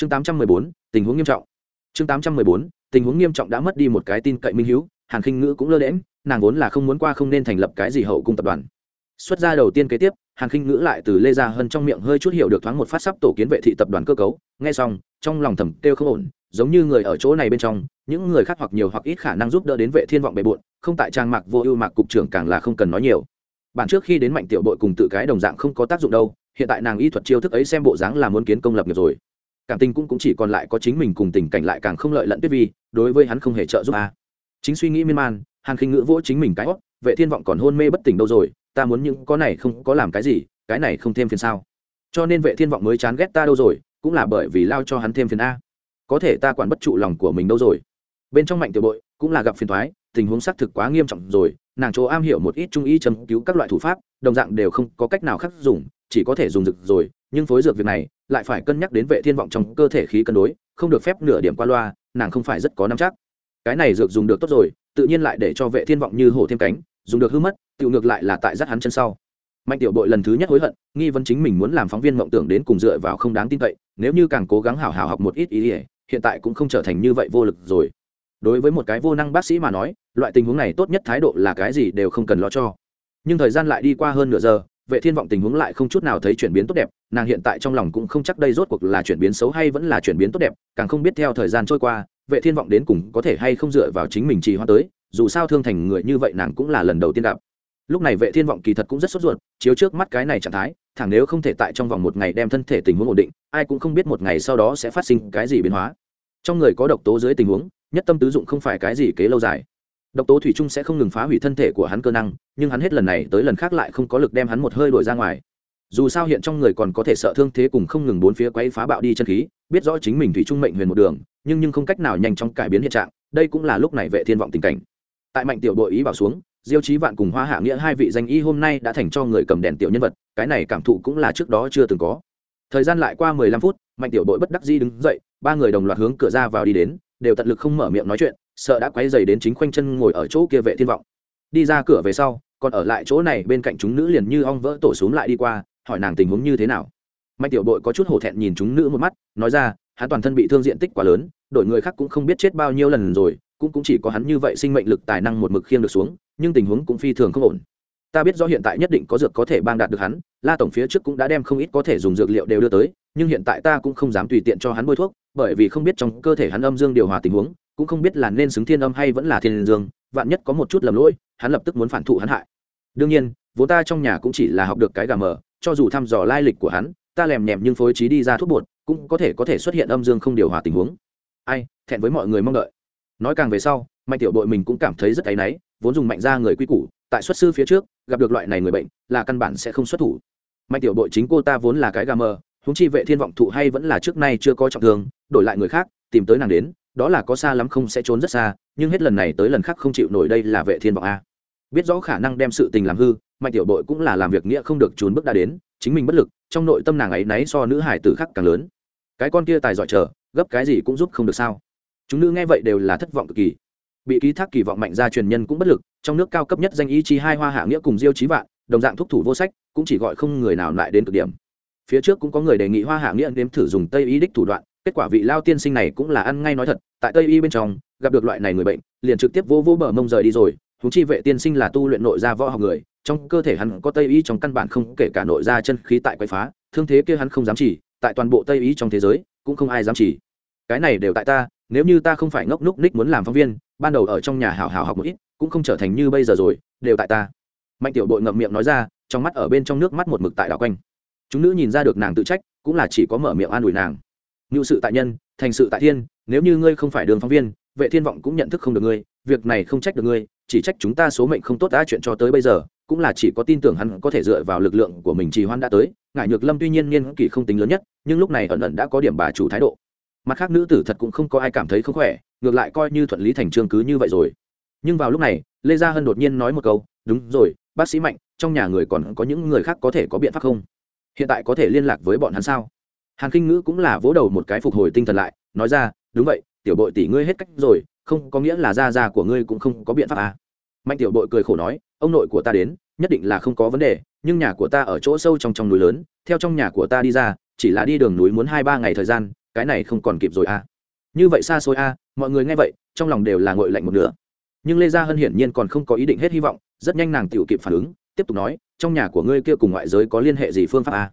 chương tám trăm mười bốn, tình huống nghiêm trọng. Chương tám trăm mười bốn, tình huống nghiêm trọng đã mất đi một cái tin cậy minh hữu hàn khinh ngữ cũng lơ đễm nàng vốn là không muốn qua không nên thành lập cái gì hậu cung tập đoàn. Xuất ra đầu tiên kế tiếp, hàn khinh ngữ lại từ lê gia hân trong miệng hơi chút hiểu được thoáng một phát sắp tổ kiến vệ thị tập đoàn cơ cấu, nghe xong, trong lòng thầm kêu không ổn, giống như người ở chỗ này bên trong, những người khác hoặc nhiều hoặc ít khả năng giúp đỡ đến vệ thiên vọng bề bộn, không tại trang mạc vô ưu mạc cục trưởng càng là không cần nói nhiều. Bản trước khi đến mạnh tiểu bội cùng tự cái đồng dạng không có tác dụng đâu, hiện tại nàng y thuật chiêu thức ấy xem bộ dáng là muốn kiến công lập nghiệp rồi cảm tình cũng, cũng chỉ còn lại có chính mình cùng tình cảnh lại càng không lợi lẫn tuyết vi đối với hắn không hề trợ giúp a. Chính suy nghĩ miên man hàn khinh ngữ vỗ chính mình cái hót vệ thiên vọng còn hôn mê bất tỉnh đâu rồi ta muốn những có này không có làm cái gì cái này không thêm phiền sao. Cho nên vệ thiên vọng mới chán ghét ta đâu rồi cũng là bởi vì lao cho hắn thêm phiền a. Có thể ta quản bất trụ lòng của mình đâu rồi. Bên trong mạnh tiểu bội cũng là gặp phiền thoái tình huống xác thực quá nghiêm trọng rồi nàng chỗ am hiểu một ít trung y châm cứu các loại thủ pháp đồng dạng đều không có cách nào khác dùng chỉ có thể dùng rực rồi nhưng phối dược việc này lại phải cân nhắc đến vệ thiên vọng trong cơ thể khí cân đối, không được phép nửa điểm qua loa, nàng không phải rất có nắm chắc. Cái này dược dùng được tốt rồi, tự nhiên lại để cho vệ thiên vọng như hổ thêm cánh, dùng được hư mất tự ngược lại là tại dắt hắn chân sau. Mạnh tiểu bội lần thứ nhất hối hận, nghi vấn chính mình muốn làm phóng viên mộng tưởng đến cùng dựa vào không đáng tin cậy, nếu như càng cố gắng hảo hảo học một ít ý ỉa hiện tại cũng không trở thành như vậy vô lực rồi. Đối với một cái vô năng bác sĩ mà nói, loại tình huống này tốt nhất thái độ là cái gì đều không cần lo cho. Nhưng thời gian lại đi qua hơn nửa giờ vệ thiên vọng tình huống lại không chút nào thấy chuyển biến tốt đẹp, nàng hiện tại trong lòng cũng không chắc đây rốt cuộc là chuyển biến xấu hay vẫn là chuyển biến tốt đẹp, càng không biết theo thời gian trôi qua, vệ thiên vọng đến cùng có thể hay không dựa vào chính mình trì hoa tới, dù sao thương thành người như vậy nàng cũng là lần đầu tiên gặp. Lúc này vệ thiên vọng kỳ thật cũng rất sốt ruột, chiếu trước mắt cái này trạng thái, thẳng nếu không thể tại trong vòng một ngày đem thân thể tình huống ổn định, ai cũng không biết một ngày sau đó sẽ phát sinh cái gì biến hóa. Trong người có độc tố dưới tình huống, nhất tâm tứ dụng không phải cái gì kế lâu dài độc tố thủy chung sẽ không ngừng phá hủy thân thể của hắn cơ năng, nhưng hắn hết lần này tới lần khác lại không có lực đem hắn một hơi đổi ra ngoài. Dù sao hiện trong người còn có thể sợ thương thế cùng không ngừng bốn phía quấy phá bạo đi chân khí, biết rõ chính mình thủy trung mệnh huyền một đường, nhưng nhưng không cách nào nhanh chóng cải biến hiện trạng, đây cũng là lúc này vệ thiên vọng tình cảnh. Tại mạnh tiểu đội ý bảo xuống, diêu chí vạn cùng hoa hạ nghĩa hai vị danh y hôm nay đã thành cho người cầm đèn tiểu nhân vật, cái này cảm thụ cũng là trước đó chưa từng có. Thời gian lại qua mười lăm phút, mạnh tiểu đội bất đắc di đứng dậy, ba người đồng loạt hướng cửa ra vào đi đến, đều tận lực không mở miệng nói chuyện sợ đã quấy dày đến chính khoanh chân ngồi ở chỗ kia vệ thiên vọng. Đi ra cửa về sau, còn ở lại chỗ này bên cạnh chúng nữ liền như ong vỡ tổ xuống lại đi qua, hỏi nàng tình huống như thế nào. Mạnh tiểu đội có chút hổ thẹn nhìn chúng nữ một mắt, nói ra, hắn toàn thân bị thương diện tích quá lớn đội người khác cũng không biết chết bao nhiêu lần rồi, cũng cũng chỉ có hắn như vậy sinh mệnh lực, tài năng một mực khiêng được xuống, nhưng tình huống cũng phi thường không ổn. Ta biết do hiện tại nhất định có dược có thể bang đạt được hắn, la tổng phía trước cũng đã đem không ít có thể dùng dược liệu đều đưa tới, nhưng hiện tại ta cũng không dám tùy tiện cho hắn bôi thuốc, bởi vì không biết trong cơ thể hắn âm dương điều hòa tình huống cũng không biết là nên xứng thiên âm hay vẫn là thiên dương, vạn nhất có một chút lầm lỗi, hắn lập tức muốn phản thụ hắn hại. Đương nhiên, vốn ta trong nhà cũng chỉ là học được cái gà mờ, cho dù thăm dò lai lịch của hắn, ta lèm nhèm nhưng phối trí đi ra thuốc bột, cũng có thể có thể xuất hiện âm dương không điều hòa tình huống. Ai, thẹn với mọi người mong đợi. Nói càng về sau, mạnh tiểu đội mình cũng cảm thấy rất áy náy, vốn dùng mạnh ra người quy củ, tại xuất sư phía trước, gặp được loại này người bệnh, là căn bản sẽ không xuất thủ. Mạnh tiểu đội chính cô ta vốn là cái gà mờ húng chi vệ thiên vọng thụ hay vẫn là trước nay chưa có trọng thương, đổi lại người khác, tìm tới nàng đến đó là có xa lắm không sẽ trốn rất xa, nhưng hết lần này tới lần khác không chịu nổi đây là vệ thiên vọng a. Biết rõ khả năng đem sự tình làm hư, mạnh tiểu đội cũng là làm việc nghĩa không được trốn bước đã đến, chính mình bất lực, trong nội tâm nàng ấy náy so nữ hải tử khác càng lớn. Cái con kia tài giỏi trở gấp cái gì cũng giúp không được sao? Chúng nữ nghe vậy đều là thất vọng cực kỳ. Bị ký thác kỳ vọng mạnh ra truyền nhân cũng bất lực, trong nước cao cấp nhất danh ý chi hai hoa hạ nghĩa cùng diêu chí vạn, đồng dạng thúc thủ vô sách, cũng chỉ gọi không người nào lại đến cực điểm. Phía trước cũng có người đề nghị hoa hạ nghĩa nếm thử dùng tây ý đích thủ đoạn kết quả vị lao tiên sinh này cũng là ăn ngay nói thật, tại tây y bên trong, gặp được loại này người bệnh, liền trực tiếp vô vô bờ mông rời đi rồi thú chi vệ tiên sinh là tu luyện nội gia võ học người, trong cơ thể hắn có tây y trong căn bản không kể cả nội gia chân khí tại quậy phá, thương thế kia hắn không dám chỉ, tại toàn bộ tây y trong thế giới, cũng không ai dám chỉ. Cái này đều tại ta, nếu như ta không phải ngốc núc ních muốn làm phóng viên, ban đầu ở trong nhà hảo hảo học một ít, cũng không trở thành như bây giờ rồi, đều tại ta. Mạnh tiểu bội ngậm miệng nói ra, trong mắt ở bên trong nước mắt một mực tại đảo quanh. Chúng nữ nhìn ra được nàng tự trách, cũng là chỉ có mở miệng an ủi nàng ngự sự tại nhân, thành sự tại thiên, nếu như ngươi không phải đường phóng viên, vệ thiên vọng cũng nhận thức không được ngươi, việc này không trách được ngươi, chỉ trách chúng ta số mệnh không tốt đã chuyện cho tới bây giờ, cũng là chỉ có tin tưởng hắn có thể dựa vào lực lượng của mình trì hoan đã tới, ngải nhược lâm tuy nhiên niên kỷ không tính lớn nhất, nhưng lúc này ẩn ẩn đã có điểm bà chủ thái độ. Mặt khác nữ tử thật cũng không có ai cảm thấy không khỏe, ngược lại coi như thuận lý thành trương cứ như vậy rồi. Nhưng vào lúc này, lê gia hân đột nhiên nói một câu, đúng rồi, bác sĩ mạnh, trong nhà người còn có những người khác có thể có biện pháp không? Hiện tại có thể liên lạc với bọn hắn sao? Hàn kinh ngữ cũng là vỗ đầu một cái phục hồi tinh thần lại, nói ra, đúng vậy, tiểu bội tỷ ngươi hết cách rồi, không có nghĩa là gia gia của ngươi cũng không có biện pháp à. mạnh tiểu bội cười khổ nói, ông nội của ta đến, nhất định là không có vấn đề, nhưng nhà của ta ở chỗ sâu trong trong núi lớn, theo trong nhà của ta đi ra, chỉ là đi đường núi muốn hai ba ngày thời gian, cái này không còn kịp rồi a như vậy xa xôi a mọi người nghe vậy, trong lòng đều là ngội lạnh một nửa. Nhưng lê gia hân hiển nhiên còn không có ý định hết hy vọng, rất nhanh nàng tiểu kịp phản ứng, tiếp tục nói, trong nhà của ngươi kia cùng ngoại giới có liên hệ gì phương pháp a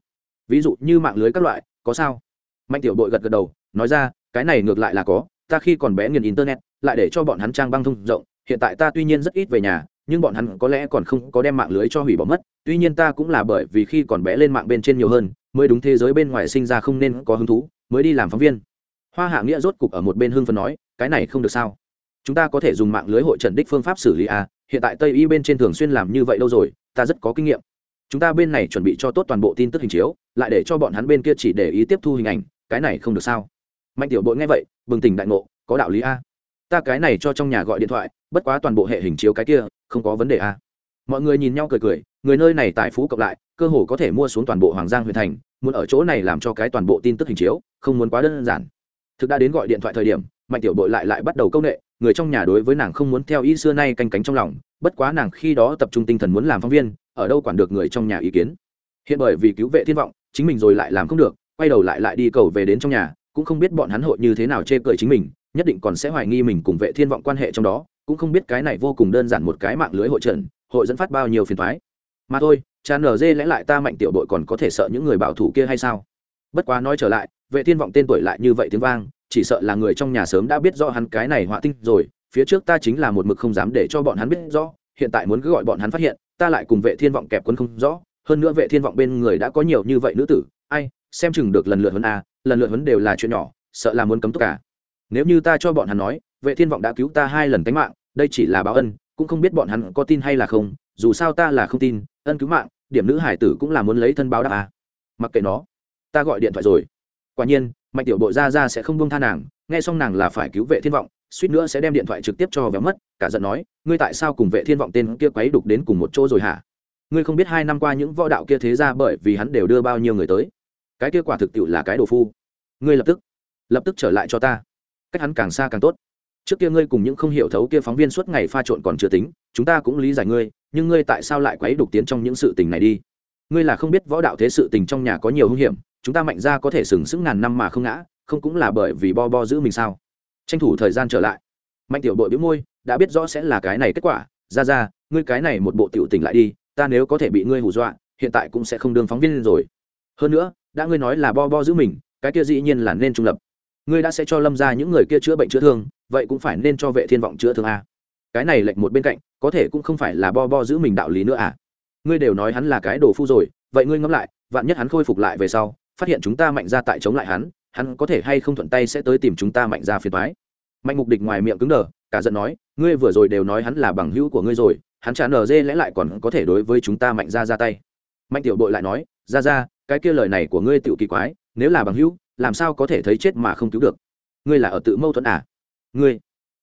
ví dụ như mạng lưới các loại có sao? Mạnh tiểu bội gật gật đầu, nói ra, cái này ngược lại là có, ta khi còn bé nghiền internet, lại để cho bọn hắn trang băng thông rộng, hiện tại ta tuy nhiên rất ít về nhà, nhưng bọn hắn có lẽ còn không có đem mạng lưới cho hủy bỏ mất, tuy nhiên ta cũng là bởi vì khi còn bé lên mạng bên trên nhiều hơn, mới đúng thế giới bên ngoài sinh ra không nên có hứng thú, mới đi làm phóng viên. Hoa hạ nghĩa rốt cục ở một bên hương phần nói, cái này không được sao. Chúng ta có thể dùng mạng lưới hội trần đích phương pháp xử lý à? hiện tại tây y bên trên thường xuyên làm như vậy đâu rồi, ta rất có kinh nghiệm chúng ta bên này chuẩn bị cho tốt toàn bộ tin tức hình chiếu, lại để cho bọn hắn bên kia chỉ để ý tiếp thu hình ảnh, cái này không được sao? Mạnh tiểu bội nghe vậy, bừng tỉnh đại ngộ, có đạo lý a. Ta cái này cho trong nhà gọi điện thoại, bất quá toàn bộ hệ hình chiếu cái kia, không có vấn đề a. Mọi người nhìn nhau cười cười, người nơi này tại phú cộng lại, cơ hồ có thể mua xuống toàn bộ hoàng giang huyện thành, muốn ở chỗ này làm cho cái toàn bộ tin tức hình chiếu, không muốn quá đơn giản. Thực đã đến gọi điện thoại thời điểm, mạnh tiểu bội lại lại bắt đầu công nghệ người trong nhà đối với nàng không muốn theo ý xưa nay canh cánh trong lòng, bất quá nàng khi đó tập trung tinh thần muốn làm phóng viên ở đâu quản được người trong nhà ý kiến. Hiện bởi vì cứu vệ thiên vọng, chính mình rồi lại làm không được, quay đầu lại lại đi cầu về đến trong nhà, cũng không biết bọn hắn hội như thế nào chê cười chính mình, nhất định còn sẽ hoài nghi mình cùng vệ thiên vọng quan hệ trong đó, cũng không biết cái này vô cùng đơn giản một cái mạng lưới hội trận, hội dẫn phát bao nhiêu phiền toái. Mà thôi cha nở dê lẽ lại ta mạnh tiểu đội còn có thể sợ những người bảo thủ kia hay sao? Bất quá nói trở lại, vệ thiên vọng tên tuổi lại như vậy tiếng vang, chỉ sợ là người trong nhà sớm đã biết rõ hắn cái này họa tinh rồi, phía trước ta chính là một mực không dám để cho bọn hắn biết rõ, hiện tại muốn cứ gọi bọn hắn phát hiện ta lại cùng vệ thiên vọng kẹp quân không rõ, hơn nữa vệ thiên vọng bên người đã có nhiều như vậy nữ tử, ai, xem chừng được lần lượt huấn a, lần lượt huấn đều là chuyện nhỏ, sợ là muốn cấm tất cả nếu như ta cho bọn hắn nói, vệ thiên vọng đã cứu ta hai lần tính mạng, đây chỉ là báo ân, cũng không biết bọn hắn có tin hay là không, dù sao ta là không tin, ân cứu mạng, điểm nữ hải tử cũng là muốn lấy thân báo đáp à. mặc kệ nó, ta gọi điện thoại rồi quả nhiên, mạnh tiểu bộ ra ra sẽ không buông tha nàng, nghe xong nàng là phải cứu vệ thiên vọng suýt nữa sẽ đem điện thoại trực tiếp cho véo mất, cả giận nói, ngươi tại sao cùng vệ thiên vọng tên kia quấy đục đến cùng một chỗ rồi hả? Ngươi không biết hai năm qua những võ đạo kia thế ra bởi vì hắn đều đưa bao nhiêu người tới. Cái kia quả thực tiệu là cái đồ phu. Ngươi lập tức lập tức trở lại cho ta. Cách hắn càng xa càng tốt. Trước kia ngươi cùng những không hiểu thấu kia phóng viên suốt ngày pha trộn còn chưa tính, chúng ta cũng lý giải ngươi, nhưng ngươi tại sao lại quấy đục tiến trong những sự tình này đi? Ngươi là không biết võ đạo thế sự tình trong nhà có nhiều hung hiểm, chúng ta mạnh ra có thể sừng sững ngàn năm mà không ngã, không cũng là bởi vì bo bo giữ mình sao? Tranh thủ thời gian trở lại. Mạnh tiểu bội biếu môi, đã biết rõ sẽ là cái này kết quả. Ra ra, ngươi cái này một bộ tiểu tình lại đi, ta nếu có thể bị ngươi hù dọa, hiện tại cũng sẽ không đương phóng viên rồi. Hơn nữa, đã ngươi nói là bo bo giữ mình, cái kia dĩ nhiên là nên trung lập. Ngươi đã sẽ cho lâm ra những người kia chữa bệnh chữa thương, vậy cũng phải nên cho vệ thiên vọng chữa thương a. Cái này lệch một bên cạnh, có thể cũng không phải là bo bo giữ mình đạo lý nữa à. Ngươi đều nói hắn là cái đồ phu rồi, vậy ngươi ngẫm lại, vạn nhất hắn khôi phục lại về sau, phát hiện chúng ta mạnh ra tại chống lại hắn hắn có thể hay không thuận tay sẽ tới tìm chúng ta mạnh ra phiền thoái. Mạnh mục địch ngoài miệng cứng đờ, cả giận nói, ngươi vừa rồi đều nói hắn là bằng hữu của ngươi rồi, hắn trả nờ dê lẽ lại còn có thể đối với chúng ta mạnh ra ra tay. Mạnh tiểu bội lại nói, ra ra, cái kia lời này của ngươi tự kỳ quái, nếu là bằng hữu, làm sao có thể thấy chết mà không cứu được? Ngươi là ở tự mâu thuẫn à? Ngươi.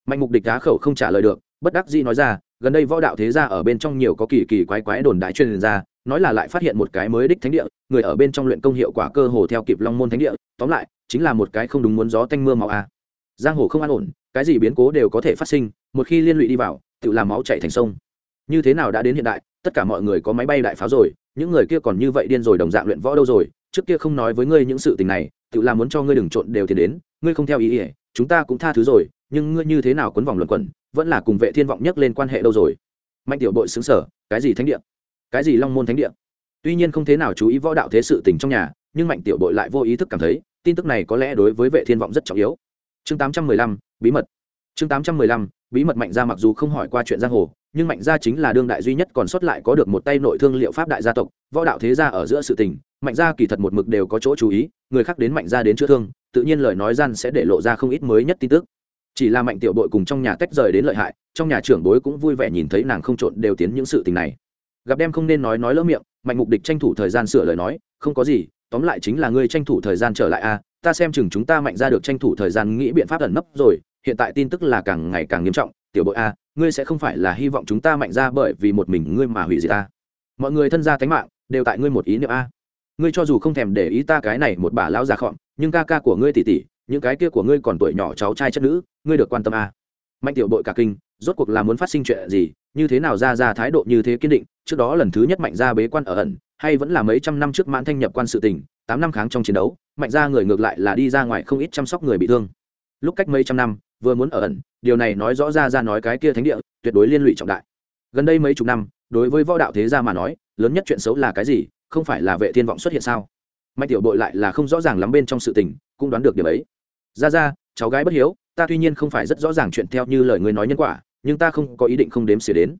Mạnh mục địch cá khẩu không trả lời được, bất đắc dĩ nói ra, gần đây võ đạo thế gia ở bên trong nhiều có kỳ kỳ quái quái đồn đại truyền ra nói là lại phát hiện một cái mới đích thánh địa, người ở bên trong luyện công hiệu quả cơ hồ theo kịp long môn thánh địa, tóm lại, chính là một cái không đúng muốn gió tanh mưa màu a. À. giang hồ không an ổn, cái gì biến cố đều có thể phát sinh, một khi liên lụy đi vào, tự làm máu chạy thành sông. Như thế nào đã đến hiện đại, tất cả mọi người có máy bay đại pháo rồi, những người kia còn như vậy điên rồi đồng dạng luyện võ đâu rồi, trước kia không nói với ngươi những sự tình này, tự làm muốn cho ngươi đừng trộn đều tiền đến, ngươi không theo ý ỉa, chúng ta cũng tha thứ rồi, nhưng ngươi như thế nào quấn vòng luẩn quẩn, vẫn là cùng vệ thiên vọng nhắc lên quan hệ đâu rồi. Mạnh tiểu bội xứng sở, cái gì thánh địa? Cái gì long môn thánh địa? Tuy nhiên không thế nào chú ý võ đạo thế sự tình trong nhà nhưng mạnh tiểu bội lại vô ý thức cảm thấy tin tức này có lẽ đối với vệ thiên vọng rất trọng yếu. Chương 815, bí mật. Chương 815, bí mật mạnh gia mặc dù không hỏi qua chuyện giang hồ nhưng mạnh gia chính là đương đại duy nhất còn sót lại có được một tay nội thương liệu pháp đại gia tộc võ đạo thế gia ở giữa sự tình mạnh gia kỳ thật một mực đều có chỗ chú ý người khác đến mạnh gia đến chữa thương tự nhiên lời nói gian sẽ để lộ ra không ít mới nhất tin tức. Chỉ là mạnh tiểu bội cùng trong nhà tách rời đến lợi hại trong nhà trưởng bối cũng vui vẻ nhìn thấy nàng không trộn đều tiến những sự tình này gặp đem không nên nói nói lỡ miệng, mạnh mục địch tranh thủ thời gian sửa lời nói, không có gì, tóm lại chính là ngươi tranh thủ thời gian trở lại a ta xem chừng chúng ta mạnh ra được tranh thủ thời gian nghĩ biện pháp ẩn nấp rồi, hiện tại tin tức là càng ngày càng nghiêm trọng, tiểu bội a ngươi sẽ không phải là hy vọng chúng ta mạnh ra bởi vì một mình ngươi mà hủy diệt ta. Mọi người thân gia tánh mạng, đều tại ngươi một ý niệm a. Ngươi cho dù không thèm để ý ta cái này một bà lão già khọm, nhưng ca ca của ngươi tỉ tỉ những cái kia của ngươi còn tuổi nhỏ cháu trai chất nữ, ngươi được quan tâm a. Mạnh tiểu bội cả kinh rốt cuộc là muốn phát sinh chuyện gì, như thế nào ra ra thái độ như thế kiên định, trước đó lần thứ nhất mạnh ra bế quan ở ẩn, hay vẫn là mấy trăm năm trước mãn thanh nhập quan sự tình, tám năm kháng trong chiến đấu, mạnh ra người ngược lại là đi ra ngoài không ít chăm sóc người bị thương. Lúc cách mấy trăm năm, vừa muốn ở ẩn, điều này nói rõ ra ra nói cái kia thánh địa, tuyệt đối liên lụy trọng đại. Gần đây mấy chục năm, đối với võ đạo thế gia mà nói, lớn nhất chuyện xấu là cái gì, không phải là vệ thiên vọng xuất hiện sao? Mạnh tiểu bội lại là không rõ ràng lắm bên trong sự tình, cũng đoán được điểm ấy. Ra ra, cháu gái bất hiếu, ta tuy nhiên không phải rất rõ ràng chuyện theo như lời ngươi nói nhân quả nhưng ta không có ý định không đếm xỉa đến.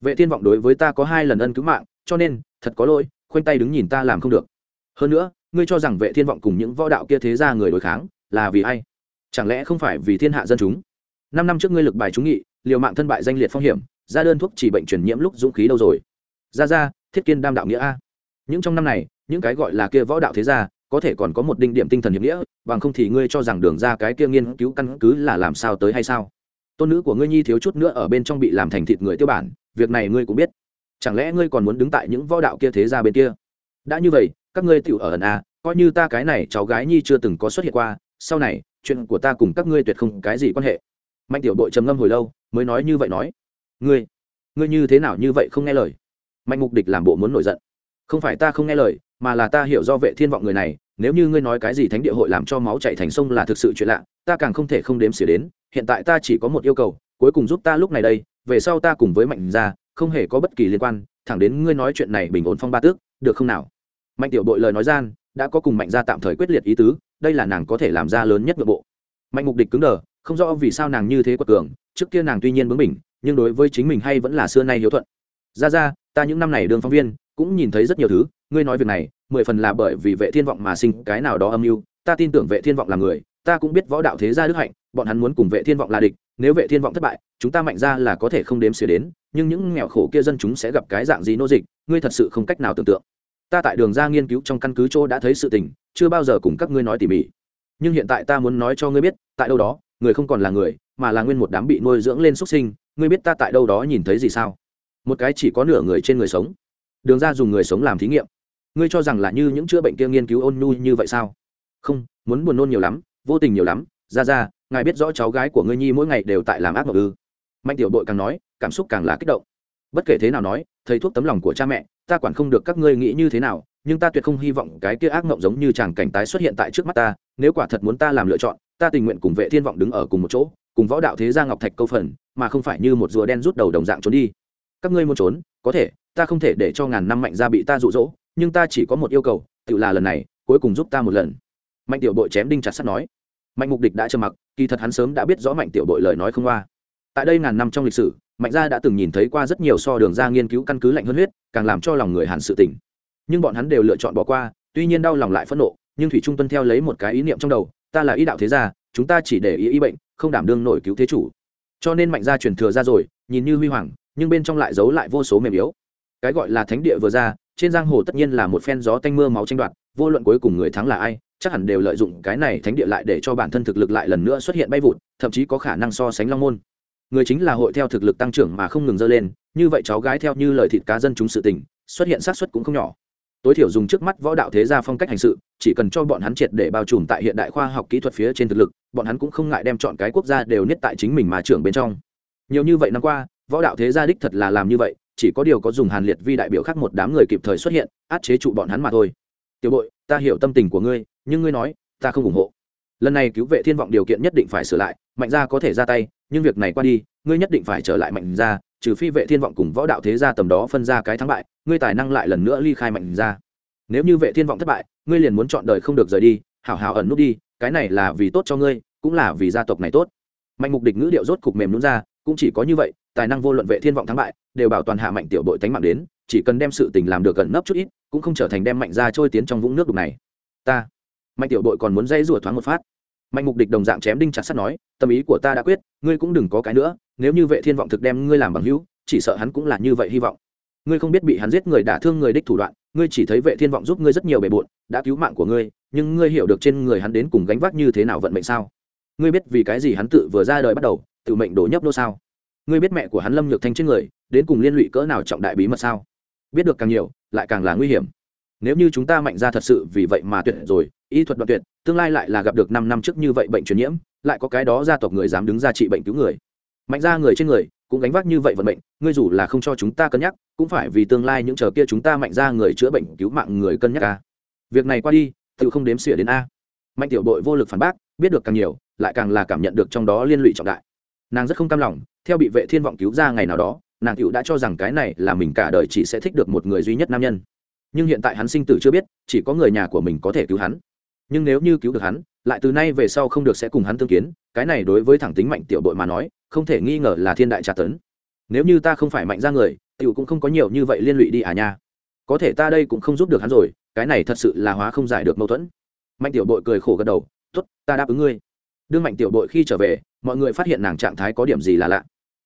Vệ thiên vọng đối với ta có hai lần ân cứu mạng, cho nên, thật có lỗi, khoanh tay đứng nhìn ta làm không được. Hơn nữa, ngươi cho rằng vệ thiên vọng cùng những võ đạo kia thế ra người đối kháng, là vì ai? Chẳng lẽ không phải vì thiên hạ dân chúng? Năm năm trước ngươi lực bài chúng nghị, liều mạng thân bại danh liệt phong hiểm, ra đơn thuốc chỉ bệnh truyền nhiễm lúc dũng khí đâu rồi? Ra ra, thiết kiên đam đạo nghĩa a. Những trong năm này, những cái gọi là kia võ đạo thế gia, có thể còn có một đinh điểm tinh thần hiệp nghĩa, bằng không thì ngươi cho rằng đường ra cái kia nghiên cứu căn cứ là làm sao tới hay sao? Tôn nữ của ngươi nhi thiếu chút nữa ở bên trong bị làm thành thịt người tiêu bản, việc này ngươi cũng biết. Chẳng lẽ ngươi còn muốn đứng tại những võ đạo kia thế ra bên kia? Đã như vậy, các ngươi tiểu ở ẩn a coi như ta cái này cháu gái nhi chưa từng có xuất hiện qua, sau này, chuyện của ta cùng các ngươi tuyệt không cái gì quan hệ. Mạnh tiểu đội trầm ngâm hồi lâu, mới nói như vậy nói. Ngươi ngươi như thế nào như vậy không nghe lời? Mạnh mục địch làm bộ muốn nổi giận. Không phải ta không nghe lời, mà là ta hiểu do vệ thiên vọng người này, nếu như ngươi nói cái gì thánh địa hội làm cho máu chảy thành sông là thực sự chuyện lạ, ta càng không thể không đếm xỉa đến hiện tại ta chỉ có một yêu cầu, cuối cùng giúp ta lúc này đây, về sau ta cùng với mạnh gia, không hề có bất kỳ liên quan, thẳng đến ngươi nói chuyện này bình ổn phong ba tước, được không nào? Mạnh tiểu bội lời nói gian, đã có cùng mạnh gia tạm thời quyết liệt ý tứ, đây là nàng có thể làm ra lớn nhất nội bộ. Mạnh mục địch cứng đờ, không rõ vì sao nàng như thế quật cường, trước kia nàng tuy nhiên bướng mình nhưng đối với chính mình hay vẫn là xưa nay hiếu thuận. Ra ra, ta những năm này đường phóng viên, cũng nhìn thấy rất nhiều thứ, ngươi nói việc này, mười phần là bởi vì vệ thiên vọng mà sinh cái nào đó âm mưu, ta tin tưởng vệ thiên vọng là người, ta cũng biết võ đạo thế gia đức hạnh bọn hắn muốn cùng vệ thiên vọng là địch, nếu vệ thiên vọng thất bại, chúng ta mạnh ra là có thể không đếm xỉa đến, nhưng những nghèo khổ kia dân chúng sẽ gặp cái dạng gì nô dịch, ngươi thật sự không cách nào tưởng tượng. Ta tại đường ra nghiên cứu trong căn cứ chỗ đã thấy sự tình, chưa bao giờ cùng các ngươi nói tỉ mỉ. Nhưng hiện tại ta muốn nói cho ngươi biết, tại đâu đó, người không còn là người, mà là nguyên một đám bị nuôi dưỡng lên xuất sinh, ngươi biết ta tại đâu đó nhìn thấy gì sao? Một cái chỉ có nửa người trên người sống. Đường ra dùng người sống làm thí nghiệm. Ngươi cho rằng là như những chữa bệnh kia nghiên cứu ôn nhu như vậy sao? Không, muốn buồn nôn nhiều lắm, vô tình nhiều lắm, ra ra ngài biết rõ cháu gái của ngươi nhi mỗi ngày đều tại làm ác mộng ư? Mạnh tiểu đội càng nói, cảm xúc càng là kích động. Bất kể thế nào nói, thầy thuốc tấm lòng của cha mẹ, ta quản không được các ngươi nghĩ như thế nào, nhưng ta tuyệt không hy vọng cái kia ác mộng giống như chàng cảnh tái xuất hiện tại trước mắt ta, nếu quả thật muốn ta làm lựa chọn, ta tình nguyện cùng vệ thiên vọng đứng ở cùng một chỗ, cùng võ đạo thế gia ngọc thạch câu phần, mà không phải như một rùa đen rút đầu đồng dạng trốn đi. Các ngươi muốn trốn, có thể, ta không thể để cho ngàn năm mạnh gia bị ta rụ rỗ nhưng ta chỉ có một yêu cầu, tự là lần này, cuối cùng giúp ta một lần. Mạnh tiểu bội chém đinh chặt sắt nói mạnh mục địch đã trầm mặc, kỳ thật hắn sớm đã biết rõ mạnh tiểu bội lời nói không qua. Tại đây ngàn năm trong lịch sử, mạnh gia đã từng nhìn thấy qua rất nhiều so đường ra nghiên cứu căn cứ lạnh hơn huyết, càng làm cho lòng người hàn sự tỉnh nhưng bọn hắn đều lựa chọn bỏ qua, tuy nhiên đau lòng lại phẫn nộ, nhưng thủy trung tuân theo lấy một cái ý niệm trong đầu, ta là ý đạo thế gia, chúng ta chỉ để ý ý bệnh, không đảm đương nổi cứu thế chủ. Cho nên mạnh gia truyền thừa ra rồi, nhìn như huy hoàng, nhưng bên trong lại giấu lại vô số mềm yếu. Cái gọi là thánh địa vừa ra, trên giang hồ tất nhiên là một phen gió tanh mưa máu tranh đoạt, vô luận cuối cùng người thắng là ai chắc hẳn đều lợi dụng cái này thánh địa lại để cho bản thân thực lực lại lần nữa xuất hiện bay vụt, thậm chí có khả năng so sánh long môn. Người chính là hội theo thực lực tăng trưởng mà không ngừng dơ lên, như vậy cháu gái theo như lời thịt cá dân chúng sự tình, xuất hiện xác suất cũng không nhỏ. Tối thiểu dùng trước mắt võ đạo thế gia phong cách hành sự, chỉ cần cho bọn hắn triệt để bao trùm tại hiện đại khoa học kỹ thuật phía trên thực lực, bọn hắn cũng không ngại đem chọn cái quốc gia đều niết tại chính mình mà trưởng bên trong. Nhiều như vậy năm qua, võ đạo thế gia đích thật là làm như vậy, chỉ có điều có dùng hàn liệt vi đại biểu khác một đám người kịp thời xuất hiện, át chế trụ bọn hắn mà thôi. Tiểu bội, ta hiểu tâm tình của ngươi nhưng ngươi nói, ta không ủng hộ. Lần này cứu vệ thiên vọng điều kiện nhất định phải sửa lại, mạnh gia có thể ra tay, nhưng việc này qua đi, ngươi nhất định phải trở lại mạnh gia, trừ phi vệ thiên vọng cùng võ đạo thế gia tầm đó phân ra cái thắng bại, ngươi tài năng lại lần nữa ly khai mạnh gia. Nếu như vệ thiên vọng thất bại, ngươi liền muốn chọn đời không được rời đi, hảo hảo ẩn nút đi, cái này là vì tốt cho ngươi, cũng là vì gia tộc này tốt. Mạnh mục địch ngữ điệu rốt cục mềm nhún ra, cũng chỉ có như vậy, tài năng vô luận vệ thiên vọng thắng bại, đều bảo toàn hạ mạnh tiểu bội tánh mạng đến, chỉ cần đem sự tình làm được gần nấp chút ít, cũng không trở thành đem mạnh ra trôi tiến trong vũng nước đục này. Ta mạnh tiểu Đội còn muốn dây rủa thoáng một phát. Mạnh mục địch đồng dạng chém đinh chặt sắt nói, tâm ý của ta đã quyết, ngươi cũng đừng có cái nữa, nếu như vệ thiên vọng thực đem ngươi làm bằng hữu, chỉ sợ hắn cũng là như vậy hy vọng. Ngươi không biết bị hắn giết người đả thương người đích thủ đoạn, ngươi chỉ thấy vệ thiên vọng giúp ngươi rất nhiều bề bộn, đã cứu mạng của ngươi, nhưng ngươi hiểu được trên người hắn đến cùng gánh vác như thế nào vận mệnh sao? Ngươi biết vì cái gì hắn tự vừa ra đời bắt đầu, tự mệnh đổ nhấp nô sao? Ngươi biết mẹ của hắn lâm nhược thanh trên người, đến cùng liên lụy cỡ nào trọng đại bí mật sao? Biết được càng nhiều, lại càng là nguy hiểm nếu như chúng ta mạnh ra thật sự vì vậy mà tuyệt rồi, y thuật đoạn tuyệt, tương lai lại là gặp được năm năm trước như vậy bệnh truyền nhiễm, lại có cái đó gia tộc người dám đứng ra trị bệnh cứu người. Mạnh ra người trên người, cũng gánh vác như vậy vận mệnh, ngươi dù là không cho chúng ta cân nhắc, cũng phải vì tương lai những chờ kia chúng ta mạnh ra người chữa bệnh cứu mạng người cân nhắc a việc này qua đi tự không đếm xỉa đến a. Mạnh tiểu bội vô lực phản bác, biết được càng nhiều, lại càng là cảm nhận được trong đó liên lụy trọng đại. Nàng rất không cam lòng, theo bị vệ thiên vọng cứu ra ngày nào đó, nàng tiểu đã cho rằng cái này là mình cả đời chỉ sẽ thích được một người duy nhất nam nhân nhưng hiện tại hắn sinh tử chưa biết, chỉ có người nhà của mình có thể cứu hắn. Nhưng nếu như cứu được hắn, lại từ nay về sau không được sẽ cùng hắn tương kiến, cái này đối với thẳng tính mạnh tiểu bội mà nói, không thể nghi ngờ là thiên đại trả tấn. Nếu như ta không phải mạnh ra người, tiểu cũng không có nhiều như vậy liên lụy đi à nha. Có thể ta đây cũng không giúp được hắn rồi, cái này thật sự là hóa không giải được mâu thuẫn. Mạnh tiểu bội cười khổ gật đầu t ố t ta đáp ứng ngươi. Đương mạnh tiểu bội khi trở về, mọi người phát hiện nàng trạng thái có điểm gì là lạ.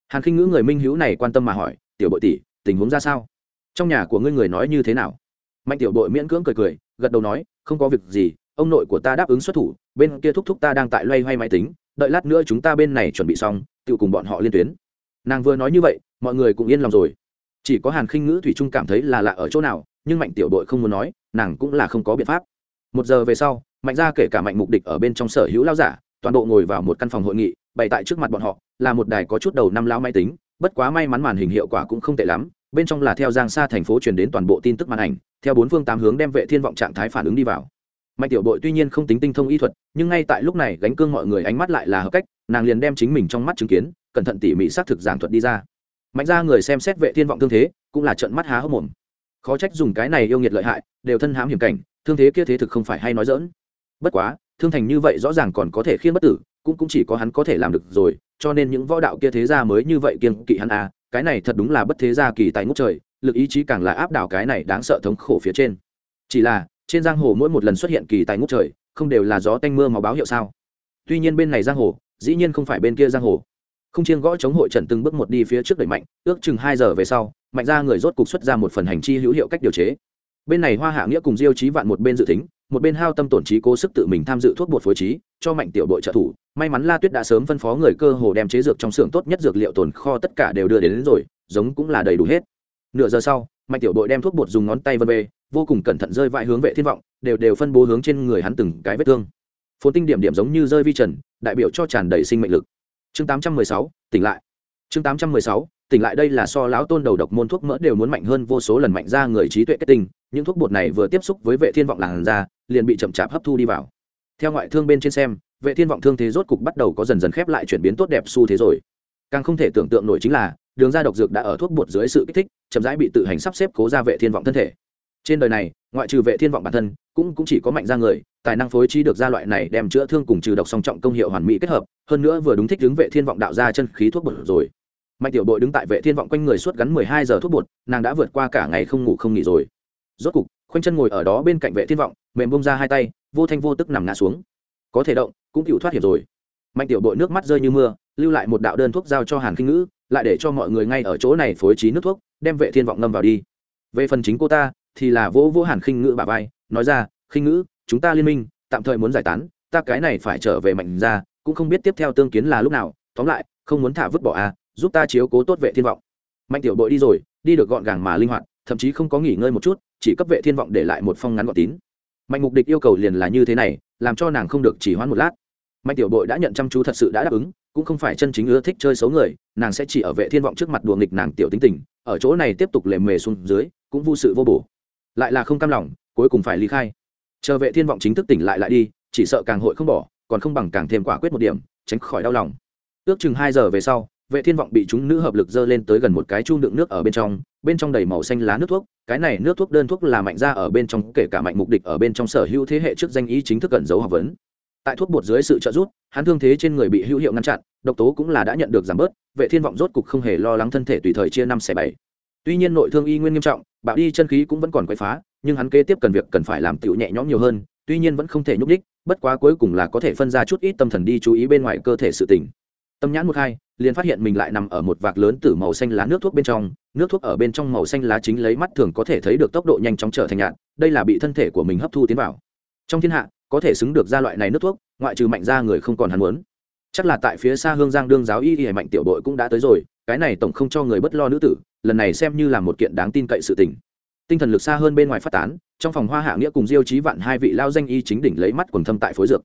Hàn khinh ngữ người minh hữu này quan tâm mà hỏi, tiểu bội tỷ, tình huống ra sao? Trong nhà của ngươi người nói như thế nào? Mạnh tiểu Đội miễn cưỡng cười cười, gật đầu nói, không có việc gì, ông nội của ta đáp ứng xuất thủ, bên kia thúc thúc ta đang tại loay hoay máy tính, đợi lát nữa chúng ta bên này chuẩn bị xong tự cùng bọn họ liên tuyến. Nàng vừa nói như vậy, mọi người cũng yên lòng rồi. Chỉ có hàn khinh ngữ thủy trung cảm thấy là lạ ở chỗ nào, nhưng mạnh tiểu đội không muốn nói, nàng cũng là không có biện pháp. Một giờ về sau, mạnh ra kể cả mạnh mục địch ở bên trong sở hữu lao giả, toàn bộ ngồi vào một căn phòng hội nghị, bày tại trước mặt bọn họ, là một đài có chút đầu năm lao máy tính, bất quá may mắn màn hình hiệu quả cũng không tệ lắm bên trong là theo giang xa thành phố truyền đến toàn bộ tin tức màn ảnh, theo bốn phương tám hướng đem vệ thiên vọng trạng thái phản ứng đi vào. Mạnh tiểu đội tuy nhiên không tính tinh thông y thuật, nhưng ngay tại lúc này gánh cương mọi người ánh mắt lại là hợp cách, nàng liền đem chính mình trong mắt chứng kiến, cẩn thận tỉ mỉ xác thực giảng thuật đi ra. Mạnh ra người xem xét vệ thiên vọng thương thế, cũng là trận mắt há hốc mồm. Khó trách dùng cái này yêu nghiệt lợi hại, đều thân hãm hiểm cảnh, thương thế kia thế thực không phải hay nói dỡn bất quá, thương thành như vậy rõ ràng còn có thể khiên bất tử, cũng cũng chỉ có hắn có thể làm được rồi, cho nên những võ đạo kia thế gia mới như vậy kiên kỵ hắn à cái này thật đúng là bất thế gia kỳ tài ngút trời, lực ý chí càng là áp đảo cái này đáng sợ thống khổ phía trên. Chỉ là, trên giang hồ mỗi một lần xuất hiện kỳ tài ngút trời, không đều là gió tanh mưa màu báo hiệu sao? Tuy nhiên bên này giang hồ, dĩ nhiên không phải bên kia giang hồ. Không chiên gõ chống hội trần từng bước một đi phía trước đẩy mạnh, ước chừng hai giờ về sau, mạnh ra người rốt cục xuất ra một phần hành chi hữu hiệu cách điều chế. Bên này hoa hạ nghĩa cùng diêu trí vạn một bên dự tính, một bên hao tâm tổn trí cố sức tự mình tham dự thuốc bột phối trí, cho mạnh tiểu đội trợ thủ may mắn la tuyết đã sớm phân phó người cơ hồ đem chế dược trong xưởng tốt nhất dược liệu tồn kho tất cả đều đưa đến, đến rồi giống cũng là đầy đủ hết. Nửa giờ sau mạnh tiểu đội đem thuốc bột dùng ngón tay vân bê vô cùng cẩn thận rơi vãi hướng vệ thiên vọng đều đều phân bố hướng trên người hắn từng cái vết thương. Phồn tinh điểm điểm giống như rơi vi trần đại biểu cho tràn đầy sinh mệnh lực. Chương 816, tỉnh lại. Chương 816, tỉnh lại đây là so lão tôn đầu độc môn thuốc mỡ đều muốn mạnh hơn vô số lần mạnh ra người trí tuệ kết tinh những thuốc bột này vừa tiếp xúc với vệ thiên vọng làn da liền bị chậm chạp hấp thu đi vào. Theo ngoại thương bên trên xem vệ thiên vọng thương thế rốt cục bắt đầu có dần dần khép lại chuyển biến tốt đẹp xu thế rồi. Càng không thể tưởng tượng nổi chính là, đường ra độc dược đã ở thuốc bột dưới sự kích thích, chậm rãi bị tự hành sắp xếp cố ra vệ thiên vọng thân thể. Trên đời này, ngoại trừ vệ thiên vọng bản thân, cũng cũng chỉ có mạnh ra người, tài năng phối trí được ra loại này đem chữa thương cùng trừ độc song trọng công hiệu hoàn mỹ kết hợp, hơn nữa vừa đúng thích đứng vệ thiên vọng đạo ra chân khí thuốc bột rồi. Mạnh tiểu bội đứng tại vệ thiên vọng quanh người suốt gắn 12 giờ thuốc bột, nàng đã vượt qua cả ngày không ngủ không nghỉ rồi. Rốt cục, khoanh chân ngồi ở đó bên cạnh vệ thiên vọng, mềm bông ra hai tay, vô thanh vô tức nằm ngã xuống có thể động cũng chịu thoát hiểm rồi. Mạnh tiểu bội nước mắt rơi như mưa lưu lại một đạo đơn thuốc giao cho hàn kinh ngữ lại để cho mọi người ngay ở chỗ này phối trí nước thuốc đem vệ thiên vọng ngâm vào đi. Về phần chính cô ta thì là vỗ vỗ hàn khinh ngữ bà vai nói ra khinh ngữ chúng ta liên minh tạm thời muốn giải tán ta cái này phải trở về mạnh ra cũng không biết tiếp theo tương kiến là lúc nào tóm lại không muốn thả vứt bỏ a à, giúp ta chiếu cố tốt vệ thiên vọng. Mạnh tiểu bội đi rồi đi được gọn gàng mà linh hoạt thậm chí không có nghỉ ngơi một chút chỉ cấp vệ thiên vọng để lại một phong ngắn gọn tín mạnh mục địch yêu cầu liền là như thế này, làm cho nàng không được chỉ hoãn một lát. Mạnh tiểu bội đã nhận chăm chú thật sự đã đáp ứng, cũng không phải chân chính ưa thích chơi xấu người, nàng sẽ chỉ ở vệ thiên vọng trước mặt đùa nghịch nàng tiểu tính tình, ở chỗ này tiếp tục lề mề xuống dưới, cũng vô sự vô bổ. Lại là không cam lòng, cuối cùng phải ly khai. Chờ vệ thiên vọng chính thức tỉnh lại lại đi, chỉ sợ càng hội không bỏ, còn không bằng càng thêm quả quyết một điểm, tránh khỏi đau lòng. Ước chừng hai giờ về sau vệ thiên vọng bị chúng nữ hợp lực dơ lên tới gần một cái chung đựng nước ở bên trong bên trong đầy màu xanh lá nước thuốc, cái này nước thuốc đơn thuốc là mạnh ra ở bên trong, kể cả mạnh mục địch ở bên trong sở hữu thế hệ trước danh ý chính thức cẩn giấu học vấn. Tại thuốc bột dưới sự trợ giúp, hắn thương thế trên người bị hữu hiệu ngăn chặn, độc tố cũng là đã nhận được giảm bớt, vệ thiên vọng rốt cục không hề lo lắng thân thể tùy thời chia năm xẻ bảy. Tuy nhiên nội thương y nguyên nghiêm trọng, bạo đi chân khí cũng vẫn còn quậy phá, nhưng hắn kế tiếp cần việc cần phải làm tiểu nhẹ nhõm nhiều hơn, tuy nhiên vẫn không thể nhúc đích bất quá cuối cùng là có thể phân ra chút ít tâm thần đi chú ý bên ngoài cơ thể sự tỉnh tâm nhãn một hai, liền phát hiện mình lại nằm ở một vạc lớn từ màu xanh lá nước thuốc bên trong. Nước thuốc ở bên trong màu xanh lá chính lấy mắt thường có thể thấy được tốc độ nhanh chóng trở thành nhạt, đây là bị thân thể của mình hấp thu tiến vào. Trong thiên hạ, có thể xứng được ra loại này nước thuốc, ngoại trừ mạnh ra người không còn hắn muốn. Chắc là tại phía xa hương giang đương giáo y y mạnh tiểu đội cũng đã tới rồi, cái này tổng không cho người bất lo nữ tử, lần này xem như là một kiện đáng tin cậy sự tình. Tinh thần lực xa hơn bên ngoài phát tán, trong phòng hoa hạ nghĩa cùng diêu trí vạn hai vị lao danh y chính đỉnh lấy mắt quần thâm tại phối dược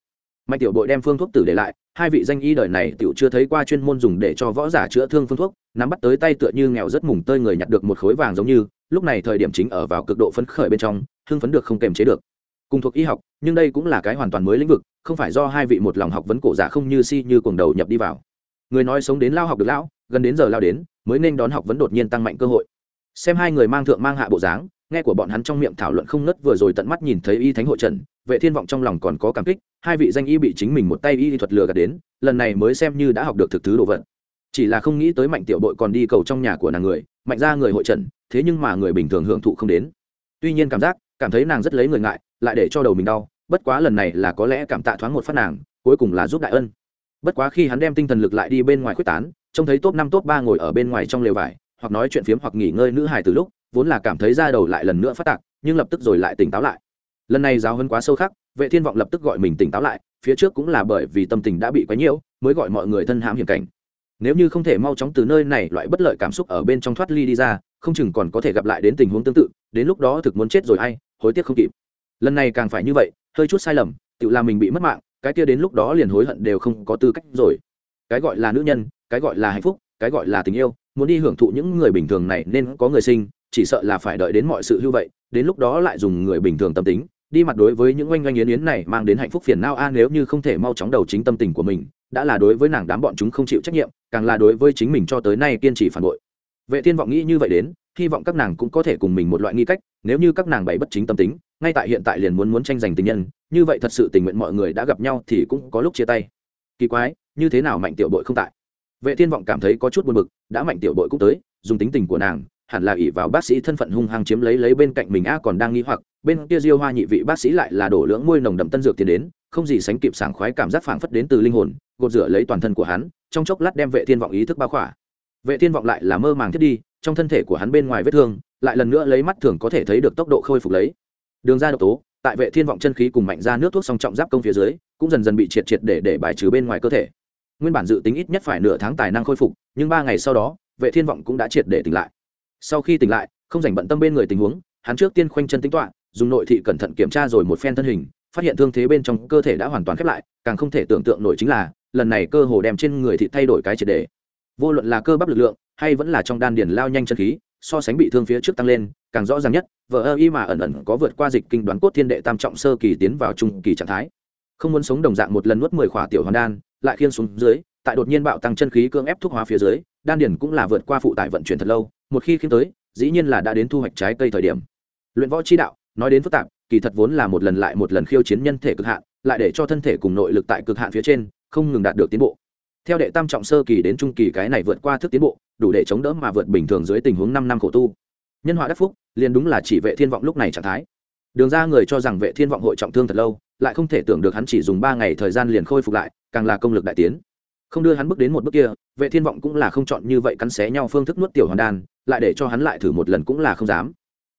mạnh tiểu bội đem phương thuốc tử để lại, hai vị danh y đời này tiểu chưa thấy qua chuyên môn dùng để cho võ giả chữa thương phương thuốc, nắm bắt tới tay tựa như nghèo rất mùng tơi người nhặt được một khối vàng giống như, lúc này thời điểm chính ở vào cực độ phấn khởi bên trong, hưng phấn được không kềm chế được. Cùng thuộc y học, nhưng đây cũng là cái hoàn toàn mới lĩnh vực, không phải do hai vị một lòng học vấn cổ giả không như si như cuồng đầu nhập đi vào. Người nói sống đến lao học được lão, gần đến giờ lao đến, mới nên đón học vấn đột nhiên tăng mạnh cơ hội. Xem hai người mang thượng mang hạ bộ dáng nghe của bọn hắn trong miệng thảo luận không ngớt vừa rồi tận mắt nhìn thấy y thánh hội trần, vệ thiên vọng trong lòng còn có cảm kích, hai vị danh y bị chính mình một tay y thuật lừa gạt đến, lần này mới xem như đã học được thực thứ đồ vật. Chỉ là không nghĩ tới mạnh tiểu bội còn đi cầu trong nhà của nàng người, mạnh ra người hội trần, thế nhưng mà người bình thường hưởng thụ không đến. Tuy nhiên cảm giác, cảm thấy nàng rất lấy người ngại, lại để cho đầu mình đau, bất quá lần này là có lẽ cảm tạ thoáng một phát nàng, cuối cùng là giúp đại ân. Bất quá khi hắn đem tinh thần lực lại đi bên ngoài quyết tán, trông thấy top năm, top ba ngồi ở bên ngoài trong lều vải, hoặc nói chuyện phiếm hoặc nghỉ ngơi nữ hài từ lúc vốn là cảm thấy ra đầu lại lần nữa phát tạc, nhưng lập tức rồi lại tỉnh táo lại. Lần này giáo hơn quá sâu khắc, vệ thiên vọng lập tức gọi mình tỉnh táo lại, phía trước cũng là bởi vì tâm tình đã bị quấy nhiễu, mới gọi mọi người thân hãm hiểm cảnh. Nếu như không thể mau chóng từ nơi này loại bất lợi cảm xúc ở bên trong thoát ly đi ra, không chừng còn có thể gặp lại đến tình huống tương tự, đến lúc đó thực muốn chết rồi hay, hối tiếc không kịp. Lần này càng phải như vậy, hơi chút sai lầm, tự làm mình bị mất mạng, cái kia đến lúc đó liền hối hận đều không có tư cách rồi. Cái gọi là nữ nhân, cái gọi là hạnh phúc, cái gọi là tình yêu, muốn đi hưởng thụ những người bình thường này nên có người sinh chỉ sợ là phải đợi đến mọi sự hưu vậy, đến lúc đó lại dùng người bình thường tâm tính, đi mặt đối với những oanh oanh yến yến này mang đến hạnh phúc phiền não a, nếu như không thể mau chóng đầu chính tâm tình của mình, đã là đối với nàng đám bọn chúng không chịu trách nhiệm, càng là đối với chính mình cho tới nay kiên trì phản bội. Vệ thiên vọng nghĩ như vậy đến, hy vọng các nàng cũng có thể cùng mình một loại nghi cách, nếu như các nàng bày bất chính tâm tính, ngay tại hiện tại liền muốn muốn tranh giành tình nhân, như vậy thật sự tình nguyện mọi người đã gặp nhau thì cũng có lúc chia tay. Kỳ quái, như thế nào mạnh tiểu bội không tại? Vệ thiên vọng cảm thấy có chút buồn bực, đã mạnh tiểu bội cũng tới, dùng tính tình của nàng hẳn là ỷ vào bác sĩ thân phận hung hăng chiếm lấy lấy bên cạnh mình a còn đang nghi hoặc, bên kia diêu hoa nhị vị bác sĩ lại là đổ lưỡng môi nồng đậm tân dược tiến đến, không gì sánh kịp sảng khoái cảm giác phảng phất đến từ linh hồn, gột rửa lấy toàn thân của hắn, trong chốc lát đem vệ thiên vọng ý thức bao khỏa. Vệ thiên vọng lại là mơ màng thiết đi, trong thân thể của hắn bên ngoài vết thương, lại lần nữa lấy mắt thường có thể thấy được tốc độ khôi phục lấy. Đường ra độc tố, tại vệ thiên vọng chân khí cùng mạnh ra nước thuốc song trọng giáp công phía dưới, cũng dần dần bị triệt triệt để để bài trừ bên ngoài cơ thể. Nguyên bản dự tính ít nhất phải nửa tháng tài năng khôi phục, nhưng ba ngày sau đó, vệ thiên vọng cũng đã triệt để tỉnh lại sau khi tỉnh lại, không dành bận tâm bên người tình huống, hắn trước tiên khoanh chân tính toạ dùng nội thị cẩn thận kiểm tra rồi một phen thân hình, phát hiện thương thế bên trong cơ thể đã hoàn toàn khép lại, càng không thể tưởng tượng nổi chính là, lần này cơ hồ đem trên người thị thay đổi cái triệt đề vô luận là cơ bắp lực lượng, hay vẫn là trong đan điền lao nhanh chân khí, so sánh bị thương phía trước tăng lên, càng rõ ràng nhất vợ ơ y mà ẩn ẩn có vượt qua dịch kinh đoán cốt thiên đệ tam trọng sơ kỳ tiến vào trung kỳ trạng thái. Không muốn sống đồng dạng một lần nuốt mười khỏa tiểu hoàn đan, lại khiên xuống dưới tại đột nhiên bạo tăng chân khí cưỡng ép thuốc hóa phía dưới, đan điền cũng là vượt qua phụ tải vận chuyển thật lâu, một khi khiến tới, dĩ nhiên là đã đến thu hoạch trái cây thời điểm. Luyện võ chi đạo, nói đến phức tạp, kỳ thật vốn là một lần lại một lần khiêu chiến nhân thể cực hạn, lại để cho thân thể cùng nội lực tại cực hạn phía trên, không ngừng đạt được tiến bộ. Theo đệ tam trọng sơ kỳ đến trung kỳ cái này vượt qua thức tiến bộ, đủ để chống đỡ mà vượt bình thường dưới tình huống năm năm khổ tu. Nhân họa đắc phúc, liền đúng là chỉ vệ thiên vọng lúc này trạng thái. Đường ra người cho rằng vệ thiên vọng hội trọng thương thật lâu, lại không thể tưởng được hắn chỉ dùng ba ngày thời gian liền khôi phục lại, càng là công lực đại tiến không đưa hắn bước đến một bước kia, vệ thiên vọng cũng là không chọn như vậy cắn xé nhau phương thức nuốt tiểu hoàn đan, lại để cho hắn lại thử một lần cũng là không dám.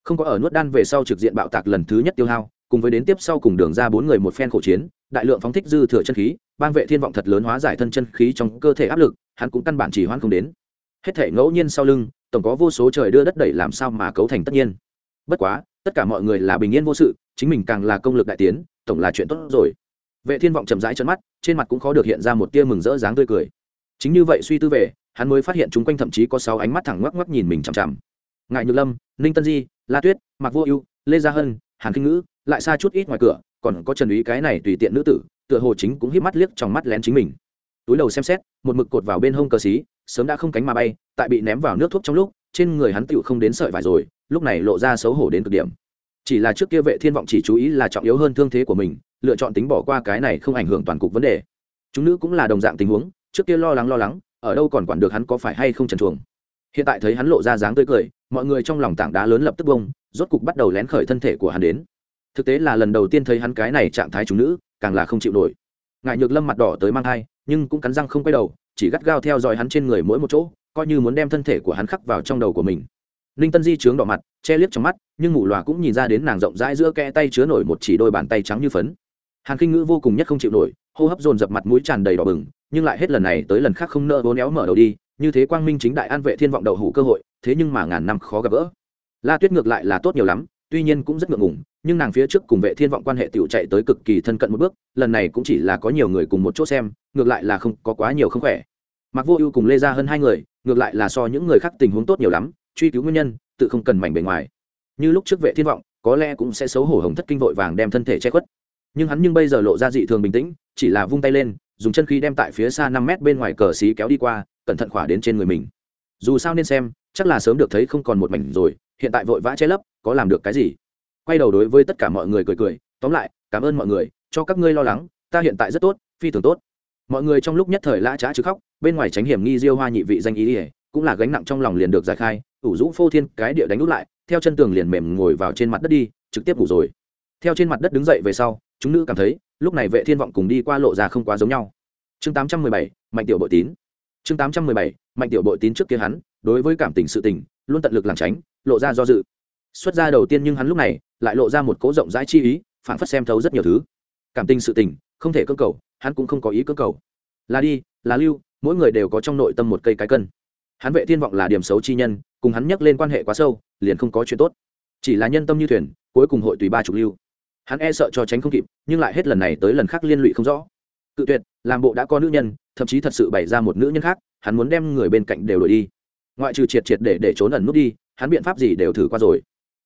Không có ở nuốt đan về sau trực diện bạo tạc lần thứ nhất tiêu hao, cùng với đến tiếp sau cùng đường ra bốn người một phen khổ chiến, đại lượng phóng thích dư thừa chân khí, bang vệ thiên vọng thật lớn hóa giải thân chân khí trong cơ thể áp lực, hắn cũng căn bản chỉ hoãn không đến. Hết thể ngẫu nhiên sau lưng, tổng có vô số trời đưa đất đẩy làm sao mà cấu thành tất nhiên. Bất quá, tất cả mọi người là bình yên vô sự, chính mình càng là công lực đại tiến, tổng là chuyện tốt rồi vệ thiên vọng chậm rãi chân mắt, trên mặt cũng khó được hiện ra một tia mừng rỡ dáng tươi cười. Chính như vậy suy tư về, hắn mới phát hiện chúng quanh thậm chí có sáu ánh mắt thẳng ngoắc ngoắc nhìn mình chằm chằm. Ngại nhược lâm, ninh tân di, la tuyết, mạc vô ưu, lê gia hân, hàn kinh ngữ, lại xa chút ít ngoài cửa, còn có trần ý cái này tùy tiện nữ tử, tựa hồ chính cũng híp mắt liếc trong mắt lén chính mình. Túi đầu xem xét, một mực cột vào bên hông cờ xí, sớm đã không cánh mà bay, tại bị ném vào nước thuốc trong lúc, trên người hắn tựu không đến sợi vải rồi, lúc này lộ ra xấu hổ đến cực điểm. Chỉ là trước kia vệ thiên vọng chỉ chú ý là trọng yếu hơn thương thế của mình lựa chọn tính bỏ qua cái này không ảnh hưởng toàn cục vấn đề. Chúng nữ cũng là đồng dạng tình huống, trước kia lo lắng lo lắng, ở đâu còn quản được hắn có phải hay không trần chuồng hiện tại thấy hắn lộ ra dáng tươi cười, mọi người trong lòng tảng đá lớn lập tức bông rốt cục bắt đầu lén khởi thân thể của hắn đến. Thực tế là lần đầu tiên thấy hắn cái này trạng thái chúng nữ, càng là không chịu nổi. Ngại nhược lâm mặt đỏ tới mang thai, nhưng cũng cắn răng không quay đầu, chỉ gắt gao theo dõi hắn trên người mỗi một chỗ, coi như muốn đem thân thể của hắn khắc vào trong đầu của mình. Ninh tân di trướng đỏ mặt, che liếc trong mắt, nhưng ngủ lòa cũng nhìn ra đến nàng rộng rãi giữa kẽ tay chứa nổi một chỉ đôi bàn tay trắng như phấn hàn kinh ngữ vô cùng nhất không chịu nổi, hô hấp dồn dập mặt mũi tràn đầy đỏ bừng, nhưng lại hết lần này tới lần khác không nỡ bố néo mở đầu đi, như thế quang minh chính đại an vệ thiên vọng đậu hủ cơ hội, thế nhưng mà ngàn năm khó gặp gỡ. La tuyết ngược lại là tốt nhiều lắm, tuy nhiên cũng rất ngượng ngùng, nhưng nàng phía trước cùng vệ thiên vọng quan hệ tiểu chạy tới cực kỳ thân cận một bước, lần này cũng chỉ là có nhiều người cùng một chỗ xem, ngược lại là không có quá nhiều không khỏe. Mặc vô ưu cùng lê ra hơn hai người, ngược lại là so những người khác tình huống tốt nhiều lắm, truy cứu nguyên nhân, tự không cần mảnh bề ngoài. Như lúc trước vệ thiên vọng, có lẽ cũng sẽ xấu hổ hồng thất kinh vội vàng đem thân thể che khuất nhưng hắn nhưng bây giờ lộ ra dị thường bình tĩnh, chỉ là vung tay lên, dùng chân khí đem tại phía xa năm mét bên ngoài cờ xí kéo đi qua, cẩn thận khỏa đến trên người mình. Dù sao nên xem, chắc là sớm được thấy không còn một mảnh rồi, hiện tại vội vã che lấp, có làm được cái gì? Quay đầu đối với tất cả mọi người cười cười, tóm lại, cảm ơn mọi người, cho các ngươi lo lắng, ta hiện tại rất tốt, phi thường tốt. Mọi người trong lúc nhất thời lã trá chứ khóc, bên ngoài tránh hiểm nghi diêu hoa nhị vị danh ý ỉa cũng là gánh nặng trong lòng liền được giải khai, ủ rũ phô thiên cái địa đánh úp lại, theo chân tường liền mềm ngồi vào trên mặt đất đi, trực tiếp ngủ rồi. Theo trên mặt đất đứng dậy về sau chúng nữ cảm thấy lúc này vệ thiên vọng cùng đi qua lộ ra không quá giống nhau. Chương 817, mạnh tiểu bội tín. Chương 817, mạnh tiểu bội tín trước kia hắn đối với cảm tình sự tình luôn tận lực làm tránh lộ ra do dự. Xuất ra đầu tiên nhưng hắn lúc này lại lộ ra một cố rộng rãi chi ý phản phất xem thấu rất nhiều thứ. Cảm tình sự tình không thể cơ cầu hắn cũng không có ý cơ cầu. Là đi là lưu mỗi người đều có trong nội tâm một cây cái cân. Hắn vệ thiên vọng là điểm xấu chi nhân cùng hắn nhắc lên quan hệ quá sâu liền không có chuyện tốt. Chỉ là nhân tâm như thuyền cuối cùng hội tùy ba chục lưu hắn e sợ cho tránh không kịp, nhưng lại hết lần này tới lần khác liên lụy không rõ. Cự tuyệt, làm bộ đã có nữ nhân, thậm chí thật sự bày ra một nữ nhân khác, hắn muốn đem người bên cạnh đều đổi đi. Ngoại trừ triệt triệt để để trốn ẩn nút đi, hắn biện pháp gì đều thử qua rồi.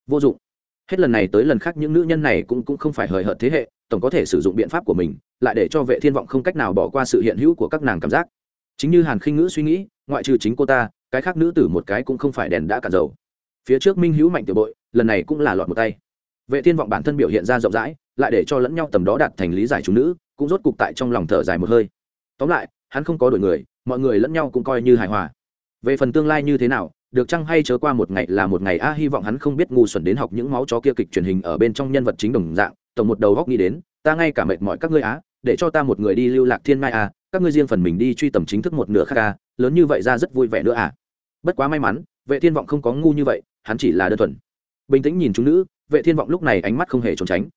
Vô dụng. Hết lần này tới lần khác những nữ nhân này cũng cũng không phải hời hợt thế hệ, tổng có thể sử dụng biện pháp của mình, lại để cho vệ thiên vọng không cách nào bỏ qua sự hiện hữu của các nàng cảm giác. Chính như hàn khinh ngữ suy nghĩ, ngoại trừ chính cô ta, cái khác nữ tử một cái cũng không phải đèn đã cạn dầu. Phía trước minh hữu mạnh tiểu bội, lần này cũng là lọt một tay vệ thiên vọng bản thân biểu hiện ra rộng rãi, lại để cho lẫn nhau tầm đó đạt thành lý giải chúng nữ, cũng rốt cục tại trong lòng thở dài một hơi. Tóm lại, hắn không có đổi người, mọi người lẫn nhau cũng coi như hài hòa. Về phần tương lai như thế nào, được chăng hay chớ qua một ngày là một ngày, a, hy vọng hắn không biết ngu xuẩn đến học những máu chó kia kịch truyền hình ở bên trong nhân vật chính đồng dạng, tổng một đầu góc nghĩ đến, ta ngay cả mệt mỏi các ngươi á, để cho ta một người đi lưu lạc thiên mai a các ngươi riêng phần mình đi truy tầm chính thức một nửa khác a lớn như vậy ra rất vui vẻ nữa à bất quá may mắn, vệ thiên vọng không có ngu như vậy, hắn chỉ là đơn thuần. Bình tĩnh nhìn chúng nữ vệ thiên vọng lúc này ánh mắt không hề trốn tránh.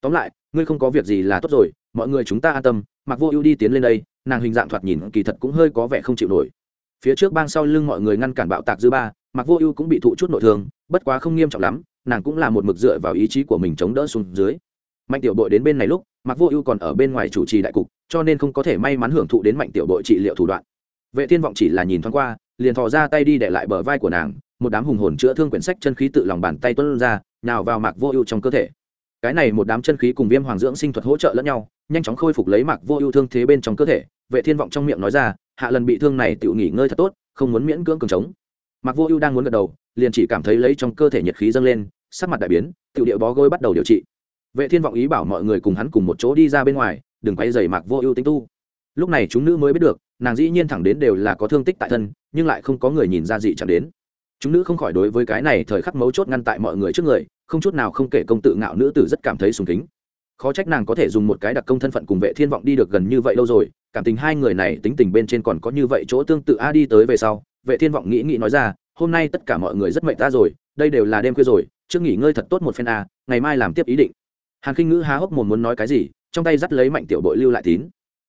Tóm lại, ngươi không có việc gì là tốt rồi, mọi người chúng ta an tâm mặc vô ưu đi tiến lên đây, nàng hình dạng thoạt nhìn kỳ thật cũng hơi có vẻ không chịu nổi. Phía trước bang sau lưng mọi người ngăn cản bạo tạc dư ba mặc vô ưu cũng bị thụ chút nội thương, bất quá không nghiêm trọng lắm, nàng cũng là một mực dựa vào ý chí của mình chống đỡ xuống dưới. Mạnh tiểu bội đến bên này lúc mặc vô ưu còn ở bên ngoài chủ trì đại cục, cho nên không có thể may mắn hưởng thụ đến mạnh tiểu bội trị liệu thủ đoạn. Vệ thiên vọng chỉ là nhìn thoáng qua, liền thò ra tay đi để lại bờ vai của nàng, một đám hùng hồn chữa thương quyển sách chân khí tự lòng bàn tay tuân ra nào vào mạc vô ưu trong cơ thể. Cái này một đám chân khí cùng viêm hoàng dưỡng sinh thuật hỗ trợ lẫn nhau, nhanh chóng khôi phục lấy mạc vô ưu thương thế bên trong cơ thể. Vệ thiên vọng trong miệng nói ra, hạ lần bị thương này tự nghỉ ngơi thật tốt, không muốn miễn cưỡng cường chống. Mạc vô ưu đang muốn gật đầu, liền chỉ cảm thấy lấy trong cơ thể nhiệt khí dâng lên, sắc mặt đại biến tự địa bó gối bắt đầu điều trị. Vệ thiên vọng ý bảo mọi người cùng hắn cùng một chỗ đi ra bên ngoài, đừng quay dày mạc vô ưu tính tu. Lúc này chúng nữ mới biết được, nàng dĩ nhiên thẳng đến đều là có thương tích tại thân, nhưng lại không có người nhìn ra gì chẳng đến chúng nữ không khỏi đối với cái này thời khắc mấu chốt ngăn tại mọi người trước người, không chút nào không kể công tự ngạo nữ tử rất cảm thấy sùng kính. Khó trách nàng có thể dùng một cái đặc công thân phận cùng vệ thiên vọng đi được gần như vậy lâu rồi, cảm tình hai người này tính tình bên trên còn có như vậy chỗ tương tự a đi tới về sau, vệ thiên vọng nghĩ nghĩ nói ra, hôm nay tất cả mọi người rất mệt ta rồi, đây đều là đêm khuya rồi, trước nghỉ ngơi thật tốt một phen a, ngày mai làm tiếp ý định. Hàn khinh ngữ há hốc mồm muốn nói cái gì, trong tay dắt lấy mạnh tiểu bội lưu lại tín.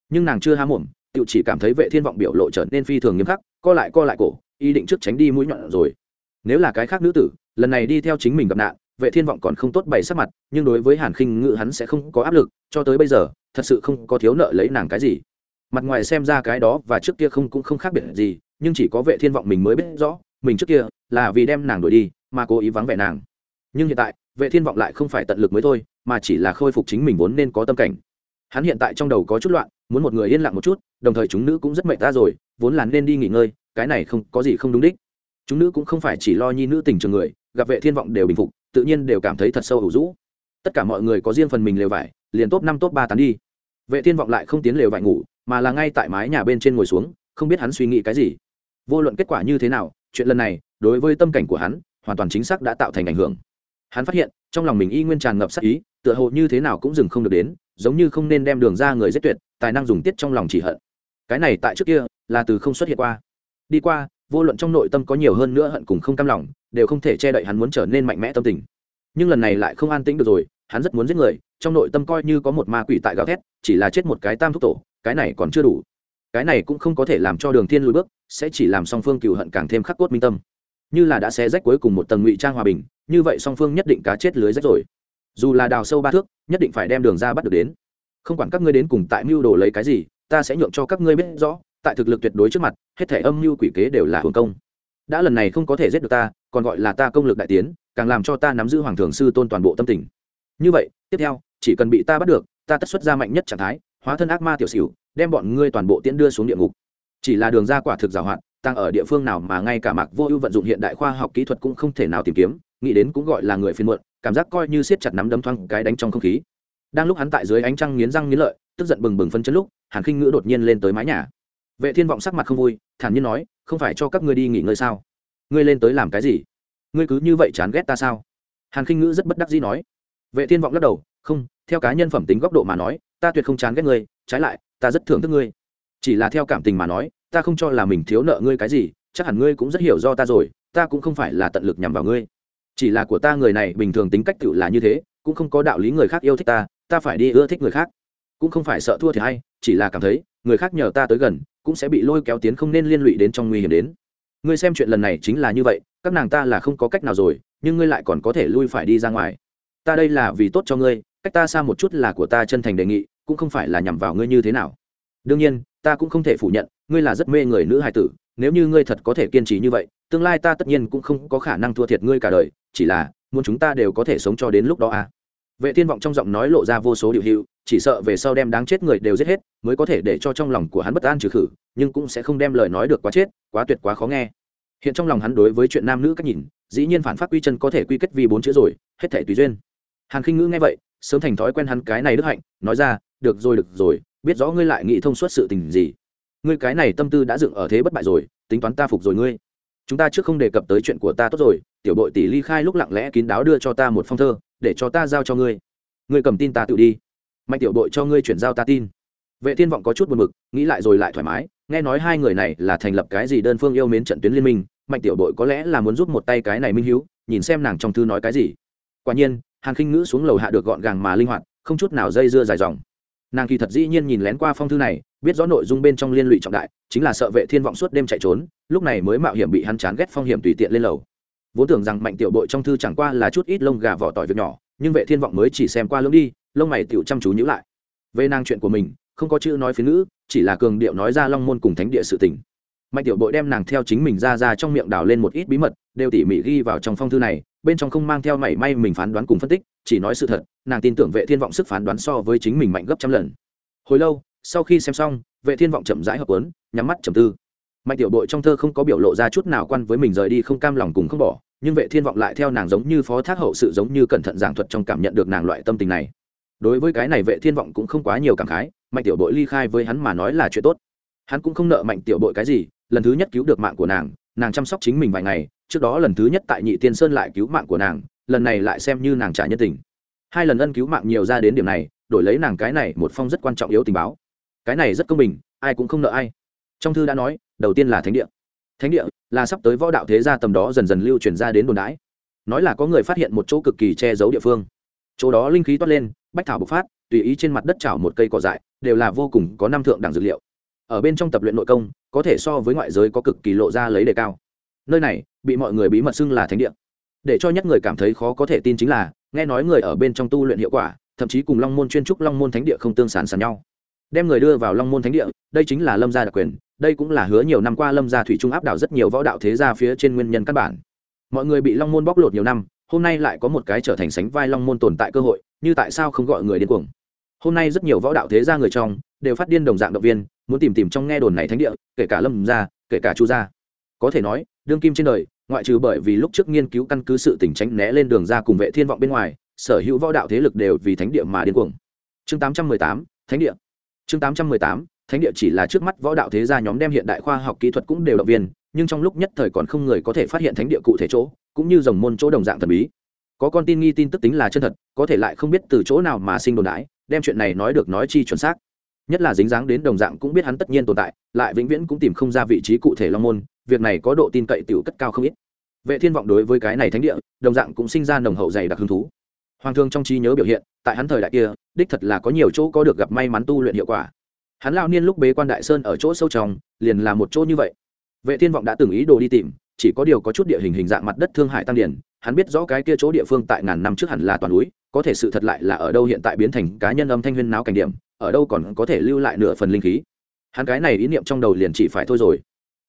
Nhưng nàng chưa há mồm, tự chỉ cảm thấy vệ thiên vọng biểu lộ trở nên phi thường nghiêm khắc, co lại co lại cổ, ý định trước tránh đi mũi nhọn rồi nếu là cái khác nữ tử, lần này đi theo chính mình gặp nạn, vệ thiên vọng còn không tốt bày sắc mặt, nhưng đối với hàn khinh ngự hắn sẽ không có áp lực, cho tới bây giờ, thật sự không có thiếu nợ lấy nàng cái gì. Mặt ngoài xem ra cái đó và trước kia không cũng không khác biệt gì, nhưng chỉ có vệ thiên vọng mình mới biết rõ, mình trước kia là vì đem nàng đuổi đi, mà cố ý vắng vẻ nàng. Nhưng hiện tại, vệ thiên vọng lại không phải tận lực mới thôi, mà chỉ là khôi phục chính mình vốn nên có tâm cảnh. Hắn hiện tại trong đầu có chút loạn, muốn một người yên lặng một chút, đồng thời chúng nữ cũng rất mệt ta rồi, vốn là nên đi nghỉ ngơi, cái này không có gì không đúng đích chúng nữ cũng không phải chỉ lo nhi nữ tình trường người, gặp vệ thiên vọng đều bình phục, tự nhiên đều cảm thấy thật sâu hữu rũ tất cả mọi người có riêng phần mình lều vải, liền top năm, top ba tán đi. Vệ thiên vọng lại không tiến lều vải ngủ, mà là ngay tại mái nhà bên trên ngồi xuống, không biết hắn suy nghĩ cái gì. Vô luận kết quả như thế nào, chuyện lần này, đối với tâm cảnh của hắn, hoàn toàn chính xác đã tạo thành ảnh hưởng. Hắn phát hiện, trong lòng mình y nguyên tràn ngập sắc ý, tựa hồ như thế nào cũng dừng không được đến, giống như không nên đem đường ra người giết tuyệt, tài năng dùng tiết trong lòng chỉ hận. Cái này tại trước kia, là từ không xuất hiện qua. Đi qua vô luận trong nội tâm có nhiều hơn nữa hận cùng không cam lòng, đều không thể che đậy hắn muốn trở nên mạnh mẽ tâm tình. Nhưng lần này lại không an tĩnh được rồi, hắn rất muốn giết người, trong nội tâm coi như có một ma quỷ tại gào thét, chỉ là chết một cái tam thúc tổ, cái này còn chưa đủ. Cái này cũng không có thể làm cho đường thiên lùi bước, sẽ chỉ làm song phương cựu hận càng thêm khắc cốt minh tâm. Như là đã xé rách cuối cùng một tầng ngụy trang hòa bình, như vậy song phương nhất định cá chết lưới rách rồi. Dù là đào sâu ba thước, nhất định phải đem đường ra bắt được đến. Không quản các ngươi đến cùng tại mưu đồ lấy cái gì, ta sẽ nhượng cho các ngươi biết rõ tại thực lực tuyệt đối trước mặt, hết thể âm mưu quỷ kế đều là hưởng công. Đã lần này không có thể giết được ta, còn gọi là ta công lực đại tiến, càng làm cho ta nắm giữ hoàng thường sư tôn toàn bộ tâm tình. Như vậy, tiếp theo, chỉ cần bị ta bắt được, ta tất xuất ra mạnh nhất trạng thái, hóa thân ác ma tiểu xỉu, đem bọn ngươi toàn bộ tiễn đưa xuống địa ngục. Chỉ là đường ra quả thực giảo hạn, tăng ở địa phương nào mà ngay cả mạc vô ưu vận dụng hiện đại khoa học kỹ thuật cũng không thể nào tìm kiếm, nghĩ đến cũng gọi là người phiên muộn, cảm giác coi như siết chặt nắm đấm thoáng cái đánh trong không khí. Đang lúc hắn tại dưới ánh trăng nghiến răng nghiến lợi, tức giận bừng bừng phân chân lúc, hàn khinh ngữ đột nhiên lên tới mái nhà vệ thiên vọng sắc mặt không vui, thản nhiên nói, không phải cho các ngươi đi nghỉ ngơi sao? Ngươi lên tới làm cái gì? Ngươi cứ như vậy chán ghét ta sao? Hàn khinh ngữ rất bất đắc dĩ nói. Vệ thiên vọng lắc đầu, không, theo cá nhân phẩm tính góc độ mà nói, ta tuyệt không chán ghét ngươi, trái lại, ta rất thưởng thức ngươi. Chỉ là theo cảm tình mà nói, ta không cho là mình thiếu nợ ngươi cái gì, chắc hẳn ngươi cũng rất hiểu do ta rồi, ta cũng không phải là tận lực nhằm vào ngươi. Chỉ là của ta người này bình thường tính cách tự là như thế, cũng không có đạo lý người khác yêu thích ta ta phải đi ưa thích người khác. Cũng không phải sợ thua thì hay, chỉ là cảm thấy, người khác nhờ ta tới gần cũng sẽ bị lôi kéo tiến không nên liên lụy đến trong nguy hiểm đến. Ngươi xem chuyện lần này chính là như vậy, các nàng ta là không có cách nào rồi, nhưng ngươi lại còn có thể lui phải đi ra ngoài. Ta đây là vì tốt cho ngươi, cách ta xa một chút là của ta chân thành đề nghị, cũng không phải là nhằm vào ngươi như thế nào. Đương nhiên, ta cũng không thể phủ nhận, ngươi là rất mê người nữ hài tử, nếu như ngươi thật có thể kiên trì như vậy, tương lai ta tất nhiên cũng không có khả năng thua thiệt ngươi cả đời, chỉ là, muốn chúng ta đều có thể sống cho đến lúc đó à. Vệ thiên vọng trong giọng nói lộ ra vô số điều hữu chỉ sợ về sau đem đáng chết người đều giết hết, mới có thể để cho trong lòng của hắn bất an trừ khử, nhưng cũng sẽ không đem lời nói được quá chết, quá tuyệt, quá khó nghe. Hiện trong lòng hắn đối với chuyện nam nữ cách nhìn, dĩ nhiên phản phát quy chân có thể quy kết vì bốn chữ rồi, hết thể tùy duyên. Hàn khinh ngữ nghe vậy, sớm thành thói quen hắn cái này đức hạnh, nói ra, được rồi được rồi, biết rõ ngươi lại nghĩ thông suốt sự tình gì. Ngươi cái này tâm tư đã dựng ở thế bất bại rồi, tính toán ta phục rồi ngươi. Chúng ta trước không đề cập tới chuyện của ta tốt rồi, tiểu bội tỷ ly khai lúc lặng lẽ kín đáo đưa cho ta một phong thơ, để cho ta giao cho ngươi. Ngươi cầm tin ta tự đi mạnh tiểu bội cho ngươi chuyển giao ta tin. Vệ thiên vọng có chút buồn bực, nghĩ lại rồi lại thoải mái, nghe nói hai người này là thành lập cái gì đơn phương yêu mến trận tuyến liên minh, mạnh tiểu bội có lẽ là muốn giúp một tay cái này minh hiếu, nhìn xem nàng trong thư nói cái gì. Quả nhiên hàng khinh ngữ xuống lầu hạ được gọn gàng mà linh hoạt, không chút nào dây dưa dài dòng. Nàng kỳ thật dĩ nhiên nhìn lén qua phong thư này, biết rõ nội dung bên trong liên lụy trọng đại, chính là sợ vệ thiên vọng suốt đêm chạy trốn, lúc này mới mạo hiểm bị hắn chán ghét phong hiểm tùy tiện lên lầu. Vốn tưởng rằng mạnh tiểu bội trong thư chẳng qua là chút ít lông gà vỏ tỏi việc nhỏ, nhưng vệ thiên vọng mới chỉ xem qua lưỡng đi lông mày tiểu chăm chú nhíu lại. Về nàng chuyện của mình, không có chữ nói phía ngữ, chỉ là cường điệu nói ra long môn cùng thánh địa sự tình. Mạnh tiểu bội đem nàng theo chính mình ra ra trong miệng đào lên một ít bí mật, đều tỉ mỉ ghi vào trong phong thư này, bên trong không mang theo mảy may mình phán đoán cùng phân tích, chỉ nói sự thật, nàng tin tưởng vệ thiên vọng sức phán đoán so với chính mình mạnh gấp trăm lần. Hồi lâu, sau khi xem xong, vệ thiên vọng chậm rãi hợp quấn nhắm mắt trầm tư. Mạnh tiểu bội trong thơ không có biểu lộ ra chút nào quan với mình rời đi không cam lòng cùng không bỏ, nhưng vệ thiên vọng lại theo nàng giống như phó thác hậu sự giống như cẩn thận giảng thuật trong cảm nhận được nàng loại tâm tình này đối với cái này vệ thiên vọng cũng không quá nhiều cảm khái, mạnh tiểu bội ly khai với hắn mà nói là chuyện tốt. Hắn cũng không nợ mạnh tiểu bội cái gì, lần thứ nhất cứu được mạng của nàng nàng chăm sóc chính mình vài ngày, trước đó lần thứ nhất tại nhị tiên sơn lại cứu mạng của nàng, lần này lại xem như nàng trả nhân tình. Hai lần ân cứu mạng nhiều ra đến điểm này, đổi lấy nàng cái này một phong rất quan trọng yếu tình báo. Cái này rất công bình, ai cũng không nợ ai. Trong thư đã nói, đầu tiên là thánh địa. Thánh địa là sắp tới võ đạo thế gia tầm đó dần dần lưu truyền ra đến đồn đãi. Nói là có người phát hiện một chỗ cực kỳ che giấu địa phương chỗ đó linh khí toát lên, bách thảo bộc phát, tùy ý trên mặt đất trào một cây cỏ dại, đều là vô cùng có năm thượng đẳng dược liệu. Ở bên trong tập luyện nội công, có thể so với ngoại giới có cực kỳ lộ ra lấy đề cao. Nơi này, bị mọi người bí mật xưng là thánh địa. Để cho nhất người cảm thấy khó có thể tin chính là, nghe nói người ở bên trong tu luyện hiệu quả, thậm chí cùng long môn chuyên trúc, long môn thánh địa không tương sản sàn nhau. Đem người đưa vào long môn thánh địa, đây chính là lâm gia đặc quyền, đây cũng là hứa nhiều năm qua lâm gia thủy trung áp đảo rất nhiều võ đạo thế gia phía trên nguyên nhân căn bản. Mọi người bị long môn bóc lột nhiều năm hôm nay lại có một cái trở thành sánh vai long môn tồn tại cơ hội như tại sao không gọi người điên cuồng? Hôm nay rất nhiều võ đạo thế gia người trong đều phát điên đồng dạng động viên muốn tìm tìm trong nghe đồn này thánh địa kể cả lâm gia kể cả chu gia. Có thể nói đương kim trên đời ngoại trừ bởi vì lúc trước nghiên cứu căn cứ sự tỉnh tránh né lên đường ra cùng vệ thiên vọng bên ngoài sở hữu võ đạo thế lực đều vì thánh địa mà điên cuồng. Chương 818, thánh địa. Chương 818, thánh địa chỉ là trước mắt võ đạo thế gia nhóm đem hiện đại khoa học kỹ thuật cũng đều động viên nhưng trong lúc nhất thời còn không người có thể phát hiện thánh địa cụ thể chỗ cũng như dòng môn chỗ đồng dạng thần bí. Có con tin nghi tin tức tính là chân thật, có thể lại không biết từ chỗ nào mà sinh đồn đãi đem chuyện này nói được nói chi chuẩn xác. Nhất là dính dáng đến đồng dạng cũng biết hắn tất nhiên tồn tại, lại vĩnh viễn cũng tìm không ra vị trí cụ thể long môn, việc này có độ tin cậy tiểu cất cao không ít. Vệ thiên vọng đối với cái này thánh địa, đồng dạng cũng sinh ra nồng hậu dày đặc hứng thú. Hoàng thương trong trí nhớ biểu hiện, tại hắn thời đại kia, đích thật là có nhiều chỗ có được gặp may mắn tu luyện hiệu quả. Hắn lao niên lúc bế quan đại sơn ở chỗ sâu trong, liền là một chỗ như vậy. Vệ thiên vọng đã từng ý đồ đi tìm chỉ có điều có chút địa hình hình dạng mặt đất thương hải tăng điển, hắn biết rõ cái kia chỗ địa phương tại ngàn năm trước hẳn là toàn núi, có thể sự thật lại là ở đâu hiện tại biến thành cá nhân âm thanh huyên náo cảnh điểm, ở đâu còn có thể lưu lại nửa phần linh khí. Hắn cái này ý niệm trong đầu liền chỉ phải thôi rồi.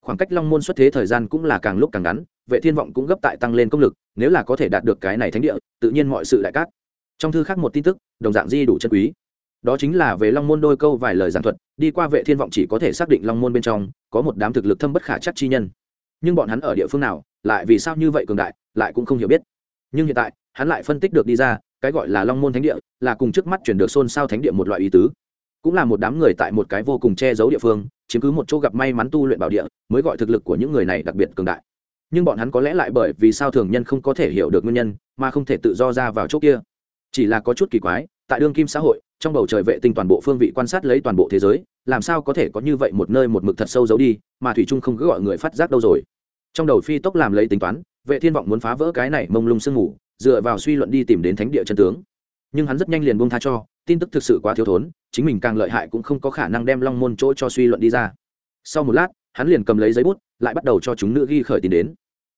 Khoảng cách long môn xuất thế thời gian cũng là càng lúc càng ngắn, vệ thiên vọng cũng gấp tại tăng lên công lực, nếu là có thể đạt được cái này thánh địa, tự nhiên mọi sự đại cát. Trong thư khác một tin tức, đồng dạng di đủ chân quý. Đó chính là về long môn đôi câu vài lời giảng thuật, đi qua vệ thiên vọng chỉ có thể xác định long môn bên trong có một đám thực lực thâm bất khả chắc chi nhân nhưng bọn hắn ở địa phương nào, lại vì sao như vậy cường đại, lại cũng không hiểu biết. Nhưng hiện tại, hắn lại phân tích được đi ra, cái gọi là long môn thánh địa, là cùng trước mắt chuyển được xôn xao thánh địa một loại ý tứ. Cũng là một đám người tại một cái vô cùng che giấu địa phương, chiếm cứ một chỗ gặp may mắn tu luyện bảo địa, mới gọi thực lực của những người này đặc biệt cường đại. Nhưng bọn hắn có lẽ lại bởi vì sao thường nhân không có thể hiểu được nguyên nhân, mà không thể tự do ra vào chỗ kia. Chỉ là có chút kỳ quái, tại đương kim xã hội trong bầu trời vệ tinh toàn bộ phương vị quan sát lấy toàn bộ thế giới, làm sao có thể có như vậy một nơi một mực thật sâu giấu đi, mà thủy trung không cứ gọi người phát giác đâu rồi. Trong đầu phi tốc làm lấy tính toán, vệ thiên vọng muốn phá vỡ cái này mông lung sương ngủ dựa vào suy luận đi tìm đến thánh địa chân tướng. Nhưng hắn rất nhanh liền buông tha cho, tin tức thực sự quá thiếu thốn, chính mình càng lợi hại cũng không có khả năng đem long môn chỗ cho suy luận đi ra. Sau một lát, hắn liền cầm lấy giấy bút, lại bắt đầu cho chúng nữ ghi khởi tin đến.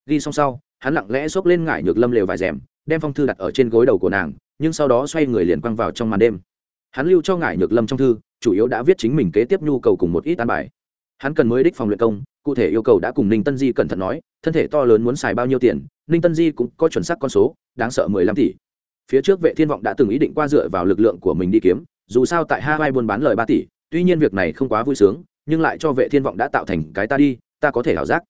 Ghi xong sau, hắn lặng lẽ xốc lên ngải nhược lâm lều vài rèm, đem phong thư đặt ở trên gối đầu của nàng, nhưng sau đó xoay người liền quăng vào trong màn đêm hắn lưu cho ngải nhược lâm trong thư, chủ yếu đã viết chính mình kế tiếp nhu cầu cùng một ít an bài. Hắn cần mới đích phòng luyện công, cụ thể yêu cầu đã cùng ninh tân di cẩn thận nói, thân thể to lớn muốn xài bao nhiêu tiền, ninh tân di cũng có chuẩn xác con số, đáng sợ mười lăm tỷ. Phía trước vệ thiên vọng đã từng ý định qua dựa vào lực lượng của mình đi kiếm, dù sao tại hai buôn bán lời ba tỷ, tuy nhiên việc này không quá vui sướng, nhưng lại cho vệ thiên vọng đã tạo thành cái ta đi, ta có thể ảo giác.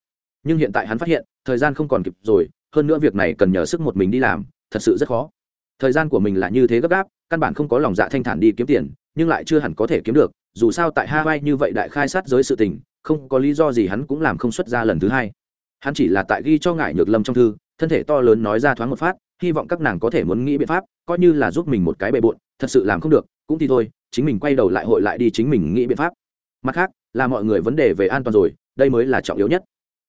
Nhưng hiện tại hắn phát hiện, thời gian không còn kịp rồi, hơn nữa việc này cần nhờ sức một mình đi làm, thật sự rất khó. Thời gian của mình là như thế gấp gáp căn bản không có lòng dạ thanh thản đi kiếm tiền, nhưng lại chưa hẳn có thể kiếm được, dù sao tại hawaii như vậy đại khai sát giới sự tình, không có lý do gì hắn cũng làm không xuất ra lần thứ hai. Hắn chỉ là tại ghi cho ngại nhược lâm trong thư, thân thể to lớn nói ra thoáng một phát, hy vọng các nàng có thể muốn nghĩ biện pháp, coi như là giúp mình một cái bề bộn, thật sự làm không được, cũng thì thôi, chính mình quay đầu lại hội lại đi chính mình nghĩ biện pháp. Mặt khác, là mọi người vấn đề về an toàn rồi, đây mới là trọng yếu nhất.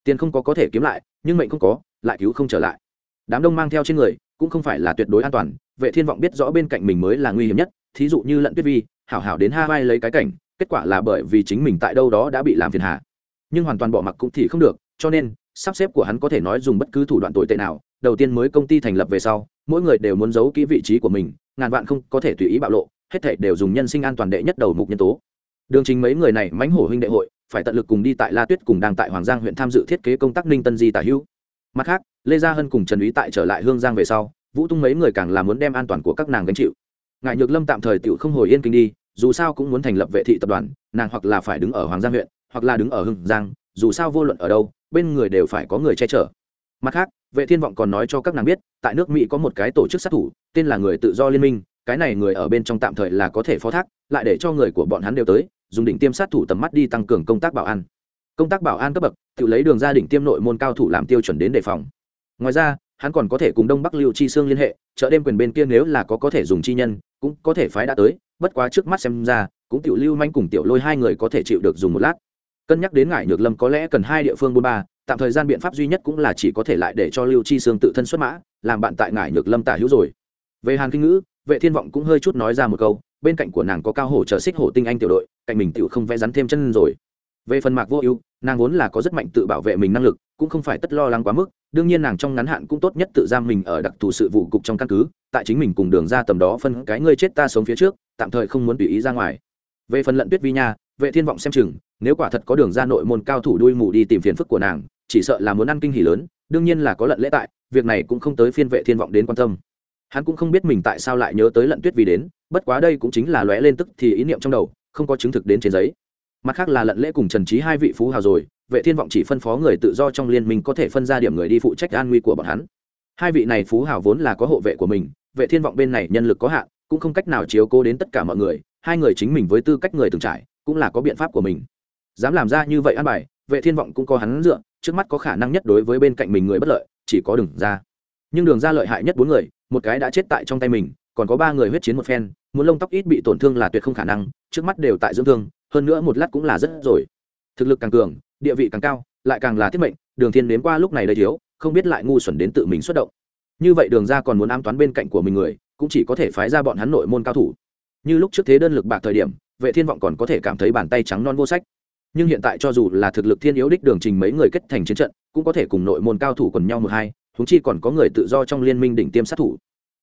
Tiền không có có thể kiếm lại, nhưng mệnh không có, lại cứu không trở lại. Đám đông mang theo trên người, cũng không phải là tuyệt đối an toàn vệ thiên vọng biết rõ bên cạnh mình mới là nguy hiểm nhất, thí dụ như lận tuyết vi, hảo hảo đến hai lấy cái cảnh, kết quả là bởi vì chính mình tại đâu đó đã bị làm phiền hà. Nhưng hoàn toàn bỏ mặc cũng thì không được, cho nên, sắp xếp của hắn có thể nói dùng bất cứ thủ đoạn tồi tệ nào, đầu tiên mới công ty thành lập về sau, mỗi người đều muốn giấu kỹ vị trí của mình, ngàn vạn không có thể tùy ý bạo lộ, hết thảy đều dùng nhân sinh an toàn đệ nhất đầu mục nhân tố. Đường Chính mấy người này mãnh hổ huynh đệ hội, phải tận lực cùng đi tại la tuyết cùng đang tại hoàng giang huyện tham dự thiết kế công tác ninh tân di tả hữu. Mặt khác, lê gia hân cùng trần úy tại trở lại hương giang về sau vũ tung mấy người càng là muốn đem an toàn của các nàng gánh chịu. Ngại nhược lâm tạm thời tự không hồi yên kinh đi, dù sao cũng muốn thành lập vệ thị tập đoàn, nàng hoặc là phải đứng ở hoàng giang huyện, hoặc là đứng ở hưng giang, dù sao vô luận ở đâu, bên người đều phải có người che chở. Mặt khác, vệ thiên vọng còn nói cho các nàng biết, tại nước mỹ có một cái tổ chức sát thủ, tên là người tự do liên minh, cái này người ở bên trong tạm thời là có thể phó thác, lại để cho người của bọn hắn đều tới, dùng đỉnh tiêm sát thủ tầm mắt đi tăng cường công tác bảo an. Công tác bảo an cấp bậc, tự lấy đường ra đỉnh tiêm nội môn cao thủ làm tiêu chuẩn đến đề phòng. Ngoài ra hắn còn có thể cùng đông bắc lưu chi sương liên hệ, chợ đêm quyền bên kia nếu là có có thể dùng chi nhân, cũng có thể phái đã tới, bất quá trước mắt xem ra, cũng tiểu lưu manh cùng tiểu lôi hai người có thể chịu được dùng một lát. Cân nhắc đến ngải nhược lâm có lẽ cần hai địa phương buôn ba, tạm thời gian biện pháp duy nhất cũng là chỉ có thể lại để cho lưu chi sương tự thân xuất mã, làm bạn tại ngải nhược lâm tả hữu rồi. Về hàn kinh ngữ, vệ thiên vọng cũng hơi chút nói ra một câu, bên cạnh của nàng có cao hổ chờ xích hổ tinh anh tiểu đội, cạnh mình tiểu không vẽ rắn thêm chân rồi. Về phần mạc vô ưu, nàng vốn là có rất mạnh tự bảo vệ mình năng lực, cũng không phải tất lo lắng quá mức đương nhiên nàng trong ngắn hạn cũng tốt nhất tự giam mình ở đặc thù sự vụ cục trong căn cứ, tại chính mình cùng đường ra tầm đó phân cái ngươi chết ta sống phía trước, tạm thời không muốn tùy ý ra ngoài. Về phần lận tuyết vi nha, vệ thiên vọng xem chừng, nếu quả thật có đường ra nội môn cao thủ đuôi mù đi tìm phiền phức của nàng, chỉ sợ là muốn ăn kinh hỉ lớn, đương nhiên là có lận lễ tại, việc này cũng không tới phiên vệ thiên vọng đến quan tâm. Hắn cũng không biết mình tại sao lại nhớ tới lận tuyết vi đến, bất quá đây cũng chính là lóe lên tức thì ý niệm trong đầu, không có chứng thực đến trên giấy. Mặt khác là lận lễ cùng trần trí hai vị phú hào rồi vệ thiên vọng chỉ phân phó người tự do trong liên minh có thể phân ra điểm người đi phụ trách an nguy của bọn hắn. Hai vị này phú hào vốn là có hộ vệ của mình, vệ thiên vọng bên này nhân lực có hạn, cũng không cách nào chiếu cố đến tất cả mọi người, hai người chính mình với tư cách người từng trải, cũng là có biện pháp của mình. Dám làm ra như vậy an bài, vệ thiên vọng cũng có hắn dựa, trước mắt có khả năng nhất đối với bên cạnh mình người bất lợi, chỉ có đường ra. Nhưng đường ra lợi hại nhất bốn người, một cái đã chết tại trong tay mình, còn có ba người huyết chiến một phen, muốn lông tóc ít bị tổn thương là tuyệt không khả năng, trước mắt đều tại dưỡng thương, hơn nữa một lát cũng là rất rồi thực lực càng cường, địa vị càng cao, lại càng là thiết mệnh, đường thiên đến qua lúc này đầy thiếu, không biết lại ngu xuẩn đến tự mình xuất động. Như vậy đường ra còn muốn ám toán bên cạnh của mình người, cũng chỉ có thể phái ra bọn hắn nội môn cao thủ. Như lúc trước thế đơn lực bạc thời điểm, vệ thiên vọng còn có thể cảm thấy bàn tay trắng non vô sách. Nhưng hiện tại cho dù là thực lực thiên yếu đích đường trình mấy người kết thành chiến trận, cũng có thể cùng nội môn cao thủ quần nhau một hai chúng chi còn có người tự do trong liên minh đỉnh tiêm sát thủ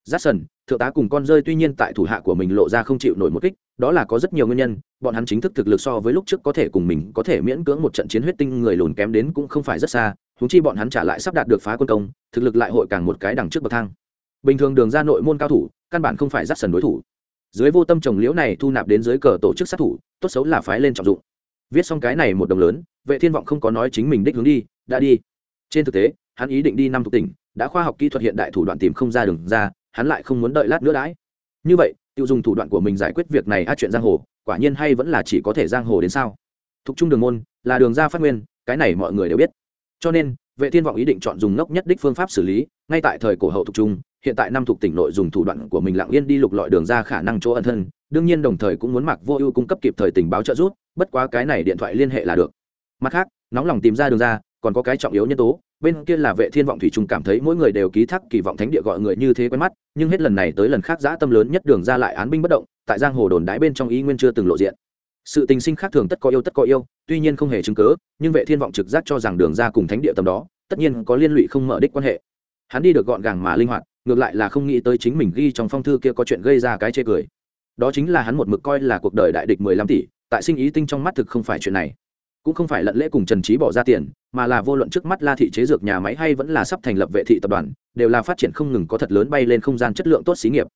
giắt sần, thượng tá cùng con rơi tuy nhiên tại thủ hạ của mình lộ ra không chịu nổi một kích, đó là có rất nhiều nguyên nhân, bọn hắn chính thức thực lực so với lúc trước có thể cùng mình có thể miễn cưỡng một trận chiến huyết tinh người lùn kém đến cũng không phải rất xa húng chi bọn hắn trả lại sắp đạt được phá quân công, thực lực lại hội càng một cái đằng trước bậc thang. Bình thường đường ra nội môn cao thủ, căn bản không phải giắt sần đối thủ. Dưới vô tâm trồng liễu này thu nạp đến dưới cờ tổ chức sát thủ, tốt xấu là phái lên trọng dụng. Viết xong cái này một đồng lớn, vệ thiên vọng không có nói chính mình đích hướng đi, đã đi. Trên thực tế, hắn ý định đi năm thuộc tỉnh, đã khoa học kỹ thuật hiện đại thủ đoạn tìm không ra đường ra hắn lại không muốn đợi lát nữa đãi. Như vậy tiêu dùng thủ đoạn của mình giải quyết việc này át chuyện giang hồ, quả nhiên hay vẫn là chỉ có thể giang hồ đến sao? Thục trung đường môn, là đường ra phát nguyên, cái này mọi người đều biết. Cho nên, vệ thiên vọng ý định chọn dùng ngốc nhất đích phương pháp xử lý, ngay tại thời cổ hậu thục trung, hiện tại năm thuộc tỉnh nội dùng thủ đoạn của mình lặng yên đi lục lọi đường ra khả năng chỗ ẩn thân, đương nhiên đồng thời cũng muốn mặc vô ưu cung cấp kịp thời tình báo trợ giúp, bất quá cái này điện thoại liên hệ là được. Mặt khác, nóng lòng tìm ra đường ra, còn có cái trọng yếu nhân tố bên kia là vệ thiên vọng thủy trung cảm thấy mỗi người đều ký thác kỳ vọng thánh địa gọi người như thế quen mắt, nhưng hết lần này tới lần khác giã tâm lớn nhất đường ra lại án binh bất động, tại giang hồ đồn đái bên trong ý nguyên chưa từng lộ diện. Sự tình sinh khác thường tất có yêu tất có yêu, tuy nhiên không hề chứng cớ, nhưng vệ thiên vọng trực giác cho rằng đường ra cùng thánh địa tầm đó, tất nhiên có liên lụy không mở đích quan hệ. Hắn đi được gọn gàng mà linh hoạt, ngược lại là không nghĩ tới chính mình ghi trong phong thư kia có chuyện gây ra cái chê cười. Đó chính là hắn một mực coi là cuộc đời đại địch mười lăm tỷ, tại sinh ý tinh trong mắt thực không phải chuyện này cũng không phải lận lễ cùng trần trí bỏ ra tiền, mà là vô luận trước mắt la thị chế dược nhà máy hay vẫn là sắp thành lập vệ thị tập đoàn, đều là phát triển không ngừng có thật lớn bay lên không gian chất lượng tốt xí nghiệp.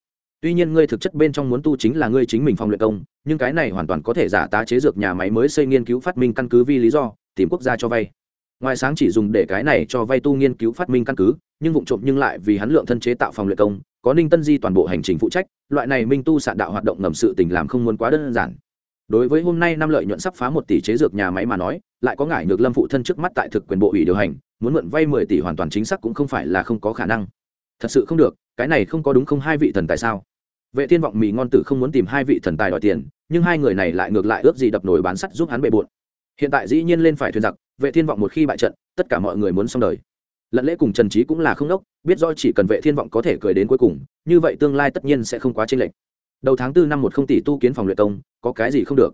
Tuy nhiên ngươi thực chất bên trong muốn tu chính là ngươi chính mình phòng luyện công, nhưng cái này hoàn toàn có thể giả tá chế dược nhà máy mới xây nghiên cứu phát minh căn cứ vì lý do, tìm quốc gia cho vay. Ngoài sáng chỉ dùng để cái này cho vay tu nghiên cứu phát minh căn cứ, nhưng vụ trộm nhưng lại vì hắn lượng thân chế tạo phòng luyện công, có ninh tân di toàn bộ hành trình phụ trách, loại này minh tu sạn đạo hoạt động ngầm sự tình làm không muốn quá đơn giản đối với hôm nay năm lợi nhuận sắp phá một tỷ chế dược nhà máy mà nói, lại có ngải nhược lâm phụ thân trước mắt tại thực quyền bộ ủy điều hành, muốn mượn vay mười tỷ hoàn toàn chính xác cũng không phải là không có khả năng. Thật sự không được, cái này không có đúng không hai vị thần tài sao? Vệ thiên vọng mì ngon tử không muốn tìm hai vị thần tài đòi tiền, nhưng hai người này lại ngược lại ước gì đập nổi bán sắt giúp hắn bề bộn. Hiện tại dĩ nhiên lên phải thuyền giặc, vệ thiên vọng một khi bại trận, tất cả mọi người muốn xong đời. Lận lễ cùng trần trí cũng là không đốc, biết do chỉ cần vệ thiên vọng có thể cười đến cuối cùng, như vậy tương lai tất nhiên sẽ không quá chênh lệch đầu tháng tư năm một không tỷ tu kiến phòng luyện công, có cái gì không được?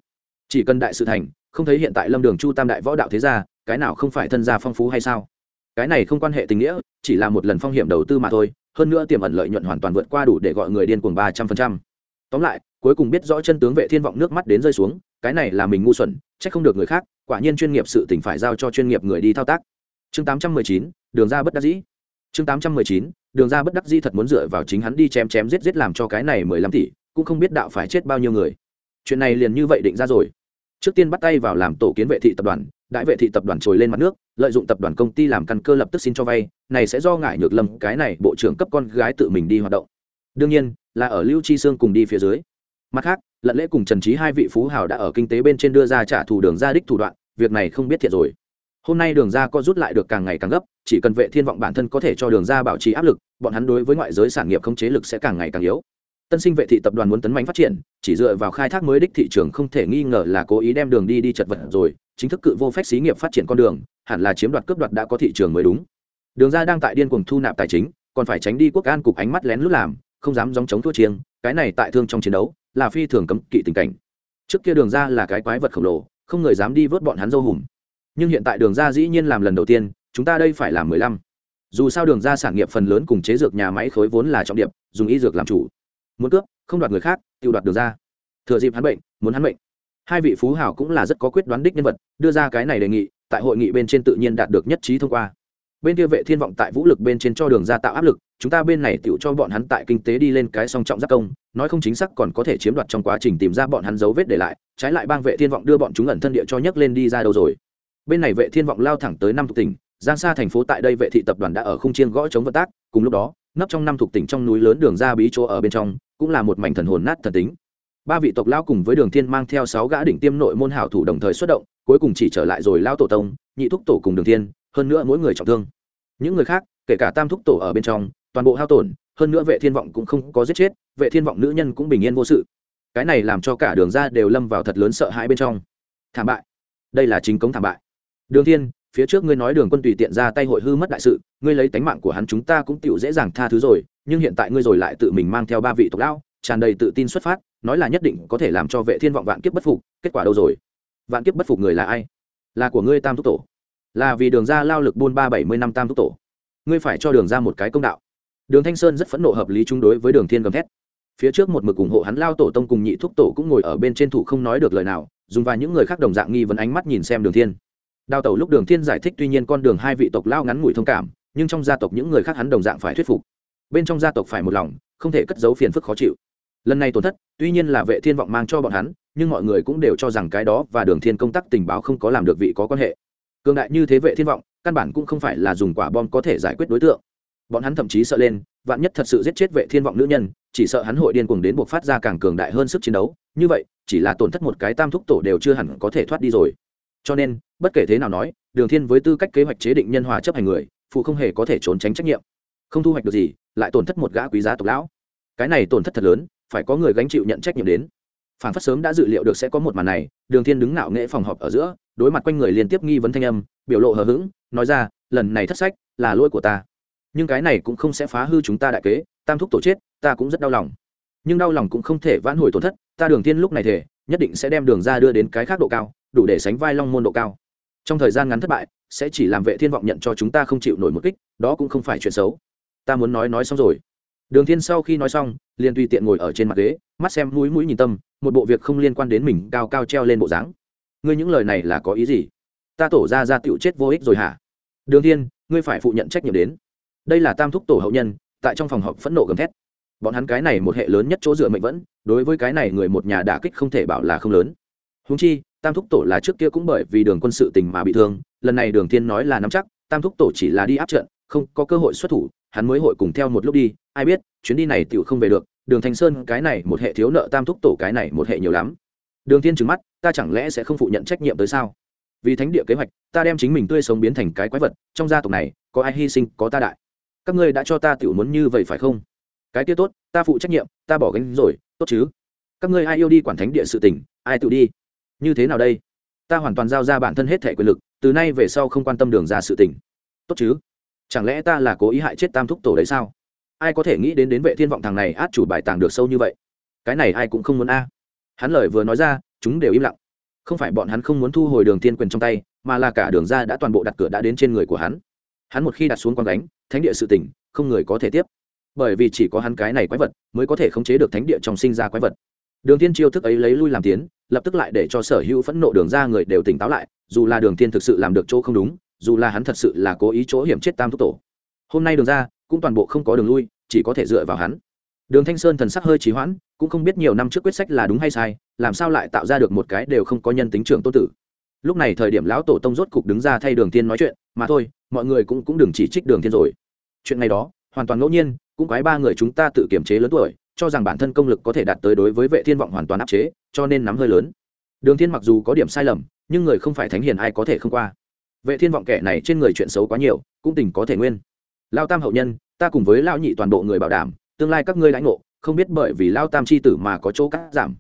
Chỉ cần đại sự thành, không thấy hiện tại lâm đường chu tam đại võ đạo thế gia, cái nào không phải thân gia phong phú hay sao? Cái này không quan hệ tình nghĩa, chỉ là một lần phong hiểm đầu tư mà thôi, hơn nữa tiềm ẩn lợi nhuận hoàn toàn vượt qua đủ để gọi người điên cuồng ba trăm phần trăm. Tóm lại, cuối cùng biết rõ chân tướng vệ thiên vọng nước mắt đến rơi xuống, cái này là mình ngu xuẩn trách không được người khác, quả nhiên chuyên nghiệp sự tỉnh phải giao cho chuyên nghiệp người đi thao tác. Chương tám trăm mười chín, đường ra bất đắc dĩ. Chương tám trăm mười chín, đường ra bất đắc dĩ thật muốn dựa vào chính hắn đi chém chém giết giết làm cho cái này mười lăm tỷ cũng không biết đạo phải chết bao nhiêu người. Chuyện này liền như vậy định ra rồi. Trước tiên bắt tay vào làm tổ kiến vệ thị tập đoàn đại vệ thị tập đoàn trồi lên mặt nước, lợi dụng tập đoàn công ty làm căn cơ lập tức xin cho vay, này sẽ do ngại nhược lâm, cái này bộ trưởng cấp con gái tự mình đi hoạt động. Đương nhiên, là ở lưu chi sương cùng đi phía dưới. Mặt khác, lận lễ cùng trần trí hai vị phú hào đã ở kinh tế bên trên đưa ra trả thù đường ra đích thủ đoạn, việc này không biết thiệt rồi. Hôm nay đường ra có rút lại được càng ngày càng gấp, chỉ cần vệ thiên vọng bản thân có thể cho đường ra bảo trì áp lực, bọn hắn đối với ngoại giới sản nghiệp không chế lực sẽ càng ngày càng yếu tân sinh vệ thị tập đoàn muốn tấn mạnh phát triển, chỉ dựa vào khai thác mới đích thị trường không thể nghi ngờ là cố ý đem đường đi đi chật vật rồi, chính thức cự vô phép xí nghiệp phát triển con đường, hẳn là chiếm đoạt cướp đoạt đã có thị trường mới đúng. Đường ra đang tại điên cuồng thu nạp tài chính, còn phải tránh đi quốc an cục ánh mắt lén lút làm, không dám dòng chống thua chiêng, cái này tại thương trong chiến đấu, là phi thường cấm kỵ tình cảnh. Trước kia đường ra là cái quái vật khổng lồ, không người dám đi vớt bọn hắn dâu hùm. Nhưng hiện tại đường ra dĩ nhiên làm lần đầu tiên, chúng ta đây phải làm mười lăm. Dù sao đường ra sản nghiệp phần lớn cùng chế dược nhà máy khối vốn là trọng điểm dùng y dược làm chủ muốn cướp, không đoạt người khác tự đoạt được ra. Thừa dịp hắn bệnh, muốn hắn bệnh hai vị phú hảo cũng là rất có quyết đoán đích nhân vật, đưa ra cái này đề nghị, tại hội nghị bên trên tự nhiên đạt được nhất trí thông qua. Bên kia vệ thiên vọng tại vũ lực bên trên cho đường ra tạo áp lực, chúng ta bên này tựu cho bọn hắn tại kinh tế đi lên cái song trọng giác công, nói không chính xác còn có thể chiếm đoạt trong quá trình tìm ra bọn hắn dấu vết để lại, trái lại bang vệ thiên vọng đưa bọn chúng ẩn thân địa cho nhấc lên đi ra đâu rồi. Bên này vệ thiên vọng lao thẳng tới năm thuộc tỉnh, giang xa thành phố tại đây vệ thị tập đoàn đã ở khung chiên gõ chống vận tác, cùng lúc đó, nấp trong năm thuộc tỉnh trong núi lớn đường ra bí chỗ ở bên trong cũng là một mảnh thần hồn nát thần tính. Ba vị tộc lao cùng với đường thiên mang theo sáu gã đỉnh tiêm nội môn hảo thủ đồng thời xuất động, cuối cùng chỉ trở lại rồi lao tổ tông, nhị thúc tổ cùng đường thiên, hơn nữa mỗi người trọng thương. Những người khác, kể cả tam thúc tổ ở bên trong, toàn bộ hao tổn, hơn nữa vệ thiên vọng cũng không có giết chết, vệ thiên vọng nữ nhân cũng bình yên vô sự. Cái này làm cho cả đường ra đều lâm vào thật lớn sợ hãi bên trong. Thảm bại. Đây là chính cống thảm bại. Đường thiên, phía trước ngươi nói đường quân tùy tiện ra tay hội hư mất đại sự, ngươi lấy tánh mạng của hắn chúng ta cũng tiểu dễ dàng tha thứ rồi nhưng hiện tại ngươi rồi lại tự mình mang theo ba vị tộc lão, tràn đầy tự tin xuất phát, nói là nhất định có thể làm cho vệ thiên vọng vạn kiếp bất phục, kết quả đâu rồi? Vạn kiếp bất phục người là ai? Là của ngươi tam thúc tổ. Là vì đường ra lao lực buôn ba bảy mươi năm tam thúc tổ. Ngươi phải cho đường ra một cái công đạo. Đường thanh sơn rất phẫn nộ hợp lý chung đối với đường thiên gầm thét. Phía trước một mực ủng hộ hắn lao tổ tông cùng nhị thúc tổ cũng ngồi ở bên trên thủ không nói được lời nào, dùng và những người khác đồng dạng nghi vấn ánh mắt nhìn xem đường thiên. Đào tẩu lúc đường thiên giải thích tuy nhiên con đường hai vị tộc lao ngắn ngủi thông cảm, nhưng trong gia tộc những người khác hắn đồng dạng phải thuyết phục bên trong gia tộc phải một lòng, không thể cất giấu phiền phức khó chịu. Lần này tổn thất, tuy nhiên là vệ thiên vọng mang cho bọn hắn, nhưng mọi người cũng đều cho rằng cái đó và đường thiên công tác tình báo không có làm được vị có quan hệ. Cường đại như thế vệ thiên vọng, căn bản cũng không phải là dùng quả bom có thể giải quyết đối tượng. Bọn hắn thậm chí sợ lên, vạn nhất thật sự giết chết vệ thiên vọng nữ nhân, chỉ sợ hắn hội điên cuồng đến buộc phát ra càng cường đại hơn sức chiến đấu. Như vậy, chỉ là tổn thất một cái tam thúc tổ đều chưa hẳn có thể thoát đi rồi. Cho nên, bất kể thế nào nói, đường thiên với tư cách kế hoạch chế định nhân hòa chấp hành người, phụ không hề có thể trốn tránh trách nhiệm. Không thu hoạch được gì lại tổn thất một gã quý giá tộc lão. Cái này tổn thất thật lớn, phải có người gánh chịu nhận trách nhiệm đến. Phản phất sớm đã dự liệu được sẽ có một màn này, đường thiên đứng ngạo nghệ phòng họp ở giữa, đối mặt quanh người liên tiếp nghi vấn thanh âm, biểu lộ hờ hững, nói ra, lần này thất sách là lỗi của ta. Nhưng cái này cũng không sẽ phá hư chúng ta đại kế, tam thúc tổ chết, ta cũng rất đau lòng. Nhưng đau lòng cũng không thể vãn hồi tổn thất, ta đường thiên lúc này thể nhất định sẽ đem đường ra đưa đến cái khác độ cao, đủ để sánh vai long môn độ cao. Trong thời gian ngắn thất bại, sẽ chỉ làm vệ thiên vọng nhận cho chúng ta không chịu nổi một kích, đó cũng không phải chuyện xấu ta muốn nói nói xong rồi. Đường thiên sau khi nói xong, liền tùy tiện ngồi ở trên mặt ghế, mắt xem mũi mũi nhìn tâm, một bộ việc không liên quan đến mình, cao cao treo lên bộ dáng. Ngươi những lời này là có ý gì? Ta tổ ra ra tựu chết vô ích rồi hả? Đường thiên, ngươi phải phụ nhận trách nhiệm đến. Đây là tam thúc tổ hậu nhân, tại trong phòng họp phẫn nộ gầm thét. Bọn hắn cái này một hệ lớn nhất chỗ dựa mệnh vẫn, đối với cái này người một nhà đả kích không thể bảo là không lớn. Huống chi, tam thúc tổ là trước kia cũng bởi vì đường quân sự tình mà bị thương, lần này đường thiên nói là nắm chắc, tam thúc tổ chỉ là đi áp trận, không có cơ hội xuất thủ hắn mới hội cùng theo một lúc đi, ai biết, chuyến đi này tựu không về được, đường thanh sơn cái này một hệ thiếu nợ tam thúc tổ cái này một hệ nhiều lắm. Đường thiên trừng mắt, ta chẳng lẽ sẽ không phụ nhận trách nhiệm tới sao? Vì thánh địa kế hoạch, ta đem chính mình tươi sống biến thành cái quái vật, trong gia tộc này, có ai hy sinh, có ta đại. Các ngươi đã cho ta tiểu muốn như vậy phải không? Cái kia tốt, ta phụ trách nhiệm, ta bỏ gánh rồi, tốt chứ? Các ngươi ai yêu đi quản thánh địa sự tình, ai tự đi? Như thế nào đây? Ta hoàn toàn giao ra bản thân hết thể quyền lực, từ nay về sau không quan tâm đường ra sự tình. Tốt chứ? Chẳng lẽ ta là cố ý hại chết tam thúc tổ đấy sao? Ai có thể nghĩ đến đến vệ thiên vọng thằng này át chủ bài tàng được sâu như vậy? Cái này ai cũng không muốn a. Hắn lời vừa nói ra, chúng đều im lặng. Không phải bọn hắn không muốn thu hồi đường thiên quyền trong tay, mà là cả đường ra đã toàn bộ đặt cửa đã đến trên người của hắn. Hắn một khi đặt xuống con gánh, thánh địa sự tỉnh không người có thể tiếp. Bởi vì chỉ có hắn cái này quái vật, mới có thể khống chế được thánh địa trong sinh ra quái vật. Đường thiên chiêu thức ấy lấy lui làm tiến, lập tức lại để cho sở hữu phẫn nộ đường ra người đều tỉnh táo lại, dù là đường thiên thực sự làm được chỗ không đúng dù là hắn thật sự là cố ý chỗ hiểm chết tam thúc tổ. Hôm nay đường ra, cũng toàn bộ không có đường lui, chỉ có thể dựa vào hắn. Đường thanh sơn thần sắc hơi trì hoãn, cũng không biết nhiều năm trước quyết sách là đúng hay sai, làm sao lại tạo ra được một cái đều không có nhân tính trưởng tôn tử. Lúc này thời điểm lão tổ tông rốt cục đứng ra thay đường thiên nói chuyện, mà thôi, mọi người cũng cũng đừng chỉ trích đường thiên rồi. Chuyện này đó, hoàn toàn ngẫu nhiên, cũng quái ba người chúng ta tự kiểm chế lớn tuổi, cho rằng bản thân công lực có thể đạt tới đối với vệ thiên vọng hoàn toàn áp chế, cho nên nắm hơi lớn. Đường thiên mặc dù có điểm sai lầm, nhưng người không phải thánh hiền ai có thể không qua vệ thiên vọng kẻ này trên người chuyện xấu quá nhiều, cũng tình có thể nguyên. Lao tam hậu nhân, ta cùng với lao nhị toàn bộ người bảo đảm, tương lai các ngươi lãnh ngộ, không biết bởi vì lao tam chi tử mà có chỗ cắt giảm.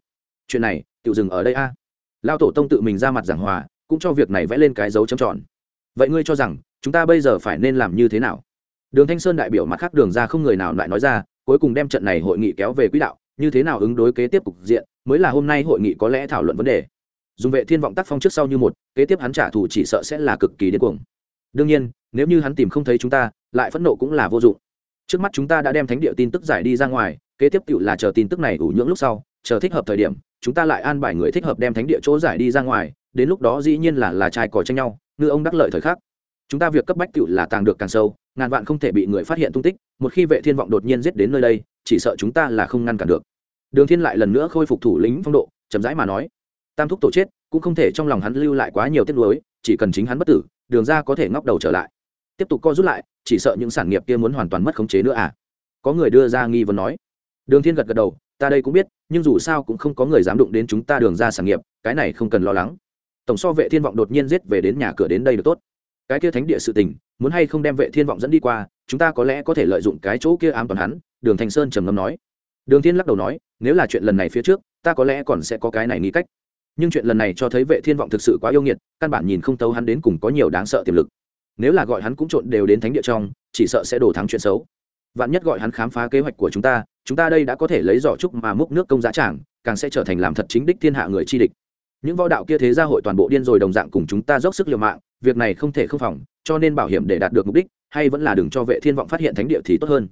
Chuyện này tự dừng ở đây a. À. lao tổ tông tự mình ra mặt giảng hòa, cũng cho việc này vẽ lên cái dấu trầm tròn. Vậy ngươi cho rằng, chúng ta bây giờ phải nên làm như thế nào? Đường thanh sơn đại biểu mặt khác đường ra không người nào lại nói ra, cuối cùng đem trận này hội nghị kéo về quỹ đạo, như thế nào ứng đối kế tiếp cục diện, mới là hôm nay hội nghị có lẽ thảo luận vấn đề dùng vệ thiên vọng tác phong trước sau như một, kế tiếp hắn trả thù chỉ sợ sẽ là cực kỳ điên cuồng. Đương nhiên, nếu như hắn tìm không thấy chúng ta, lại phẫn nộ cũng là vô dụng. Trước mắt chúng ta đã đem thánh địa tin tức giải đi ra ngoài, kế tiếp tự là chờ tin tức này ủ nhưỡng lúc sau, chờ thích hợp thời điểm, chúng ta lại an bài người thích hợp đem thánh địa chỗ giải đi ra ngoài, đến lúc đó dĩ nhiên là là trai cò tranh nhau, ngư ông đắc lợi thời khắc. Chúng ta việc cấp bách tự là tàng được càng sâu, ngàn vạn không thể bị người phát hiện tung tích, một khi vệ thiên vọng đột nhiên giết đến nơi đây, chỉ sợ chúng ta là không ngăn cản được. Đường thiên lại lần nữa khôi phục thủ lĩnh phong độ, chậm rãi mà nói tam thúc tổ chết, cũng không thể trong lòng hắn lưu lại quá nhiều tiếc nuối, chỉ cần chính hắn bất tử, đường ra có thể ngóc đầu trở lại. Tiếp tục co rút lại, chỉ sợ những sản nghiệp kia muốn hoàn toàn mất khống chế nữa à? Có người đưa ra nghi vấn nói. Đường thiên gật gật đầu, ta đây cũng biết, nhưng dù sao cũng không có người dám đụng đến chúng ta đường ra sản nghiệp, cái này không cần lo lắng. Tổng so vệ thiên vọng đột nhiên giết về đến nhà cửa đến đây được tốt. Cái kia thánh địa sự tình, muốn hay không đem vệ thiên vọng dẫn đi qua, chúng ta có lẽ có thể lợi dụng cái chỗ kia ám toàn hắn, đường thành sơn trầm ngâm nói. Đường thiên lắc đầu nói, nếu là chuyện lần này phía trước, ta có lẽ còn sẽ có cái này nghĩ cách nhưng chuyện lần này cho thấy vệ thiên vọng thực sự quá yêu nghiệt, căn bản nhìn không tấu hắn đến cùng có nhiều đáng sợ tiềm lực. Nếu là gọi hắn cũng trộn đều đến thánh địa trong, chỉ sợ sẽ đổ thắng chuyện xấu. Vạn nhất gọi hắn khám phá kế hoạch của chúng ta chúng ta đây đã có thể lấy giỏ trúc mà múc nước công giá trảng càng sẽ trở thành làm thật chính đích thiên hạ người chi địch. Những võ đạo kia thế gia hội toàn bộ điên rồi đồng dạng cùng chúng ta dốc sức liều mạng, việc này không thể không phòng, cho nên bảo hiểm để đạt được mục đích, hay vẫn là đừng cho vệ thiên vọng phát hiện thánh địa thì tốt hơn.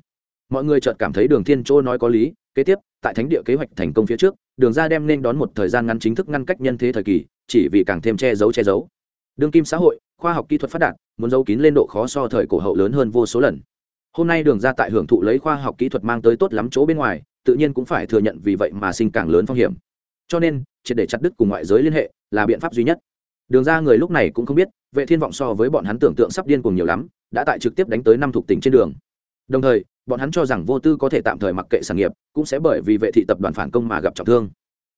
Mọi người chợt cảm thấy đường thiên chỗ nói có lý kế tiếp, tại thánh địa kế hoạch thành công phía trước, đường ra đem nên đón một thời gian ngắn chính thức ngăn cách nhân thế thời kỳ, chỉ vì càng thêm che giấu che giấu. Đương kim xã hội, khoa học kỹ thuật phát đạt, muốn giấu kín lên độ khó so thời cổ hậu lớn hơn vô số lần. Hôm nay đường ra tại hưởng thụ lấy khoa học kỹ thuật mang tới tốt lắm chỗ bên ngoài, tự nhiên cũng phải thừa nhận vì vậy mà sinh càng lớn phong hiểm. Cho nên, triệt để chặt đứt cùng ngoại giới liên hệ là biện pháp duy nhất. Đường ra người lúc này cũng không biết, vệ thiên vọng so với bọn hắn tưởng tượng sắp điên cùng nhiều lắm, đã tại trực tiếp đánh tới năm thuộc tỉnh trên đường đồng thời bọn hắn cho rằng vô tư có thể tạm thời mặc kệ sản nghiệp cũng sẽ bởi vì vệ thị tập đoàn phản công mà gặp trọng thương.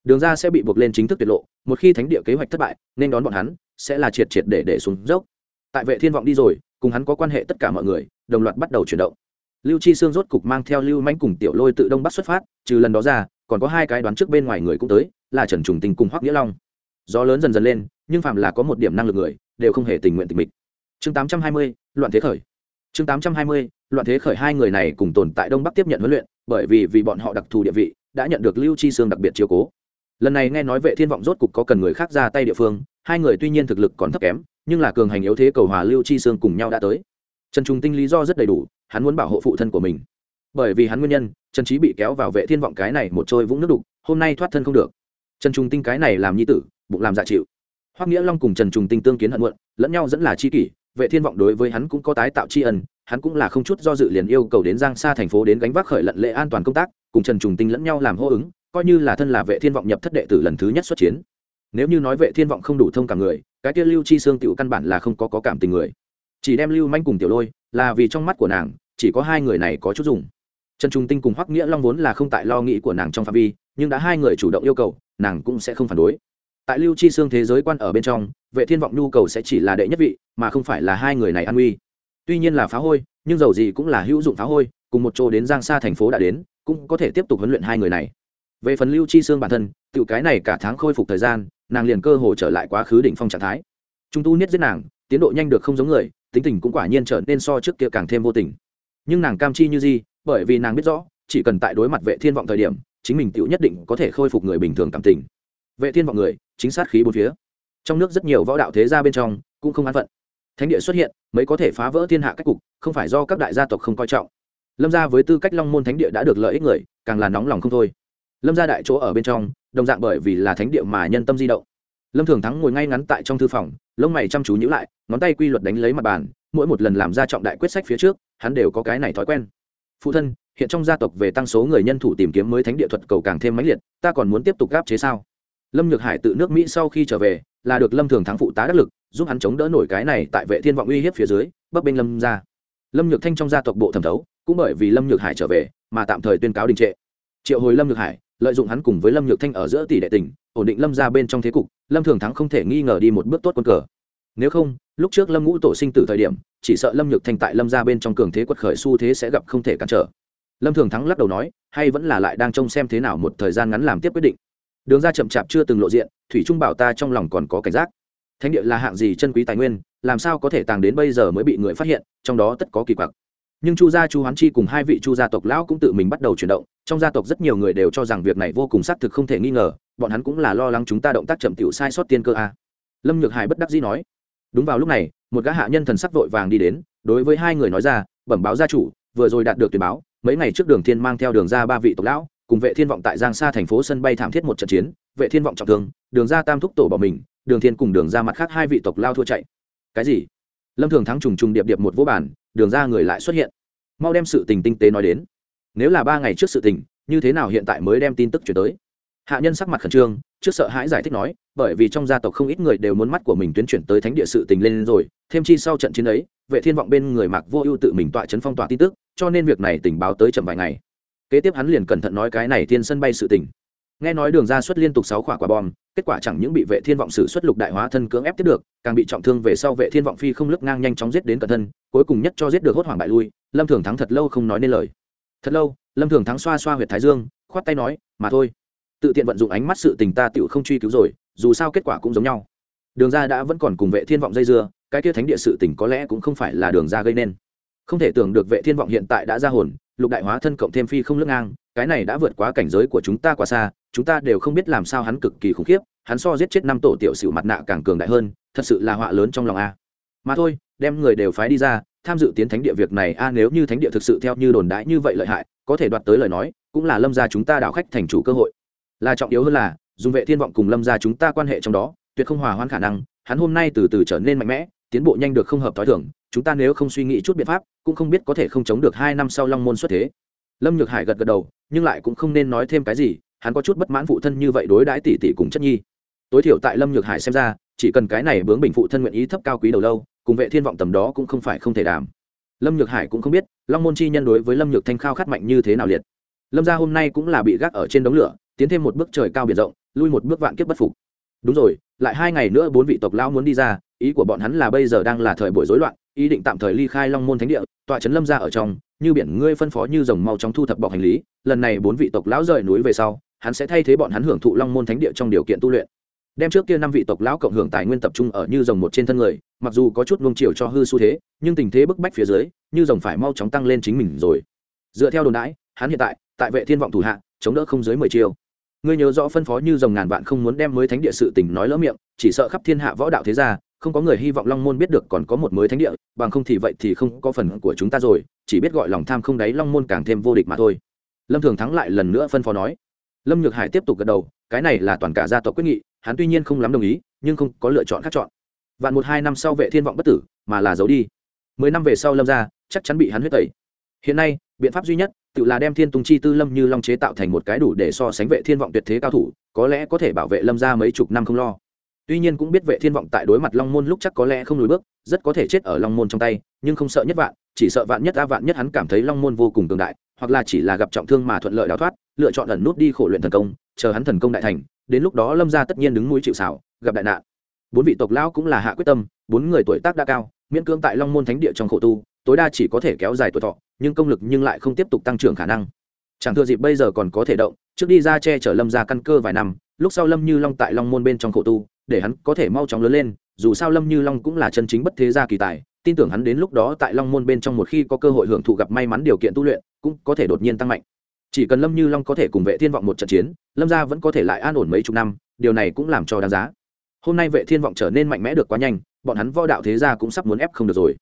Đường ra sẽ bị buộc lên chính thức tiết lộ một khi thánh địa kế hoạch thất bại nên đón bọn hắn sẽ là triệt triệt để để xuống dốc. Tại vệ thiên vọng đi rồi cùng hắn có quan hệ tất cả mọi người đồng loạt bắt đầu chuyển động. Lưu chi xương rốt cục mang theo lưu manh cùng tiểu lôi tự đông bắc xuất phát trừ lần đó ra còn có hai cái đoán trước bên ngoài người cũng tới là trần trùng tình cùng hoắc nghĩa long. Gió lớn dần dần lên nhưng phạm là có một điểm năng lực người đều không hề tình nguyện tình mịch. Chương 820, loạn thế khởi chương 820, loạn thế khởi hai người này cùng tồn tại đông bắc tiếp nhận huấn luyện bởi vì vì bọn họ đặc thù địa vị đã nhận được lưu chi sương đặc biệt chiếu cố. Lần này nghe nói vệ thiên vọng rốt cục có cần người khác ra tay địa phương hai người tuy nhiên thực lực còn thấp kém nhưng là cường hành yếu thế cầu hòa lưu chi sương cùng nhau đã tới. Trần trung tinh lý do rất đầy đủ hắn muốn bảo hộ phụ thân của mình. Bởi vì hắn nguyên nhân trần trí bị kéo vào vệ thiên vọng cái này một trôi vũng nước đục hôm nay thoát thân không được. Trần trung tinh cái này làm nhi tử bụng làm dạ chịu. Hoắc nghĩa long cùng trần trung tinh tương kiến hận muộn lẫn nhau dẫn là chi kỷ vệ thiên vọng đối với hắn cũng có tái tạo tri ân hắn cũng là không chút do dự liền yêu cầu đến giang xa thành phố đến gánh vác khởi lận lệ an toàn công tác cùng trần trùng tinh lẫn nhau làm hô ứng coi như là thân là vệ thiên vọng nhập thất đệ tử lần thứ nhất xuất chiến. Nếu như nói vệ thiên vọng không đủ thông cảm người cái kia lưu chi xương tiểu căn bản là không có, có cảm tình người. Chỉ đem lưu manh cùng tiểu lôi là vì trong mắt của nàng chỉ có hai người này có chút dùng. Trần trung tinh cùng hoắc nghĩa long vốn là không tại lo nghĩ của nàng trong phạm vi nhưng đã hai người chủ động yêu cầu nàng cũng sẽ không phản đối tại lưu chi xương thế giới quan ở bên trong, vệ thiên vọng nhu cầu sẽ chỉ là đệ nhất vị, mà không phải là hai người này an nguy. tuy nhiên là phá hôi, nhưng dầu gì cũng là hữu dụng phá hôi, cùng một chỗ đến giang xa thành phố đã đến, cũng có thể tiếp tục huấn luyện hai người này. Về phần lưu chi xương bản thân tự cái này cả tháng khôi phục thời gian, nàng liền cơ hồ trở lại quá khứ đỉnh phong trạng thái. Trung tu niết giết nàng, tiến độ nhanh được không giống người, tính tình cũng quả nhiên trở nên so trước kia càng thêm vô tình. Nhưng nàng cam chi như gì bởi vì nàng biết rõ, chỉ cần tại đối mặt vệ thiên vọng thời điểm, chính mình tự nhất định có thể khôi phục người bình thường cảm tình. Vệ thiên vọng người chính sát khí bốn phía. Trong nước rất nhiều võ đạo thế gia bên trong cũng không an phận. Thánh địa xuất hiện mới có thể phá vỡ thiên hạ cách cục, không phải do các đại gia tộc không coi trọng. Lâm gia với tư cách long môn thánh địa đã được lợi ích người, càng là nóng lòng không thôi. Lâm gia đại chỗ ở bên trong, đồng dạng bởi vì là thánh địa mà nhân tâm di động. Lâm thường thắng ngồi ngay ngắn tại trong thư phòng, lông mày chăm chú nhữ lại, ngón tay quy luật đánh lấy mặt bàn, mỗi một lần làm ra trọng đại quyết sách phía trước, hắn đều có cái này thói quen. Phụ thân, hiện trong gia tộc về tăng số người nhân thủ tìm kiếm mới thánh địa thuật cầu càng thêm mãnh liệt, ta còn muốn tiếp tục gáp chế sao? Lâm nhược hải tự nước mỹ sau khi trở về, là được lâm thường thắng phụ tá đắc lực, giúp hắn chống đỡ nổi cái này tại vệ thiên vọng uy hiếp phía dưới, bấp bênh lâm ra. Lâm nhược thanh trong gia tộc bộ thẩm thấu, cũng bởi vì lâm nhược hải trở về, mà tạm thời tuyên cáo đình trệ. Triệu hồi lâm nhược hải, lợi dụng hắn cùng với lâm nhược thanh ở giữa tỷ đệ tình, ổn định lâm ra bên trong thế cục, lâm thường thắng không thể nghi ngờ đi một bước tốt quân cờ. Nếu không, lúc trước lâm ngũ tổ sinh tử thời điểm, chỉ sợ lâm nhược thanh tại lâm ra bên trong cường thế quật khởi xu thế sẽ gặp không thể cản trở. Lâm thường thắng lắc đầu nói, hay vẫn là lại đang trông xem thế nào một thời gian ngắn làm tiếp quyết định đường ra chậm chạp chưa từng lộ diện, thủy trung bảo ta trong lòng còn có cảnh giác. Thánh địa là hạng gì chân quý tài nguyên, làm sao có thể tàng đến bây giờ mới bị người phát hiện, trong đó tất có kỳ quặc. Nhưng chu gia, chu hoán chi cùng hai vị chu gia tộc lão cũng tự mình bắt đầu chuyển động, trong gia tộc rất nhiều người đều cho rằng việc này vô cùng xác thực không thể nghi ngờ, bọn hắn cũng là lo lắng chúng ta động tác chậm tiểu sai sót tiên cơ a. Lâm nhược hải bất đắc dĩ nói. Đúng vào lúc này, một gã hạ nhân thần sắc vội vàng đi đến, đối với hai người nói ra, bẩm báo gia chủ, vừa rồi đạt được tuyển báo, mấy ngày trước đường thiên mang theo đường ra ba vị tộc lão cùng vệ thiên vọng tại giang sa thành phố sân bay thảm thiết một trận chiến, vệ thiên vọng trọng thương, đường ra tam thúc tổ bỏ mình, đường thiên cùng đường ra mặt khác hai vị tộc lao thua chạy. Cái gì? Lâm thường thắng trùng trùng điệp điệp một vô bản đường ra người lại xuất hiện. Mau đem sự tình tinh tế nói đến. Nếu là ba ngày trước sự tình, như thế nào hiện tại mới đem tin tức chuyển tới? Hạ nhân sắc mặt khẩn trương, trước sợ hãi giải thích nói, bởi vì trong gia tộc không ít người đều muốn mắt của mình tuyến chuyển tới thánh địa sự tình lên rồi, thêm chi sau trận chiến ấy, vệ thiên vọng bên người mạc vô ưu tự mình tọa chấn phong tỏa tin tức, cho nên việc này tình báo tới chậm vài ngày kế tiếp hắn liền cẩn thận nói cái này thiên sân bay sự tình. Nghe nói đường ra xuất liên tục sáu quả quả bom, kết quả chẳng những bị vệ thiên vọng sử xuất lục đại hóa thân cưỡng ép tiếp được, càng bị trọng thương về sau vệ thiên vọng phi không lướt ngang nhanh chóng giết đến cẩn thân, cuối cùng nhất cho giết được hốt hoảng bại lui, lâm thường thắng thật lâu không nói nên lời. Thật lâu, lâm thường thắng xoa xoa huyệt thái dương, khoát tay nói, mà thôi, tự tiện vận dụng ánh mắt sự tình ta tựu không truy cứu rồi, dù sao kết quả cũng giống nhau. Đường ra đã vẫn còn cùng vệ thiên vọng dây dưa, cái kia thánh địa sự tình có lẽ cũng không phải là đường ra gây nên. Không thể tưởng được vệ thiên vọng hiện tại đã ra hồn lục đại hóa thân cộng thêm phi không lưng ngang, cái này đã vượt quá cảnh giới của chúng ta quá xa, chúng ta đều không biết làm sao hắn cực kỳ khủng khiếp, hắn so giết chết năm tổ tiểu sử mặt nạ càng cường đại hơn, thật sự là họa lớn trong lòng a. Mà thôi, đem người đều phái đi ra, tham dự tiến thánh địa việc này a, nếu như thánh địa thực sự theo như đồn đãi như vậy lợi hại, có thể đoạt tới lời nói, cũng là lâm gia chúng ta đảo khách thành chủ cơ hội. Là trọng yếu hơn là, dùng vệ thiên vọng cùng lâm gia chúng ta quan hệ trong đó, tuyệt không hòa hoãn khả năng, hắn hôm nay từ từ trở nên mạnh mẽ tiến bộ nhanh được không hợp t h o i thưởng chúng ta nếu không suy nghĩ chút biện pháp, cũng không biết có thể không chống được hai năm sau long môn xuất thế. Lâm nhược hải gật gật đầu, nhưng lại cũng không nên nói thêm cái gì, hắn có chút bất mãn phụ thân như vậy đối đãi tỷ tỷ cùng chất nhi. Tối thiểu tại lâm nhược hải xem ra, chỉ cần cái này bướng bình phụ thân nguyện ý thấp cao quý đầu lâu, cùng vệ thiên vọng tầm đó cũng không phải không thể đảm lâm nhược hải cũng không biết, long môn chi nhân đối với lâm nhược thanh khao khát mạnh như thế nào liệt. Lâm gia hôm nay cũng là bị gác ở trên đống lửa, tiến thêm một bước trời cao biển rộng, lui một bước vạn kiếp bất phục. Đúng rồi, lại hai ngày nữa bốn vị tộc lão muốn đi ra ý của bọn hắn là bây giờ đang là thời buổi rối loạn, ý định tạm thời ly khai long môn thánh địa, tọa trấn lâm ra ở trong, như biển ngươi phân phó như dòng mau chóng thu thập bọc hành lý, lần này bốn vị tộc lão rời núi về sau, hắn sẽ thay thế bọn hắn hưởng thụ long môn thánh địa trong điều kiện tu luyện. Đem trước kia năm vị tộc lão cộng hưởng tài nguyên tập trung ở như dòng một trên thân người, mặc dù có chút luông chiều cho hư xu thế, nhưng tình thế bức bách phía dưới, như dòng phải mau chóng tăng lên chính mình rồi. Dựa theo đồn đãi, hắn hiện tại tại vệ thiên vọng thủ hạ, chống đỡ không dưới mười chiêu. Ngươi nhớ rõ phân phó như dòng ngàn vạn không muốn đem mới thánh địa sự tình nói lỡ miệng, chỉ sợ khắp thiên hạ võ đạo thế gia không có người hy vọng long môn biết được còn có một mới thánh địa, bằng không thì vậy thì không có phần của chúng ta rồi, chỉ biết gọi lòng tham không đáy long môn càng thêm vô địch mà thôi. Lâm thường thắng lại lần nữa phân phó nói. Lâm nhược hải tiếp tục gật đầu, cái này là toàn cả gia tộc quyết nghị, hắn tuy nhiên không lắm đồng ý, nhưng không có lựa chọn khác chọn. Vạn một hai năm sau vệ thiên vọng bất tử, mà là giấu đi. Mười năm về sau lâm ra chắc chắn bị hắn huyết tẩy. Hiện nay, biện pháp duy nhất, tự là đem thiên tung chi tư lâm như long chế tạo thành một cái đủ để so sánh vệ thiên vọng tuyệt thế cao thủ, có lẽ có thể bảo vệ lâm ra mấy chục năm không lo tuy nhiên cũng biết vệ thiên vọng tại đối mặt long môn lúc chắc có lẽ không lùi bước, rất có thể chết ở long môn trong tay, nhưng không sợ nhất vạn, chỉ sợ vạn nhất a vạn nhất hắn cảm thấy long môn vô cùng cường đại, hoặc là chỉ là gặp trọng thương mà thuận lợi đào thoát, lựa chọn ẩn nút đi khổ luyện thần công, chờ hắn thần công đại thành, đến lúc đó lâm ra tất nhiên đứng mũi chịu xảo gặp đại nạn. Bốn vị tộc lão cũng là hạ quyết tâm, bốn người tuổi tác đã cao, miễn cưỡng tại long môn thánh địa trong khổ tu, tối đa chỉ có thể kéo dài tuổi thọ, nhưng công lực nhưng lại không tiếp tục tăng trưởng khả năng. Chẳng thừa dịp bây giờ còn có thể động, trước đi ra che chở lâm ra căn cơ vài năm, lúc sau lâm như long tại long môn bên trong khổ tu để hắn có thể mau chóng lớn lên, dù sao lâm như long cũng là chân chính bất thế gia kỳ tài, tin tưởng hắn đến lúc đó tại long môn bên trong một khi có cơ hội hưởng thụ gặp may mắn điều kiện tu luyện, cũng có thể đột nhiên tăng mạnh. Chỉ cần lâm như long có thể cùng vệ thiên vọng một trận chiến, lâm gia vẫn có thể lại an ổn mấy chục năm, điều này cũng làm cho đáng giá. Hôm nay vệ thiên vọng trở nên mạnh mẽ được quá nhanh, bọn hắn võ đạo thế gia cũng sắp muốn ép không được rồi.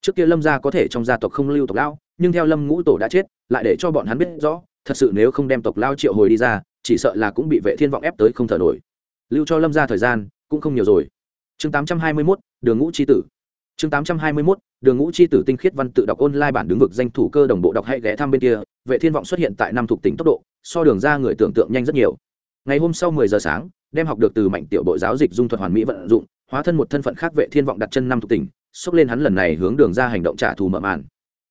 Trước kia lâm gia có thể trong gia tộc không lưu tộc lao nhưng theo lâm ngũ tổ đã chết, lại để cho bọn hắn biết rõ, thật sự nếu không đem tộc lao triệu hồi đi ra, chỉ sợ là cũng bị vệ thiên vọng ép tới không thở nổi lưu cho lâm gia thời gian cũng không nhiều rồi. Chương 821, đường ngũ chi tử. Chương 821, đường ngũ chi tử tinh khiết văn tự đọc online bản đứng vực danh thủ cơ đồng bộ đọc hay ghé thăm bên kia vệ thiên vọng xuất hiện tại năm thuộc tỉnh tốc độ so đường ra người tưởng tượng nhanh rất nhiều. Ngày hôm sau 10 giờ sáng đem học được từ mạnh tiểu bộ giáo dịch dung thuật hoàn mỹ vận dụng hóa thân một thân phận khác vệ thiên vọng đặt chân năm thuộc tỉnh xốc lên hắn lần này hướng đường ra hành động trả thù mở màn.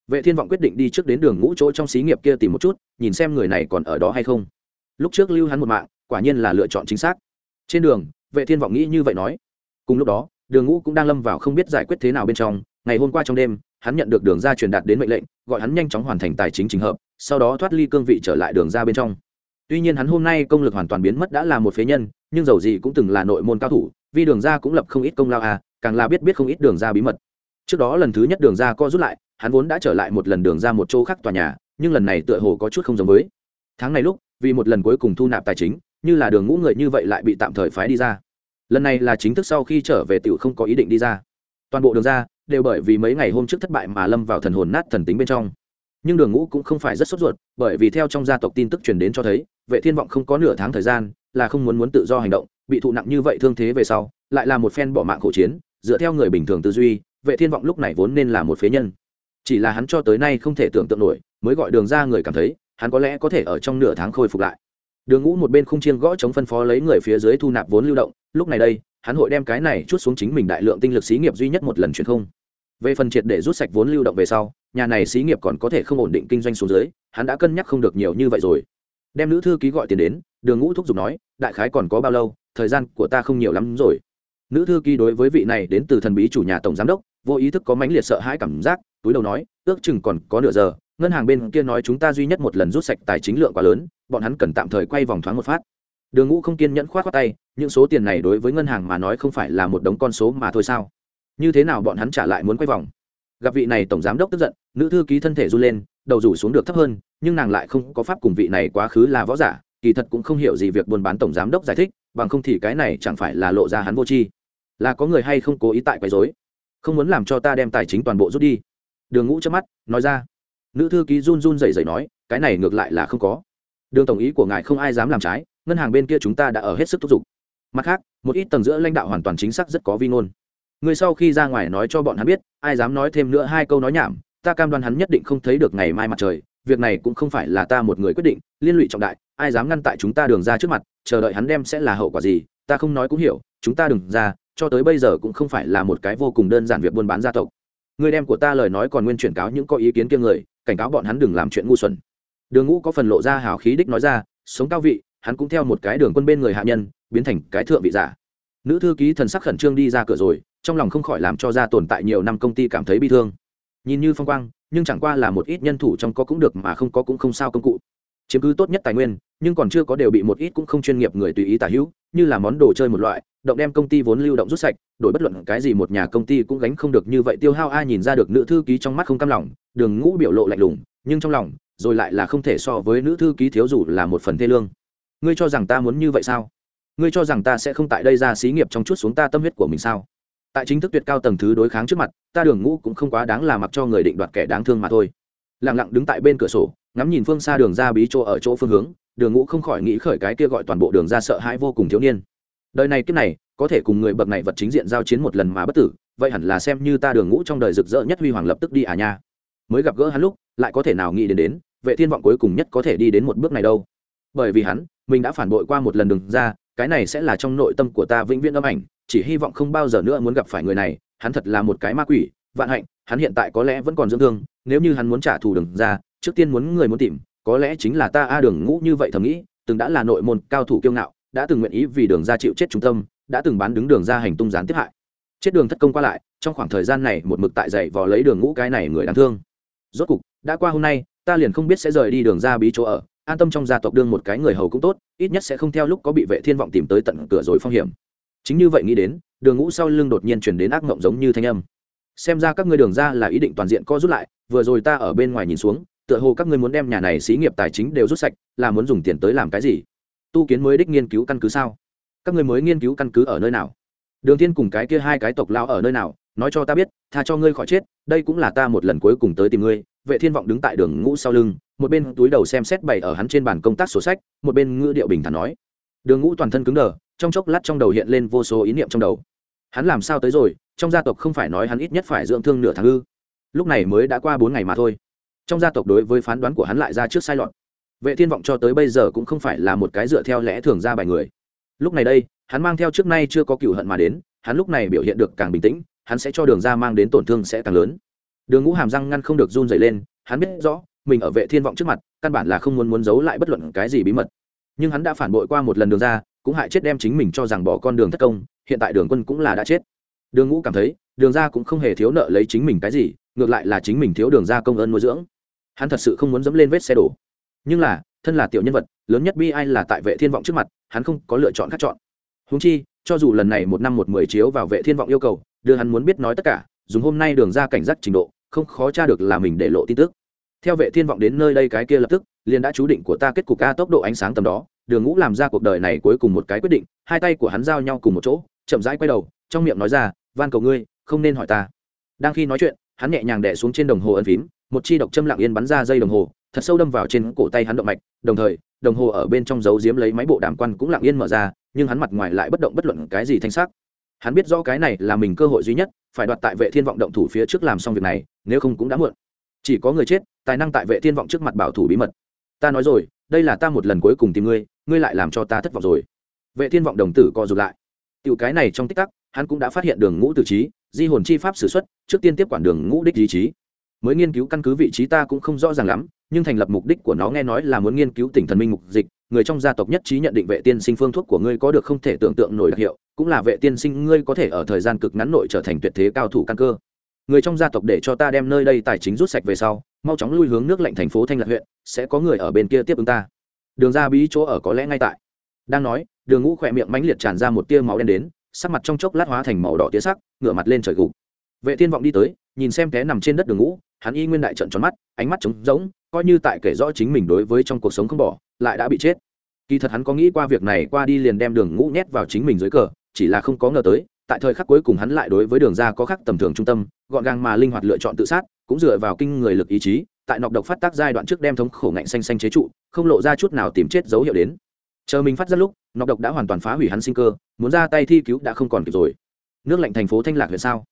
Vệ thiên vọng quyết định đi trước đến đường ngũ chỗ trong xí nghiệp kia tìm một chút nhìn xem người này còn ở đó hay không. Lúc trước lưu hắn một mạng quả nhiên là lựa chọn chính xác trên đường, vệ thiên vọng nghĩ như vậy nói. Cùng lúc đó, đường ngũ cũng đang lâm vào không biết giải quyết thế nào bên trong. Ngày hôm qua trong đêm, hắn nhận được đường ra truyền đạt đến mệnh lệnh, gọi hắn nhanh chóng hoàn thành tài chính trình hợp, sau đó thoát ly cương vị trở lại đường ra bên trong. Tuy nhiên hắn hôm nay công lực hoàn toàn biến mất đã là một phế nhân, nhưng dầu gì cũng từng là nội môn cao thủ, vì đường ra cũng lập không ít công lao à càng là biết biết không ít đường ra bí mật. Trước đó lần thứ nhất đường ra co rút lại, hắn vốn đã trở lại một lần đường ra một chỗ khác tòa nhà, nhưng lần này tựa hồ có chút không giống với. Tháng này lúc, vì một lần cuối cùng thu nạp tài chính như là đường ngũ người như vậy lại bị tạm thời phái đi ra. Lần này là chính thức sau khi trở về tiểu không có ý định đi ra. Toàn bộ đường ra đều bởi vì mấy ngày hôm trước thất bại mà lâm vào thần hồn nát thần tính bên trong. Nhưng đường ngũ cũng không phải rất sốt ruột, bởi vì theo trong gia tộc tin tức truyền đến cho thấy, vệ thiên vọng không có nửa tháng thời gian, là không muốn muốn tự do hành động, bị thụ nặng như vậy thương thế về sau, lại là một phen bỏ mạng khổ chiến, dựa theo người bình thường tư duy, vệ thiên vọng lúc này vốn nên là một phế nhân. Chỉ là hắn cho tới nay không thể tưởng tượng nổi, mới gọi đường ra người cảm thấy, hắn có lẽ có thể ở trong nửa tháng khôi phục lại đường ngũ một bên không chiên gõ chống phân phó lấy người phía dưới thu nạp vốn lưu động, lúc này đây, hắn hội đem cái này chút xuống chính mình đại lượng tinh lực xí nghiệp duy nhất một lần truyền không. Về phần triệt để rút sạch vốn lưu động về sau, nhà này xí nghiệp còn có thể không ổn định kinh doanh xuống dưới, hắn đã cân nhắc không được nhiều như vậy rồi. Đem nữ thư ký gọi tiền đến, đường ngũ thúc giục nói, đại khái còn có bao lâu, thời gian của ta không nhiều lắm rồi. Nữ thư ký đối với vị này đến từ thần bí chủ nhà tổng giám đốc, vô ý thức có mãnh liệt sợ hãi cảm giác, túi đầu nói, ước chừng còn có nửa giờ, ngân hàng bên kia nói chúng ta duy nhất một lần rút sạch tài chính lượng quá lớn bọn hắn cần tạm thời quay vòng thoáng một phát. Đường ngũ không kiên nhẫn khoát khoát tay, những số tiền này đối với ngân hàng mà nói không phải là một đống con số mà thôi sao? Như thế nào bọn hắn trả lại muốn quay vòng? Gặp vị này tổng giám đốc tức giận, nữ thư ký thân thể run lên, đầu rủ xuống được thấp hơn, nhưng nàng lại không có pháp cùng vị này quá khứ là võ giả, kỳ thật cũng không hiểu gì việc buôn bán tổng giám đốc giải thích, bằng không thì cái này chẳng phải là lộ ra hắn vô tri. Là có người hay không cố ý tại quấy dối không muốn làm cho ta đem tài chính toàn bộ rút đi. Đường ngũ chớp mắt, nói ra. Nữ thư ký run run rẩy rẩy nói, cái này ngược lại là không có đường tổng ý của ngài không ai dám làm trái, ngân hàng bên kia chúng ta đã ở hết sức thúc giục. Mặt khác, một ít tầng giữa lãnh đạo hoàn toàn chính xác rất có vi ngôn. Người sau khi ra ngoài nói cho bọn hắn biết, ai dám nói thêm nữa hai câu nói nhảm, ta cam đoan hắn nhất định không thấy được ngày mai mặt trời, việc này cũng không phải là ta một người quyết định, liên lụy trọng đại, ai dám ngăn tại chúng ta đường ra trước mặt, chờ đợi hắn đem sẽ là hậu quả gì, ta không nói cũng hiểu, chúng ta đừng ra, cho tới bây giờ cũng không phải là một cái vô cùng đơn giản việc buôn bán gia tộc. Người đem của ta lời nói còn nguyên chuyển cáo những có ý kiến kiêng người, cảnh cáo bọn hắn đừng làm chuyện ngu xuẩn đường ngũ có phần lộ ra hào khí đích nói ra, sống cao vị, hắn cũng theo một cái đường quân bên người hạ nhân, biến thành cái thượng vị giả. Nữ thư ký thần sắc khẩn trương đi ra cửa rồi, trong lòng không khỏi làm cho ra tồn tại nhiều năm công ty cảm thấy bi thương. Nhìn như phong quang, nhưng chẳng qua là một ít nhân thủ trong có cũng được mà không có cũng không sao công cụ. Chiếm cứ tốt nhất tài nguyên, nhưng còn chưa có đều bị một ít cũng không chuyên nghiệp người tùy ý tả hữu, như là món đồ chơi một loại, động đem công ty vốn lưu động rút sạch, đổi bất luận cái gì một nhà công ty cũng gánh không được như vậy tiêu hao. Ai nhìn ra được nữ thư ký trong mắt không cam lòng, đường ngũ biểu lộ lạnh lùng, nhưng trong lòng rồi lại là không thể so với nữ thư ký thiếu dù là một phần thê lương. Ngươi cho rằng ta muốn như vậy sao? Ngươi cho rằng ta sẽ không tại đây ra xí nghiệp trong chút xuống ta tâm huyết của mình sao? Tại chính thức tuyệt cao tầng thứ đối kháng trước mặt, ta đường ngũ cũng không quá đáng là mặc cho người định đoạt kẻ đáng thương mà thôi. Lẳng lặng đứng tại bên cửa sổ, ngắm nhìn phương xa đường ra bí chỗ ở chỗ phương hướng, đường ngũ không khỏi nghĩ khởi cái kia gọi toàn bộ đường ra sợ hãi vô cùng thiếu niên. Đời này kiếp này, có thể cùng người bậc này vật chính diện giao chiến một lần mà bất tử, vậy hẳn là xem như ta đường ngũ trong đời rực rỡ nhất huy hoàng lập tức đi à nha. Mới gặp gỡ hắn lúc, lại có thể nào nghĩ đến đến vệ thiên vọng cuối cùng nhất có thể đi đến một bước này đâu. Bởi vì hắn, mình đã phản bội qua một lần đường ra, cái này sẽ là trong nội tâm của ta vĩnh viễn âm ảnh, chỉ hy vọng không bao giờ nữa muốn gặp phải người này, hắn thật là một cái ma quỷ, vạn hạnh, hắn hiện tại có lẽ vẫn còn dưỡng thương, nếu như hắn muốn trả thù đường ra, trước tiên muốn người muốn tìm, có lẽ chính là ta a đường ngũ như vậy thầm nghĩ, từng đã là nội môn cao thủ kiêu ngạo, đã từng nguyện ý vì đường ra chịu chết trung tâm, đã từng bán đứng đường ra hành tung gián tiếp hại. Chết đường thất công qua lại, trong khoảng thời gian này một mực tại dậy vò lấy đường ngũ cái này người đáng thương. Rốt cục, đã qua hôm nay ta liền không biết sẽ rời đi đường ra bí chỗ ở, an tâm trong gia tộc đương một cái người hầu cũng tốt, ít nhất sẽ không theo lúc có bị vệ thiên vọng tìm tới tận cửa rồi phong hiểm. Chính như vậy nghĩ đến, đường ngũ sau lưng đột nhiên chuyển đến ác mộng giống như thanh âm. Xem ra các ngươi đường ra là ý định toàn diện co rút lại, vừa rồi ta ở bên ngoài nhìn xuống, tựa hồ các ngươi muốn đem nhà này xí nghiệp tài chính đều rút sạch, là muốn dùng tiền tới làm cái gì? Tu kiến mới đích nghiên cứu căn cứ sao? Các ngươi mới nghiên cứu căn cứ ở nơi nào? Đường thiên cùng cái kia hai cái tộc lao ở nơi nào? Nói cho ta biết, tha cho ngươi khỏi chết, đây cũng là ta một lần cuối cùng tới tìm ngươi. Vệ thiên vọng đứng tại đường ngũ sau lưng, một bên túi đầu xem xét bày ở hắn trên bàn công tác sổ sách, một bên ngữ điệu bình thản nói. Đường ngũ toàn thân cứng đờ, trong chốc lát trong đầu hiện lên vô số ý niệm trong đầu. Hắn làm sao tới rồi, trong gia tộc không phải nói hắn ít nhất phải dưỡng thương nửa tháng ư? Lúc này mới đã qua bốn ngày mà thôi. Trong gia tộc đối với phán đoán của hắn lại ra trước sai lọt. Vệ thiên vọng cho tới bây giờ cũng không phải là một cái dựa theo lẽ thường ra bài người. Lúc này đây, hắn mang theo trước nay chưa có cựu hận mà đến, hắn lúc này biểu hiện được càng bình tĩnh hắn sẽ cho đường ra mang đến tổn thương sẽ càng lớn. Đường ngũ hàm răng ngăn không được run dày lên, hắn biết rõ, mình ở vệ thiên vọng trước mặt, căn bản là không muốn muốn giấu lại bất luận cái gì bí mật. Nhưng hắn đã phản bội qua một lần đường ra, cũng hại chết đem chính mình cho rằng bỏ con đường thất công, hiện tại đường quân cũng là đã chết. Đường ngũ cảm thấy, đường ra cũng không hề thiếu nợ lấy chính mình cái gì, ngược lại là chính mình thiếu đường ra công ơn nuôi dưỡng. Hắn thật sự không muốn dẫm lên vết xe đổ. Nhưng là, thân là tiểu nhân vật, lớn nhất bi ai là tại vệ thiên vọng trước mặt, hắn không có lựa chọn khác chọn. Húng chi cho dù lần này một năm một mười chiếu vào vệ thiên vọng yêu cầu, đưa hắn muốn biết nói tất cả, dùng hôm nay đường ra cảnh giác trình độ, không khó tra được là mình để lộ tin tức. Theo vệ thiên vọng đến nơi đây cái kia lập tức, liền đã chú định của ta kết cục ca tốc độ ánh sáng tầm đó, đường ngũ làm ra cuộc đời này cuối cùng một cái quyết định, hai tay của hắn giao nhau cùng một chỗ, chậm rãi quay đầu, trong miệng nói ra, van cầu ngươi, không nên hỏi ta. Đang khi nói chuyện, hắn nhẹ nhàng đẻ xuống trên đồng hồ ấn phím, một chi độc châm lặng yên bắn ra dây đồng hồ, thật sâu đâm vào trên cổ tay hắn động mạch, đồng thời đồng hồ ở bên trong dấu diếm lấy máy bộ đàm quan cũng lặng yên mở ra, nhưng hắn mặt ngoài lại bất động bất luận cái gì thanh sắc. Hắn biết rõ cái này là mình cơ hội duy nhất, phải đoạt tại vệ thiên vọng động thủ phía trước làm xong việc này, nếu không cũng đã muộn. Chỉ có người chết, tài năng tại vệ thiên vọng trước mặt bảo thủ bí mật. Ta nói rồi, đây là ta một lần cuối cùng tìm ngươi ngươi lại làm cho ta thất vọng rồi. Vệ thiên vọng đồng tử co rụt lại. Tiểu cái này trong tích tắc, hắn cũng đã phát hiện đường ngũ tử trí, di hồn chi pháp sử xuất, trước tiên tiếp quản đường ngũ đích ý trí mới nghiên cứu căn cứ vị trí ta cũng không rõ ràng lắm nhưng thành lập mục đích của nó nghe nói là muốn nghiên cứu tỉnh thần minh mục dịch, người trong gia tộc nhất trí nhận định vệ tiên sinh phương thuốc của ngươi có được không thể tưởng tượng nổi đặc hiệu, cũng là vệ tiên sinh ngươi có thể ở thời gian cực ngắn nội trở thành tuyệt thế cao thủ căn cơ. Người trong gia tộc để cho ta đem nơi đây tài chính rút sạch về sau, mau chóng lui hướng nước lạnh thành phố thanh lạc huyện, sẽ có người ở bên kia tiếp ứng ta. Đường ra bí chỗ ở có lẽ ngay tại. Đang nói, đường ngũ khỏe miệng mãnh liệt tràn ra một tia máu đen đến, sắc mặt trong chốc lát hóa thành màu đỏ tía sắc, ngửa mặt lên trời gục. Vệ thiên vọng đi tới, nhìn xem té nằm trên đất đường ngũ, hắn y nguyên đại trận tròn mắt, ánh mắt trống rỗng coi như tại kể rõ chính mình đối với trong cuộc sống không bỏ, lại đã bị chết. Kỳ thật hắn có nghĩ qua việc này qua đi liền đem đường ngũ nhét vào chính mình dưới cờ, chỉ là không có ngờ tới, tại thời khắc cuối cùng hắn lại đối với đường ra có khắc tầm thường trung tâm, gọn gàng mà linh hoạt lựa chọn tự sát, cũng dựa vào kinh người lực ý chí, tại nọc độc phát tác giai đoạn trước đem thống khổ ngạnh xanh xanh chế trụ, không lộ ra chút nào tìm chết dấu hiệu đến. Chờ mình phát ra lúc, nọc độc đã hoàn toàn phá hủy hắn sinh cơ, muốn ra tay thi cứu đã không còn kịp rồi. Nước lạnh thành phố thanh lạc huyện sao?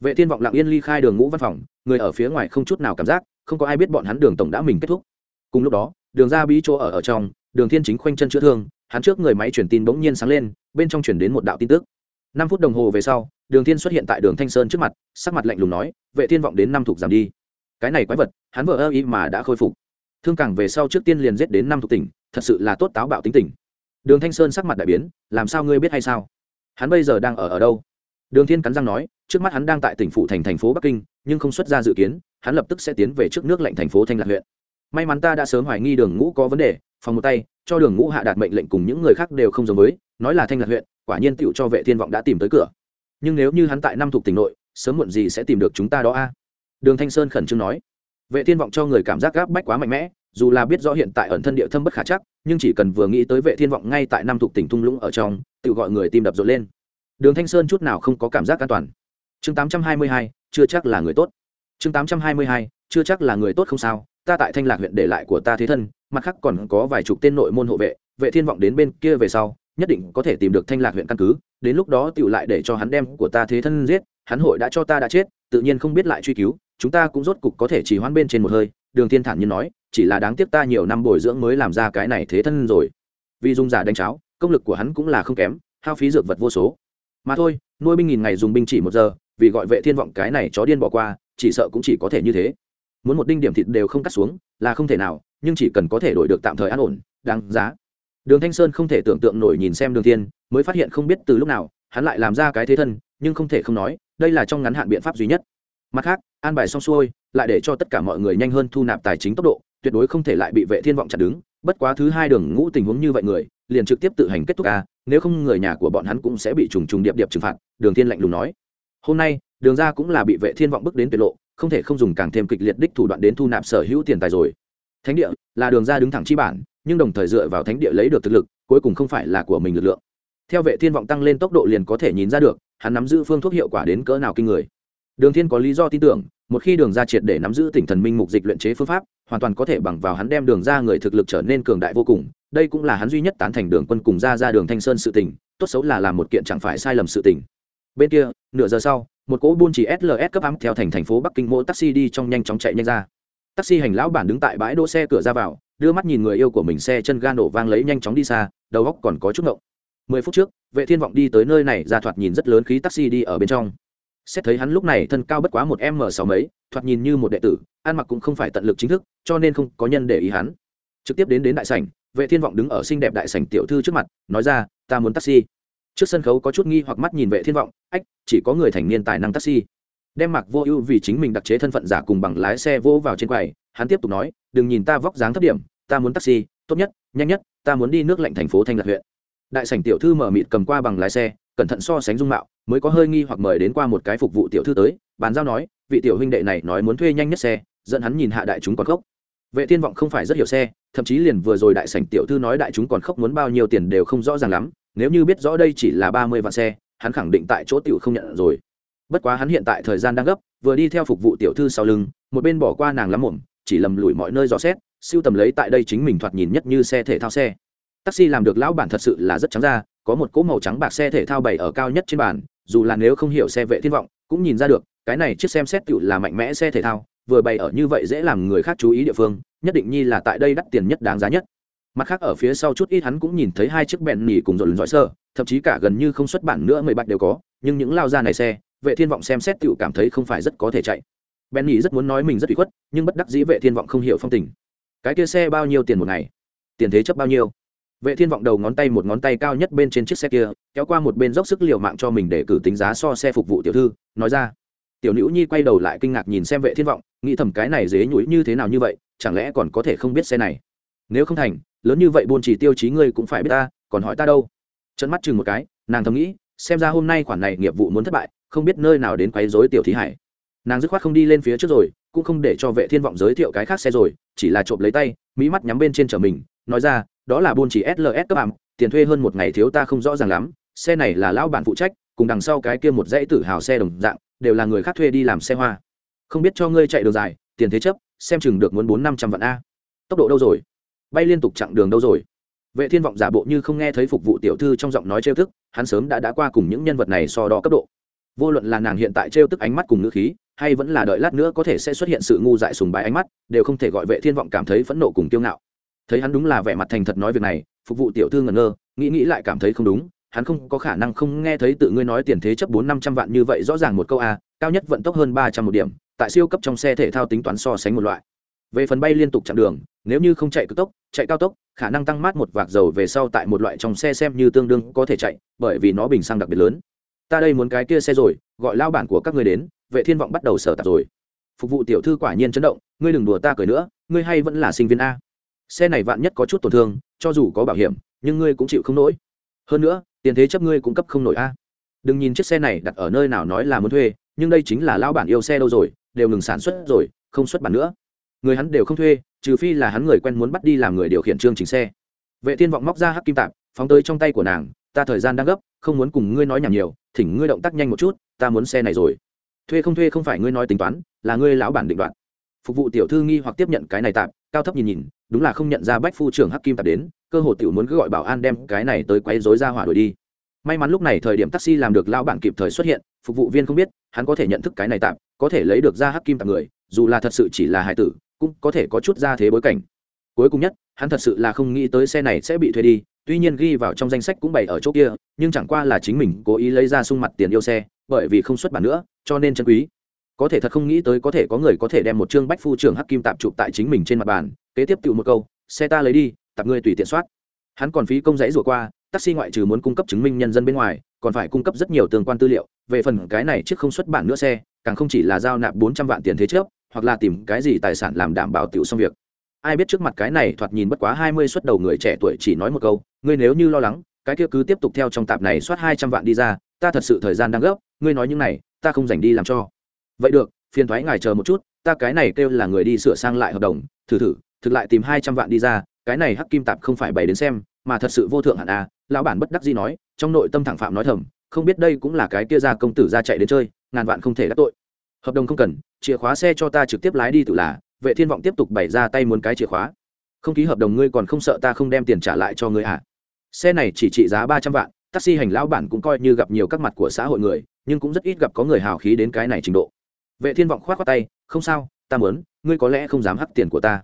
Vệ thiên vọng lặng yên ly khai đường ngũ văn phòng, người ở phía ngoài không chút nào cảm giác không có ai biết bọn hắn đường tổng đã mình kết thúc. Cùng lúc đó, đường ra bí chỗ ở ở trong, đường thiên chính khoanh chân chữa thương, hắn trước người máy truyền tin bỗng nhiên sáng lên, bên trong chuyển đến một đạo tin tức. Năm phút đồng hồ về sau, đường thiên xuất hiện tại đường thanh sơn trước mặt, sắc mặt lạnh lùng nói, vệ thiên vọng đến năm thuộc giảm đi. Cái này quái vật, hắn vợ ơ ý mà đã khôi phục. Thương càng về sau trước tiên liền giết đến năm thuộc tỉnh, thật sự là tốt táo bạo tính tình. Đường thanh sơn sắc mặt đại biến, làm sao ngươi biết hay sao? Hắn bây giờ đang ở ở đâu? Đường thiên cắn răng nói, trước mắt hắn đang tại tỉnh phủ thành thành phố bắc kinh, nhưng không xuất ra dự kiến hắn lập tức sẽ tiến về trước nước lệnh thành phố thanh lạc huyện. May mắn ta đã sớm hoài nghi đường ngũ có vấn đề phòng một tay cho đường ngũ hạ đạt mệnh lệnh cùng những người khác đều không giống với nói là thanh lạc huyện quả nhiên tựu cho vệ thiên vọng đã tìm tới cửa. Nhưng nếu như hắn tại năm thuộc tỉnh nội sớm muộn gì sẽ tìm được chúng ta đó a? Đường thanh sơn khẩn trương nói. Vệ thiên vọng cho người cảm giác gáp bách quá mạnh mẽ dù là biết rõ hiện tại ẩn thân địa thâm bất khả chắc nhưng chỉ cần vừa nghĩ tới vệ thiên vọng ngay tại năm thuộc tỉnh thung lũng ở trong tự gọi người tim đập rộn lên. Đường thanh sơn chút nào không có cảm giác an toàn. Chương 822, chưa chắc là người tốt chương 822, chưa chắc là người tốt không sao ta tại thanh lạc huyện để lại của ta thế thân mặt khác còn có vài chục tên nội môn hộ vệ vệ thiên vọng đến bên kia về sau nhất định có thể tìm được thanh lạc huyện căn cứ đến lúc đó tựu lại để cho hắn đem của ta thế thân giết hắn hội đã cho ta đã chết tự nhiên không biết lại truy cứu chúng ta cũng rốt cục có thể chỉ hoãn bên trên một hơi đường thiên thản nhiên nói chỉ là đáng tiếc ta nhiều năm bồi dưỡng mới làm ra cái này thế thân rồi. Vì dung giả đánh cháo công lực của hắn cũng là không kém hao phí dược vật vô số. Mà thôi nuôi binh nghìn ngày dùng binh chỉ một giờ vì gọi vệ thiên vọng cái này chó điên bỏ qua chỉ sợ cũng chỉ có thể như thế. Muốn một đinh điểm thịt đều không cắt xuống là không thể nào, nhưng chỉ cần có thể đổi được tạm thời an ổn, đáng giá. Đường thanh sơn không thể tưởng tượng nổi nhìn xem đường thiên, mới phát hiện không biết từ lúc nào, hắn lại làm ra cái thế thân, nhưng không thể không nói, đây là trong ngắn hạn biện pháp duy nhất. Mặt khác, an bài xong xuôi, lại để cho tất cả mọi người nhanh hơn thu nạp tài chính tốc độ, tuyệt đối không thể lại bị vệ thiên vọng chặn đứng, bất quá thứ hai đường ngũ tình huống như vậy người, liền trực tiếp tự hành kết thúc a, nếu không người nhà của bọn hắn cũng sẽ bị trùng trùng điệp điệp trừng phạt, đường thiên lạnh lùng nói hôm nay, đường ra cũng là bị vệ thiên vọng bước đến tuyệt lộ, không thể không dùng càng thêm kịch liệt đích thủ đoạn đến thu nạp sở hữu tiền tài rồi. Thánh địa là đường ra đứng thẳng chi bản, nhưng đồng thời dựa vào thánh địa lấy được thực lực, cuối cùng không phải là của mình lực lượng. Theo vệ thiên vọng tăng lên tốc độ liền có thể nhìn ra được, hắn nắm giữ phương thuốc hiệu quả đến cỡ nào kinh người. Đường thiên có lý do tin tưởng, một khi đường ra triệt để nắm giữ tỉnh thần minh mục dịch luyện chế phương pháp, hoàn toàn có thể bằng vào hắn đem đường ra người thực lực trở nên cường đại vô cùng, đây cũng là hắn duy nhất tán thành đường quân cùng ra ra đường thanh sơn sự tình, tốt xấu là làm một kiện chẳng phải sai lầm sự tình bên kia, nửa giờ sau, một cỗ buôn chỉ sls cấp ám theo thành thành phố bắc kinh mô taxi đi trong nhanh chóng chạy nhanh ra. Taxi hành lão bản đứng tại bãi đỗ xe cửa ra vào, đưa mắt nhìn người yêu của mình xe chân ga nổ vang lấy nhanh chóng đi xa, đầu góc còn có chút ngộng. Mười phút trước, vệ thiên vọng đi tới nơi này ra thoạt nhìn rất lớn khí taxi đi ở bên trong. Xét thấy hắn lúc này thân cao bất quá một m sáu mấy, thoạt nhìn như một đệ tử, ăn mặc cũng không phải tận lực chính thức, cho nên không có nhân để ý hắn. Trực tiếp đến đến đại sảnh, vệ thiên vọng đứng ở xinh đẹp đại sảnh tiểu thư trước mặt, nói ra, ta muốn taxi trước sân khấu có chút nghi hoặc mắt nhìn vệ thiên vọng, ách, chỉ có người thành niên tài năng taxi. Đem mặc vô ưu vì chính mình đặc chế thân phận giả cùng bằng lái xe vô vào trên quầy, hắn tiếp tục nói, đừng nhìn ta vóc dáng thấp điểm, ta muốn taxi, tốt nhất, nhanh nhất, ta muốn đi nước lạnh thành phố thanh lạc huyện. Đại sảnh tiểu thư mở mịt cầm qua bằng lái xe, cẩn thận so sánh dung mạo, mới có hơi nghi hoặc mời đến qua một cái phục vụ tiểu thư tới, bàn giao nói, vị tiểu huynh đệ này nói muốn thuê nhanh nhất xe, dẫn hắn nhìn hạ đại chúng còn khốc vệ thiên vọng không phải rất hiểu xe, thậm chí liền vừa rồi đại sảnh tiểu thư nói đại chúng còn khốc muốn bao nhiêu tiền đều không rõ ràng lắm nếu như biết rõ đây chỉ là ba mươi vạn xe, hắn khẳng định tại chỗ tiểu không nhận rồi. Bất quá hắn hiện tại thời gian đang gấp, vừa đi theo phục vụ tiểu thư sau lưng, một bên bỏ qua nàng lắm mồm chỉ lầm lủi mọi nơi dò xét, siêu tầm lấy tại đây chính mình thoạt nhìn nhất như xe thể thao xe. Taxi làm được lão bản thật sự là rất trắng ra có một cỗ màu trắng bạc xe thể thao bày ở cao nhất trên bàn, dù là nếu không hiểu xe vệ thiên vọng, cũng nhìn ra được, cái này chiếc xem xét tiểu là mạnh mẽ xe thể thao, vừa bày ở như vậy dễ làm người khác chú ý địa phương, nhất định nhi là tại đây đắt tiền nhất đáng giá nhất mặt khác ở phía sau chút ít hắn cũng nhìn thấy hai chiếc bẹn nỉ cùng dồn dõi sơ, thậm chí cả gần như không xuất bản nữa mười bạch đều có, nhưng những lao ra này xe, vệ thiên vọng xem xét tựu cảm thấy không phải rất có thể chạy. Bẹn nỉ rất muốn nói mình rất bị khuất, nhưng bất đắc dĩ vệ thiên vọng không hiểu phong tình. Cái kia xe bao nhiêu tiền một ngày? Tiền thế chấp bao nhiêu? Vệ thiên vọng đầu ngón tay một ngón tay cao nhất bên trên chiếc xe kia, kéo qua một bên dốc sức liều mạng cho mình để cử tính giá so xe phục vụ tiểu thư, nói ra. Tiểu nữ nhi quay đầu lại kinh ngạc nhìn xem vệ thiên vọng, nghĩ thầm cái này dế nhũi như thế nào như vậy, chẳng lẽ còn có thể không biết xe này? Nếu không thành lớn như vậy buôn chỉ tiêu chí ngươi cũng phải biết ta, còn hỏi ta đâu? Trận mắt chừng một cái, nàng thầm nghĩ, xem ra hôm nay khoản này nghiệp vụ muốn thất bại, không biết nơi nào đến quấy rối tiểu thí hải. Nàng dứt khoát không đi lên phía trước rồi, cũng không để cho vệ thiên vọng giới thiệu cái khác xe rồi, chỉ là trộm lấy tay, mỹ mắt nhắm bên trên trở mình, nói ra, đó là buôn chỉ sls cấp ảm tiền thuê hơn một ngày thiếu ta không rõ ràng lắm, xe này là lão bản phụ trách, cùng đằng sau cái kia một dãy tử hào xe đồng dạng, đều là người khác thuê đi làm xe hoa. Không biết cho ngươi chạy đường dài, tiền thế chấp, xem chừng được muốn bốn năm trăm vạn a. Tốc độ đâu rồi? Bay liên tục chặng đường đâu rồi? Vệ thiên vọng giả bộ như không nghe thấy phục vụ tiểu thư trong giọng nói trêu thức hắn sớm đã đã qua cùng những nhân vật này so đo cấp độ. Vô luận là nàng hiện tại trêu tức ánh mắt cùng ngữ khí, hay vẫn là đợi lát nữa có thể sẽ xuất hiện sự ngu dại sùng bái ánh mắt, đều không thể gọi vệ thiên vọng cảm thấy phẫn nộ cùng kiêu ngạo. Thấy hắn đúng là vẻ mặt thành thật nói việc này, phục vụ tiểu thư ngẩn ngơ, nghĩ nghĩ lại cảm thấy không đúng, hắn không có khả năng không nghe thấy tự ngươi nói tiền thế chấp bốn năm trăm vạn như vậy rõ ràng một câu a, cao nhất vận tốc hơn ba trăm một điểm, tại siêu cấp trong xe thể thao tính toán so sánh một loại. Về phần bay liên tục chặng đường, nếu như không chạy cực tốc chạy cao tốc, khả năng tăng mát một vạc dầu về sau tại một loại trong xe xem như tương đương có thể chạy, bởi vì nó bình xăng đặc biệt lớn. Ta đây muốn cái kia xe rồi, gọi lao bản của các người đến, vệ thiên vọng bắt đầu sở tạp rồi. Phục vụ tiểu thư quả nhiên chấn động, ngươi đừng đùa ta cười nữa, ngươi hay vẫn là sinh viên a. Xe này vạn nhất có chút tổn thương, cho dù có bảo hiểm, nhưng ngươi cũng chịu không nổi. Hơn nữa, tiền thế chấp ngươi cũng cấp không nổi a. Đừng nhìn chiếc xe này đặt ở nơi nào nói là muốn thuê, nhưng đây chính là lao bản yêu xe đâu rồi, đều ngừng sản xuất rồi, không xuất bản nữa người hắn đều không thuê, trừ phi là hắn người quen muốn bắt đi làm người điều khiển chương trình xe. Vệ thiên vọng móc ra hắc kim tạp, phóng tới trong tay của nàng, ta thời gian đang gấp, không muốn cùng ngươi nói nhảm nhiều, thỉnh ngươi động tác nhanh một chút, ta muốn xe này rồi. Thuê không thuê không phải ngươi nói tính toán, là ngươi lão bản định đoạt. Phục vụ tiểu thư nghi hoặc tiếp nhận cái này tạm cao thấp nhìn nhìn, đúng là không nhận ra bách phu trưởng hắc kim tạp đến, cơ hồ tiểu muốn cứ gọi bảo an đem cái này tới quấy rối ra hỏa đuổi đi. May mắn lúc này thời điểm taxi làm được lão bản kịp thời xuất hiện, phục vụ viên không biết, hắn có thể nhận thức cái này tạm có thể lấy được ra hắc kim tạp người, dù là thật sự chỉ là hải tử cũng có thể có chút ra thế bối cảnh. Cuối cùng nhất, hắn thật sự là không nghĩ tới xe này sẽ bị thuê đi, tuy nhiên ghi vào trong danh sách cũng bày ở chỗ kia, nhưng chẳng qua là chính mình cố ý lấy ra sung mặt tiền yêu xe, bởi vì không xuất bản nữa, cho nên chân quý. Có thể thật không nghĩ tới có thể có người có thể đem một chương bách phu trưởng hắc kim tạm chụp tại chính mình trên mặt bàn, kế tiếp tự một câu, xe ta lấy đi, tạp ngươi tùy tiện soát. Hắn còn phí công giấy rủa qua, taxi ngoại trừ muốn cung cấp chứng minh nhân dân bên ngoài, còn phải cung cấp rất nhiều tương quan tư liệu, về phần cái này trước không xuất bản nữa xe, càng không chỉ là giao nạp bốn trăm vạn tiền thế trước hoặc là tìm cái gì tài sản làm đảm bảo tiểu xong việc. Ai biết trước mặt cái này thoạt nhìn bất quá hai mươi suất đầu người trẻ tuổi chỉ nói một câu, ngươi nếu như lo lắng, cái kia cứ tiếp tục theo trong tạp này soát hai trăm vạn đi ra, ta thật sự thời gian đang gấp, ngươi nói những này, ta không dành đi làm cho. Vậy được, phiền thoái ngài chờ một chút, ta cái này kêu là người đi sửa sang lại hợp đồng, thử thử, thực lại tìm hai trăm vạn đi ra, cái này hắc kim tạp không phải bày đến xem, mà thật sự vô thượng hẳn à lão bản bất đắc dĩ nói, trong nội tâm thẳng phạm nói thầm, không biết đây cũng là cái kia ra công tử ra chạy đến chơi, ngàn vạn không thể đắc tội hợp đồng không cần, chìa khóa xe cho ta trực tiếp lái đi tự là, vệ thiên vọng tiếp tục bày ra tay muốn cái chìa khóa. Không ký hợp đồng ngươi còn không sợ ta không đem tiền trả lại cho ngươi à? Xe này chỉ trị giá ba trăm vạn, taxi hành lão bản cũng coi như gặp nhiều các mặt của xã hội người, nhưng cũng rất ít gặp có người hào khí đến cái này trình độ. Vệ thiên vọng khoát qua tay, không sao, ta muốn, ngươi có lẽ không dám hắt tiền của ta.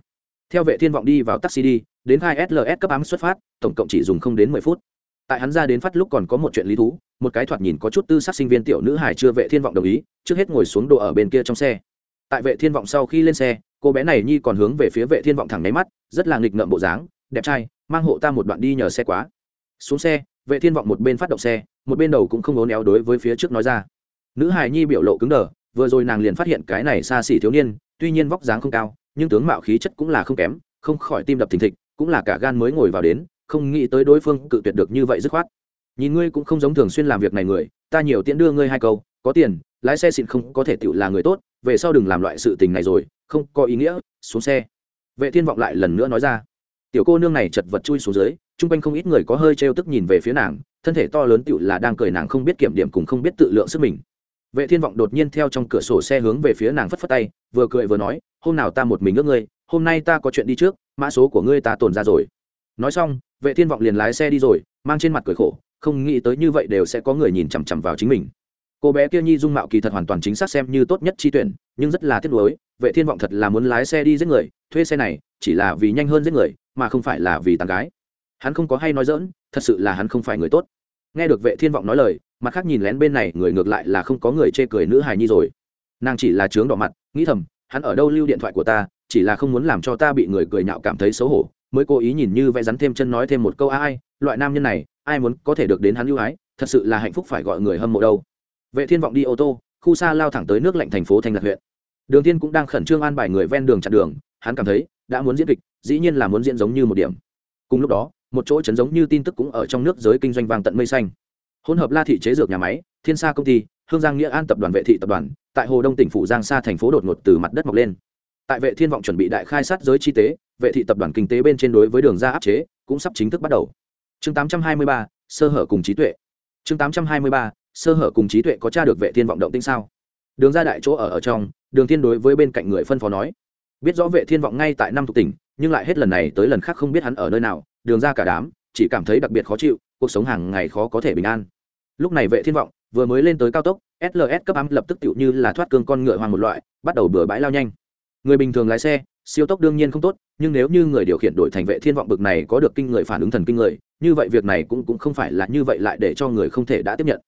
Theo vệ thiên vọng đi vào taxi đi, đến hai sls cấp ám xuất phát, tổng cộng chỉ dùng không đến mười phút tại hắn ra đến phát lúc còn có một chuyện lý thú, một cái thoạt nhìn có chút tư sắc sinh viên tiểu nữ hải chưa vệ thiên vọng đồng ý, trước hết ngồi xuống đồ ở bên kia trong xe. Tại vệ thiên vọng sau khi lên xe, cô bé này nhi còn hướng về phía vệ thiên vọng thẳng nháy mắt, rất là nghịch ngợm bộ dáng, đẹp trai, mang hộ ta một đoạn đi nhờ xe quá. Xuống xe, vệ thiên vọng một bên phát động xe, một bên đầu cũng không ố néo đối với phía trước nói ra. Nữ hài nhi biểu lộ cứng đờ, vừa rồi nàng liền phát hiện cái này xa xỉ thiếu niên, tuy nhiên vóc dáng không cao, nhưng tướng mạo khí chất cũng là không kém, không khỏi tim đập thình thịch, cũng là cả gan mới ngồi vào đến không nghĩ tới đối phương cự tuyệt được như vậy dứt khoát. Nhìn ngươi cũng không giống thường xuyên làm việc này người, ta nhiều tiễn đưa ngươi hai câu, có tiền, lái xe xịn không có thể tựu là người tốt, về sau đừng làm loại sự tình này rồi, không có ý nghĩa, xuống xe. Vệ thiên vọng lại lần nữa nói ra. Tiểu cô nương này chật vật chui xuống dưới, chung quanh không ít người có hơi trêu tức nhìn về phía nàng, thân thể to lớn tựu là đang cười nàng không biết kiểm điểm cùng không biết tự lượng sức mình. Vệ thiên vọng đột nhiên theo trong cửa sổ xe hướng về phía nàng phất phất tay, vừa cười vừa nói, hôm nào ta một mình ước ngươi, hôm nay ta có chuyện đi trước, mã số của ngươi ta tồn ra rồi. Nói xong vệ thiên vọng liền lái xe đi rồi, mang trên mặt cười khổ, không nghĩ tới như vậy đều sẽ có người nhìn chằm chằm vào chính mình. Cô bé kia nhi dung mạo kỳ thật hoàn toàn chính xác xem như tốt nhất chi tuyển, nhưng rất là tiếc nuối, vệ thiên vọng thật là muốn lái xe đi giết người, thuê xe này chỉ là vì nhanh hơn giết người, mà không phải là vì tàn gái. Hắn không có hay nói dỡn thật sự là hắn không phải người tốt. Nghe được vệ thiên vọng nói lời, mặt khác nhìn lén bên này, người ngược lại là không có người chê cười nữ hài nhi rồi. Nàng chỉ là trướng đỏ mặt, nghĩ thầm, hắn ở đâu lưu điện thoại của ta, chỉ là không muốn làm cho ta bị người cười nhạo cảm thấy xấu hổ mới cố ý nhìn như vẽ rắn thêm chân nói thêm một câu ai, loại nam nhân này, ai muốn có thể được đến hắn ưu ái, thật sự là hạnh phúc phải gọi người hâm mộ đâu. Vệ thiên vọng đi ô tô, khu xa lao thẳng tới nước lạnh thành phố thành lạc huyện. Đường thiên cũng đang khẩn trương an bài người ven đường chặn đường, hắn cảm thấy đã muốn diễn kịch, dĩ nhiên là muốn diễn giống như một điểm. Cùng lúc đó, một chỗ chấn giống như tin tức cũng ở trong nước giới kinh doanh vàng tận mây xanh. Hỗn hợp la thị chế dược nhà máy, thiên sa công ty, hương giang nghĩa an tập đoàn, vệ thị tập đoàn, tại hồ đông tỉnh phủ giang sa thành phố đột ngột từ mặt đất mọc lên tại vệ thiên vọng chuẩn bị đại khai sát giới chi tế vệ thị tập đoàn kinh tế bên trên đối với đường ra áp chế cũng sắp chính thức bắt đầu. Chương 823, sơ hở cùng trí tuệ. Chương 823, sơ hở cùng trí tuệ có tra được vệ thiên vọng động tinh sao? Đường ra đại chỗ ở ở trong đường thiên đối với bên cạnh người phân phó nói. Biết rõ vệ thiên vọng ngay tại năm thuộc tỉnh nhưng lại hết lần này tới lần khác không biết hắn ở nơi nào đường ra cả đám chỉ cảm thấy đặc biệt khó chịu cuộc sống hàng ngày khó có thể bình an. Lúc này vệ thiên vọng vừa mới lên tới cao tốc sls cấp ám lập tức tựu như là thoát cương con ngựa hoàng một loại bắt đầu bừa bãi lao nhanh người bình thường lái xe, siêu tốc đương nhiên không tốt, nhưng nếu như người điều khiển đổi thành vệ thiên vọng bực này có được kinh người phản ứng thần kinh người, như vậy việc này cũng cũng không phải là như vậy lại để cho người không thể đã tiếp nhận.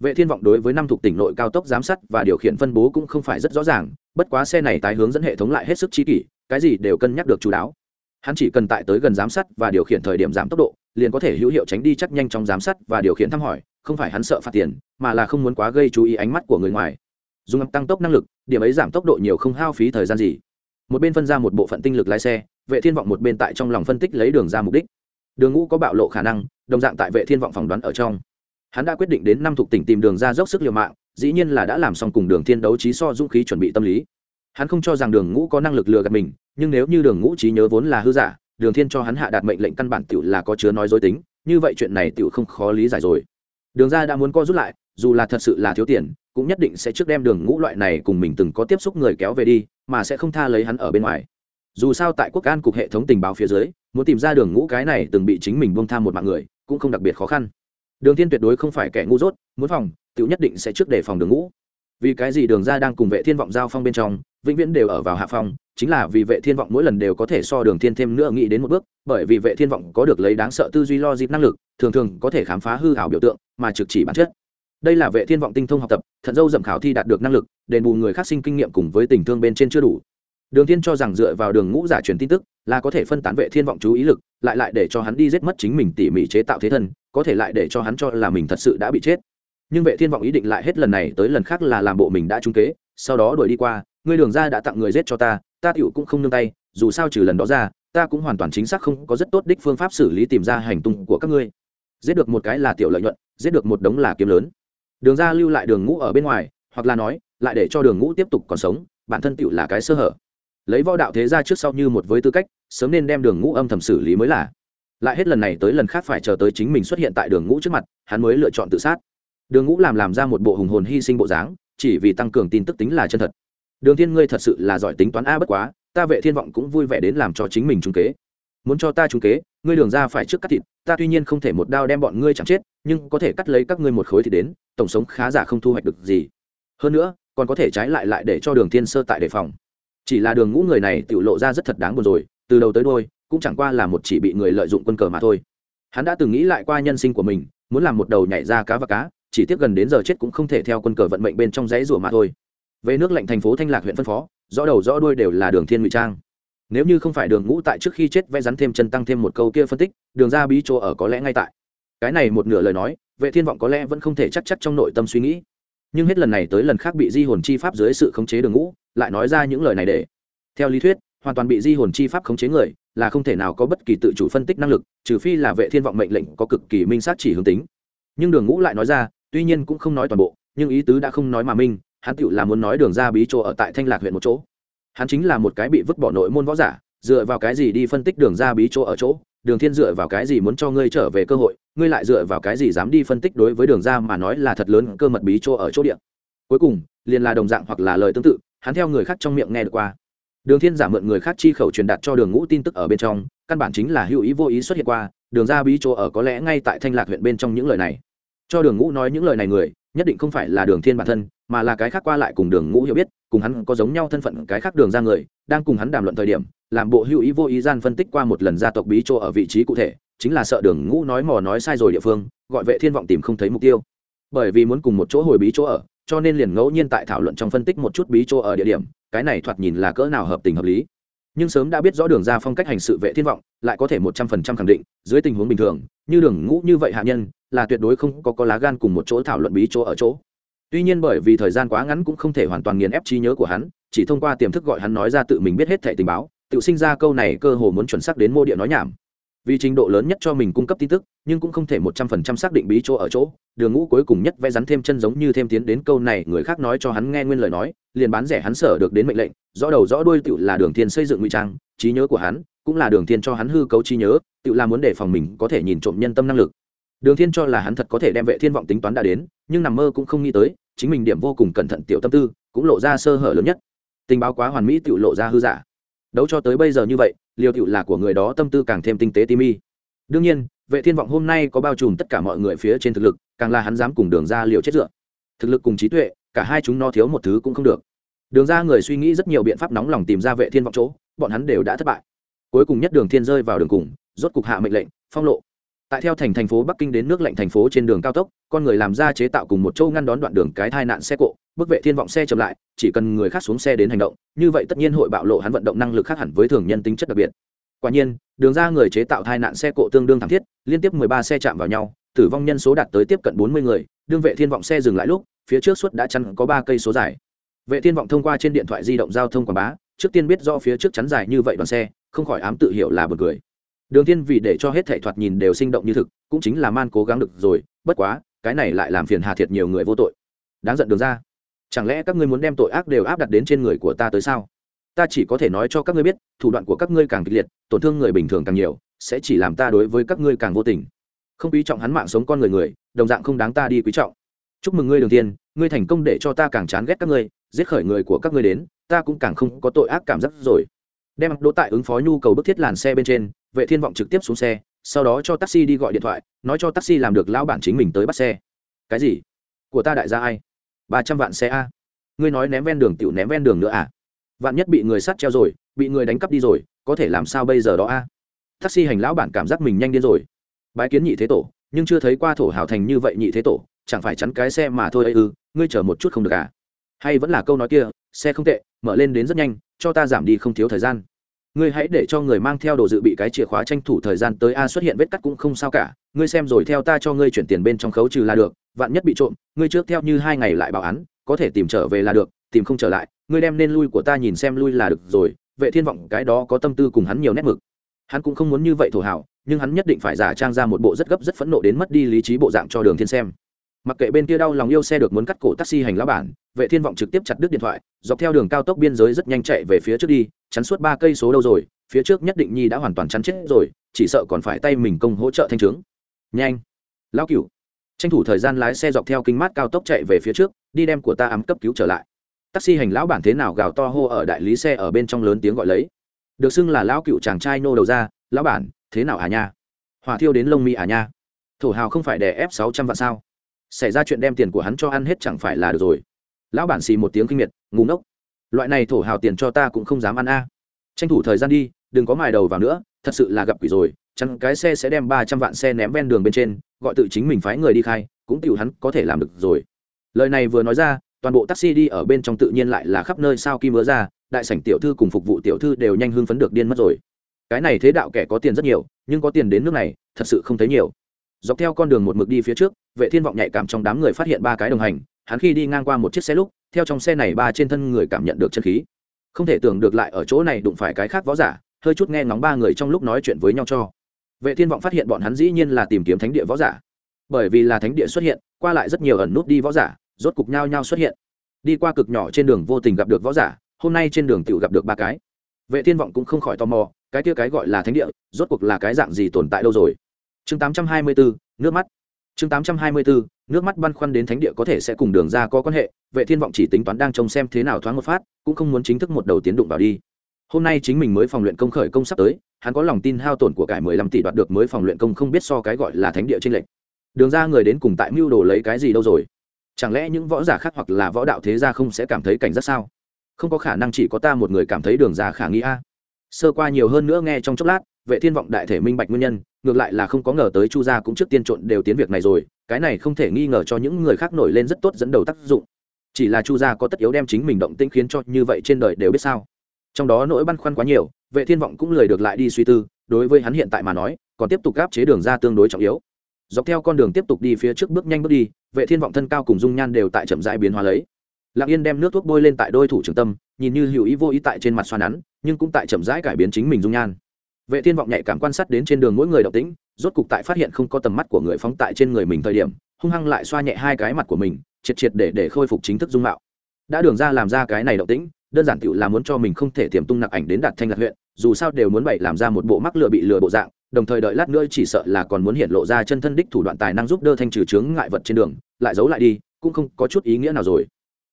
Vệ thiên vọng đối với năm thuộc tỉnh nội cao tốc giám sát và điều khiển phân bố cũng không phải rất rõ ràng, bất quá xe này tái hướng dẫn hệ thống lại hết sức chi kỷ, cái gì đều cân nhắc được chú đáo. Hắn chỉ cần tại tới gần giám sát và điều khiển thời điểm giảm tốc độ, liền có thể hữu hiệu tránh đi chắc nhanh trong giám sát và điều khiển thăm hỏi, không phải hắn sợ phạt tiền, mà là không muốn quá gây chú ý ánh mắt của người ngoài. Dùng tăng tốc năng lực điểm ấy giảm tốc độ nhiều không hao phí thời gian gì. Một bên phân ra một bộ phận tinh lực lái xe, vệ thiên vọng một bên tại trong lòng phân tích lấy đường ra mục đích. Đường ngũ có bạo lộ khả năng, đồng dạng tại vệ thiên vọng phỏng đoán ở trong. Hắn đã quyết định đến năm thuộc tỉnh tìm đường ra dốc sức liều mạng, dĩ nhiên là đã làm xong cùng đường thiên đấu trí so dũng khí chuẩn bị tâm lý. Hắn không cho rằng đường ngũ có năng lực lừa gạt mình, nhưng nếu như đường ngũ trí nhớ vốn là hư giả, đường thiên cho hắn hạ đạt mệnh lệnh căn bản tiểu là có chứa nói dối tính, như vậy chuyện này tiểu không khó lý giải rồi. Đường ra đã muốn co rút lại, dù là thật sự là thiếu tiền cũng nhất định sẽ trước đem đường ngũ loại này cùng mình từng có tiếp xúc người kéo về đi, mà sẽ không tha lấy hắn ở bên ngoài. Dù sao tại quốc an cục hệ thống tình báo phía dưới, muốn tìm ra đường ngũ cái này từng bị chính mình buông tham một mạng người, cũng không đặc biệt khó khăn. Đường thiên tuyệt đối không phải kẻ ngu dốt, muốn phòng, tiểu nhất định sẽ trước đề phòng đường ngũ. Vì cái gì đường ra đang cùng vệ thiên vọng giao phong bên trong, vĩnh viễn đều ở vào hạ phong, chính là vì vệ thiên vọng mỗi lần đều có thể so đường thiên thêm nữa nghĩ đến một bước, bởi vì vệ thiên vọng có được lấy đáng sợ tư duy lo dịp năng lực, thường thường có thể khám phá hư hảo biểu tượng, mà trực chỉ bản chất đây là vệ thiên vọng tinh thông học tập, thận dâu dậm khảo thi đạt được năng lực, đền bù người khác sinh kinh nghiệm cùng với tình thương bên trên chưa đủ. Đường thiên cho rằng dựa vào đường ngũ giả truyền tin tức là có thể phân tán vệ thiên vọng chú ý lực, lại lại để cho hắn đi giết mất chính mình tỉ mỉ chế tạo thế thân, có thể lại để cho hắn cho là mình thật sự đã bị chết. Nhưng vệ thiên vọng ý định lại hết lần này tới lần khác là làm bộ mình đã trúng kế, sau đó đuổi đi qua, ngươi đường ra đã tặng người giết cho ta ta tiểu cũng không nương tay, dù sao trừ lần đó ra, ta cũng hoàn toàn chính xác không có rất tốt đích phương pháp xử lý tìm ra hành tung của các ngươi. Giết được một cái là tiểu lợi nhuận, giết được một đống là kiếm lớn đường ra lưu lại đường ngũ ở bên ngoài, hoặc là nói, lại để cho đường ngũ tiếp tục còn sống, bản thân tựu là cái sơ hở. Lấy võ đạo thế ra trước sau như một với tư cách, sớm nên đem đường ngũ âm thầm xử lý mới là. Lại hết lần này tới lần khác phải chờ tới chính mình xuất hiện tại đường ngũ trước mặt, hắn mới lựa chọn tự sát. Đường ngũ làm làm ra một bộ hùng hồn hy sinh bộ dáng, chỉ vì tăng cường tin tức tính là chân thật. Đường thiên ngươi thật sự là giỏi tính toán a bất quá, ta vệ thiên vọng cũng vui vẻ đến làm cho chính mình trung kế. Muốn cho ta trung kế, ngươi đường ra phải trước cắt thịt, ta tuy nhiên không thể một đao đem bọn ngươi chẳng chết nhưng có thể cắt lấy các ngươi một khối thì đến, tổng sống khá giả không thu hoạch được gì. Hơn nữa, còn có thể trái lại lại để cho đường thiên sơ tại đề phòng. Chỉ là đường ngũ người này tự lộ ra rất thật đáng buồn rồi, từ đầu tới đôi cũng chẳng qua là một chỉ bị người lợi dụng quân cờ mà thôi. Hắn đã từng nghĩ lại qua nhân sinh của mình, muốn làm một đầu nhảy ra cá và cá, chỉ tiếc gần đến giờ chết cũng không thể theo quân cờ vận mệnh bên trong dãy rủa mà thôi. Về nước lệnh thành phố thanh lạc huyện phân phó, rõ đầu rõ đuôi đều là đường thiên ngụy trang. Nếu như không phải đường ngũ tại trước khi chết vẽ rắn thêm chân tăng thêm một câu kia phân tích, đường ra bí chỗ ở có lẽ ngay tại cái này một nửa lời nói, vệ thiên vọng có lẽ vẫn không thể chắc chắc trong nội tâm suy nghĩ. Nhưng hết lần này tới lần khác bị di hồn chi pháp dưới sự khống chế đường ngũ, lại nói ra những lời này để. Theo lý thuyết, hoàn toàn bị di hồn chi pháp khống chế người, là không thể nào có bất kỳ tự chủ phân tích năng lực, trừ phi là vệ thiên vọng mệnh lệnh có cực kỳ minh sát chỉ hướng tính. Nhưng đường ngũ lại nói ra, tuy nhiên cũng không nói toàn bộ, nhưng ý tứ đã không nói mà minh, hắn tựu là muốn nói đường ra bí chỗ ở tại thanh lạc huyện một chỗ. Hắn chính là một cái bị vứt bỏ nội môn võ giả, dựa vào cái gì đi phân tích đường ra bí chỗ ở chỗ? Đường thiên dựa vào cái gì muốn cho ngươi trở về cơ hội? Ngươi lại dựa vào cái gì dám đi phân tích đối với đường ra mà nói là thật lớn cơ mật bí chỗ ở chỗ địa? Cuối cùng, liền là đồng dạng hoặc là lời tương tự, hắn theo người khác trong miệng nghe được qua. Đường thiên giả mượn người khác chi khẩu truyền đạt cho đường ngũ tin tức ở bên trong, căn bản chính là hữu ý vô ý xuất hiện qua, đường ra bí chỗ ở có lẽ ngay tại thanh lạc huyện bên trong những lời này. Cho đường ngũ nói những lời này người, nhất định không phải là đường thiên bản thân, mà là cái khác qua lại cùng đường ngũ hiểu biết cùng hắn có giống nhau thân phận cái khác đường ra người, đang cùng hắn đàm luận thời điểm, làm bộ hữu ý vô ý gian phân tích qua một lần gia tộc bí chỗ ở vị trí cụ thể, chính là sợ đường ngũ nói mò nói sai rồi địa phương, gọi vệ thiên vọng tìm không thấy mục tiêu. Bởi vì muốn cùng một chỗ hồi bí chỗ ở, cho nên liền ngẫu nhiên tại thảo luận trong phân tích một chút bí chỗ ở địa điểm, cái này thoạt nhìn là cỡ nào hợp tình hợp lý. Nhưng sớm đã biết rõ đường ra phong cách hành sự vệ thiên vọng, lại có thể một trăm phần trăm khẳng định, dưới tình huống bình thường, như đường ngũ như vậy hạ nhân, là tuyệt đối không có có lá gan cùng một chỗ thảo luận bí chỗ ở chỗ tuy nhiên bởi vì thời gian quá ngắn cũng không thể hoàn toàn nghiền ép trí nhớ của hắn, chỉ thông qua tiềm thức gọi hắn nói ra tự mình biết hết thẻ tình báo, tự sinh ra câu này cơ hồ muốn chuẩn xác đến mô địa nói nhảm. Vì trình độ lớn nhất cho mình cung cấp tin tức, nhưng cũng không thể một trăm phần trăm xác định bí chỗ ở chỗ, đường ngũ cuối cùng nhất vẽ rắn thêm chân giống như thêm tiến đến câu này người khác nói cho hắn nghe nguyên lời nói, liền bán rẻ hắn sở được đến mệnh lệnh, rõ đầu rõ đuôi tự là đường thiên xây dựng ngụy trang, trí nhớ của hắn cũng là đường thiên cho hắn hư cấu trí nhớ, tự là muốn để phòng mình có thể nhìn trộm nhân tâm năng lực. Đường thiên cho là hắn thật có thể đem vệ thiên vọng tính toán đã đến nhưng nằm mơ cũng không nghĩ tới, chính mình điểm vô cùng cẩn thận tiểu tâm tư, cũng lộ ra sơ hở lớn nhất. Tình báo quá hoàn mỹ tự lộ ra hư giả. Đấu cho tới bây giờ như vậy liều tự là của người đó tâm tư càng thêm tinh tế timi đương nhiên, vệ thiên vọng hôm nay có bao trùm tất cả mọi người phía trên thực lực, càng là hắn dám cùng đường ra liều chết dựa. Thực lực cùng trí tuệ, cả hai chúng nó thiếu một thứ cũng không được. Đường ra người suy nghĩ rất nhiều biện pháp nóng lòng tìm ra vệ thiên vọng chỗ, bọn hắn đều đã thất bại. Cuối cùng nhất đường thiên rơi vào đường cùng, rốt cục hạ mệnh lệnh, phong lộ tại theo thành thành phố bắc kinh đến nước lạnh thành phố trên đường cao tốc, con người làm ra chế tạo cùng một châu ngăn đón đoạn đường cái tai nạn xe cộ, bức vệ thiên vọng xe chậm lại, chỉ cần người khác xuống xe đến hành động, như vậy tất nhiên hội bạo lộ hắn vận động năng lực khác hẳn với thường nhân tính chất đặc biệt. Quả nhiên, đường ra người chế tạo tai nạn xe cộ tương đương thảm thiết, liên tiếp 13 xe chạm vào nhau, tử vong nhân số đạt tới tiếp cận 40 người, đương vệ thiên vọng xe dừng lại lúc, phía trước suốt đã chắn có ba cây số dài. Vệ thiên vọng thông qua trên điện thoại di động giao thông quảng bá, trước tiên biết do phía trước chắn dài như vậy đoàn xe, không khỏi ám tự hiểu là buồn cười đường Thiên vì để cho hết thảy thoạt nhìn đều sinh động như thực, cũng chính là man cố gắng được rồi, bất quá, cái này lại làm phiền hà thiệt nhiều người vô tội. Đáng giận đường ra chẳng lẽ các ngươi muốn đem tội ác đều áp đặt đến trên người của ta tới sao? Ta chỉ có thể nói cho các ngươi biết, thủ đoạn của các ngươi càng kịch liệt, tổn thương người bình thường càng nhiều, sẽ chỉ làm ta đối với các ngươi càng vô tình. Không quý trọng hắn mạng sống con người người, đồng dạng không đáng ta đi quý trọng. Chúc mừng ngươi đường tiên ngươi thành công để cho ta càng chán ghét các ngươi, giết khởi người của các ngươi đến, ta cũng càng không có tội ác cảm giác rồi đem đỗ tại ứng phó nhu cầu bức thiết làn xe bên trên, vệ thiên vọng trực tiếp xuống xe, sau đó cho taxi đi gọi điện thoại, nói cho taxi làm được lão bản chính mình tới bắt xe. Cái gì? Của ta đại gia ai? Ba trăm vạn xe a. Ngươi nói ném ven đường tiểu ném ven đường nữa à? Vạn nhất bị người sát treo rồi, bị người đánh cắp đi rồi, có thể làm sao bây giờ đó a? Taxi hành lão bản cảm giác mình nhanh điên rồi. Bái kiến nhị thế tổ, nhưng chưa thấy qua thổ hào thành như vậy nhị thế tổ, chẳng phải chắn cái xe mà thôi ấy ư, ngươi chờ một chút không được à? Hay vẫn là câu nói kia, xe không tệ, mở lên đến rất nhanh, cho ta giảm đi không thiếu thời gian ngươi hãy để cho người mang theo đồ dự bị cái chìa khóa tranh thủ thời gian tới a, xuất hiện vết cắt cũng không sao cả. Ngươi xem rồi theo ta cho ngươi chuyển tiền bên trong khấu trừ là được, vạn nhất bị trộm, ngươi trước theo như hai ngày lại báo án, có thể tìm trở về là được, tìm không trở lại, ngươi đem nên lui của ta nhìn xem lui là được rồi, vệ thiên vọng cái đó có tâm tư cùng hắn nhiều nét mực. Hắn cũng không muốn như vậy thổ hảo, nhưng hắn nhất định phải giả trang ra một bộ rất gấp rất phẫn nộ đến mất đi lý trí bộ dạng cho đường thiên xem mặc kệ bên kia đau lòng yêu xe được muốn cắt cổ taxi hành lá bản, vệ thiên vọng trực tiếp chặt đứt điện thoại, dọc theo đường cao tốc biên giới rất nhanh chạy về phía trước đi, chắn suốt ba cây số đâu rồi, phía trước nhất định nhi đã hoàn toàn chắn chết rồi, chỉ sợ còn phải tay mình công hỗ trợ thanh trướng. Nhanh! Lão cửu! Tranh thủ thời gian lái xe dọc theo kinh mát cao tốc chạy về phía trước, đi đem của ta ấm cấp cứu trở lại. Taxi hành lão bản thế nào gào to hô ở đại lý xe ở bên trong lớn tiếng gọi lấy. Được xưng là lão cựu chàng trai nô đầu ra, lão bản, thế nào à nha? Hỏa thiêu đến lông mi à nha? Thổ hào không phải đè ép sáu trăm vạn sao? Xảy ra chuyện đem tiền của hắn cho ăn hết chẳng phải là được rồi. Lão bản xì một tiếng kinh miệt ngủ ngốc. Loại này thổ hào tiền cho ta cũng không dám ăn a. Tranh thủ thời gian đi, đừng có mài đầu vào nữa, thật sự là gặp quỷ rồi. Chắn cái xe sẽ đem ba trăm vạn xe ném ven đường bên trên, gọi tự chính mình phái người đi khai, cũng tiểu hắn có thể làm được rồi. Lời này vừa nói ra, toàn bộ taxi đi ở bên trong tự nhiên lại là khắp nơi sao kim mứa ra, đại sảnh tiểu thư cùng phục vụ tiểu thư đều nhanh hưng phấn được điên mất rồi. Cái này thế đạo kẻ có tiền rất nhiều, nhưng có tiền đến nước này, thật sự không thấy nhiều. Dọc theo con đường một mực đi phía trước vệ thiên vọng nhạy cảm trong đám người phát hiện ba cái đồng hành hắn khi đi ngang qua một chiếc xe lúc theo trong xe này ba trên thân người cảm nhận được chân khí. Không thể tưởng được lại ở chỗ này đụng phải cái khác võ giả hơi chút nghe ngóng ba người trong lúc nói chuyện với nhau cho. Vệ thiên vọng phát hiện bọn hắn dĩ nhiên là tìm kiếm thánh địa võ giả. Bởi vì là thánh địa xuất hiện qua lại rất nhiều ẩn nút đi võ giả rốt cục nhau nhau xuất hiện. Đi qua cực nhỏ trên đường vô tình gặp được võ giả hôm nay trên đường tiểu gặp được ba cái. Vệ thiên vọng cũng không khỏi tò mò cái kia cái gọi là thánh địa rốt cuộc là cái dạng gì tồn tại đâu rồi? Chương 824, nước mắt chương 824, nước mắt băn khoăn đến thánh địa có thể sẽ cùng đường ra có quan hệ vệ thiên vọng chỉ tính toán đang trông xem thế nào thoáng một phát cũng không muốn chính thức một đầu tiến đụng vào đi. Hôm nay chính mình mới phòng luyện công khởi công sắp tới hắn có lòng tin hao tổn của cải 15 tỷ đoạt được mới phòng luyện công không biết so cái gọi là thánh địa trên lệnh đường ra người đến cùng tại mưu đồ lấy cái gì đâu rồi? Chẳng lẽ những võ giả khác hoặc là võ đạo thế gia không sẽ cảm thấy cảnh giác sao? Không có khả năng chỉ có ta một người cảm thấy đường ra khả nghi a. Sơ qua nhiều hơn nữa nghe trong chốc lát vệ thiên vọng đại thể minh bạch nguyên nhân, ngược lại là không có ngờ tới chu gia cũng trước tiên trộn đều tiến việc này rồi, cái này không thể nghi ngờ cho những người khác nổi lên rất tốt dẫn đầu tác dụng. Chỉ là chu gia có tất yếu đem chính mình động tĩnh khiến cho như vậy trên đời đều biết sao. Trong đó nỗi băn khoăn quá nhiều, vệ thiên vọng cũng lười được lại đi suy tư, đối với hắn hiện tại mà nói, còn tiếp tục áp chế đường ra tương đối trọng yếu. Dọc theo con đường tiếp tục đi phía trước bước nhanh bước đi, vệ thiên vọng thân cao cùng dung nhan đều tại chậm rãi biến hóa lấy. Lặng yên đem nước thuốc bôi lên tại đôi thủ trường tâm, nhìn như hữu ý vô ý tại trên mặt xoa nắn, nhưng cũng tại chậm rãi cải biến chính mình dung nhan vệ thiên vọng nhạy cảm quan sát đến trên đường mỗi người động tĩnh, rốt cục tại phát hiện không có tầm mắt của người phóng tại trên người mình thời điểm, hung hăng lại xoa nhẹ hai cái mặt của mình, triệt triệt để để khôi phục chính thức dung mạo. Đã đường ra làm ra cái này động tĩnh, đơn giản tựu là muốn cho mình không thể tiềm tung nặc ảnh đến đạt thanh lạc huyện, dù sao đều muốn bậy làm ra một bộ mắc lừa bị lừa bộ dạng, đồng thời đợi lát nữa chỉ sợ là còn muốn hiện lộ ra chân thân đích thủ đoạn tài năng giúp đỡ thanh trừ chướng ngại vật trên đường, lại giấu lại đi, cũng không có chút ý nghĩa nào rồi.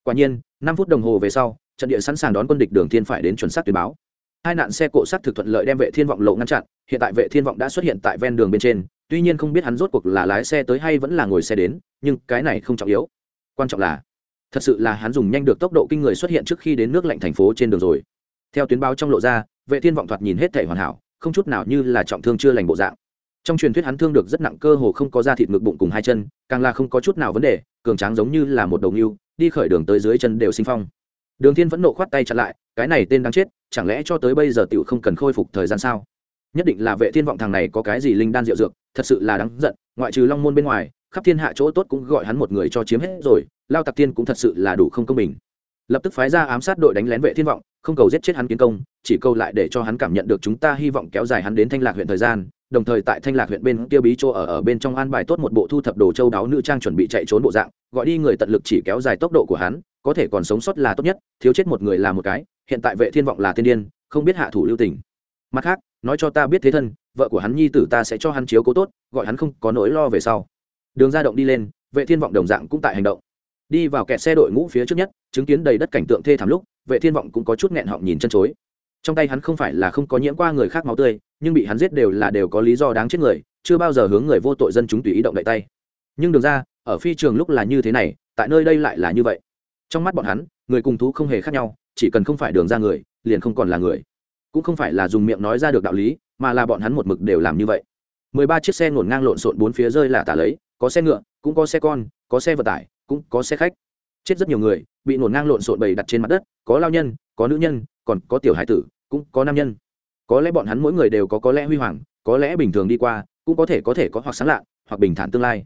Quả nhiên, năm phút đồng hồ về sau, trận địa sẵn sàng đón quân địch đường thiên phải đến chuẩn xác tuyên báo hai nạn xe cộ sát thực thuận lợi đem vệ thiên vọng lộ ngăn chặn, hiện tại vệ thiên vọng đã xuất hiện tại ven đường bên trên, tuy nhiên không biết hắn rốt cuộc là lái xe tới hay vẫn là ngồi xe đến, nhưng cái này không trọng yếu. Quan trọng là, thật sự là hắn dùng nhanh được tốc độ kinh người xuất hiện trước khi đến nước lạnh thành phố trên đường rồi. Theo tuyến báo trong lộ ra, vệ thiên vọng thoạt nhìn hết thể hoàn hảo, không chút nào như là trọng thương chưa lành bộ dạng. Trong truyền thuyết hắn thương được rất nặng cơ hồ không có da thịt ngực bụng cùng hai chân, càng là không có chút nào vấn đề, cường tráng giống như là một đầu ngưu, đi khởi đường tới dưới chân đều sinh phong. Đường thiên vẫn nộ khoát tay chặn lại, cái này tên đáng chết chẳng lẽ cho tới bây giờ tiểu không cần khôi phục thời gian sao? Nhất định là vệ thiên vọng thằng này có cái gì linh đan diệu dược, thật sự là đáng giận, ngoại trừ long môn bên ngoài, khắp thiên hạ chỗ tốt cũng gọi hắn một người cho chiếm hết rồi, lao tặc tiên cũng thật sự là đủ không công bình. Lập tức phái ra ám sát đội đánh lén vệ thiên vọng, không cầu giết chết hắn kiến công, chỉ câu lại để cho hắn cảm nhận được chúng ta hy vọng kéo dài hắn đến thanh lạc huyện thời gian, đồng thời tại thanh lạc huyện bên kia bí chỗ ở ở bên trong an bài tốt một bộ thu thập đồ châu đáo nữ trang chuẩn bị chạy trốn bộ dạng, gọi đi người tận lực chỉ kéo dài tốc độ của hắn, có thể còn sống sót là tốt nhất, thiếu chết một người là một cái hiện tại vệ thiên vọng là tiên điên, không biết hạ thủ lưu tình. Mặt khác, nói cho ta biết thế thân, vợ của hắn nhi tử ta sẽ cho hắn chiếu cố tốt, gọi hắn không có nỗi lo về sau. Đường ra động đi lên, vệ thiên vọng đồng dạng cũng tại hành động. Đi vào kẹt xe đội ngũ phía trước nhất, chứng kiến đầy đất cảnh tượng thê thảm lúc, vệ thiên vọng cũng có chút nghẹn họng nhìn chân chối. Trong tay hắn không phải là không có nhiễm qua người khác máu tươi, nhưng bị hắn giết đều là đều có lý do đáng chết người, chưa bao giờ hướng người vô tội dân chúng tùy ý động đậy tay. Nhưng đường ra, ở phi trường lúc là như thế này, tại nơi đây lại là như vậy. Trong mắt bọn hắn, người cùng thú không hề khác nhau chỉ cần không phải đường ra người, liền không còn là người. Cũng không phải là dùng miệng nói ra được đạo lý, mà là bọn hắn một mực đều làm như vậy. Mười ba chiếc xe ngổn ngang lộn xộn bốn phía rơi là tả lấy, có xe ngựa, cũng có xe con, có xe vận tải, cũng có xe khách. Chết rất nhiều người, bị ngổn ngang lộn xộn bầy đặt trên mặt đất, có lao nhân, có nữ nhân, còn có tiểu hải tử, cũng có nam nhân. Có lẽ bọn hắn mỗi người đều có có lẽ huy hoàng, có lẽ bình thường đi qua, cũng có thể có thể có hoặc sáng lạ, hoặc bình thản tương lai.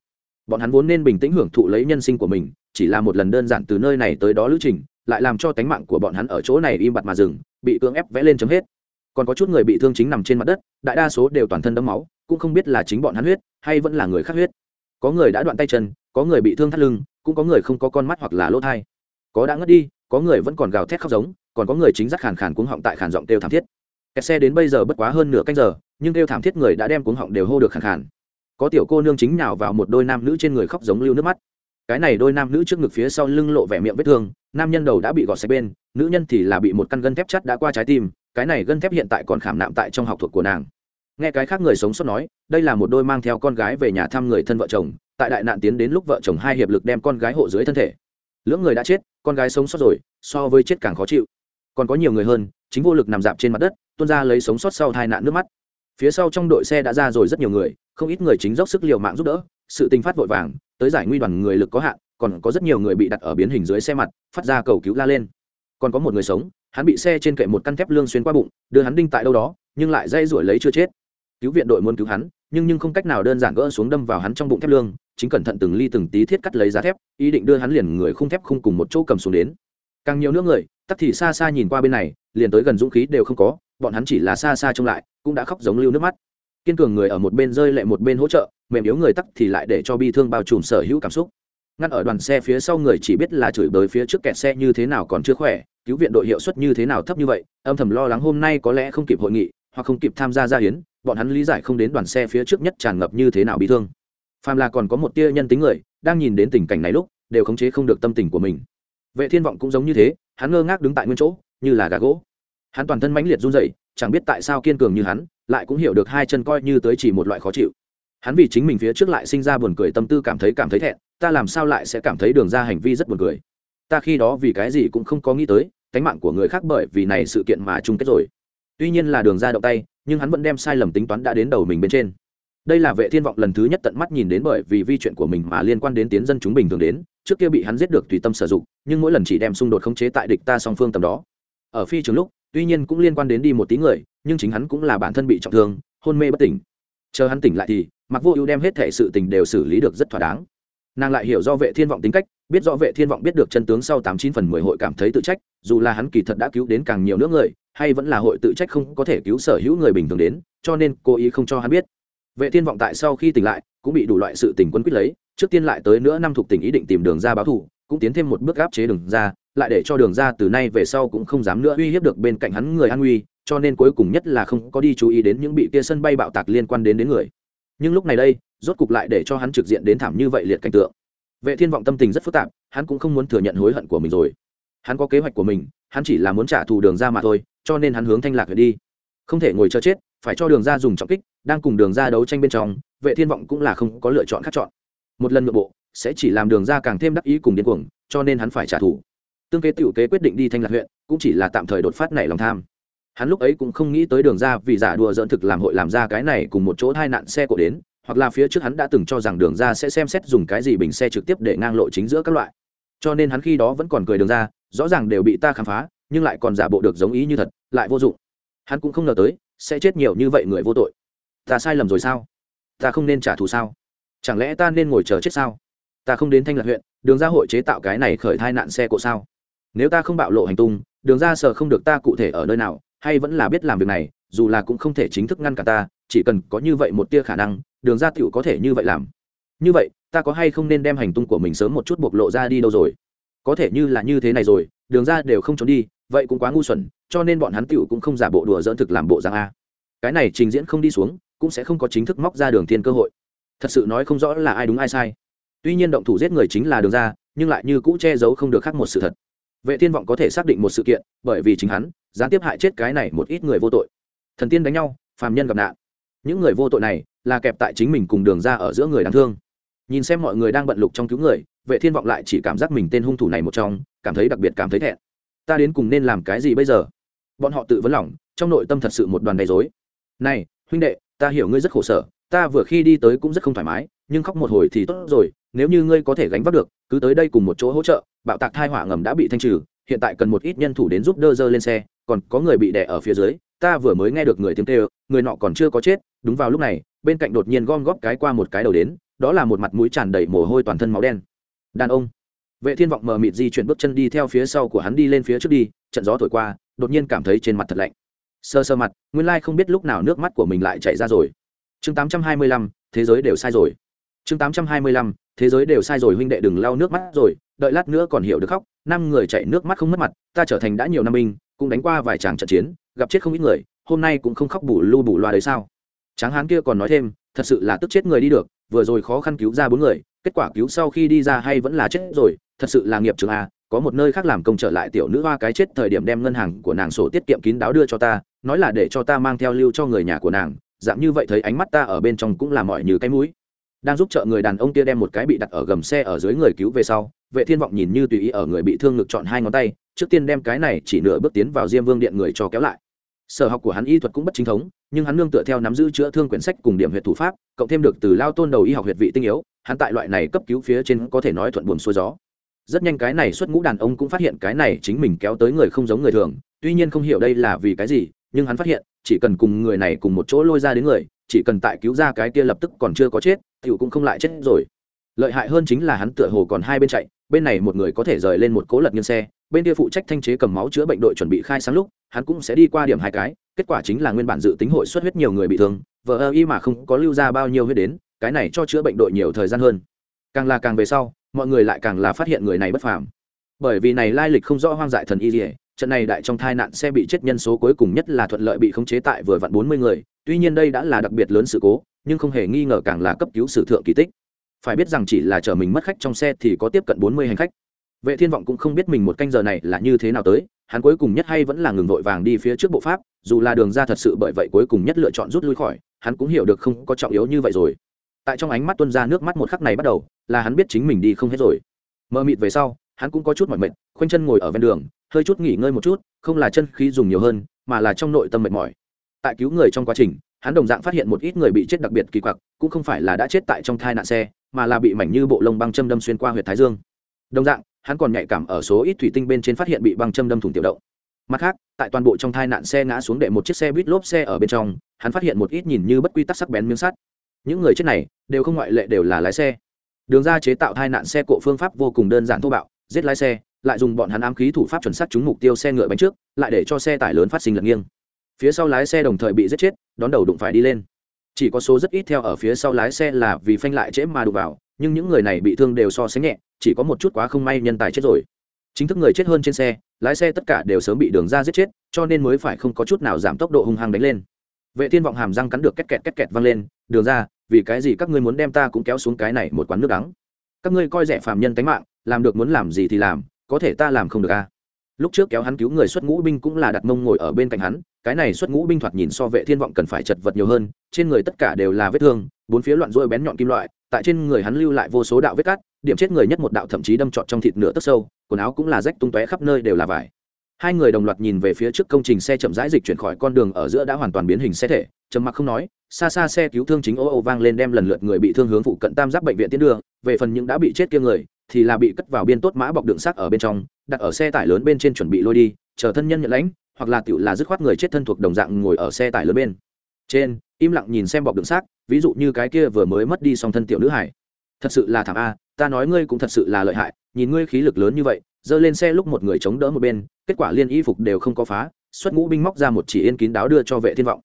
Bọn hắn vốn nên bình tĩnh hưởng thụ lấy nhân sinh của mình, chỉ là một lần đơn giản từ nơi này tới đó lữ trình lại làm cho tánh mạng của bọn hắn ở chỗ này im bặt mà dừng, bị cưỡng ép vẽ lên chấm hết. Còn có chút người bị thương chính nằm trên mặt đất, đại đa số đều toàn thân đẫm máu, cũng không biết là chính bọn hắn huyết, hay vẫn là người khác huyết. Có người đã đoạn tay chân, có người bị thương thắt lưng, cũng có người không có con mắt hoặc là lỗ thai. Có đã ngất đi, có người vẫn còn gào thét khóc giống, còn có người chính giác khàn khàn cuống họng tại khàn giọng kêu thảm thiết. Kẹt xe đến bây giờ bất quá hơn nửa canh giờ, nhưng kêu thảm thiết người đã đem cuống họng đều hô được khàn khàn. Có tiểu cô nương chính nào vào một đôi nam nữ trên người khóc giống lưu nước mắt cái này đôi nam nữ trước ngực phía sau lưng lộ vẻ miệng vết thương, nam nhân đầu đã bị gọt sạch bên, nữ nhân thì là bị một căn gân thép chắt đã qua trái tim, cái này gân thép hiện tại còn khảm nạm tại trong học thuật của nàng. Nghe cái khác người sống sót nói, đây là một đôi mang theo con gái về nhà thăm người thân vợ chồng, tại đại nạn tiến đến lúc vợ chồng hai hiệp lực đem con gái hộ dưới thân thể. Lưỡng người đã chết, con gái sống sót rồi, so với chết càng khó chịu. Còn có nhiều người hơn, chính vô lực nằm dạp trên mặt đất, tuôn ra lấy sống sót sau hai nạn nước mắt. Phía sau trong đội xe đã ra rồi rất nhiều người, không ít người chính dốc sức liều mạng giúp đỡ, sự tình phát vội vàng tới giải nguy đoàn người lực có hạn, còn có rất nhiều người bị đặt ở biến hình dưới xe mặt, phát ra cầu cứu la lên. Còn có một người sống, hắn bị xe trên kệ một căn thép lương xuyên qua bụng, đưa hắn đinh tại đâu đó, nhưng lại dây ruổi lấy chưa chết. Cứu viện đội muốn cứu hắn, nhưng nhưng không cách nào đơn giản gỡ xuống đâm vào hắn trong bụng thép lương, chính cẩn thận từng ly từng tí thiết cắt lấy giá thép, ý định đưa hắn liền người khung thép không cùng một chỗ cầm xuống đến. Càng nhiều nữa người, tắc thì xa xa nhìn qua bên này, liền tới gần dũng khí đều không có, bọn hắn chỉ là xa xa trông lại, cũng đã khóc giống lưu nước mắt. Kiên cường người ở một bên rơi lệ một bên hỗ trợ mềm yếu người tắc thì lại để cho bi thương bao trùm sở hữu cảm xúc. Ngăn ở đoàn xe phía sau người chỉ biết là chửi bới phía trước kẹt xe như thế nào còn chưa khỏe, cứu viện đội hiệu suất như thế nào thấp như vậy, âm thầm lo lắng hôm nay có lẽ không kịp hội nghị, hoặc không kịp tham gia gia hiến, bọn hắn lý giải không đến đoàn xe phía trước nhất tràn ngập như thế nào bị thương. Phàm là còn có một tia nhân tính người, đang nhìn đến tình cảnh này lúc, đều khống chế không được tâm tình của mình. Vệ thiên vọng cũng giống như thế, hắn ngơ ngác đứng tại nguyên chỗ, như là gà gỗ. Hắn toàn thân mãnh liệt run rẩy, chẳng biết tại sao kiên cường như hắn, lại cũng hiểu được hai chân coi như tới chỉ một loại khó chịu hắn vì chính mình phía trước lại sinh ra buồn cười tâm tư cảm thấy cảm thấy thẹn, ta làm sao lại sẽ cảm thấy đường ra hành vi rất buồn cười? Ta khi đó vì cái gì cũng không có nghĩ tới, cánh mạng của người khác bởi vì này sự kiện mà chung kết rồi. Tuy nhiên là đường ra động tay, nhưng hắn vẫn đem sai lầm tính toán đã đến đầu mình bên trên. Đây là vệ thiên vọng lần thứ nhất tận mắt nhìn đến bởi vì vi chuyện của mình mà liên quan đến tiến dân chúng bình thường đến, trước kia bị hắn giết được tùy tâm sử dụng, nhưng mỗi lần chỉ đem xung đột khống chế tại địch ta song phương tầm đó. Ở phi trường lúc, tuy nhiên cũng liên quan đến đi một tí người, nhưng chính hắn cũng là bản thân bị trọng thương, hôn mê bất tỉnh. Chờ hắn tỉnh lại thì mặc vô ưu đem hết thể sự tình đều xử lý được rất thỏa đáng. Nàng lại hiểu do vệ thiên vọng tính cách, biết rõ vệ thiên vọng biết được chân tướng sau tám chín phần mười hội cảm thấy tự trách, dù là hắn kỳ thật đã cứu đến càng nhiều nước người, hay vẫn là hội tự trách không có thể cứu sở hữu người bình thường đến, cho nên cố ý không cho hắn biết. Vệ thiên vọng tại sau khi tỉnh lại, cũng bị đủ loại sự tình quân quyết lấy, trước tiên lại tới nữa năm thuộc tỉnh ý định tìm đường ra báo thù, cũng tiến thêm một bước áp chế đường ra, lại để cho đường ra từ nay về sau cũng không dám nữa uy hiếp được bên cạnh hắn người an nguy, cho nên cuối cùng nhất là không có đi chú ý đến những bị kia sân bay bạo tạc liên quan đến đến người nhưng lúc này đây, rốt cục lại để cho hắn trực diện đến thảm như vậy liệt cảnh tượng. Vệ thiên vọng tâm tình rất phức tạp, hắn cũng không muốn thừa nhận hối hận của mình rồi. Hắn có kế hoạch của mình, hắn chỉ là muốn trả thù đường ra mà thôi, cho nên hắn hướng thanh lạc huyện đi. Không thể ngồi chờ chết, phải cho đường ra dùng trọng kích, đang cùng đường ra đấu tranh bên trong, vệ thiên vọng cũng là không có lựa chọn khác chọn. Một lần nội bộ, sẽ chỉ làm đường ra càng thêm đắc ý cùng điên cuồng, cho nên hắn phải trả thù. Tương kế tiểu kế quyết định đi thanh lạc huyện, cũng chỉ là tạm thời đột phát nảy lòng tham hắn lúc ấy cũng không nghĩ tới đường ra vì giả đùa dỡn thực làm hội làm ra cái này cùng một chỗ hai nạn xe cộ đến, hoặc là phía trước hắn đã từng cho rằng đường ra sẽ xem xét dùng cái gì bình xe trực tiếp để ngang lộ chính giữa các loại. Cho nên hắn khi đó vẫn còn cười đường ra, rõ ràng đều bị ta khám phá, nhưng lại còn giả bộ được giống ý như thật, lại vô dụng. Hắn cũng không ngờ tới, sẽ chết nhiều như vậy người vô tội. Ta sai lầm rồi sao? Ta không nên trả thù sao? Chẳng lẽ ta nên ngồi chờ chết sao? Ta không đến thanh lạc huyện, đường ra hội chế tạo cái này khởi thai nạn xe cộ sao? Nếu ta không bạo lộ hành tung, đường ra sợ không được ta cụ thể ở nơi nào hay vẫn là biết làm việc này, dù là cũng không thể chính thức ngăn cả ta, chỉ cần có như vậy một tia khả năng, đường ra tựu có thể như vậy làm. Như vậy, ta có hay không nên đem hành tung của mình sớm một chút bộc lộ ra đi đâu rồi? Có thể như là như thế này rồi, đường ra đều không trốn đi, vậy cũng quá ngu xuẩn, cho nên bọn hắn tựu cũng không giả bộ đùa dỡn thực làm bộ giang a. Cái này trình diễn không đi xuống, cũng sẽ không có chính thức móc ra đường thiên cơ hội. Thật sự nói không rõ là ai đúng ai sai. Tuy nhiên động thủ giết người chính là đường ra, nhưng lại như cũ che giấu không được khác một sự thật vệ thiên vọng có thể xác định một sự kiện, bởi vì chính hắn, gián tiếp hại chết cái này một ít người vô tội. Thần tiên đánh nhau, phàm nhân gặp nạn. Những người vô tội này là kẹp tại chính mình cùng đường ra ở giữa người đáng thương. Nhìn xem mọi người đang bận lục trong cứu người, vệ thiên vọng lại chỉ cảm giác mình tên hung thủ này một trong, cảm thấy đặc biệt cảm thấy thẹn. Ta đến cùng nên làm cái gì bây giờ? Bọn họ tự vấn lòng, trong nội tâm thật sự một đoàn đầy dối này, huynh đệ, ta hiểu ngươi rất khổ sở, ta vừa khi đi tới cũng rất không thoải mái, nhưng khóc một hồi thì tốt rồi nếu như ngươi có thể gánh vác được cứ tới đây cùng một chỗ hỗ trợ bạo tạc thai hỏa ngầm đã bị thanh trừ hiện tại cần một ít nhân thủ đến giúp đỡ dơ lên xe còn có người bị đè ở phía dưới ta vừa mới nghe được người tiếng kêu người nọ còn chưa có chết đúng vào lúc này bên cạnh đột nhiên gom góp cái qua một cái đầu đến đó là một mặt mũi tràn đầy mồ hôi toàn thân máu đen. Đàn ông. Vệ thiên vọng mờ mịt di chuyển bước chân đi theo phía sau của hắn đi lên phía trước đi trận gió thổi qua đột nhiên cảm thấy trên mặt thật lạnh. Sơ sơ mặt nguyên lai không biết lúc nào nước mắt của mình lại chảy ra rồi. Chương 825, thế giới đều sai rồi chương 825, thế giới đều sai rồi huynh đệ đừng lau nước mắt rồi đợi lát nữa còn hiểu được khóc năm người chạy nước mắt không mất mặt ta trở thành đã nhiều năm binh cũng đánh qua vài tràng trận chiến gặp chết không ít người hôm nay cũng không khóc bù lu bù loa đấy sao? Tráng hán kia còn nói thêm thật sự là tức chết người đi được vừa rồi khó khăn cứu ra bốn người kết quả cứu sau khi đi ra hay vẫn là chết rồi thật sự là nghiệp trường a à, có một nơi khác làm công trở lại tiểu nữ hoa cái chết thời điểm đem ngân hàng của nàng sổ tiết kiệm kín đáo đưa cho ta nói là để cho ta mang theo lưu cho người nhà của nàng dạng như vậy thấy ánh mắt ta ở bên trong cũng là mọi như cái mũi đang giúp trợ người đàn ông kia đem một cái bị đặt ở gầm xe ở dưới người cứu về sau, vệ thiên vọng nhìn như tùy ý ở người bị thương ngực chọn hai ngón tay, trước tiên đem cái này chỉ nửa bước tiến vào diêm vương điện người cho kéo lại. Sở học của hắn y thuật cũng bất chính thống, nhưng hắn nương tựa theo nắm giữ chữa thương quyển sách cùng điểm huyệt thủ pháp, cộng thêm được từ lao tôn đầu y học huyệt vị tinh yếu, hắn tại loại này cấp cứu phía trên có thể nói thuận buồm xuôi gió. Rất nhanh cái này xuất ngũ đàn ông cũng phát hiện cái này chính mình kéo tới người không giống người thường, tuy nhiên không hiểu đây là vì cái gì, nhưng hắn phát hiện, chỉ cần cùng người này cùng một chỗ lôi ra đến người, chỉ cần tại cứu ra cái kia lập tức còn chưa có chết tiểu cũng không lại chết rồi. Lợi hại hơn chính là hắn tựa hồ còn hai bên chạy, bên này một người có thể rời lên một cố lật nghiêng xe, bên kia phụ trách thanh chế cầm máu chữa bệnh đội chuẩn bị khai sáng lúc, hắn cũng sẽ đi qua điểm hai cái, kết quả chính là nguyên bản dự tính hội xuất huyết nhiều người bị thương vợ ơ y mà không có lưu ra bao nhiêu huyết đến, cái này cho chữa bệnh đội nhiều thời gian hơn. Càng là càng về sau, mọi người lại càng là phát hiện người này bất phàm. Bởi vì này lai lịch không rõ hoang dại thần y dỉa trận này đại trong tai nạn xe bị chết nhân số cuối cùng nhất là thuận lợi bị khống chế tại vừa vặn bốn mươi người, tuy nhiên đây đã là đặc biệt lớn sự cố nhưng không hề nghi ngờ càng là cấp cứu sử thượng kỳ tích. Phải biết rằng chỉ là chở mình mất khách trong xe thì có tiếp cận bốn mươi hành khách. Vệ thiên vọng cũng không biết mình một canh giờ này là như thế nào tới, hắn cuối cùng nhất hay vẫn là ngừng vội vàng đi phía trước bộ pháp, dù là đường ra thật sự bởi vậy cuối cùng nhất lựa chọn rút lui khỏi, hắn cũng hiểu được không có trọng yếu như vậy rồi. Tại trong ánh mắt tuân ra nước mắt một khắc này bắt đầu, là hắn biết chính mình đi không hết rồi. Mờ mịt về sau, hắn cũng có chút mỏi mệt, khoanh chân ngồi ở ven đường, hơi chút nghỉ ngơi một chút, không là chân khí dùng nhiều hơn, mà là trong nội tâm mệt mỏi. Tại cứu người trong quá trình hắn đồng dạng phát hiện một ít người bị chết đặc biệt kỳ quặc, cũng không phải là đã chết tại trong thai nạn xe, mà là bị mảnh như bộ lông băng châm đâm xuyên qua huyệt thái dương. Đồng dạng, hắn còn nhạy cảm ở số ít thủy tinh bên trên phát hiện bị băng châm đâm thủng tiểu động. Mặt khác, tại toàn bộ trong thai nạn xe ngã xuống đệ một chiếc xe buýt lốp xe ở bên trong, hắn phát hiện một ít nhìn như bất quy tắc sắc bén miếng sắt. Những người chết này đều không ngoại lệ đều là lái xe. Đường ra chế tạo thai nạn xe cộ phương pháp vô cùng đơn giản thô bạo, giết lái xe, lại dùng bọn hắn ám khí thủ pháp chuẩn xác trúng mục tiêu xe ngựa bánh trước, lại để cho xe tải lớn phát sinh lật nghiêng phía sau lái xe đồng thời bị giết chết, đón đầu đụng phải đi lên. Chỉ có số rất ít theo ở phía sau lái xe là vì phanh lại trễ mà đụng vào, nhưng những người này bị thương đều so sánh nhẹ, chỉ có một chút quá không may nhân tài chết rồi. Chính thức người chết hơn trên xe, lái xe tất cả đều sớm bị đường ra giết chết, cho nên mới phải không có chút nào giảm tốc độ hung hăng đánh lên. Vệ thiên vọng hàm răng cắn được két kẹt két kẹt văng lên, đường ra, vì cái gì các ngươi muốn đem ta cũng kéo xuống cái này một quán nước đắng? Các ngươi coi rẻ phạm nhân tánh mạng, làm được muốn làm gì thì làm, có thể ta làm không được a à? Lúc trước kéo hắn cứu người xuất ngũ binh cũng là đặt mông ngồi ở bên cạnh hắn, cái này xuất ngũ binh thoạt nhìn so vệ thiên vọng cần phải chật vật nhiều hơn, trên người tất cả đều là vết thương, bốn phía loạn rôi bén nhọn kim loại, tại trên người hắn lưu lại vô số đạo vết cắt, điểm chết người nhất một đạo thậm chí đâm trọt trong thịt nửa tấc sâu, quần áo cũng là rách tung tóe khắp nơi đều là vải. Hai người đồng loạt nhìn về phía trước công trình xe chậm rãi dịch chuyển khỏi con đường ở giữa đã hoàn toàn biến hình xe thể, trầm mặc không nói, xa xa xe cứu thương chính ô ô vang lên đem lần lượt người bị thương hướng phụ cận tam giác bệnh viện tiến đưa, về phần những đã bị chết kia người thì là bị cất vào biên tốt mã bọc đựng xác ở bên trong, đặt ở xe tải lớn bên trên chuẩn bị lôi đi, chờ thân nhân nhận lãnh, hoặc là tựu là dứt khoát người chết thân thuộc đồng dạng ngồi ở xe tải lớn bên. Trên, im lặng nhìn xem bọc đựng xác, ví dụ như cái kia vừa mới mất đi song thân tiểu nữ hải. Thật sự là thảm a, ta nói ngươi cũng thật sự là lợi hại, nhìn ngươi khí lực lớn như vậy, giơ lên xe lúc một người chống đỡ một bên, kết quả liên y phục đều không có phá, xuất ngũ binh móc ra một chỉ yên kín đáo đưa cho vệ thiên vọng.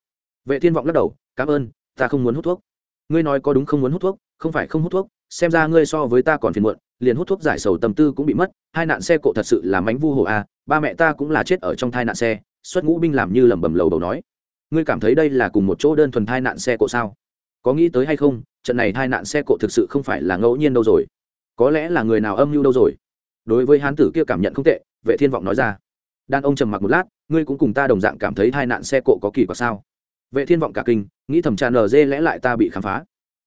Vệ thiên vọng lắc đầu, cảm ơn, ta không muốn hút thuốc. Ngươi nói có đúng không muốn hút thuốc? Không phải không hút thuốc, xem ra ngươi so với ta còn phiền muộn liền hút thuốc giải sầu tâm tư cũng bị mất, hai nạn xe cộ thật sự là mánh vu hồ a, ba mẹ ta cũng là chết ở trong thai nạn xe, xuất ngũ binh làm như lẩm bẩm lầu đầu nói. Ngươi cảm thấy đây là cùng một chỗ đơn thuần thai nạn xe cộ sao? Có nghĩ tới hay không, trận này thai nạn xe cộ thực sự không phải là ngẫu nhiên đâu rồi. Có lẽ là người nào âm mưu đâu rồi. Đối với hán tử kia cảm nhận không tệ, vệ thiên vọng nói ra. Đàn ông trầm mặc một lát, ngươi cũng cùng ta đồng dạng cảm thấy thai nạn xe cộ có kỳ quặc sao? Vệ thiên vọng cả kinh, nghĩ thầm tràn lờ dê lẽ lại ta bị khám phá.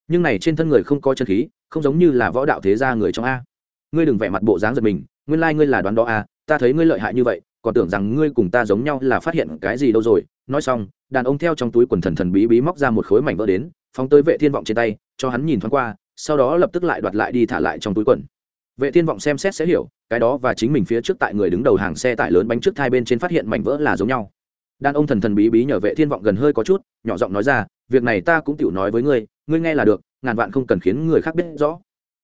Nhưng này trên thân người không có chân khí không giống như là võ đạo thế gia người trong a. Ngươi đừng vẻ mặt bộ dáng giật mình, nguyên lai ngươi là đoán đó a, ta thấy ngươi lợi hại như vậy, còn tưởng rằng ngươi cùng ta giống nhau là phát hiện cái gì đâu rồi. Nói xong, đàn ông theo trong túi quần thần thần bí bí móc ra một khối mảnh vỡ đến, phóng tới vệ thiên vọng trên tay, cho hắn nhìn thoáng qua, sau đó lập tức lại đoạt lại đi thả lại trong túi quần. Vệ thiên vọng xem xét sẽ hiểu, cái đó và chính mình phía trước tại người đứng đầu hàng xe tải lớn bánh trước hai bên trên phát hiện mảnh vỡ là giống nhau. Đàn ông thần thần bí bí nhờ vệ thiên vọng gần hơi có chút, nhỏ giọng nói ra, việc này ta cũng tiểu nói với ngươi ngươi nghe là được ngàn vạn không cần khiến người khác biết rõ.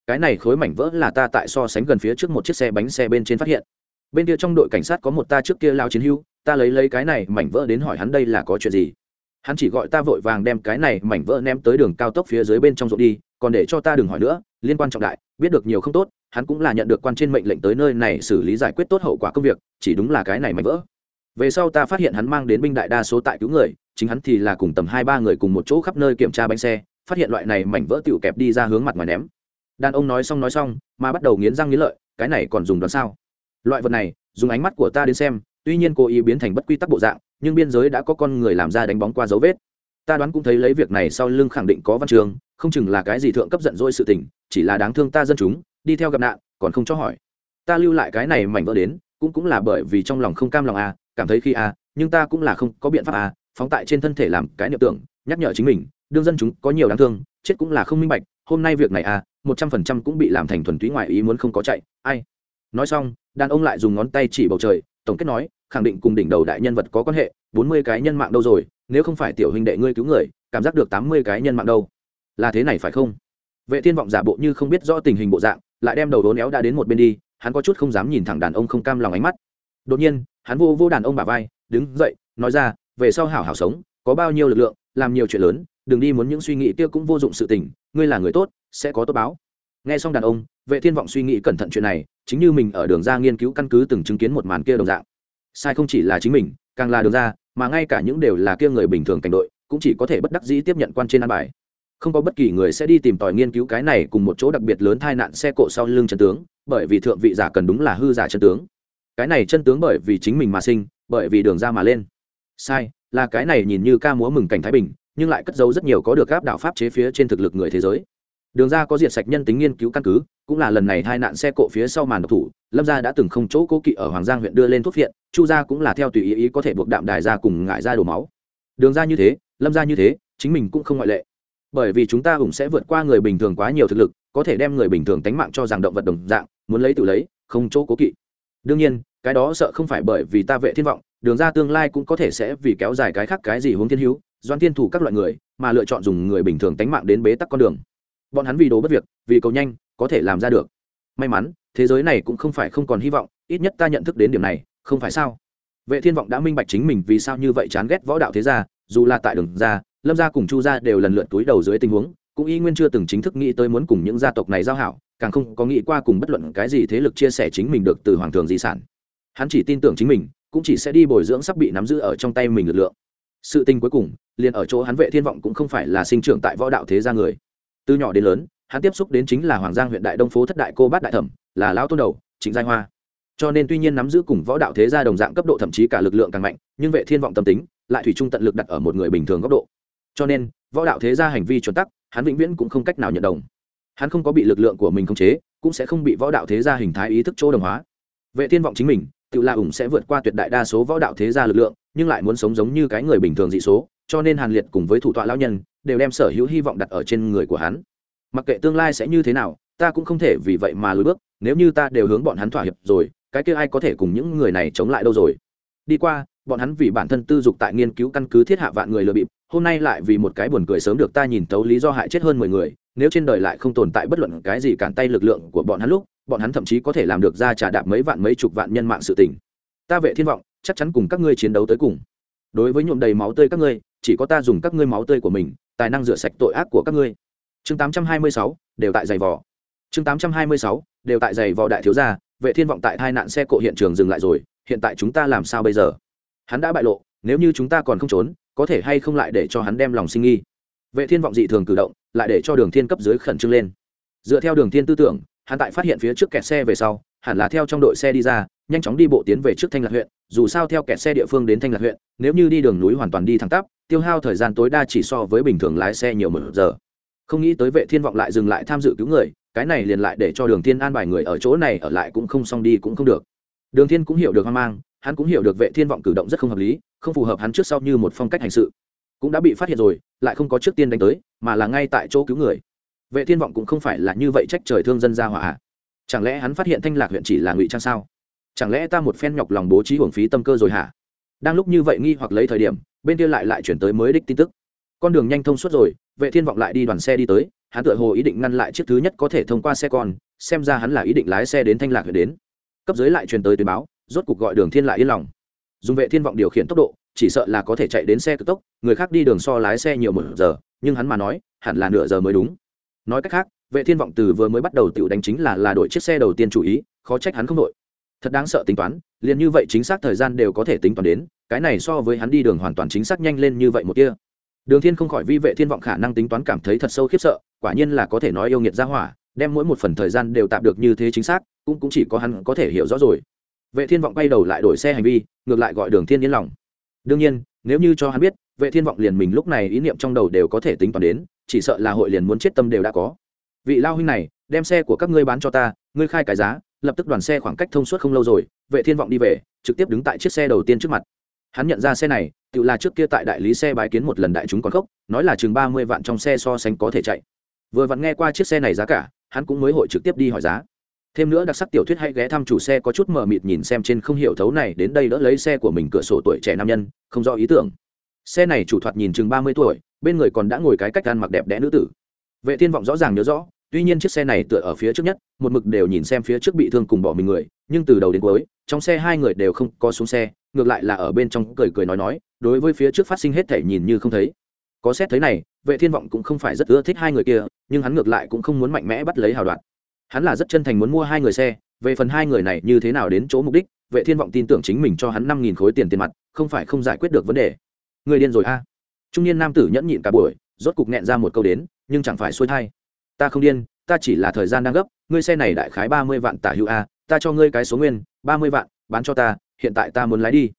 Cái này khối mảnh vỡ là ta tại so sánh gần phía trước một chiếc xe bánh xe bên trên phát hiện. Bên kia trong đội cảnh sát có một ta trước kia lao chiến hưu, ta lấy lấy cái này mảnh vỡ đến hỏi hắn đây là có chuyện gì. Hắn chỉ gọi ta vội vàng đem cái này mảnh vỡ ném tới đường cao tốc phía dưới bên trong ruộng đi, còn để cho ta đừng hỏi nữa, liên quan trọng đại, biết được nhiều không tốt, hắn cũng là nhận được quan trên mệnh lệnh tới nơi này xử lý giải quyết tốt hậu quả công việc, chỉ đúng là cái này mảnh vỡ. Về sau ta phát hiện hắn mang đến binh đại đa số tại cứu người, chính hắn thì là cùng tầm hai ba người cùng một chỗ khắp nơi kiểm tra bánh xe phát hiện loại này mảnh vỡ tiểu kẹp đi ra hướng mặt ngoài ném. Đàn ông nói xong nói xong, mà bắt đầu nghiến răng nghiến lợi, cái này còn dùng đoán sao? Loại vật này, dùng ánh mắt của ta đến xem, tuy nhiên cô ý biến thành bất quy tắc bộ dạng, nhưng biên giới đã có con người làm ra đánh bóng qua dấu vết. Ta đoán cũng thấy lấy việc này sau lưng khẳng định có văn trường, không chừng là cái gì thượng cấp giận dỗi sự tình, chỉ là đáng thương ta dân chúng, đi theo gặp nạn, còn không cho hỏi. Ta lưu lại cái này mảnh vỡ đến, cũng cũng là bởi vì trong lòng không cam lòng à cảm thấy khi à nhưng ta cũng là không có biện pháp à phóng tại trên thân thể làm cái niệm tưởng, nhắc nhở chính mình đương dân chúng có nhiều đáng thương, chết cũng là không minh bạch, hôm nay việc này à một trăm phần trăm cũng bị làm thành thuần túy ngoại ý muốn không có chạy, ai? Nói xong, đàn ông lại dùng ngón tay chỉ bầu trời, tổng kết nói, khẳng định cùng đỉnh đầu đại nhân vật có quan hệ, bốn mươi cái nhân mạng đâu rồi, nếu không phải tiểu huynh đệ ngươi cứu người, cảm giác được tám mươi cái nhân mạng đâu. Là thế này phải không? Vệ thiên vọng giả bộ như không biết rõ tình hình bộ dạng, lại đem đầu đố néo đã đến một bên đi, hắn có chút không dám nhìn thẳng đàn ông không cam lòng ánh mắt. Đột nhiên, hắn vô vô đàn ông bà vai, đứng dậy, nói ra, về sau hảo hảo sống, có bao nhiêu lực lượng, làm nhiều chuyện lớn đừng đi muốn những suy nghĩ kia cũng vô dụng sự tình, ngươi là người tốt, sẽ có tốt báo. Nghe xong đàn ông, vệ thiên vọng suy nghĩ cẩn thận chuyện này, chính như mình ở đường ra nghiên cứu căn cứ từng chứng kiến một màn kia đồng dạng. Sai không chỉ là chính mình, càng là đường ra, mà ngay cả những đều là kia người bình thường cảnh đội, cũng chỉ có thể bất đắc dĩ tiếp nhận quan trên an bài. Không có bất kỳ người sẽ đi tìm tòi nghiên cứu cái này cùng một chỗ đặc biệt lớn tai nạn xe cộ sau lưng chân tướng, bởi vì thượng vị giả cần đúng là hư giả chân tướng. Cái này chân tướng bởi vì chính mình mà sinh, bởi vì đường ra mà lên. Sai, là cái này nhìn như ca múa mừng cảnh thái bình nhưng lại cất giấu rất nhiều có được gáp đạo pháp chế phía trên thực lực người thế giới. Đường ra có diệt sạch nhân tính nghiên cứu căn cứ, cũng là lần này hai nạn xe cộ phía sau màn độc thủ, lâm gia đã từng không chỗ cố kỵ ở hoàng giang huyện đưa lên thuốc viện, chu gia cũng là theo tùy ý ý có thể buộc đạm đài ra cùng ngại ra đổ máu. Đường ra như thế, lâm ra như thế, chính mình cũng không ngoại lệ. Bởi vì chúng ta cũng sẽ vượt qua người bình thường quá nhiều thực lực, có thể đem người bình thường tánh mạng cho rằng động vật đồng dạng, muốn lấy tự lấy, không chỗ cố kỵ. Đương nhiên, cái đó sợ không phải bởi vì ta vệ thiên vọng, đường ra tương lai cũng có thể sẽ vì kéo dài cái khác cái gì hướng thiên hữu doan thiên thủ các loại người, mà lựa chọn dùng người bình thường tánh mạng đến bế tắc con đường. Bọn hắn vì đồ bất việc, vì cầu nhanh, có thể làm ra được. May mắn, thế giới này cũng không phải không còn hy vọng, ít nhất ta nhận thức đến điểm này, không phải sao? Vệ thiên vọng đã minh bạch chính mình vì sao như vậy chán ghét võ đạo thế gia, dù là tại đường gia lâm gia cùng chu gia đều lần lượt túi đầu dưới tình huống, cũng y nguyên chưa từng chính thức nghĩ tới muốn cùng những gia tộc này giao hảo, càng không có nghĩ qua cùng bất luận cái gì thế lực chia sẻ chính mình được từ hoàng thường di sản. Hắn chỉ tin tưởng chính mình, cũng chỉ sẽ đi bồi dưỡng sắp bị nắm giữ ở trong tay mình lực lượng sự tình cuối cùng, liền ở chỗ hắn vệ thiên vọng cũng không phải là sinh trưởng tại võ đạo thế gia người. Từ nhỏ đến lớn, hắn tiếp xúc đến chính là hoàng giang huyện đại đông phố thất đại cô bát đại thẩm, là lão tôn đầu, trịnh giai hoa. Cho nên tuy nhiên nắm giữ cùng võ đạo thế gia đồng dạng cấp độ thậm chí cả lực lượng càng mạnh, nhưng vệ thiên vọng tâm tính lại thủy chung tận lực đặt ở một người bình thường góc độ. Cho nên, võ đạo thế gia hành vi chuẩn tắc, hắn vĩnh viễn cũng không cách nào nhận đồng. Hắn không có bị lực lượng của mình khống chế, cũng sẽ không bị võ đạo thế gia hình thái ý thức chỗ đồng hóa. Vệ thiên vọng chính mình tự la ủng sẽ vượt qua tuyệt đại đa số võ đạo thế gia lực lượng, nhưng lại muốn sống giống như cái người bình thường dị số, cho nên hàn liệt cùng với thủ tọa lão nhân đều đem sở hữu hy vọng đặt ở trên người của hắn. Mặc kệ tương lai sẽ như thế nào, ta cũng không thể vì vậy mà lùi bước, nếu như ta đều hướng bọn hắn thỏa hiệp rồi, cái kia ai có thể cùng những người này chống lại đâu rồi? Đi qua, bọn hắn vì bản thân tư dục tại nghiên cứu căn cứ thiết hạ vạn người lừa bịp, hôm nay lại vì một cái buồn cười sớm được ta nhìn tấu lý do hại chết hơn mười người nếu trên đời lại không tồn tại bất luận cái gì cản tay lực lượng của bọn hắn lúc bọn hắn thậm chí có thể làm được ra trả đạp mấy vạn mấy chục vạn nhân mạng sự tình. Ta vệ thiên vọng chắc chắn cùng các ngươi chiến đấu tới cùng. Đối với nhuộm đầy máu tươi các ngươi chỉ có ta dùng các ngươi máu tươi của mình tài năng rửa sạch tội ác của các ngươi. Chương 826, đều tại giày vò. Chương 826, đều tại giày vò đại thiếu gia vệ thiên vọng tại hai nạn xe cộ hiện trường dừng lại rồi hiện tại chúng ta làm sao bây giờ? Hắn đã bại lộ nếu như chúng ta còn không trốn có thể hay không lại để cho hắn đem lòng sinh nghi? Vệ thiên vọng dị thường cử động lại để cho đường thiên cấp dưới khẩn trương lên. Dựa theo đường thiên tư tưởng, hắn tại phát hiện phía trước kẹt xe về sau, hẳn là theo trong đội xe đi ra, nhanh chóng đi bộ tiến về trước thanh lạc huyện, dù sao theo kẹt xe địa phương đến thanh lạc huyện, nếu như đi đường núi hoàn toàn đi thẳng tắp, tiêu hao thời gian tối đa chỉ so với bình thường lái xe nhiều một giờ. Không nghĩ tới vệ thiên vọng lại dừng lại tham dự cứu người, cái này liền lại để cho đường thiên an bài người ở chỗ này ở lại cũng không xong đi cũng không được. Đường thiên cũng hiểu được hoang mang, hắn cũng hiểu được vệ thiên vọng cử động rất không hợp lý, không phù hợp hắn trước sau như một phong cách hành sự. Cũng đã bị phát hiện rồi lại không có trước tiên đánh tới, mà là ngay tại chỗ cứu người. Vệ thiên vọng cũng không phải là như vậy trách trời thương dân ra hỏa à. chẳng lẽ hắn phát hiện thanh lạc huyện chỉ là ngụy trang sao? Chẳng lẽ ta một phen nhọc lòng bố trí hưởng phí tâm cơ rồi hả? Đang lúc như vậy nghi hoặc lấy thời điểm, bên kia lại lại chuyển tới mới đích tin tức. Con đường nhanh thông suốt rồi, vệ thiên vọng lại đi đoàn xe đi tới, hắn tựa hồ ý định ngăn lại chiếc thứ nhất có thể thông qua xe con, xem ra hắn là ý định lái xe đến thanh lạc huyện đến. Cấp dưới lại truyền tới tuyên báo, rốt cục gọi đường thiên lại yên lòng. Dùng vệ thiên vọng điều khiển tốc độ chỉ sợ là có thể chạy đến xe cực tốc, người khác đi đường so lái xe nhiều một giờ, nhưng hắn mà nói, hẳn là nửa giờ mới đúng. Nói cách khác, vệ thiên vọng từ vừa mới bắt đầu tự đánh chính là là đổi chiếc xe đầu tiên chủ ý, khó trách hắn không đội. Thật đáng sợ tính toán, liền như vậy chính xác thời gian đều có thể tính toán đến, cái này so với hắn đi đường hoàn toàn chính xác nhanh lên như vậy một kia. Đường thiên không khỏi vi vệ thiên vọng khả năng tính toán cảm thấy thật sâu khiếp sợ, quả nhiên là có thể nói yêu nghiệt ra hỏa, đem mỗi một phần thời gian đều tạm được như thế chính xác, cũng cũng chỉ có hắn có thể hiểu rõ rồi. Vệ thiên vọng quay đầu lại đổi xe hành vi, ngược lại gọi đường thiên yên lòng đương nhiên, nếu như cho hắn biết, vệ thiên vọng liền mình lúc này ý niệm trong đầu đều có thể tính toán đến, chỉ sợ là hội liền muốn chết tâm đều đã có. Vị lao huynh này, đem xe của các ngươi bán cho ta, ngươi khai cái giá, lập tức đoàn xe khoảng cách thông suốt không lâu rồi, vệ thiên vọng đi về, trực tiếp đứng tại chiếc xe đầu tiên trước mặt. Hắn nhận ra xe này, tự là trước kia tại đại lý xe bái kiến một lần đại chúng còn khốc, nói là chừng ba mươi vạn trong xe so sánh có thể chạy. Vừa vặn nghe qua chiếc xe này giá cả, hắn cũng mới hội trực tiếp đi hỏi giá thêm nữa đặc sắc tiểu thuyết hay ghé thăm chủ xe có chút mờ mịt nhìn xem trên không hiểu thấu này, đến đây đỡ lấy xe của mình cửa sổ tuổi trẻ nam nhân, không rõ ý tưởng. Xe này chủ thoạt nhìn chừng ba mươi tuổi, bên người còn đã ngồi cái cách ăn mặc đẹp đẽ nữ tử. Vệ thiên vọng rõ ràng nhớ rõ, tuy nhiên chiếc xe này tựa ở phía trước nhất, một mực đều nhìn xem phía trước bị thương cùng bỏ mình người, nhưng từ đầu đến cuối, trong xe hai người đều không có xuống xe, ngược lại là ở bên trong cười cười nói nói, đối với phía trước phát sinh hết thể nhìn như không thấy. Có xét thấy này, vệ thiên vọng cũng không phải rất ưa thích hai người kia, nhưng hắn ngược lại cũng không muốn mạnh mẽ bắt lấy hào đoạn hắn là rất chân thành muốn mua hai người xe, về phần hai người này như thế nào đến chỗ mục đích, vệ thiên vọng tin tưởng chính mình cho hắn năm nghìn khối tiền tiền mặt, không phải không giải quyết được vấn đề. Người điên rồi a. Trung niên nam tử nhẫn nhịn cả buổi, rốt cục nghẹn ra một câu đến, nhưng chẳng phải xuôi thai. Ta không điên, ta chỉ là thời gian đang gấp, ngươi xe này đại khái ba mươi vạn tả hữu a, ta cho ngươi cái số nguyên, ba mươi vạn, bán cho ta, hiện tại ta muốn lái đi.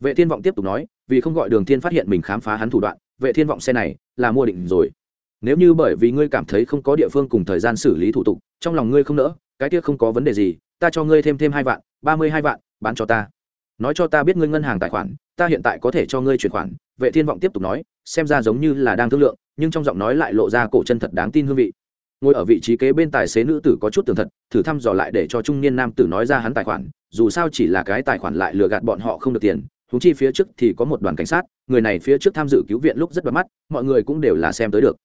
Vệ thiên vọng tiếp tục nói, vì không gọi đường thiên phát hiện mình khám phá hắn thủ đoạn, vệ thiên vọng xe này là mua định rồi nếu như bởi vì ngươi cảm thấy không có địa phương cùng thời gian xử lý thủ tục, trong lòng ngươi không nỡ, cái kia không có vấn đề gì, ta cho ngươi thêm thêm hai vạn, ba mươi hai vạn, bán cho ta. Nói cho ta biết ngươi ngân hàng tài khoản, ta hiện tại có thể cho ngươi chuyển khoản. Vệ thiên vọng tiếp tục nói, xem ra giống như là đang thương lượng, nhưng trong giọng nói lại lộ ra cổ chân thật đáng tin hương vị. Ngồi ở vị trí kế bên tài xế nữ tử có chút tường thật, thử thăm dò lại để cho trung niên nam tử nói ra hắn tài khoản, dù sao chỉ là cái tài khoản lại lừa gạt bọn họ không được tiền húng chi phía trước thì có một đoàn cảnh sát, người này phía trước tham dự cứu viện lúc rất bắt mắt, mọi người cũng đều là xem tới được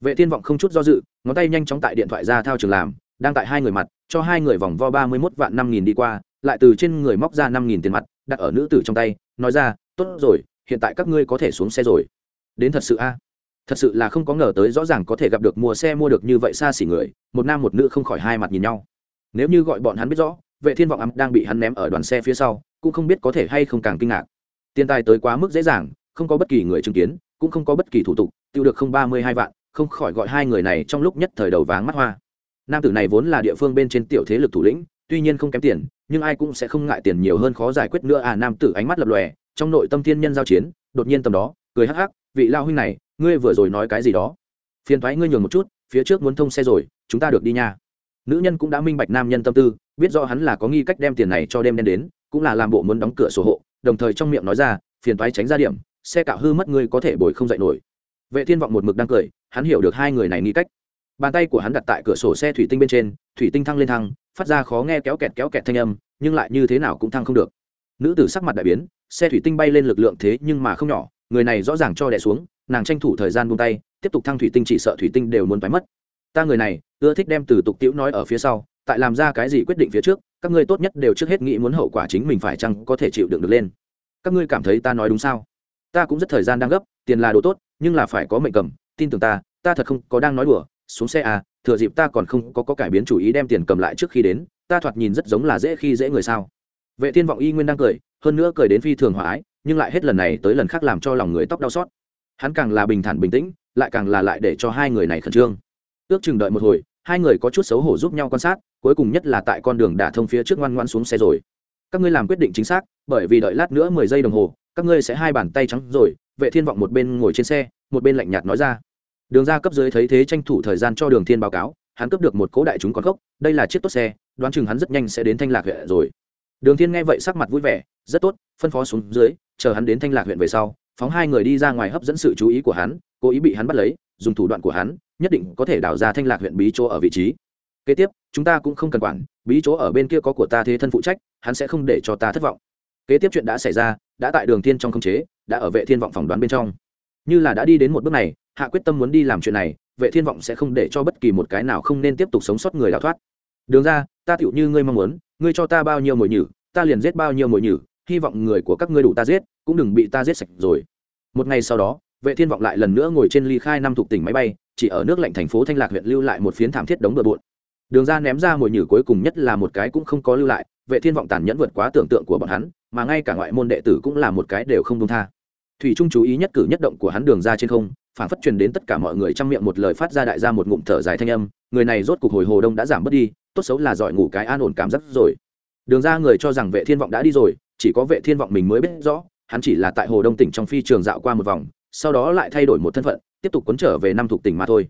vệ thiên vọng không chút do dự, ngón tay nhanh chóng tại điện thoại ra thao trường làm, đang tại hai người mặt, cho hai người vòng vo ba mươi một vạn năm nghìn đi qua, lại từ trên người móc ra năm nghìn tiền mặt, đặt ở nữ tử trong tay, nói ra, tốt rồi, hiện tại các ngươi có thể xuống xe rồi. Đến thật sự a. Thật sự là không có ngờ tới rõ ràng có thể gặp được mua xe mua được như vậy xa xỉ người, một nam một nữ không khỏi hai mặt nhìn nhau. Nếu như gọi bọn hắn biết rõ, vệ thiên vọng ấm đang bị hắn ném ở đoàn xe phía sau, cũng không biết có thể hay không càng kinh ngạc. Tiền tài tới quá mức dễ dàng, không có bất kỳ người chứng kiến, cũng không có bất kỳ thủ tục, tiêu được không ba mươi hai vạn không khỏi gọi hai người này trong lúc nhất thời đầu váng mắt hoa. Nam tử này vốn là địa phương bên trên tiểu thế lực thủ lĩnh, tuy nhiên không kém tiền, nhưng ai cũng sẽ không ngại tiền nhiều hơn khó giải quyết nữa. À nam tử ánh mắt lập lòe, trong nội tâm thiên nhân giao chiến, đột nhiên tầm đó, cười hắc hắc, vị lao huynh này, ngươi vừa rồi nói cái gì đó? Phiền thoái ngươi nhường một chút, phía trước muốn thông xe rồi, chúng ta được đi nha. Nữ nhân cũng đã minh bạch nam nhân tâm tư, biết rõ hắn là có nghi cách đem tiền này cho đem đen đến, cũng là làm bộ muốn đóng cửa sổ hộ, đồng thời trong miệng nói ra, phiền thoái tránh ra điểm, xe cạo hư mất ngươi có thể bồi không dậy nổi. Vệ thiên vọng một mực đang cười hắn hiểu được hai người này nghi cách. Bàn tay của hắn đặt tại cửa sổ xe thủy tinh bên trên, thủy tinh thăng lên thăng, phát ra khó nghe kéo kẹt kéo kẹt thanh âm, nhưng lại như thế nào cũng thăng không được. Nữ tử sắc mặt đại biến, xe thủy tinh bay lên lực lượng thế nhưng mà không nhỏ, người này rõ ràng cho đẻ xuống, nàng tranh thủ thời gian buông tay, tiếp tục thăng thủy tinh chỉ sợ thủy tinh đều muốn tái mất. Ta người này, ưa thích đem từ tục tiễu nói ở phía sau, tại làm ra cái gì quyết định phía trước, các ngươi tốt nhất đều trước hết nghĩ muốn hậu quả chính mình phải chăng có thể chịu đựng được lên. Các ngươi cảm thấy ta nói đúng sao? Ta cũng rất thời gian đang gấp, tiền là đồ tốt, nhưng là phải có mệnh cầm tin tưởng ta ta thật không có đang nói đùa xuống xe à thừa dịp ta còn không có, có cải biến chủ ý đem tiền cầm lại trước khi đến ta thoạt nhìn rất giống là dễ khi dễ người sao. Vệ thiên vọng y nguyên đang cười hơn nữa cười đến phi thường hòa ái nhưng lại hết lần này tới lần khác làm cho lòng người tóc đau xót. Hắn càng là bình thản bình tĩnh lại càng là lại để cho hai người này khẩn trương. Ước chừng đợi một hồi hai người có chút xấu hổ giúp nhau quan sát cuối cùng nhất là tại con đường đả thông phía trước ngoan ngoan xuống xe rồi. Các ngươi làm quyết định chính xác bởi vì đợi lát nữa mười giây đồng hồ các ngươi sẽ hai bàn tay trắng rồi. Vệ thiên vọng một bên ngồi trên xe một bên lạnh nhạt nói ra đường ra cấp dưới thấy thế tranh thủ thời gian cho đường thiên báo cáo, hắn cấp được một cố đại chúng con gốc, đây là chiếc tốt xe, đoán chừng hắn rất nhanh sẽ đến thanh lạc huyện rồi. Đường thiên nghe vậy sắc mặt vui vẻ, rất tốt, phân phó xuống dưới, chờ hắn đến thanh lạc huyện về sau, phóng hai người đi ra ngoài hấp dẫn sự chú ý của hắn, cố ý bị hắn bắt lấy, dùng thủ đoạn của hắn, nhất định có thể đào ra thanh lạc huyện bí chỗ ở vị trí. Kế tiếp, chúng ta cũng không cần quản, bí chỗ ở bên kia có của ta thế thân phụ trách, hắn sẽ không để cho ta thất vọng. Kế tiếp chuyện đã xảy ra, đã tại đường thiên trong không chế, đã ở vệ thiên vọng phỏng đoán bên trong như là đã đi đến một bước này, hạ quyết tâm muốn đi làm chuyện này, vệ thiên vọng sẽ không để cho bất kỳ một cái nào không nên tiếp tục sống sót người đào thoát. Đường ra, ta tựu như ngươi mong muốn, ngươi cho ta bao nhiêu mồi nhử, ta liền giết bao nhiêu mồi nhử, hy vọng người của các ngươi đủ ta giết, cũng đừng bị ta giết sạch rồi. Một ngày sau đó, vệ thiên vọng lại lần nữa ngồi trên ly khai năm thuộc tỉnh máy bay, chỉ ở nước lạnh thành phố thanh lạc huyện lưu lại một phiến thảm thiết đống bừa bộn. Đường ra ném ra mồi nhử cuối cùng nhất là một cái cũng không có lưu lại, vệ thiên vọng tàn nhẫn vượt quá tưởng tượng của bọn hắn, mà ngay cả ngoại môn đệ tử cũng là một cái đều không đông tha thủy trung chú ý nhất cử nhất động của hắn đường ra trên không phản phất truyền đến tất cả mọi người trong miệng một lời phát ra đại ra một ngụm thở dài thanh âm, người này rốt cục hồi hồ đông đã giảm bớt đi, tốt xấu là giỏi ngủ cái an ổn cảm giác rồi. Đường ra người cho rằng vệ thiên vọng đã đi rồi, chỉ có vệ thiên vọng mình mới biết rõ, hắn chỉ là tại hồ đông tỉnh trong phi trường dạo qua một vòng, sau đó lại thay đổi một thân phận, tiếp tục cuốn trở về năm thuộc tỉnh mà thôi.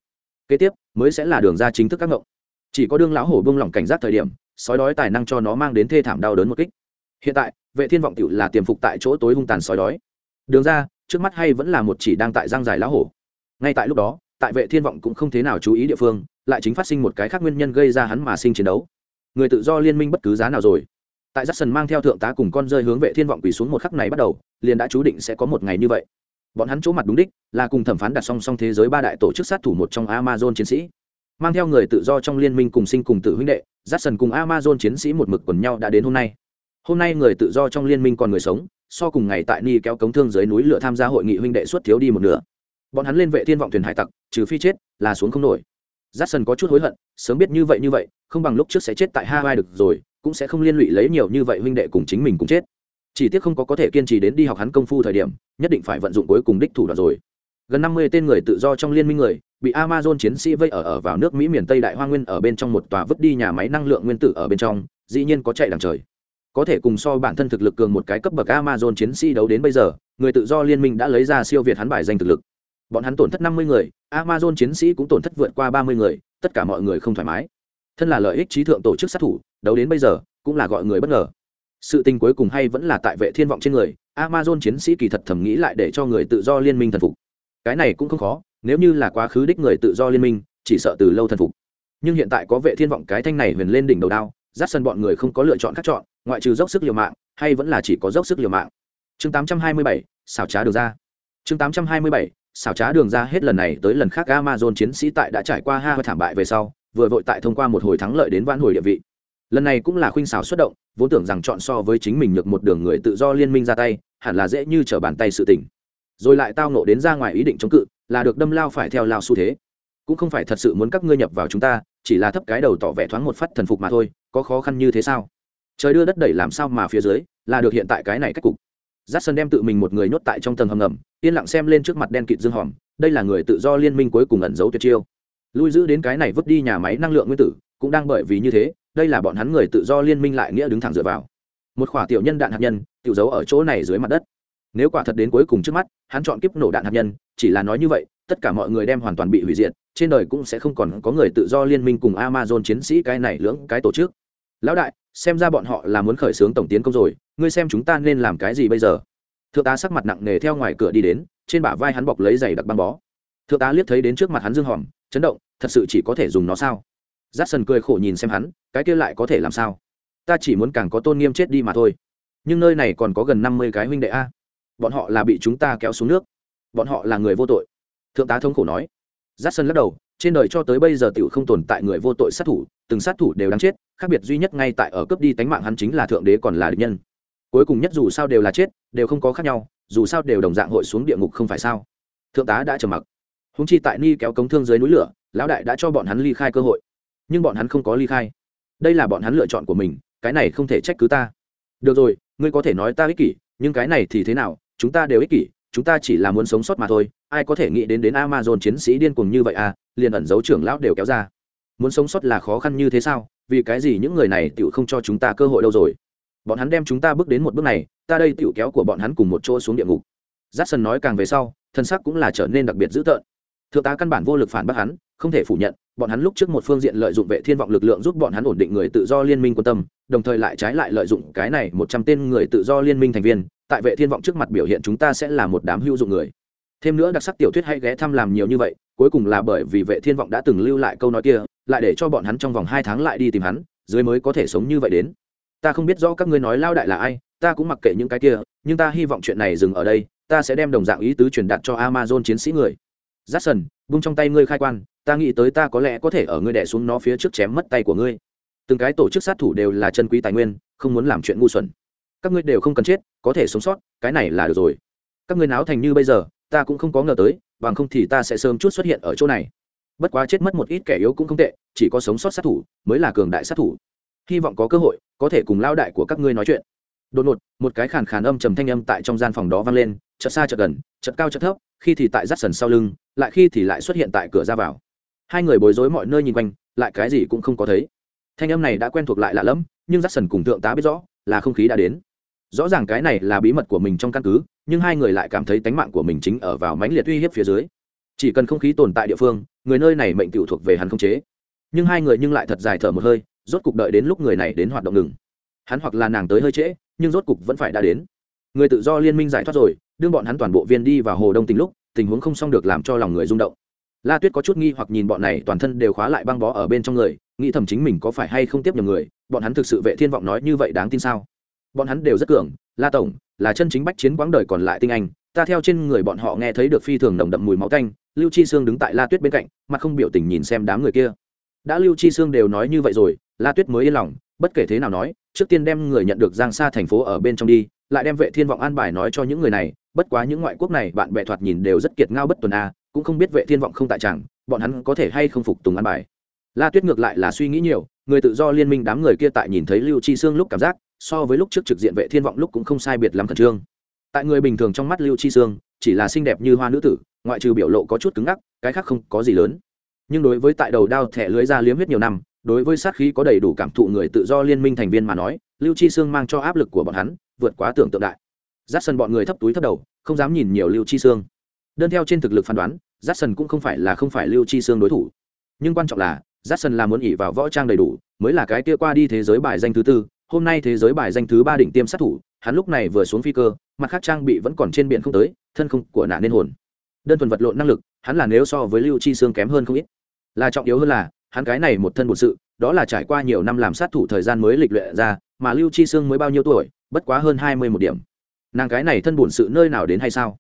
Kế tiếp, mới sẽ là đường ra chính thức các ngộng. Chỉ có đương lão hổ buông lỏng cảnh giác thời điểm, sói đói tài năng cho nó mang đến thê thảm đau đớn một kích. Hiện tại, vệ thiên vọng tiểu là tiềm phục tại chỗ tối hung tàn sói đói đường ra, trước mắt hay vẫn là một chỉ đang tại giang dài lá hổ. Ngay tại lúc đó, tại vệ thiên vọng cũng không thế nào chú ý địa phương, lại chính phát sinh một cái khác nguyên nhân gây ra hắn mà sinh chiến đấu. Người tự do liên minh bất cứ giá nào rồi. Tại giắt sần mang theo thượng tá cùng con rơi hướng vệ thiên vọng quỳ xuống một khắc này bắt đầu, liền đã chú định sẽ có một ngày như vậy. Bọn hắn chỗ mặt đúng đích, là cùng thẩm phán đặt song song thế giới ba đại tổ chức sát thủ một trong amazon chiến sĩ. Mang theo người tự do trong liên minh cùng sinh cùng tự huynh đệ giắt sần cùng amazon chiến sĩ một mực quần nhau đã đến hôm nay. Hôm nay người tự do trong liên minh còn người sống so cùng ngày tại ni kéo cống thương dưới núi lửa tham gia hội nghị huynh đệ xuất thiếu đi một nửa. Bọn hắn lên vệ thiên vọng thuyền hải tặc, trừ phi chết, là xuống không nổi. Giắt sần có chút hối hận, sớm biết như vậy như vậy, không bằng lúc trước sẽ chết tại hawaii được rồi, cũng sẽ không liên lụy lấy nhiều như vậy huynh đệ cùng chính mình cũng chết. Chỉ tiếc không có có thể kiên trì đến đi học hắn công phu thời điểm, nhất định phải vận dụng cuối cùng đích thủ đoạn rồi. Gần năm mươi tên người tự do trong liên minh người, bị amazon chiến sĩ vây ở ở vào nước mỹ miền tây đại hoa nguyên ở bên trong một tòa vứt đi nhà máy năng lượng nguyên tử ở bên trong, dĩ nhiên có chạy đằng trời có thể cùng so bản thân thực lực cường một cái cấp bậc amazon chiến sĩ đấu đến bây giờ, người tự do liên minh đã lấy ra siêu việt hắn bài danh thực lực. Bọn hắn tổn thất năm mươi người, amazon chiến sĩ cũng tổn thất vượt qua ba mươi người, tất cả mọi người không thoải mái. Thân là lợi ích trí thượng tổ chức sát thủ, đấu đến bây giờ, cũng là gọi người bất ngờ. Sự tình cuối cùng hay vẫn là tại vệ thiên vọng trên người, amazon chiến sĩ kỳ thật thầm nghĩ lại để cho người tự do liên minh thần phục. Cái này cũng không khó, nếu như là quá khứ đích người tự do liên minh, chỉ sợ từ lâu thần phục. Nhưng hiện tại có vệ thiên vọng cái thanh này huyền lên đỉnh đầu đao dắt sân bọn người không có lựa chọn khác chọn ngoại trừ dốc sức liều mạng hay vẫn là chỉ có dốc sức liều mạng. Chương 827, xảo trá đường ra. Chương 827, xảo trá đường ra hết lần này tới lần khác amazon chiến sĩ tại đã trải qua hai thảm bại về sau vừa vội tại thông qua một hồi thắng lợi đến vãn hồi địa vị. Lần này cũng là khuynh xảo xuất động vốn tưởng rằng chọn so với chính mình được một đường người tự do liên minh ra tay hẳn là dễ như trở bàn tay sự tình. Rồi lại tao nộ đến ra ngoài ý định chống cự là được đâm lao phải theo lao xu thế. Cũng không phải thật sự muốn các ngươi nhập vào chúng ta chỉ là thấp cái đầu tỏ vẻ thoáng một phát thần phục mà thôi có khó khăn như thế sao? Trời đưa đất đẩy làm sao mà phía dưới, là được hiện tại cái này cách cục. J sân đem tự mình một người nhốt tại trong tầng hầm ngầm, yên lặng xem lên trước mặt đen kịt dương hòm, đây là người tự do liên minh cuối cùng ẩn giấu tuyệt chiêu. Lui giữ đến cái này vứt đi nhà máy năng lượng nguyên tử, cũng đang bởi vì như thế, đây là bọn hắn người tự do liên minh lại nghĩa đứng thẳng dựa vào. Một khỏa tiểu nhân đạn hạt nhân tự giấu ở chỗ này dưới mặt đất nếu quả thật đến cuối cùng trước mắt, hắn chọn kiếp nổ đạn hạt nhân, chỉ là nói như vậy, tất cả mọi người đem hoàn toàn bị hủy diệt, trên đời cũng sẽ không còn có người tự do liên minh cùng amazon chiến sĩ cái này lưỡng cái tổ chức. Lão đại, xem ra bọn họ là muốn khởi xướng tổng tiến công rồi, ngươi xem chúng ta nên làm cái gì bây giờ? Thượng tá sắc mặt nặng nề theo ngoài cửa đi đến, trên bả vai hắn bọc lấy giày đặc băng bó. Thượng tá liếc thấy đến trước mặt hắn dương hòm, chấn động, thật sự chỉ có thể dùng nó sao? J sần cười khổ nhìn xem hắn, cái kia lại có thể làm sao? Ta chỉ muốn càng có tôn nghiêm chết đi mà thôi. Nhưng nơi này còn có gần năm mươi cái huynh đệ a bọn họ là bị chúng ta kéo xuống nước. Bọn họ là người vô tội. Thượng tá thống khổ nói. Giắt sân lắc đầu, trên đời cho tới bây giờ t i ể u không tồn tại người vô tội sát thủ, từng sát thủ đều đáng chết, khác biệt duy nhất ngay tại ở cướp đi tánh mạng hắn chính là thượng đế còn là địch nhân. Cuối cùng nhất dù sao đều là chết, đều không có khác nhau, dù sao đều đồng dạng hội xuống địa ngục không phải sao? Thượng tá đã trầm mặc. Húng chi tại ni kéo cống thương dưới núi lửa, lão đại đã cho bọn hắn ly khai cơ hội. Nhưng bọn hắn không có ly khai. Đây là bọn hắn lựa chọn của mình, cái này không thể trách cứ ta. Được rồi, ngươi có thể nói ta ích kỷ, nhưng cái này thì thế nào chúng ta đều ích kỷ, chúng ta chỉ là muốn sống sót mà thôi, ai có thể nghĩ đến đến amazon chiến sĩ điên cuồng như vậy à liền ẩn giấu trưởng lão đều kéo ra. Muốn sống sót là khó khăn như thế sao? Vì cái gì những người này tựu không cho chúng ta cơ hội đâu rồi? Bọn hắn đem chúng ta bước đến một bước này, ta đây tựu kéo của bọn hắn cùng một chỗ xuống địa ngục. J a c k s o n nói càng về sau, thân sắc cũng là trở nên đặc biệt dữ tợn. Thượng tá căn bản vô lực phản bác hắn, không thể phủ nhận, bọn hắn lúc trước một phương diện lợi dụng vệ thiên vọng lực lượng giúp bọn hắn ổn định người tự do liên minh quan tâm đồng thời lại trái lại lợi dụng cái này một trăm tên người tự do liên minh thành viên, tại vệ thiên vọng trước mặt biểu hiện chúng ta sẽ là một đám hữu dụng người. Thêm nữa đặc sắc tiểu thuyết hay ghé thăm làm nhiều như vậy, cuối cùng là bởi vì vệ thiên vọng đã từng lưu lại câu nói kia, lại để cho bọn hắn trong vòng hai tháng lại đi tìm hắn, dưới mới có thể sống như vậy đến. Ta không biết rõ các ngươi nói lao đại là ai, ta cũng mặc kệ những cái kia, nhưng ta hy vọng chuyện này dừng ở đây, ta sẽ đem đồng dạng ý tứ truyền đạt cho amazon chiến sĩ người. J a bung trong tay ngươi khai quan, ta nghĩ tới ta có lẽ có thể ở ngươi đẻ xuống nó phía trước chém mất tay của ngươi từng cái tổ chức sát thủ đều là chân quý tài nguyên, không muốn làm chuyện ngu xuẩn. Các ngươi đều không cần chết, có thể sống sót, cái này là được rồi. Các ngươi náo thành như bây giờ, ta cũng không có ngờ tới, bằng không thì ta sẽ sớm chút xuất hiện ở chỗ này. Bất quá chết mất một ít kẻ yếu cũng không tệ, chỉ có sống sót sát thủ mới là cường đại sát thủ. Hy vọng có cơ hội, có thể cùng lao đại của các ngươi nói chuyện. Đột ngột, một cái khàn khàn âm trầm thanh âm tại trong gian phòng đó vang lên, chợt xa chợt gần, chợt cao chợt thấp, khi thì tại rắt sần sau lưng, lại khi thì lại xuất hiện tại cửa ra vào. Hai người bối rối mọi nơi nhìn quanh, lại cái gì cũng không có thấy thanh âm này đã quen thuộc lại lạ lẫm, nhưng rát sần cùng thượng tá biết rõ là không khí đã đến. Rõ ràng cái này là bí mật của mình trong căn cứ, nhưng hai người lại cảm thấy tánh mạng của mình chính ở vào mãnh liệt uy hiếp phía dưới. Chỉ cần không khí tồn tại địa phương, người nơi này mệnh tiểu thuộc về hắn không chế. Nhưng hai người nhưng lại thật dài thở một hơi, rốt cục đợi đến lúc người này đến hoạt động ngừng. Hắn hoặc là nàng tới hơi trễ, nhưng rốt cục vẫn phải đã đến. Người tự do liên minh giải thoát rồi, đương bọn hắn toàn bộ viên đi vào hồ đông tình lúc, tình huống không xong được làm cho lòng người rung động. La tuyết có chút nghi hoặc nhìn bọn này toàn thân đều khóa lại băng bó ở bên trong người nghĩ thầm chính mình có phải hay không tiếp nhầm người, bọn hắn thực sự vệ thiên vọng nói như vậy đáng tin sao? Bọn hắn đều rất cường, la tổng, là chân chính bách chiến quãng đời còn lại tinh anh, ta theo trên người bọn họ nghe thấy được phi thường nồng đậm mùi máu tanh, lưu chi sương đứng tại la tuyết bên cạnh, mặt không biểu tình nhìn xem đám người kia. Đã lưu chi sương đều nói như vậy rồi, la tuyết mới yên lòng, bất kể thế nào nói, trước tiên đem người nhận được giang xa thành phố ở bên trong đi, lại đem vệ thiên vọng an bài nói cho những người này, bất quá những ngoại quốc này bạn bè thoạt nhìn đều rất kiệt ngao bất tuần a, cũng không biết vệ thiên vọng không tại chẳng, bọn hắn có thể hay không phục tùng an bài la tuyết ngược lại là suy nghĩ nhiều, người tự do liên minh đám người kia tại nhìn thấy lưu chi xương lúc cảm giác, so với lúc trước trực diện vệ thiên vọng lúc cũng không sai biệt lắm khẩn trương. Tại người bình thường trong mắt lưu chi xương chỉ là xinh đẹp như hoa nữ tử, ngoại trừ biểu lộ có chút cứng ngắc, cái khác không có gì lớn. Nhưng đối với tại đầu đao thẻ lưới ra liếm huyết nhiều năm, đối với sát khí có đầy đủ cảm thụ người tự do liên minh thành viên mà nói, lưu chi sương mang cho áp lực của bọn hắn vượt quá tưởng tượng đại. Giáp sân bọn người thấp túi thấp đầu, không dám nhìn nhiều lưu chi sương. Đơn theo trên thực lực phán đoán giáp sân cũng không phải là không phải lưu chi sương đối thủ. Nhưng quan trọng là giáp sân là muốn ỉ vào võ trang đầy đủ, mới là cái kia qua đi thế giới bài danh thứ tư, hôm nay thế giới bài danh thứ ba đỉnh tiêm sát thủ, hắn lúc này vừa xuống phi cơ, mặt khác trang bị vẫn còn trên biển không tới, thân không của nạn nên hồn. Đơn thuần vật lộn năng lực, hắn là nếu so với lưu chi sương kém hơn không ít. Là trọng yếu hơn là, hắn cái này một thân một sự, đó là trải qua nhiều năm làm sát thủ thời gian mới lịch luyện ra, mà lưu chi sương mới bao nhiêu tuổi, bất quá hơn hai mươi một điểm. Nàng cái này thân bổn sự nơi nào đến hay sao?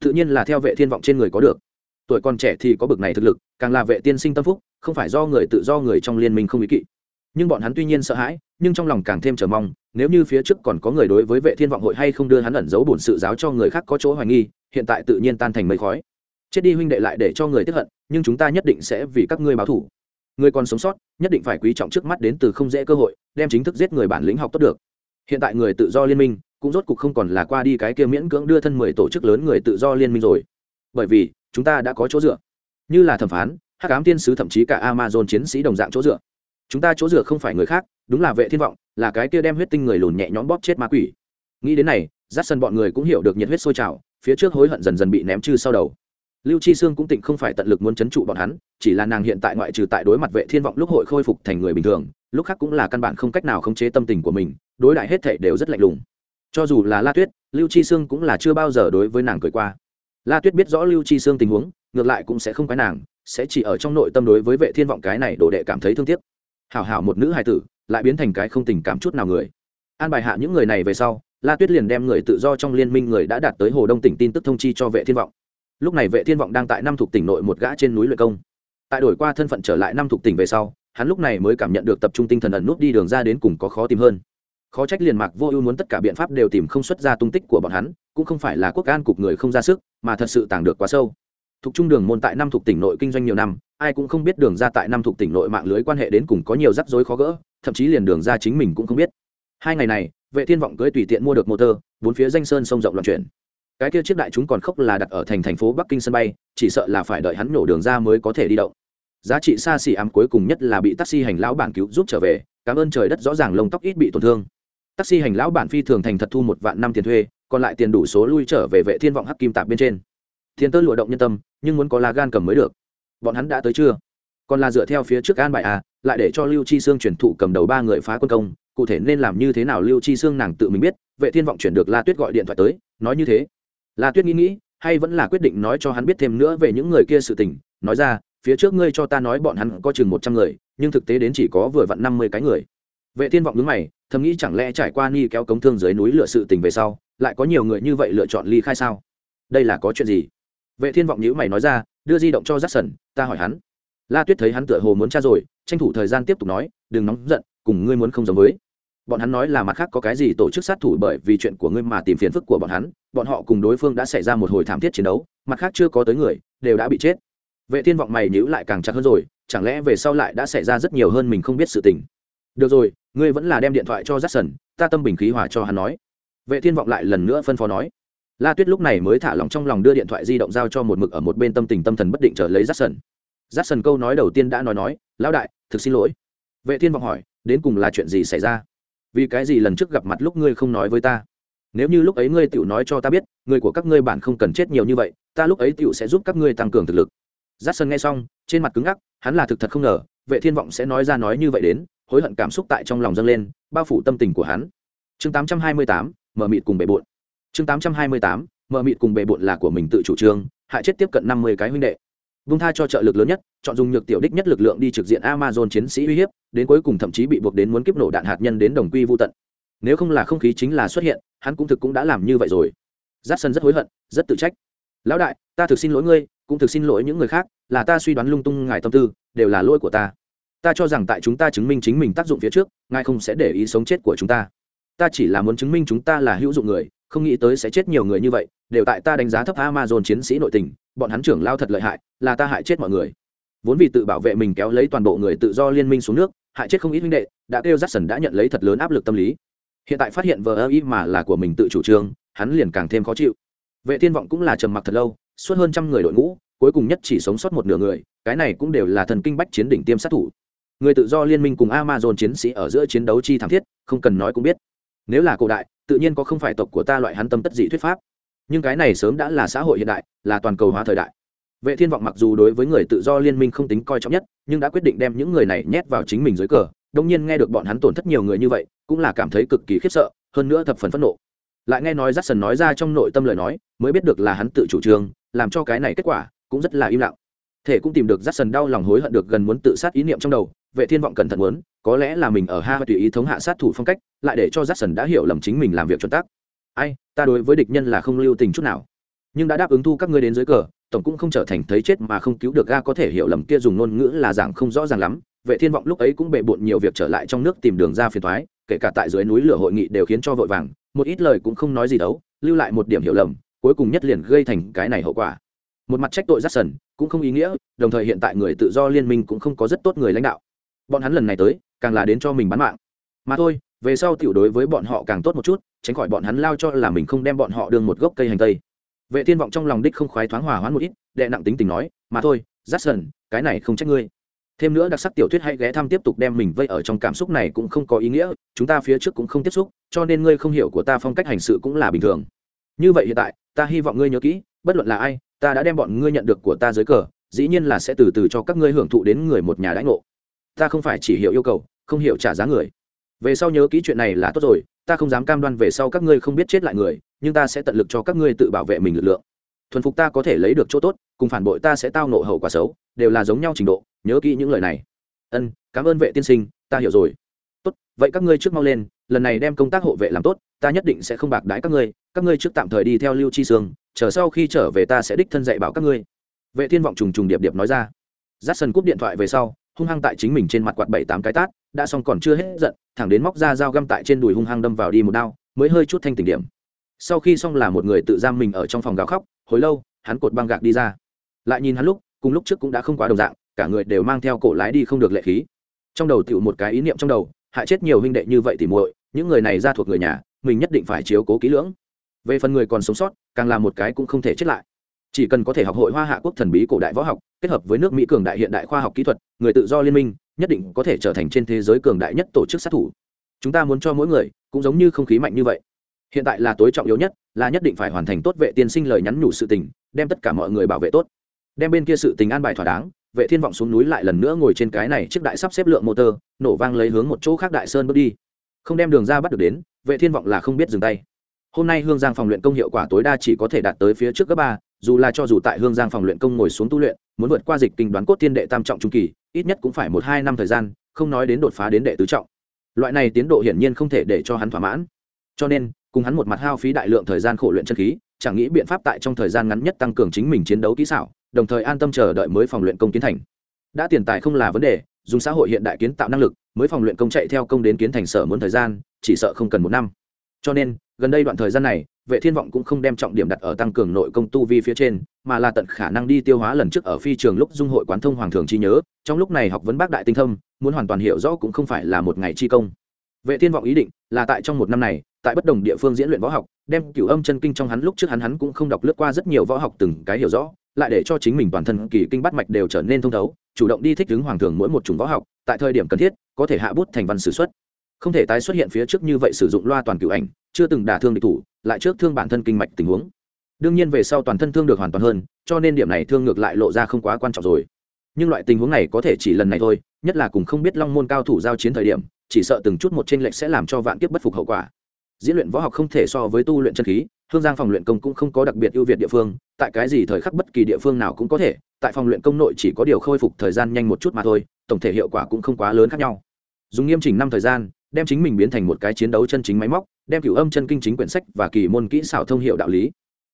Tự nhiên là theo vệ thiên vọng trên người có được. Tuổi còn trẻ thì có bực này thực lực, càng là vệ tiên sinh tâm phúc không phải do người tự do người trong liên minh không ý kỵ. Nhưng bọn hắn tuy nhiên sợ hãi, nhưng trong lòng càng thêm chờ mong, nếu như phía trước còn có người đối với vệ thiên vọng hội hay không đưa hắn ẩn giấu bổn sự giáo cho người khác có chỗ hoài nghi, hiện tại tự nhiên tan thành mây khói. Chết đi huynh đệ lại để cho người tiếp hận, nhưng chúng ta nhất định sẽ vì các ngươi báo thủ người còn sống sót, nhất định phải quý trọng trước mắt đến từ không dễ cơ hội, đem chính thức giết người bản lĩnh học tốt được. Hiện tại người tự do liên minh, cũng rốt cục không còn là qua đi cái kia miễn cưỡng đưa thân mười tổ chức lớn người tự do liên minh rồi. Bởi vì, chúng ta đã có chỗ dựa. Như là thẩm phán hắc ám tiên sứ thậm chí cả amazon chiến sĩ đồng dạng chỗ dựa. Chúng ta chỗ dựa không phải người khác, đúng là vệ thiên vọng, là cái kia đem huyết tinh người lùn nhẹ nhõm bóp chết ma quỷ. Nghĩ đến này rát sân bọn người cũng hiểu được nhiệt huyết sôi trào, phía trước hối hận dần dần bị ném chư sau đầu. Lưu chi sương cũng tịnh không phải tận lực muốn chấn trụ bọn hắn, chỉ là nàng hiện tại ngoại trừ tại đối mặt vệ thiên vọng lúc hội khôi phục thành người bình thường, lúc khác cũng là căn bản không cách nào khống chế tâm tình của mình, đối đại hết thể đều rất lạnh lùng. Cho dù là la tuyết, lưu chi sương cũng là chưa bao giờ đối với nàng cười qua. La tuyết biết rõ lưu chi sương tình huống, ngược lại cũng sẽ không quái nàng sẽ chỉ ở trong nội tâm đối với vệ thiên vọng cái này đồ đệ cảm thấy thương tiếc. Hảo hảo một nữ hài tử, lại biến thành cái không tình cảm chút nào người. An bài hạ những người này về sau, la tuyết liền đem người tự do trong liên minh người đã đạt tới hồ đông tỉnh tin tức thông chi cho vệ thiên vọng. Lúc này vệ thiên vọng đang tại năm thuộc tỉnh nội một gã trên núi luyện công. Tại đổi qua thân phận trở lại năm thuộc tỉnh về sau, hắn lúc này mới cảm nhận được tập trung tinh thần ẩn nút đi đường ra đến cùng có khó tìm hơn. Khó trách liền mạc vô ưu muốn tất cả biện pháp đều tìm không xuất ra tung tích của bọn hắn, cũng không phải là quốc an cục người không ra sức, mà thật sự tàng được quá sâu thuộc trung đường môn tại năm thuộc tỉnh nội kinh doanh nhiều năm, ai cũng không biết đường ra tại năm thuộc tỉnh nội mạng lưới quan hệ đến cùng có nhiều rắc rối khó gỡ, thậm chí liền đường ra chính mình cũng không biết. Hai ngày này, vệ thiên vọng cưới tùy tiện mua được motor bốn phía danh sơn sông rộng loạn chuyển. Cái kia chiếc đại chúng còn khốc là đặt ở thành thành phố bắc kinh sân bay, chỉ sợ là phải đợi hắn nổ đường ra mới có thể đi động. Giá trị xa xỉ ám cuối cùng nhất là bị taxi hành lão bản cứu giúp trở về, cảm ơn trời đất rõ ràng lông tóc ít bị tổn thương. Taxi hành lão bản phi thường thành thật thu một vạn năm tiền thuê, còn lại tiền đủ số lui trở về vệ thiên vọng hắc kim tạp bên trên thiên tơ lụa động nhân tâm, nhưng muốn có lá gan cầm mới được. Bọn hắn đã tới chưa? Còn là dựa theo phía trước an bài à lại để cho lưu chi sương chuyển thụ cầm đầu ba người phá quân công, cụ thể nên làm như thế nào lưu chi sương nàng tự mình biết, vệ thiên vọng chuyển được la tuyết gọi điện thoại tới, nói như thế. La tuyết nghĩ nghĩ, hay vẫn là quyết định nói cho hắn biết thêm nữa về những người kia sự tình, nói ra, phía trước ngươi cho ta nói bọn hắn có chừng một trăm người, nhưng thực tế đến chỉ có vừa vặn năm mươi cái người. Vệ thiên vọng đứng mày, thầm nghĩ chẳng lẽ trải qua ni kéo cống thương dưới núi lựa sự tình về sau, lại có nhiều người như vậy lựa chọn ly khai sao? Đây là có chuyện gì? Vệ thiên vọng nhữ mày nói ra đưa di động cho rát sần ta hỏi hắn. La tuyết thấy hắn tựa hồ muốn tra rồi tranh thủ thời gian tiếp tục nói đừng nóng giận cùng ngươi muốn không giống với. Bọn hắn nói là mặt khác có cái gì tổ chức sát thủ bởi vì chuyện của ngươi mà tìm phiền phức của bọn hắn bọn họ cùng đối phương đã xảy ra một hồi thảm thiết chiến đấu mặt khác chưa có tới người đều đã bị chết. Vệ thiên vọng mày nhữ lại càng chặt hơn rồi chẳng lẽ về sau lại đã xảy ra rất nhiều hơn mình không biết sự tình? Được rồi ngươi vẫn là đem điện thoại cho Jackson, ta tâm bình khí hòa cho hắn nói. Vệ thiên vọng lại lần nữa phân phó nói la tuyết lúc này mới thả lỏng trong lòng đưa điện thoại di động giao cho một mực ở một bên tâm tình tâm thần bất định trở lấy Jackson. Jackson câu nói đầu tiên đã nói nói lão đại thực xin lỗi vệ thiên vọng hỏi đến cùng là chuyện gì xảy ra vì cái gì lần trước gặp mặt lúc ngươi không nói với ta nếu như lúc ấy ngươi tiểu nói cho ta biết người của các ngươi bản không cần chết nhiều như vậy ta lúc ấy tiểu sẽ giúp các ngươi tăng cường thực lực Jackson nghe xong, trên mặt cứng ngắc, hắn là thực thật không ngờ, Vệ Thiên vọng sẽ nói ra nói như vậy đến, hối hận cảm xúc tại trong lòng dâng lên, bao phủ tâm tình của hắn. Chương 828, mở mịt cùng bệ bội. Chương 828, mở mịt cùng bề bội là của mình tự chủ trương, hại chết tiếp cận 50 cái huynh đệ. Vung tha cho trợ lực lớn nhất, chọn dùng nhược tiểu đích nhất lực lượng đi trực diện Amazon chiến sĩ uy hiếp, đến cuối cùng thậm chí bị buộc đến muốn kiếp nổ đạn hạt nhân đến đồng quy vu tận. Nếu không là không khí chính là xuất hiện, hắn cũng thực cũng đã làm như vậy rồi. Giác Sơn rất hối hận, rất tự trách. Lão đại, ta thực xin lỗi ngươi, cũng thực xin lỗi những người khác là ta suy đoán lung tung ngài tâm tư đều là lỗi của ta ta cho rằng tại chúng ta chứng minh chính mình tác dụng phía trước ngài không sẽ để ý sống chết của chúng ta ta chỉ là muốn chứng minh chúng ta là hữu dụng người không nghĩ tới sẽ chết nhiều người như vậy, đều tại ta đánh giá thấp amazon chiến sĩ nội tình, bọn hắn trưởng lao thật lợi hại, là ta hại chết mọi người. Vốn vì tự bảo vệ mình kéo lấy toàn bộ người tự do liên minh xuống nước, hại chết không ít huynh đệ, đã kêu jackson đã nhận lấy thật lớn áp lực tâm lý. Hiện tại phát hiện vờ ơ ý mà là của mình tự chủ trương, hắn liền càng thêm khó chịu. Vệ thiên vọng cũng là trầm mặc thật lâu, suốt hơn trăm người đội ngũ, cuối cùng nhất chỉ sống sót một nửa người, cái này cũng đều là thần kinh bách chiến đỉnh tiêm sát thủ. Người tự do liên minh cùng amazon chiến sĩ ở giữa chiến đấu chi thảm thiết, không cần nói cũng biết nếu là cổ đại, tự nhiên có không phải tộc của ta loại hắn tâm tất dị thuyết pháp. Nhưng cái này sớm đã là xã hội hiện đại, là toàn cầu hóa thời đại. Vệ thiên vọng mặc dù đối với người tự do liên minh không tính coi trọng nhất, nhưng đã quyết định đem những người này nhét vào chính mình dưới cờ. Đông nhiên nghe được bọn hắn tổn thất nhiều người như vậy, cũng là cảm thấy cực kỳ khiếp sợ, hơn nữa thập phần phẫn nộ. Lại nghe nói Jackson nói ra trong nội tâm lời nói, mới biết được là hắn tự chủ trương, làm cho cái này kết quả cũng rất là im lặng thể cũng tìm được Jackson đau lòng hối hận được gần muốn tự sát ý niệm trong đầu, vệ thiên vọng cẩn thận muốn, có lẽ là mình ở ha tùy ý thống hạ sát thủ phong cách, lại để cho Jackson đã hiểu lầm chính mình làm việc chuẩn tắc. Ai, ta đối với địch nhân là không lưu tình chút nào. Nhưng đã đáp ứng thu các ngươi đến dưới cờ, tổng cũng không trở thành thấy chết mà không cứu được ga có thể hiểu lầm kia dùng ngôn ngữ là giảng không rõ ràng lắm. Vệ thiên vọng lúc ấy cũng bệ bộn nhiều việc trở lại trong nước tìm đường ra phiền thoái kể cả tại dưới núi lửa hội nghị đều khiến cho vội vàng, một ít lời cũng không nói gì đâu, lưu lại một điểm hiểu lầm, cuối cùng nhất liền gây thành cái này hậu quả một mặt trách tội rắt sần, cũng không ý nghĩa, đồng thời hiện tại người tự do liên minh cũng không có rất tốt người lãnh đạo. Bọn hắn lần này tới, càng là đến cho mình bán mạng. Mà thôi, về sau tiểu đối với bọn họ càng tốt một chút, tránh khỏi bọn hắn lao cho là mình không đem bọn họ đương một gốc cây hành tây. Vệ thiên vọng trong lòng đích không khoái thoáng hòa hoãn một ít, đệ nặng tính tình nói, mà thôi, rát sần, cái này không trách ngươi. Thêm nữa đặc sắc tiểu thuyết hãy ghé thăm tiếp tục đem mình vây ở trong cảm xúc này cũng không có ý nghĩa, chúng ta phía trước cũng không tiếp xúc, cho nên ngươi không hiểu của ta phong cách hành sự cũng là bình thường. Như vậy hiện tại, ta hy vọng ngươi nhớ kỹ, bất luận là ai ta đã đem bọn ngươi nhận được của ta dưới cờ, dĩ nhiên là sẽ từ từ cho các ngươi hưởng thụ đến người một nhà đãi ngộ. Ta không phải chỉ hiểu yêu cầu, không hiểu trả giá người. Về sau nhớ kỹ chuyện này là tốt rồi, ta không dám cam đoan về sau các ngươi không biết chết lại người, nhưng ta sẽ tận lực cho các ngươi tự bảo vệ mình lực lượng. Thuần phục ta có thể lấy được chỗ tốt, cùng phản bội ta sẽ tao nộ hậu quả xấu, đều là giống nhau trình độ, nhớ kỹ những lời này. Ân, cảm ơn vệ tiên sinh, ta hiểu rồi. Tốt, vậy các ngươi trước mau lên, lần này đem công tác hộ vệ làm tốt, ta nhất định sẽ không bạc đái các ngươi các ngươi trước tạm thời đi theo lưu chi sương chờ sau khi trở về ta sẽ đích thân dạy bảo các ngươi. Vệ thiên vọng trùng trùng điệp điệp nói ra. Giắt sân cúp điện thoại về sau, hung hăng tại chính mình trên mặt quạt bảy tám cái tát, đã xong còn chưa hết giận, thẳng đến móc ra dao găm tại trên đùi hung hăng đâm vào đi một đao, mới hơi chút thanh tỉnh điểm. Sau khi xong là một người tự giam mình ở trong phòng gào khóc, hồi lâu, hắn cột băng gạc đi ra. Lại nhìn hắn lúc, cùng lúc trước cũng đã không quá đồng dạng, cả người đều mang theo cổ lái đi không được lệ khí. Trong đầu tựu một cái ý niệm trong đầu, hại chết nhiều huynh đệ như vậy thì muội, những người này ra thuộc người nhà, mình nhất định phải chiếu cố kỹ lưỡng về phần người còn sống sót, càng là một cái cũng không thể chết lại. Chỉ cần có thể học hội hoa hạ quốc thần bí cổ đại võ học, kết hợp với nước mỹ cường đại hiện đại khoa học kỹ thuật, người tự do liên minh, nhất định có thể trở thành trên thế giới cường đại nhất tổ chức sát thủ. Chúng ta muốn cho mỗi người cũng giống như không khí mạnh như vậy. Hiện tại là tối trọng yếu nhất, là nhất định phải hoàn thành tốt vệ tiên sinh lời nhắn nhủ sự tình, đem tất cả mọi người bảo vệ tốt. Đem bên kia sự tình an bài thỏa đáng, vệ thiên vọng xuống núi lại lần nữa ngồi trên cái này chiếc đại sắp xếp lượng motor, nổ vang lấy hướng một chỗ khác đại sơn bước đi. Không đem đường ra bắt được đến, vệ thiên vọng là không biết dừng tay hôm nay hương giang phòng luyện công hiệu quả tối đa chỉ có thể đạt tới phía trước cấp ba, dù là cho dù tại hương giang phòng luyện công ngồi xuống tu luyện, muốn vượt qua dịch kinh đoán cốt tiên đệ tam trọng trung kỳ, ít nhất cũng phải một hai năm thời gian, không nói đến đột phá đến đệ tứ trọng. Loại này tiến độ hiển nhiên không thể để cho hắn thỏa mãn. Cho nên, cùng hắn một mặt hao phí đại lượng thời gian khổ luyện chân khí, chẳng nghĩ biện pháp tại trong thời gian ngắn nhất tăng cường chính mình chiến đấu kỹ xảo, đồng thời an tâm chờ đợi mới phòng luyện công kiến thành. Đã tiền tài không là vấn đề, dùng xã hội hiện đại kiến tạo năng lực, mới phòng luyện công chạy theo công đến kiến thành sở muốn thời gian, chỉ sợ không cần một năm cho nên, gần đây đoạn thời gian này, vệ thiên vọng cũng không đem trọng điểm đặt ở tăng cường nội công tu vi phía trên, mà là tận khả năng đi tiêu hóa lần trước ở phi trường lúc dung hội quán thông hoàng thường chi nhớ, trong lúc này học vấn bác đại tinh thâm, muốn hoàn toàn hiểu rõ cũng không phải là một ngày chi công. Vệ thiên vọng ý định là tại trong một năm này, tại bất đồng địa phương diễn luyện võ học, đem cửu âm chân kinh trong hắn lúc trước hắn hắn cũng không đọc lướt qua rất nhiều võ học từng cái hiểu rõ, lại để cho chính mình toàn thân kỳ kinh bắt mạch đều trở nên thông thấu, chủ động đi thích ứng hoàng thường mỗi một chủng võ học, tại thời điểm cần thiết, có thể hạ bút thành văn sử xuất không thể tái xuất hiện phía trước như vậy sử dụng loa toàn cửu ảnh, chưa từng đả thương địch thủ, lại trước thương bản thân kinh mạch tình huống. Đương nhiên về sau toàn thân thương được hoàn toàn hơn, cho nên điểm này thương ngược lại lộ ra không quá quan trọng rồi. Nhưng loại tình huống này có thể chỉ lần này thôi, nhất là cùng không biết long môn cao thủ giao chiến thời điểm, chỉ sợ từng chút một t r ê n lệch sẽ làm cho vạn kiếp bất phục hậu quả. Diễn luyện võ học không thể so với tu luyện chân khí, hương giang phòng luyện công cũng không có đặc biệt ưu việt địa phương, tại cái gì thời khắc bất kỳ địa phương nào cũng có thể, tại phòng luyện công nội chỉ có điều khôi phục thời gian nhanh một chút mà thôi, tổng thể hiệu quả cũng không quá lớn khác nhau. Dùng nghiêm chỉnh năm thời gian đem chính mình biến thành một cái chiến đấu chân chính máy móc, đem cửu âm chân kinh chính quyển sách và kỳ môn kỹ xảo thông hiệu đạo lý.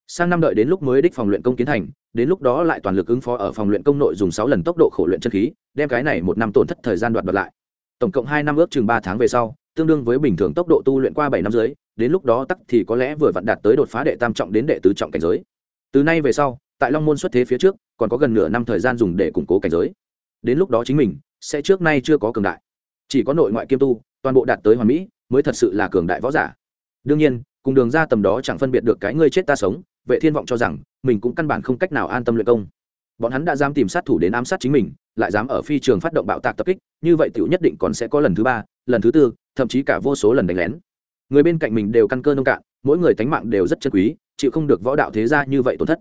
Sang năm đợi đến lúc mới đích phòng luyện công kiến thành, đến lúc đó lại toàn lực ứng phó ở phòng luyện công nội dùng sáu lần tốc độ khổ luyện chân khí, đem cái này một năm tổn thất thời gian đoạt đoạt lại. Tổng cộng hai năm ước chừng ba tháng về sau, tương đương với bình thường tốc độ tu luyện qua bảy năm dưới, đến lúc đó tắc thì có lẽ vừa vặn đạt tới đột phá đệ tam trọng đến đệ tứ trọng cảnh giới. Từ nay về sau, tại long môn xuất thế phía trước, còn có gần nửa năm thời gian dùng để củng cố cảnh giới. Đến lúc đó chính mình, sẽ trước nay chưa có cường đại. Chỉ có nội ngoại kiêm tu toàn bộ đạt tới hoàn mỹ, mới thật sự là cường đại võ giả. Đương nhiên, cùng đường ra tầm đó chẳng phân biệt được cái ngươi chết ta sống, vệ thiên vọng cho rằng, mình cũng căn bản không cách nào an tâm luyện công. Bọn hắn đã dám tìm sát thủ đến ám sát chính mình, lại dám ở phi trường phát động bạo tạc tập kích, như vậy tiểu nhất định còn sẽ có lần thứ ba, lần thứ tư, thậm chí cả vô số lần đánh lén. Người bên cạnh mình đều căn cơ nông cạn, mỗi người tánh mạng đều rất chân quý, chịu không được võ đạo thế gia như vậy tổn thất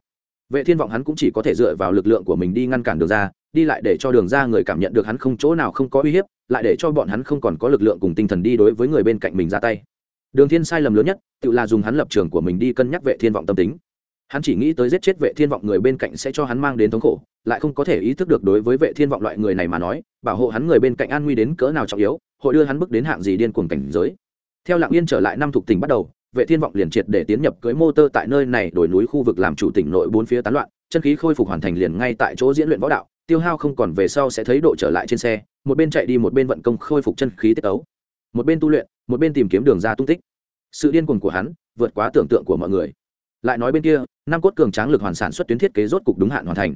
vệ thiên vọng hắn cũng chỉ có thể dựa vào lực lượng của mình đi ngăn cản đường ra, đi lại để cho đường ra người cảm nhận được hắn không chỗ nào không có uy hiếp, lại để cho bọn hắn không còn có lực lượng cùng tinh thần đi đối với người bên cạnh mình ra tay. Đường thiên sai lầm lớn nhất, tự là dùng hắn lập trường của mình đi cân nhắc vệ thiên vọng tâm tính. Hắn chỉ nghĩ tới giết chết vệ thiên vọng người bên cạnh sẽ cho hắn mang đến thống khổ, lại không có thể ý thức được đối với vệ thiên vọng loại người này mà nói, bảo hộ hắn người bên cạnh an nguy đến cỡ nào trọng yếu, hội đưa hắn bước đến hạng gì điên cuồng cảnh giới. Theo lạng yên trở lại năm thuộc tỉnh bắt đầu vệ thiên vọng liền triệt để tiến nhập cưới motor tại nơi này đổi núi khu vực làm chủ tỉnh nội bốn phía tán loạn, chân khí khôi phục hoàn thành liền ngay tại chỗ diễn luyện võ đạo, tiêu hao không còn về sau sẽ thấy độ trở lại trên xe, một bên chạy đi một bên vận công khôi phục chân khí tiết ấu. Một bên tu luyện, một bên tìm kiếm đường ra tung tích. Sự điên cuồng của hắn, vượt quá tưởng tượng của mọi người. Lại nói bên kia, năm cốt cường tráng lực hoàn sản xuất tuyến thiết kế rốt cục đúng hạn hoàn thành.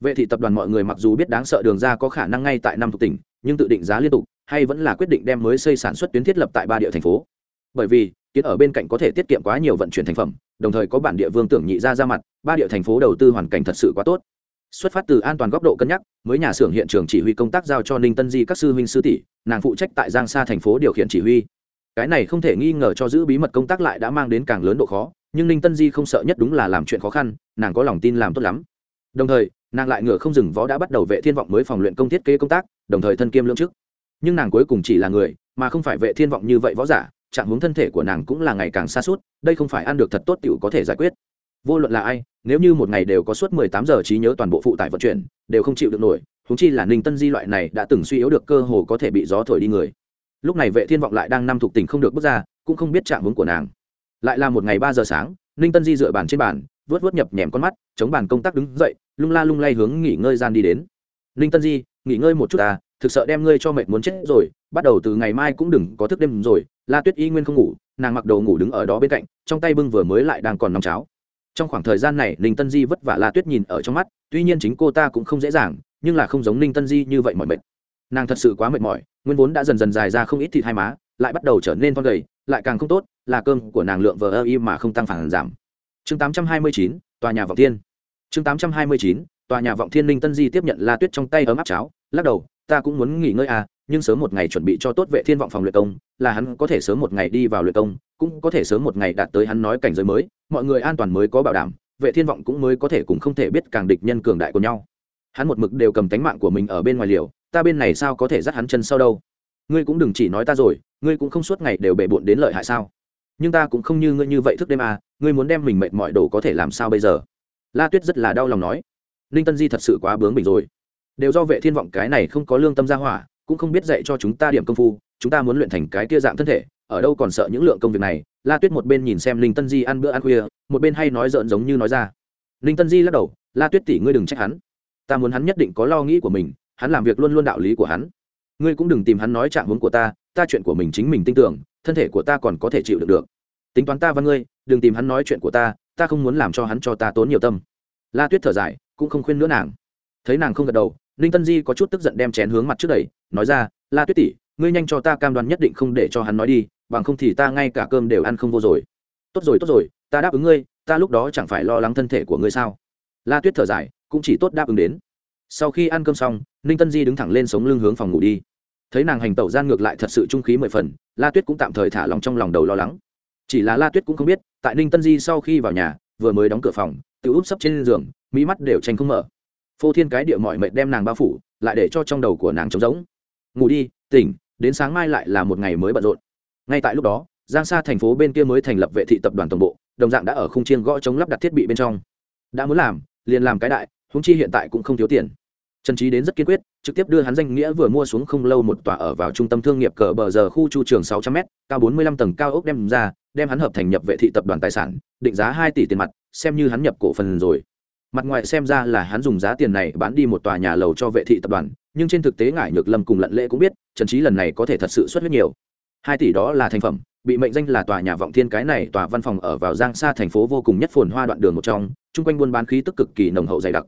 Vệ thị tập đoàn mọi người mặc dù biết đáng sợ đường ra có khả năng ngay tại năm thuộc tỉnh, nhưng tự định giá liên tục, hay vẫn là quyết định đem mới xây sản xuất tuyến thiết lập tại ba địa thành phố. Bởi vì kiến ở bên cạnh có thể tiết kiệm quá nhiều vận chuyển thành phẩm, đồng thời có bản địa vương tưởng nhị ra ra mặt, ba địa thành phố đầu tư hoàn cảnh thật sự quá tốt. Xuất phát từ an toàn góc độ cân nhắc, mới nhà xưởng hiện trường chỉ huy công tác giao cho ninh tân di các sư huynh sư tỷ, nàng phụ trách tại giang sa thành phố điều khiển chỉ huy. Cái này không thể nghi ngờ cho giữ bí mật công tác lại đã mang đến càng lớn độ khó, nhưng ninh tân di không sợ nhất đúng là làm chuyện khó khăn, nàng có lòng tin làm tốt lắm. Đồng thời, nàng lại ngựa không dừng võ đã bắt đầu vệ thiên vọng mới phòng luyện công thiết kế công tác, đồng thời thân kiêm lương chức. Nhưng nàng cuối cùng chỉ là người, mà không phải vệ thiên vọng như vậy võ giả trạng hướng thân thể của nàng cũng là ngày càng xa suốt đây không phải ăn được thật tốt tiểu có thể giải quyết. Vô luận là ai nếu như một ngày đều có suốt 18 giờ trí nhớ toàn bộ phụ tải vận chuyển đều không chịu được nổi húng chi là ninh tân di loại này đã từng suy yếu được cơ hồ có thể bị gió thổi đi người. Lúc này vệ thiên vọng lại đang năm thuộc tình không được bước ra cũng không biết trạng hướng của nàng. Lại là một ngày ba giờ sáng ninh tân di dựa bàn trên bàn vớt vớt nhập nhèm con mắt chống bàn công tác đứng dậy lung la lung lay hướng nghỉ ngơi gian đi đến. Ninh tân di nghỉ ngơi một chút à, thực sợ đem ngươi cho mệt muốn chết rồi bắt đầu từ ngày mai cũng đừng có thức đêm rồi la tuyết y nguyên không ngủ nàng mặc đồ ngủ đứng ở đó bên cạnh trong tay bưng vừa mới lại đang còn nóng cháo. Trong khoảng thời gian này ninh tân di vất vả la tuyết nhìn ở trong mắt tuy nhiên chính cô ta cũng không dễ dàng nhưng là không giống ninh tân di như vậy mọi mệt. Nàng thật sự quá mệt mỏi nguyên vốn đã dần dần dài ra không ít thịt hai má lại bắt đầu trở nên con gầy lại càng không tốt là cơm của nàng lượng vờ ơ y mà không tăng phản giảm. Chương 829, tòa nhà vọng thiên. Chương 829, tòa nhà vọng thiên ninh tân di tiếp nhận la tuyết trong tay ấm áp cháo lắc đầu ta cũng muốn nghỉ ngơi à nhưng sớm một ngày chuẩn bị cho tốt vệ thiên vọng phòng luyện công, là hắn có thể sớm một ngày đi vào luyện công, cũng có thể sớm một ngày đạt tới hắn nói cảnh giới mới, mọi người an toàn mới có bảo đảm, vệ thiên vọng cũng mới có thể cùng không thể biết càng địch nhân cường đại của nhau. Hắn một mực đều cầm tánh mạng của mình ở bên ngoài liều, ta bên này sao có thể dắt hắn chân sau đâu? Ngươi cũng đừng chỉ nói ta rồi, ngươi cũng không suốt ngày đều bể bộn đến lợi hại sao? Nhưng ta cũng không như ngươi như vậy thức đêm à ngươi muốn đem mình mệt mọi đồ có thể làm sao bây giờ? La tuyết rất là đau lòng nói. Ninh tân di thật sự quá bướng mình rồi. Đều do vệ thiên vọng cái này không có lương tâm gia hỏa cũng không biết dạy cho chúng ta điểm công phu, chúng ta muốn luyện thành cái kia dạng thân thể, ở đâu còn sợ những lượng công việc này? La tuyết một bên nhìn xem Linh tân di ăn bữa ăn khuya, một bên hay nói rợn giống như nói ra. Linh tân di lắc đầu, la tuyết tỷ ngươi đừng trách hắn. Ta muốn hắn nhất định có lo nghĩ của mình, hắn làm việc luôn luôn đạo lý của hắn. Ngươi cũng đừng tìm hắn nói trạng hướng của ta ta chuyện của mình chính mình tin tưởng, thân thể của ta còn có thể chịu được được. Tính toán ta và ngươi, đừng tìm hắn nói chuyện của ta ta không muốn làm cho hắn cho ta tốn nhiều tâm. La tuyết thở dài, cũng không khuyên nữa nàng. Thấy nàng không gật đầu ninh tân di có chút tức giận đem chén hướng mặt trước đầy nói ra, la tuyết tỷ, ngươi nhanh cho ta cam đoan nhất định không để cho hắn nói đi, bằng không thì ta ngay cả cơm đều ăn không vô rồi. Tốt rồi tốt rồi, ta đáp ứng ngươi, ta lúc đó chẳng phải lo lắng thân thể của ngươi sao? La tuyết thở dài, cũng chỉ tốt đáp ứng đến. Sau khi ăn cơm xong, ninh tân di đứng thẳng lên sống lưng hướng phòng ngủ đi. Thấy nàng hành tẩu gian ngược lại thật sự trung khí mười phần, la tuyết cũng tạm thời thả lòng trong lòng đầu lo lắng. Chỉ là la tuyết cũng không biết, tại ninh tân di sau khi vào nhà, vừa mới đóng cửa phòng tự úp sấp trên giường, mỹ mắt đều tranh không mở. Phô thiên cái địa mọi mệt đem nàng bao phủ, lại để cho trong đầu của nàng trống rỗng ngủ đi, tỉnh, đến sáng mai lại là một ngày mới bận rộn. Ngay tại lúc đó, giang sa thành phố bên kia mới thành lập vệ thị tập đoàn tổng bộ, đồng dạng đã ở khung chiên gõ chống lắp đặt thiết bị bên trong. Đã muốn làm, liền làm cái đại húng chi hiện tại cũng không thiếu tiền. Trần trí đến rất kiên quyết, trực tiếp đưa hắn danh nghĩa vừa mua xuống không lâu một tòa ở vào trung tâm thương nghiệp cờ bờ giờ khu chu trường sáu trăm m cao bốn mươi lăm tầng cao ốc đem ra, đem hắn hợp thành nhập vệ thị tập đoàn tài sản, định giá hai tỷ tiền mặt, xem như hắn nhập cổ phần rồi. Mặt ngoài xem ra là hắn dùng giá tiền này bán đi một tòa nhà lầu cho vệ thị tập đoàn nhưng trên thực tế ngải nhược lâm cùng lận lễ cũng biết, trần trí lần này có thể thật sự xuất huyết nhiều. Hai tỷ đó là thành phẩm, bị mệnh danh là tòa nhà vọng thiên cái này, tòa văn phòng ở vào giang xa thành phố vô cùng nhất phồn hoa đoạn đường một trong, chung quanh buôn bán khí tức cực kỳ nồng hậu dày đặc.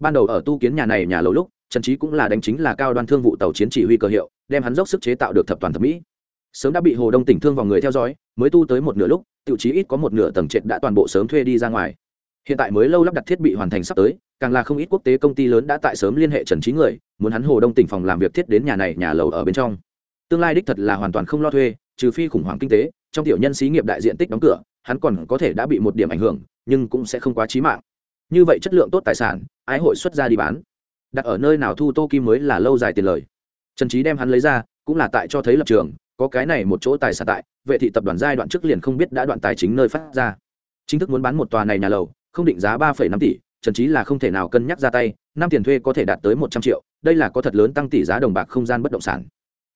Ban đầu ở tu kiến nhà này nhà lầu lúc, trần trí cũng là đánh chính là cao đoan thương vụ tàu chiến chỉ huy cơ hiệu, đem hắn dốc sức chế tạo được thập toàn thẩm mỹ. Sớm đã bị hồ đông tỉnh thương vào người theo dõi, mới tu tới một nửa lúc tiêu chí ít có một nửa tầng trệt đã toàn bộ sớm thuê đi ra ngoài hiện tại mới lâu lắp đặt thiết bị hoàn thành sắp tới, càng là không ít quốc tế công ty lớn đã tại sớm liên hệ trần trí người, muốn hắn hồ đông tỉnh phòng làm việc thiết đến nhà này, nhà lầu ở bên trong. Tương lai đích thật là hoàn toàn không lo thuê, trừ phi khủng hoảng kinh tế, trong tiểu nhân xí nghiệp đại diện tích đóng cửa, hắn còn có thể đã bị một điểm ảnh hưởng, nhưng cũng sẽ không quá trí mạng. Như vậy chất lượng tốt tài sản, ái hội xuất ra đi bán. Đặt ở nơi nào thu tô kim mới là lâu dài tiền lời. Trần trí đem hắn lấy ra, cũng là tại cho thấy lập trường, có cái này một chỗ tài sản tại, vệ thị tập đoàn giai đoạn trước liền không biết đã đoạn tài chính nơi phát ra. Chính thức muốn bán một tòa này nhà lầu không định giá ba năm tỷ, trần trí là không thể nào cân nhắc ra tay, năm tiền thuê có thể đạt tới một trăm triệu, đây là có thật lớn tăng tỷ giá đồng bạc không gian bất động sản.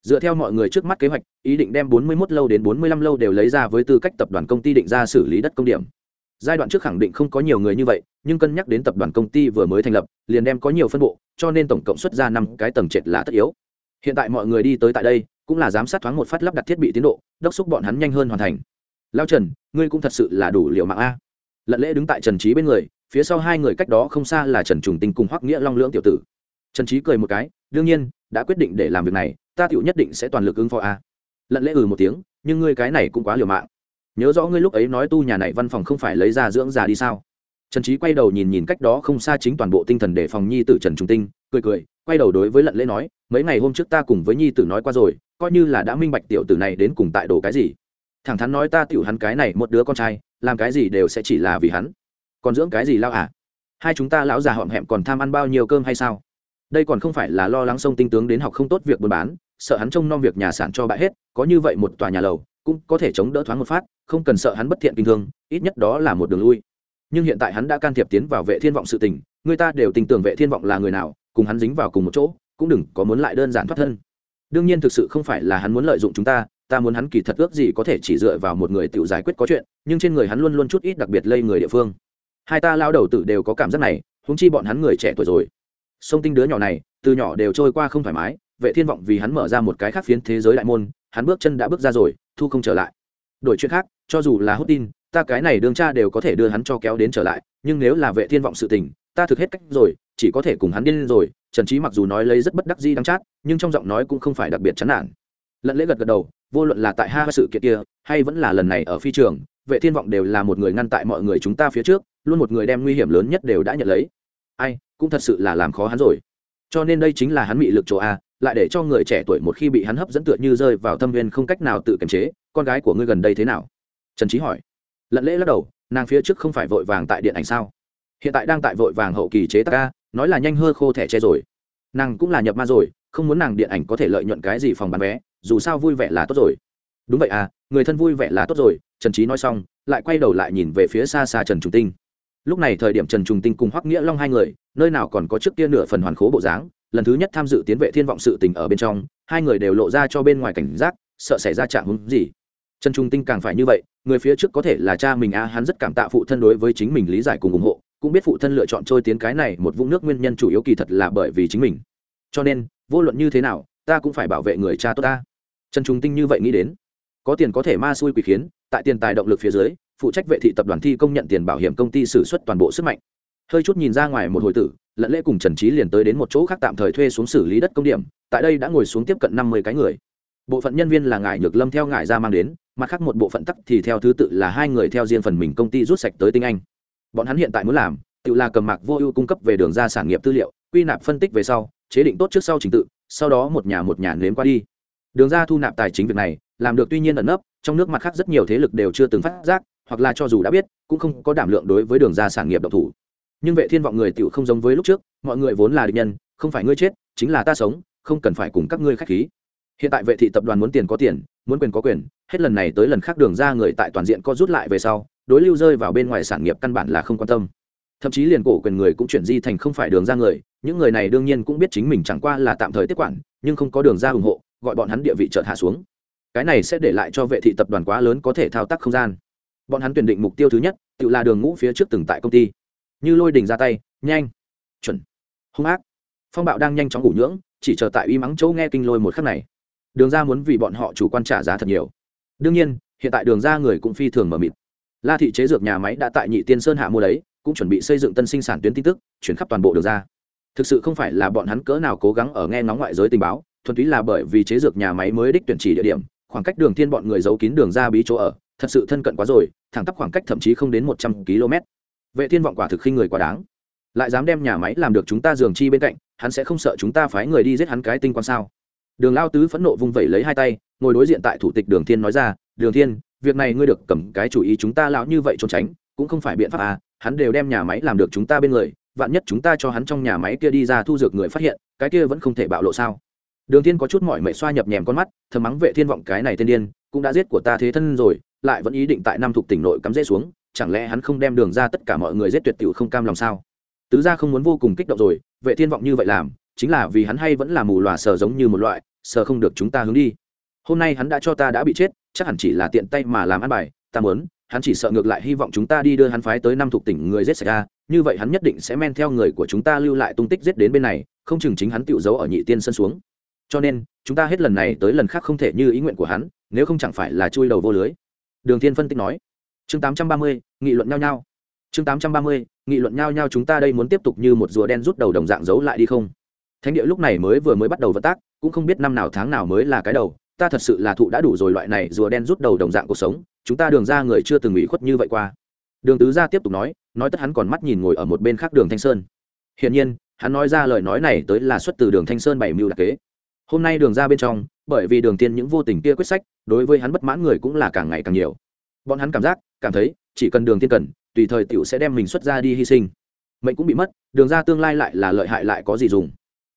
Dựa theo mọi người trước mắt kế hoạch, ý định đem bốn mươi 41 lâu đến bốn mươi lăm lâu đều lấy ra với tư cách tập đoàn công ty định ra xử lý đất công điểm. Giai đoạn trước khẳng định không có nhiều người như vậy, nhưng cân nhắc đến tập đoàn công ty vừa mới thành lập, liền đem có nhiều phân bộ, cho nên tổng cộng xuất ra năm cái tầng trệt là tất yếu. Hiện tại mọi người đi tới tại đây, cũng là giám sát thoáng một phát lắp đặt thiết bị tiến độ, đốc xúc bọn hắn nhanh hơn hoàn thành. Lao trần, ngươi cũng thật sự là đủ liệu mạng a lận lễ đứng tại trần trí bên người, phía sau hai người cách đó không xa là trần trùng tinh cùng hoắc nghĩa long lưỡng tiểu tử. Trần trí cười một cái, đương nhiên, đã quyết định để làm việc này, ta tựu nhất định sẽ toàn lực ứng phó a. Lận lễ ừ một tiếng, nhưng ngươi cái này cũng quá liều mạng. Nhớ rõ ngươi lúc ấy nói tu nhà này văn phòng không phải lấy ra dưỡng già đi sao? Trần trí quay đầu nhìn nhìn cách đó không xa chính toàn bộ tinh thần để phòng nhi tử trần trung tinh, cười cười, quay đầu đối với lận lễ nói, mấy ngày hôm trước ta cùng với nhi tử nói qua rồi, coi như là đã minh bạch tiểu tử này đến cùng tại đồ cái gì. Thẳng thắn nói ta tiểu hắn cái này một đứa con trai làm cái gì đều sẽ chỉ là vì hắn. Còn dưỡng cái gì lao à? Hai chúng ta lão già họm hẹm còn tham ăn bao nhiêu cơm hay sao? Đây còn không phải là lo lắng sông tinh tướng đến học không tốt việc buôn bán, sợ hắn trông nom việc nhà sản cho bại hết, có như vậy một tòa nhà lầu, cũng có thể chống đỡ thoáng một phát, không cần sợ hắn bất thiện kinh thương, ít nhất đó là một đường lui. Nhưng hiện tại hắn đã can thiệp tiến vào vệ thiên vọng sự tình, người ta đều tình tưởng vệ thiên vọng là người nào, cùng hắn dính vào cùng một chỗ, cũng đừng có muốn lại đơn giản thoát thân. Đương nhiên thực sự không phải là hắn muốn lợi dụng chúng ta ta muốn hắn kỳ thật ước gì có thể chỉ dựa vào một người tự giải quyết có chuyện, nhưng trên người hắn luôn luôn chút ít đặc biệt lây người địa phương. Hai ta lao đầu tử đều có cảm giác này húng chi bọn hắn người trẻ tuổi rồi. Sông tinh đứa nhỏ này, từ nhỏ đều trôi qua không thoải mái, vệ thiên vọng vì hắn mở ra một cái khác phiến thế giới đại môn, hắn bước chân đã bước ra rồi, thu không trở lại. Đổi chuyện khác, cho dù là hút tin, ta cái này đương cha đều có thể đưa hắn cho kéo đến trở lại, nhưng nếu là vệ thiên vọng sự tình, ta thực hết cách rồi, chỉ có thể cùng hắn điên rồi. Trần trí mặc dù nói lấy rất bất đắc di đắng chát, nhưng trong giọng nói cũng không phải đặc biệt chán nản. Lận lễ gật gật đầu vô luận là tại hai sự kiện kia, hay vẫn là lần này ở phi trường, vệ thiên vọng đều là một người ngăn tại mọi người chúng ta phía trước, luôn một người đem nguy hiểm lớn nhất đều đã nhận lấy. Ai, cũng thật sự là làm khó hắn rồi. Cho nên đây chính là hắn bị lực chỗ a, lại để cho người trẻ tuổi một khi bị hắn hấp dẫn tựa như rơi vào thâm viên không cách nào tự kiềm chế, con gái của ngươi gần đây thế nào? Trần trí hỏi. Lận lễ lắc đầu, nàng phía trước không phải vội vàng tại điện ảnh sao? Hiện tại đang tại vội vàng hậu kỳ chế tác ca nói là nhanh hơ khô thẻ che rồi. Nàng cũng là nhập ma rồi, không muốn nàng điện ảnh có thể lợi nhuận cái gì phòng bán vé dù sao vui vẻ là tốt rồi. Đúng vậy à người thân vui vẻ là tốt rồi, trần trí nói xong, lại quay đầu lại nhìn về phía xa xa trần trung tinh. Lúc này thời điểm trần trung tinh cùng hoắc nghĩa long hai người, nơi nào còn có trước kia nửa phần hoàn khố bộ dáng, lần thứ nhất tham dự tiến vệ thiên vọng sự tình ở bên trong, hai người đều lộ ra cho bên ngoài cảnh giác, sợ xảy ra trạng hứng gì. Trần trung tinh càng phải như vậy, người phía trước có thể là cha mình a, hắn rất cảm tạ phụ thân đối với chính mình lý giải cùng ủng hộ, cũng biết phụ thân lựa chọn trôi tiến cái này một vũng nước nguyên nhân chủ yếu kỳ thật là bởi vì chính mình. Cho nên, vô luận như thế nào, ta cũng phải bảo vệ người cha tốt ta trần trung tinh như vậy nghĩ đến, có tiền có thể ma xui quỷ khiến, tại tiền tài động lực phía dưới, phụ trách vệ thị tập đoàn thi công nhận tiền bảo hiểm công ty xử suất toàn bộ sức mạnh. Hơi chút nhìn ra ngoài một hồi tử, lẫn lễ cùng trần trí liền tới đến một chỗ khác tạm thời thuê xuống xử lý đất công điểm, tại đây đã ngồi xuống tiếp cận năm mươi cái người. Bộ phận nhân viên là ngải nhược lâm theo ngải ra mang đến, mặt khác một bộ phận tắc thì theo thứ tự là hai người theo riêng phần mình công ty rút sạch tới tinh anh. Bọn hắn hiện tại muốn làm, tự là cầm mạc vô ưu cung cấp về đường ra sản nghiệp tư liệu, quy nạp phân tích về sau, chế định tốt trước sau trình tự, sau đó một nhà một nhà nếm qua đi đường ra thu nạp tài chính việc này, làm được tuy nhiên ẩn nấp, trong nước mặt khác rất nhiều thế lực đều chưa từng phát giác, hoặc là cho dù đã biết, cũng không có đảm lượng đối với đường ra sản nghiệp độc thủ. Nhưng vệ thiên vọng người tiểu không giống với lúc trước, mọi người vốn là địch nhân, không phải ngươi chết, chính là ta sống, không cần phải cùng các ngươi khách khí. Hiện tại vệ thị tập đoàn muốn tiền có tiền, muốn quyền có quyền, hết lần này tới lần khác đường ra người tại toàn diện co rút lại về sau, đối lưu rơi vào bên ngoài sản nghiệp căn bản là không quan tâm. Thậm chí liền cổ quyền người cũng chuyển di thành không phải đường ra người, những người này đương nhiên cũng biết chính mình chẳng qua là tạm thời tiếp quản, nhưng không có đường ra ủng hộ gọi bọn hắn địa vị chợt hạ xuống. Cái này sẽ để lại cho vệ thị tập đoàn quá lớn có thể thao tác không gian. Bọn hắn tuyển định mục tiêu thứ nhất, tự là đường ngũ phía trước từng tại công ty. Như lôi đình ra tay, nhanh, chuẩn, hung ác. Phong bạo đang nhanh chóng ngủ nhưỡng, chỉ chờ tại uy mắng chỗ nghe kinh lôi một khắc này. Đường ra muốn vì bọn họ chủ quan trả giá thật nhiều. Đương nhiên, hiện tại đường ra người cũng phi thường mờ mịt. La thị chế dược nhà máy đã tại nhị tiên sơn hạ mua đấy, cũng chuẩn bị xây dựng tân sinh sản tuyến tin tức, chuyển khắp toàn bộ đường ra. Thực sự không phải là bọn hắn cỡ nào cố gắng ở nghe ngóng ngoại giới tình báo thuần túy là bởi vì chế dược nhà máy mới đích tuyển chỉ địa điểm, khoảng cách đường thiên bọn người giấu kín đường ra bí chỗ ở, thật sự thân cận quá rồi, thẳng tắp khoảng cách thậm chí không đến một trăm km. Vệ thiên vọng quả thực khinh người quá đáng. Lại dám đem nhà máy làm được chúng ta giường chi bên cạnh, hắn sẽ không sợ chúng ta phái người đi giết hắn cái tinh quan sao? Đường lao tứ phẫn nộ vung vẩy lấy hai tay, ngồi đối diện tại thủ tịch đường thiên nói ra, đường thiên, việc này ngươi được cầm cái chủ ý chúng ta lão như vậy trốn tránh, cũng không phải biện pháp à hắn đều đem nhà máy làm được chúng ta bên người, vạn nhất chúng ta cho hắn trong nhà máy kia đi ra thu dược người phát hiện, cái kia vẫn không thể bạo lộ sao? Đường thiên có chút mỏi mệt xoa nhập nhèm con mắt, thầm mắng vệ thiên vọng cái này tên điên, cũng đã giết của ta thế thân rồi, lại vẫn ý định tại nam thuộc tỉnh nội cắm rễ xuống, chẳng lẽ hắn không đem đường ra tất cả mọi người giết tuyệt tiểu không cam lòng sao? Tứ gia không muốn vô cùng kích động rồi, vệ thiên vọng như vậy làm, chính là vì hắn hay vẫn là mù lòa sờ giống như một loại, sờ không được chúng ta hướng đi. Hôm nay hắn đã cho ta đã bị chết, chắc hẳn chỉ là tiện tay mà làm ăn bài, ta muốn, hắn chỉ sợ ngược lại hy vọng chúng ta đi đưa hắn phái tới năm thuộc tỉnh người giết sạch ra, như vậy hắn nhất định sẽ men theo người của chúng ta lưu lại tung tích giết đến bên này, không chừng chính hắn tự giấu ở nhị tiên sân xuống cho nên chúng ta hết lần này tới lần khác không thể như ý nguyện của hắn nếu không chẳng phải là chui đầu vô lưới. Đường thiên phân tích nói. Chương 830, nghị luận nhau nhau. Chương 830, nghị luận nhau nhau chúng ta đây muốn tiếp tục như một rùa đen rút đầu đồng dạng giấu lại đi không? Thánh địa lúc này mới vừa mới bắt đầu vận tác cũng không biết năm nào tháng nào mới là cái đầu ta thật sự là thụ đã đủ rồi loại này rùa đen rút đầu đồng dạng cuộc sống chúng ta đường ra người chưa từng ủy khuất như vậy qua. Đường tứ gia tiếp tục nói nói tất hắn còn mắt nhìn ngồi ở một bên khác đường thanh sơn. Hiển nhiên hắn nói ra lời nói này tới là xuất từ đường thanh sơn bảy mưu đặc kế hôm nay đường ra bên trong, bởi vì đường tiên những vô tình kia quyết sách, đối với hắn bất mãn người cũng là càng ngày càng nhiều. Bọn hắn cảm giác, cảm thấy, chỉ cần đường tiên cần, tùy thời t i ể u sẽ đem mình xuất ra đi hy sinh. Mệnh cũng bị mất, đường ra tương lai lại là lợi hại lại có gì dùng.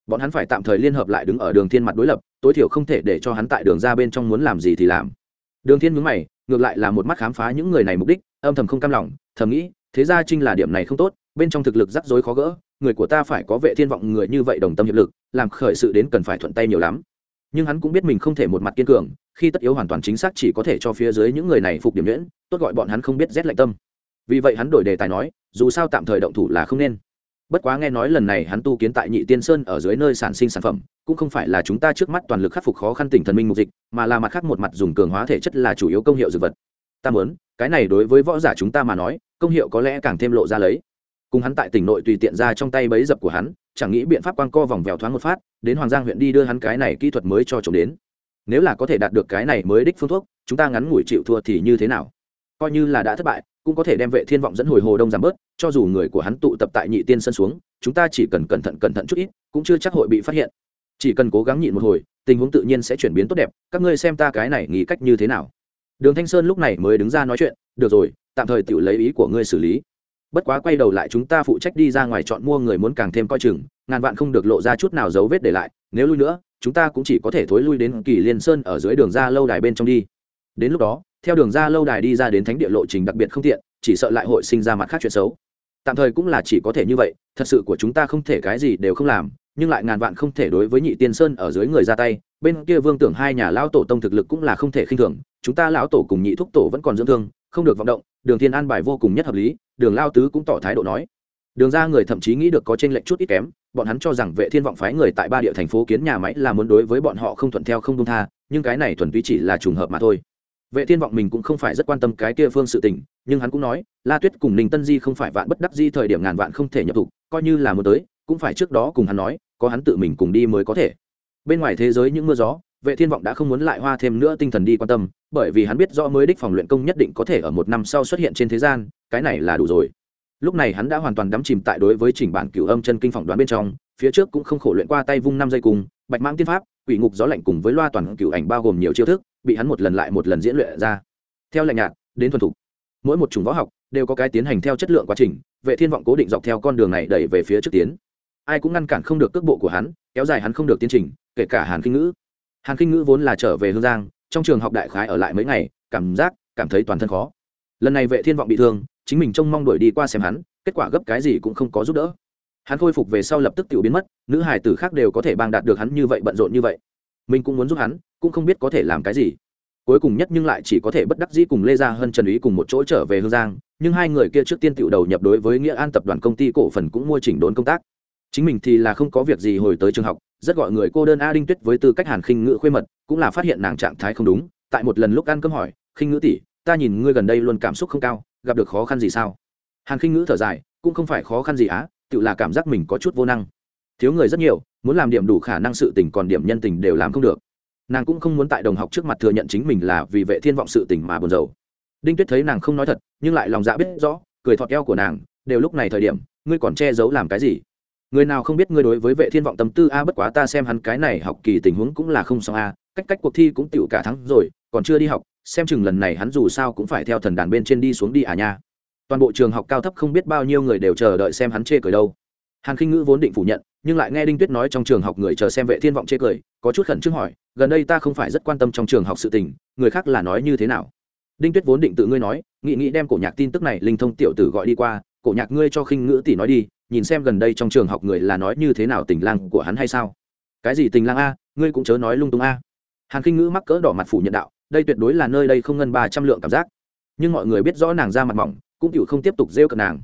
Bọn hắn phải tạm thời liên hợp lại đứng ở đường thiên mặt đối lập, tối thiểu không thể để cho hắn tại đường ra bên trong muốn làm gì thì làm. Đường thiên mướn mày, ngược lại là một mắt khám phá những người này mục đích, âm thầm không cam lòng, thầm nghĩ, thế ra trinh là điểm này không tốt bên trong thực lực rắc rối khó gỡ, người của ta phải có vệ thiên vọng người như vậy đồng tâm hiệp lực, làm khởi sự đến cần phải thuận tay nhiều lắm. Nhưng hắn cũng biết mình không thể một mặt kiên cường, khi tất yếu hoàn toàn chính xác chỉ có thể cho phía dưới những người này phục điểm nhuyễn, tốt gọi bọn hắn không biết rét lạnh tâm. Vì vậy hắn đổi đề tài nói, dù sao tạm thời động thủ là không nên. Bất quá nghe nói lần này hắn tu kiến tại nhị tiên sơn ở dưới nơi sản sinh sản phẩm, cũng không phải là chúng ta trước mắt toàn lực khắc phục khó khăn tỉnh thần minh mục dịch, mà là mặt khác một mặt dùng cường hóa thể chất là chủ yếu công hiệu dược vật. Ta muốn, cái này đối với võ giả chúng ta mà nói, công hiệu có lẽ càng thêm lộ ra lấy cùng hắn tại tỉnh nội tùy tiện ra trong tay bấy dập của hắn, chẳng nghĩ biện pháp quang co vòng vèo thoáng một phát, đến hoàng giang huyện đi đưa hắn cái này kỹ thuật mới cho chồng đến. Nếu là có thể đạt được cái này mới đích phương thuốc, chúng ta ngắn ngủi chịu thua thì như thế nào? Coi như là đã thất bại, cũng có thể đem vệ thiên vọng dẫn hồi hồ đông giảm bớt, cho dù người của hắn tụ tập tại nhị tiên sân xuống, chúng ta chỉ cần cẩn thận cẩn thận chút ít, cũng chưa chắc hội bị phát hiện. Chỉ cần cố gắng nhịn một hồi, tình huống tự nhiên sẽ chuyển biến tốt đẹp, các ngươi xem ta cái này nghĩ cách như thế nào? Đường thanh sơn lúc này mới đứng ra nói chuyện, được rồi, tạm thời tự lấy ý của ngươi xử lý bất quá quay đầu lại chúng ta phụ trách đi ra ngoài chọn mua người muốn càng thêm coi chừng, ngàn vạn không được lộ ra chút nào dấu vết để lại, nếu lui nữa, chúng ta cũng chỉ có thể thối lui đến kỳ liên sơn ở dưới đường ra lâu đài bên trong đi. Đến lúc đó, theo đường ra lâu đài đi ra đến thánh địa lộ trình đặc biệt không tiện, chỉ sợ lại hội sinh ra mặt khác chuyện xấu. Tạm thời cũng là chỉ có thể như vậy, thật sự của chúng ta không thể cái gì đều không làm, nhưng lại ngàn vạn không thể đối với nhị tiên sơn ở dưới người ra tay, bên kia vương tưởng hai nhà lão tổ tông thực lực cũng là không thể khinh thường, chúng ta lão tổ cùng nhị thúc tổ vẫn còn dưỡng thương không được vọng động, đường thiên an bài vô cùng nhất hợp lý, đường lao tứ cũng tỏ thái độ nói. Đường ra người thậm chí nghĩ được có trên lệnh chút ít kém, bọn hắn cho rằng vệ thiên vọng phái người tại ba địa thành phố kiến nhà máy là muốn đối với bọn họ không thuận theo không công tha, nhưng cái này thuần túy chỉ là trùng hợp mà thôi. Vệ thiên vọng mình cũng không phải rất quan tâm cái kia phương sự tình, nhưng hắn cũng nói, la tuyết cùng ninh tân di không phải vạn bất đắc di thời điểm ngàn vạn không thể nhập thủ coi như là muốn tới, cũng phải trước đó cùng hắn nói, có hắn tự mình cùng đi mới có thể. Bên ngoài thế giới những mưa gió vệ thiên vọng đã không muốn lại hoa thêm nữa tinh thần đi quan tâm, bởi vì hắn biết rõ mới đích phòng luyện công nhất định có thể ở một năm sau xuất hiện trên thế gian, cái này là đủ rồi. Lúc này hắn đã hoàn toàn đắm chìm tại đối với chỉnh bản cửu âm chân kinh phỏng đoán bên trong, phía trước cũng không khổ luyện qua tay vung năm giây cùng, bạch mãng tiên pháp, quỷ ngục gió lạnh cùng với loa toàn cửu ảnh bao gồm nhiều chiêu thức, bị hắn một lần lại một lần diễn luyện ra. Theo lạnh nhạt, đến thuần thục. Mỗi một chủng võ học đều có cái tiến hành theo chất lượng quá trình, vệ thiên vọng cố định dọc theo con đường này đẩy về phía trước tiến. Ai cũng ngăn cản không được cước bộ của hắn, kéo dài hắn không được tiến trình, kể cả hàn kinh ngữ hàn kinh ngữ vốn là trở về hương giang, trong trường học đại khái ở lại mấy ngày, cảm giác, cảm thấy toàn thân khó. Lần này vệ thiên vọng bị thương, chính mình trông mong đuổi đi qua xem hắn, kết quả gấp cái gì cũng không có giúp đỡ. Hắn khôi phục về sau lập tức tiểu biến mất, nữ hải tử khác đều có thể bang đạt được hắn như vậy bận rộn như vậy. Mình cũng muốn giúp hắn, cũng không biết có thể làm cái gì. Cuối cùng nhất nhưng lại chỉ có thể bất đắc dĩ cùng lê gia hơn trần ý cùng một chỗ trở về hương giang, nhưng hai người kia trước tiên tiểu đầu nhập đối với nghĩa an tập đoàn công ty cổ phần cũng mua chỉnh đốn công tác chính mình thì là không có việc gì hồi tới trường học, rất gọi người cô đơn a đinh tuyết với tư cách hàn khinh ngữ khuê mật, cũng là phát hiện nàng trạng thái không đúng, tại một lần lúc ăn cơm hỏi, khinh ngữ tỷ, ta nhìn ngươi gần đây luôn cảm xúc không cao, gặp được khó khăn gì sao? Hàn khinh ngữ thở dài, cũng không phải khó khăn gì á, tự là cảm giác mình có chút vô năng. Thiếu người rất nhiều, muốn làm điểm đủ khả năng sự tình còn điểm nhân tình đều làm không được. Nàng cũng không muốn tại đồng học trước mặt thừa nhận chính mình là vì vệ thiên vọng sự tình mà buồn rầu. Đinh tuyết thấy nàng không nói thật, nhưng lại lòng dạ biết rõ, cười thọt eo của nàng, đều lúc này thời điểm, ngươi còn che giấu làm cái gì? Người nào không biết ngươi đối với vệ thiên vọng tâm tư, a, bất quá ta xem hắn cái này học kỳ tình huống cũng là không xong, a. Cách cách cuộc thi cũng tựu cả tháng rồi, còn chưa đi học, xem chừng lần này hắn dù sao cũng phải theo thần đàn bên trên đi xuống đi à nha. Toàn bộ trường học cao thấp không biết bao nhiêu người đều chờ đợi xem hắn chê cười đâu. Hàn khinh ngữ vốn định phủ nhận, nhưng lại nghe đinh tuyết nói trong trường học người chờ xem vệ thiên vọng chê cười, có chút khẩn trương hỏi, gần đây ta không phải rất quan tâm trong trường học sự tình, người khác là nói như thế nào? Đinh tuyết vốn định tự ngươi nói nghị nghĩ đem cổ nhạc tin tức này linh thông tiểu tử gọi đi qua cổ nhạc ngươi cho khinh ngữ tỷ nói đi, nhìn xem gần đây trong trường học người là nói như thế nào tình lang của hắn hay sao? Cái gì tình lang a, ngươi cũng chớ nói lung tung a. Hàn khinh ngữ mắc cỡ đỏ mặt phủ nhận đạo, đây tuyệt đối là nơi đây không ngân ba trăm lượng cảm giác. Nhưng mọi người biết rõ nàng ra mặt mỏng, cũng chịu không tiếp tục rêu cận nàng.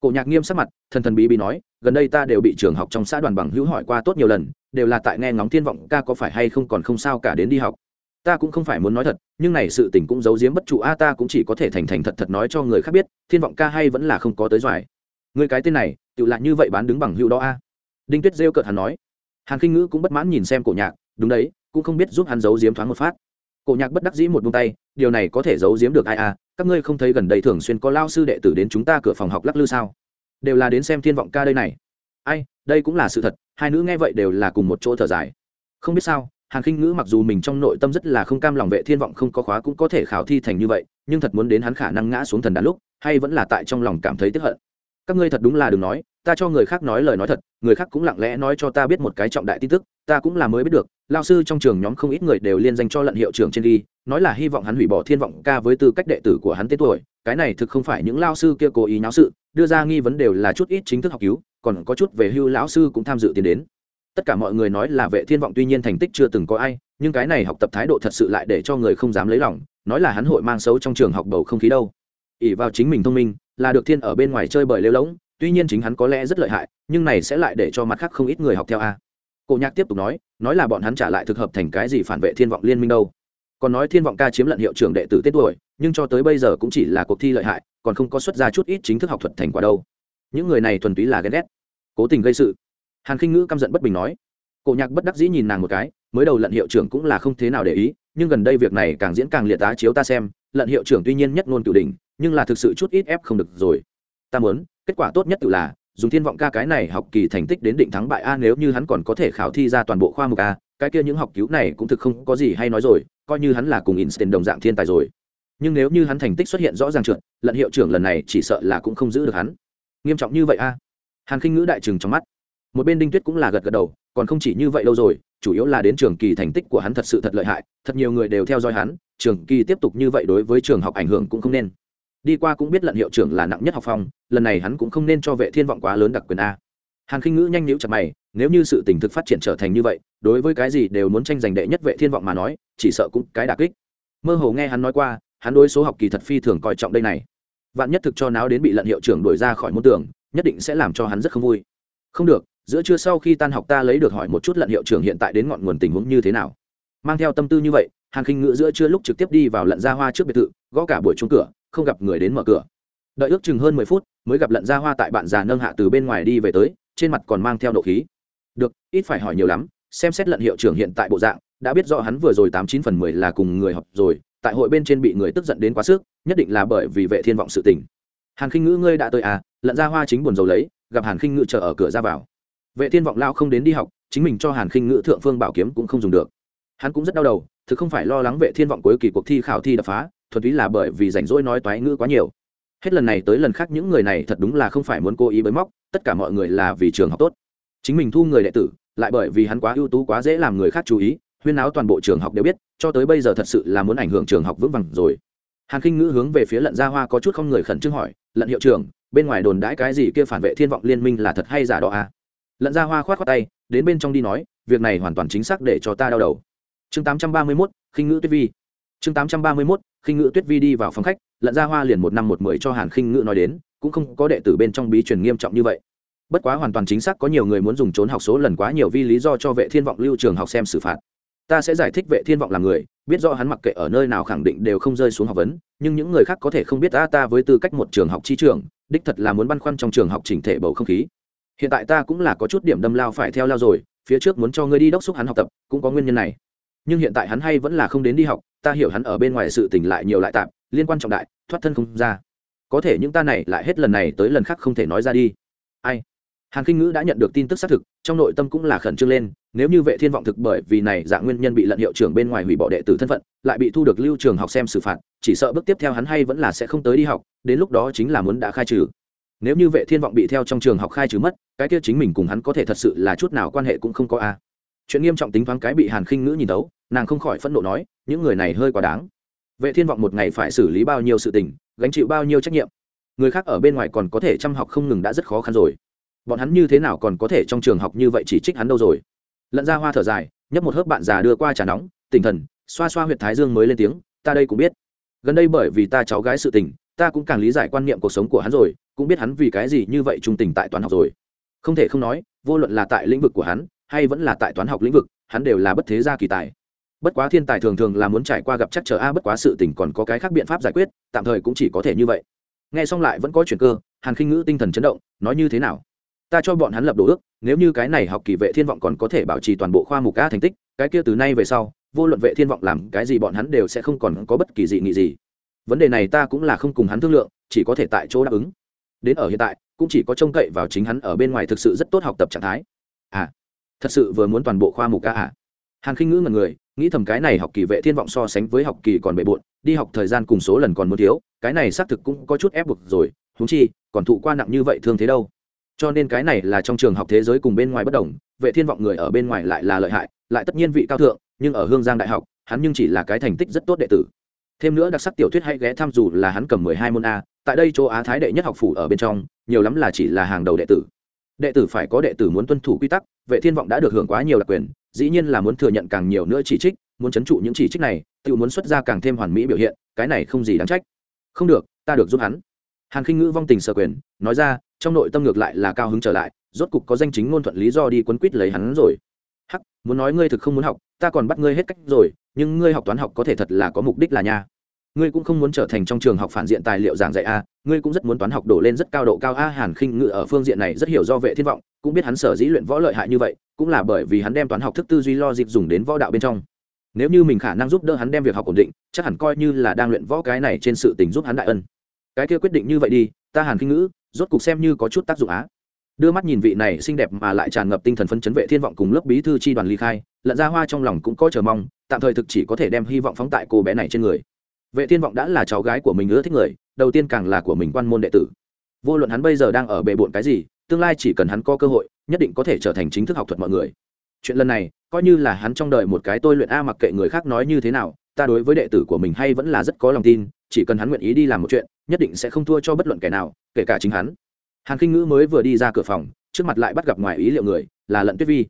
Cổ nhạc nghiêm sắc mặt, thần thần bí bí nói, gần đây ta đều bị trường học trong xã đoàn bằng hữu hỏi qua tốt nhiều lần, đều là tại nghe ngóng thiên vọng ca có phải hay không còn không sao cả đến đi học ta cũng không phải muốn nói thật, nhưng này sự tình cũng giấu giếm bất trụ, a, ta cũng chỉ có thể thành thành thật thật nói cho người khác biết, thiên vọng ca hay vẫn là không có tới doài. Người cái tên này tự lại như vậy bán đứng bằng hữu đó, a. Đinh tuyết rêu cợt hắn nói. Hàn khinh ngữ cũng bất mãn nhìn xem cổ nhạc, đúng đấy, cũng không biết giúp hắn giấu giếm thoáng một phát. Cổ nhạc bất đắc dĩ một buông tay, điều này có thể giấu giếm được ai, a? Các ngươi không thấy gần đây thường xuyên có lao sư đệ tử đến chúng ta cửa phòng học lắc lư sao? Đều là đến xem thiên vọng ca đây này. Ai, đây cũng là sự thật, hai nữ nghe vậy đều là cùng một chỗ thở dài. Không biết sao hàn khinh ngữ mặc dù mình trong nội tâm rất là không cam lòng vệ thiên vọng không có khóa cũng có thể khảo thi thành như vậy, nhưng thật muốn đến hắn khả năng ngã xuống thần đàn lúc, hay vẫn là tại trong lòng cảm thấy tức hận. Các ngươi thật đúng là đừng nói, ta cho người khác nói lời nói thật, người khác cũng lặng lẽ nói cho ta biết một cái trọng đại tin tức, ta cũng là mới biết được, Lão sư trong trường nhóm không ít người đều liên danh cho lận hiệu trưởng trên đi, nói là hy vọng hắn hủy bỏ thiên vọng ca với tư cách đệ tử của hắn tên tuổi, cái này thực không phải những lão sư kia cố ý nháo sự, đưa ra nghi vấn đều là chút ít chính thức học cứu, còn có chút về hưu lão sư cũng tham dự tiến đến tất cả mọi người nói là vệ thiên vọng tuy nhiên thành tích chưa từng có ai, nhưng cái này học tập thái độ thật sự lại để cho người không dám lấy lòng, nói là hắn hội mang xấu trong trường học bầu không khí đâu. Ỉ vào chính mình thông minh, là được thiên ở bên ngoài chơi bời lêu lỗng tuy nhiên chính hắn có lẽ rất lợi hại, nhưng này sẽ lại để cho mặt khác không ít người học theo a. Cổ nhạc tiếp tục nói nói là bọn hắn trả lại thực hợp thành cái gì phản vệ thiên vọng liên minh đâu. Còn nói thiên vọng ca chiếm lận hiệu trưởng đệ tử tết tuổi, nhưng cho tới bây giờ cũng chỉ là cuộc thi lợi hại, còn không có xuất ra chút ít chính thức học thuật thành quả đâu. Những người này thuần túy là ghen ghét, cố tình gây sự hàn khinh ngữ căm giận bất bình nói, cổ nhạc bất đắc dĩ nhìn nàng một cái, mới đầu lận hiệu trưởng cũng là không thế nào để ý, nhưng gần đây việc này càng diễn càng liệt á chiếu ta xem, lận hiệu trưởng tuy nhiên nhất ngôn cửu đỉnh, nhưng là thực sự chút ít ép không được rồi. Ta muốn, kết quả tốt nhất tự là, dùng thiên vọng ca cái này học kỳ thành tích đến định thắng bại a, nếu như hắn còn có thể khảo thi ra toàn bộ khoa mục a, cái kia những học cứu này cũng thực không có gì hay nói rồi, coi như hắn là cùng instant đồng dạng thiên tài rồi. Nhưng nếu như hắn thành tích xuất hiện rõ ràng trượt, lận hiệu trưởng lần này chỉ sợ là cũng không giữ được hắn. Nghiêm trọng như vậy a. Hàn khinh ngữ đại trừng trong mắt một bên đinh tuyết cũng là gật gật đầu, còn không chỉ như vậy lâu rồi, chủ yếu là đến trường kỳ thành tích của hắn thật sự thật lợi hại, thật nhiều người đều theo dõi hắn, trường kỳ tiếp tục như vậy đối với trường học ảnh hưởng cũng không nên. Đi qua cũng biết lận hiệu trưởng là nặng nhất học phong, lần này hắn cũng không nên cho vệ thiên vọng quá lớn đặc quyền a. Hàn khinh ngữ nhanh nhíu chặt mày, nếu như sự tình thực phát triển trở thành như vậy, đối với cái gì đều muốn tranh giành đệ nhất vệ thiên vọng mà nói, chỉ sợ cũng cái đặc kích. Mơ hồ nghe hắn nói qua, hắn đối số học kỳ thật phi thường coi trọng đây này. Vạn nhất thực cho náo đến bị lận hiệu trưởng đuổi ra khỏi môn tưởng nhất định sẽ làm cho hắn rất không vui. Không được giữa trưa sau khi tan học ta lấy được hỏi một chút lận hiệu trưởng hiện tại đến ngọn nguồn tình huống như thế nào. Mang theo tâm tư như vậy, hàn khinh ngữ giữa trưa lúc trực tiếp đi vào lận ra hoa trước biệt thự, gõ cả buổi chung cửa, không gặp người đến mở cửa. Đợi ước chừng hơn mười phút, mới gặp lận ra hoa tại bạn già nâng hạ từ bên ngoài đi về tới, trên mặt còn mang theo độ khí. Được, ít phải hỏi nhiều lắm, xem xét lận hiệu trưởng hiện tại bộ dạng, đã biết rõ hắn vừa rồi tám chín phần mười là cùng người học rồi, tại hội bên trên bị người tức giận đến quá sức, nhất định là bởi vì vệ thiên vọng sự tình. Hàn khinh ngữ ngươi đã tới à lận ra hoa chính buồn rầu lấy, gặp hàn khinh ngữ chờ ở cửa ra vào vệ thiên vọng lao không đến đi học, chính mình cho hàn khinh ngữ thượng phương bảo kiếm cũng không dùng được. Hắn cũng rất đau đầu, thực không phải lo lắng vệ thiên vọng cuối kỳ cuộc thi khảo thi đập phá, thuần túy là bởi vì rảnh rỗi nói toái ngữ quá nhiều. Hết lần này tới lần khác những người này thật đúng là không phải muốn cố ý bới móc, tất cả mọi người là vì trường học tốt. Chính mình thu người đệ tử, lại bởi vì hắn quá ưu tú quá dễ làm người khác chú ý, huyên áo toàn bộ trường học đều biết, cho tới bây giờ thật sự là muốn ảnh hưởng trường học vững vàng rồi. Hàn khinh ngữ hướng về phía lận gia hoa có chút không người khẩn trương hỏi, lận hiệu trưởng, bên ngoài đồn đãi cái gì kia phản vệ thiên vọng liên minh là thật hay giả đó à? Lận ra hoa khoát khoát tay đến bên trong đi nói việc này hoàn toàn chính xác để cho ta đau đầu. Chương 831, khinh ngữ tuyết vi. Chương 831, khinh ngữ tuyết vi đi vào phòng khách lận ra hoa liền một năm một mười cho hàn khinh ngữ nói đến cũng không có đệ tử bên trong bí truyền nghiêm trọng như vậy. Bất quá hoàn toàn chính xác có nhiều người muốn dùng trốn học số lần quá nhiều vi lý do cho vệ thiên vọng lưu trường học xem xử phạt. Ta sẽ giải thích vệ thiên vọng là người biết rõ hắn mặc kệ ở nơi nào khẳng định đều không rơi xuống học vấn nhưng những người khác có thể không biết ta ta với tư cách một trường học chi trường đích thật là muốn băn khoăn trong trường học chỉnh thể bầu không khí hiện tại ta cũng là có chút điểm đâm lao phải theo lao rồi, phía trước muốn cho ngươi đi đốc xúc hắn học tập, cũng có nguyên nhân này. Nhưng hiện tại hắn hay vẫn là không đến đi học, ta hiểu hắn ở bên ngoài sự tình lại nhiều lại tạm, liên quan trọng đại, thoát thân không ra. Có thể những ta này lại hết lần này tới lần khác không thể nói ra đi. Ai? Hàn kinh ngữ đã nhận được tin tức xác thực, trong nội tâm cũng là khẩn trương lên, nếu như vệ thiên vọng thực bởi vì này dạng nguyên nhân bị lận hiệu trưởng bên ngoài hủy bỏ đệ tử thân phận, lại bị thu được lưu trường học xem xử phạt, chỉ sợ bước tiếp theo hắn hay vẫn là sẽ không tới đi học, đến lúc đó chính là muốn đã khai trừ nếu như vệ thiên vọng bị theo trong trường học khai trừ mất, cái kia chính mình cùng hắn có thể thật sự là chút nào quan hệ cũng không có a. Chuyện nghiêm trọng tính thoáng cái bị hàn khinh ngữ nhìn tấu nàng không khỏi phẫn nộ nói, những người này hơi quá đáng. Vệ thiên vọng một ngày phải xử lý bao nhiêu sự tình, gánh chịu bao nhiêu trách nhiệm? Người khác ở bên ngoài còn có thể chăm học không ngừng đã rất khó khăn rồi. Bọn hắn như thế nào còn có thể trong trường học như vậy chỉ trích hắn đâu rồi? Lận ra hoa thở dài, nhấp một hớp bạn già đưa qua trà nóng tinh thần, xoa xoa huyệt thái dương mới lên tiếng, ta đây cũng biết. Gần đây bởi vì ta cháu gái sự tình ta cũng càng lý giải quan niệm cuộc sống của hắn rồi, cũng biết hắn vì cái gì như vậy trung tình tại toán học rồi. Không thể không nói, vô luận là tại lĩnh vực của hắn, hay vẫn là tại toán học lĩnh vực, hắn đều là bất thế gia kỳ tài. Bất quá thiên tài thường thường là muốn trải qua gặp chắc trở a, bất quá sự tình còn có cái khác biện pháp giải quyết, tạm thời cũng chỉ có thể như vậy. Nghe xong lại vẫn có chuyện cơ, hàn khinh ngữ tinh thần chấn động, nói như thế nào? Ta cho bọn hắn lập đồ ước, nếu như cái này học kỳ vệ thiên vọng còn có thể bảo trì toàn bộ khoa mục a thành tích, cái kia từ nay về sau, vô luận vệ thiên vọng làm cái gì bọn hắn đều sẽ không còn có bất kỳ dị nghị gì vấn đề này ta cũng là không cùng hắn thương lượng, chỉ có thể tại chỗ đáp ứng. Đến ở hiện tại, cũng chỉ có trông cậy vào chính hắn ở bên ngoài thực sự rất tốt học tập trạng thái. À thật sự vừa muốn toàn bộ khoa mục ca à. Hàn khinh ngữ ngần người, nghĩ thầm cái này học kỳ vệ thiên vọng so sánh với học kỳ còn bề bộn, đi học thời gian cùng số lần còn muốn thiếu, cái này xác thực cũng có chút ép buộc rồi húng chi, còn thụ qua nặng như vậy thương thế đâu. Cho nên cái này là trong trường học thế giới cùng bên ngoài bất đồng, vệ thiên vọng người ở bên ngoài lại là lợi hại, lại tất nhiên vị cao thượng, nhưng ở hương giang đại học, hắn nhưng chỉ là cái thành tích rất tốt đệ tử thêm nữa đặc sắc tiểu thuyết hay ghé thăm dù là hắn cầm mười hai môn a, tại đây châu á thái đệ nhất học phủ ở bên trong, nhiều lắm là chỉ là hàng đầu đệ tử. Đệ tử phải có đệ tử muốn tuân thủ quy tắc, vệ thiên vọng đã được hưởng quá nhiều đặc quyền, dĩ nhiên là muốn thừa nhận càng nhiều nữa chỉ trích, muốn chấn trụ những chỉ trích này, tự muốn xuất ra càng thêm hoàn mỹ biểu hiện, cái này không gì đáng trách. Không được, ta được giúp hắn. Hàn khinh ngữ vong tình sở quyền, nói ra, trong nội tâm ngược lại là cao hứng trở lại, rốt cục có danh chính ngôn thuận lý do đi quấn quýt lấy hắn rồi. Hắc, muốn nói ngươi thực không muốn học, ta còn bắt ngươi hết cách rồi nhưng ngươi học toán học có thể thật là có mục đích là nha. Ngươi cũng không muốn trở thành trong trường học phản diện tài liệu giảng dạy a, ngươi cũng rất muốn toán học đổ lên rất cao độ cao a hàn khinh ngự ở phương diện này rất hiểu do vệ thiên vọng, cũng biết hắn sở dĩ luyện võ lợi hại như vậy, cũng là bởi vì hắn đem toán học thức tư duy lo dịp dùng đến võ đạo bên trong. Nếu như mình khả năng giúp đỡ hắn đem việc học ổn định, chắc hẳn coi như là đang luyện võ cái này trên sự tình giúp hắn đại ân. Cái kia quyết định như vậy đi, ta hàn khinh ngữ rốt cục xem như có chút tác dụng á. Đưa mắt nhìn vị này xinh đẹp mà lại tràn ngập tinh thần phấn chấn vệ thiên vọng cùng lớp bí thư chi đoàn ly khai lận ra hoa trong lòng cũng có chờ mong tạm thời thực chỉ có thể đem hy vọng phóng tại cô bé này trên người. Vệ thiên vọng đã là cháu gái của mình ưa thích người, đầu tiên càng là của mình quan môn đệ tử. Vô luận hắn bây giờ đang ở bề bộn cái gì, tương lai chỉ cần hắn có cơ hội, nhất định có thể trở thành chính thức học thuật mọi người. Chuyện lần này, coi như là hắn trong đời một cái tôi luyện a mặc kệ người khác nói như thế nào, ta đối với đệ tử của mình hay vẫn là rất có lòng tin, chỉ cần hắn nguyện ý đi làm một chuyện, nhất định sẽ không thua cho bất luận kẻ nào, kể cả chính hắn. Hàn kinh ngữ mới vừa đi ra cửa phòng, trước mặt lại bắt gặp ngoài ý liệu người, là lận tuyết vi.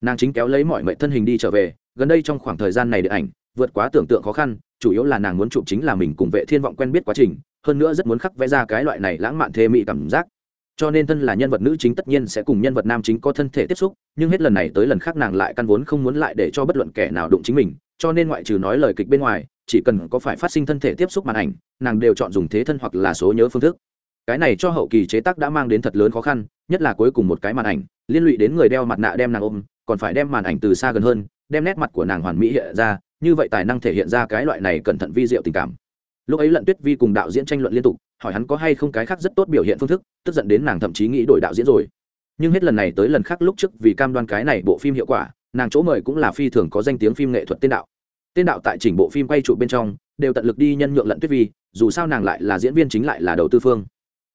Nàng chính kéo lấy mọi mệnh thân hình đi trở về gần đây trong khoảng thời gian này điện ảnh, vượt quá tưởng tượng khó khăn, chủ yếu là nàng muốn chụp chính là mình cùng vệ thiên vọng quen biết quá trình, hơn nữa rất muốn khắc vẽ ra cái loại này lãng mạn thê mị cảm giác. Cho nên thân là nhân vật nữ chính tất nhiên sẽ cùng nhân vật nam chính có thân thể tiếp xúc, nhưng hết lần này tới lần khác nàng lại căn vốn không muốn lại để cho bất luận kẻ nào đụng chính mình, cho nên ngoại trừ nói lời kịch bên ngoài, chỉ cần có phải phát sinh thân thể tiếp xúc màn ảnh, nàng đều chọn dùng thế thân hoặc là số nhớ phương thức. Cái này cho hậu kỳ chế tác đã mang đến thật lớn khó khăn, nhất là cuối cùng một cái màn ảnh, liên lụy đến người đeo mặt nạ đem nàng ôm, còn phải đem màn ảnh từ xa gần hơn đem nét mặt của nàng hoàn mỹ hiện ra, như vậy tài năng thể hiện ra cái loại này cẩn thận vi diệu tình cảm. Lúc ấy lận tuyết vi cùng đạo diễn tranh luận liên tục, hỏi hắn có hay không cái khác rất tốt biểu hiện phương thức, tức giận đến nàng thậm chí nghĩ đổi đạo diễn rồi. Nhưng hết lần này tới lần khác lúc trước vì cam đoan cái này bộ phim hiệu quả, nàng chỗ mời cũng là phi thường có danh tiếng phim nghệ thuật tên đạo. Tên đạo tại chỉnh bộ phim quay trụ bên trong, đều tận lực đi nhân nhượng lận tuyết vi, dù sao nàng lại là diễn viên chính lại là đầu tư phương.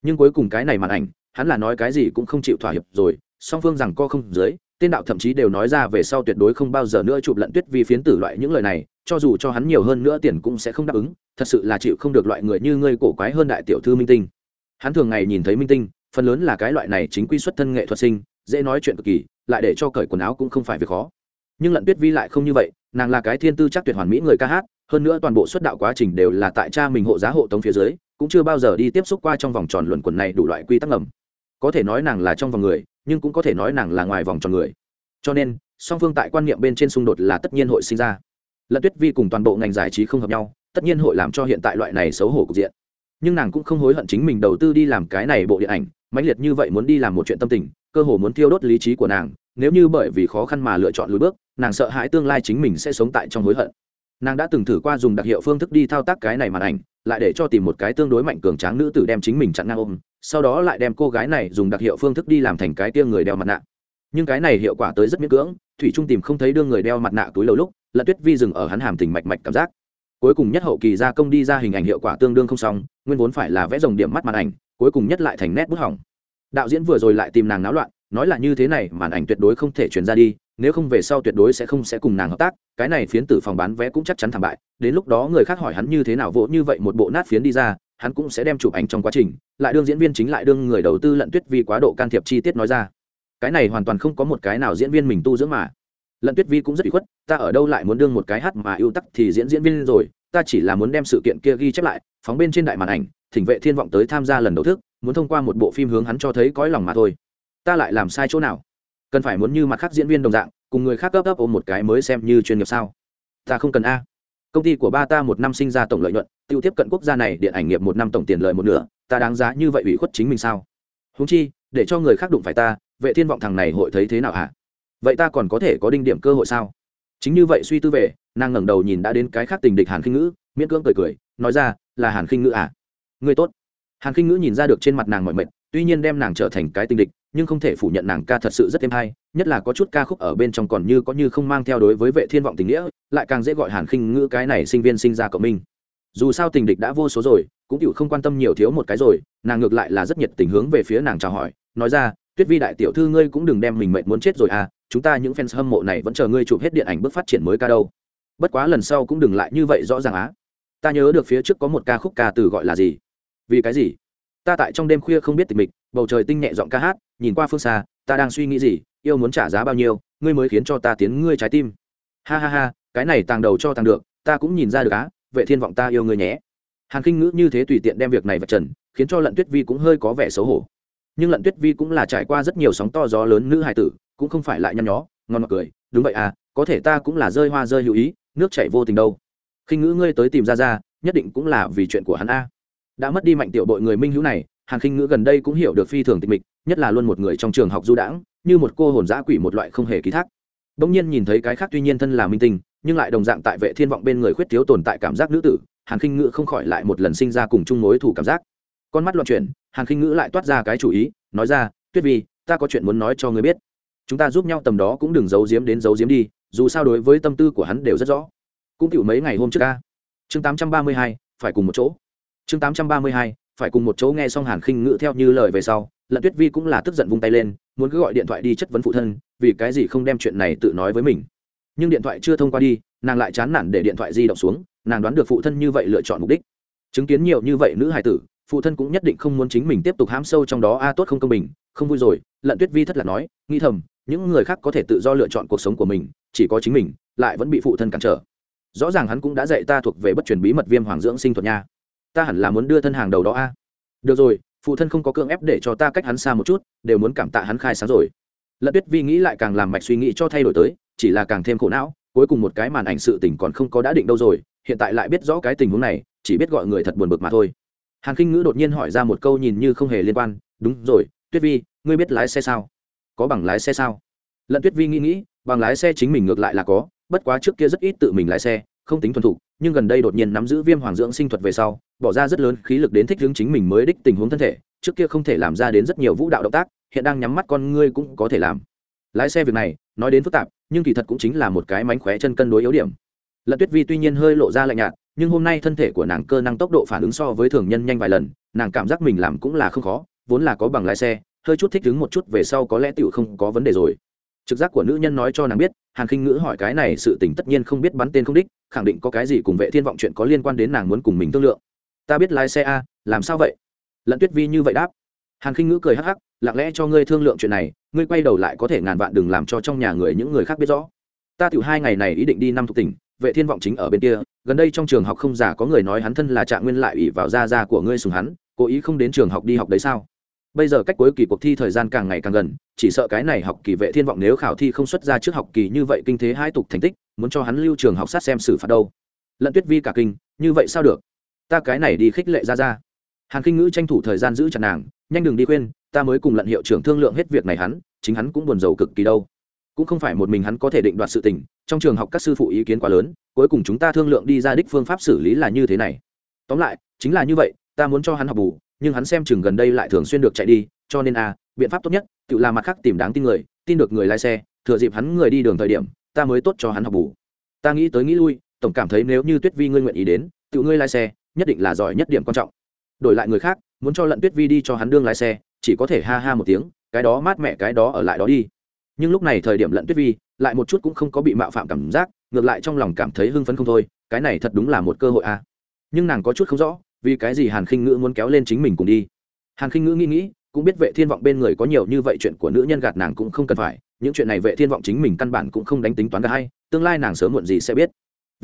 Nhưng cuối cùng cái này màn ảnh, hắn là nói cái gì cũng không chịu thỏa hiệp rồi, song phương rằng co không dưới tên đạo thậm chí đều nói ra về sau tuyệt đối không bao giờ nữa chụp lận tuyết vi phiến tử loại những lời này, cho dù cho hắn nhiều hơn nữa tiền cũng sẽ không đáp ứng, thật sự là chịu không được loại người như ngươi cổ quái hơn đại tiểu thư minh tinh. Hắn thường ngày nhìn thấy minh tinh, phần lớn là cái loại này chính quy xuất thân nghệ thuật sinh, dễ nói chuyện cực kỳ, lại để cho cởi quần áo cũng không phải việc khó. Nhưng lận tuyết vi lại không như vậy, nàng là cái thiên tư chắc tuyệt hoàn mỹ người ca hát, hơn nữa toàn bộ xuất đạo quá trình đều là tại cha mình hộ giá hộ tống phía dưới, cũng chưa bao giờ đi tiếp xúc qua trong vòng tròn luận quần này đủ loại quy tắc ngầm có thể nói nàng là trong vòng người, nhưng cũng có thể nói nàng là ngoài vòng tròn người. Cho nên, song phương tại quan niệm bên trên xung đột là tất nhiên hội sinh ra. Lận tuyết vi cùng toàn bộ ngành giải trí không hợp nhau, tất nhiên hội làm cho hiện tại loại này xấu hổ cục diện. Nhưng nàng cũng không hối hận chính mình đầu tư đi làm cái này bộ điện ảnh, mãnh liệt như vậy muốn đi làm một chuyện tâm tình, cơ hồ muốn thiêu đốt lý trí của nàng, nếu như bởi vì khó khăn mà lựa chọn lối bước, nàng sợ hãi tương lai chính mình sẽ sống tại trong hối hận. Nàng đã từng thử qua dùng đặc hiệu phương thức đi thao tác cái này màn ảnh, lại để cho tìm một cái tương đối mạnh cường tráng nữ tử đem chính mình chặn ngang ôm sau đó lại đem cô gái này dùng đặc hiệu phương thức đi làm thành cái tia người đeo mặt nạ. Nhưng cái này hiệu quả tới rất miễn cưỡng, thủy trung tìm không thấy đương người đeo mặt nạ túi lâu lúc, lật tuyết vi dừng ở hắn hàm tình mạch mạch cảm giác. Cuối cùng nhất hậu kỳ gia công đi ra hình ảnh hiệu quả tương đương không xong, nguyên vốn phải là vẽ dòng điểm mắt màn ảnh, cuối cùng nhất lại thành nét bút hỏng. Đạo diễn vừa rồi lại tìm nàng náo loạn, nói là như thế này, màn ảnh tuyệt đối không thể truyền ra đi, nếu không về sau tuyệt đối sẽ không sẽ cùng nàng hợp tác, cái này phiến tử phòng bán vé cũng chắc chắn thảm bại, đến lúc đó người khác hỏi hắn như thế nào vỗ như vậy một bộ nát phiến đi ra hắn cũng sẽ đem chụp ảnh trong quá trình, lại đương diễn viên chính lại đương người đầu tư lận tuyết vi quá độ can thiệp chi tiết nói ra. Cái này hoàn toàn không có một cái nào diễn viên mình tu dưỡng mà. Lận tuyết vi cũng rất bị khuất, ta ở đâu lại muốn đương một cái hát mà ưu tắc thì diễn diễn viên rồi, ta chỉ là muốn đem sự kiện kia ghi chép lại, phóng bên trên đại màn ảnh, thỉnh vệ thiên vọng tới tham gia lần đầu thức, muốn thông qua một bộ phim hướng hắn cho thấy cõi lòng mà thôi. Ta lại làm sai chỗ nào? Cần phải muốn như mặt khác diễn viên đồng dạng, cùng người khác gấp gấp ôm một cái mới xem như chuyên nghiệp sao? Ta không cần a công ty của ba ta một năm sinh ra tổng lợi nhuận, tiêu tiếp cận quốc gia này điện ảnh nghiệp một năm tổng tiền lợi một nửa, ta đáng giá như vậy ủy khuất chính mình sao? Húng chi, để cho người khác đụng phải ta, vệ thiên vọng thằng này hội thấy thế nào hả? Vậy ta còn có thể có đinh điểm cơ hội sao? Chính như vậy suy tư về, nàng ngẩng đầu nhìn đã đến cái khác tình địch hàn khinh ngữ, miễn cưỡng cười cười, nói ra, là hàn khinh ngữ à? Người tốt. Hàn khinh ngữ nhìn ra được trên mặt nàng mọi mệt, tuy nhiên đem nàng trở thành cái tình địch nhưng không thể phủ nhận nàng ca thật sự rất êm hay, nhất là có chút ca khúc ở bên trong còn như có như không mang theo đối với vệ thiên vọng tình nghĩa, lại càng dễ gọi hàn khinh ngữ cái này sinh viên sinh ra cộng minh. Dù sao tình địch đã vô số rồi, cũng chịu không quan tâm nhiều thiếu một cái rồi, nàng ngược lại là rất nhiệt tình hướng về phía nàng chào hỏi, nói ra, tuyết vi đại tiểu thư ngươi cũng đừng đem mình mệt muốn chết rồi à chúng ta những fans hâm mộ này vẫn chờ ngươi chụp hết điện ảnh bước phát triển mới ca đâu. Bất quá lần sau cũng đừng lại như vậy rõ ràng á. Ta nhớ được phía trước có một ca khúc ca từ gọi là gì? Vì cái gì? Ta tại trong đêm khuya không biết tình mịch, bầu trời tinh nhẹ giọng ca hát nhìn qua phương xa, ta đang suy nghĩ gì, yêu muốn trả giá bao nhiêu, ngươi mới khiến cho ta tiến ngươi trái tim. Ha ha ha, cái này tàng đầu cho tàng được, ta cũng nhìn ra được á, vệ thiên vọng ta yêu ngươi nhé. Hàn khinh ngữ như thế tùy tiện đem việc này vạch trần, khiến cho lận tuyết vi cũng hơi có vẻ xấu hổ. Nhưng lận tuyết vi cũng là trải qua rất nhiều sóng to gió lớn nữ hài tử, cũng không phải lại nhăn nhó, ngon mặt cười, đúng vậy à có thể ta cũng là rơi hoa rơi hữu ý, nước chảy vô tình đâu. Khinh ngữ ngươi tới tìm ra ra, nhất định cũng là vì chuyện của hắn a. Đã mất đi mạnh tiểu bội người minh hữu này hàn khinh ngữ gần đây cũng hiểu được phi thường tịch mịch nhất là luôn một người trong trường học du đãng như một cô hồn giã quỷ một loại không hề ký thác. Bỗng nhiên nhìn thấy cái khác tuy nhiên thân là minh tinh nhưng lại đồng dạng tại vệ thiên vọng bên người khuyết thiếu tồn tại cảm giác nữ tử hàn khinh ngữ không khỏi lại một lần sinh ra cùng chung mối thủ cảm giác. Con mắt loạn chuyển hàn khinh ngữ lại toát ra cái chủ ý nói ra tuyết vi ta có chuyện muốn nói cho ngươi biết. Chúng ta giúp nhau tầm đó cũng đừng giấu giếm đến giấu giếm đi dù sao đối với tâm tư của hắn đều rất rõ. Cũng chịu mấy ngày hôm trước ca chương 832, phải cùng một chỗ. Chương 832, phải cùng một chỗ nghe xong hàn khinh ngữ theo như lời về sau, lận tuyết vi cũng là tức giận vung tay lên, muốn cứ gọi điện thoại đi chất vấn phụ thân, vì cái gì không đem chuyện này tự nói với mình. Nhưng điện thoại chưa thông qua đi, nàng lại chán nản để điện thoại di động xuống, nàng đoán được phụ thân như vậy lựa chọn mục đích. Chứng kiến nhiều như vậy nữ hài tử, phụ thân cũng nhất định không muốn chính mình tiếp tục hãm sâu trong đó, a, tốt không công bình, không vui rồi. Lận tuyết vi thất là nói, nghĩ thầm, những người khác có thể tự do lựa chọn cuộc sống của mình, chỉ có chính mình, lại vẫn bị phụ thân cản trở. Rõ ràng hắn cũng đã dạy ta thuộc về bất truyền bí mật viêm hoàng dưỡng sinh thuật nha ta hẳn là muốn đưa thân hàng đầu đó a. Được rồi, phụ thân không có cưỡng ép để cho ta cách hắn xa một chút, đều muốn cảm tạ hắn khai sáng rồi. Lận tuyết vi nghĩ lại càng làm mạch suy nghĩ cho thay đổi tới, chỉ là càng thêm khổ não, cuối cùng một cái màn ảnh sự tình còn không có đã định đâu rồi, hiện tại lại biết rõ cái tình huống này, chỉ biết gọi người thật buồn bực mà thôi. Hàn khinh ngữ đột nhiên hỏi ra một câu nhìn như không hề liên quan, đúng rồi, tuyết vi, ngươi biết lái xe sao? Có bằng lái xe sao? Lận tuyết vi nghĩ nghĩ, bằng lái xe chính mình ngược lại là có, bất quá trước kia rất ít tự mình lái xe, không tính thuần thục, nhưng gần đây đột nhiên nắm giữ viêm hoàng dưỡng sinh thuật về sau bỏ ra rất lớn khí lực đến thích hướng chính mình mới đích tình huống thân thể, trước kia không thể làm ra đến rất nhiều vũ đạo động tác, hiện đang nhắm mắt con ngươi cũng có thể làm. Lái xe việc này, nói đến phức tạp, nhưng kỳ thật cũng chính là một cái mánh khóe chân cân đối yếu điểm. Lận tuyết vi tuy nhiên hơi lộ ra lạnh nhạt, nhưng hôm nay thân thể của nàng cơ năng tốc độ phản ứng so với thường nhân nhanh vài lần, nàng cảm giác mình làm cũng là không khó, vốn là có bằng lái xe, hơi chút thích ứng một chút về sau có lẽ tựu không có vấn đề rồi. Trực giác của nữ nhân nói cho nàng biết, hàn khinh ngữ hỏi cái này sự tình tất nhiên không biết bắn tên không đích, khẳng định có cái gì cùng vệ thiên vọng chuyện có liên quan đến nàng muốn cùng mình thương lượng ta biết lái xe a, làm sao vậy? Lận tuyết vi như vậy đáp. Hàn khinh ngữ cười hắc hắc, lặng lẽ cho ngươi thương lượng chuyện này, ngươi quay đầu lại có thể ngàn vạn đừng làm cho trong nhà người những người khác biết rõ. Ta tiểu hai ngày này ý định đi năm thuộc tỉnh, vệ thiên vọng chính ở bên kia, gần đây trong trường học không giả có người nói hắn thân là trạng nguyên lại ủy vào gia gia của ngươi sùng hắn, cố ý không đến trường học đi học đấy sao? Bây giờ cách cuối kỳ cuộc thi thời gian càng ngày càng gần, chỉ sợ cái này học kỳ vệ thiên vọng nếu khảo thi không xuất ra trước học kỳ như vậy kinh thế hai tục thành tích, muốn cho hắn lưu trường học sát xem xử phạt đâu. Lận tuyết vi cả kinh, như vậy sao được? Ta cái này đi khích lệ ra ra. Hàn kinh ngữ tranh thủ thời gian giữ chặt nàng, nhanh đừng đi khuyên, ta mới cùng lận hiệu trưởng thương lượng hết việc này hắn, chính hắn cũng buồn rầu cực kỳ đâu. Cũng không phải một mình hắn có thể định đoạt sự tình, trong trường học các sư phụ ý kiến quá lớn, cuối cùng chúng ta thương lượng đi ra đích phương pháp xử lý là như thế này. Tóm lại, chính là như vậy, ta muốn cho hắn học bù, nhưng hắn xem chừng gần đây lại thường xuyên được chạy đi, cho nên a, biện pháp tốt nhất, tự làm mặt khác tìm đáng tin người, tin được người lái xe, thừa dịp hắn người đi đường thời điểm, ta mới tốt cho hắn học bù. Ta nghĩ tới nghĩ lui, tổng cảm thấy nếu như tuyết vi ngươi nguyện ý đến, tự ngươi lái xe nhất định là giỏi nhất điểm quan trọng. Đổi lại người khác, muốn cho lận tuyết vi đi cho hắn đương lái xe, chỉ có thể ha ha một tiếng, cái đó mát mẹ cái đó ở lại đó đi. Nhưng lúc này thời điểm lận tuyết vi lại một chút cũng không có bị mạo phạm cảm giác, ngược lại trong lòng cảm thấy hưng phấn không thôi, cái này thật đúng là một cơ hội à? nhưng nàng có chút không rõ, vì cái gì hàn khinh ngữ muốn kéo lên chính mình cùng đi. Hàn khinh ngữ nghĩ nghĩ, cũng biết vệ thiên vọng bên người có nhiều như vậy chuyện của nữ nhân gạt nàng cũng không cần phải, những chuyện này vệ thiên vọng chính mình căn bản cũng không đánh tính toán cả hay, tương lai nàng sớm muộn gì sẽ biết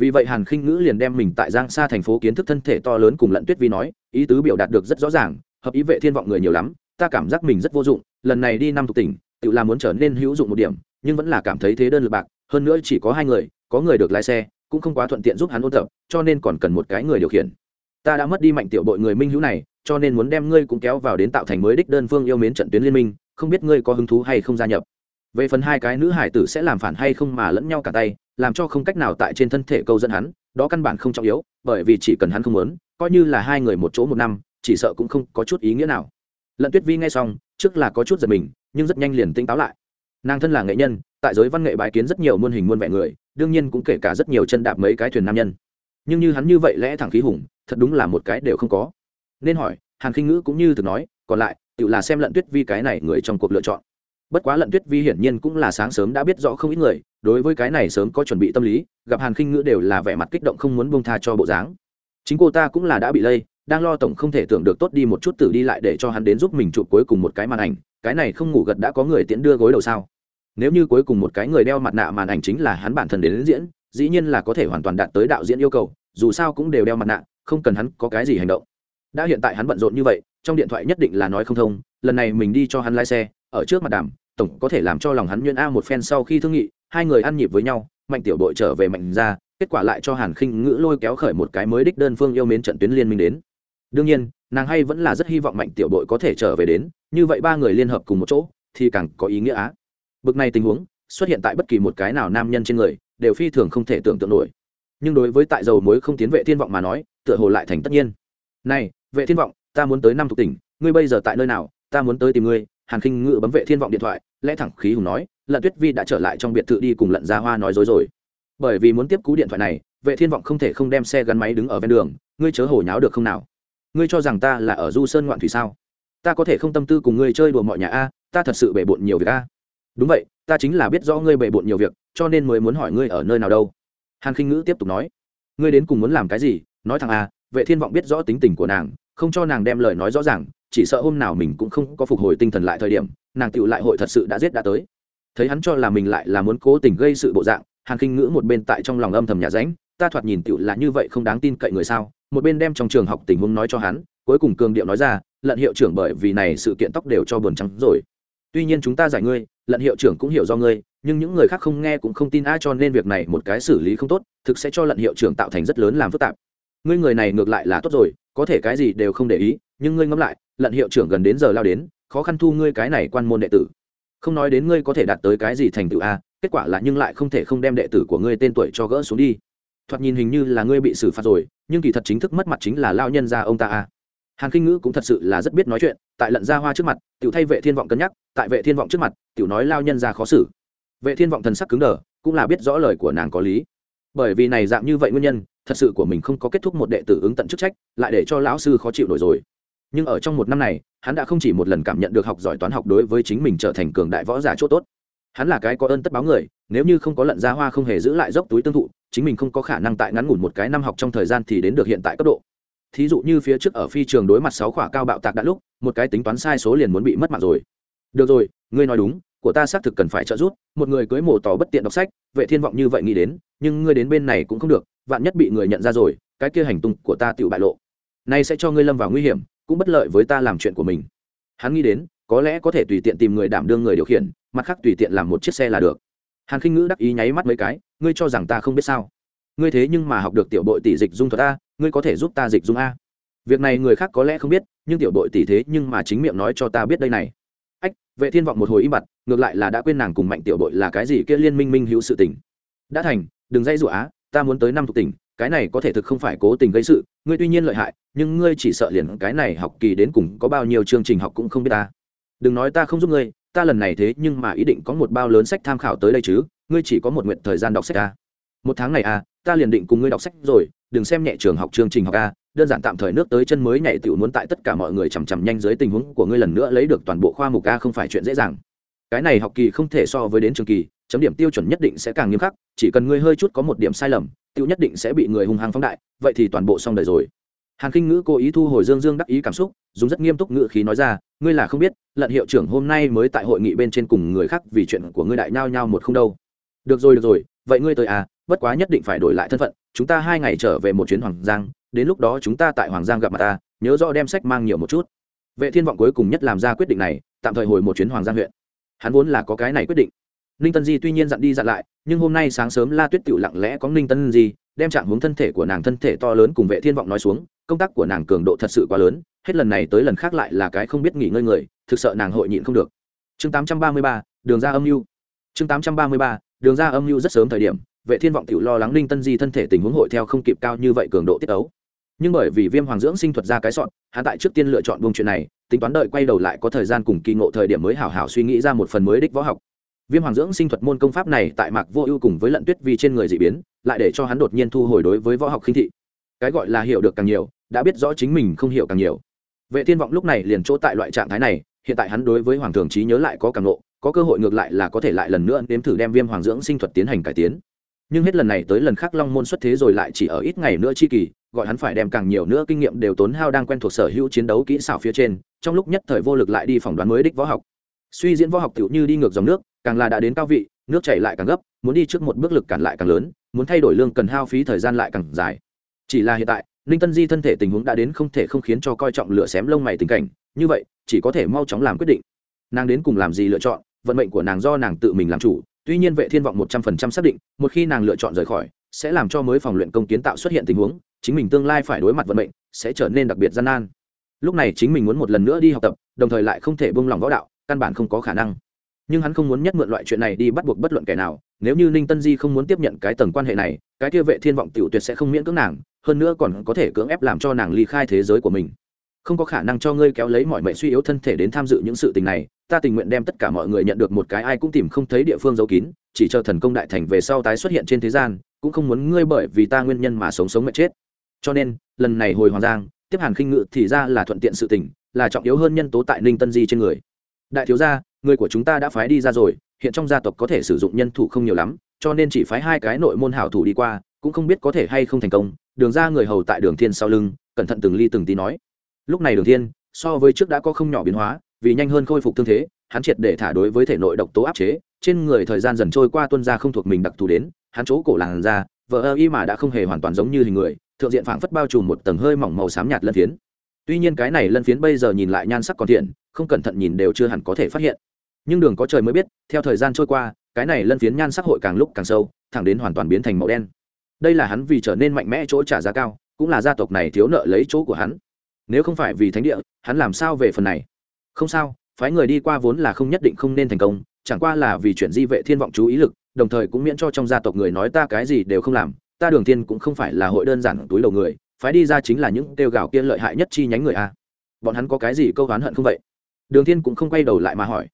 vì vậy hàn khinh ngữ liền đem mình tại giang xa thành phố kiến thức thân thể to lớn cùng lận tuyết vi nói, ý tứ biểu đạt được rất rõ ràng, hợp ý vệ thiên vọng người nhiều lắm, ta cảm giác mình rất vô dụng, lần này đi năm thuộc tỉnh, tự là muốn trở nên hữu dụng một điểm, nhưng vẫn là cảm thấy thế đơn lực bạc, hơn nữa chỉ có hai người, có người được lái xe, cũng không quá thuận tiện giúp hắn ôn tập, cho nên còn cần một cái người điều khiển. Ta đã mất đi mạnh tiểu bội người minh hữu này, cho nên muốn đem ngươi cũng kéo vào đến tạo thành mới đích đơn phương yêu mến trận tuyến liên minh, không biết ngươi có hứng thú hay không gia nhập. Về phần hai cái nữ hải tử sẽ làm phản hay không mà lẫn nhau cả tay làm cho không cách nào tại trên thân thể câu dẫn hắn, đó căn bản không trọng yếu, bởi vì chỉ cần hắn không muốn, coi như là hai người một chỗ một năm, chỉ sợ cũng không có chút ý nghĩa nào. Lận tuyết vi nghe xong, trước là có chút giật mình, nhưng rất nhanh liền tỉnh táo lại. Nàng thân là nghệ nhân, tại giới văn nghệ bái kiến rất nhiều muôn hình muôn vẻ người, đương nhiên cũng kể cả rất nhiều chân đạp mấy cái thuyền nam nhân. Nhưng như hắn như vậy lẽ thẳng khí hùng, thật đúng là một cái đều không có. Nên hỏi, hàn khinh ngữ cũng như thực nói, còn lại, tự là xem lận tuyết vi cái này người trong cuộc lựa chọn. Bất quá lận tuyết vi hiển nhiên cũng là sáng sớm đã biết rõ không ít người đối với cái này sớm có chuẩn bị tâm lý gặp hàn khinh ngữ đều là vẻ mặt kích động không muốn bông tha cho bộ dáng. Chính cô ta cũng là đã bị lây đang lo tổng không thể tưởng được tốt đi một chút tử đi lại để cho hắn đến giúp mình chụp cuối cùng một cái màn ảnh cái này không ngủ gật đã có người tiễn đưa gối đầu sao? Nếu như cuối cùng một cái người đeo mặt nạ màn ảnh chính là hắn bản thân đến, đến diễn dĩ nhiên là có thể hoàn toàn đạt tới đạo diễn yêu cầu dù sao cũng đều đeo mặt nạ không cần hắn có cái gì hành động. Đã hiện tại hắn bận rộn như vậy trong điện thoại nhất định là nói không thông lần này mình đi cho hắn lái xe ở trước mặt đàm tổng có thể làm cho lòng hắn nhuyễn a một phen sau khi thương nghị hai người ăn nhịp với nhau, mạnh tiểu đội trở về mạnh ra kết quả lại cho hàn khinh ngữ lôi kéo khởi một cái mới đích đơn phương yêu mến trận tuyến liên minh đến. Đương nhiên, nàng hay vẫn là rất hy vọng mạnh tiểu đội có thể trở về đến, như vậy ba người liên hợp cùng một chỗ, thì càng có ý nghĩa á. Bực này tình huống, xuất hiện tại bất kỳ một cái nào nam nhân trên người, đều phi thường không thể tưởng tượng nổi. Nhưng đối với tại dầu muối không tiến vệ thiên vọng mà nói, tựa hồ lại thành tất nhiên. Này, vệ thiên vọng, ta muốn tới năm thuộc tỉnh, ngươi bây giờ tại nơi nào, ta muốn tới tìm ngươi. Hàn khinh ngự bấm vệ thiên vọng điện thoại, lẽ thẳng khí hùng nói lận tuyết vi đã trở lại trong biệt thự đi cùng lận gia hoa nói dối rồi. Bởi vì muốn tiếp cú điện thoại này, vệ thiên vọng không thể không đem xe gắn máy đứng ở ven đường. Ngươi chớ hổ nháo được không nào? Ngươi cho rằng ta là ở du sơn ngoạn thủy sao? Ta có thể không tâm tư cùng ngươi chơi đùa mọi nhà a, ta thật sự bể bộn nhiều việc a. Đúng vậy, ta chính là biết rõ ngươi bể bộn nhiều việc, cho nên mới muốn hỏi ngươi ở nơi nào đâu. Hàn khinh ngữ tiếp tục nói. Ngươi đến cùng muốn làm cái gì? Nói thằng a, vệ thiên vọng biết rõ tính tình của nàng, không cho nàng đem lời nói rõ ràng, chỉ sợ hôm nào mình cũng không có phục hồi tinh thần lại thời điểm, nàng tựu lại hội thật sự đã giết đã tới thấy hắn cho là mình lại là muốn cố tình gây sự bộ dạng, hàn khinh ngữ một bên tại trong lòng âm thầm nhà ránh, ta thoạt nhìn tựu là như vậy không đáng tin cậy người sao? Một bên đem trong trường học tình huống nói cho hắn, cuối cùng cường điệu nói ra, lận hiệu trưởng bởi vì này sự kiện tóc đều cho buồn trắng rồi. Tuy nhiên chúng ta giải ngươi, lận hiệu trưởng cũng hiểu do ngươi, nhưng những người khác không nghe cũng không tin ai cho nên việc này một cái xử lý không tốt, thực sẽ cho lận hiệu trưởng tạo thành rất lớn làm phức tạp. Ngươi người này ngược lại là tốt rồi, có thể cái gì đều không để ý, nhưng ngươi ngẫm lại, lận hiệu trưởng gần đến giờ lao đến, khó khăn thu ngươi cái này quan môn đệ tử không nói đến ngươi có thể đạt tới cái gì thành tựu a, kết quả là nhưng lại không thể không đem đệ tử của ngươi tên tuổi cho gỡ xuống đi. Thoạt nhìn hình như là ngươi bị xử phạt rồi, nhưng kỳ thật chính thức mất mặt chính là lao nhân ra ông ta a. Hàn kinh ngữ cũng thật sự là rất biết nói chuyện, tại lận gia hoa trước mặt, tiểu thay vệ thiên vọng cân nhắc, tại vệ thiên vọng trước mặt, tiểu nói lao nhân ra khó xử. Vệ thiên vọng thần sắc cứng đờ, cũng là biết rõ lời của nàng có lý. Bởi vì này dạng như vậy nguyên nhân, thật sự của mình không có kết thúc một đệ tử ứng tận chức trách, lại để cho lão sư khó chịu nổi rồi nhưng ở trong một năm này, hắn đã không chỉ một lần cảm nhận được học giỏi toán học đối với chính mình trở thành cường đại võ giả c h ỗ t ố t hắn là cái có ơn tất báo người, nếu như không có lận ra hoa không hề giữ lại dốc túi tương thụ, chính mình không có khả năng tại ngắn ngủn một cái năm học trong thời gian thì đến được hiện tại cấp độ. Thí dụ như phía trước ở phi trường đối mặt sáu khỏa cao bạo tạc đã lúc, một cái tính toán sai số liền muốn bị mất mặt rồi. Được rồi, ngươi nói đúng, của ta xác thực cần phải trợ giúp, một người cưới mổ tỏ bất tiện đọc sách, vệ thiên vọng như vậy nghĩ đến, nhưng ngươi đến bên này cũng không được, vạn nhất bị người nhận ra rồi, cái kia hành tung của ta tự bại lộ. Nay sẽ cho ngươi lâm vào nguy hiểm cũng bất lợi với ta làm chuyện của mình. Hắn nghĩ đến, có lẽ có thể tùy tiện tìm người đảm đương người điều khiển, mặt khác tùy tiện làm một chiếc xe là được. Hàn khinh ngữ đắc ý nháy mắt mấy cái, ngươi cho rằng ta không biết sao? Ngươi thế nhưng mà học được tiểu bội tỷ dịch dung thuật a, ngươi có thể giúp ta dịch dung a. Việc này người khác có lẽ không biết, nhưng tiểu bội tỷ thế nhưng mà chính miệng nói cho ta biết đây này. Ách, vệ thiên vọng một hồi im bặt, ngược lại là đã quên nàng cùng mạnh tiểu bội là cái gì kia liên minh minh hữu sự tình. Đã thành, đừng dây dụa á ta muốn tới năm thuộc tỉnh cái này có thể thực không phải cố tình gây sự ngươi tuy nhiên lợi hại nhưng ngươi chỉ sợ liền cái này học kỳ đến cùng có bao nhiêu chương trình học cũng không biết ta. Đừng nói ta không giúp ngươi ta lần này thế nhưng mà ý định có một bao lớn sách tham khảo tới đây chứ ngươi chỉ có một nguyện thời gian đọc sách ta một tháng này à, ta liền định cùng ngươi đọc sách rồi đừng xem nhẹ trường học chương trình học a đơn giản tạm thời nước tới chân mới nhảy tiểu muốn tại tất cả mọi người chằm chằm nhanh dưới tình huống của ngươi lần nữa lấy được toàn bộ khoa mục a không phải chuyện dễ dàng cái này học kỳ không thể so với đến trường kỳ, chấm điểm tiêu chuẩn nhất định sẽ càng nghiêm khắc, chỉ cần ngươi hơi chút có một điểm sai lầm, tiêu nhất định sẽ bị người hung hăng phóng đại, vậy thì toàn bộ xong đời rồi. Hàn kinh ngữ cố ý thu hồi dương dương đắc ý cảm xúc, dùng rất nghiêm túc ngữ khí nói ra, ngươi là không biết, lận hiệu trưởng hôm nay mới tại hội nghị bên trên cùng người khác vì chuyện của ngươi đại nhao nhao một không đâu. Được rồi được rồi, vậy ngươi tới à bất quá nhất định phải đổi lại thân phận, chúng ta hai ngày trở về một chuyến hoàng giang, đến lúc đó chúng ta tại hoàng giang gặp mặt ta, nhớ rõ đem sách mang nhiều một chút. Vệ thiên vọng cuối cùng nhất làm ra quyết định này, tạm thời hồi một chuyến hoàng giang huyện hắn vốn là có cái này quyết định. Ninh tân di tuy nhiên dặn đi dặn lại nhưng hôm nay sáng sớm la tuyết tự lặng lẽ có ninh tân di đem trạng hướng thân thể của nàng thân thể to lớn cùng vệ thiên vọng nói xuống công tác của nàng cường độ thật sự quá lớn hết lần này tới lần khác lại là cái không biết nghỉ ngơi người thực sợ nàng hội nhịn không được. Chương 833, đường ra âm mưu chương 833, đường ra âm mưu rất sớm thời điểm vệ thiên vọng tự lo lắng ninh tân di thân thể tình huống hội theo không kịp cao như vậy cường độ tiết ấu. Nhưng bởi vì viêm hoàng dưỡng sinh thuật ra cái sọn hắn tại trước tiên lựa chọn buông chuyện này tính toán đợi quay đầu lại có thời gian cùng kỳ ngộ thời điểm mới hảo hảo suy nghĩ ra một phần mới đích võ học. Viêm hoàng dưỡng sinh thuật môn công pháp này tại mạc vô ưu cùng với lận tuyết vi trên người dị biến, lại để cho hắn đột nhiên thu hồi đối với võ học khinh thị. Cái gọi là hiểu được càng nhiều, đã biết rõ chính mình không hiểu càng nhiều. Vệ thiên vọng lúc này liền chỗ tại loại trạng thái này, hiện tại hắn đối với hoàng thường trí nhớ lại có càng ngộ, có cơ hội ngược lại là có thể lại lần nữa nếm thử đem viêm hoàng dưỡng sinh thuật tiến hành cải tiến. Nhưng hết lần này tới lần khác long môn xuất thế rồi lại chỉ ở ít ngày nữa chi kỳ, gọi hắn phải đem càng nhiều nữa kinh nghiệm đều tốn hao đang quen thuộc sở hữu chiến đấu kỹ xảo phía trên trong lúc nhất thời vô lực lại đi phỏng đoán mới đích võ học. Suy diễn võ học tựu như đi ngược dòng nước, càng là đã đến cao vị, nước chảy lại càng gấp, muốn đi trước một bước lực cản lại càng lớn, muốn thay đổi lương cần hao phí thời gian lại càng dài. Chỉ là hiện tại, ninh tân di thân thể tình huống đã đến không thể không khiến cho coi trọng lửa xém lông mày tình cảnh, như vậy, chỉ có thể mau chóng làm quyết định. Nàng đến cùng làm gì lựa chọn, vận mệnh của nàng do nàng tự mình làm chủ, tuy nhiên vệ thiên vọng một trăm phần trăm xác định, một khi nàng lựa chọn rời khỏi, sẽ làm cho mới phòng luyện công kiến tạo xuất hiện tình huống, chính mình tương lai phải đối mặt vận mệnh, sẽ trở nên đặc biệt gian nan lúc này chính mình muốn một lần nữa đi học tập, đồng thời lại không thể buông lỏng võ đạo, căn bản không có khả năng. Nhưng hắn không muốn nhất mượn loại chuyện này đi bắt buộc bất luận kẻ nào, nếu như ninh tân di không muốn tiếp nhận cái tầng quan hệ này, cái kia vệ thiên vọng tiểu tuyệt sẽ không miễn cưỡng nàng, hơn nữa còn có thể cưỡng ép làm cho nàng ly khai thế giới của mình. Không có khả năng cho ngươi kéo lấy mọi mệnh suy yếu thân thể đến tham dự những sự tình này, ta tình nguyện đem tất cả mọi người nhận được một cái ai cũng tìm không thấy địa phương giấu kín, chỉ chờ thần công đại thành về sau tái xuất hiện trên thế gian, cũng không muốn ngươi bởi vì ta nguyên nhân mà sống sống mệt chết. Cho nên, lần này hồi hoàng giang tiếp hàn khinh ngự thì ra là thuận tiện sự tình, là trọng yếu hơn nhân tố tại ninh tân di trên người. Đại thiếu gia, người của chúng ta đã phái đi ra rồi, hiện trong gia tộc có thể sử dụng nhân thủ không nhiều lắm, cho nên chỉ phái hai cái nội môn hảo thủ đi qua, cũng không biết có thể hay không thành công. Đường ra người hầu tại đường thiên sau lưng, cẩn thận từng ly từng tí nói. Lúc này đường thiên, so với trước đã có không nhỏ biến hóa, vì nhanh hơn khôi phục thương thế, hắn triệt để thả đối với thể nội độc tố áp chế. Trên người thời gian dần trôi qua tuân ra không thuộc mình đặc thù đến, hắn chỗ cổ làn ra, vợ ơ y mà đã không hề hoàn toàn giống như hình người thượng diện phảng phất bao trùm một tầng hơi mỏng màu xám nhạt lân phiến. Tuy nhiên cái này lân phiến bây giờ nhìn lại nhan sắc còn thiện, không cẩn thận nhìn đều chưa hẳn có thể phát hiện. Nhưng đường có trời mới biết, theo thời gian trôi qua, cái này lân phiến nhan sắc hội càng lúc càng sâu, thẳng đến hoàn toàn biến thành màu đen. Đây là hắn vì trở nên mạnh mẽ chỗ trả giá cao, cũng là gia tộc này thiếu nợ lấy chỗ của hắn. Nếu không phải vì thánh địa, hắn làm sao về phần này? Không sao, phái người đi qua vốn là không nhất định không nên thành công, chẳng qua là vì chuyện di vệ thiên vọng chú ý lực, đồng thời cũng miễn cho trong gia tộc người nói ta cái gì đều không làm ta đường thiên cũng không phải là hội đơn giản túi đầu người, phái đi ra chính là những tiêu gạo kia lợi hại nhất chi nhánh người a. Bọn hắn có cái gì câu oán hận không vậy? Đường thiên cũng không quay đầu lại mà hỏi.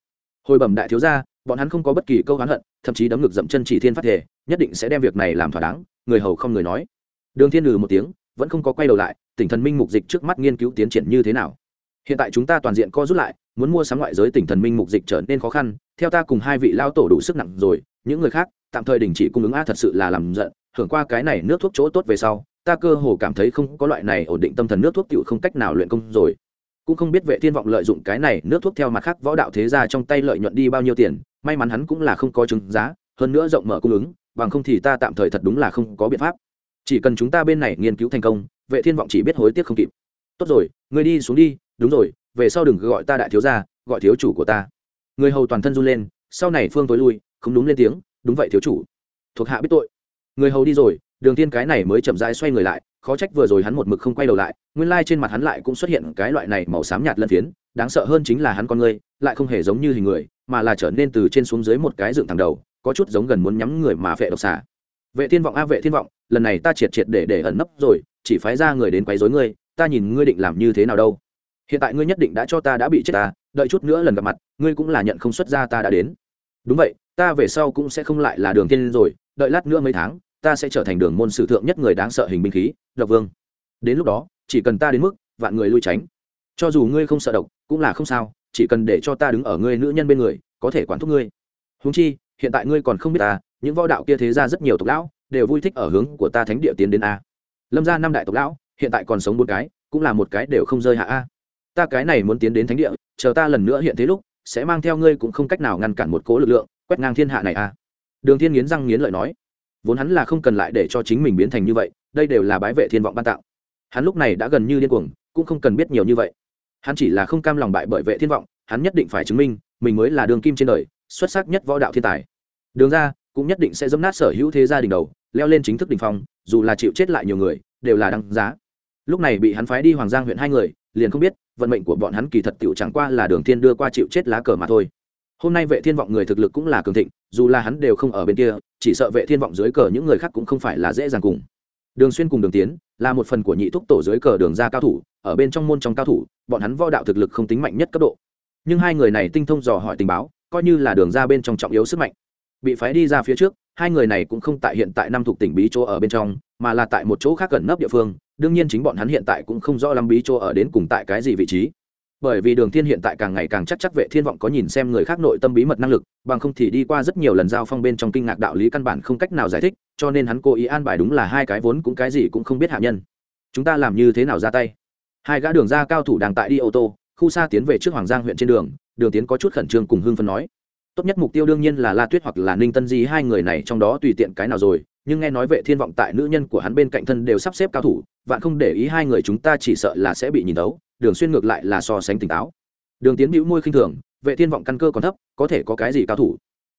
Hồi bẩm đại thiếu gia, bọn hắn không có bất kỳ câu oán hận, thậm chí đấm ngực dậm chân chỉ thiên phát thể, nhất định sẽ đem việc này làm thỏa đáng, người hầu không người nói. Đường thiên lừ một tiếng, vẫn không có quay đầu lại, tỉnh thần minh mục dịch trước mắt nghiên cứu tiến triển như thế nào. Hiện tại chúng ta toàn diện co rút lại, muốn mua sắm ngoại giới tỉnh thần minh mục dịch trở nên khó khăn, theo ta cùng hai vị lao tổ đủ sức nặng rồi, những người khác, tạm thời đình chỉ cung ứng a thật sự là làm giận hưởng qua cái này nước thuốc chỗ tốt về sau, ta cơ hồ cảm thấy không có loại này ổn định tâm thần nước thuốc tiểu không cách nào luyện công rồi. Cũng không biết vệ thiên vọng lợi dụng cái này nước thuốc theo mặt khác võ đạo thế gia trong tay lợi nhuận đi bao nhiêu tiền, may mắn hắn cũng là không có chứng giá, hơn nữa rộng mở cung ứng, bằng không thì ta tạm thời thật đúng là không có biện pháp. Chỉ cần chúng ta bên này nghiên cứu thành công, vệ thiên vọng chỉ biết hối tiếc không kịp. Tốt rồi, người đi xuống đi, đúng rồi, về sau đừng gọi ta đại thiếu gia, gọi thiếu chủ của ta. Người hầu toàn thân run lên, sau này phương tối lui, không đúng lên tiếng, đúng vậy thiếu chủ. Thuộc hạ biết tội người hầu đi rồi, đường tiên cái này mới chậm rãi xoay người lại, khó trách vừa rồi hắn một mực không quay đầu lại, nguyên lai trên mặt hắn lại cũng xuất hiện cái loại này màu xám nhạt lân phiến, đáng sợ hơn chính là hắn con người, lại không hề giống như hình người, mà là trở nên từ trên xuống dưới một cái dựng thẳng đầu, có chút giống gần muốn nhắm người mà vệ độc xả vệ thiên vọng a, vệ thiên vọng, lần này ta triệt triệt để để ẩn nấp rồi, chỉ phái ra người đến quấy rối ngươi, ta nhìn ngươi định làm như thế nào đâu. Hiện tại ngươi nhất định đã cho ta đã bị chết ta, đợi chút nữa lần gặp mặt, ngươi cũng là nhận không xuất ra ta đã đến. Đúng vậy, ta về sau cũng sẽ không lại là đường tiên rồi đợi lát nữa mấy tháng, ta sẽ trở thành đường môn sử thượng nhất người đáng sợ hình binh khí độc vương. Đến lúc đó, chỉ cần ta đến mức vạn người lui tránh. Cho dù ngươi không sợ độc, cũng là không sao, chỉ cần để cho ta đứng ở ngươi nữ nhân bên người, có thể quản thúc ngươi. Húng chi, hiện tại ngươi còn không biết ta, những võ đạo kia thế ra rất nhiều tộc lão, đều vui thích ở hướng của ta thánh địa tiến đến a. Lâm ra năm đại tộc lão, hiện tại còn sống bốn cái, cũng là một cái đều không rơi hạ a. Ta cái này muốn tiến đến thánh địa, chờ ta lần nữa hiện thế lúc, sẽ mang theo ngươi cũng không cách nào ngăn cản một cố lực lượng, quét ngang thiên hạ này a đường thiên nghiến răng nghiến lợi nói, vốn hắn là không cần lại để cho chính mình biến thành như vậy, đây đều là bái vệ thiên vọng ban tạo. Hắn lúc này đã gần như điên cuồng, cũng không cần biết nhiều như vậy. Hắn chỉ là không cam lòng bại bởi vệ thiên vọng, hắn nhất định phải chứng minh, mình mới là đường kim trên đời, xuất sắc nhất võ đạo thiên tài. Đường ra, cũng nhất định sẽ dẫm nát sở hữu thế gia đình đầu, leo lên chính thức đình phong, dù là chịu chết lại nhiều người, đều là đăng giá. Lúc này bị hắn phái đi hoàng giang huyện hai người, liền không biết, vận mệnh của bọn hắn kỳ thật tiểu chẳng qua là đường thiên đưa qua chịu chết lá cờ mà thôi hôm nay vệ thiên vọng người thực lực cũng là cường thịnh, dù là hắn đều không ở bên kia, chỉ sợ vệ thiên vọng dưới cờ những người khác cũng không phải là dễ dàng cùng. Đường xuyên cùng đường tiến là một phần của nhị thúc tổ dưới cờ đường ra cao thủ, ở bên trong môn trong cao thủ, bọn hắn võ đạo thực lực không tính mạnh nhất cấp độ. Nhưng hai người này tinh thông dò hỏi tình báo, coi như là đường ra bên trong trọng yếu sức mạnh. Bị phái đi ra phía trước, hai người này cũng không tại hiện tại năm thuộc tỉnh bí chỗ ở bên trong, mà là tại một chỗ khác gần nấp địa phương, đương nhiên chính bọn hắn hiện tại cũng không rõ lắm bí chỗ ở đến cùng tại cái gì vị trí bởi vì đường thiên hiện tại càng ngày càng chắc chắc vệ thiên vọng có nhìn xem người khác nội tâm bí mật năng lực, bằng không thì đi qua rất nhiều lần giao phong bên trong kinh ngạc đạo lý căn bản không cách nào giải thích, cho nên hắn cố ý an bài đúng là hai cái vốn cũng cái gì cũng không biết hạ nhân. Chúng ta làm như thế nào ra tay? Hai gã đường ra cao thủ đang tại đi ô tô, khu xa tiến về trước hoàng giang huyện trên đường đường tiến có chút khẩn trương cùng hưng phân nói. Tốt nhất mục tiêu đương nhiên là la tuyết hoặc là ninh tân di, hai người này trong đó tùy tiện cái nào rồi, nhưng nghe nói vệ thiên vọng tại nữ nhân của hắn bên cạnh thân đều sắp xếp cao thủ, vạn không để ý hai người chúng ta chỉ sợ là sẽ bị nhìn tấu đường xuyên ngược lại là so sánh tỉnh táo. Đường tiến bĩu môi khinh thường, vệ thiên vọng căn cơ còn thấp, có thể có cái gì cao thủ?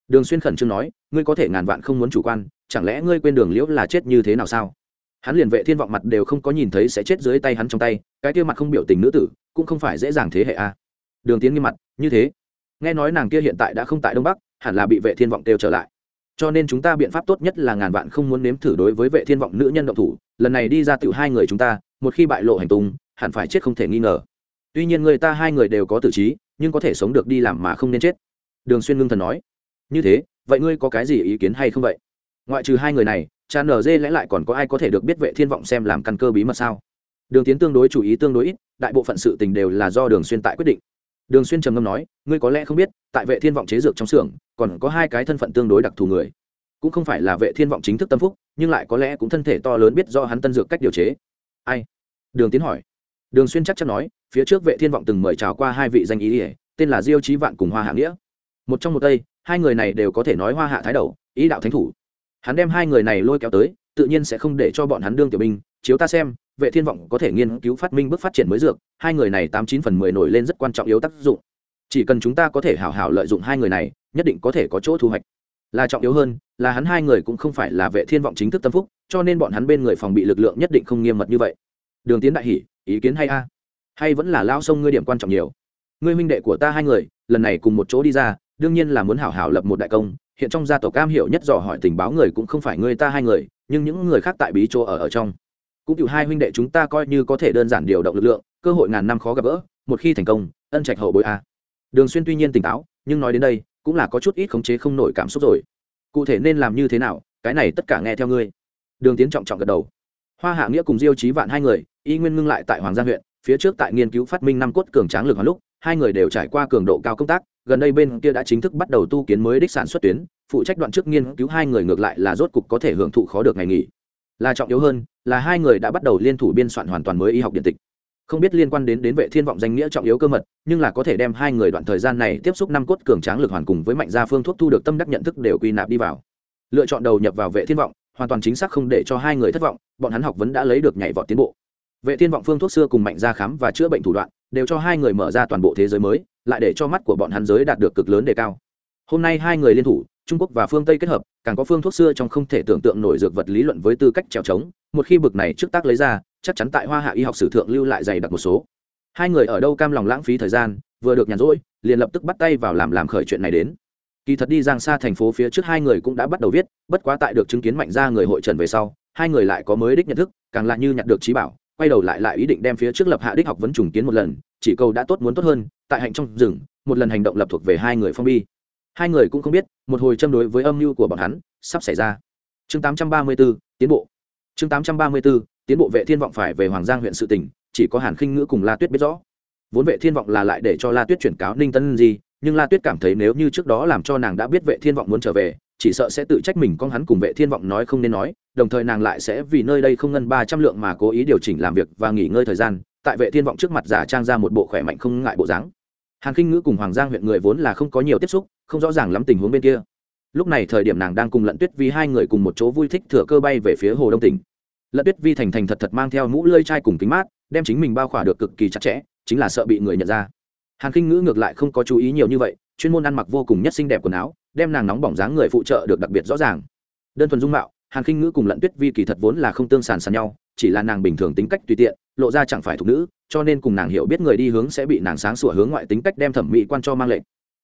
Đường xuyên khẩn trương nói, ngươi có thể ngàn vạn không muốn chủ quan, chẳng lẽ ngươi quên đường liễu là chết như thế nào sao? Hắn liền vệ thiên vọng mặt đều không có nhìn thấy sẽ chết dưới tay hắn trong tay, cái kia mặt không biểu tình nữ tử, cũng không phải dễ dàng thế hệ a. Đường tiến nghiêm mặt, như thế. Nghe nói nàng kia hiện tại đã không tại đông bắc, hẳn là bị vệ thiên vọng kêu trở lại. Cho nên chúng ta biện pháp tốt nhất là ngàn vạn không muốn nếm thử đối với vệ thiên vọng nữ nhân động thủ, lần này đi ra tiểu hai người chúng ta, một khi bại lộ hành tung hẳn phải chết không thể nghi ngờ. Tuy nhiên người ta hai người đều có tử trí, nhưng có thể sống được đi làm mà không nên chết. Đường xuyên ngưng thần nói. Như thế, vậy ngươi có cái gì ý kiến hay không vậy? Ngoại trừ hai người này cha nở dê lẽ lại còn có ai có thể được biết vệ thiên vọng xem làm căn cơ bí mật sao? Đường tiến tương đối chủ ý tương đối ít, đại bộ phận sự tình đều là do đường xuyên tại quyết định. Đường xuyên trầm ngâm nói, ngươi có lẽ không biết, tại vệ thiên vọng chế dược trong xưởng, còn có hai cái thân phận tương đối đặc thù người. Cũng không phải là vệ thiên vọng chính thức tâm phúc, nhưng lại có lẽ cũng thân thể to lớn biết do hắn tân dược cách điều chế. Ai? Đường tiến hỏi đường xuyên chắc chắn nói, phía trước vệ thiên vọng từng mời chào qua hai vị danh ý ỉa tên là diêu trí vạn cùng hoa hạ nghĩa. Một trong một tây, hai người này đều có thể nói hoa hạ thái đầu, ý đạo thánh thủ. Hắn đem hai người này lôi kéo tới, tự nhiên sẽ không để cho bọn hắn đương tiểu binh. Chiếu ta xem, vệ thiên vọng có thể nghiên cứu phát minh bước phát triển mới dược, hai người này tám chín phần mười nổi lên rất quan trọng yếu tác dụng. Chỉ cần chúng ta có thể hảo hảo lợi dụng hai người này, nhất định có thể có chỗ thu hoạch. Là trọng yếu hơn, là hắn hai người cũng không phải là vệ thiên vọng chính thức tâm phúc, cho nên bọn hắn bên người phòng bị lực lượng nhất định không nghiêm mật như vậy. Đường tiến đại hỉ ý kiến hay a? Hay vẫn là lao sông ngươi điểm quan trọng nhiều? Ngươi huynh đệ của ta hai người, lần này cùng một chỗ đi ra, đương nhiên là muốn hảo hảo lập một đại công. Hiện trong gia tộc cam hiểu nhất dò hỏi tình báo người cũng không phải ngươi ta hai người, nhưng những người khác tại bí chỗ ở ở trong. Cũng cựu hai huynh đệ chúng ta coi như có thể đơn giản điều động lực lượng, cơ hội ngàn năm khó gặp gỡ, một khi thành công, ân trạch hậu bội a. Đường xuyên tuy nhiên tỉnh táo, nhưng nói đến đây, cũng là có chút ít khống chế không nổi cảm xúc rồi. Cụ thể nên làm như thế nào, cái này tất cả nghe theo ngươi. Đường tiến trọng trọng gật đầu. Hoa hạ nghĩa cùng diêu trí vạn hai người y nguyên ngưng lại tại hoàng gia huyện, phía trước tại nghiên cứu phát minh năm cốt cường tráng lực hoàn lúc, hai người đều trải qua cường độ cao công tác, gần đây bên kia đã chính thức bắt đầu tu kiến mới đích sản xuất tuyến, phụ trách đoạn trước nghiên cứu hai người ngược lại là rốt cục có thể hưởng thụ khó được ngày nghỉ. Là trọng yếu hơn, là hai người đã bắt đầu liên thủ biên soạn hoàn toàn mới y học điện tịch. Không biết liên quan đến đến vệ thiên vọng danh nghĩa trọng yếu cơ mật, nhưng là có thể đem hai người đoạn thời gian này tiếp xúc năm cốt cường tráng lực hoàn cùng với mạnh gia phương thuốc thu được tâm đắc nhận thức đều quy nạp đi vào. Lựa chọn đầu nhập vào vệ thiên vọng, hoàn toàn chính xác không để cho hai người thất vọng, bọn hắn học vẫn đã lấy được nhảy vọt tiến bộ vệ thiên vọng phương thuốc xưa cùng mạnh gia khám và chữa bệnh thủ đoạn, đều cho hai người mở ra toàn bộ thế giới mới, lại để cho mắt của bọn hắn giới đạt được cực lớn đề cao. Hôm nay hai người liên thủ, trung quốc và phương tây kết hợp, càng có phương thuốc xưa trong không thể tưởng tượng nổi dược vật lý luận với tư cách trèo trống, một khi bực này trước tác lấy ra, chắc chắn tại hoa hạ y học sử thượng lưu lại dày đặc một số. Hai người ở đâu cam lòng lãng phí thời gian, vừa được nhàn rỗi, liền lập tức bắt tay vào làm làm khởi chuyện này đến. Kỳ thật đi giang xa thành phố phía trước hai người cũng đã bắt đầu viết, bất quá tại được chứng kiến mạnh ra người hội trần về sau, hai người lại có mới đích nhận thức, càng là như nhặt được trí bảo quay đầu lại lại ý định đem phía trước lập hạ đích học vấn trùng kiến một lần chỉ câu đã tốt muốn tốt hơn tại hạnh trong rừng một lần hành động lập thuộc về hai người phong bi. Hai người cũng không biết một hồi châm đối với âm mưu của bọn hắn sắp xảy ra. Chương 834, tiến bộ. Chương 834, tiến bộ vệ thiên vọng phải về hoàng giang huyện sự tỉnh chỉ có hàn khinh ngữ cùng la tuyết biết rõ. Vốn vệ thiên vọng là lại để cho la tuyết chuyển cáo ninh tân gì nhưng la tuyết cảm thấy nếu như trước đó làm cho nàng đã biết vệ thiên vọng muốn trở về chỉ sợ sẽ tự trách mình con hắn cùng vệ thiên vọng nói không nên nói, đồng thời nàng lại sẽ vì nơi đây không ngân ba trăm lượng mà cố ý điều chỉnh làm việc và nghỉ ngơi thời gian, tại vệ thiên vọng trước mặt giả trang ra một bộ khỏe mạnh không ngại bộ dáng. Hàn kinh ngữ cùng hoàng giang huyện người vốn là không có nhiều tiếp xúc, không rõ ràng lắm tình huống bên kia. Lúc này thời điểm nàng đang cùng lận tuyết vi hai người cùng một chỗ vui thích thừa cơ bay về phía hồ đông tỉnh. Lận tuyết vi thành thành thật thật mang theo mũ lơi chai cùng kính mát, đem chính mình bao khỏa được cực kỳ chặt chẽ, chính là sợ bị người nhận ra. Hàn kinh ngữ ngược lại không có chú ý nhiều như vậy, chuyên môn ăn mặc vô cùng nhất xinh đẹp quần áo đem nàng nóng bỏng dáng người phụ trợ được đặc biệt rõ ràng. Đơn thuần dung mạo, hàn kinh ngữ cùng lận tuyết vi kỳ thật vốn là không tương sàn sàn nhau, chỉ là nàng bình thường tính cách tùy tiện, lộ ra chẳng phải thuộc nữ, cho nên cùng nàng hiểu biết người đi hướng sẽ bị nàng sáng sủa hướng ngoại tính cách đem thẩm mỹ quan cho mang lệnh.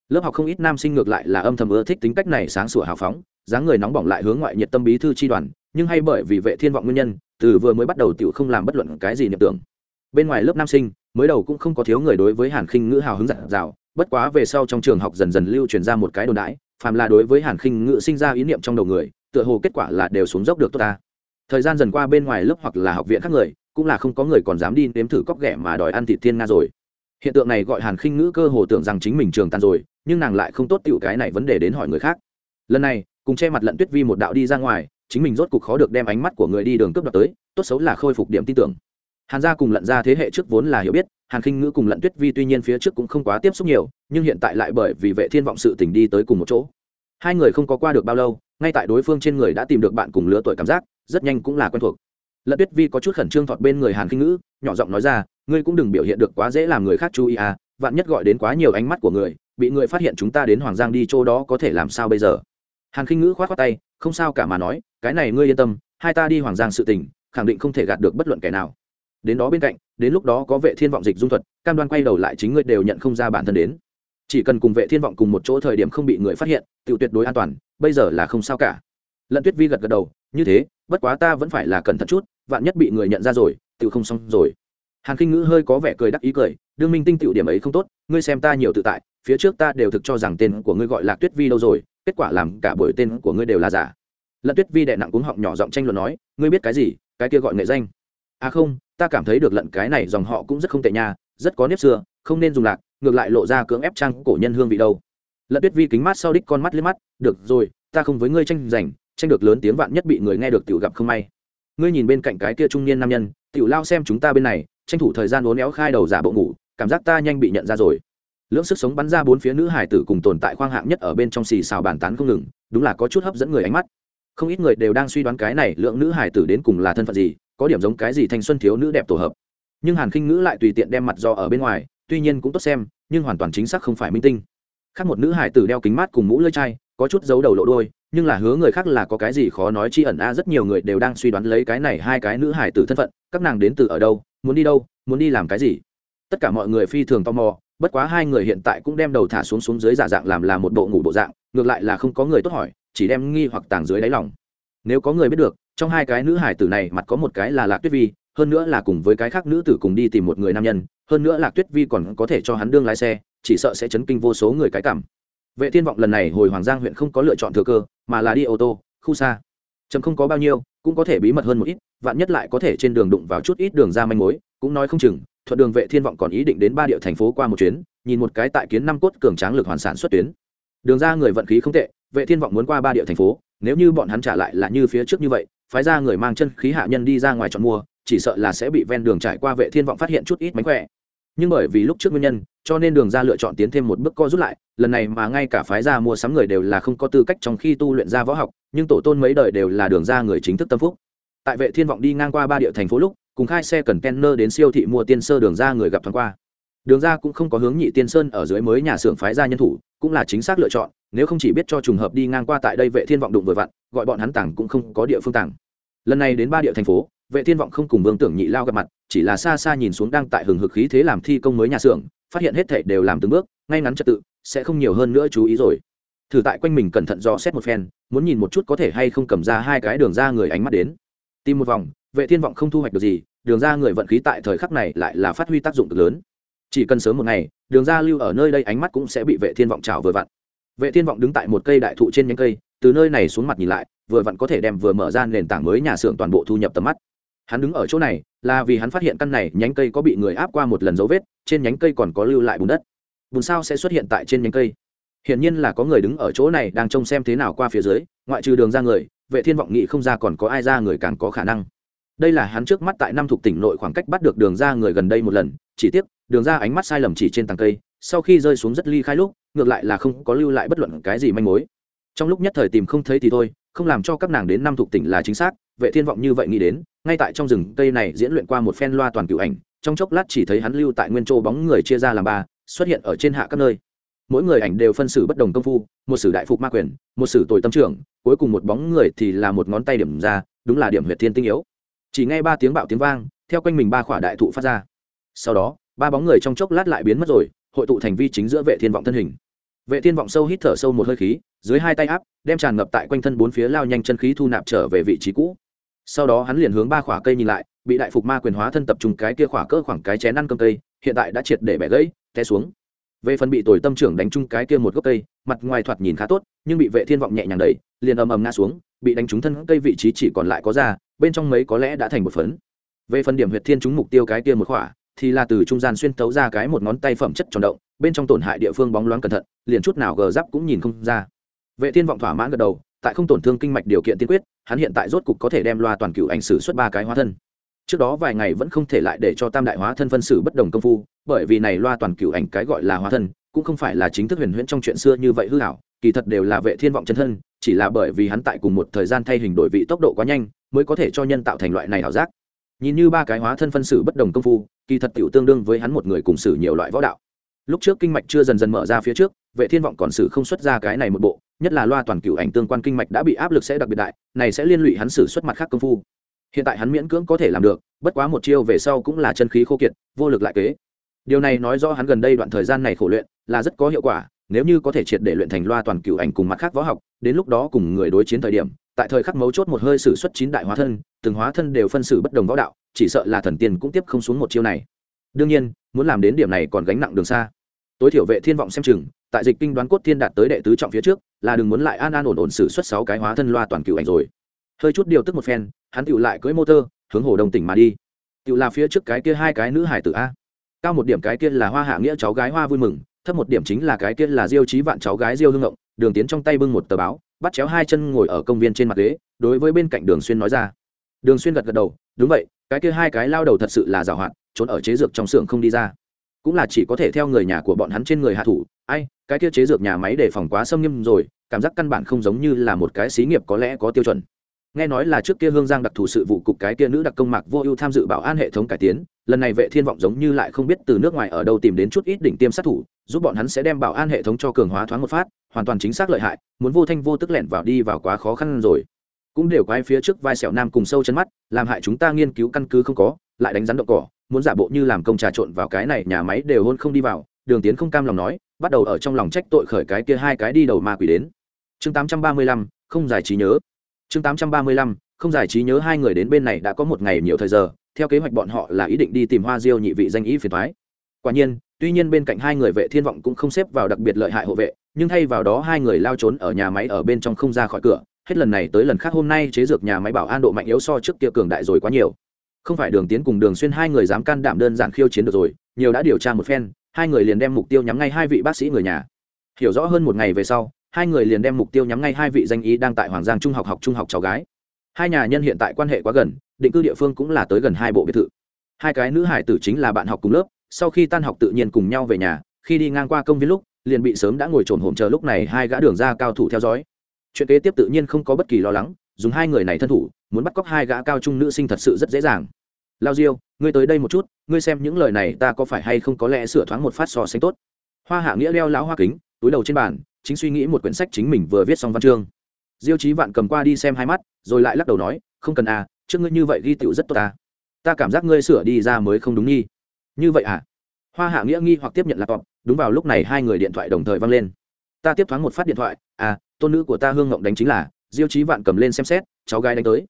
Lớp học không ít nam sinh ngược lại là âm thầm ưa thích tính cách này sáng sủa hào phóng, dáng người nóng bỏng lại hướng ngoại nhiệt tâm bí thư tri đoàn, nhưng hay bởi vì vệ thiên vọng nguyên nhân, từ vừa mới bắt đầu tiểu không làm bất luận cái gì niệm tưởng. Bên ngoài lớp nam sinh, mới đầu cũng không có thiếu người đối với hàn khinh ngữ hào hứng dặn dào, bất quá về sau trong trường học dần dần lưu truyền ra một cái đồn đãi phàm là đối với hàn khinh ngữ sinh ra ý niệm trong đầu người, tựa hồ kết quả là đều xuống dốc được tốt ta. Thời gian dần qua bên ngoài lớp hoặc là học viện khác người, cũng là không có người còn dám đi nếm thử cóc ghẻ mà đòi ăn thịt thiên nga rồi. Hiện tượng này gọi hàn khinh ngữ cơ hồ tưởng rằng chính mình trường tàn rồi, nhưng nàng lại không tốt tiểu cái này vấn đề đến hỏi người khác. Lần này, cùng che mặt lận tuyết vi một đạo đi ra ngoài, chính mình rốt cục khó được đem ánh mắt của người đi đường cướp đoạt tới, tốt xấu là khôi phục điểm tin tưởng hàn gia cùng lận ra thế hệ trước vốn là hiểu biết, hàn khinh ngữ cùng lận tuyết vi tuy nhiên phía trước cũng không quá tiếp xúc nhiều, nhưng hiện tại lại bởi vì vệ thiên vọng sự tình đi tới cùng một chỗ. Hai người không có qua được bao lâu, ngay tại đối phương trên người đã tìm được bạn cùng lứa tuổi cảm giác, rất nhanh cũng là quen thuộc. Lận tuyết vi có chút khẩn trương thọt bên người hàn khinh ngữ, nhỏ giọng nói ra, ngươi cũng đừng biểu hiện được quá dễ làm người khác chú ý à vạn nhất gọi đến quá nhiều ánh mắt của người, bị người phát hiện chúng ta đến hoàng giang đi chỗ đó có thể làm sao bây giờ? Hàn khinh ngữ khoát khoát tay, không sao cả mà nói, cái này ngươi yên tâm, hai ta đi hoàng giang sự tình, khẳng định không thể gạt được bất luận kẻ nào đến đó bên cạnh, đến lúc đó có vệ thiên vọng dịch dung thuật, cam đoan quay đầu lại chính ngươi đều nhận không ra bản thân đến. Chỉ cần cùng vệ thiên vọng cùng một chỗ thời điểm không bị người phát hiện tự tuyệt đối an toàn, bây giờ là không sao cả. Lận tuyết vi gật gật đầu, như thế, bất quá ta vẫn phải là cẩn thận chút, vạn nhất bị người nhận ra rồi tự không xong rồi. Hàn kinh ngữ hơi có vẻ cười đắc ý cười, đương minh tinh tiểu điểm ấy không tốt, ngươi xem ta nhiều tự tại, phía trước ta đều thực cho rằng tên của ngươi gọi là tuyết vi đâu rồi, kết quả làm cả buổi tên của ngươi đều là giả. Lận tuyết vi đệ nặng cuống họng nhỏ giọng tranh luận nói, ngươi biết cái gì, cái kia gọi nghệ danh. À không ta cảm thấy được lận cái này dòng họ cũng rất không tệ nha, rất có nếp xưa, không nên dùng lạc, ngược lại lộ ra cưỡng ép trang cổ nhân hương vị đâu. Lận tuyết vi kính mát sau đích con mắt liếc mắt, được rồi, ta không với ngươi tranh giành, tranh được lớn tiếng vạn nhất bị người nghe được tiểu gặp không may. Ngươi nhìn bên cạnh cái kia trung niên nam nhân, tiểu lao xem chúng ta bên này, tranh thủ thời gian uốn éo khai đầu giả bộ ngủ, cảm giác ta nhanh bị nhận ra rồi. Lưỡng sức sống bắn ra bốn phía nữ hải tử cùng tồn tại khoang hạng nhất ở bên trong xì xào bàn tán không ngừng, đúng là có chút hấp dẫn người ánh mắt. Không ít người đều đang suy đoán cái này lượng nữ hải tử đến cùng là thân phận gì có điểm giống cái gì thanh xuân thiếu nữ đẹp tổ hợp. Nhưng hàn khinh ngữ lại tùy tiện đem mặt do ở bên ngoài, tuy nhiên cũng tốt xem, nhưng hoàn toàn chính xác không phải minh tinh. Khác một nữ hải tử đeo kính mát cùng mũ lưỡi chai, có chút giấu đầu lộ đôi, nhưng là hứa người khác là có cái gì khó nói chi ẩn a, rất nhiều người đều đang suy đoán lấy cái này hai cái nữ hải tử thân phận, các nàng đến từ ở đâu, muốn đi đâu, muốn đi làm cái gì. Tất cả mọi người phi thường tò mò, bất quá hai người hiện tại cũng đem đầu thả xuống xuống dưới giả dạng làm là một bộ ngủ bộ dạng, ngược lại là không có người tốt hỏi, chỉ đem nghi hoặc tàng dưới đáy lòng. Nếu có người biết được trong hai cái nữ hải tử này mặt có một cái là lạc tuyết vi, hơn nữa là cùng với cái khác nữ tử cùng đi tìm một người nam nhân, hơn nữa lạc tuyết vi còn có thể cho hắn đương lái xe, chỉ sợ sẽ chấn kinh vô số người cái cảm. Vệ thiên vọng lần này hồi hoàng giang huyện không có lựa chọn thừa cơ, mà là đi ô tô, khu xa. Chấm không có bao nhiêu, cũng có thể bí mật hơn một ít, vạn nhất lại có thể trên đường đụng vào chút ít đường ra manh mối, cũng nói không chừng, thuận đường vệ thiên vọng còn ý định đến ba địa thành phố qua một chuyến, nhìn một cái tại kiến năm cốt cường tráng lực hoàn sản xuất tuyến. Đường ra người vận khí không tệ, vệ thiên vọng muốn qua ba địa thành phố, nếu như bọn hắn trả lại là như phía trước như vậy phái ra người mang chân khí hạ nhân đi ra ngoài chọn mua, chỉ sợ là sẽ bị ven đường trải qua vệ thiên vọng phát hiện chút ít mánh khỏe. Nhưng bởi vì lúc trước nguyên nhân, cho nên đường ra lựa chọn tiến thêm một bước co rút lại, lần này mà ngay cả phái ra mua sắm người đều là không có tư cách trong khi tu luyện ra võ học, nhưng tổ tôn mấy đời đều là đường ra người chính thức tâm phúc. Tại vệ thiên vọng đi ngang qua ba địa thành phố lúc, cùng khai xe cần kenner đến siêu thị mua tiên sơ đường ra người gặp thoáng qua. Đường ra cũng không có hướng nhị tiên sơn ở dưới mới nhà xưởng phái ra nhân thủ, cũng là chính xác lựa chọn nếu không chỉ biết cho trùng hợp đi ngang qua tại đây vệ thiên vọng đụng vừa vặn, gọi bọn hắn tảng cũng không có địa phương tảng lần này đến ba địa thành phố, vệ thiên vọng không cùng vương tưởng nhị lao gặp mặt, chỉ là xa xa nhìn xuống đang tại hừng hực khí thế làm thi công mới nhà xưởng, phát hiện hết thảy đều làm từng bước, ngay ngắn trật tự, sẽ không nhiều hơn nữa chú ý rồi. Thử tại quanh mình cẩn thận dò xét một phen, muốn nhìn một chút có thể hay không cầm ra hai cái đường ra người ánh mắt đến. Tìm một vòng, vệ thiên vọng không thu hoạch được gì, đường ra người vận khí tại thời khắc này lại là phát huy tác dụng cực lớn. Chỉ cần sớm một ngày, đường ra lưu ở nơi đây ánh mắt cũng sẽ bị vệ thiên vọng trào vừa vặn vệ thiên vọng đứng tại một cây đại thụ trên nhánh cây, từ nơi này xuống mặt nhìn lại, vừa vặn có thể đem vừa mở ra nền tảng mới nhà xưởng toàn bộ thu nhập tầm mắt. Hắn đứng ở chỗ này, là vì hắn phát hiện căn này nhánh cây có bị người áp qua một lần dấu vết, trên nhánh cây còn có lưu lại bùn đất. Bùn sao sẽ xuất hiện tại trên nhánh cây? Hiển nhiên là có người đứng ở chỗ này đang trông xem thế nào qua phía dưới, ngoại trừ đường ra người, vệ thiên vọng nghị không ra còn có ai ra người càng có khả năng. Đây là hắn trước mắt tại năm thuộc tỉnh nội khoảng cách bắt được đường ra người gần đây một lần, chỉ tiếc, đường ra ánh mắt sai lầm chỉ trên tầng cây sau khi rơi xuống rất ly khai lúc, ngược lại là không có lưu lại bất luận cái gì manh mối. Trong lúc nhất thời tìm không thấy thì thôi, không làm cho các nàng đến năm thuộc tỉnh là chính xác, vệ thiên vọng như vậy nghĩ đến, ngay tại trong rừng cây này diễn luyện qua một phen loa toàn cựu ảnh, trong chốc lát chỉ thấy hắn lưu tại nguyên châu bóng người chia ra làm ba, xuất hiện ở trên hạ các nơi. Mỗi người ảnh đều phân xử bất đồng công phu, một sử đại phục ma quyền, một sử tồi tâm trưởng, cuối cùng một bóng người thì là một ngón tay điểm ra, đúng là điểm huyệt thiên tinh yếu. Chỉ nghe ba tiếng bạo tiếng vang, theo quanh mình ba khỏa đại thụ phát ra. Sau đó, ba bóng người trong chốc lát lại biến mất rồi hội tụ thành vi chính giữa vệ thiên vọng thân hình. Vệ thiên vọng sâu hít thở sâu một hơi khí, dưới hai tay áp, đem tràn ngập tại quanh thân bốn phía lao nhanh chân khí thu nạp trở về vị trí cũ. Sau đó hắn liền hướng ba khỏa cây nhìn lại, bị đại phục ma quyền hóa thân tập trung cái kia khỏa cỡ khoảng cái chén ăn cơm cây, hiện tại đã triệt để bẻ gãy, té xuống. Về phần bị tồi tâm trưởng đánh trúng cái kia một gốc cây, mặt ngoài thoạt nhìn khá tốt, nhưng bị vệ thiên vọng nhẹ nhàng đẩy, liền ầm ầm ngã xuống, bị đánh trúng thân cây vị trí chỉ còn lại có da, bên trong mấy có lẽ đã thành một phấn. Về phần điểm huyệt thiên trúng mục tiêu cái kia một khỏa thì là từ trung gian xuyên tấu ra cái một ngón tay phẩm chất tròn động, bên trong tổn hại địa phương bóng loáng cẩn thận, liền chút nào gờ giáp cũng nhìn không ra. Vệ thiên vọng thỏa mãn gật đầu, tại không tổn thương kinh mạch điều kiện tiên quyết, hắn hiện tại rốt cục có thể đem loa toàn cựu ảnh sử xuất ba cái hóa thân. Trước đó vài ngày vẫn không thể lại để cho tam đại hóa thân phân xử bất đồng công phu, bởi vì này loa toàn cựu ảnh cái gọi là hóa thân, cũng không phải là chính thức huyền huyễn trong chuyện xưa như vậy hư hảo kỳ thật đều là vệ thiên vọng chân thân, chỉ là bởi vì hắn tại cùng một thời gian thay hình đổi vị tốc độ quá nhanh, mới có thể cho nhân tạo thành loại này ảo giác nhìn như ba cái hóa thân phân xử bất đồng công phu, kỳ thật tiểu tương đương với hắn một người cùng xử nhiều loại võ đạo. Lúc trước kinh mạch chưa dần dần mở ra phía trước, vệ thiên vọng còn xử không xuất ra cái này một bộ, nhất là loa toàn cửu ảnh tương quan kinh mạch đã bị áp lực sẽ đặc biệt đại, này sẽ liên lụy hắn xử xuất mặt khác công phu. Hiện tại hắn miễn cưỡng có thể làm được, bất quá một chiêu về sau cũng là chân khí khô kiệt, vô lực lại kế. Điều này nói rõ hắn gần đây đoạn thời gian này khổ luyện, là rất có hiệu quả, nếu như có thể triệt để luyện thành loa toàn cửu ảnh cùng mặt khác võ học, đến lúc đó cùng người đối chiến thời điểm tại thời khắc mấu chốt một hơi sử xuất chín đại hóa thân, từng hóa thân đều phân xử bất đồng võ đạo, chỉ sợ là thần tiên cũng tiếp không xuống một chiêu này. Đương nhiên, muốn làm đến điểm này còn gánh nặng đường xa. Tối thiểu vệ thiên vọng xem chừng, tại dịch kinh đoán cốt thiên đạt tới đệ tứ trọng phía trước, là đừng muốn lại an an ổn ổn xử xuất sáu cái hóa thân loa toàn cửu ảnh rồi. Hơi chút điều tức một phen, hắn tựu lại cưỡi motor hướng hồ đồng tỉnh mà đi. Tựu là phía trước cái kia hai cái nữ hải tử a. Cao một điểm cái kia là hoa hạ nghĩa cháu gái hoa vui mừng, thấp một điểm chính là cái kia là diêu trí vạn cháu gái diêu hương ngộng, đường tiến trong tay bưng một tờ báo bắt chéo hai chân ngồi ở công viên trên mặt ghế, đối với bên cạnh đường xuyên nói ra. Đường xuyên gật gật đầu, đúng vậy, cái kia hai cái lao đầu thật sự là giảo hoạt trốn ở chế dược trong xưởng không đi ra. Cũng là chỉ có thể theo người nhà của bọn hắn trên người hạ thủ. Ai, cái kia chế dược nhà máy để phòng quá xâm nghiêm rồi, cảm giác căn bản không giống như là một cái xí nghiệp có lẽ có tiêu chuẩn. Nghe nói là trước kia hương giang đặc thù sự vụ cục cái kia nữ đặc công mạc vô ưu tham dự bảo an hệ thống cải tiến, lần này vệ thiên vọng giống như lại không biết từ nước ngoài ở đâu tìm đến chút ít đỉnh tiêm sát thủ giúp bọn hắn sẽ đem bảo an hệ thống cho cường hóa thoáng một phát hoàn toàn chính xác lợi hại muốn vô thanh vô tức lẻn vào đi vào quá khó khăn rồi. Cũng đều quay phía trước vai sẹo nam cùng sâu chân mắt làm hại chúng ta nghiên cứu căn cứ không có lại đánh rắn động cỏ muốn giả bộ như làm công trà trộn vào cái này nhà máy đều hôn không đi vào đường tiến không cam lòng nói bắt đầu ở trong lòng trách tội khởi cái kia hai cái đi đầu ma quỷ đến. Chương 835, không giải trí nhớ. Chương 835, không giải trí nhớ hai người đến bên này đã có một ngày nhiều thời giờ theo kế hoạch bọn họ là ý định đi tìm hoa diêu nhị vị danh ý phiền thoái. Quả nhiên tuy nhiên bên cạnh hai người vệ thiên vọng cũng không xếp vào đặc biệt lợi hại hộ vệ, nhưng thay vào đó hai người lao trốn ở nhà máy ở bên trong không ra khỏi cửa, hết lần này tới lần khác hôm nay chế dược nhà máy bảo an độ mạnh yếu so trước kia cường đại rồi quá nhiều. Không phải đường tiến cùng đường xuyên hai người dám can đảm đơn giản khiêu chiến được rồi, nhiều đã điều tra một phen, hai người liền đem mục tiêu nhắm ngay hai vị bác sĩ người nhà. Hiểu rõ hơn một ngày về sau, hai người liền đem mục tiêu nhắm ngay hai vị danh ý đang tại hoàng giang trung học học trung học cháu gái. Hai nhà nhân hiện tại quan hệ quá gần, định cư địa phương cũng là tới gần hai bộ biệt thự. Hai cái nữ hải tử chính là bạn học cùng lớp sau khi tan học tự nhiên cùng nhau về nhà, khi đi ngang qua công viên lúc, liền bị sớm đã ngồi trồn hổm chờ lúc này hai gã đường ra cao thủ theo dõi. Chuyện kế tiếp tự nhiên không có bất kỳ lo lắng, dùng hai người này thân thủ, muốn bắt cóc hai gã cao trung nữ sinh thật sự rất dễ dàng. Lao diêu, ngươi tới đây một chút, ngươi xem những lời này ta có phải hay không có lẽ sửa thoáng một phát so sánh tốt. Hoa hạ nghĩa leo lão hoa kính, túi đầu trên bàn, chính suy nghĩ một quyển sách chính mình vừa viết xong văn chương. Diêu trí vạn cầm qua đi xem hai mắt, rồi lại lắc đầu nói, không cần à trước ngươi như vậy ghi tựu rất tốt ta ta cảm giác ngươi sửa đi ra mới không đúng nghi như vậy à? Hoa hạ nghĩa nghi hoặc tiếp nhận laptop, đúng vào lúc này hai người điện thoại đồng thời văng lên. Ta tiếp thoáng một phát điện thoại à tôn nữ của ta hương ngộng đánh chính là, diêu trí vạn cầm lên xem xét, cháu gái đánh tới.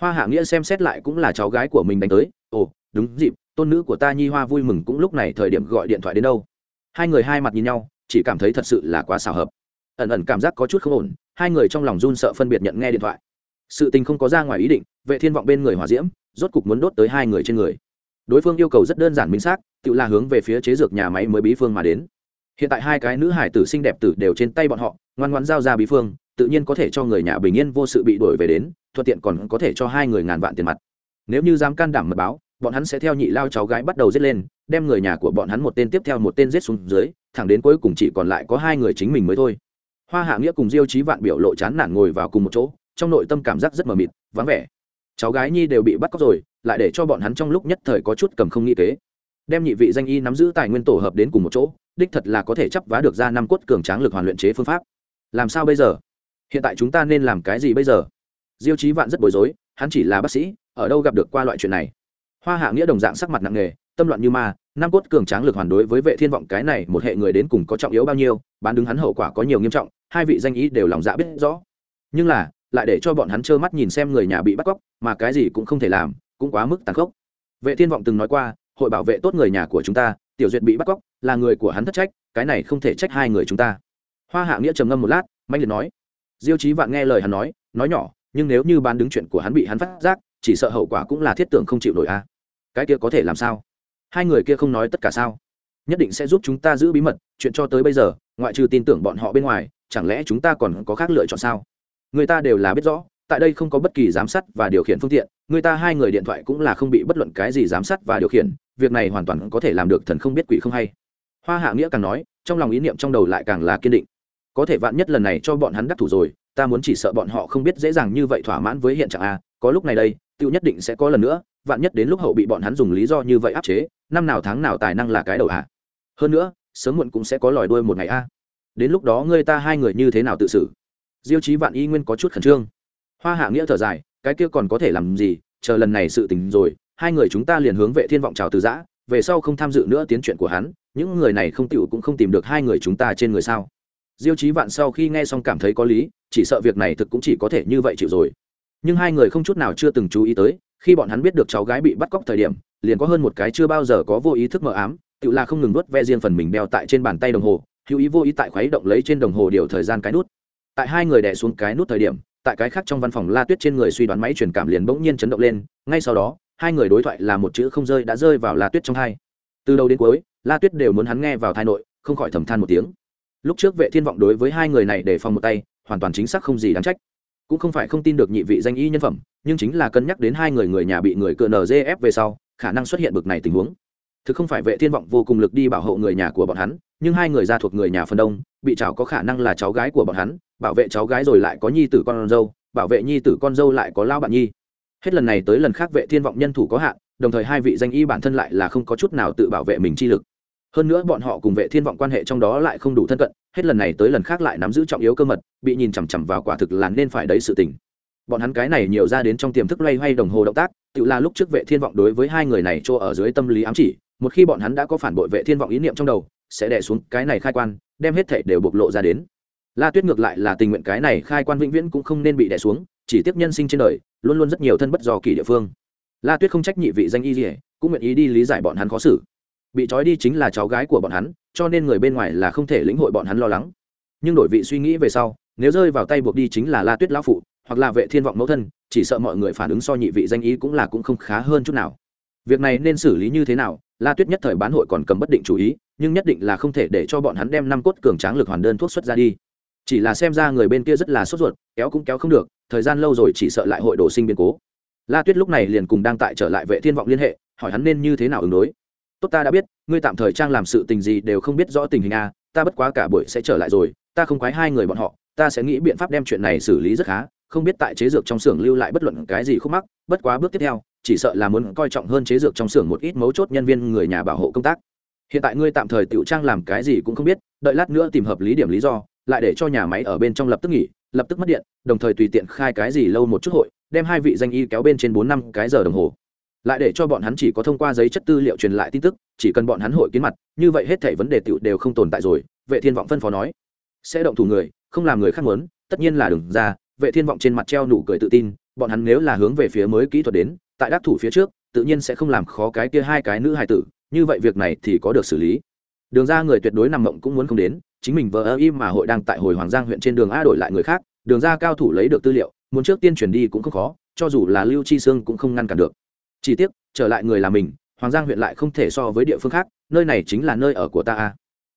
Hoa hạ nghĩa xem xét lại cũng là cháu gái của mình đánh tới. Ồ, đúng dịp, tôn nữ của ta nhi hoa vui mừng cũng lúc này thời điểm gọi điện thoại đến đâu. Hai người hai mặt nhìn nhau, chỉ cảm thấy thật sự là quá xào hợp. Ẩn ẩn cảm giác có chút không ổn, hai người trong lòng run sợ phân biệt nhận nghe điện thoại. Sự tình không có ra ngoài ý định, vệ thiên vọng bên người hòa diễm, rốt cục muốn đốt tới hai người trên người đối phương yêu cầu rất đơn giản minh xác, tự là hướng về phía chế dược nhà máy mới bí phương mà đến. Hiện tại hai cái nữ hải tử xinh đẹp tử đều trên tay bọn họ, ngoan ngoãn giao ra bí phương, tự nhiên có thể cho người nhà bình yên vô sự bị đuổi về đến, thuận tiện còn có thể cho hai người ngàn vạn tiền mặt. Nếu như dám can đảm mật báo, bọn hắn sẽ theo nhị lao cháu gái bắt đầu giết lên, đem người nhà của bọn hắn một tên tiếp theo một tên giết xuống dưới, thẳng đến cuối cùng chỉ còn lại có hai người chính mình mới thôi. Hoa hạ nghĩa cùng diêu trí vạn biểu lộ chán nản ngồi vào cùng một chỗ, trong nội tâm cảm giác rất mờ mịt, vắng vẻ. Cháu gái nhi đều bị bắt cóc rồi lại để cho bọn hắn trong lúc nhất thời có chút cầm không nghĩ kế. Đem nhị vị danh y nắm giữ tài nguyên tổ hợp đến cùng một chỗ, đích thật là có thể chấp vá được ra năm cốt cường tráng lực hoàn luyện chế phương pháp. Làm sao bây giờ? Hiện tại chúng ta nên làm cái gì bây giờ? Diêu chí vạn rất bối rối, hắn chỉ là bác sĩ, ở đâu gặp được qua loại chuyện này? Hoa hạ nghĩa đồng dạng sắc mặt nặng nề, tâm loạn như ma, năm cốt cường tráng lực hoàn đối với vệ thiên vọng cái này một hệ người đến cùng có trọng yếu bao nhiêu, bán đứng hắn hậu quả có nhiều nghiêm trọng, hai vị danh ý đều lòng dạ biết rõ. Nhưng là, lại để cho bọn hắn trơ mắt nhìn xem người nhà bị bắt cóc, mà cái gì cũng không thể làm cũng quá mức tàn khốc. Vệ thiên vọng từng nói qua, hội bảo vệ tốt người nhà của chúng ta, tiểu duyệt bị bắt cóc, là người của hắn thất trách, cái này không thể trách hai người chúng ta. Hoa hạ nghĩa trầm ngâm một lát mạnh liệt nói, diêu chí vạn nghe lời hắn nói nói nhỏ, nhưng nếu như bán đứng chuyện của hắn bị hắn phát giác, chỉ sợ hậu quả cũng là thiết tưởng không chịu nổi a. Cái kia có thể làm sao? Hai người kia không nói tất cả sao? Nhất định sẽ giúp chúng ta giữ bí mật, chuyện cho tới bây giờ, ngoại trừ tin tưởng bọn họ bên ngoài, chẳng lẽ chúng ta còn có khác lựa chọn sao? Người ta đều là biết rõ tại đây không có bất kỳ giám sát và điều khiển phương tiện, người ta hai người điện thoại cũng là không bị bất luận cái gì giám sát và điều khiển, việc này hoàn toàn có thể làm được thần không biết quỷ không hay. Hoa hạ nghĩa càng nói, trong lòng ý niệm trong đầu lại càng là kiên định. Có thể vạn nhất lần này cho bọn hắn đắc thủ rồi, ta muốn chỉ sợ bọn họ không biết dễ dàng như vậy thỏa mãn với hiện trạng a, có lúc này đây tiêu nhất định sẽ có lần nữa, vạn nhất đến lúc hậu bị bọn hắn dùng lý do như vậy áp chế, năm nào tháng nào tài năng là cái đầu hạ hơn nữa, sớm muộn cũng sẽ có lòi đuôi một ngày a. Đến lúc đó ngươi ta hai người như thế nào tự xử? Diêu chí vạn y nguyên có chút khẩn trương hoa hạ nghĩa thở dài, cái kia còn có thể làm gì? Chờ lần này sự tình rồi, hai người chúng ta liền hướng vệ thiên vọng chào từ giã, về sau không tham dự nữa tiến chuyện của hắn, những người này không tiểu cũng không tìm được hai người chúng ta trên người sao? Diêu chí vạn sau khi nghe xong cảm thấy có lý, chỉ sợ việc này thực cũng chỉ có thể như vậy chịu rồi. Nhưng hai người không chút nào chưa từng chú ý tới, khi bọn hắn biết được cháu gái bị bắt cóc thời điểm, liền có hơn một cái chưa bao giờ có vô ý thức mờ ám, tự là không ngừng nuốt ve riêng phần mình đeo tại trên bàn tay đồng hồ, hữu ý vô ý tại khuấy động lấy trên đồng hồ điều thời gian cái nút. Tại hai người đè xuống cái nút thời điểm tại cái khác trong văn phòng la tuyết trên người suy đoán máy truyền cảm liền bỗng nhiên chấn động lên, ngay sau đó, hai người đối thoại là một chữ không rơi đã rơi vào la tuyết trong hai. Từ đầu đến cuối, la tuyết đều muốn hắn nghe vào thai nội, không khỏi thầm than một tiếng. Lúc trước vệ thiên vọng đối với hai người này để phòng một tay, hoàn toàn chính xác không gì đáng trách. Cũng không phải không tin được nhị vị danh y nhân phẩm, nhưng chính là cân nhắc đến hai người người nhà bị người cựa nzf về sau, khả năng xuất hiện bực này tình huống. Thực không phải vệ thiên vọng vô cùng lực đi bảo hộ người nhà của bọn hắn nhưng hai người ra thuộc người nhà phần đông, bị chảo có khả năng là cháu gái của bọn hắn, bảo vệ cháu gái rồi lại có nhi tử con dâu, bảo vệ nhi tử con dâu lại có lao bạn nhi. Hết lần này tới lần khác vệ thiên vọng nhân thủ có hạn, đồng thời hai vị danh y bản thân lại là không có chút nào tự bảo vệ mình chi lực. Hơn nữa bọn họ cùng vệ thiên vọng quan hệ trong đó lại không đủ thân cận, hết lần này tới lần khác lại nắm giữ trọng yếu cơ mật, bị nhìn chằm chằm vào quả thực là nên phải đấy sự tình. Bọn hắn cái này nhiều ra đến trong tiềm thức loay hoay đồng hồ động tác, tự là lúc trước vệ thiên vọng đối với hai người này cho ở dưới tâm lý ám chỉ, một khi bọn hắn đã có phản bội vệ thiên vọng ý niệm trong đầu sẽ đè xuống cái này khai quan, đem hết thể đều bộc lộ ra đến. La tuyết ngược lại là tình nguyện cái này khai quan vĩnh viễn cũng không nên bị đè xuống, chỉ tiếp nhân sinh trên đời, luôn luôn rất nhiều thân bất do kỳ địa phương. La tuyết không trách nhị vị danh y gì cũng nguyện ý đi lý giải bọn hắn khó xử. Bị trói đi chính là cháu gái của bọn hắn, cho nên người bên ngoài là không thể lĩnh hội bọn hắn lo lắng. Nhưng đổi vị suy nghĩ về sau, nếu rơi vào tay buộc đi chính là la tuyết lão phụ, hoặc là vệ thiên vọng mẫu thân, chỉ sợ mọi người phản ứng so nhị vị danh ý cũng là cũng không khá hơn chút nào việc này nên xử lý như thế nào? La tuyết nhất thời bán hội còn cầm bất định chủ ý, nhưng nhất định là không thể để cho bọn hắn đem năm cốt cường tráng lực hoàn đơn thuốc xuất ra đi. Chỉ là xem ra người bên kia rất là sốt ruột, kéo cũng kéo không được, thời gian lâu rồi chỉ sợ lại hội đổ sinh biến cố. La tuyết lúc này liền cùng đang tại trở lại vệ thiên vọng liên hệ, hỏi hắn nên như thế nào ứng đối. Tốt ta đã biết, ngươi tạm thời trang làm sự tình gì đều không biết rõ tình hình a, ta bất quá cả buổi sẽ trở lại rồi, ta không quái hai người bọn họ, ta sẽ nghĩ biện pháp đem chuyện này xử lý rất khá, không biết tại chế dược trong xưởng lưu lại bất luận cái gì khúc mắc, bất quá bước tiếp theo chỉ sợ là muốn coi trọng hơn chế dược trong xưởng một ít mấu chốt nhân viên người nhà bảo hộ công tác. Hiện tại ngươi tạm thời tiểu trang làm cái gì cũng không biết, đợi lát nữa tìm hợp lý điểm lý do, lại để cho nhà máy ở bên trong lập tức nghỉ, lập tức mất điện, đồng thời tùy tiện khai cái gì lâu một chút hội, đem hai vị danh y kéo bên trên bốn năm cái giờ đồng hồ. Lại để cho bọn hắn chỉ có thông qua giấy chất tư liệu truyền lại tin tức, chỉ cần bọn hắn hội kiến mặt, như vậy hết thảy vấn đề tiểu đều không tồn tại rồi, vệ thiên vọng phân phó nói. Sẽ động thủ người, không làm người khác muốn, tất nhiên là đừng ra, vệ thiên vọng trên mặt treo nụ cười tự tin, bọn hắn nếu là hướng về phía mới kỹ thuật đến tại đắc thủ phía trước, tự nhiên sẽ không làm khó cái kia hai cái nữ hài tử, như vậy việc này thì có được xử lý. Đường ra người tuyệt đối nằm mộng cũng muốn không đến, chính mình vợ ơ im mà hội đang tại hồi hoàng giang huyện trên đường a đổi lại người khác, đường ra cao thủ lấy được tư liệu, muốn trước tiên chuyển đi cũng không khó, cho dù là lưu chi sương cũng không ngăn cản được. Chỉ tiếc, trở lại người là mình, hoàng giang huyện lại không thể so với địa phương khác, nơi này chính là nơi ở của ta a.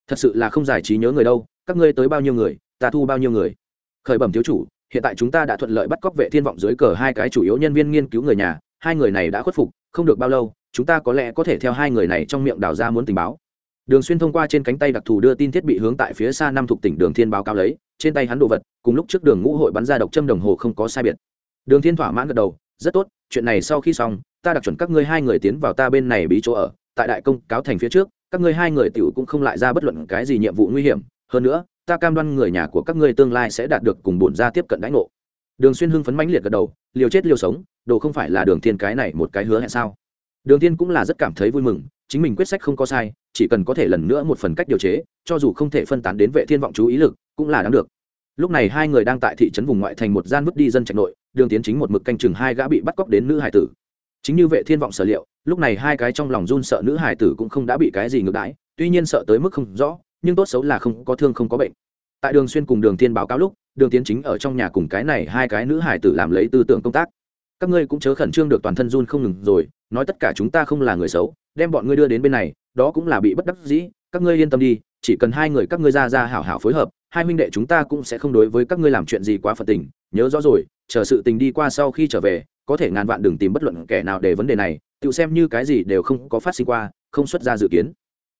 Thật sự là không giải trí nhớ người đâu, các ngươi tới bao nhiêu người, ta thu bao nhiêu người. Khởi bẩm thiếu chủ, hiện tại chúng ta đã thuận lợi bắt cóc vệ thiên vọng dưới cờ hai cái chủ yếu nhân viên nghiên cứu người nhà hai người này đã khuất phục, không được bao lâu, chúng ta có lẽ có thể theo hai người này trong miệng đào ra muốn tình báo. Đường xuyên thông qua trên cánh tay đặc thù đưa tin thiết bị hướng tại phía xa năm thuộc tỉnh đường thiên báo cáo lấy, trên tay hắn đồ vật, cùng lúc trước đường ngũ hội bắn ra độc châm đồng hồ không có sai biệt. Đường thiên thỏa mãn gật đầu, rất tốt, chuyện này sau khi xong, ta đặc chuẩn các ngươi hai người tiến vào ta bên này bí chỗ ở, tại đại công cáo thành phía trước, các ngươi hai người tiểu cũng không lại ra bất luận cái gì nhiệm vụ nguy hiểm. Hơn nữa, ta cam đoan người nhà của các ngươi tương lai sẽ đạt được cùng bổn gia tiếp cận đãi ngộ đường xuyên hưng phấn mãnh liệt gật đầu, liều chết liều sống, đồ không phải là đường thiên cái này một cái hứa hẹn sao? Đường thiên cũng là rất cảm thấy vui mừng, chính mình quyết sách không có sai, chỉ cần có thể lần nữa một phần cách điều chế, cho dù không thể phân tán đến vệ thiên vọng chú ý lực, cũng là đáng được. Lúc này hai người đang tại thị trấn vùng ngoại thành một gian vứt đi dân trạch nội, đường tiến chính một mực canh chừng hai gã bị bắt cóc đến nữ hải tử. Chính như vệ thiên vọng sở liệu, lúc này hai cái trong lòng run sợ nữ hải tử cũng không đã bị cái gì ngược đãi, tuy nhiên sợ tới mức không rõ, nhưng tốt xấu là không có thương không có bệnh. Tại đường xuyên cùng đường thiên báo cáo lúc đường tiến chính ở trong nhà cùng cái này hai cái nữ hải tử làm lấy tư tưởng công tác. Các ngươi cũng chớ khẩn trương được toàn thân run không ngừng rồi, nói tất cả chúng ta không là người xấu, đem bọn ngươi đưa đến bên này, đó cũng là bị bất đắc dĩ, các ngươi yên tâm đi, chỉ cần hai người các ngươi ra ra hảo hảo phối hợp, hai huynh đệ chúng ta cũng sẽ không đối với các ngươi làm chuyện gì quá phật tình, nhớ rõ rồi, chờ sự tình đi qua sau khi trở về, có thể ngàn vạn đừng tìm bất luận kẻ nào để vấn đề này, tự xem như cái gì đều không có phát sinh qua, không xuất ra dự kiến.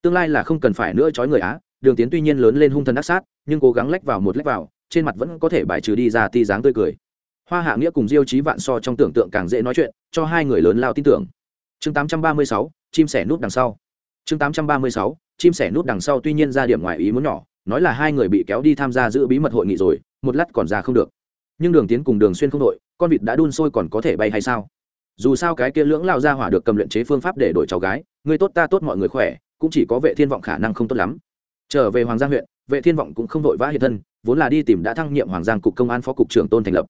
Tương lai là không cần phải nữa trói người á, đường tiến tuy nhiên lớn lên hung thần đắc sát, nhưng cố gắng lách vào một lách vào trên mặt vẫn có thể bài trừ đi ra ti dáng tươi cười. Hoa hạ nghĩa cùng diêu trí vạn so trong tưởng tượng càng dễ nói chuyện cho hai người lớn lao tin tưởng. Chương 836, chim sẻ nút đằng sau. Chương 836, chim sẻ nút đằng sau tuy nhiên ra điểm ngoài ý muốn nhỏ nói là hai người bị kéo đi tham gia giữ bí mật hội nghị rồi một lát còn ra không được. Nhưng đường tiến cùng đường xuyên không đội con vịt đã đun sôi còn có thể bay hay sao? Dù sao cái kia lưỡng lao ra hỏa được cầm luyện chế phương pháp để đổi cháu gái người tốt ta tốt mọi người khỏe cũng chỉ có vệ thiên vọng khả năng không tốt lắm. Trở về hoàng gia huyện vệ thiên vọng cũng không vội vã hiện thân vốn là đi tìm đã thăng nhiệm hoàng giang cục công an phó cục trưởng tôn thành lập.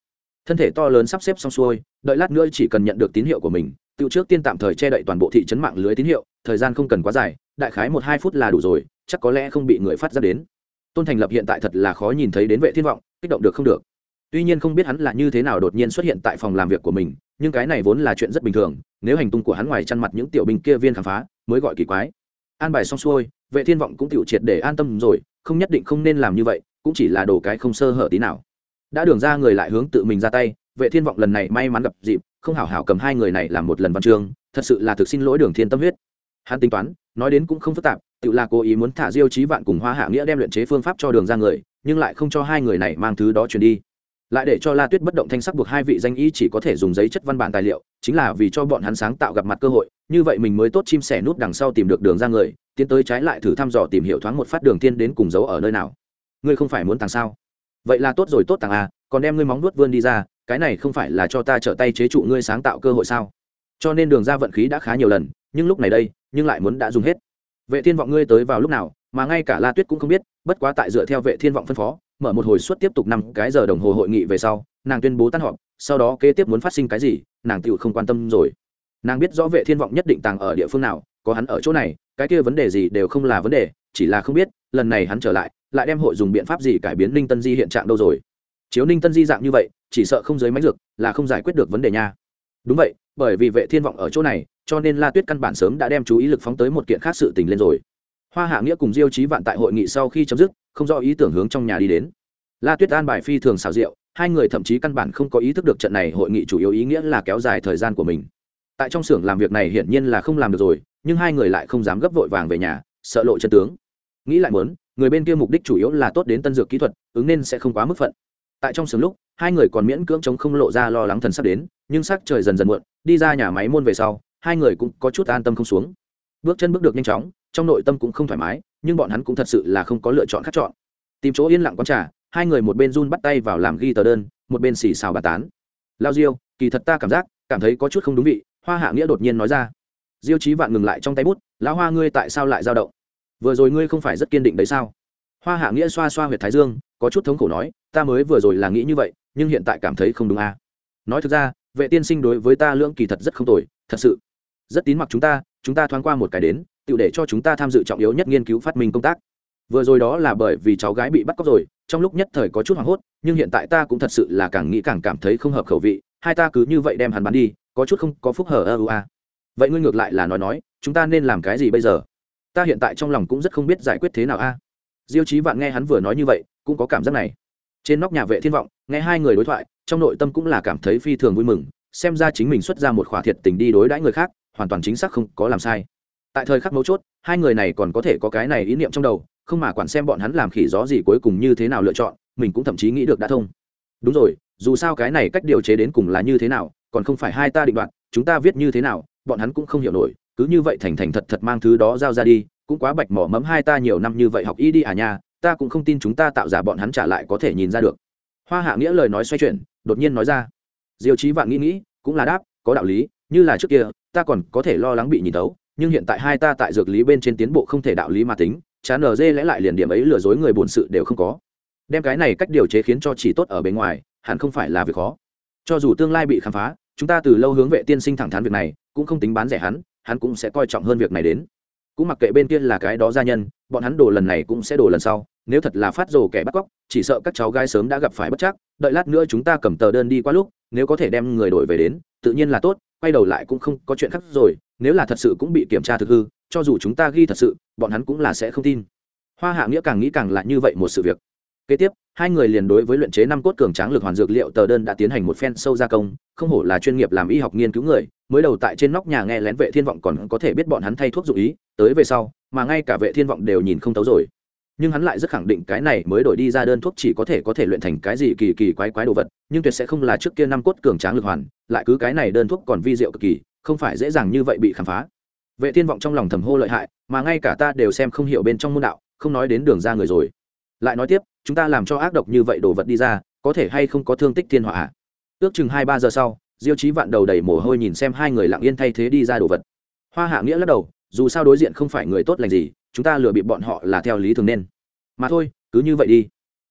Thân thể to lớn sắp xếp xong xuôi, đợi lát nữa chỉ cần nhận được tín hiệu của mình, tự trước tiên tạm thời che đậy toàn bộ thị trấn mạng lưới tín hiệu, thời gian không cần quá dài, đại khái một hai phút là đủ rồi, chắc có lẽ không bị người phát ra đến. Tôn thành lập hiện tại thật là khó nhìn thấy đến vệ thiên vọng, kích động được không được. Tuy nhiên không biết hắn là như thế nào đột nhiên xuất hiện tại phòng làm việc của mình, nhưng cái này vốn là chuyện rất bình thường, nếu hành tung của hắn ngoài chăn mặt những tiểu binh kia viên khám phá, mới gọi kỳ quái. An bài xong xuôi, vệ thiên vọng cũng tiểu triệt để an tâm rồi, không nhất định không nên làm như vậy cũng chỉ là đồ cái không sơ hở tí nào. Đã đường ra người lại hướng tự mình ra tay, vệ thiên vọng lần này may mắn gặp dịp, không hảo hảo cầm hai người này làm một lần văn chương, thật sự là thực xin lỗi đường thiên tâm huyết. Hắn tính toán, nói đến cũng không phức tạp, tự là cố ý muốn thả diêu chí vạn cùng hoa hạ nghĩa đem luyện chế phương pháp cho đường ra người, nhưng lại không cho hai người này mang thứ đó truyền đi. Lại để cho la tuyết bất động thanh sắc buộc hai vị danh y chỉ có thể dùng giấy chất văn bản tài liệu, chính là vì cho bọn hắn sáng tạo gặp mặt cơ hội, như vậy mình mới tốt chim sẻ nút đằng sau tìm được đường ra người, tiến tới trái lại thử thăm dò tìm hiểu thoáng một phát đường tiên đến cùng giấu ở nơi nào ngươi không phải muốn tàng sao? Vậy là tốt rồi, tốt tàng à còn đem ngươi móng nuốt vươn đi ra, cái này không phải là cho ta trở tay chế trụ ngươi sáng tạo cơ hội sao? Cho nên đường ra vận khí đã khá nhiều lần, nhưng lúc này đây, nhưng lại muốn đã dùng hết. Vệ thiên vọng ngươi tới vào lúc nào, mà ngay cả la tuyết cũng không biết, bất quá tại dựa theo vệ thiên vọng phân phó, mở một hồi suất tiếp tục năm cái giờ đồng hồ hội nghị về sau, nàng tuyên bố tan họp, sau đó kế tiếp muốn phát sinh cái gì, nàng tựu không quan tâm rồi. Nàng biết rõ vệ thiên vọng nhất định tàng ở địa phương nào, có hắn ở chỗ này, cái kia vấn đề gì đều không là vấn đề, chỉ là không biết, lần này hắn trở lại lại đem hội dùng biện pháp gì cải biến ninh tân di hiện trạng đâu rồi? Chiếu ninh tân di dạng như vậy, chỉ sợ không giới máy dược là không giải quyết được vấn đề nha. Đúng vậy, bởi vì vệ thiên vọng ở chỗ này, cho nên la tuyết căn bản sớm đã đem chú ý lực phóng tới một kiện khác sự tình lên rồi. Hoa hạ nghĩa cùng diêu trí vạn tại hội nghị sau khi chấm dứt, không do ý tưởng hướng trong nhà đi đến. La tuyết an bài phi thường xào rượu hai người thậm chí căn bản không có ý thức được trận này hội nghị chủ yếu ý nghĩa là kéo dài thời gian của mình. Tại trong xưởng làm việc này hiển nhiên là không làm được rồi, nhưng hai người lại không dám gấp vội vàng về nhà, sợ lộ chân tướng. Nghĩ lại muốn người bên kia mục đích chủ yếu là tốt đến tân dược kỹ thuật, ứng nên sẽ không quá mức phận. Tại trong xưởng lúc, hai người còn miễn cưỡng chống không lộ ra lo lắng thần sắp đến, nhưng sắc trời dần dần muộn, đi ra nhà máy môn về sau, hai người cũng có chút an tâm không xuống. Bước chân bước được nhanh chóng, trong nội tâm cũng không thoải mái, nhưng bọn hắn cũng thật sự là không có lựa chọn khác chọn. Tìm chỗ yên lặng con trà, hai người một bên run bắt tay vào làm ghi tờ đơn, một bên xì xào bà tán. Lao diêu, kỳ thật ta cảm giác, cảm thấy có chút không đúng vị, hoa hạ nghĩa đột nhiên nói ra. Diêu trí vạn ngừng lại trong tay bút, lão hoa ngươi tại sao lại dao động? Vừa rồi ngươi không phải rất kiên định đấy sao? Hoa hạ nghĩa xoa xoa h u y ệ t thái dương, có chút thống khổ nói, ta mới vừa rồi là nghĩ như vậy, nhưng hiện tại cảm thấy không đúng à. nói thực ra, vệ tiên sinh đối với ta lưỡng kỳ thật rất không tồi, thật sự. Rất tín mặc chúng ta chúng ta thoáng qua một cái đến, tự để cho chúng ta tham dự trọng yếu nhất nghiên cứu phát minh công tác. Vừa rồi đó là bởi vì cháu gái bị bắt cóc rồi, trong lúc nhất thời có chút hoảng hốt, nhưng hiện tại ta cũng thật sự là càng nghĩ càng cảm thấy không hợp khẩu vị, hai ta cứ như vậy đem hắn bắn đi, có chút không có phúc hở, ơ u a. Vậy ngươi ngược lại là nói nói, chúng ta nên làm cái gì bây giờ? Ta hiện tại trong lòng cũng rất không biết giải quyết thế nào a. Diêu chí vạn nghe hắn vừa nói như vậy, cũng có cảm giác này. Trên nóc nhà vệ thiên vọng, nghe hai người đối thoại, trong nội tâm cũng là cảm thấy phi thường vui mừng, xem ra chính mình xuất ra một khỏa thiệt tình đi đối đãi người khác, hoàn toàn chính xác không có làm sai. Tại thời khắc mấu chốt, hai người này còn có thể có cái này ý niệm trong đầu, không mà quản xem bọn hắn làm khỉ gió gì cuối cùng như thế nào lựa chọn, mình cũng thậm chí nghĩ được đã thông. Đúng rồi, dù sao cái này cách điều chế đến cùng là như thế nào, còn không phải hai ta định đoạt, chúng ta viết như thế nào, bọn hắn cũng không hiểu nổi cứ như vậy thành thành thật thật mang thứ đó giao ra đi, cũng quá bạch mỏ mẫm hai ta nhiều năm như vậy học y đi à nha, ta cũng không tin chúng ta tạo giả bọn hắn trả lại có thể nhìn ra được. Hoa hạ nghĩa lời nói xoay chuyển, đột nhiên nói ra. Diêu trí vạn nghĩ nghĩ, cũng là đáp, có đạo lý, như là trước kia, ta còn có thể lo lắng bị nhìn tấu nhưng hiện tại hai ta tại dược lý bên trên tiến bộ không thể đạo lý mà tính, chán ở dê lẽ lại liền điểm ấy lừa dối người bổn sự đều không có. Đem cái này cách điều chế khiến cho chỉ tốt ở bên ngoài, hẳn không phải là việc khó. Cho dù tương lai bị khám phá, chúng ta từ lâu hướng vệ tiên sinh thẳng thắn việc này, cũng không tính bán rẻ hắn hắn cũng sẽ coi trọng hơn việc này đến. Cũng mặc kệ bên kia là cái đó gia nhân, bọn hắn đổ lần này cũng sẽ đổ lần sau, nếu thật là phát rồ kẻ bắt cóc, chỉ sợ các cháu gái sớm đã gặp phải bất chắc, đợi lát nữa chúng ta cầm tờ đơn đi qua lúc, nếu có thể đem người đổi về đến, tự nhiên là tốt, quay đầu lại cũng không có chuyện khác rồi, nếu là thật sự cũng bị kiểm tra thực hư, cho dù chúng ta ghi thật sự, bọn hắn cũng là sẽ không tin. Hoa hạ nghĩa càng nghĩ càng là như vậy một sự việc kế tiếp, hai người liền đối với luyện chế năm cốt cường tráng lực hoàn dược liệu tờ đơn đã tiến hành một phen sâu gia công, không hổ là chuyên nghiệp làm y học nghiên cứu người, mới đầu tại trên nóc nhà nghe lén vệ thiên vọng còn có thể biết bọn hắn thay thuốc dụ ý, tới về sau, mà ngay cả vệ thiên vọng đều nhìn không thấu rồi. Nhưng hắn lại rất khẳng định cái này mới đổi đi ra đơn thuốc chỉ có thể có thể luyện thành cái gì kỳ kỳ quái quái đồ vật, nhưng tuyệt sẽ không là trước kia năm cốt cường tráng lực hoàn, lại cứ cái này đơn thuốc còn vi diệu cực kỳ, không phải dễ dàng như vậy bị khám phá. Vệ thiên vọng trong lòng thầm hô lợi hại, mà ngay cả ta đều xem không hiểu bên trong môn đạo, không nói đến đường ra người rồi. Lại nói tiếp chúng ta làm cho ác độc như vậy đồ vật đi ra, có thể hay không có thương tích thiên họa ước chừng hai ba giờ sau, diêu chí vạn đầu đầy mồ hôi nhìn xem hai người lặng yên thay thế đi ra đồ vật. Hoa hạ nghĩa lắc đầu, dù sao đối diện không phải người tốt lành gì, chúng ta lừa bịp bọn họ là theo lý thường nên. Mà thôi, cứ như vậy đi.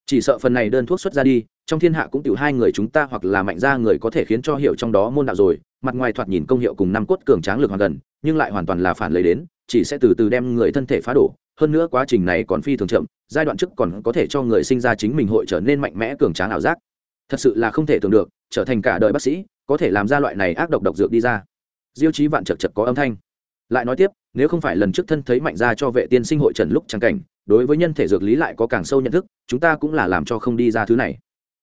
Chỉ sợ phần này đơn thuốc xuất ra đi, trong thiên hạ cũng tiểu hai người chúng ta hoặc là mạnh ra người có thể khiến cho hiệu trong đó môn đạo rồi. Mặt ngoài thoạt nhìn công hiệu cùng năm cốt cường tráng lực hoàn gần, nhưng lại hoàn toàn là phản lấy đến, chỉ sẽ từ từ đem người thân thể phá đổ hơn nữa quá trình này còn phi thường chậm, giai đoạn trước còn có thể cho người sinh ra chính mình hội trở nên mạnh mẽ cường tráng ảo giác. Thật sự là không thể tưởng được, trở thành cả đời bác sĩ, có thể làm ra loại này ác độc độc dược đi ra. Diêu chí vạn chật chật có âm thanh. Lại nói tiếp, nếu không phải lần trước thân thấy mạnh ra cho vệ tiên sinh hội trần lúc trắng cảnh, đối với nhân thể dược lý lại có càng sâu nhận thức, chúng ta cũng là làm cho không đi ra thứ này.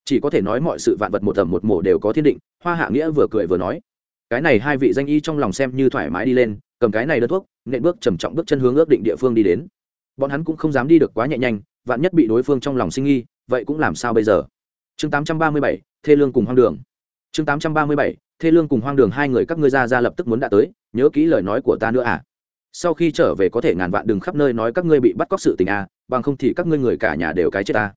Chỉ có thể nói mọi sự vạn vật một tầm một mổ đều có thiên định, hoa hạ nghĩa vừa cười vừa nói. Cái này hai vị danh y trong lòng xem như thoải mái đi lên, cầm cái này đơn thuốc, nện bước trầm trọng bước chân hướng ước định địa phương đi đến bọn hắn cũng không dám đi được quá nhẹ nhanh vạn nhất bị đối phương trong lòng sinh nghi vậy cũng làm sao bây giờ? Chương 837, thê lương cùng hoang đường. Chương 837, thê lương cùng hoang đường hai người các ngươi ra ra lập tức muốn đã tới nhớ kỹ lời nói của ta nữa à. Sau khi trở về có thể ngàn vạn đừng khắp nơi nói các ngươi bị bắt cóc sự tình à bằng không thì các ngươi người cả nhà đều cái chết ta.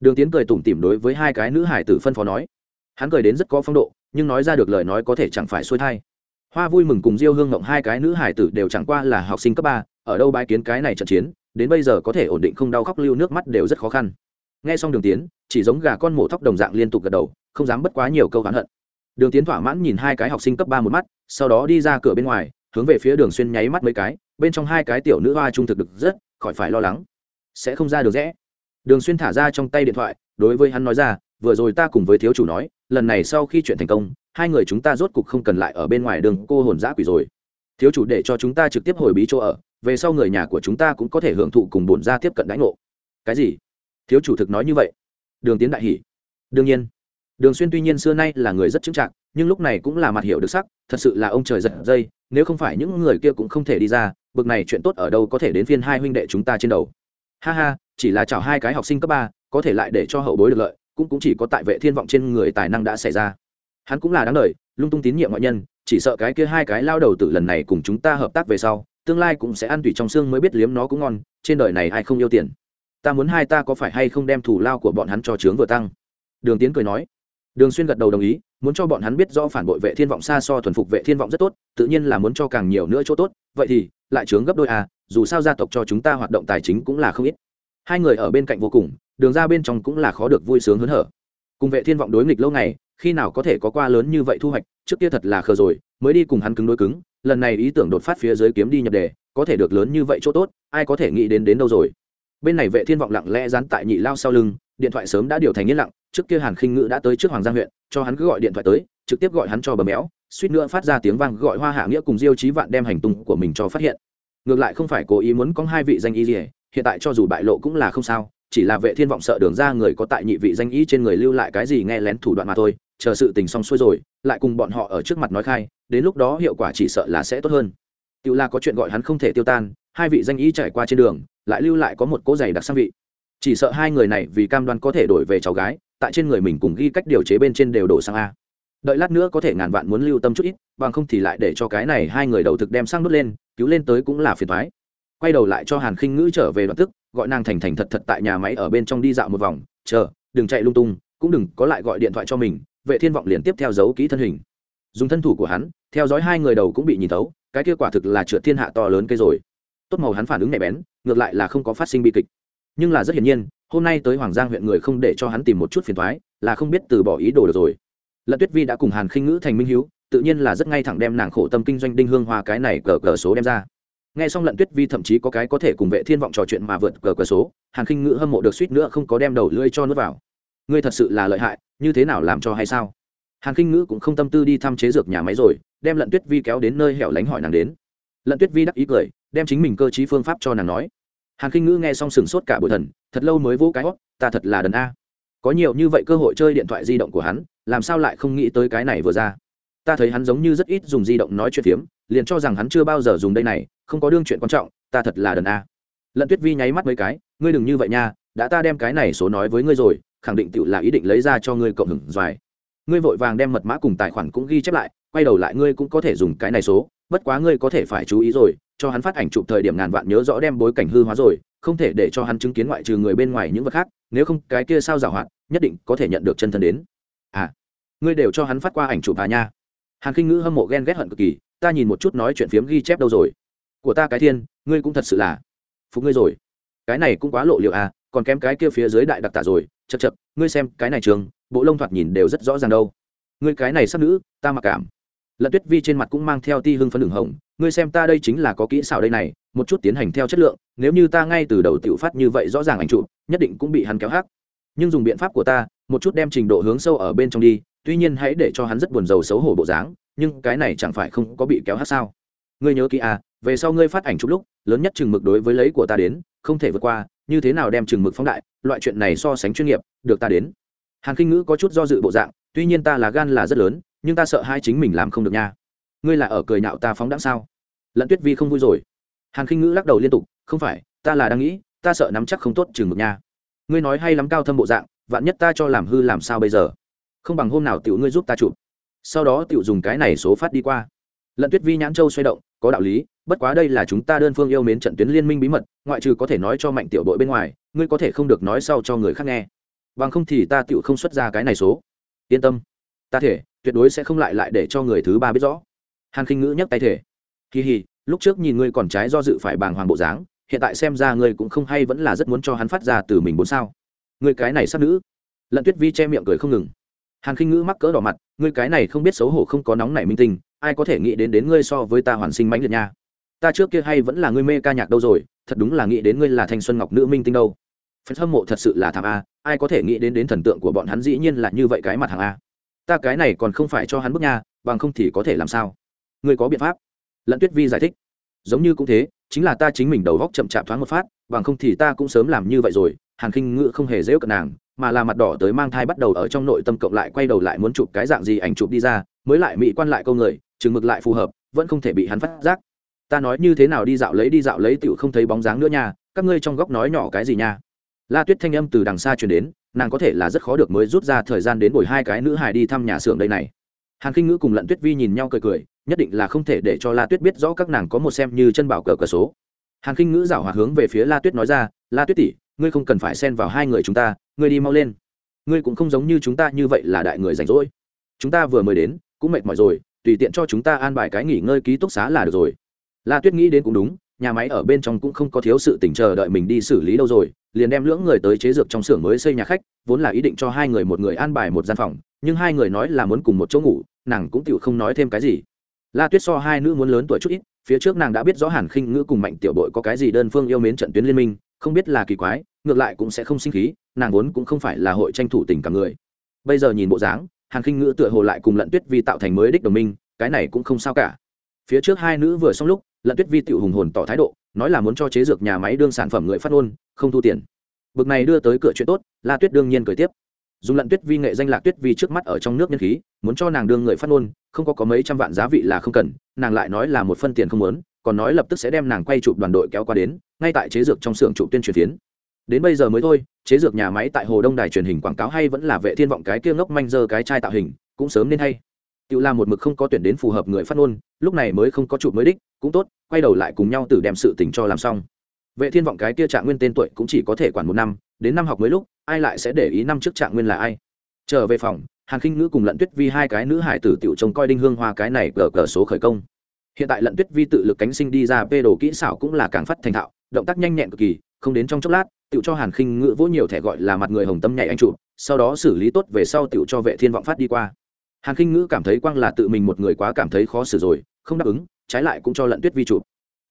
Đường tiến cười tủm tỉm đối với hai cái nữ hải tử phân phó nói. Hắn cười đến rất có phong độ nhưng nói ra được lời nói có thể chẳng phải xuôi thai. Hoa vui mừng cùng diêu hương ngộng hai cái nữ hải tử đều chẳng qua là học sinh cấp ba ở đâu bái kiến cái này trận chiến đến bây giờ có thể ổn định không đau khóc lưu nước mắt đều rất khó khăn. Nghe xong đường tiến, chỉ giống gà con mổ thóc đồng dạng liên tục gật đầu, không dám bất quá nhiều câu hắn hận. Đường tiến thỏa mãn nhìn hai cái học sinh cấp ba một mắt, sau đó đi ra cửa bên ngoài, hướng về phía đường xuyên nháy mắt mấy cái, bên trong hai cái tiểu nữ hoa trung thực được rất, khỏi phải lo lắng. Sẽ không ra được rẽ đường xuyên thả ra trong tay điện thoại, đối với hắn nói ra, vừa rồi ta cùng với thiếu chủ nói, lần này sau khi chuyện thành công, hai người chúng ta rốt cục không cần lại ở bên ngoài đường cô hồn giã quỷ rồi. Thiếu chủ để cho chúng ta trực tiếp hồi bí chỗ ở về sau người nhà của chúng ta cũng có thể hưởng thụ cùng bổn ra tiếp cận đãi ngộ. Cái gì? Thiếu chủ thực nói như vậy. Đường tiến đại hỷ đương nhiên. Đường xuyên tuy nhiên xưa nay là người rất chững chạc, nhưng lúc này cũng là mặt hiểu được sắc, thật sự là ông trời giật dây, nếu không phải những người kia cũng không thể đi ra, bực này chuyện tốt ở đâu có thể đến phiên hai huynh đệ chúng ta trên đầu. Ha ha, chỉ là chào hai cái học sinh cấp ba, có thể lại để cho hậu bối được lợi, cũng cũng chỉ có tại vệ thiên vọng trên người tài năng đã xảy ra. Hắn cũng là đáng đời, lung tung tín nhiệm ngoại nhân, chỉ sợ cái kia hai cái lao đầu từ lần này cùng chúng ta hợp tác về sau tương lai cũng sẽ ăn tùy trong xương mới biết liếm nó cũng ngon, trên đời này ai không yêu tiền? Ta muốn hai ta có phải hay không đem thủ lao của bọn hắn cho trướng vừa tăng? Đường tiến cười nói. Đường xuyên gật đầu đồng ý, muốn cho bọn hắn biết rõ phản bội vệ thiên vọng xa so thuần phục vệ thiên vọng rất tốt, tự nhiên là muốn cho càng nhiều nữa chỗ tốt, vậy thì, lại trướng gấp đôi à dù sao gia tộc cho chúng ta hoạt động tài chính cũng là không ít. Hai người ở bên cạnh vô cùng, đường ra bên trong cũng là khó được vui sướng hớn hở. Cùng vệ thiên vọng đối nghịch lâu ngày, khi nào có thể có qua lớn như vậy thu hoạch, trước kia thật là khờ rồi, mới đi cùng hắn cứng đối cứng lần này ý tưởng đột phát phía dưới kiếm đi nhập đề, có thể được lớn như vậy chỗ tốt, ai có thể nghĩ đến đến đâu rồi? Bên này vệ thiên vọng lặng lẽ dán tại nhị lao sau lưng, điện thoại sớm đã điều thành yên lặng, trước kia hàn khinh ngữ đã tới trước hoàng giang huyện, cho hắn cứ gọi điện thoại tới, trực tiếp gọi hắn cho bờ méo, suýt nữa phát ra tiếng vang gọi hoa hạ nghĩa cùng diêu chí vạn đem hành tung của mình cho phát hiện. Ngược lại không phải cố ý muốn có hai vị danh y gì, hiện tại cho dù bại lộ cũng là không sao, chỉ là vệ thiên vọng sợ đường ra người có tại nhị vị danh y trên người lưu lại cái gì nghe lén thủ đoạn mà thôi chờ sự tình xong xuôi rồi, lại cùng bọn họ ở trước mặt nói khai, đến lúc đó hiệu quả chỉ sợ là sẽ tốt hơn. Tự là có chuyện gọi hắn không thể tiêu tan, hai vị danh y trải qua trên đường, lại lưu lại có một cố giày đặc sang vị. Chỉ sợ hai người này vì cam đoan có thể đổi về cháu gái, tại trên người mình cùng ghi cách điều chế bên trên đều đổ sang a. Đợi lát nữa có thể ngàn vạn muốn lưu tâm chút ít, bằng không thì lại để cho cái này hai người đầu thực đem sang đốt lên, cứu lên tới cũng là phiền thoái quay đầu lại cho hàn khinh ngữ trở về đoạn tức, gọi nàng thành thành thật thật tại nhà máy ở bên trong đi dạo một vòng, chờ, đừng chạy lung tung, cũng đừng có lại gọi điện thoại cho mình vệ thiên vọng liền tiếp theo giấu kỹ thân hình. Dùng thân thủ của hắn theo dõi hai người đầu cũng bị nhìn thấu, cái kia quả thực là trượt thiên hạ to lớn cây rồi. Tốt màu hắn phản ứng nhạy bén ngược lại là không có phát sinh bi kịch. Nhưng là rất hiển nhiên hôm nay tới hoàng giang huyện người không để cho hắn tìm một chút phiền thoái là không biết từ bỏ ý đồ được rồi. Lận tuyết vi đã cùng hàn khinh ngữ thành minh hiếu tự nhiên là rất ngay thẳng đem nàng khổ tâm kinh doanh đinh hương hoa cái này cờ cờ số đem ra. Nghe xong lận tuyết vi thậm chí có cái có thể cùng vệ thiên vọng trò chuyện mà vượt cờ cờ số hàn khinh ngữ hâm mộ được suýt nữa không có đem đầu lưỡi cho nước vào ngươi thật sự là lợi hại, như thế nào làm cho hay sao? Hàn khinh ngữ cũng không tâm tư đi thăm chế dược nhà máy rồi, đem lận tuyết vi kéo đến nơi hẻo lánh hỏi nàng đến. Lận tuyết vi đắc ý cười, đem chính mình cơ t phương pháp cho nàng nói. Hàn khinh ngữ nghe xong sừng sốt cả buổi thần, thật lâu mới vỗ cái hót, ta thật là đần a. Có nhiều như vậy cơ hội chơi điện thoại di động của hắn, làm sao lại không nghĩ tới cái này vừa ra? Ta thấy hắn giống như rất ít dùng di động nói chuyện phiếm, liền cho rằng hắn chưa bao giờ dùng đây này, không có đương chuyện quan trọng, ta thật là đần a. Lận tuyết vi nháy mắt mấy cái, ngươi đừng như vậy nha, đã ta đem cái này số nói với ngươi rồi khẳng định tự là ý định lấy ra cho ngươi cộng hưởng doài. Ngươi vội vàng đem mật mã cùng tài khoản cũng ghi chép lại, quay đầu lại ngươi cũng có thể dùng cái này số, bất quá ngươi có thể phải chú ý rồi, cho hắn phát ảnh chụp thời điểm ngàn vạn nhớ rõ đem bối cảnh hư hóa rồi, không thể để cho hắn chứng kiến ngoại trừ người bên ngoài những vật khác, nếu không cái kia sao giảo hoạt, nhất định có thể nhận được chân thân đến. À ngươi đều cho hắn phát qua ảnh chụp à nha. Hàn khinh ngữ hâm mộ ghen ghét hận cực kỳ, ta nhìn một chút nói chuyện phiếm ghi chép đâu rồi. Của ta cái thiên, ngươi cũng thật sự là phục ngươi rồi. Cái này cũng quá lộ liệu à còn kém cái kia phía dưới đại đặc tả rồi chật chật, ngươi xem, cái này trường, bộ lông thoạt nhìn đều rất rõ ràng đâu. Ngươi cái này sắc nữ, ta mặc cảm. Lận tuyết vi trên mặt cũng mang theo ti hưng phấn đường hồng, ngươi xem ta đây chính là có kỹ xảo đây này, một chút tiến hành theo chất lượng, nếu như ta ngay từ đầu tự phát như vậy rõ ràng ảnh chụp, nhất định cũng bị hắn kéo hắc. Nhưng dùng biện pháp của ta, một chút đem trình độ hướng sâu ở bên trong đi, tuy nhiên hãy để cho hắn rất buồn rầu xấu hổ bộ dáng, nhưng cái này chẳng phải không có bị kéo hát sao. Ngươi nhớ kỹ à về sau ngươi phát ảnh chụp lúc, lớn nhất chừng mực đối với lấy của ta đến, không thể vượt qua như thế nào đem chừng mực phóng đại, loại chuyện này so sánh chuyên nghiệp, được ta đến. Hàn kinh ngữ có chút do dự bộ dạng, tuy nhiên ta là gan là rất lớn, nhưng ta sợ hai chính mình làm không được nha. Ngươi là ở cười nhạo ta phóng đãng sao? Lận tuyết vi không vui rồi. Hàn khinh ngữ lắc đầu liên tục, không phải, ta là đang nghĩ, ta sợ nắm chắc không tốt chừng mực nha. Ngươi nói hay lắm cao thâm bộ dạng, vạn nhất ta cho làm hư làm sao bây giờ? Không bằng hôm nào tiểu ngươi giúp ta chụp. Sau đó tiểu dùng cái này số phát đi qua. Lận tuyết vi nhãn châu xoay động, có đạo lý bất quá đây là chúng ta đơn phương yêu mến trận tuyến liên minh bí mật ngoại trừ có thể nói cho mạnh tiểu đội bên ngoài ngươi có thể không được nói sau cho người khác nghe. Bằng không thì ta tựu không xuất ra cái này số. Yên tâm. Ta thể tuyệt đối sẽ không lại lại để cho người thứ ba biết rõ. Hàn khinh ngữ nhấc tay thể. Kỳ hì lúc trước nhìn ngươi còn trái do dự phải bàng hoàng bộ dáng hiện tại xem ra ngươi cũng không hay vẫn là rất muốn cho hắn phát ra từ mình bốn sao. Ngươi cái này sát nữ. Lận tuyết vi che miệng cười không ngừng. Hàn khinh ngữ mắc cỡ đỏ mặt ngươi cái này không biết xấu hổ không có nóng nảy minh tình, ai có thể nghĩ đến đến ngươi so với ta hoàn sinh mãnh liệt nha ta trước kia hay vẫn là ngươi mê ca nhạc đâu rồi, thật đúng là nghĩ đến ngươi là thanh xuân ngọc nữ minh tinh đâu. Phần hâm mộ thật sự là thảm a, ai có thể nghĩ đến đến thần tượng của bọn hắn dĩ nhiên là như vậy cái mặt hàng a. Ta cái này còn không phải cho hắn bước nha, bằng không thì có thể làm sao? Ngươi có biện pháp? Lận tuyết vi giải thích. Giống như cũng thế, chính là ta chính mình đầu góc chậm chạp thoáng một phát, bằng không thì ta cũng sớm làm như vậy rồi. Hàn khinh ngự không hề dễ cận nàng, mà là mặt đỏ tới mang thai bắt đầu ở trong nội tâm cộng lại quay đầu lại muốn chụp cái dạng gì ảnh chụp đi ra, mới lại mỹ quan lại câu người, chừng mực lại phù hợp, vẫn không thể bị hắn phát giác ta nói như thế nào đi dạo lấy đi dạo lấy tựu không thấy bóng dáng nữa nha, các ngươi trong góc nói nhỏ cái gì nha? La tuyết thanh âm từ đằng xa truyền đến, nàng có thể là rất khó được mới rút ra thời gian đến bồi hai cái nữ hài đi thăm nhà xưởng đây này. Hàn khinh ngữ cùng lận tuyết vi nhìn nhau cười cười, nhất định là không thể để cho la tuyết biết rõ các nàng có một xem như chân bảo cờ cờ số. Hàn khinh ngữ giảo hòa hướng về phía la tuyết nói ra, la tuyết tỷ, ngươi không cần phải xen vào hai người chúng ta, ngươi đi mau lên. Ngươi cũng không giống như chúng ta như vậy là đại người rảnh rỗi. Chúng ta vừa mới đến, cũng mệt mỏi rồi, tùy tiện cho chúng ta an bài cái nghỉ ngơi ký túc xá là được rồi la tuyết nghĩ đến cũng đúng, nhà máy ở bên trong cũng không có thiếu sự tỉnh chờ đợi mình đi xử lý đâu rồi, liền đem lưỡng người tới chế dược trong xưởng mới xây nhà khách, vốn là ý định cho hai người một người an bài một gian phòng, nhưng hai người nói là muốn cùng một chỗ ngủ, nàng cũng tiểu không nói thêm cái gì. La tuyết so hai nữ muốn lớn tuổi chút ít, phía trước nàng đã biết rõ hàn khinh ngữ cùng mạnh tiểu đội có cái gì đơn phương yêu mến trận tuyến liên minh, không biết là kỳ quái, ngược lại cũng sẽ không sinh khí, nàng vốn cũng không phải là hội tranh thủ tình cảm người. Bây giờ nhìn bộ dáng, hàn khinh ngữ tựa hồ lại cùng lận tuyết vì tạo thành mới đích đồng minh, cái này cũng không sao cả. Phía trước hai nữ vừa xong lúc lận tuyết vi tự hùng hồn tỏ thái độ, nói là muốn cho chế dược nhà máy đương sản phẩm người phát ngôn, không thu tiền. Bực này đưa tới cửa chuyện tốt, la tuyết đương nhiên cười tiếp. Dùng lận tuyết vi nghệ danh lạc tuyết vi trước mắt ở trong nước nhân khí, muốn cho nàng đương người phát ngôn, không có có mấy trăm vạn giá vị là không cần, nàng lại nói là một phân tiền không muốn, còn nói lập tức sẽ đem nàng quay chụp đoàn đội kéo qua đến, ngay tại chế dược trong xưởng chụp tuyên truyền phiến. Đến bây giờ mới thôi, chế dược nhà máy tại hồ đông đài truyền hình quảng cáo hay vẫn là vệ thiên vọng cái kia ngốc manh dơ cái chai tạo hình, cũng sớm nên hay tự làm một mực không có tuyển đến phù hợp người phát ngôn lúc này mới không có chụp mới đích cũng tốt quay đầu lại cùng nhau tự đem sự tình cho làm xong. Vệ thiên vọng cái kia trạng nguyên tên tuổi cũng chỉ có thể quản một năm đến năm học mới lúc ai lại sẽ để ý năm trước trạng nguyên là ai? Trở về phòng hàn khinh ngữ cùng lận tuyết vi hai cái nữ hải tử tiểu trông coi đinh hương hoa cái này cờ cờ số khởi công. Hiện tại lận tuyết vi tự lực cánh sinh đi ra vê đồ kỹ xảo cũng là càng phát thành thạo động tác nhanh nhẹn cực kỳ không đến trong chốc lát Tiểu cho hàn khinh ngữ vỗ nhiều thẻ gọi là mặt người hồng tâm nhảy anh chủ, sau đó xử lý tốt về sau Tiểu cho vệ thiên vọng phát đi qua hàn khinh ngữ cảm thấy quang là tự mình một người quá cảm thấy khó xử rồi, không đáp ứng, trái lại cũng cho lận tuyết vi chụp.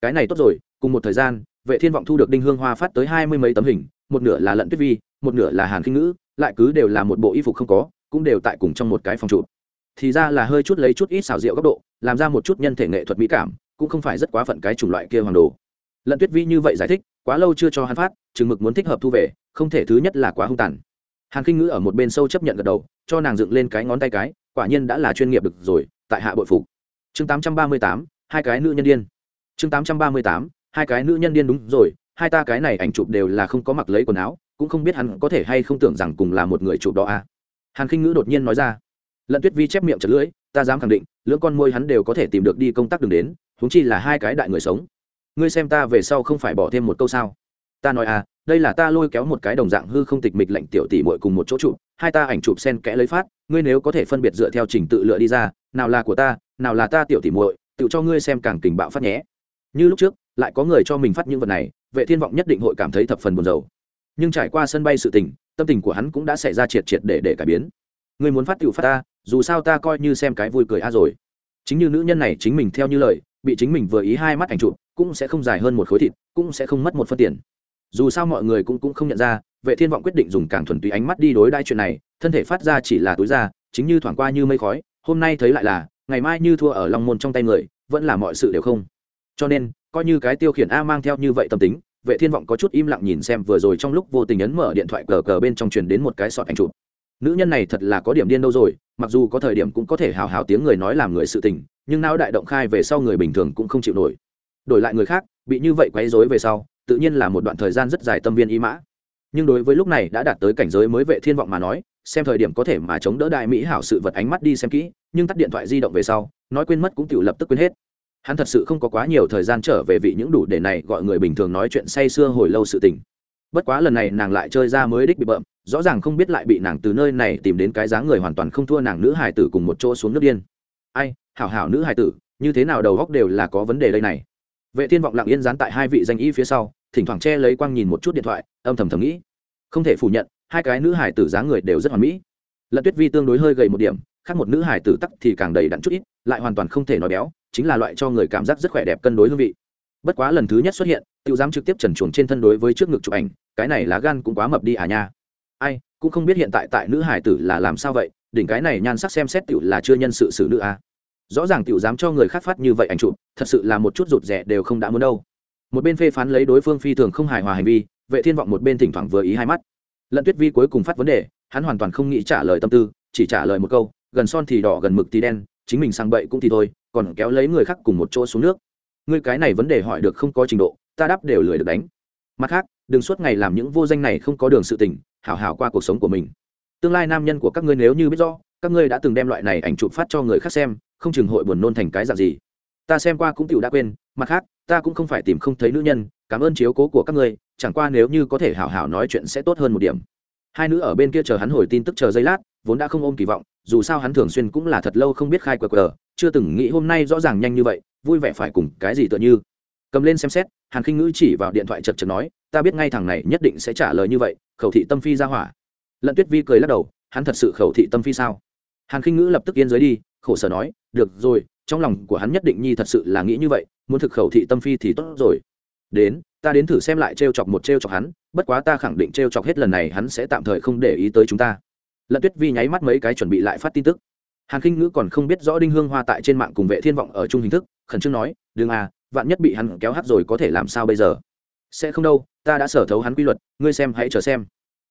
Cái này tốt rồi, cùng một thời gian, vệ thiên vọng thu được đinh hương hoa phát tới hai mươi mấy tấm hình, một nửa là lận tuyết vi, một nửa là hàn khinh ngữ, lại cứ đều là một bộ y phục không có, cũng đều tại cùng trong một cái phòng chụp. Thì ra là hơi chút lấy chút ít xảo diệu góc độ, làm ra một chút nhân thể nghệ thuật mỹ cảm, cũng không phải rất quá phận cái chủng loại kia hoàng đồ. Lận tuyết vi như vậy giải thích, quá lâu chưa cho hắn phát, chừng mực muốn thích hợp thu về, không thể thứ nhất là quá hung tàn. Hàn khinh ngữ ở một bên sâu chấp nhận gật đầu, cho nàng dựng lên cái ngón tay cái quả nhiên đã là chuyên nghiệp được rồi, tại hạ bội phục. Chương tám trăm ba mươi tám, hai cái nữ nhân điên. Chương tám trăm ba mươi tám, hai cái nữ nhân điên đúng rồi, hai ta cái này ảnh chụp đều là không có mặc lấy quần áo, cũng không biết hắn có thể hay không tưởng rằng cùng là một người chụp đó à. hàn khinh ngữ đột nhiên nói ra. Lận tuyết vi chép miệng chật lưỡi, ta dám khẳng định, lưỡng con môi hắn đều có thể tìm được đi công tác đường đến, huống chi là hai cái đại người sống. Ngươi xem ta về sau không phải bỏ thêm một câu sao? Ta nói à đây là ta lôi kéo một cái đồng dạng hư không tịch mịch lạnh tiểu tỷ muội cùng một chỗ chụp hai ta ảnh chụp sen kẽ lấy phát, ngươi nếu có thể phân biệt dựa theo trình tự lựa đi ra, nào là của ta, nào là ta tiểu tỷ muội, tự cho ngươi xem càng tình bạo phát nhé. Như lúc trước, lại có người cho mình phát những vật này, vệ thiên vọng nhất định hội cảm thấy thập phần buồn rầu. Nhưng trải qua sân bay sự tình, tâm tình của hắn cũng đã xảy ra triệt triệt để để cải biến. Ngươi muốn phát tiểu phát ta, dù sao ta coi như xem cái vui cười a rồi. Chính như nữ nhân này chính mình theo như lời, bị chính mình vừa ý hai mắt ảnh chụp, cũng sẽ không dài hơn một khối thịt, cũng sẽ không mất một phân tiền. Dù sao mọi người cũng cũng không nhận ra vệ thiên vọng quyết định dùng càng thuần túy ánh mắt đi đối đai chuyện này, thân thể phát ra chỉ là túi ra chính như thoảng qua như mây khói, hôm nay thấy lại là, ngày mai như thua ở long môn trong tay người, vẫn là mọi sự đều không. Cho nên, coi như cái tiêu khiển a mang theo như vậy tâm tính, vệ thiên vọng có chút im lặng nhìn xem vừa rồi trong lúc vô tình ấn mở điện thoại cờ cờ bên trong truyền đến một cái sọt ảnh chụp. Nữ nhân này thật là có điểm điên đâu rồi, mặc dù có thời điểm cũng có thể hào hào tiếng người nói làm người sự tình, nhưng não đại động khai về sau người bình thường cũng không chịu nổi. Đổi lại người khác, bị như vậy quấy rối về sau, tự nhiên là một đoạn thời gian rất dài tâm viên ý mã nhưng đối với lúc này đã đạt tới cảnh giới mới vệ thiên vọng mà nói, xem thời điểm có thể mà chống đỡ đại mỹ hảo sự vật ánh mắt đi xem kỹ, nhưng tắt điện thoại di động về sau, nói quên mất cũng tự lập tức quên hết. Hắn thật sự không có quá nhiều thời gian trở về vị những đủ để này gọi người bình thường nói chuyện say xưa hồi lâu sự tình. Bất quá lần này nàng lại chơi ra mới đích bị bợm, rõ ràng không biết lại bị nàng từ nơi này tìm đến cái dáng người hoàn toàn không thua nàng nữ hài tử cùng một chỗ xuống nước điên. Ai, hảo hảo nữ hài tử, như thế nào đầu góc đều là có vấn đề đây này vệ thiên vọng lặng yên dán tại hai vị danh y phía sau, thỉnh thoảng che lấy quang nhìn một chút điện thoại, âm thầm thầm nghĩ. Không thể phủ nhận, hai cái nữ hải tử dáng người đều rất hoàn mỹ. Lận tuyết vi tương đối hơi gầy một điểm, khác một nữ hải tử tắc thì càng đầy đặn chút ít, lại hoàn toàn không thể nói béo, chính là loại cho người cảm giác rất khỏe đẹp cân đối hương vị. Bất quá lần thứ nhất xuất hiện tự dám trực tiếp trần chuồng trên thân đối với trước ngực chụp ảnh, cái này lá gan cũng quá mập đi à nha. Ai, cũng không biết hiện tại tại nữ hải tử là làm sao vậy, đỉnh cái này nhan sắc xem xét tiểu là chưa nhân sự xử nữ à rõ ràng tiểu dám cho người khác phát như vậy ảnh chụp, thật sự là một chút rụt rẻ đều không đã muốn đâu. Một bên phê phán lấy đối phương phi thường không hài hòa hành vi, vệ thiên vọng một bên thỉnh thoảng vừa ý hai mắt. Lận tuyết vi cuối cùng phát vấn đề, hắn hoàn toàn không nghĩ trả lời tâm tư, chỉ trả lời một câu, gần son thì đỏ, gần mực thì đen, chính mình sang bậy cũng thì thôi, còn kéo lấy người khác cùng một chỗ xuống nước. Ngươi cái này vấn đề hỏi được không có trình độ, ta đáp đều lười được đánh. Mặt khác, đừng suốt ngày làm những vô danh này không có đường sự tình, hảo hảo qua cuộc sống của mình. Tương lai nam nhân của các ngươi nếu như biết rõ, các ngươi đã từng đem loại này ảnh chụp phát cho người khác xem không chừng hội buồn nôn thành cái dạng gì. Ta xem qua cũng tựu đã quên, mặt khác, ta cũng không phải tìm không thấy nữ nhân, cảm ơn chiếu cố của các ngươi, chẳng qua nếu như có thể hảo hảo nói chuyện sẽ tốt hơn một điểm. Hai nữ ở bên kia chờ hắn hồi tin tức chờ giây lát, vốn đã không ôm kỳ vọng, dù sao hắn thường xuyên cũng là thật lâu không biết khai qr chưa từng nghĩ hôm nay rõ ràng nhanh như vậy, vui vẻ phải cùng cái gì tựa như. Cầm lên xem xét, hàn khinh ngữ chỉ vào điện thoại chật chật nói, ta biết ngay thằng này nhất định sẽ trả lời như vậy, khẩu thị tâm phi ra hỏa. Lận tuyết vi cười lắc đầu, hắn thật sự khẩu thị tâm phi sao? Hàn khinh ngữ lập tức yên giới đi, khổ sở nói được rồi, trong lòng của hắn nhất định nhi thật sự là nghĩ như vậy, muốn thực khẩu thị tâm phi thì tốt rồi. Đến, ta đến thử xem lại t r e o chọc một t r e o chọc hắn, bất quá ta khẳng định t r e o chọc hết lần này hắn sẽ tạm thời không để ý tới chúng ta. Lận tuyết vi nháy mắt mấy cái chuẩn bị lại phát tin tức. Hàn khinh ngữ còn không biết rõ đinh hương hoa tại trên mạng cùng vệ thiên vọng ở chung hình thức, khẩn trương nói, đừng à vạn nhất bị hắn kéo hát rồi có thể làm sao bây giờ? Sẽ không đâu, ta đã sở thấu hắn quy luật, ngươi xem hãy chờ xem.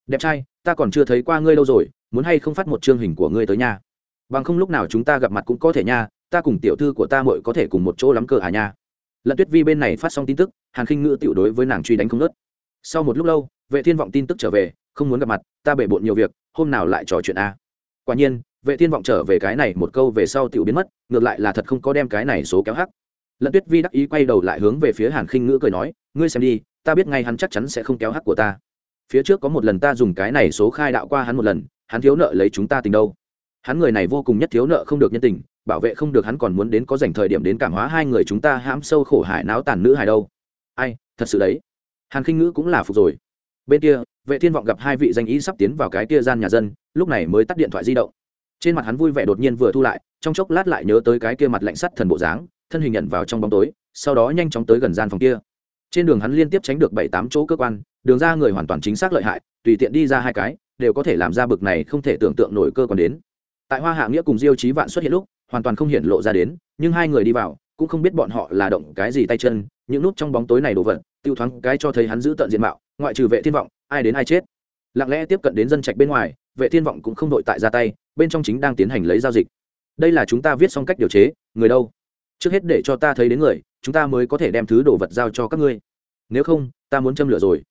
Đẹp trai, ta còn chưa thấy qua ngươi lâu rồi, muốn hay không phát một chương hình của ngươi tới nhà? Bằng không lúc nào chúng ta gặp mặt cũng có thể nha, ta cùng tiểu thư của ta mội có thể cùng một chỗ lắm cờ à nha. Lận tuyết vi bên này phát xong tin tức, hàn khinh ngữ tiểu đối với nàng truy đánh không nớt sau một lúc lâu, vệ thiên vọng tin tức trở về, không muốn gặp mặt, ta bể bộn nhiều việc, hôm nào lại trò chuyện a. Quả nhiên, vệ thiên vọng trở về cái này một câu về sau tiểu biến mất, ngược lại là thật không có đem cái này số kéo hắc. Lận tuyết vi đắc ý quay đầu lại hướng về phía hàn khinh ngữ cười nói, ngươi xem đi, ta biết ngay hắn chắc chắn sẽ không kéo hắc của ta. Phía trước có một lần ta dùng cái này số khai đạo qua hắn một lần, hắn thiếu nợ lấy chúng ta tình đâu hắn người này vô cùng nhất thiếu nợ không được nhân tình, bảo vệ không được hắn còn muốn đến có dành thời điểm đến cảm hóa hai người chúng ta hãm sâu khổ hải náo tàn nữ hài đâu. Ai, thật sự đấy. Hàn khinh ngữ cũng là phục rồi. Bên kia, vệ thiên vọng gặp hai vị danh ý sắp tiến vào cái kia gian nhà dân, lúc này mới tắt điện thoại di động. Trên mặt hắn vui vẻ đột nhiên vừa thu lại, trong chốc lát lại nhớ tới cái kia mặt lạnh sắt thần bộ dáng, thân hình nhận vào trong bóng tối, sau đó nhanh chóng tới gần gian phòng kia. Trên đường hắn liên tiếp tránh được bảy tám chỗ cơ quan, đường ra người hoàn toàn chính xác lợi hại, tùy tiện đi ra hai cái, đều có thể làm ra bực này không thể tưởng tượng nổi cơ quan đến tại hoa hạ nghĩa cùng diêu chí vạn xuất hiện lúc, hoàn toàn không hiện lộ ra đến, nhưng hai người đi vào, cũng không biết bọn họ là động cái gì tay chân, những nút trong bóng tối này đồ vật, tiêu thoáng cái cho thấy hắn giữ tận diện mạo, ngoại trừ vệ thiên vọng, ai đến ai chết. Lặng lẽ tiếp cận đến dân trạch bên ngoài, vệ thiên vọng cũng không đội tại ra tay, bên trong chính đang tiến hành lấy giao dịch. Đây là chúng ta viết xong cách điều chế, người đâu? Trước hết để cho ta thấy đến người, chúng ta mới có thể đem thứ đồ vật giao cho các ngươi. Nếu không, ta muốn châm lửa rồi.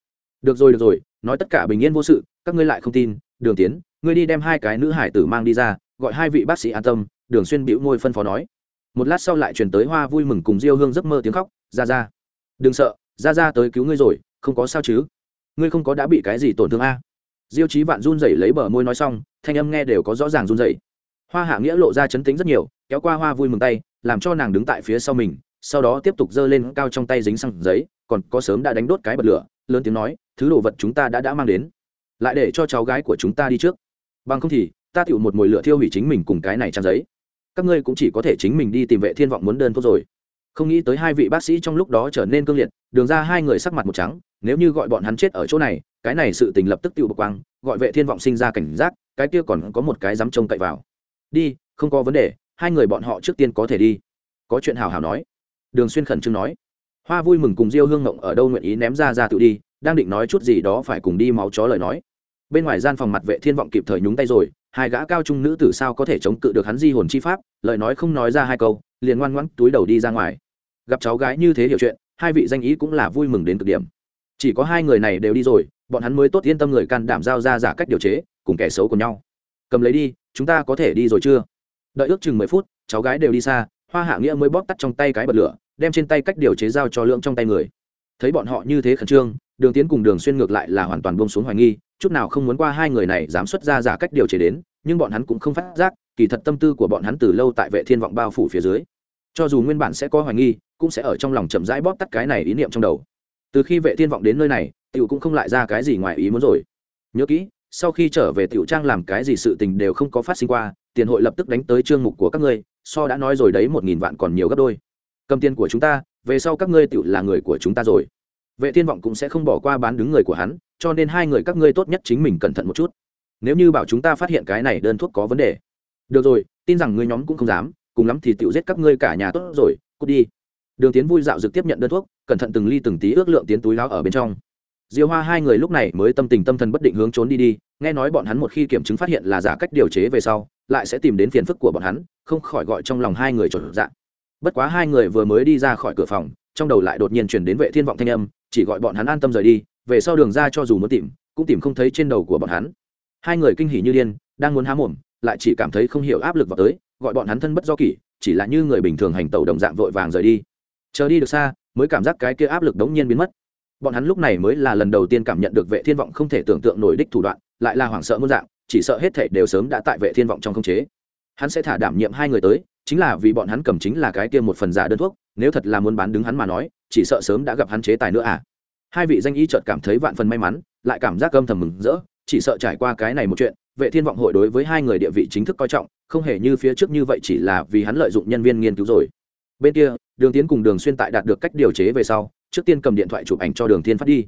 Được rồi được rồi, nói tất cả bình yên vô sự, các ngươi lại không tin, đường tiến, ngươi đi đem hai cái nữ hải tử mang đi ra gọi hai vị bác sĩ an tâm, đường xuyên bĩu môi phân phó nói. Một lát sau lại truyền tới hoa vui mừng cùng diêu hương giấc mơ tiếng khóc ra ra đừng sợ ra ra tới cứu ngươi rồi, không có sao chứ? Ngươi không có đã bị cái gì tổn thương a? Diêu chí vạn run rẩy lấy bờ môi nói xong, thanh âm nghe đều có rõ ràng run rẩy. Hoa hạ nghĩa lộ ra chấn tính rất nhiều, kéo qua hoa vui mừng tay, làm cho nàng đứng tại phía sau mình, sau đó tiếp tục giơ lên cao trong tay dính xăng giấy, còn có sớm đã đánh đốt cái bật lửa, lớn tiếng nói, thứ đồ vật chúng ta đã đã mang đến, lại để cho cháu gái của chúng ta đi trước. Bằng không thì ta tựu một mồi lửa thiêu hủy chính mình cùng cái này trang giấy. Các ngươi cũng chỉ có thể chính mình đi tìm vệ thiên vọng muốn đơn thuốc rồi. Không nghĩ tới hai vị bác sĩ trong lúc đó trở nên cương liệt, đường ra hai người sắc mặt một trắng, nếu như gọi bọn hắn chết ở chỗ này, cái này sự tình lập tức tựu bực quang, gọi vệ thiên vọng sinh ra cảnh giác, cái kia còn có một cái dám trông cậy vào. Đi, không có vấn đề, hai người bọn họ trước tiên có thể đi. Có chuyện hào hào nói. Đường xuyên khẩn trương nói. Hoa vui mừng cùng diêu hương ngộng ở đâu nguyện ý ném ra ra tự đi, đang định nói chút gì đó phải cùng đi máu chó lời nói. Bên ngoài gian phòng mặt vệ thiên vọng kịp thời nhúng tay rồi hai gã cao trung nữ tử sao có thể chống cự được hắn di hồn chi pháp, lời nói không nói ra hai câu, liền ngoan ngoãn túi đầu đi ra ngoài. Gặp cháu gái như thế hiểu chuyện, hai vị danh ý cũng là vui mừng đến cực điểm. Chỉ có hai người này đều đi rồi, bọn hắn mới tốt yên tâm người can đảm giao ra giả cách điều chế, cùng kẻ xấu của nhau. Cầm lấy đi, chúng ta có thể đi rồi chưa? Đợi ước chừng mười phút, cháu gái đều đi xa, hoa hạ nghĩa mới bóp tắt trong tay cái bật lửa, đem trên tay cách điều chế giao cho lượng trong tay người. Thấy bọn họ như thế khẩn trương, đường tiến cùng đường xuyên ngược lại là hoàn toàn buông xuống hoài nghi chút nào không muốn qua hai người này dám xuất ra giả cách điều chế đến, nhưng bọn hắn cũng không phát giác, kỳ thật tâm tư của bọn hắn từ lâu tại vệ thiên vọng bao phủ phía dưới. Cho dù nguyên bản sẽ có hoài nghi, cũng sẽ ở trong lòng chậm rãi bóp tắt cái này ý niệm trong đầu. Từ khi vệ thiên vọng đến nơi này, tiểu cũng không lại ra cái gì ngoài ý muốn rồi. Nhớ kỹ, sau khi trở về tiểu trang làm cái gì sự tình đều không có phát sinh qua, tiền hội lập tức đánh tới chương mục của các ngươi, so đã nói rồi đấy một nghìn vạn còn nhiều gấp đôi. Cầm tiền của chúng ta, về sau các ngươi tiểu là người của chúng ta rồi. Vệ thiên vọng cũng sẽ không bỏ qua bán đứng người của hắn cho nên hai người các ngươi tốt nhất chính mình cẩn thận một chút. Nếu như bảo chúng ta phát hiện cái này đơn thuốc có vấn đề. Được rồi, tin rằng ngươi nhóm cũng không dám, cùng lắm thì tiểu giết các ngươi cả nhà tốt rồi, cút đi. Đường tiến vui dạo dực tiếp nhận đơn thuốc, cẩn thận từng ly từng tí ước lượng tiến túi láo ở bên trong. Diêu hoa hai người lúc này mới tâm tình tâm thần bất định hướng trốn đi đi, nghe nói bọn hắn một khi kiểm chứng phát hiện là giả cách điều chế về sau, lại sẽ tìm đến phiền phức của bọn hắn, không khỏi gọi trong lòng hai người trộn dạng bất quá hai người vừa mới đi ra khỏi cửa phòng, trong đầu lại đột nhiên chuyển đến vệ thiên vọng thanh âm, chỉ gọi bọn hắn an tâm rời đi về sau đường ra cho dù muốn tìm, cũng tìm không thấy trên đầu của bọn hắn. Hai người kinh hỉ như điên, đang muốn há mồm, lại chỉ cảm thấy không hiểu áp lực vào tới, gọi bọn hắn thân bất do kỷ, chỉ là như người bình thường hành tẩu đồng dạng vội vàng rời đi. Chờ đi được xa, mới cảm giác cái kia áp lực đống nhiên biến mất. Bọn hắn lúc này mới là lần đầu tiên cảm nhận được vệ thiên vọng không thể tưởng tượng nổi đích thủ đoạn, lại là hoảng sợ muôn dạng, chỉ sợ hết thể đều sớm đã tại vệ thiên vọng trong không chế. Hắn sẽ thả đảm nhiệm hai người tới, chính là vì bọn hắn cầm chính là cái kia một phần giả đơn thuốc, nếu thật là muốn bán đứng hắn mà nói, chỉ sợ sớm đã gặp hắn chế tài nữa à hai vị danh y chợt cảm thấy vạn phần may mắn lại cảm giác âm thầm mừng rỡ chỉ sợ trải qua cái này một chuyện vệ thiên vọng hội đối với hai người địa vị chính thức coi trọng không hề như phía trước như vậy chỉ là vì hắn lợi dụng nhân viên nghiên cứu rồi. Bên kia đường tiến cùng đường xuyên tại đạt được cách điều chế về sau trước tiên cầm điện thoại chụp ảnh cho đường thiên phát đi.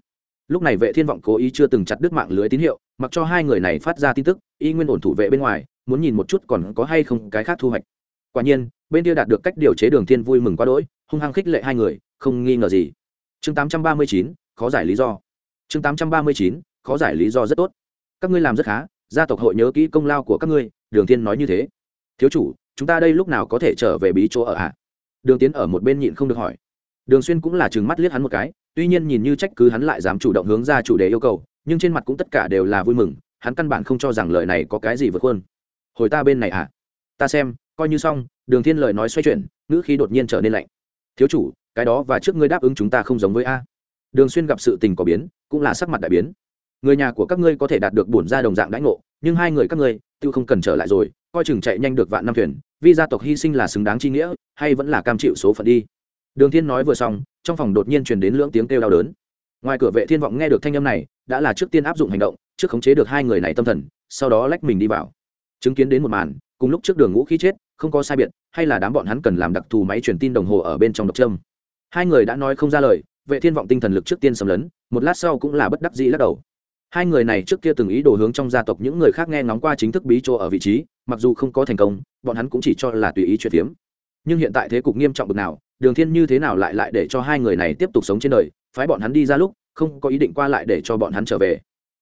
Lúc này vệ thiên vọng cố ý chưa từng chặt đứt mạng lưới tín hiệu mặc cho hai người này phát ra tin tức y nguyên ổn thủ vệ bên ngoài muốn nhìn một chút còn có hay không cái khác thu hoạch. Quả nhiên bên kia đạt được cách điều chế đường thiên vui mừng quá đỗi hung hăng khích lệ hai người không nghi ngờ gì. Chương 839, khó giải lý do. Chương 839, khó giải lý do rất tốt. Các ngươi làm rất khá gia tộc hội nhớ kỹ công lao của các ngươi đường thiên nói như thế. Thiếu chủ chúng ta đây lúc nào có thể trở về bí chỗ ở ạ? Đường tiến ở một bên nhịn không được hỏi. Đường xuyên cũng là chừng mắt liếc hắn một cái tuy nhiên nhìn như trách cứ hắn lại dám chủ động hướng ra chủ đề yêu cầu nhưng trên mặt cũng tất cả đều là vui mừng hắn căn bản không cho rằng lời này có cái gì vượt hơn hồi ta bên này à ta xem coi như xong đường thiên lời nói xoay chuyển ngữ khí đột nhiên trở nên lạnh. Thiếu chủ cái đó và trước ngươi đáp ứng chúng ta không giống với a đường xuyên gặp sự tình có biến, cũng là sắc mặt đại biến. Người nhà của các ngươi có thể đạt được bổn ra đồng dạng đãi ngộ, nhưng hai người các ngươi, tiêu không cần trở lại rồi, coi chừng chạy nhanh được vạn năm thuyền, vì gia tộc hy sinh là xứng đáng chi nghĩa, hay vẫn là cam chịu số phận đi. Đường thiên nói vừa xong, trong phòng đột nhiên truyền đến lưỡng tiếng kêu đau đớn. Ngoài cửa vệ thiên vọng nghe được thanh âm này, đã là trước tiên áp dụng hành động, trước khống chế được hai người này tâm thần, sau đó lách mình đi vào. Chứng kiến đến một màn, cùng lúc trước đường ngũ khí chết, không có sai biệt, hay là đám bọn hắn cần làm đặc thù máy truyền tin đồng hồ ở bên trong độc trâm hai người đã nói không ra lời vệ thiên vọng tinh thần lực trước tiên xâm lấn, một lát sau cũng là bất đắc dĩ lắc đầu. Hai người này trước kia từng ý đồ hướng trong gia tộc những người khác nghe ngóng qua chính thức bí chỗ ở vị trí, mặc dù không có thành công, bọn hắn cũng chỉ cho là tùy ý chuyện phiếm. Nhưng hiện tại thế cục nghiêm trọng bực nào, đường thiên như thế nào lại lại để cho hai người này tiếp tục sống trên đời, phái bọn hắn đi ra lúc, không có ý định qua lại để cho bọn hắn trở về.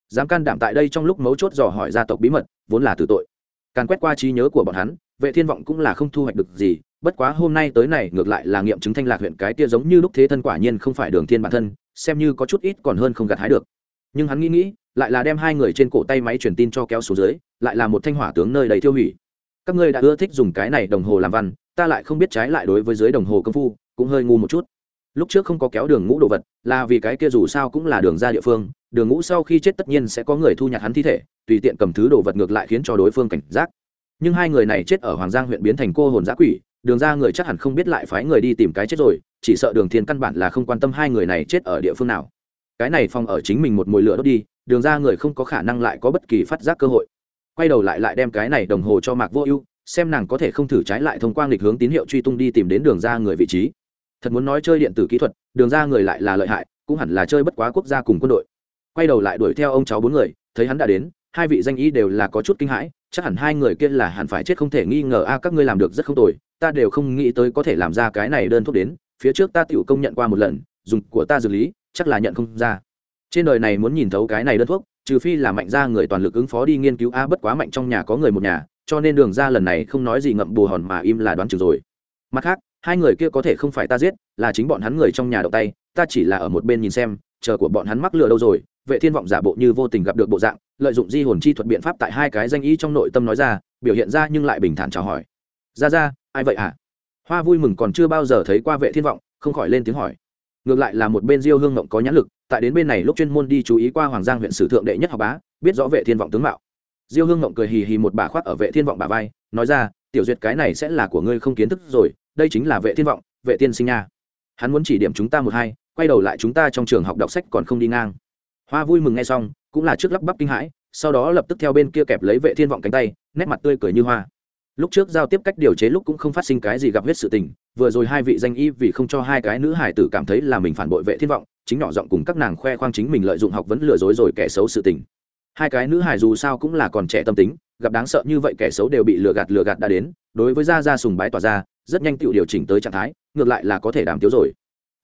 Dám can đảm tại đây trong lúc mấu chốt dò hỏi gia tộc bí mật, vốn là tử tội. Càn quét qua trí nhớ của bọn hắn, vệ thiên vọng cũng là không thu hoạch được gì bất quá hôm nay tới này ngược lại là nghiệm chứng thanh lạc huyện cái tia giống như lúc thế thân quả nhiên không phải đường thiên bản thân, xem như có chút ít còn hơn không gặt hái được. Nhưng hắn nghĩ nghĩ, lại là đem hai người trên cổ tay máy truyền tin cho kéo xuống dưới, lại là một thanh hỏa tướng nơi đầy tiêu hủy. Các ngươi đã ưa thích dùng cái này đồng hồ làm văn, ta lại không biết trái lại đối với dưới đồng hồ công phu, cũng hơi ngu một chút. Lúc trước không có kéo đường ngũ đồ vật, là vì cái kia dù sao cũng là đường ra địa phương, đường ngũ sau khi chết tất nhiên sẽ có người thu nhặt hắn thi thể, tùy tiện cầm thứ đồ vật ngược lại khiến cho đối phương cảnh giác. Nhưng hai người này chết ở hoàng giang huyện biến thành cô hồn giã quỷ đường ra người chắc hẳn không biết lại phái người đi tìm cái chết rồi, chỉ sợ đường thiên căn bản là không quan tâm hai người này chết ở địa phương nào. Cái này phong ở chính mình một mùi lửa đốt đi, đường ra người không có khả năng lại có bất kỳ phát giác cơ hội. Quay đầu lại lại đem cái này đồng hồ cho mạc vô ưu, xem nàng có thể không thử trái lại thông qua nghịch hướng tín hiệu truy tung đi tìm đến đường ra người vị trí. Thật muốn nói chơi điện tử kỹ thuật, đường ra người lại là lợi hại, cũng hẳn là chơi bất quá quốc gia cùng quân đội. Quay đầu lại đuổi theo ông cháu bốn người, thấy hắn đã đến, hai vị danh y đều là có chút kinh hãi chắc hẳn hai người kia là hẳn phải chết không thể nghi ngờ, a, các ngươi làm được rất không tồi, ta đều không nghĩ tới có thể làm ra cái này đơn thuốc đến, phía trước ta tự công nhận qua một lần, dùng của ta xử lý, chắc là nhận không ra. Trên đời này muốn nhìn thấu cái này đơn thuốc, trừ phi là mạnh ra người toàn lực ứng phó đi nghiên cứu, a, bất quá mạnh trong nhà có người một nhà, cho nên đường ra lần này không nói gì ngậm bù hòn mà im là đoán chừng rồi. Mặt khác, hai người kia có thể không phải ta giết, là chính bọn hắn người trong nhà đậu tay, ta chỉ là ở một bên nhìn xem, chờ của bọn hắn mắc lừa đâu rồi, vệ thiên vọng giả bộ như vô tình gặp được bộ dạng lợi dụng di hồn chi thuật biện pháp tại hai cái danh ý trong nội tâm nói ra, biểu hiện ra nhưng lại bình thản chào hỏi. Ra ra, ai vậy ạ à? hoa vui mừng còn chưa bao giờ thấy qua vệ thiên vọng, không khỏi lên tiếng hỏi. Ngược lại là một bên diêu hương ngộng có nhãn lực, tại đến bên này lúc chuyên môn đi chú ý qua hoàng giang huyện sử thượng đệ nhất học bá, biết rõ vệ thiên vọng tướng mạo. Diêu hương ngộng cười hì hì một bà khoác ở vệ thiên vọng bà vai, nói ra, tiểu duyệt cái này sẽ là của ngươi không kiến thức rồi, đây chính là vệ thiên vọng, vệ tiên sinh nha. Hắn muốn chỉ điểm chúng ta một hai, quay đầu lại chúng ta trong trường học đọc sách còn không đi ngang hoa vui mừng nghe xong, cũng là trước lắp bắp kinh hãi, sau đó lập tức theo bên kia kẹp lấy vệ thiên vọng cánh tay, nét mặt tươi cười như hoa. Lúc trước giao tiếp cách điều chế lúc cũng không phát sinh cái gì gặp huyết sự tình, vừa rồi hai vị danh y vì không cho hai cái nữ hải tử cảm thấy là mình phản bội vệ thiên vọng, chính nhỏ giọng cùng các nàng khoe khoang chính mình lợi dụng học vấn lừa dối rồi kẻ xấu sự tình. Hai cái nữ hải dù sao cũng là còn trẻ tâm tính, gặp đáng sợ như vậy kẻ xấu đều bị lừa gạt lừa gạt đã đến, đối với gia gia sùng bái tỏa ra, rất nhanh tự điều chỉnh tới trạng thái, ngược lại là có thể đảm tiếu rồi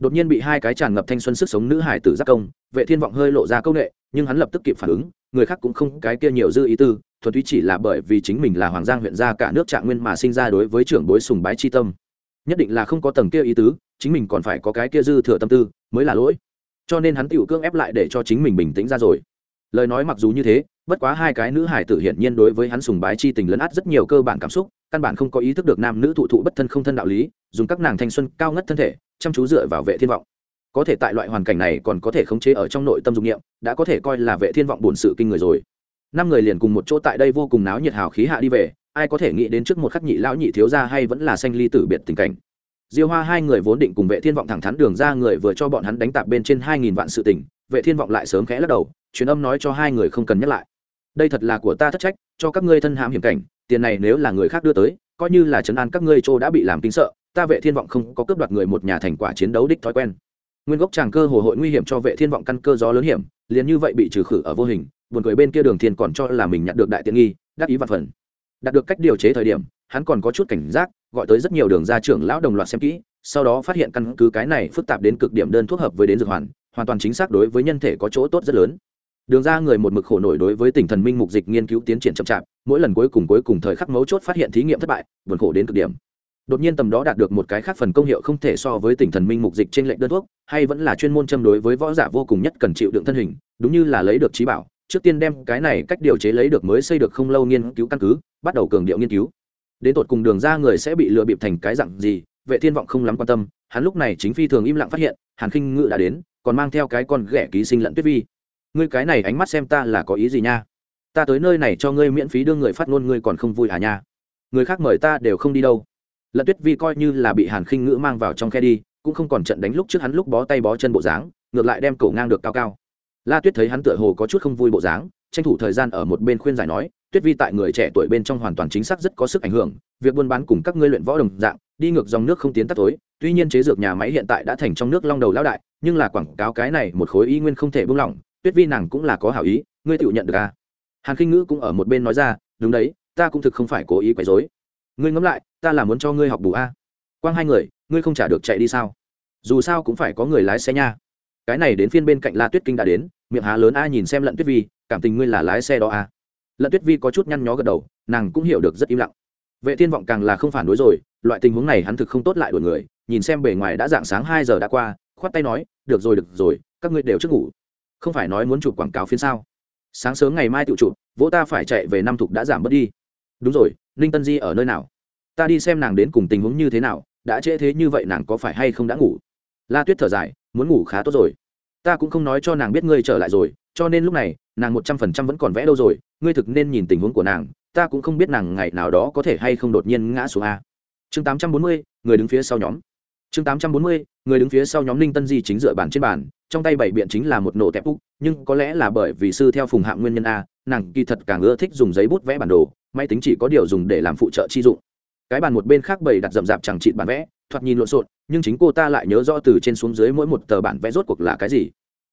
đột nhiên bị hai cái tràn ngập thanh xuân sức sống nữ hải tử giác công, vệ thiên vọng hơi lộ ra công nghệ, nhưng hắn lập tức kịp phản ứng, người khác cũng không cái kia nhiều dư ý tư, thuần túy chỉ là bởi vì chính mình là hoàng giang huyện gia cả nước trạng nguyên mà sinh ra đối với trưởng bối sùng bái chi tâm. Nhất định là không có tầng kia ý tứ, chính mình còn phải có cái kia dư thừa tâm tư mới là lỗi. Cho nên hắn tiểu cương ép lại để cho chính mình bình tĩnh ra rồi. Lời nói mặc dù như thế, bất quá hai cái nữ hải tử hiển nhiên đối với hắn sùng bái chi tình lấn át rất nhiều cơ bản cảm xúc, căn bản không có ý thức được nam nữ thụ thụ bất thân không thân đạo lý, dùng các nàng thanh xuân cao ngất thân thể chăm chú dựa vào vệ thiên vọng. Có thể tại loại hoàn cảnh này còn có thể khống chế ở trong nội tâm dục nghiệm đã có thể coi là vệ thiên vọng buồn sự kinh người rồi. Năm người liền cùng một chỗ tại đây vô cùng náo nhiệt hào khí hạ đi về, ai có thể nghĩ đến trước một khắc nhị lão nhị thiếu gia hay vẫn là sanh ly tử biệt tình cảnh. Diêu hoa hai người vốn định cùng vệ thiên vọng thẳng thắn đường ra người vừa cho bọn hắn đánh tạp bên trên hai nghìn vạn sự tình, vệ thiên vọng lại sớm khẽ lắc đầu, truyền âm nói cho hai người không cần nhắc lại. Đây thật là của ta thất trách, cho các ngươi thân hãm hiểm cảnh, tiền này nếu là người khác đưa tới, coi như là trấn an các ngươi chỗ đã bị làm kinh sợ ta vệ thiên vọng không có cướp đoạt người một nhà thành quả chiến đấu đích thói quen. Nguyên gốc tràng cơ hồ hội nguy hiểm cho vệ thiên vọng căn cơ gió lớn hiểm, liền như vậy bị trừ khử ở vô hình, buồn cười bên kia đường thiên còn cho là mình nhận được đại tiện nghi, đắc ý vạn phần. Đạt được cách điều chế thời điểm, hắn còn có chút cảnh giác, gọi tới rất nhiều đường gia trưởng lão đồng loạt xem kỹ, sau đó phát hiện căn cứ cái này phức tạp đến cực điểm đơn thuốc hợp với đến dược hoàn hoàn toàn chính xác đối với nhân thể có chỗ tốt rất lớn. Đường ra người một mực khổ nổi đối với tỉnh thần minh mục dịch nghiên cứu tiến triển chậm chạp, mỗi lần cuối cùng cuối cùng thời khắc mấu chốt phát hiện thí nghiệm thất bại, buồn khổ đến cực điểm đột nhiên tầm đó đạt được một cái khác phần công hiệu không thể so với tỉnh thần minh mục dịch trên lệnh đơn thuốc, hay vẫn là chuyên môn châm đối với võ giả vô cùng nhất cần chịu đựng thân hình, đúng như là lấy được trí bảo, trước tiên đem cái này cách điều chế lấy được mới xây được không lâu nghiên cứu căn cứ, bắt đầu cường điệu nghiên cứu. Đến tột cùng đường ra người sẽ bị lừa bịp thành cái dặn gì, vệ thiên vọng không lắm quan tâm, hắn lúc này chính phi thường im lặng phát hiện, hàn khinh ngự đã đến, còn mang theo cái con ghẻ ký sinh lẫn tuyết vi. Ngươi cái này ánh mắt xem ta là có ý gì nha? Ta tới nơi này cho ngươi miễn phí đưa người phát ngôn ngươi còn không vui à nha? Người khác mời ta đều không đi đâu lận tuyết vi coi như là bị hàn khinh ngữ mang vào trong khe đi, cũng không còn trận đánh lúc trước hắn lúc bó tay bó chân bộ dáng, ngược lại đem cổ ngang được cao cao. La tuyết thấy hắn tựa hồ có chút không vui bộ dáng, tranh thủ thời gian ở một bên khuyên giải nói, tuyết vi tại người trẻ tuổi bên trong hoàn toàn chính xác rất có sức ảnh hưởng, việc buôn bán cùng các ngươi luyện võ đồng dạng, đi ngược dòng nước không tiến tắt tối, tuy nhiên chế dược nhà máy hiện tại đã thành trong nước long đầu lão đại, nhưng là quảng cáo cái này một khối y nguyên không thể buông lỏng, tuyết vi nàng cũng là có hảo ý, ngươi tự nhận được à? Hàn khinh ngữ cũng ở một bên nói ra, đúng đấy, ta cũng thực không phải cố ý quấy rối ngươi ngẫm lại, ta là muốn cho ngươi học bù a. Quang hai người, ngươi không trả được chạy đi sao? Dù sao cũng phải có người lái xe nha. Cái này đến phiên bên cạnh la tuyết kinh đã đến, miệng há lớn a nhìn xem lận tuyết vi, cảm tình ngươi là lái xe đó a. Lận tuyết vi có chút nhăn nhó gật đầu, nàng cũng hiểu được rất im lặng. Vệ thiên vọng càng là không phản đối rồi, loại tình huống này hắn thực không tốt lại đuổi người, nhìn xem bề ngoài đã dạng sáng hai giờ đã qua, khoát tay nói, được rồi được rồi, các ngươi đều trước ngủ. Không phải nói muốn chụp quảng cáo phiến sao? Sáng sớm ngày mai tự chụp, vỗ ta phải chạy về năm thục đã giảm bớt đi. Đúng rồi ninh tân di ở nơi nào? Ta đi xem nàng đến cùng tình huống như thế nào, đã trễ thế như vậy nàng có phải hay không đã ngủ? La tuyết thở dài, muốn ngủ khá tốt rồi. Ta cũng không nói cho nàng biết ngươi trở lại rồi, cho nên lúc này, nàng một trăm phần trăm vẫn còn vẽ đâu rồi, ngươi thực nên nhìn tình huống của nàng, ta cũng không biết nàng ngày nào đó có thể hay không đột nhiên ngã xuống a. Chương tám trăm bốn mươi, người đứng phía sau nhóm. Chương tám trăm bốn mươi, người đứng phía sau nhóm ninh tân di chính dựa bàn trên bàn, trong tay bảy biện chính là một nổ tép úc, nhưng có lẽ là bởi vì sư theo phùng hạng nguyên nhân a, nàng kỳ thật càng ưa thích dùng giấy bút vẽ bản đồ máy tính chỉ có điều dùng để làm phụ trợ chi dụng. Cái bàn một bên khác bày đặt rậm rạp chẳng chịt bản vẽ, thoạt nhìn lộn xộn, nhưng chính cô ta lại nhớ rõ từ trên xuống dưới mỗi một tờ bản vẽ rốt cuộc là cái gì.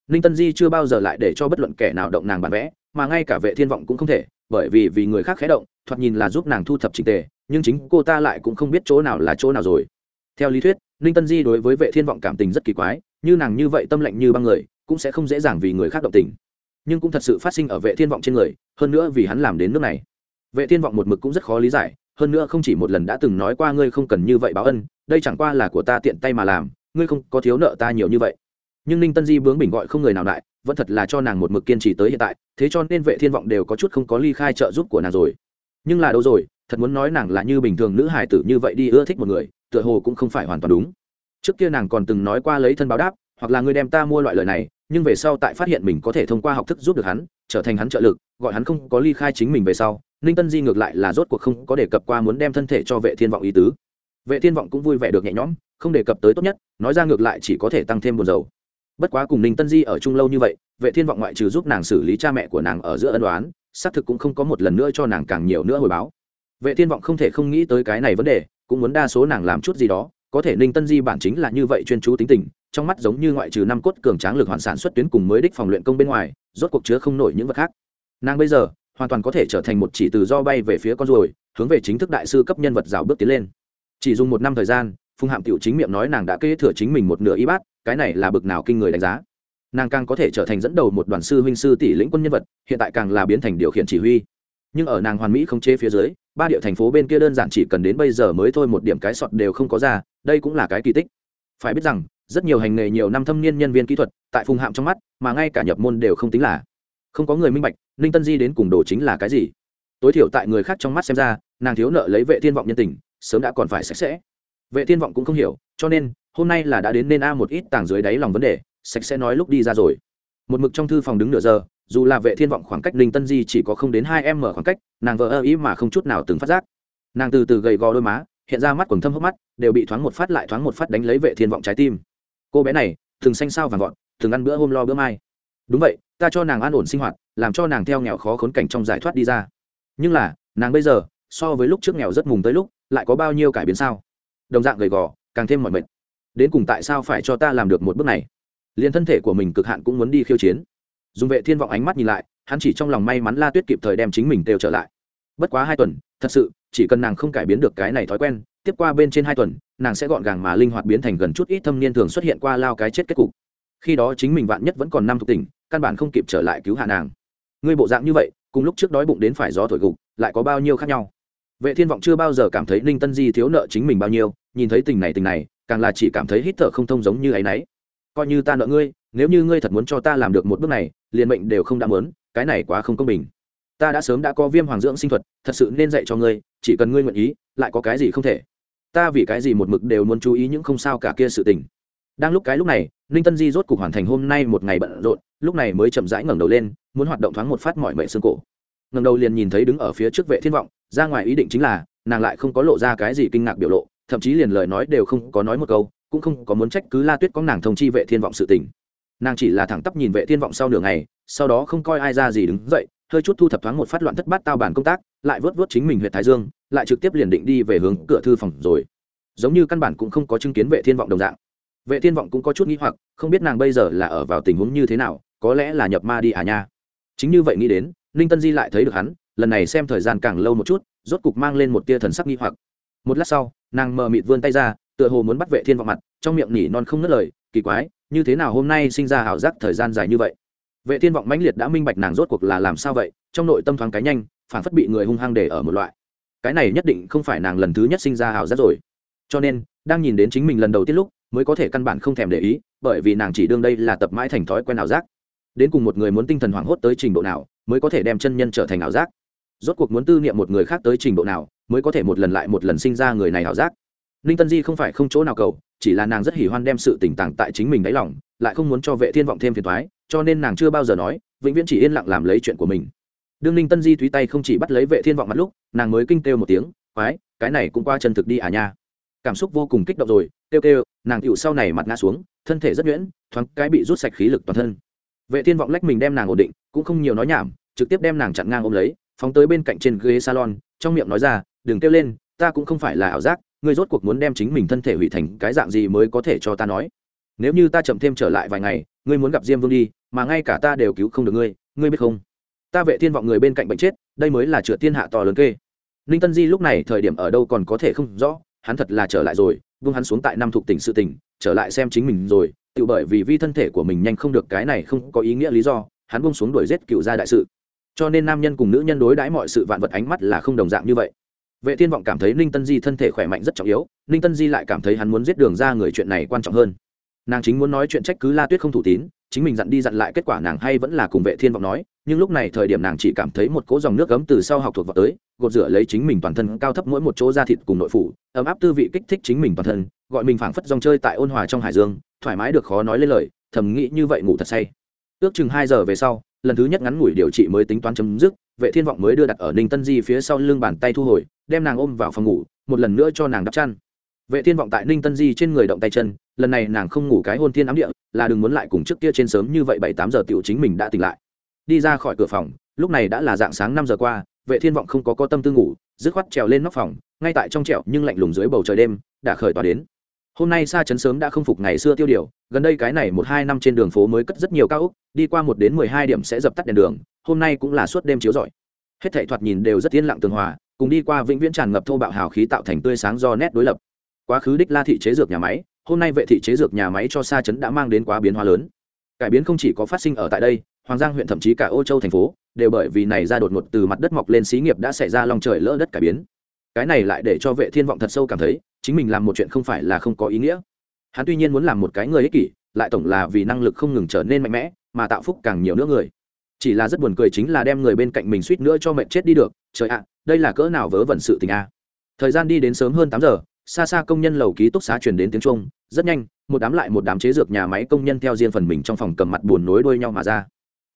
Ninh tân di chưa bao giờ lại để cho bất luận kẻ nào động nàng bản vẽ, mà ngay cả vệ thiên vọng cũng không thể, bởi vì vì người khác khé động, thoạt nhìn là giúp nàng thu thập trình tề, nhưng chính cô ta lại cũng không biết chỗ nào là chỗ nào rồi. Theo lý thuyết, ninh tân di đối với vệ thiên vọng cảm tình rất kỳ quái, như nàng như vậy tâm lạnh như băng người, cũng sẽ không dễ dàng vì người khác động tình. Nhưng cũng thật sự phát sinh ở vệ thiên vọng trên người, hơn nữa vì hắn làm đến nước này vệ thiên vọng một mực cũng rất khó lý giải, hơn nữa không chỉ một lần đã từng nói qua ngươi không cần như vậy báo ân, đây chẳng qua là của ta tiện tay mà làm, ngươi không có thiếu nợ ta nhiều như vậy. Nhưng ninh tân di bướng bình gọi không người nào lại, vẫn thật là cho nàng một mực kiên trì tới hiện tại, thế cho nên vệ thiên vọng đều có chút không có ly khai trợ giúp của nàng rồi. Nhưng là đâu rồi, thật muốn nói nàng là như bình thường nữ hài tử như vậy đi ưa thích một người, tựa hồ cũng không phải hoàn toàn đúng. Trước kia nàng còn từng nói qua lấy thân báo đáp, hoặc là ngươi đem ta mua loại lời này nhưng về sau tại phát hiện mình có thể thông qua học thức giúp được hắn, trở thành hắn trợ lực, gọi hắn không có ly khai chính mình về sau, ninh tân di ngược lại là rốt cuộc không có đề cập qua muốn đem thân thể cho vệ thiên vọng ý tứ. Vệ thiên vọng cũng vui vẻ được nhẹ nhõm, không đề cập tới tốt nhất, nói ra ngược lại chỉ có thể tăng thêm buồn dầu bất quá cùng ninh tân di ở chung lâu như vậy, vệ thiên vọng ngoại trừ giúp nàng xử lý cha mẹ của nàng ở giữa ân đoán xác thực cũng không có một lần nữa cho nàng càng nhiều nữa hồi báo. Vệ thiên vọng không thể không nghĩ tới cái này vấn đề, cũng muốn đa số nàng làm chút gì đó, có thể ninh tân di bản chính là như vậy chuyên chú tính tình trong mắt giống như ngoại trừ năm cốt cường tráng lực hoàn sản xuất tuyến cùng mới đích phòng luyện công bên ngoài, rốt cuộc chứa không nổi những vật khác. Nàng bây giờ, hoàn toàn có thể trở thành một chỉ từ do bay về phía con ruồi, hướng về chính thức đại sư cấp nhân vật rào bước tiến lên. Chỉ dùng một năm thời gian, phùng hạm tiểu chính miệng nói nàng đã kế thừa chính mình một nửa y bát, cái này là bực nào kinh người đánh giá. Nàng càng có thể trở thành dẫn đầu một đoàn sư huynh sư tỷ lĩnh quân nhân vật, hiện tại càng là biến thành điều khiển chỉ huy. Nhưng ở nàng hoàn mỹ không chế phía dưới, ba địa thành phố bên kia đơn giản chỉ cần đến bây giờ mới thôi một điểm cái sọt đều không có ra, đây cũng là cái kỳ tích. Phải biết rằng rất nhiều hành nghề nhiều năm thâm niên nhân viên kỹ thuật tại phùng hạm trong mắt, mà ngay cả nhập môn đều không tính là. Không có người minh bạch, ninh tân di đến cùng đồ chính là cái gì. Tối thiểu tại người khác trong mắt xem ra, nàng thiếu nợ lấy vệ thiên vọng nhân tình, sớm đã còn phải sạch sẽ. Vệ thiên vọng cũng không hiểu, cho nên, hôm nay là đã đến nên a một ít tàng dưới đáy lòng vấn đề, sạch sẽ nói lúc đi ra rồi. Một mực trong thư phòng đứng nửa giờ, dù là vệ thiên vọng khoảng cách ninh tân di chỉ có không đến hai em mở khoảng cách, nàng vợ ơ ý mà không chút nào từng phát giác. Nàng từ từ gầy gò đôi má, hiện ra mắt quần thâm hốc mắt, đều bị thoáng một phát lại thoáng một phát đánh lấy vệ thiên vọng trái tim cô bé này thường xanh sao vàng gọn thường ăn bữa hôm lo bữa mai. Đúng vậy, ta cho nàng an ổn sinh hoạt, làm cho nàng theo nghèo khó khốn cảnh trong giải thoát đi ra. Nhưng là, nàng bây giờ, so với lúc trước nghèo rất mùng tới lúc, lại có bao nhiêu cải biến sao? Đồng dạng gầy gò, càng thêm mọi mệt. Đến cùng tại sao phải cho ta làm được một bước này? Liền thân thể của mình cực hạn cũng muốn đi khiêu chiến. Dùng vệ thiên vọng ánh mắt nhìn lại, hắn chỉ trong lòng may mắn la tuyết kịp thời đem chính mình đều trở lại. Bất quá hai tuần, thật sự, chỉ cần nàng không cải biến được cái này thói quen, tiếp qua bên trên hai tuần nàng sẽ gọn gàng mà linh hoạt biến thành gần chút ít thâm niên thường xuất hiện qua lao cái chết kết cục. Khi đó chính mình vạn nhất vẫn còn năm thuộc tỉnh, căn bản không kịp trở lại cứu hạ nàng. Ngươi bộ dạng như vậy, cùng lúc trước đói bụng đến phải gió thổi gục, lại có bao nhiêu khác nhau? Vệ thiên vọng chưa bao giờ cảm thấy ninh tân di thiếu nợ chính mình bao nhiêu, nhìn thấy tình này tình này, càng là chỉ cảm thấy hít thở không thông giống như ấy nấy. Coi như ta nợ ngươi, nếu như ngươi thật muốn cho ta làm được một bước này, liền mệnh đều không đã muốn, cái này quá không công bình. Ta đã sớm đã có viêm hoàng dưỡng sinh thuật, thật sự nên dạy cho ngươi, chỉ cần ngươi nguyện ý, lại có cái gì không thể ta vì cái gì một mực đều muốn chú ý những không sao cả kia sự tình. Đang lúc cái lúc này, ninh tân di rốt cục hoàn thành hôm nay một ngày bận rộn, lúc này mới chậm rãi ngẩng đầu lên, muốn hoạt động thoáng một phát mọi mệ xương cổ. Ngẩng đầu liền nhìn thấy đứng ở phía trước vệ thiên vọng, ra ngoài ý định chính là, nàng lại không có lộ ra cái gì kinh ngạc biểu lộ, thậm chí liền lời nói đều không có nói một câu, cũng không có muốn trách cứ la tuyết có nàng thông chi vệ thiên vọng sự tình. Nàng chỉ là thẳng tắp nhìn vệ thiên vọng sau nửa ngày, sau đó không coi ai ra gì đứng dậy hơi chút thu thập thoáng một phát loạn thất bát tao bản công tác, lại vớt vớt chính mình huyện thái dương, lại trực tiếp liền định đi về hướng cửa thư phòng rồi. Giống như căn bản cũng không có chứng kiến vệ thiên vọng đồng dạng. Vệ thiên vọng cũng có chút nghĩ hoặc, không biết nàng bây giờ là ở vào tình huống như thế nào, có lẽ là nhập ma đi à nha. Chính như vậy nghĩ đến, ninh tân di lại thấy được hắn, lần này xem thời gian càng lâu một chút, rốt cục mang lên một tia thần sắc nghi hoặc. Một lát sau, nàng mờ mịt vươn tay ra, tựa hồ muốn bắt vệ thiên vọng mặt, trong miệng nỉ non không ngớt lời, kỳ quái, như thế nào hôm nay sinh ra ảo giác thời gian dài như vậy? Vệ thiên vọng mãnh liệt đã minh bạch nàng rốt cuộc là làm sao vậy, trong nội tâm thoáng cái nhanh, phản phất bị người hung hăng để ở một loại. Cái này nhất định không phải nàng lần thứ nhất sinh ra hào giác rồi. Cho nên, đang nhìn đến chính mình lần đầu tiên lúc, mới có thể căn bản không thèm để ý, bởi vì nàng chỉ đương đây là tập mãi thành thói quen ảo giác. Đến cùng một người muốn tinh thần hoảng hốt tới trình độ nào, mới có thể đem chân nhân trở thành ảo giác. Rốt cuộc muốn tư niệm một người khác tới trình độ nào, mới có thể một lần lại một lần sinh ra người này ảo giác. Ninh tân di không phải không chỗ nào cầu, chỉ là nàng rất hỉ hoan đem sự tỉnh tàng tại chính mình đáy lòng, lại không muốn cho vệ thiên vọng thêm phiền thoái cho nên nàng chưa bao giờ nói, vĩnh viễn chỉ yên lặng làm lấy chuyện của mình. Đương ninh tân di thúy tay không chỉ bắt lấy vệ thiên vọng mặt lúc, nàng mới kinh kêu một tiếng, quái, cái này cũng qua chân thực đi à nha. Cảm xúc vô cùng kích động rồi, kêu kêu, nàng tựu sau này mặt ngã xuống, thân thể rất nhuyễn, thoáng cái bị rút sạch khí lực toàn thân. Vệ thiên vọng lách mình đem nàng ổn định, cũng không nhiều nói nhảm, trực tiếp đem nàng chặn ngang ôm lấy, phóng tới bên cạnh trên ghế salon, trong miệng nói ra, đừng kêu lên, ta cũng không phải là ảo giác, ngươi rốt cuộc muốn đem chính mình thân thể hủy thành cái dạng gì mới có thể cho ta nói. Nếu như ta chậm thêm trở lại vài ngày, ngươi muốn gặp diêm vương đi mà ngay cả ta đều cứu không được ngươi ngươi biết không? Ta vệ thiên vọng người bên cạnh bệnh chết, đây mới là chữa thiên hạ to lớn kê. Ninh tân di lúc này thời điểm ở đâu còn có thể không rõ, hắn thật là trở lại rồi vung hắn xuống tại năm thuộc tỉnh sự tỉnh, trở lại xem chính mình rồi, tự bởi vì vi thân thể của mình nhanh không được cái này không có ý nghĩa lý do, hắn vung xuống đuổi giết cựu gia đại sự. Cho nên nam nhân cùng nữ nhân đối đãi mọi sự vạn vật ánh mắt là không đồng dạng như vậy. Vệ thiên vọng cảm thấy ninh tân di thân thể khỏe mạnh rất trọng yếu, ninh tân di lại cảm thấy hắn muốn giết đường ra người chuyện này quan trọng hơn. Nàng chính muốn nói chuyện trách cứ la tuyết không thủ tín chính mình dặn đi dặn lại kết quả nàng hay vẫn là cùng vệ thiên vọng nói, nhưng lúc này thời điểm nàng chỉ cảm thấy một cỗ dòng nước gấm từ sau học thuộc vào tới, gột rửa lấy chính mình toàn thân cao thấp mỗi một chỗ da thịt cùng nội phủ, ấm áp tư vị kích thích chính mình toàn thân, gọi mình phảng phất dòng chơi tại ôn hòa trong hải dương, thoải mái được khó nói lên lời, thầm nghĩ như vậy ngủ thật say. Ước chừng hai giờ về sau, lần thứ nhất ngắn ngủi điều trị mới tính toán chấm dứt, vệ thiên vọng mới đưa đặt ở ninh tân di phía sau lưng bàn tay thu hồi, đem nàng ôm vào phòng ngủ, một lần nữa cho nàng đắp chăn. Vệ thiên vọng tại ninh tân di trên người động tay chân lần này nàng không ngủ cái hôn thiên ám địa, là đừng muốn lại cùng trước kia trên sớm như vậy bảy tám giờ tiểu chính mình đã tỉnh lại. Đi ra khỏi cửa phòng, lúc này đã là dạng sáng năm giờ qua, vệ thiên vọng không có có tâm tư ngủ, dứt khoát trèo lên nóc phòng, ngay tại trong trẹo nhưng lạnh lùng dưới bầu trời đêm, đã khởi tỏa đến. Hôm nay xa chấn sớm đã không phục ngày xưa tiêu điều, gần đây cái này một hai năm trên đường phố mới cất rất nhiều cao úc đi qua một đến mười hai điểm sẽ dập tắt đèn đường, hôm nay cũng là suốt đêm chiếu rọi. Hết thảy thoạt nhìn đều rất yên lặng tường hòa, cùng đi qua vĩnh viễn tràn ngập thô bạo hào khí tạo thành tươi sáng do nét đối lập. Quá khứ đích la thị chế dược nhà máy hôm nay vệ thị chế dược nhà máy cho xa chấn đã mang đến quá biến hóa lớn. Cải biến không chỉ có phát sinh ở tại đây, hoàng giang huyện thậm chí cả ô châu thành phố đều bởi vì này ra đột ngột từ mặt đất mọc lên xí nghiệp đã xảy ra lòng trời lỡ đất cải biến. Cái này lại để cho vệ thiên vọng thật sâu cảm thấy, chính mình làm một chuyện không phải là không có ý nghĩa. Hắn tuy nhiên muốn làm một cái người ích kỷ, lại tổng là vì năng lực không ngừng trở nên mạnh mẽ, mà tạo phúc càng nhiều nữa người. Chỉ là rất buồn cười chính là đem người bên cạnh mình suýt nữa cho mệnh chết đi được. Trời ạ, đây là cỡ nào vớ vẩn sự tình a. Thời gian đi đến sớm hơn tám giờ xa xa công nhân lầu ký túc xá truyền đến tiếng trung rất nhanh, một đám lại một đám chế dược nhà máy công nhân theo riêng phần mình trong phòng cầm mặt buồn nối đuôi nhau mà ra.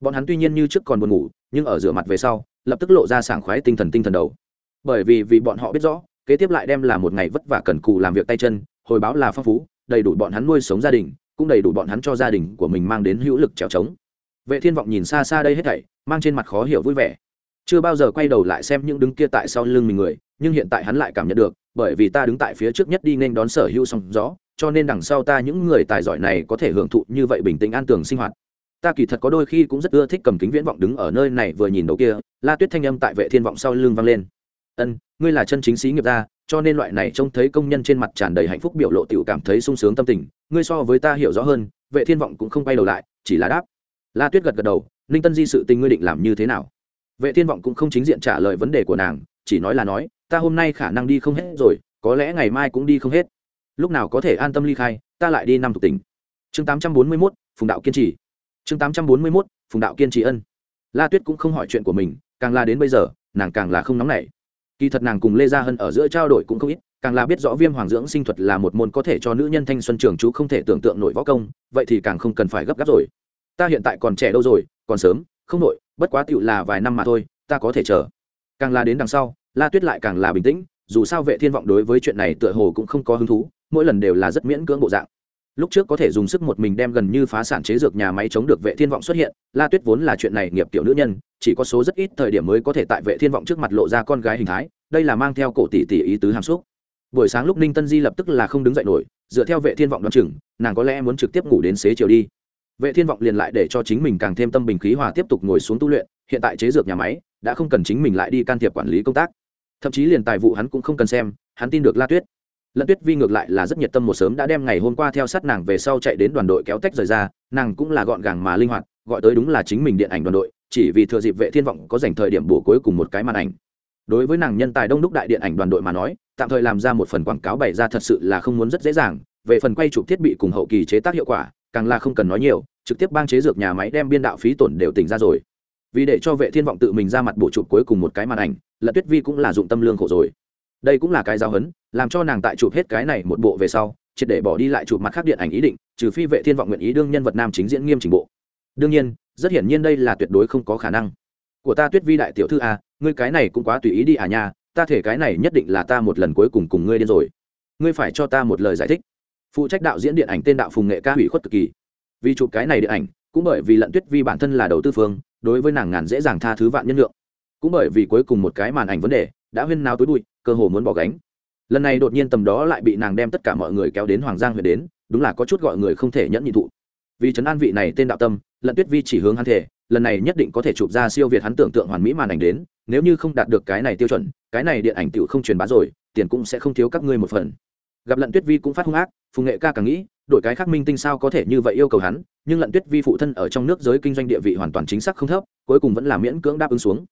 Bọn hắn tuy nhiên như trước còn buồn ngủ, nhưng ở rửa mặt về sau, lập tức lộ ra sảng khoái tinh thần tinh thần đầu. Bởi vì vì bọn họ biết rõ, kế tiếp lại đem là một ngày vất vả cần cù làm việc tay chân, hồi báo là phong phú, đầy đủ bọn hắn nuôi sống gia đình, cũng đầy đủ bọn hắn cho gia đình của mình mang đến hữu lực trèo trống. Vệ thiên vọng nhìn xa xa đây hết thảy, mang trên mặt khó hiểu vui vẻ. Chưa bao giờ quay đầu lại xem những đứng kia tại sau lưng mình người, nhưng hiện tại hắn lại cảm nhận được bởi vì ta đứng tại phía trước nhất đi nên đón sở hữu song gió, cho nên đằng sau ta những người tài giỏi này có thể hưởng thụ như vậy bình tĩnh an tường sinh hoạt. Ta kỳ thật có đôi khi cũng rất ưa thích cầm kính viễn vọng đứng ở nơi này vừa nhìn đầu kia, la tuyết thanh âm tại vệ thiên vọng sau lưng vang lên. Ân, ngươi là chân chính sĩ nghiệp gia cho nên loại này trông thấy công nhân trên mặt tràn đầy hạnh phúc biểu lộ tiểu cảm thấy sung sướng tâm tình, ngươi so với ta hiểu rõ hơn, vệ thiên vọng cũng không quay đầu lại, chỉ là đáp. La tuyết gật gật đầu, ninh tân di sự tình ngươi định làm như thế nào? Vệ thiên vọng cũng không chính diện trả lời vấn đề của nàng, chỉ nói là nói ta hôm nay khả năng đi không hết rồi có lẽ ngày mai cũng đi không hết. Lúc nào có thể an tâm ly khai ta lại đi năm thuộc tỉnh. Chương 841, phùng đạo kiên trì. Chương 841, phùng đạo kiên trì ân. La tuyết cũng không hỏi chuyện của mình càng là đến bây giờ nàng càng là không nóng nảy. Kỳ thật nàng cùng lê gia hân ở giữa trao đổi cũng không ít càng là biết rõ viêm hoàng dưỡng sinh thuật là một môn có thể cho nữ nhân thanh xuân trường chú không thể tưởng tượng nổi võ công vậy thì càng không cần phải gấp gáp rồi. Ta hiện tại còn trẻ đâu rồi còn sớm không nội bất quá tựu là vài năm mà thôi ta có thể chờ. Càng là đến đằng sau la tuyết lại càng là bình tĩnh, dù sao vệ thiên vọng đối với chuyện này tựa hồ cũng không có hứng thú, mỗi lần đều là rất miễn cưỡng bộ dạng. Lúc trước có thể dùng sức một mình đem gần như phá sản chế dược nhà máy chống được vệ thiên vọng xuất hiện, la tuyết vốn là chuyện này nghiệp tiểu nữ nhân, chỉ có số rất ít thời điểm mới có thể tại vệ thiên vọng trước mặt lộ ra con gái hình thái, đây là mang theo cổ tỷ tỷ ý tứ hàm xúc. Buổi sáng lúc ninh tân di lập tức là không đứng dậy nổi, dựa theo vệ thiên vọng đoán chừng, nàng có lẽ muốn trực tiếp ngủ đến xế chiều đi. Vệ thiên vọng liền lại để cho chính mình càng thêm tâm bình khí hòa tiếp tục ngồi xuống tu luyện, hiện tại chế dược nhà máy, đã không cần chính mình lại đi can thiệp quản lý công tác thậm chí liền tài vụ hắn cũng không cần xem, hắn tin được la tuyết. Lận tuyết vi ngược lại là rất nhiệt tâm một sớm đã đem ngày hôm qua theo sát nàng về sau chạy đến đoàn đội kéo tách rời ra, nàng cũng là gọn gàng mà linh hoạt, gọi tới đúng là chính mình điện ảnh đoàn đội, chỉ vì thừa dịp vệ thiên vọng có dành thời điểm bổ cuối cùng một cái màn ảnh. Đối với nàng nhân tài đông đúc đại điện ảnh đoàn đội mà nói, tạm thời làm ra một phần quảng cáo bày ra thật sự là không muốn rất dễ dàng, về phần quay chụp thiết bị cùng hậu kỳ chế tác hiệu quả, càng là không cần nói nhiều, trực tiếp bang chế dược nhà máy đem biên đạo phí tổn đều tỉnh ra rồi. Vì để cho vệ thiên vọng tự mình ra mặt bổ chụp cuối cùng một cái màn ảnh lật tuyết vi cũng là dụng tâm lương khổ rồi. Đây cũng là cái giáo hấn làm cho nàng tại chụp hết cái này một bộ về sau triệt để bỏ đi lại chụp mặt khác điện ảnh ý định trừ phi vệ thiên vọng nguyện ý đương nhân vật nam chính diễn nghiêm trình bộ. Đương nhiên rất hiển nhiên đây là tuyệt đối không có khả năng. Của ta tuyết vi đại tiểu thư a à, ngươi cái này cũng quá tùy ý đi à nha ta thể cái này nhất định là ta một lần cuối cùng cùng ngươi điên rồi. Ngươi phải cho ta một lời giải thích. Phụ trách đạo diễn điện ảnh tên đạo phùng nghệ ca hủy khuất cực kỳ. Vì chụp cái này điện ảnh cũng bởi vì lận tuyết vi bản thân là đầu tư phương đối với nàng ngàn dễ dàng tha thứ vạn nhân lượng cũng bởi vì cuối cùng một cái màn ảnh vấn đề, đã huyên nào tối bụi, cơ hồ muốn bỏ gánh. Lần này đột nhiên tầm đó lại bị nàng đem tất cả mọi người kéo đến hoàng giang huyện đến, đúng là có chút gọi người không thể nhẫn nhị thụ. Vì trấn an vị này tên đạo tâm, lận tuyết vi chỉ hướng hắn thể lần này nhất định có thể chụp ra siêu việt hắn tưởng tượng hoàn mỹ màn ảnh đến, nếu như không đạt được cái này tiêu chuẩn, cái này điện ảnh tựu không truyền bá rồi, tiền cũng sẽ không thiếu các ngươi một phần. Gặp lận tuyết vi cũng phát hung ác, phùng nghệ ca càng nghĩ, đổi cái khác minh tinh sao có thể như vậy yêu cầu hắn, nhưng lận tuyết vi phụ thân ở trong nước giới kinh doanh địa vị hoàn toàn chính xác không thấp, cuối cùng vẫn là miễn cưỡng đáp ứng xuống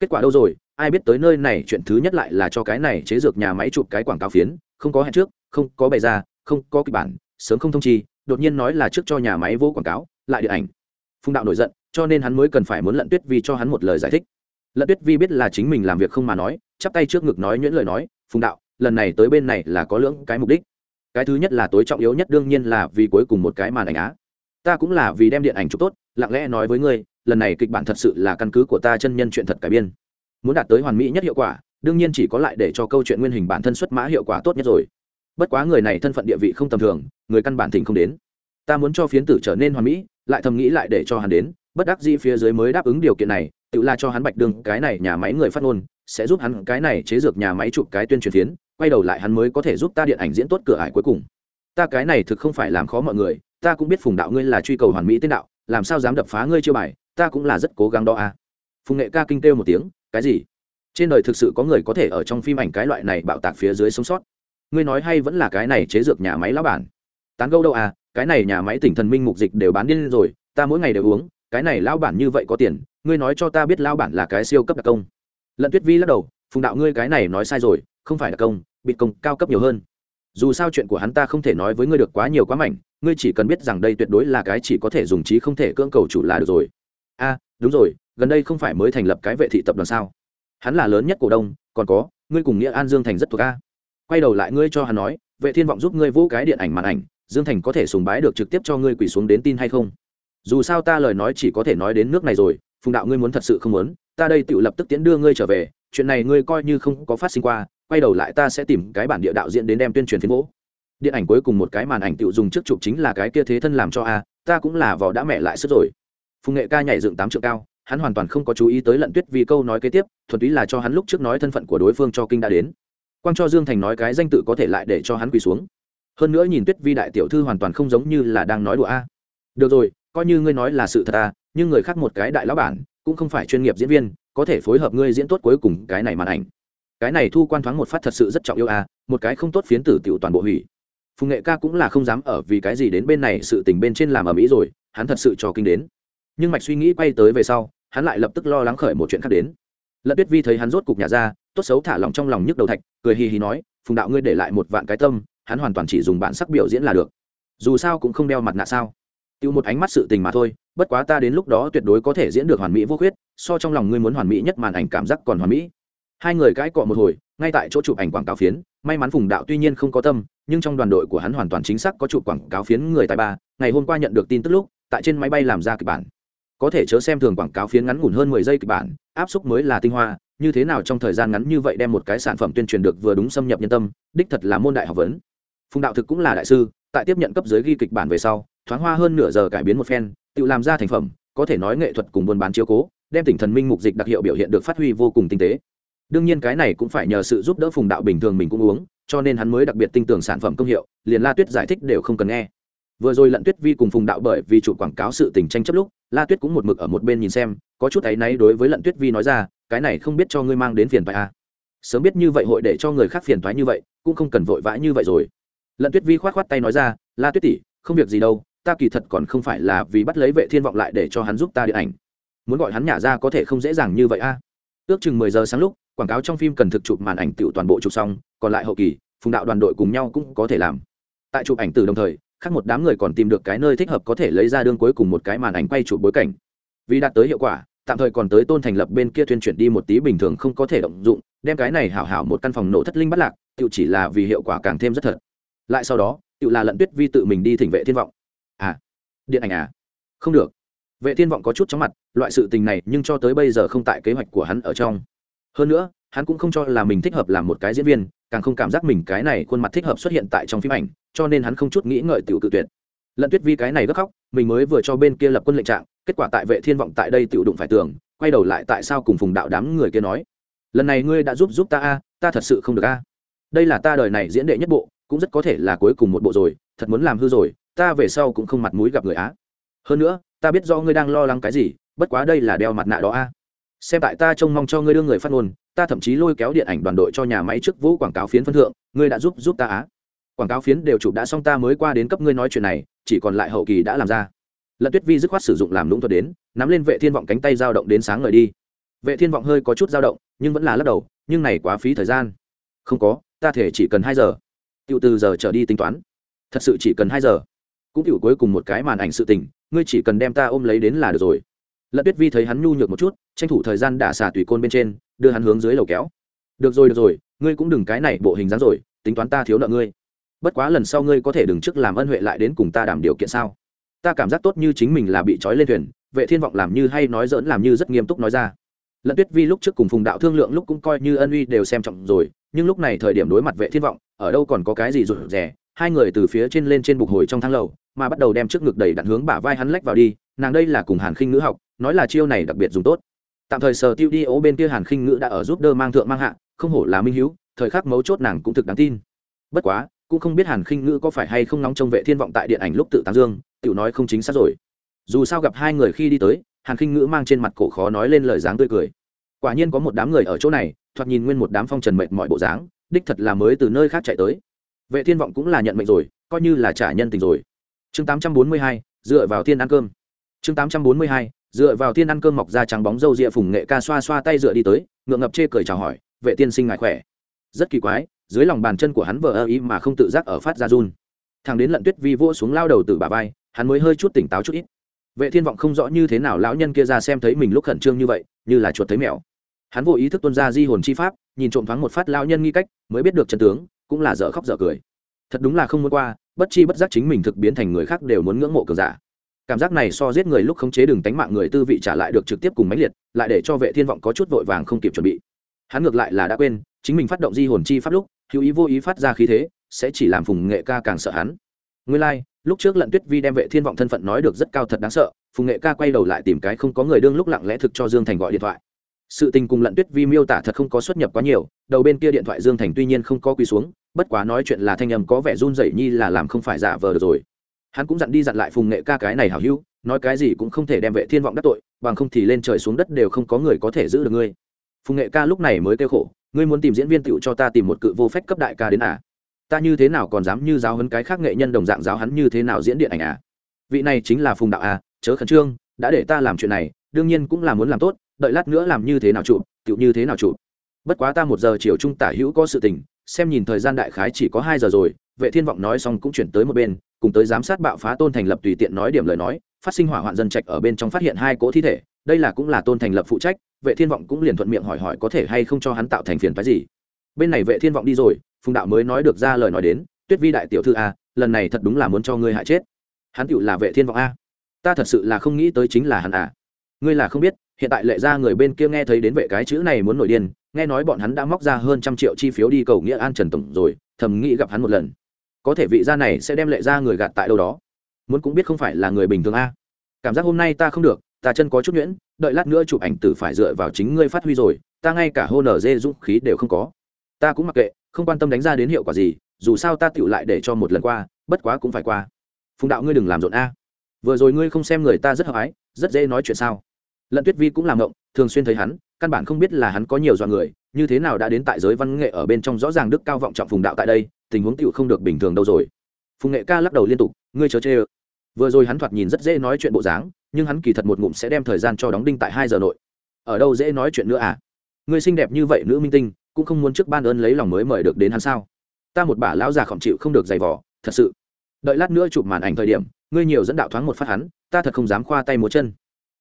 kết quả đâu rồi? Ai biết tới nơi này chuyện thứ nhất lại là cho cái này chế dược nhà máy chụp cái quảng cáo phiến, không có hẹn trước, không có bày ra, không có kịch bản, sớm không thông chi, đột nhiên nói là trước cho nhà máy vô quảng cáo, lại điện ảnh. Phùng đạo nổi giận, cho nên hắn mới cần phải muốn lận tuyết vi cho hắn một lời giải thích. Lận tuyết vi biết là chính mình làm việc không mà nói, chắp tay trước ngực nói nhuyễn lời nói, phùng đạo, lần này tới bên này là có lưỡng cái mục đích. Cái thứ nhất là tối trọng yếu nhất đương nhiên là vì cuối cùng một cái màn ảnh á. Ta cũng là vì đem điện ảnh chụp tốt, lặng lẽ nói với ngươi lần này kịch bản thật sự là căn cứ của ta chân nhân chuyện thật cải biên. Muốn đạt tới hoàn mỹ nhất hiệu quả, đương nhiên chỉ có lại để cho câu chuyện nguyên hình bản thân xuất mã hiệu quả tốt nhất rồi. Bất quá người này thân phận địa vị không tầm thường, người căn bản thỉnh không đến. Ta muốn cho phiến tử trở nên hoàn mỹ, lại thầm nghĩ lại để cho hắn đến, bất đắc dĩ phía dưới mới đáp ứng điều kiện này, tự la cho hắn bạch đường, cái này nhà máy người phát ngôn, sẽ giúp hắn, cái này chế dược nhà máy chụp cái tuyên truyền phiến, quay đầu lại hắn mới có thể giúp ta điện ảnh diễn tốt cửa ải cuối cùng. Ta cái này thực không phải làm khó mọi người, ta cũng biết phùng đạo ngươi là truy cầu hoàn mỹ tên đạo, làm sao dám đập phá ngươi chưa bài ta cũng là rất cố gắng đó à. Phùng nghệ ca kinh kêu một tiếng, cái gì? Trên đời thực sự có người có thể ở trong phim ảnh cái loại này bạo tạc phía dưới sống sót. Ngươi nói hay vẫn là cái này chế dược nhà máy lão bản? Tán gâu đâu à cái này nhà máy tỉnh thần minh mục dịch đều bán điên rồi, ta mỗi ngày đều uống, cái này lão bản như vậy có tiền, ngươi nói cho ta biết lão bản là cái siêu cấp đặc công. Lận tuyết vi lắc đầu, phùng đạo ngươi cái này nói sai rồi, không phải đặc công, bịt công cao cấp nhiều hơn. Dù sao chuyện của hắn ta không thể nói với ngươi được quá nhiều quá mảnh, ngươi chỉ cần biết rằng đây tuyệt đối là cái chỉ có thể dùng trí không thể cưỡng cầu chủ là được rồi a đúng rồi, gần đây không phải mới thành lập cái vệ thị tập đoàn sao? Hắn là lớn nhất cổ đông, còn có, ngươi cùng nghĩa an dương thành rất thuộc a. Quay đầu lại ngươi cho hắn nói, vệ thiên vọng giúp ngươi vô cái điện ảnh màn ảnh, dương thành có thể sùng bái được trực tiếp cho ngươi quỳ xuống đến tin hay không? Dù sao ta lời nói chỉ có thể nói đến nước này rồi, phùng đạo ngươi muốn thật sự không muốn, ta đây tự lập tức tiến đưa ngươi trở về, chuyện này ngươi coi như không có phát sinh qua, quay đầu lại ta sẽ tìm cái bản địa đạo diễn đến đem tuyên truyền phiến vỗ điện ảnh cuối cùng một cái màn ảnh tự dùng trước chụp chính là cái kia thế thân làm cho a, ta cũng là vò đã mẹ lại sức rồi phùng nghệ ca nhảy dựng tám trượng cao, hắn hoàn toàn không có chú ý tới lận tuyết vì câu nói kế tiếp, thuần túy là cho hắn lúc trước nói thân phận của đối phương cho kinh đã đến. Quang cho dương thành nói cái danh tự có thể lại để cho hắn quỳ xuống. Hơn nữa nhìn tuyết vi đại tiểu thư hoàn toàn không giống như là đang nói đùa a. Được rồi, coi như ngươi nói là sự thật a, nhưng người khác một cái đại lão bản, cũng không phải chuyên nghiệp diễn viên, có thể phối hợp ngươi diễn tốt cuối cùng cái này màn ảnh. Cái này thu quan thoáng một phát thật sự rất trọng yêu a, một cái không tốt phiến tử tiểu toàn bộ hủy. Phùng nghệ ca cũng là không dám ở vì cái gì đến bên này, sự tình bên trên làm ở mỹ rồi, hắn thật sự cho kinh đến nhưng mạch suy nghĩ quay tới về sau, hắn lại lập tức lo lắng khởi một chuyện khác đến. Lận tuyết vi thấy hắn rốt cục nhà ra, tốt xấu thả lòng trong lòng nhức đầu thạch, cười hì hì nói, phùng đạo ngươi để lại một vạn cái tâm, hắn hoàn toàn chỉ dùng bản sắc biểu diễn là được. Dù sao cũng không đeo mặt nạ sao. Tiêu một ánh mắt sự tình mà thôi, bất quá ta đến lúc đó tuyệt đối có thể diễn được hoàn mỹ vô khuyết, so trong lòng ngươi muốn hoàn mỹ nhất màn ảnh cảm giác còn hoàn mỹ. Hai người cãi cọ một hồi, ngay tại chỗ chụp ảnh quảng cáo phiến, may mắn phùng đạo tuy nhiên không có tâm, nhưng trong đoàn đội của hắn hoàn toàn chính xác có chụp quảng cáo phiến người tài ba, ngày hôm qua nhận được tin tức lúc, tại trên máy bay làm ra kịch bản có thể chớ xem thường quảng cáo phiến ngắn ngủn hơn mười giây kịch bản, áp xúc mới là tinh hoa, như thế nào trong thời gian ngắn như vậy đem một cái sản phẩm tuyên truyền được vừa đúng xâm nhập nhân tâm, đích thật là môn đại học vấn. Phùng đạo thực cũng là đại sư, tại tiếp nhận cấp dưới ghi kịch bản về sau, thoáng hoa hơn nửa giờ cải biến một phen, tự làm ra thành phẩm, có thể nói nghệ thuật cùng buôn bán chiếu cố, đem tỉnh thần minh mục dịch đặc hiệu biểu hiện được phát huy vô cùng tinh tế. Đương nhiên cái này cũng phải nhờ sự giúp đỡ phùng đạo bình thường mình cũng uống, cho nên hắn mới đặc biệt tin tưởng sản phẩm công hiệu, liền la tuyết giải thích đều không cần nghe vừa rồi lận tuyết vi cùng phùng đạo bởi vì chủ quảng cáo sự tình tranh chấp lúc, la tuyết cũng một mực ở một bên nhìn xem, có chút áy náy đối với lận tuyết vi nói ra, cái này không biết cho ngươi mang đến phiền phải à. sớm biết như vậy hội để cho người khác phiền thoái như vậy, cũng không cần vội vã như vậy rồi lận tuyết vi k h o á t k h o á t tay nói ra, la tuyết tỷ, không việc gì đâu, ta kỳ thật còn không phải là vì bắt lấy vệ thiên vọng lại để cho hắn giúp ta điện ảnh muốn gọi hắn nhả ra có thể không dễ dàng như vậy a à. ước chừng mười giờ sáng lúc, quảng cáo trong phim cần thực chụp màn ảnh tựu toàn bộ chụp xong, còn lại hậu kỳ, phùng đạo đoàn đội cùng nhau cũng có thể làm tại chụp ảnh từ đồng thời khác một đám người còn tìm được cái nơi thích hợp có thể lấy ra đương cuối cùng một cái màn ảnh quay chụp bối cảnh. Vì đạt tới hiệu quả, tạm thời còn tới tôn thành lập bên kia tuyên chuyển đi một tí bình thường không có thể động dụng, đem cái này hảo hảo một căn phòng nổ thất linh bắt lạc tự chỉ là vì hiệu quả càng thêm rất thật. Lại sau đó tự là lận tuyết vi tự mình đi thỉnh vệ thiên vọng. À điện ảnh à? Không được. Vệ thiên vọng có chút chóng mặt, loại sự tình này nhưng cho tới bây giờ không tại kế hoạch của hắn ở trong. Hơn nữa, hắn cũng không cho là mình thích hợp làm một cái diễn viên, càng không cảm giác mình cái này khuôn mặt thích hợp xuất hiện tại trong phim ảnh cho nên hắn không chút nghĩ ngợi tiểu cự tuyệt. Lận tuyết vi cái này gấp khóc, mình mới vừa cho bên kia lập quân lệnh trạng, kết quả tại vệ thiên vọng tại đây tiểu đụng phải tường, quay đầu lại tại sao cùng phùng đạo đám người kia nói, lần này ngươi đã giúp giúp ta a, ta thật sự không được a. Đây là ta đời này diễn đệ nhất bộ, cũng rất có thể là cuối cùng một bộ rồi, thật muốn làm hư rồi, ta về sau cũng không mặt mũi gặp người á. Hơn nữa, ta biết do ngươi đang lo lắng cái gì, bất quá đây là đeo mặt nạ đó a. Xem tại ta trông mong cho ngươi đưa người phát ngôn, ta thậm chí lôi kéo điện ảnh đoàn đội cho nhà máy trước vũ quảng cáo phiến phân thượng, ngươi đã giúp giúp ta á quảng cáo phiến đều chụp đã xong ta mới qua đến cấp ngươi nói chuyện này, chỉ còn lại hậu kỳ đã làm ra. Lận tuyết vi dứt khoát sử dụng làm lũng thuật đến, nắm lên vệ thiên vọng cánh tay dao động đến sáng ngời đi. Vệ thiên vọng hơi có chút dao động, nhưng vẫn là lắc đầu, nhưng này quá phí thời gian. Không có, ta thể chỉ cần hai giờ. Tiêu từ giờ trở đi tính toán. Thật sự chỉ cần hai giờ. Cũng tiểu cuối cùng một cái màn ảnh sự tình, ngươi chỉ cần đem ta ôm lấy đến là được rồi. Lận tuyết vi thấy hắn nhu nhược một chút, tranh thủ thời gian đả xả tùy côn bên trên, đưa hắn hướng dưới lầu kéo. Được rồi được rồi, ngươi cũng đừng cái này bộ hình dáng rồi, tính toán ta thiếu nợ ngươi bất quá lần sau ngươi có thể đừng trước làm ân huệ lại đến cùng ta đảm điều kiện sao? Ta cảm giác tốt như chính mình là bị trói lên thuyền, vệ thiên vọng làm như hay nói dỡn làm như rất nghiêm túc nói ra. Lận tuyết vi lúc trước cùng phùng đạo thương lượng lúc cũng coi như ân uy đều xem trọng rồi, nhưng lúc này thời điểm đối mặt vệ thiên vọng, ở đâu còn có cái gì rụt rè, hai người từ phía trên lên trên bục hồi trong thang lầu, mà bắt đầu đem trước ngực đầy đặn hướng bả vai hắn lách vào đi, nàng đây là cùng hàn khinh ngữ học, nói là chiêu này đặc biệt dùng tốt. Tạm thời sờ tiêu đi ố bên kia hàn khinh ngữ đã ở giúp đỡ mang thượng mang hạ, không hổ là minh hiếu, thời khắc mấu chốt nàng cũng thực đáng tin. Bất quá cũng không biết hàn khinh ngữ có phải hay không nóng trong vệ thiên vọng tại điện ảnh lúc tự tán dương tiểu nói không chính xác rồi. Dù sao gặp hai người khi đi tới hàn khinh ngữ mang trên mặt cổ khó nói lên lời dáng tươi cười. Quả nhiên có một đám người ở chỗ này thoạt nhìn nguyên một đám phong trần mệt mọi bộ dáng đích thật là mới từ nơi khác chạy tới. Vệ thiên vọng cũng là nhận mệnh rồi coi như là trả nhân tình rồi. Chương 842, dựa vào thiên ăn cơm. Chương 842, dựa vào thiên ăn cơm mọc ra trắng bóng râu ria phùng nghệ ca xoa xoa tay dựa đi tới ngượng ngập chê cười chào hỏi vệ tiên sinh ngài khỏe. Rất kỳ quái dưới lòng bàn chân của hắn vờ ơ ý mà không tự giác ở phát ra run. Thằng đến lận tuyết vi vỗ xuống lao đầu từ bà vai, hắn mới hơi chút tỉnh táo chút ít. Vệ thiên vọng không rõ như thế nào lão nhân kia ra xem thấy mình lúc khẩn trương như vậy, như là chuột thấy mèo. Hắn vô ý thức tuân ra di hồn chi pháp, nhìn trộm thoáng một phát lão nhân nghi cách, mới biết được chân tướng, cũng là dở khóc dở cười. Thật đúng là không muốn qua, bất chi bất giác chính mình thực biến thành người khác đều muốn ngưỡng mộ cường giả. Cảm giác này so giết người lúc khống chế đường tánh mạng người tư vị trả lại được trực tiếp cùng mãnh liệt, lại để cho vệ thiên vọng có chút vội vàng không kịp chuẩn bị. Hắn ngược lại là đã quên, chính mình phát động di hồn chi pháp lúc hữu ý vô ý phát ra khí thế sẽ chỉ làm phùng nghệ ca càng sợ hắn. Nguyên lai、like, lúc trước lận tuyết vi đem vệ thiên vọng thân phận nói được rất cao thật đáng sợ phùng nghệ ca quay đầu lại tìm cái không có người đương lúc lặng lẽ thực cho dương thành gọi điện thoại. Sự tình cùng lận tuyết vi miêu tả thật không có xuất nhập quá nhiều đầu bên kia điện thoại dương thành tuy nhiên không có quỳ xuống bất quá nói chuyện là thanh âm có vẻ run rẩy nhi là làm không phải giả vờ được rồi. Hắn cũng dặn đi dặn lại phùng nghệ ca cái này hảo hữu nói cái gì cũng không thể đem vệ thiên vọng đắc tội bằng không thì lên trời xuống đất đều không có người có thể giữ được ngươi. Phùng nghệ ca lúc này mới kêu khổ ngươi muốn tìm diễn viên tựu cho ta tìm một cự vô phách cấp đại ca đến à? Ta như thế nào còn dám như giáo hấn cái khác nghệ nhân đồng dạng giáo hắn như thế nào diễn điện ảnh à? Vị này chính là phùng đạo à chớ khẩn trương, đã để ta làm chuyện này, đương nhiên cũng là muốn làm tốt, đợi lát nữa làm như thế nào chụp, tựu như thế nào chụp. Bất quá ta một giờ chiều trung tả hữu có sự tình, xem nhìn thời gian đại khái chỉ có hai giờ rồi, vệ thiên vọng nói xong cũng chuyển tới một bên, cùng tới giám sát bạo phá tôn thành lập tùy tiện nói điểm lời nói, phát sinh hỏa hoạn dân trạch ở bên trong phát hiện hai cỗ thi thể, đây là cũng là tôn thành lập phụ trách vệ thiên vọng cũng liền thuận miệng hỏi hỏi có thể hay không cho hắn tạo thành phiền phái gì. Bên này vệ thiên vọng đi rồi, phùng đạo mới nói được ra lời nói đến, tuyết vi đại tiểu thư a lần này thật đúng là muốn cho ngươi hại chết. Hắn tựu là vệ thiên vọng a. Ta thật sự là không nghĩ tới chính là hắn à. Ngươi là không biết, hiện tại lệ ra người bên kia nghe thấy đến vệ cái chữ này muốn nổi điên, nghe nói bọn hắn đã móc ra hơn trăm triệu chi phiếu đi cầu nghĩa an trần tổng rồi, thầm nghĩ gặp hắn một lần. Có thể vị gia này sẽ đem lệ ra người gạt tại đâu đó. Muốn cũng biết không phải là người bình thường a. Cảm giác hôm nay ta không được, ta chân có chút nhuyễn đợi lát nữa chụp ảnh tử phải dựa vào chính ngươi phát huy rồi, ta ngay cả hô nở dê dũng khí đều không có. Ta cũng mặc kệ, không quan tâm đánh ra đến hiệu quả gì, dù sao ta tựu lại để cho một lần qua, bất quá cũng phải qua. Phùng đạo ngươi đừng làm rộn a. Vừa rồi ngươi không xem người ta rất hợp ái, rất dễ nói chuyện sao? Lận tuyết vi cũng làm ngộng, thường xuyên thấy hắn, căn bản không biết là hắn có nhiều dọa người, như thế nào đã đến tại giới văn nghệ ở bên trong rõ ràng đức cao vọng trọng phùng đạo tại đây, tình huống tựu không được bình thường đâu rồi. Phùng nghệ ca lắc đầu liên tục, ngươi chớ chê ơ vừa rồi hắn thoạt nhìn rất dễ nói chuyện bộ dáng, nhưng hắn kỳ thật một ngụm sẽ đem thời gian cho đóng đinh tại hai giờ nội. Ở đâu dễ nói chuyện nữa à? Người xinh đẹp như vậy nữ minh tinh, cũng không muốn trước ban ơn lấy lòng mới mời được đến hắn sao? Ta một bà lão già khổng chịu không được giày vỏ thật sự. Đợi lát nữa chụp màn ảnh thời điểm, ngươi nhiều dẫn đạo thoáng một phát hắn, ta thật không dám khoa tay múa chân.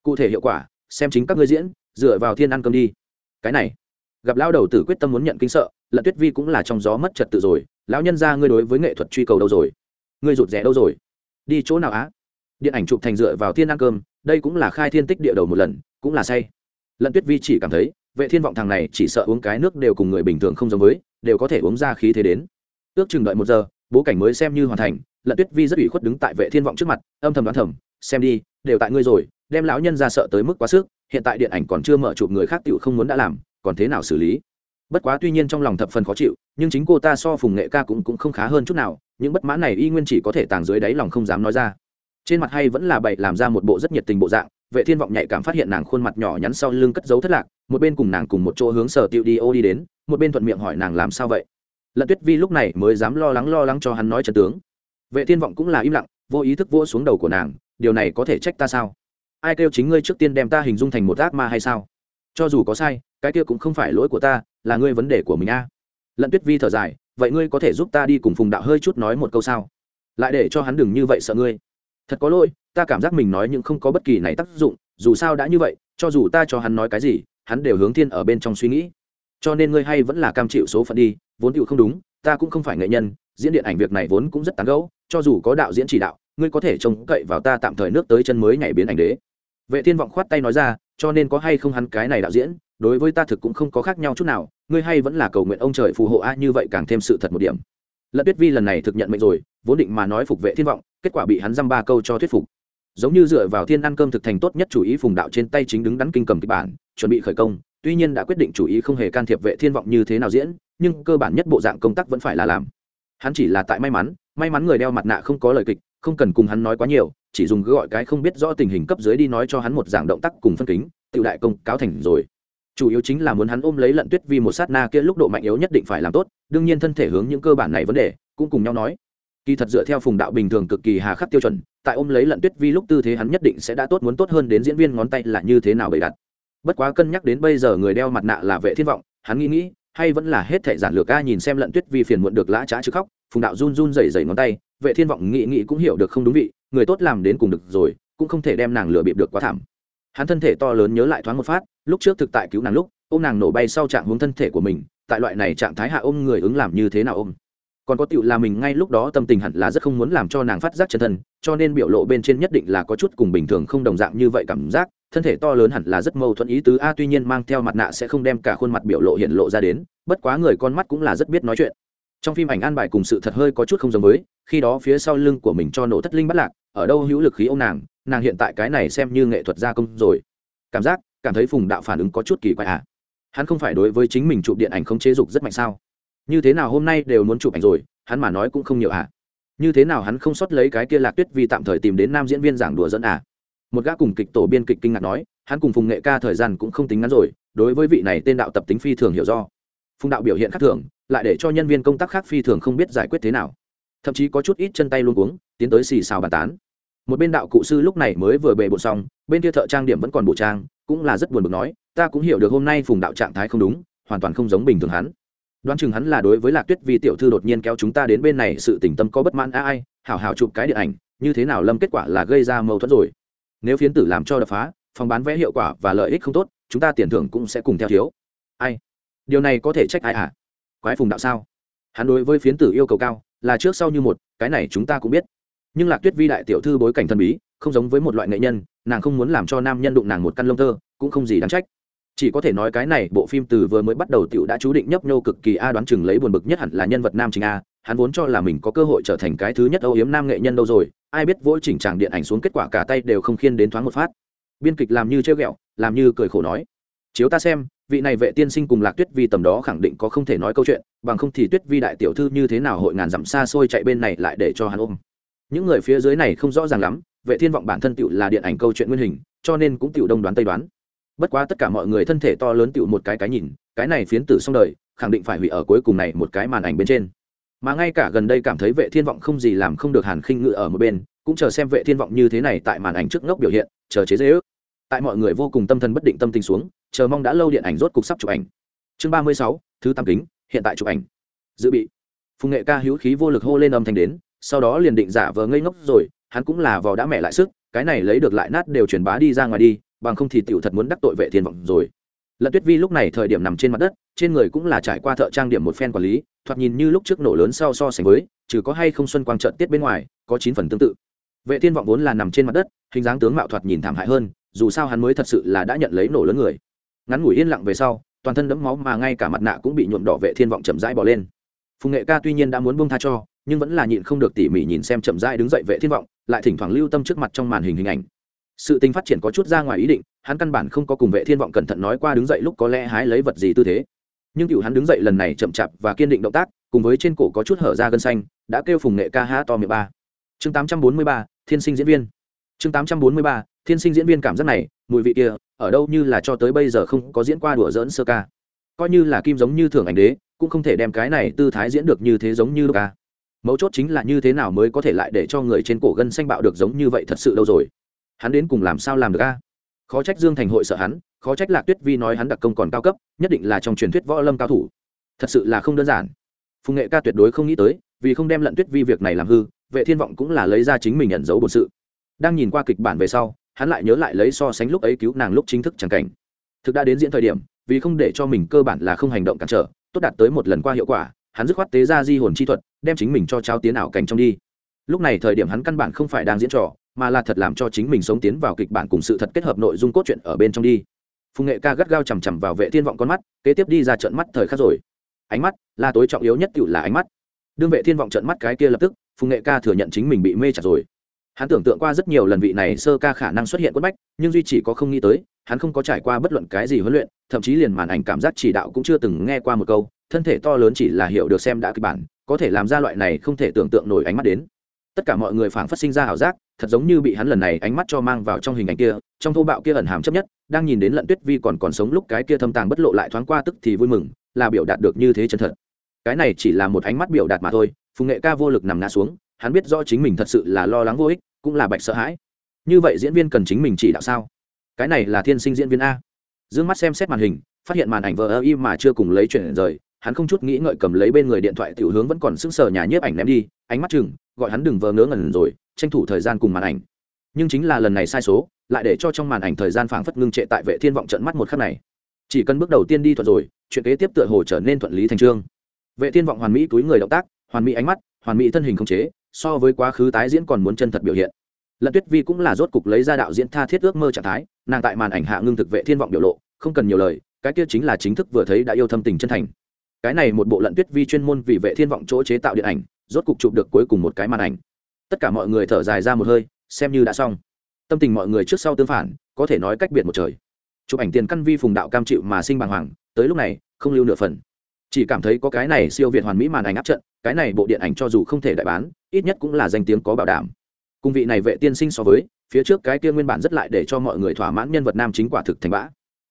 Cụ thể hiệu quả, xem chính các ngươi diễn, dựa vào thiên ăn cơm đi. Cái này, gặp lão đầu tử quyết tâm muốn nhận kinh sợ, lận tuyết vi cũng là trong gió mất trật tự rồi, lão nhân ra ngươi đối với nghệ thuật truy cầu đâu rồi? Ngươi rụt rẻ đâu rồi? Đi chỗ nào á? Điện ảnh chụp thành dựa vào thiên ăn cơm, đây cũng là khai thiên tích địa đầu một lần, cũng là say. Lận tuyết vi chỉ cảm thấy, vệ thiên vọng thằng này chỉ sợ uống cái nước đều cùng người bình thường không giống với, đều có thể uống ra khí thế đến. Ước chừng đợi một giờ, bố cảnh mới xem như hoàn thành, lận tuyết vi rất ủy khuất đứng tại vệ thiên vọng trước mặt, âm thầm đoán thầm, xem đi, đều tại ngươi rồi, đem lão nhân ra sợ tới mức quá sức, hiện tại điện ảnh còn chưa mở chụp người khác tiểu không muốn đã làm, còn thế nào xử lý? Bất quá tuy nhiên trong lòng thập phần khó chịu, nhưng chính cô ta so phùng nghệ ca cũng cũng không khá hơn chút nào, những bất mãn này y nguyên chỉ có thể tàng dưới đáy lòng không dám nói ra. Trên mặt hay vẫn là bậy, làm ra một bộ rất nhiệt tình bộ dạng, vệ thiên vọng nhạy cảm phát hiện nàng khuôn mặt nhỏ nhắn sau lưng cất giấu thất lạc, một bên cùng nàng cùng một chỗ hướng sở tiêu đi ô đi đến, một bên thuận miệng hỏi nàng làm sao vậy. Lận tuyết vi lúc này mới dám lo lắng lo lắng cho hắn nói chân tướng. Vệ thiên vọng cũng là im lặng, vô ý thức vỗ xuống đầu của nàng, điều này có thể trách ta sao? Ai kêu chính ngươi trước tiên đem ta hình dung thành một ác ma hay sao? Cho dù có sai cái kia cũng không phải lỗi của ta, là ngươi vấn đề của mình a. Lận tuyết vi thở dài, vậy ngươi có thể giúp ta đi cùng phùng đạo hơi chút nói một câu sao? Lại để cho hắn đừng như vậy sợ ngươi. Thật có lỗi, ta cảm giác mình nói những không có bất kỳ này tác dụng, dù sao đã như vậy, cho dù ta cho hắn nói cái gì, hắn đều hướng thiên ở bên trong suy nghĩ. Cho nên ngươi hay vẫn là cam chịu số phận đi, vốn tựu không đúng, ta cũng không phải nghệ nhân, diễn điện ảnh việc này vốn cũng rất tán gẫu, cho dù có đạo diễn chỉ đạo, ngươi có thể trông cậy vào ta tạm thời nước tới chân mới nhảy biến ảnh đế. Vệ thiên vọng khoát tay nói ra cho nên có hay không hắn cái này đạo diễn, đối với ta thực cũng không có khác nhau chút nào, ngươi hay vẫn là cầu nguyện ông trời phù hộ a, như vậy càng thêm sự thật một điểm. Lận tuyết vi lần này thực nhận mệnh rồi, vốn định mà nói phục vệ thiên vọng, kết quả bị hắn dăm ba câu cho thuyết phục. Giống như dựa vào thiên ăn cơm thực thành tốt nhất chủ ý phùng đạo trên tay chính đứng đắn kinh cầm kịch bản, chuẩn bị khởi công, tuy nhiên đã quyết định chủ ý không hề can thiệp vệ thiên vọng như thế nào diễn, nhưng cơ bản nhất bộ dạng công tác vẫn phải là làm. Hắn chỉ là tại may mắn may mắn người đeo mặt nạ không có lời kịch không cần cùng hắn nói quá nhiều, chỉ dùng gọi cái không biết rõ tình hình cấp dưới đi nói cho hắn một dạng động tác cùng phân kính tự đại công cáo thành rồi. Chủ yếu chính là muốn hắn ôm lấy lận tuyết vi một sát na kia lúc độ mạnh yếu nhất định phải làm tốt, đương nhiên thân thể hướng những cơ bản này vấn đề, cũng cùng nhau nói. Kỳ thật dựa theo phùng đạo bình thường cực kỳ hà khắc tiêu chuẩn, tại ôm lấy lận tuyết vi lúc tư thế hắn nhất định sẽ đã tốt muốn tốt hơn đến diễn viên ngón tay là như thế nào bày đặt. Bất quá cân nhắc đến bây giờ người đeo mặt nạ là vệ thiên vọng, hắn nghĩ nghĩ, hay vẫn là hết thể giản lược ca nhìn xem lận tuyết vi phiền muộn được lã trá chứ khóc, phùng đạo run run rẩy rẩy ngón tay vệ thiên vọng nghĩ nghĩ cũng hiểu được không đúng vị, người tốt làm đến cùng được rồi, cũng không thể đem nàng lừa bịp được quá thảm. Hắn thân thể to lớn nhớ lại thoáng một phát, lúc trước thực tại cứu nàng lúc, ôm nàng nổ bay sau trạng hướng thân thể của mình, tại loại này trạng thái hạ ôm người ứng làm như thế nào ôm. Còn có tựu là mình ngay lúc đó tâm tình hẳn là rất không muốn làm cho nàng phát giác chân thân, cho nên biểu lộ bên trên nhất định là có chút cùng bình thường không đồng dạng như vậy cảm giác, thân thể to lớn hẳn là rất mâu thuẫn ý tứ, a tuy nhiên mang theo mặt nạ sẽ không đem cả khuôn mặt biểu lộ hiện lộ ra đến, bất quá người con mắt cũng là rất biết nói chuyện trong phim ảnh an bài cùng sự thật hơi có chút không giống với, khi đó phía sau lưng của mình cho nổ thất linh bắt lạc, ở đâu hữu lực khí ông nàng nàng hiện tại cái này xem như nghệ thuật gia công rồi. Cảm giác, cảm thấy phùng đạo phản ứng có chút kỳ quái à? Hắn không phải đối với chính mình chụp điện ảnh không chế dục rất mạnh sao? Như thế nào hôm nay đều muốn chụp ảnh rồi, hắn mà nói cũng không nhiều à? Như thế nào hắn không sót lấy cái kia lạc tuyết vì tạm thời tìm đến nam diễn viên giảng đùa dẫn à? Một gã cùng kịch tổ biên kịch kinh ngạc nói, hắn cùng phùng nghệ ca thời gian cũng không tính ngắn rồi, đối với vị này tên đạo tập tính phi thường hiểu do. Phùng đạo biểu hiện khác thường lại để cho nhân viên công tác khác phi thường không biết giải quyết thế nào. Thậm chí có chút ít chân tay luôn cuống, tiến tới xì xào bàn tán. Một bên đạo cụ sư lúc này mới vừa bề bộ xong, bên kia thợ trang điểm vẫn còn bộ trang, cũng là rất buồn bực nói, ta cũng hiểu được hôm nay phùng đạo trạng thái không đúng, hoàn toàn không giống bình thường hắn. Đoán chừng hắn là đối với lạc tuyết vi tiểu thư đột nhiên kéo chúng ta đến bên này, sự tỉnh tâm có bất mãn, a ai, hảo hảo chụp cái điện ảnh, như thế nào lâm kết quả là gây ra mâu thuẫn rồi. Nếu phiến tử làm cho đập phá, phòng bán vé hiệu quả và lợi ích không tốt, chúng ta tiền thưởng cũng sẽ cùng theo thiếu. Ai? Điều này có thể trách ai à quái phùng đạo sao? Hắn đối với phiến tử yêu cầu cao, là trước sau như một, cái này chúng ta cũng biết. Nhưng lạc tuyết vi đại tiểu thư bối cảnh thần bí, không giống với một loại nghệ nhân, nàng không muốn làm cho nam nhân đụng nàng một căn lông tơ, cũng không gì đáng trách. Chỉ có thể nói cái này, bộ phim từ vừa mới bắt đầu tiểu đã chú định nhấp nhô cực kỳ a, đoán chừng lấy buồn bực nhất hẳn là nhân vật nam chính a. Hắn vốn cho là mình có cơ hội trở thành cái thứ nhất âu yếm nam nghệ nhân đâu rồi, ai biết vỗ chỉnh tràng điện ảnh xuống kết quả cả tay đều không khiên đến thoáng một phát. Biên kịch làm như chơi ghẹo, làm như cười khổ nói, chiếu ta xem vị này vệ tiên sinh cùng lạc tuyết vi tầm đó khẳng định có không thể nói câu chuyện, bằng không thì tuyết vi đại tiểu thư như thế nào hội ngàn dặm xa xôi chạy bên này lại để cho hắn ôm. Những người phía dưới này không rõ ràng lắm, vệ thiên vọng bản thân tựu là điện ảnh câu chuyện nguyên hình, cho nên cũng tựu đông đoán tây đoán. Bất quá tất cả mọi người thân thể to lớn tựu một cái cái nhìn, cái này phiến tử xong đời, khẳng định phải hủy ở cuối cùng này một cái màn ảnh bên trên. Mà ngay cả gần đây cảm thấy vệ thiên vọng không gì làm không được hàn khinh ngự ở một bên, cũng chờ xem vệ thiên vọng như thế này tại màn ảnh trước ngốc biểu hiện, chờ chế dễ ước. Tại mọi người vô cùng tâm thần bất định tâm tình xuống chờ mong đã lâu điện ảnh rốt cục sắp chụp ảnh. Chương ba mươi sáu, thứ tam kính, hiện tại chụp ảnh. Dự bị. Phùng nghệ ca hữu khí vô lực hô lên âm thanh đến, sau đó liền định giả vờ ngây ngốc rồi, hắn cũng là vò đã mẹ lại sức, cái này lấy được lại nát đều truyền bá đi ra ngoài đi, bằng không thì tiểu thật muốn đắc tội vệ thiên vọng rồi. Lận tuyết vi lúc này thời điểm nằm trên mặt đất, trên người cũng là trải qua thợ trang điểm một phen quản lý, thoạt nhìn như lúc trước nổ lớn sau so sánh với, trừ có hay không xuân quang trận tiết bên ngoài, có chín phần tương tự. Vệ thiên vọng vốn là nằm trên mặt đất, hình dáng tướng mạo thoạt nhìn thảm hại hơn, dù sao hắn mới thật sự là đã nhận lấy nổ lớn người ngắn ngủi yên lặng về sau toàn thân đẫm máu mà ngay cả mặt nạ cũng bị nhuộm đỏ vệ thiên vọng chậm rãi bỏ lên. Phùng nghệ ca tuy nhiên đã muốn buông tha cho nhưng vẫn là nhịn không được tỉ mỉ nhìn xem chậm rãi đứng dậy vệ thiên vọng lại thỉnh thoảng lưu tâm trước mặt trong màn hình hình ảnh. Sự tình phát triển có chút ra ngoài ý định hắn căn bản không có cùng vệ thiên vọng cẩn thận nói qua đứng dậy lúc có lẽ hái lấy vật gì tư thế. Nhưng cựu hắn đứng dậy lần này chậm chạp và kiên định động tác cùng với trên cổ có chút hở ra gân xanh đã kêu phùng nghệ ca há to miệng ba. Chương 843, thiên sinh diễn viên. Chương 843, thiên sinh diễn viên cảm giác này, mùi vị kia, ở đâu như là cho tới bây giờ không có diễn qua đùa dỡn sơ ca. Coi như là kim giống như thường ảnh đế, cũng không thể đem cái này tư thái diễn được như thế giống như ca. Mấu chốt chính là như thế nào mới có thể lại để cho người trên cổ gân xanh bạo được giống như vậy thật sự đâu rồi? Hắn đến cùng làm sao làm được a? Khó trách dương thành hội sợ hắn, khó trách lạc tuyết vi nói hắn đặc công còn cao cấp, nhất định là trong truyền thuyết võ lâm cao thủ. Thật sự là không đơn giản. Phùng nghệ ca tuyệt đối không nghĩ tới, vì không đem lận tuyết vi việc này làm hư, vệ thiên vọng cũng là lấy ra chính mình nhận dấu bổn sự. Đang nhìn qua kịch bản về sau hắn lại nhớ lại lấy so sánh lúc ấy cứu nàng lúc chính thức chẳng cảnh. Thực đã đến diễn thời điểm, vì không để cho mình cơ bản là không hành động cản trở, tốt đạt tới một lần qua hiệu quả, hắn dứt khoát tế ra di hồn chi thuật, đem chính mình cho trao tiến ảo cảnh trong đi. Lúc này thời điểm hắn căn bản không phải đang diễn trò, mà là thật làm cho chính mình sống tiến vào kịch bản cùng sự thật kết hợp nội dung cốt truyện ở bên trong đi. Phùng nghệ ca gắt gao chằm chằm vào vệ thiên vọng con mắt, kế tiếp đi ra trận mắt thời khắc rồi. Ánh mắt, là tối trọng yếu nhất cựu là ánh mắt. Đương vệ thiên vọng trận mắt cái kia lập tức, phùng nghệ ca thừa nhận chính mình bị mê chặt rồi hắn tưởng tượng qua rất nhiều lần vị này sơ ca khả năng xuất hiện quất bách, nhưng duy chỉ có không nghĩ tới, hắn không có trải qua bất luận cái gì huấn luyện, thậm chí liền màn ảnh cảm giác chỉ đạo cũng chưa từng nghe qua một câu, thân thể to lớn chỉ là hiểu được xem đã kịch bản, có thể làm ra loại này không thể tưởng tượng nổi ánh mắt đến. Tất cả mọi người phảng phát sinh ra ảo giác, thật giống như bị hắn lần này ánh mắt cho mang vào trong hình ảnh kia, trong thô bạo kia ẩn hàm chấp nhất, đang nhìn đến lận tuyết vi còn còn sống lúc cái kia thâm tàng bất lộ lại thoáng qua tức thì vui mừng, là biểu đạt được như thế chân thật. Cái này chỉ là một ánh mắt biểu đạt mà thôi, phùng nghệ ca vô lực nằm ngã xuống hắn biết rõ chính mình thật sự là lo lắng vô ích, cũng là bạch sợ hãi. Như vậy diễn viên cần chính mình chỉ đạo sao? Cái này là thiên sinh diễn viên a. D ư ơ n g mắt xem xét màn hình, phát hiện màn ảnh vờ ơ y mà chưa cùng lấy chuyển rời, hắn không chút nghĩ ngợi cầm lấy bên người điện thoại tiểu hướng vẫn còn sững sờ nhà nhiếp ảnh ném đi, ánh mắt chừng, gọi hắn đừng vờ ngớ ngẩn rồi, tranh thủ thời gian cùng màn ảnh. Nhưng chính là lần này sai số, lại để cho trong màn ảnh thời gian phảng phất ngưng trệ tại vệ thiên vọng trận mắt một khắc này. Chỉ cần bước đầu tiên đi thuận rồi, chuyện kế tiếp tựa hồ trở nên thuận lý thành trương. Vệ thiên vọng hoàn mỹ túi người động tác, hoàn mỹ ánh mắt, hoàn mỹ thân hình không chế so với quá khứ tái diễn còn muốn chân thật biểu hiện. Lận tuyết vi cũng là rốt cục lấy ra đạo diễn tha thiết ước mơ trạng thái, nàng tại màn ảnh hạ ngưng thực vệ thiên vọng biểu lộ, không cần nhiều lời, cái kia chính là chính thức vừa thấy đã yêu thâm tình chân thành. Cái này một bộ lận tuyết vi chuyên môn vì vệ thiên vọng chỗ chế tạo điện ảnh, rốt cục chụp được cuối cùng một cái màn ảnh. Tất cả mọi người thở dài ra một hơi, xem như đã xong. Tâm tình mọi người trước sau tương phản, có thể nói cách biệt một trời. Chụp ảnh tiền căn vi phùng đạo cam chịu mà sinh bàng hoàng, tới lúc này, không lưu nửa phần. Chỉ cảm thấy có cái này siêu việt hoàn mỹ màn ảnh áp trận cái này bộ điện ảnh cho dù không thể đại bán, ít nhất cũng là danh tiếng có bảo đảm. Cùng vị này vệ tiên sinh so với, phía trước cái kia nguyên bản rất lại để cho mọi người thỏa mãn nhân vật nam chính quả thực thành bã.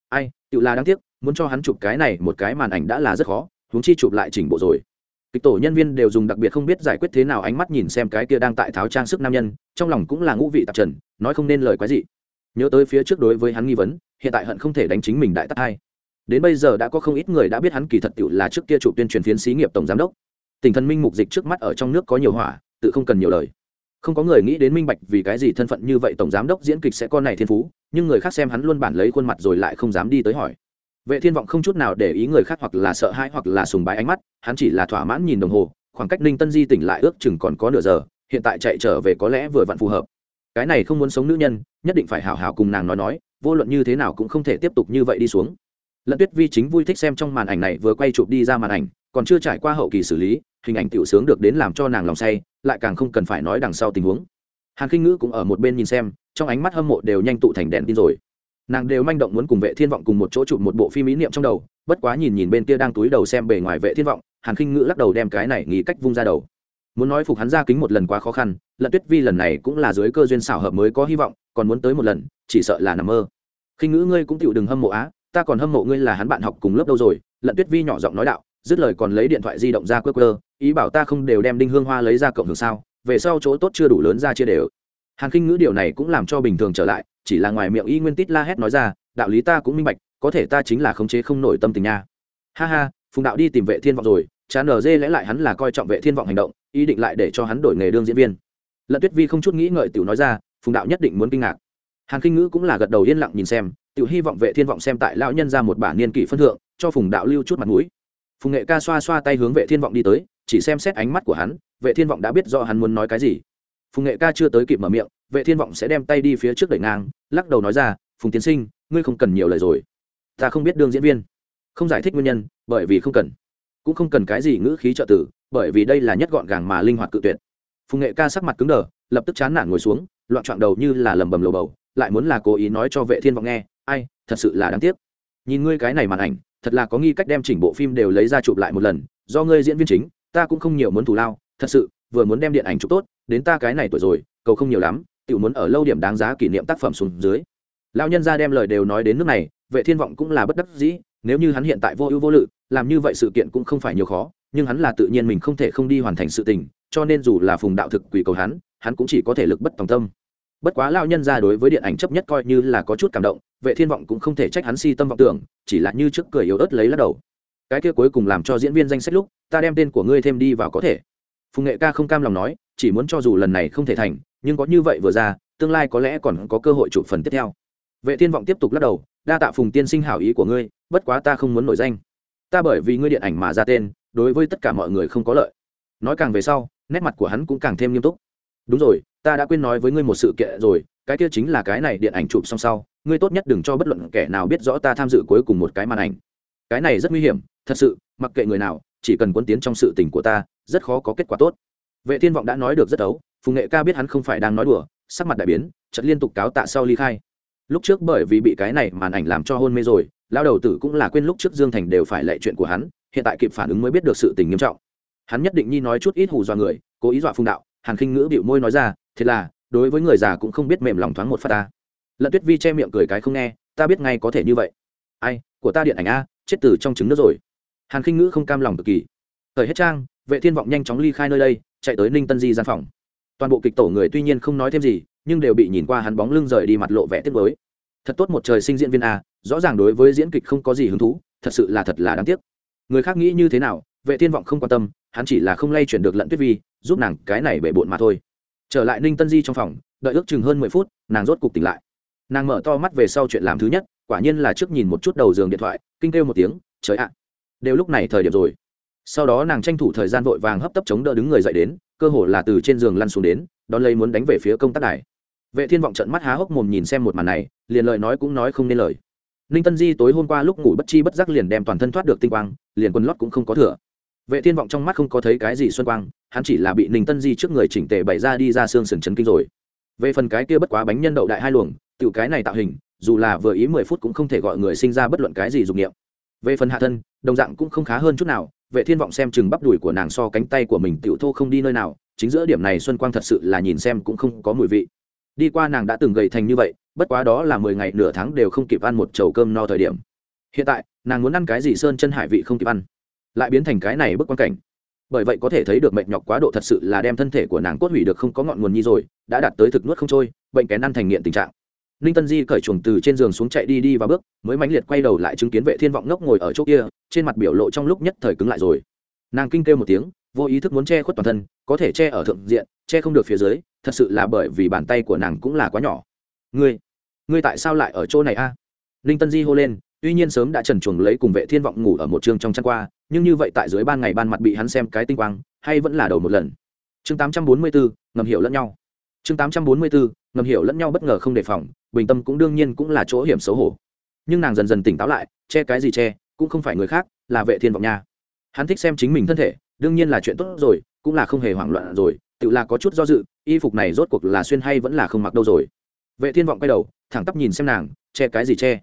Ai, tự là đáng tiếc, muốn cho hắn chụp cái này một cái màn ảnh đã là rất khó, huống chi chụp lại chỉnh bộ rồi. Kịch tổ nhân viên đều dùng đặc biệt không biết giải quyết thế nào ánh mắt nhìn xem cái kia đang tại tháo trang sức nam nhân, trong lòng cũng là ngũ vị tạp trần, nói không nên lời quái gì nhớ tới phía trước đối với hắn nghi vấn, hiện tại hận không thể đánh chính mình đại tắc hai. Đến bây giờ đã có không ít người đã biết hắn kỳ thật tựu là trước kia chủ tuyên truyền phiến xí nghiệp tổng giám đốc tình thần minh mục dịch trước mắt ở trong nước có nhiều hỏa, tự không cần nhiều lời. Không có người nghĩ đến minh bạch vì cái gì thân phận như vậy tổng giám đốc diễn kịch sẽ con này thiên phú, nhưng người khác xem hắn luôn bản lấy khuôn mặt rồi lại không dám đi tới hỏi. Vệ thiên vọng không chút nào để ý người khác hoặc là sợ hãi hoặc là sùng bái ánh mắt, hắn chỉ là thỏa mãn nhìn đồng hồ, khoảng cách ninh tân di tỉnh lại ước chừng còn có nửa giờ, hiện tại chạy trở về có lẽ vừa vặn phù hợp. Cái này không muốn sống nữ nhân, nhất định phải hảo hảo cùng nàng nói nói, vô luận như thế nào cũng không thể tiếp tục như vậy đi xuống. Lận tuyết vi chính vui thích xem trong màn ảnh này vừa quay chụp đi ra màn ảnh còn chưa trải qua hậu kỳ xử lý, hình ảnh tiểu sướng được đến làm cho nàng lòng say, lại càng không cần phải nói đằng sau tình huống. Hàn khinh ngữ cũng ở một bên nhìn xem, trong ánh mắt hâm mộ đều nhanh tụ thành đèn tin rồi. Nàng đều manh động muốn cùng vệ thiên vọng cùng một chỗ chụp một bộ phim ý niệm trong đầu, bất quá nhìn nhìn bên kia đang túi đầu xem bề ngoài vệ thiên vọng, hàn khinh ngữ lắc đầu đem cái này nghĩ cách vung ra đầu. Muốn nói phục hắn ra kính một lần quá khó khăn, lận tuyết vi lần này cũng là dưới cơ duyên xảo hợp mới có hy vọng, còn muốn tới một lần, chỉ sợ là nằm mơ. Khinh ngữ ngươi cũng chịu đừng hâm mộ á, ta còn hâm mộ ngươi là hắn bạn học cùng lớp đâu rồi, lận tuyết vi nhỏ giọng nói đạo dứt lời còn lấy điện thoại di động ra quơ quơ, ý bảo ta không đều đem đinh hương hoa lấy ra cộng hưởng sao, về sau chỗ tốt chưa đủ lớn ra chia đều. Hàn khinh ngữ điều này cũng làm cho bình thường trở lại, chỉ là ngoài miệng y nguyên tít la hét nói ra, đạo lý ta cũng minh bạch, có thể ta chính là khống chế không nổi tâm tình nha. Ha ha, phùng đạo đi tìm vệ thiên vọng rồi chán ở dê lẽ lại hắn là coi trọng vệ thiên vọng hành động, ý định lại để cho hắn đổi nghề đương diễn viên. Lận tuyết vi không chút nghĩ ngợi tiểu nói ra, phùng đạo nhất định muốn kinh ngạc. Hàn khinh ngữ cũng là gật đầu yên lặng nhìn xem, tiểu hy vọng vệ thiên vọng xem tại lão nhân ra một bản niên kỷ phân thượng, cho phùng đạo lưu chút mặt mũi phùng nghệ ca xoa xoa tay hướng vệ thiên vọng đi tới, chỉ xem xét ánh mắt của hắn, vệ thiên vọng đã biết rõ hắn muốn nói cái gì. Phùng nghệ ca chưa tới kịp mở miệng, vệ thiên vọng sẽ đem tay đi phía trước đẩy ngang, lắc đầu nói ra, phùng tiến sinh, ngươi không cần nhiều lời rồi. Ta không biết đương diễn viên. Không giải thích nguyên nhân, bởi vì không cần. Cũng không cần cái gì ngữ khí trợ tử, bởi vì đây là nhất gọn gàng mà linh hoạt cự tuyệt. Phùng nghệ ca sắc mặt cứng đờ, lập tức chán nản ngồi xuống, loạn trọn đầu như là lầm bầm lầu bầu, lại muốn là cố ý nói cho vệ thiên vọng nghe, ai, thật sự là đáng tiếc. Nhìn ngươi cái này màn ảnh thật là có nghi cách đem chỉnh bộ phim đều lấy ra chụp lại một lần, do ngươi diễn viên chính, ta cũng không nhiều muốn thù lao, thật sự, vừa muốn đem điện ảnh chụp tốt, đến ta cái này tuổi rồi cầu không nhiều lắm tự muốn ở lâu điểm đáng giá kỷ niệm tác phẩm xuống dưới. Lão nhân ra đem lời đều nói đến nước này, vệ thiên vọng cũng là bất đắc dĩ, nếu như hắn hiện tại vô ưu vô lự, làm như vậy sự kiện cũng không phải nhiều khó, nhưng hắn là tự nhiên mình không thể không đi hoàn thành sự tình, cho nên dù là phùng đạo thực quỷ cầu hắn hắn cũng chỉ có thể lực bất tòng tâm bất quá lao nhân ra đối với điện ảnh chấp nhất coi như là có chút cảm động, vệ thiên vọng cũng không thể trách hắn si tâm vọng tưởng, chỉ là như trước cười yếu ớt lấy lắc đầu. Cái kia cuối cùng làm cho diễn viên danh sách lúc, ta đem tên của ngươi thêm đi vào có thể. Phùng nghệ ca không cam lòng nói, chỉ muốn cho dù lần này không thể thành, nhưng có như vậy vừa ra, tương lai có lẽ còn có cơ hội chụp phần tiếp theo. Vệ thiên vọng tiếp tục lắc đầu, đa tạ phùng tiên sinh hảo ý của ngươi, bất quá ta không muốn nổi danh. Ta bởi vì ngươi điện ảnh mà ra tên, đối với tất cả mọi người không có lợi. Nói càng về sau, nét mặt của hắn cũng càng thêm nghiêm túc. Đúng rồi ta đã quên nói với ngươi một sự kiện rồi, cái kia chính là cái này điện ảnh chụp xong sau, ngươi tốt nhất đừng cho bất luận kẻ nào biết rõ ta tham dự cuối cùng một cái màn ảnh. Cái này rất nguy hiểm, thật sự, mặc kệ người nào, chỉ cần quân tiến trong sự tình của ta, rất khó có kết quả tốt. Vệ thiên vọng đã nói được rất ấu phùng nghệ ca biết hắn không phải đang nói đùa, sắc mặt đại biến, chợt liên tục cáo tạ sau ly khai. Lúc trước bởi vì bị cái này màn ảnh làm cho hôn mê rồi lao đầu tử cũng là quên lúc trước dương thành đều phải lệ chuyện của hắn, hiện tại kịp phản ứng mới biết được sự tình nghiêm trọng. Hắn nhất định nhi nói chút ít hù dọa người, cố ý dọa phùng đạo, hàn khinh ngữ bịu môi nói ra thế là, đối với người già cũng không biết mềm lòng thoáng một phát ta. Lận tuyết vi che miệng cười cái không nghe, ta biết ngay có thể như vậy. Ai, của ta điện ảnh a, chết từ trong trứng nước rồi. Hàn khinh ngữ không cam lòng cực kỳ. Thời hết trang, vệ thiên vọng nhanh chóng ly khai nơi đây, chạy tới ninh tân di gian phòng. Toàn bộ kịch tổ người tuy nhiên không nói thêm gì, nhưng đều bị nhìn qua hắn bóng lưng rời đi mặt lộ vẻ tiếc mới thật tốt một trời sinh diễn viên a, rõ ràng đối với diễn kịch không có gì hứng thú, thật sự là thật là đáng tiếc. Người khác nghĩ như thế nào, vệ thiên vọng không quan tâm, hắn chỉ là không lay chuyển được lận tuyết vi, giúp nàng cái này bể bộn mà thôi trở lại ninh tân di trong phòng, đợi ước chừng hơn mười phút, nàng rốt cục tỉnh lại. Nàng mở to mắt về sau chuyện làm thứ nhất, quả nhiên là trước nhìn một chút đầu giường điện thoại, kinh kêu một tiếng, trời ạ, đều lúc này thời điểm rồi. Sau đó nàng tranh thủ thời gian vội vàng hấp tấp chống đỡ đứng người dậy đến, cơ hồ là từ trên giường lăn xuống đến, đón lấy muốn đánh về phía công tác đài. Vệ thiên vọng trận mắt há hốc mồm nhìn xem một màn này, liền lời nói cũng nói không nên lời. Ninh tân di tối hôm qua lúc ngủ bất chi bất giác liền đem toàn thân thoát được tinh quang, liền quần lót cũng không có thừa vệ thiên vọng trong mắt không có thấy cái gì xuân quang, hắn chỉ là bị ninh tân di trước người chỉnh tề bày ra đi ra xương sườn chấn kinh rồi. Về phần cái kia bất quá bánh nhân đậu đại hai luồng tự cái này tạo hình, dù là vừa ý mười phút cũng không thể gọi người sinh ra bất luận cái gì dục niệm. Về phần hạ thân, đồng dạng cũng không khá hơn chút nào, vệ thiên vọng xem chừng bắp đùi của nàng so cánh tay của mình tiểu thô không đi nơi nào, chính giữa điểm này xuân quang thật sự là nhìn xem cũng không có mùi vị. Đi qua nàng đã từng gầy thành như vậy, bất quá đó là mười ngày nửa tháng đều không kịp ăn một chầu cơm no thời điểm. Hiện tại, nàng muốn ăn cái gì sơn chân hải vị không kịp ăn lại biến thành cái này bức quan cảnh. Bởi vậy có thể thấy được mệt nhọc quá độ thật sự là đem thân thể của nàng cốt hủy được không có ngọn nguồn nhi rồi, đã đạt tới thực nuốt không trôi, bệnh kén ăn thành nghiện tình trạng. Ninh tân di cởi chuồng từ trên giường xuống chạy đi đi và bước, mới mãnh liệt quay đầu lại chứng kiến vệ thiên vọng ngốc ngồi ở chỗ kia, trên mặt biểu lộ trong lúc nhất thời cứng lại rồi. Nàng kinh kêu một tiếng, vô ý thức muốn che khuất toàn thân, có thể che ở thượng diện, che không được phía dưới, thật sự là bởi vì bàn tay của nàng cũng là quá nhỏ. Ngươi ngươi tại sao lại ở chỗ này a? À? ninh tân di hô lên, tuy nhiên sớm đã trần chuồng lấy cùng vệ thiên vọng ngủ ở một trường trong chăn qua nhưng như vậy tại dưới ban ngày ban mặt bị hắn xem cái tinh quang hay vẫn là đầu một lần. Chương 844, ngầm hiểu lẫn nhau. Chương 844, ngầm hiểu lẫn nhau bất ngờ không đề phòng bình tâm cũng đương nhiên cũng là chỗ hiểm xấu hổ. Nhưng nàng dần dần tỉnh táo lại che cái gì che cũng không phải người khác là vệ thiên vọng nha. Hắn thích xem chính mình thân thể đương nhiên là chuyện tốt rồi cũng là không hề hoảng loạn rồi tự là có chút do dự y phục này rốt cuộc là xuyên hay vẫn là không mặc đâu rồi. Vệ thiên vọng quay đầu thẳng tắp nhìn xem nàng che cái gì che.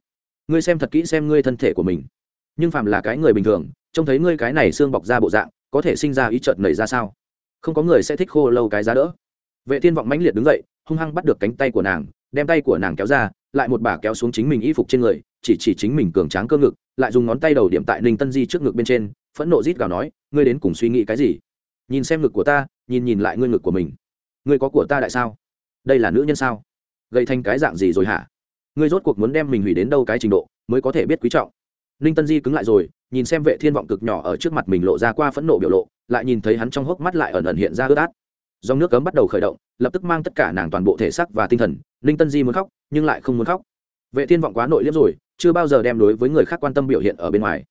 Ngươi xem thật kỹ xem ngươi thân thể của mình. Nhưng phạm là cái người bình thường trông thấy ngươi cái này xương bọc ra bộ dạng, có thể sinh ra ý trợt nảy ra sao? Không có người sẽ thích khô lâu cái giá đỡ. Vệ thiên vọng mãnh liệt đứng dậy, hung hăng bắt được cánh tay của nàng, đem tay của nàng kéo ra, lại một bà kéo xuống chính mình y phục trên người, chỉ chỉ chính mình cường tráng cơ ngực, lại dùng ngón tay đầu điểm tại ninh tân di trước ngực bên trên, phẫn nộ rít gào nói, ngươi đến cùng suy nghĩ cái gì? Nhìn xem ngực của ta, nhìn nhìn lại ngươi ngực của mình. Ngươi có của ta đại sao? Đây là nữ nhân sao? Gây thành cái dạng gì rồi hả? Ngươi rốt cuộc muốn đem mình hủy đến đâu cái trình độ, mới có thể biết quý trọng? Ninh tân di cứng lại rồi, nhìn xem vệ thiên vọng cực nhỏ ở trước mặt mình lộ ra qua phẫn nộ biểu lộ, lại nhìn thấy hắn trong hốc mắt lại ẩn ẩn hiện ra ướt át. Dòng nước cấm bắt đầu khởi động, lập tức mang tất cả nàng toàn bộ thể xác và tinh thần, ninh tân di muốn khóc, nhưng lại không muốn khóc. Vệ thiên vọng quá nội liếm rồi, chưa bao giờ đem đối với người khác quan tâm biểu hiện ở bên ngoài.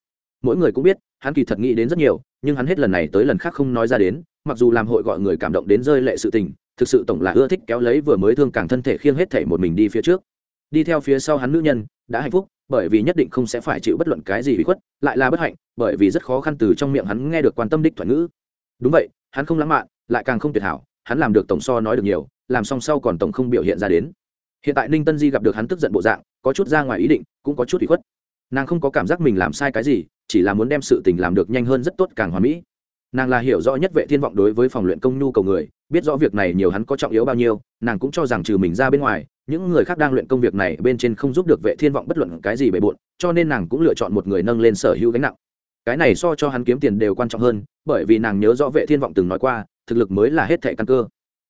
Mỗi người cũng biết, hắn kỳ thật nghĩ đến rất nhiều, nhưng hắn hết lần này tới lần khác không nói ra đến, mặc dù làm hội gọi người cảm động đến rơi lệ sự tình, thực sự tổng là ưa thích kéo lấy vừa mới thương càng thân thể khiêng hết thể một mình đi phía trước. Đi theo phía sau hắn nữ nhân, đã hạnh phúc bởi vì nhất định không sẽ phải chịu bất luận cái gì bị khuất, lại là bất hạnh, bởi vì rất khó khăn từ trong miệng hắn nghe được quan tâm đích thuận ngữ. Đúng vậy, hắn không lãng mạn, lại càng không tuyệt hảo, hắn làm được tổng so nói được nhiều, làm xong sau còn tổng không biểu hiện ra đến. Hiện tại ninh tân di gặp được hắn tức giận bộ dạng, có chút ra ngoài ý định, cũng có chút bị khuất. Nàng không có cảm giác mình làm sai cái gì, chỉ là muốn đem sự tình làm được nhanh hơn rất tốt càng hoàn mỹ. Nàng là hiểu rõ nhất vệ thiên vọng đối với phòng luyện công nhu cầu người, biết rõ việc này nhiều hắn có trọng yếu bao nhiêu, nàng cũng cho rằng trừ mình ra bên ngoài những người khác đang luyện công việc này bên trên không giúp được vệ thiên vọng bất luận cái gì bề bộn, cho nên nàng cũng lựa chọn một người nâng lên sở hữu gánh nặng. Cái này so cho hắn kiếm tiền đều quan trọng hơn, bởi vì nàng nhớ rõ vệ thiên vọng từng nói qua, thực lực mới là hết thệ căn cơ.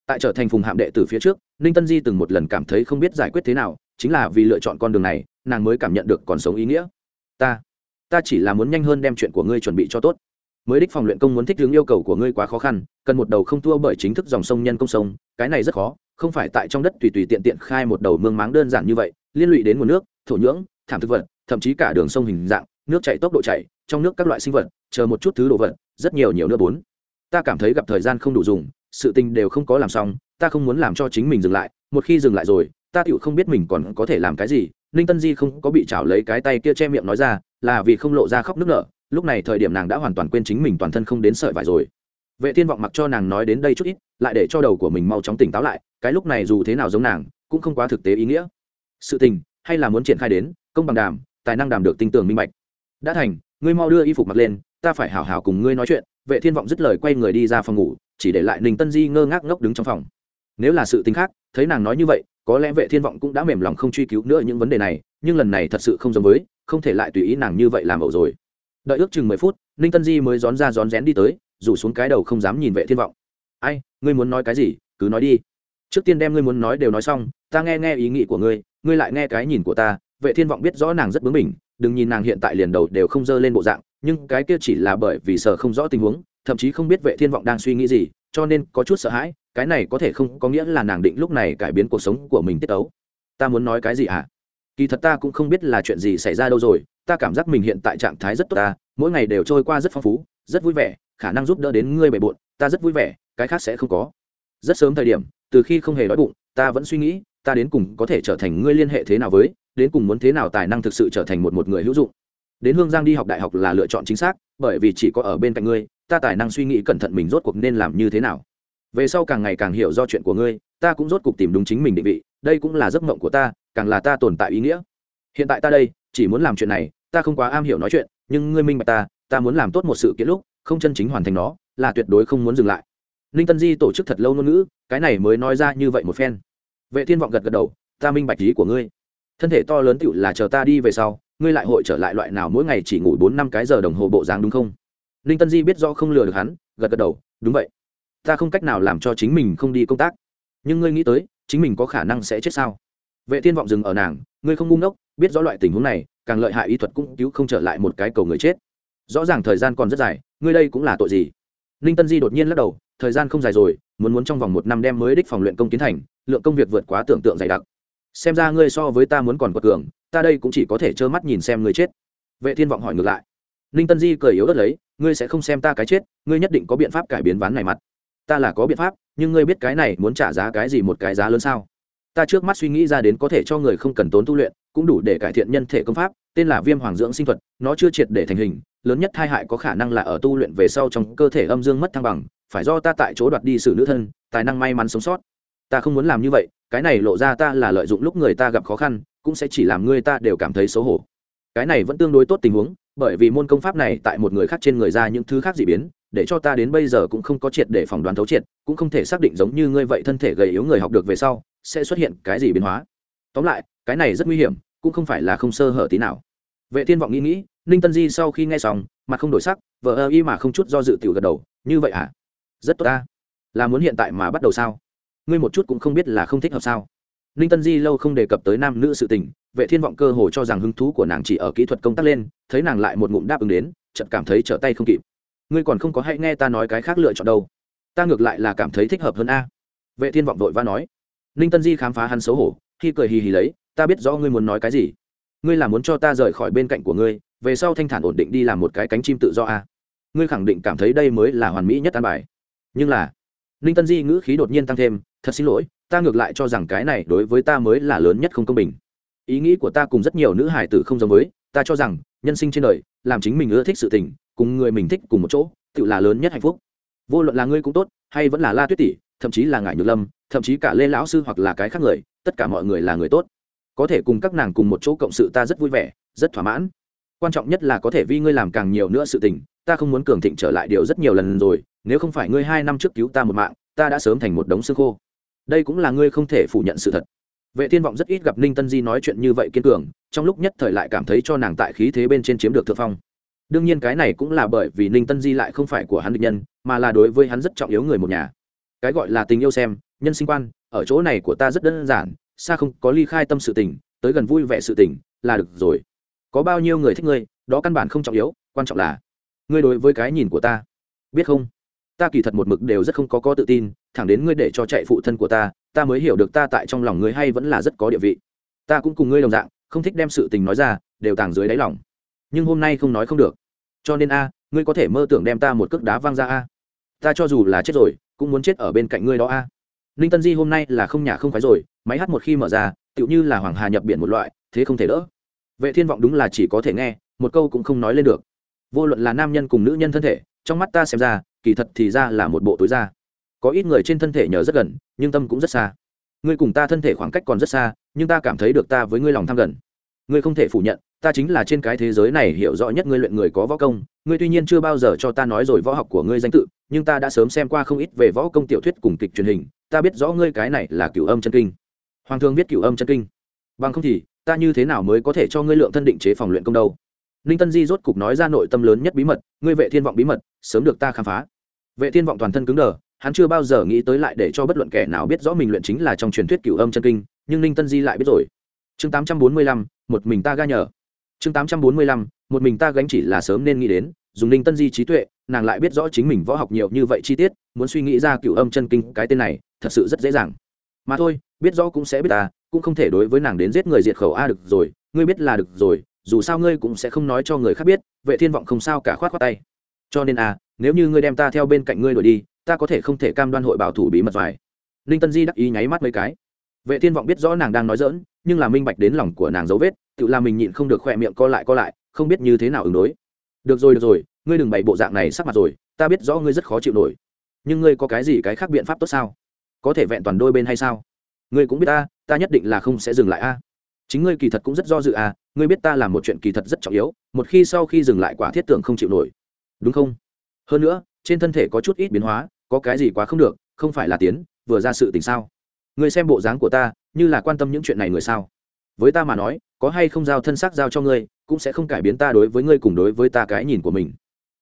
Tại trở thành phùng hạm đệ từ phía trước, ninh tân di từng một lần cảm thấy không biết giải quyết thế nào, chính là vì lựa chọn con đường này, nàng mới cảm nhận được còn sống ý nghĩa. Ta ta chỉ là muốn nhanh hơn đem chuyện của ngươi chuẩn bị cho tốt. Mới đích phòng luyện công muốn thích hướng yêu cầu của ngươi quá khó khăn, cần một đầu không thua bởi chính thức dòng sông nhân công sông, cái này rất khó không phải tại trong đất tùy tùy tiện tiện khai một đầu mương máng đơn giản như vậy, liên lụy đến nguồn nước, thổ nhưỡng, thảm thực vật, thậm chí cả đường sông hình dạng, nước chảy tốc độ chảy, trong nước các loại sinh vật, chờ một chút thứ đồ vật, rất nhiều nhiều nước bốn. Ta cảm thấy gặp thời gian không đủ dùng, sự tình đều không có làm xong, ta không muốn làm cho chính mình dừng lại, một khi dừng lại rồi, ta tựu không biết mình còn có thể làm cái gì. Ninh tân di không có bị chảo lấy cái tay kia che miệng nói ra, là vì không lộ ra khóc nước nở, lúc này thời điểm nàng đã hoàn toàn quên chính mình toàn thân không đến sợi vải rồi vệ thiên vọng mặc cho nàng nói đến đây chút ít, lại để cho đầu của mình mau chóng tỉnh táo lại, cái lúc này dù thế nào giống nàng, cũng không quá thực tế ý nghĩa. Sự tình, hay là muốn triển khai đến, công bằng đàm, tài năng đàm được tinh tường minh bạch. Đã thành, ngươi mau đưa y phục mặc lên, ta phải hảo hảo cùng ngươi nói chuyện. Vệ thiên vọng dứt lời quay người đi ra phòng ngủ, chỉ để lại ninh tân di ngơ ngác ngốc đứng trong phòng. Nếu là sự tình khác, thấy nàng nói như vậy, có lẽ vệ thiên vọng cũng đã mềm lòng không truy cứu nữa những vấn đề này, nhưng lần này thật sự không giống với, không thể lại tùy ý nàng như vậy làm ẩu rồi. Đợi ước chừng mười phút, ninh tân di mới rón ra rón rén đi tới rủ xuống cái đầu không dám nhìn vệ thiên vọng. Ai, ngươi muốn nói cái gì? Cứ nói đi. Trước tiên đem ngươi muốn nói đều nói xong, ta nghe nghe ý nghĩ của ngươi ngươi lại nghe cái nhìn của ta. Vệ thiên vọng biết rõ nàng rất bướng bỉnh, đừng nhìn nàng hiện tại liền đầu đều không dơ lên bộ dạng, nhưng cái kia chỉ là bởi vì sợ không rõ tình huống, thậm chí không biết vệ thiên vọng đang suy nghĩ gì, cho nên có chút sợ hãi, cái này có thể không có nghĩa là nàng định lúc này cải biến cuộc sống của mình tiết ấu. Ta muốn nói cái gì ạ à? kỳ thật ta cũng không biết là chuyện gì xảy ra đâu rồi, ta cảm giác mình hiện tại trạng thái rất tốt ta, mỗi ngày đều trôi qua rất phong phú, rất vui vẻ khả năng giúp đỡ đến ngươi bề bộn, ta rất vui vẻ, cái khác sẽ không có. Rất sớm thời điểm, từ khi không hề đói bụng, ta vẫn suy nghĩ, ta đến cùng có thể trở thành ngươi liên hệ thế nào với, đến cùng muốn thế nào tài năng thực sự trở thành một một người hữu dụng. Đến hương giang đi học đại học là lựa chọn chính xác, bởi vì chỉ có ở bên cạnh ngươi, ta tài năng suy nghĩ cẩn thận mình rốt cuộc nên làm như thế nào. Về sau càng ngày càng hiểu do chuyện của ngươi, ta cũng rốt cuộc tìm đúng chính mình định vị, đây cũng là giấc mộng của ta, càng là ta tồn tại ý nghĩa. Hiện tại ta đây, chỉ muốn làm chuyện này, ta không quá am hiểu nói chuyện, nhưng ngươi minh bạch ta ta muốn làm tốt một sự kiện lúc không chân chính hoàn thành nó, là tuyệt đối không muốn dừng lại. Ninh tân di tổ chức thật lâu ngôn ngữ, cái này mới nói ra như vậy một phen. Vệ thiên vọng gật gật đầu, ta minh bạch ý của ngươi. Thân thể to lớn tựu là chờ ta đi về sau, ngươi lại hội trở lại loại nào mỗi ngày chỉ ngủ bốn năm cái giờ đồng hồ bộ dáng đúng không? Ninh tân di biết do không lừa được hắn, gật gật đầu, đúng vậy. Ta không cách nào làm cho chính mình không đi công tác. Nhưng ngươi nghĩ tới, chính mình có khả năng sẽ chết sao? Vệ thiên vọng dừng ở nàng, ngươi không ngu ngốc, biết rõ loại tình huống này, càng lợi hại y thuật cũng cứu không trở lại một cái cầu người chết. Rõ ràng thời gian còn rất dài ngươi đây cũng là tội gì? Ninh tân di đột nhiên lắc đầu, thời gian không dài rồi, muốn muốn trong vòng một năm đem mới đích phòng luyện công tiến thành, lượng công việc vượt quá tưởng tượng dày đặc. Xem ra ngươi so với ta muốn còn quật cường, ta đây cũng chỉ có thể trơ mắt nhìn xem ngươi chết. Vệ thiên vọng hỏi ngược lại. Ninh tân di cười yếu đất lấy, ngươi sẽ không xem ta cái chết, ngươi nhất định có biện pháp cải biến ván này mặt. Ta là có biện pháp, nhưng ngươi biết cái này muốn trả giá cái gì một cái giá lớn sao? Ta trước mắt suy nghĩ ra đến có thể cho người không cần tốn tu luyện, cũng đủ để cải thiện nhân thể công pháp, tên là viêm hoàng dưỡng sinh thuật, nó chưa triệt để thành hình lớn nhất tai hại có khả năng là ở tu luyện về sau trong cơ thể âm dương mất thăng bằng, phải do ta tại chỗ đoạt đi sự nữ thân, tài năng may mắn sống sót. Ta không muốn làm như vậy, cái này lộ ra ta là lợi dụng lúc người ta gặp khó khăn, cũng sẽ chỉ làm người ta đều cảm thấy xấu hổ. Cái này vẫn tương đối tốt tình huống, bởi vì môn công pháp này tại một người khác trên người ra những thứ khác dị biến, để cho ta đến bây giờ cũng không có triệt để phỏng đoán thấu triệt, cũng không thể xác định giống như ngươi vậy thân thể gầy yếu người học được về sau, sẽ xuất hiện cái gì biến hóa. Tóm lại, cái này rất nguy hiểm, cũng không phải là không sơ hở tí nào. Vệ thiên vọng nghĩ nghĩ ninh tân di sau khi nghe xong mặt không đổi sắc vợ ơ y mà không chút do dự tiểu gật đầu, như vậy à? Rất tốt ta. Là muốn hiện tại mà bắt đầu sao? Ngươi một chút cũng không biết là không thích hợp sao? Ninh tân di lâu không đề cập tới nam nữ sự tình, vệ thiên vọng cơ hồ cho rằng hứng thú của nàng chỉ ở kỹ thuật công tác lên, thấy nàng lại một ngụm đáp ứng đến, chợt cảm thấy trở tay không kịp. Ngươi còn không có hãy nghe ta nói cái khác lựa chọn đâu. Ta ngược lại là cảm thấy thích hợp hơn a. Vệ thiên vọng vội va nói. Ninh tân di khám phá hắn xấu hổ, khi cười hì hì lấy, ta biết rõ ngươi muốn nói cái gì. Ngươi là muốn cho ta rời khỏi bên cạnh của ngươi về sau thanh thản ổn định đi làm một cái cánh chim tự do a. Ngươi khẳng định cảm thấy đây mới là hoàn mỹ nhất an bài. Nhưng là, ninh tân di ngữ khí đột nhiên tăng thêm, thật xin lỗi, ta ngược lại cho rằng cái này đối với ta mới là lớn nhất không công bình. Ý nghĩ của ta cùng rất nhiều nữ hải tử không giống với, ta cho rằng, nhân sinh trên đời, làm chính mình ưa thích sự tình, cùng người mình thích cùng một chỗ, tự là lớn nhất hạnh phúc. Vô luận là ngươi cũng tốt, hay vẫn là la tuyết tỷ, thậm chí là ngải nhược lâm, thậm chí cả lê lão sư hoặc là cái khác người, tất cả mọi người là người tốt. Có thể cùng các nàng cùng một chỗ cộng sự ta rất vui vẻ, rất thỏa mãn quan trọng nhất là có thể vì ngươi làm càng nhiều nữa sự tình, ta không muốn cường thịnh trở lại điều rất nhiều lần rồi, nếu không phải ngươi hai năm trước cứu ta một mạng, ta đã sớm thành một đống xương khô. Đây cũng là ngươi không thể phủ nhận sự thật. Vệ thiên vọng rất ít gặp ninh tân di nói chuyện như vậy kiên cường, trong lúc nhất thời lại cảm thấy cho nàng tại khí thế bên trên chiếm được thượng phong. Đương nhiên cái này cũng là bởi vì ninh tân di lại không phải của hắn định nhân, mà là đối với hắn rất trọng yếu người một nhà. Cái gọi là tình yêu xem, nhân sinh quan, ở chỗ này của ta rất đơn giản, xa không có ly khai tâm sự tình, tới gần vui vẻ sự tình, là được rồi có bao nhiêu người thích ngươi, đó căn bản không trọng yếu, quan trọng là, ngươi đối với cái nhìn của ta, biết không? Ta kỳ thật một mực đều rất không có có tự tin, thẳng đến ngươi để cho chạy phụ thân của ta ta mới hiểu được ta tại trong lòng ngươi hay vẫn là rất có địa vị. Ta cũng cùng ngươi đồng dạng, không thích đem sự tình nói ra, đều tàng dưới đáy lòng. Nhưng hôm nay không nói không được. Cho nên a, ngươi có thể mơ tưởng đem ta một cước đá văng ra a. Ta cho dù là chết rồi, cũng muốn chết ở bên cạnh ngươi đó a. Ninh tân di hôm nay là không nhà không phải rồi, máy hát một khi mở ra, tựu như là hoàng hà nhập biển một loại, thế không thể đỡ vệ thiên vọng đúng là chỉ có thể nghe, một câu cũng không nói lên được. Vô luận là nam nhân cùng nữ nhân thân thể, trong mắt ta xem ra, kỳ thật thì ra là một bộ tối ra. Có ít người trên thân thể nhờ rất gần, nhưng tâm cũng rất xa. Ngươi cùng ta thân thể khoảng cách còn rất xa, nhưng ta cảm thấy được ta với ngươi lòng tham gần. Ngươi không thể phủ nhận, ta chính là trên cái thế giới này hiểu rõ nhất ngươi luyện người có võ công. Ngươi tuy nhiên chưa bao giờ cho ta nói rồi võ học của ngươi danh tự, nhưng ta đã sớm xem qua không ít về võ công tiểu thuyết cùng kịch truyền hình. Ta biết rõ ngươi cái này là cửu âm chân kinh. Hoàng thương viết cửu âm chân kinh. Bằng không thì ta như thế nào mới có thể cho ngươi lượng thân định chế phòng luyện công đâu? Ninh tân di rốt cục nói ra nội tâm lớn nhất bí mật ngươi vệ thiên vọng bí mật sớm được ta khám phá. Vệ thiên vọng toàn thân cứng đờ hắn chưa bao giờ nghĩ tới lại để cho bất luận kẻ nào biết rõ mình luyện chính là trong truyền thuyết cửu âm chân kinh nhưng ninh tân di lại biết rồi. Chương 845, một mình ta ga nhờ. Chương 845, một mình ta gánh chỉ là sớm nên nghĩ đến dùng ninh tân di trí tuệ nàng lại biết rõ chính mình võ học nhiều như vậy chi tiết muốn suy nghĩ ra cửu âm chân kinh cái tên này thật sự rất dễ dàng mà thôi, biết rõ cũng sẽ biết ta, cũng không thể đối với nàng đến giết người diệt khẩu. A, được rồi, ngươi biết là được rồi, dù sao ngươi cũng sẽ không nói cho người khác biết, vệ thiên vọng không sao cả, khoát khoát tay. Cho nên a, nếu như ngươi đem ta theo bên cạnh ngươi đổi đi, ta có thể không thể cam đoan hội bảo thủ bí mật vài. Ninh tân di đắc ý nháy mắt mấy cái. Vệ thiên vọng biết rõ nàng đang nói dỡn nhưng là minh bạch đến lòng của nàng dấu vết, tự làm mình nhịn không được khỏe miệng co lại co lại, không biết như thế nào ứng đối. Được rồi được rồi, ngươi đừng bày bộ dạng này sắc mặt rồi, ta biết rõ ngươi rất khó chịu nổi. Nhưng ngươi có cái gì cái khác biện pháp tốt sao? Có thể vẹn toàn đôi bên hay sao? Ngươi cũng biết ta ta nhất định là không sẽ dừng lại a. Chính ngươi kỳ thật cũng rất do dự a, ngươi biết ta làm một chuyện kỳ thật rất trọng yếu, một khi sau khi dừng lại quả thiết tưởng không chịu nổi. Đúng không? Hơn nữa, trên thân thể có chút ít biến hóa, có cái gì quá không được, không phải là tiến, vừa ra sự tình sao? Ngươi xem bộ dáng của ta, như là quan tâm những chuyện này người sao? Với ta mà nói, có hay không giao thân xác giao cho ngươi, cũng sẽ không cải biến ta đối với ngươi cùng đối với ta cái nhìn của mình.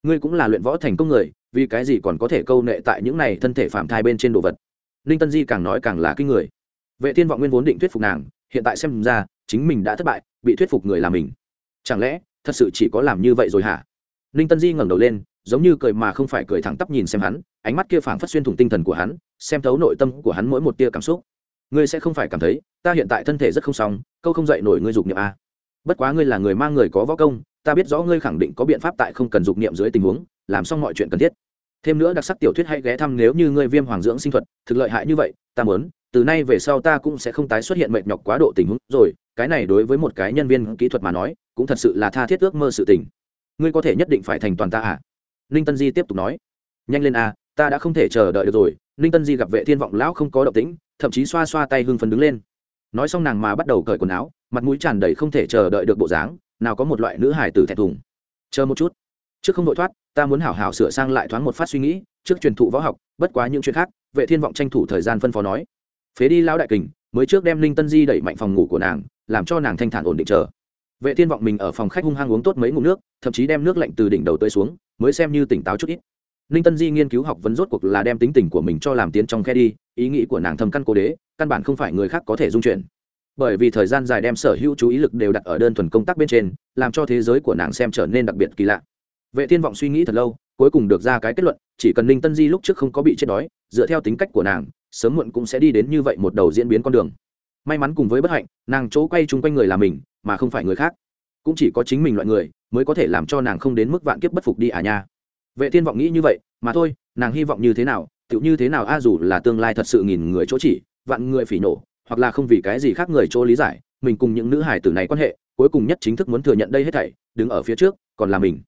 Ngươi cũng là luyện võ thành công người, vì cái gì còn có thể câu nệ tại những này thân thể phạm thai bên trên đồ vật? Ninh tân di càng nói càng là kinh người. Vệ thiên vọng nguyên vốn định thuyết phục nàng, hiện tại xem ra, chính mình đã thất bại, bị thuyết phục người là mình. Chẳng lẽ, thật sự chỉ có làm như vậy rồi hả? Ninh tân di ngẩng đầu lên, giống như cười mà không phải cười thẳng tắp nhìn xem hắn, ánh mắt kia phảng phất xuyên thủng tinh thần của hắn, xem thấu nội tâm của hắn mỗi một tia cảm xúc. Ngươi sẽ không phải cảm thấy, ta hiện tại thân thể rất không xong, câu không dậy nổi ngươi dục niệm a. Bất quá ngươi là người mang người có võ công, ta biết rõ ngươi khẳng định có biện pháp tại không cần dục niệm dưới tình huống, làm xong mọi chuyện cần thiết thêm nữa đặc sắc tiểu thuyết hay ghé thăm nếu như ngươi viêm hoàng dưỡng sinh thuật, thực lợi hại như vậy, ta muốn, từ nay về sau ta cũng sẽ không tái xuất hiện mệt nhọc quá độ tình huống. Rồi, cái này đối với một cái nhân viên kỹ thuật mà nói, cũng thật sự là tha thiết ước mơ sự tình. Ngươi có thể nhất định phải thành toàn ta à? Ninh tân di tiếp tục nói. Nhanh lên a ta đã không thể chờ đợi được rồi. Ninh tân di gặp vệ thiên vọng lão không có động tĩnh, thậm chí xoa xoa tay hưng phấn đứng lên. Nói xong nàng mà bắt đầu cởi quần áo, mặt mũi tràn đầy không thể chờ đợi được bộ dáng, nào có một loại nữ hải tử thẹn thùng. Chờ một chút trước không đội thoát, ta muốn hảo hảo sửa sang lại thoáng một phát suy nghĩ, trước truyền thụ võ học, bất quá những chuyện khác, vệ thiên vọng tranh thủ thời gian phân phó nói. Phế đi lão đại kình, mới trước đem linh tân di đẩy mạnh phòng ngủ của nàng, làm cho nàng thanh thản ổn định chờ. Vệ thiên vọng mình ở phòng khách hung hăng uống tốt mấy ngụm nước, thậm chí đem nước lạnh từ đỉnh đầu tới xuống, mới xem như tỉnh táo chút ít. Ninh tân di nghiên cứu học vấn rốt cuộc là đem tính tình của mình cho làm tiến trong khe đi, ý nghĩ của nàng thầm căn cố đế, căn bản không phải người khác có thể dung chuyển. Bởi vì thời gian dài đem sở hữu chú ý lực đều đặt ở đơn thuần công tác bên trên, làm cho thế giới của nàng xem trở nên đặc biệt kỳ lạ vệ thiên vọng suy nghĩ thật lâu, cuối cùng được ra cái kết luận, chỉ cần ninh tân di lúc trước không có bị chết đói, dựa theo tính cách của nàng, sớm muộn cũng sẽ đi đến như vậy một đầu diễn biến con đường. May mắn cùng với bất hạnh, nàng chỗ quay chung quanh người là mình, mà không phải người khác. Cũng chỉ có chính mình loại người, mới có thể làm cho nàng không đến mức vạn kiếp bất phục đi à nha. Vệ thiên vọng nghĩ như vậy, mà thôi, nàng hy vọng như thế nào, tựu như thế nào a, dù là tương lai thật sự nghìn người chỗ chỉ, vạn người phỉ nổ, hoặc là không vì cái gì khác người chỗ lý giải, mình cùng những nữ hải tử này quan hệ, cuối cùng nhất chính thức muốn thừa nhận đây hết thảy, đứng ở phía trước, còn là mình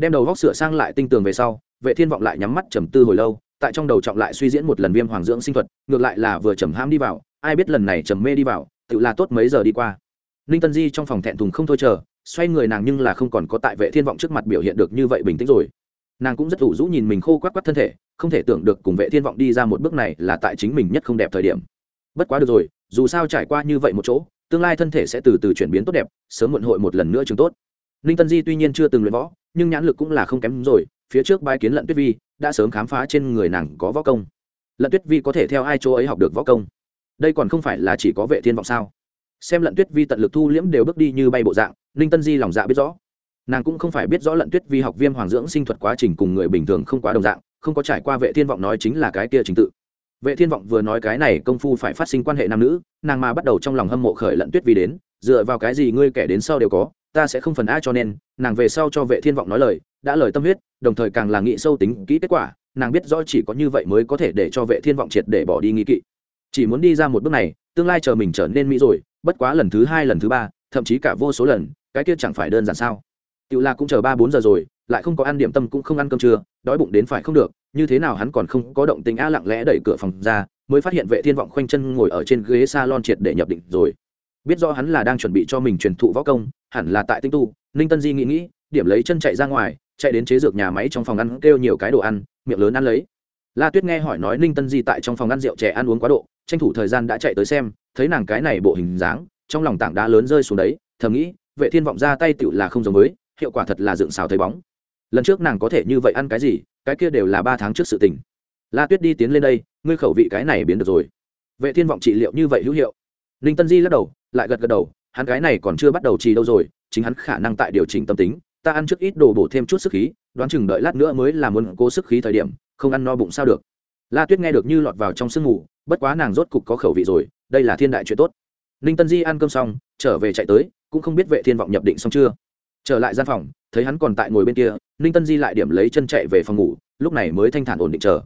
đem đầu góc sửa sang lại tinh tường về sau, vệ thiên vọng lại nhắm mắt trầm tư hồi lâu, tại trong đầu trọng lại suy diễn một lần viêm hoàng dưỡng sinh thuật, ngược lại là vừa trầm ham đi vào, ai biết lần này trầm mê đi vào, tự là tốt mấy giờ đi qua. Ninh tân di trong phòng thẹn thùng không thôi chờ, xoay người nàng nhưng là không còn có tại vệ thiên vọng trước mặt biểu hiện được như vậy bình tĩnh rồi. Nàng cũng rất ủ rũ nhìn mình khô quắc quắc thân thể, không thể tưởng được cùng vệ thiên vọng đi ra một bước này là tại chính mình nhất không đẹp thời điểm. Bất quá được rồi, dù sao trải qua như vậy một chỗ, tương lai thân thể sẽ từ từ chuyển biến tốt đẹp, sớm muộn hội một lần nữa chứng tốt. Ninh tân di tuy nhiên chưa từng luyện võ nhưng nhãn lực cũng là không kém rồi, phía trước bái kiến lận tuyết vi, đã sớm khám phá trên người nàng có võ công. Lận tuyết vi có thể theo ai chỗ ấy học được võ công? Đây còn không phải là chỉ có vệ thiên vọng sao? Xem lận tuyết vi tận lực thu liễm đều bước đi như bay bộ dạng, ninh tân di lòng dạ biết rõ. Nàng cũng không phải biết rõ lận tuyết vi học viêm hoàng dưỡng sinh thuật quá trình cùng người bình thường không quá đồng dạng, không có trải qua vệ thiên vọng nói chính là cái kia trình tự. Vệ thiên vọng vừa nói cái này công phu phải phát sinh quan hệ nam nữ, nàng mà bắt đầu trong lòng hâm mộ khởi lận tuyết vi đến, dựa vào cái gì ngươi kẻ đến sau đều có ta sẽ không phần a cho nên nàng về sau cho vệ thiên vọng nói lời đã lời tâm huyết đồng thời càng là nghĩ sâu tính kỹ kết quả nàng biết rõ chỉ có như vậy mới có thể để cho vệ thiên vọng triệt để bỏ đi nghi kỵ chỉ muốn đi ra một bước này tương lai chờ mình trở nên mỹ rồi bất quá lần thứ hai lần thứ ba thậm chí cả vô số lần cái kia chẳng phải đơn giản sao Tiểu La cũng chờ ba bốn giờ rồi, lại không có ăn điểm tâm cũng không ăn cơm trưa, đói bụng đến phải không được, như thế nào hắn còn không có động tình a lặng lẽ đẩy cửa phòng ra, mới phát hiện Vệ Thiên vọng khoanh chân ngồi ở trên ghế salon triệt để nhập định rồi. Biết rõ hắn là đang chuẩn bị cho mình truyền thụ võ công, hẳn là tại tinh tu, Ninh Tân Di nghĩ nghĩ, điểm lấy chân chạy ra ngoài, chạy đến chế dược nhà máy trong phòng ăn kêu nhiều cái đồ ăn, miệng lớn ăn lấy. La Tuyết nghe hỏi nói Ninh Tân Di tại trong phòng ăn rượu trẻ ăn uống quá độ, tranh thủ thời gian đã chạy tới xem, thấy nàng cái này bộ hình dáng, trong lòng tảng đá lớn rơi xuống đấy, thầm nghĩ, Vệ Thiên vọng ra tay tựu là không giống với, hiệu quả thật là dựng xào thấy bóng. Lần trước nàng có thể như vậy ăn cái gì cái kia đều là ba tháng trước sự tình. La tuyết đi tiến lên đây ngươi khẩu vị cái này biến được rồi. Vệ thiên vọng trị liệu như vậy hữu hiệu. Ninh tân di lắc đầu lại gật gật đầu hắn cái này còn chưa bắt đầu trì đâu rồi, chính hắn khả năng tại điều chỉnh tâm tính, ta ăn trước ít đồ bổ thêm chút sức khí, đoán chừng đợi lát nữa mới là muốn cố sức khí thời điểm, không ăn no bụng sao được. La tuyết nghe được như lọt vào trong sương mù, bất quá nàng rốt cục có khẩu vị rồi, đây là thiên đại chuyện tốt. Ninh tân di ăn cơm xong, trở về chạy tới, cũng không biết vệ thiên vọng nhập định xong chưa. Trở lại gian phòng, thấy hắn còn tại ngồi bên kia, ninh tân di lại điểm lấy chân chạy về phòng ngủ, lúc này mới thanh thản ổn định chờ.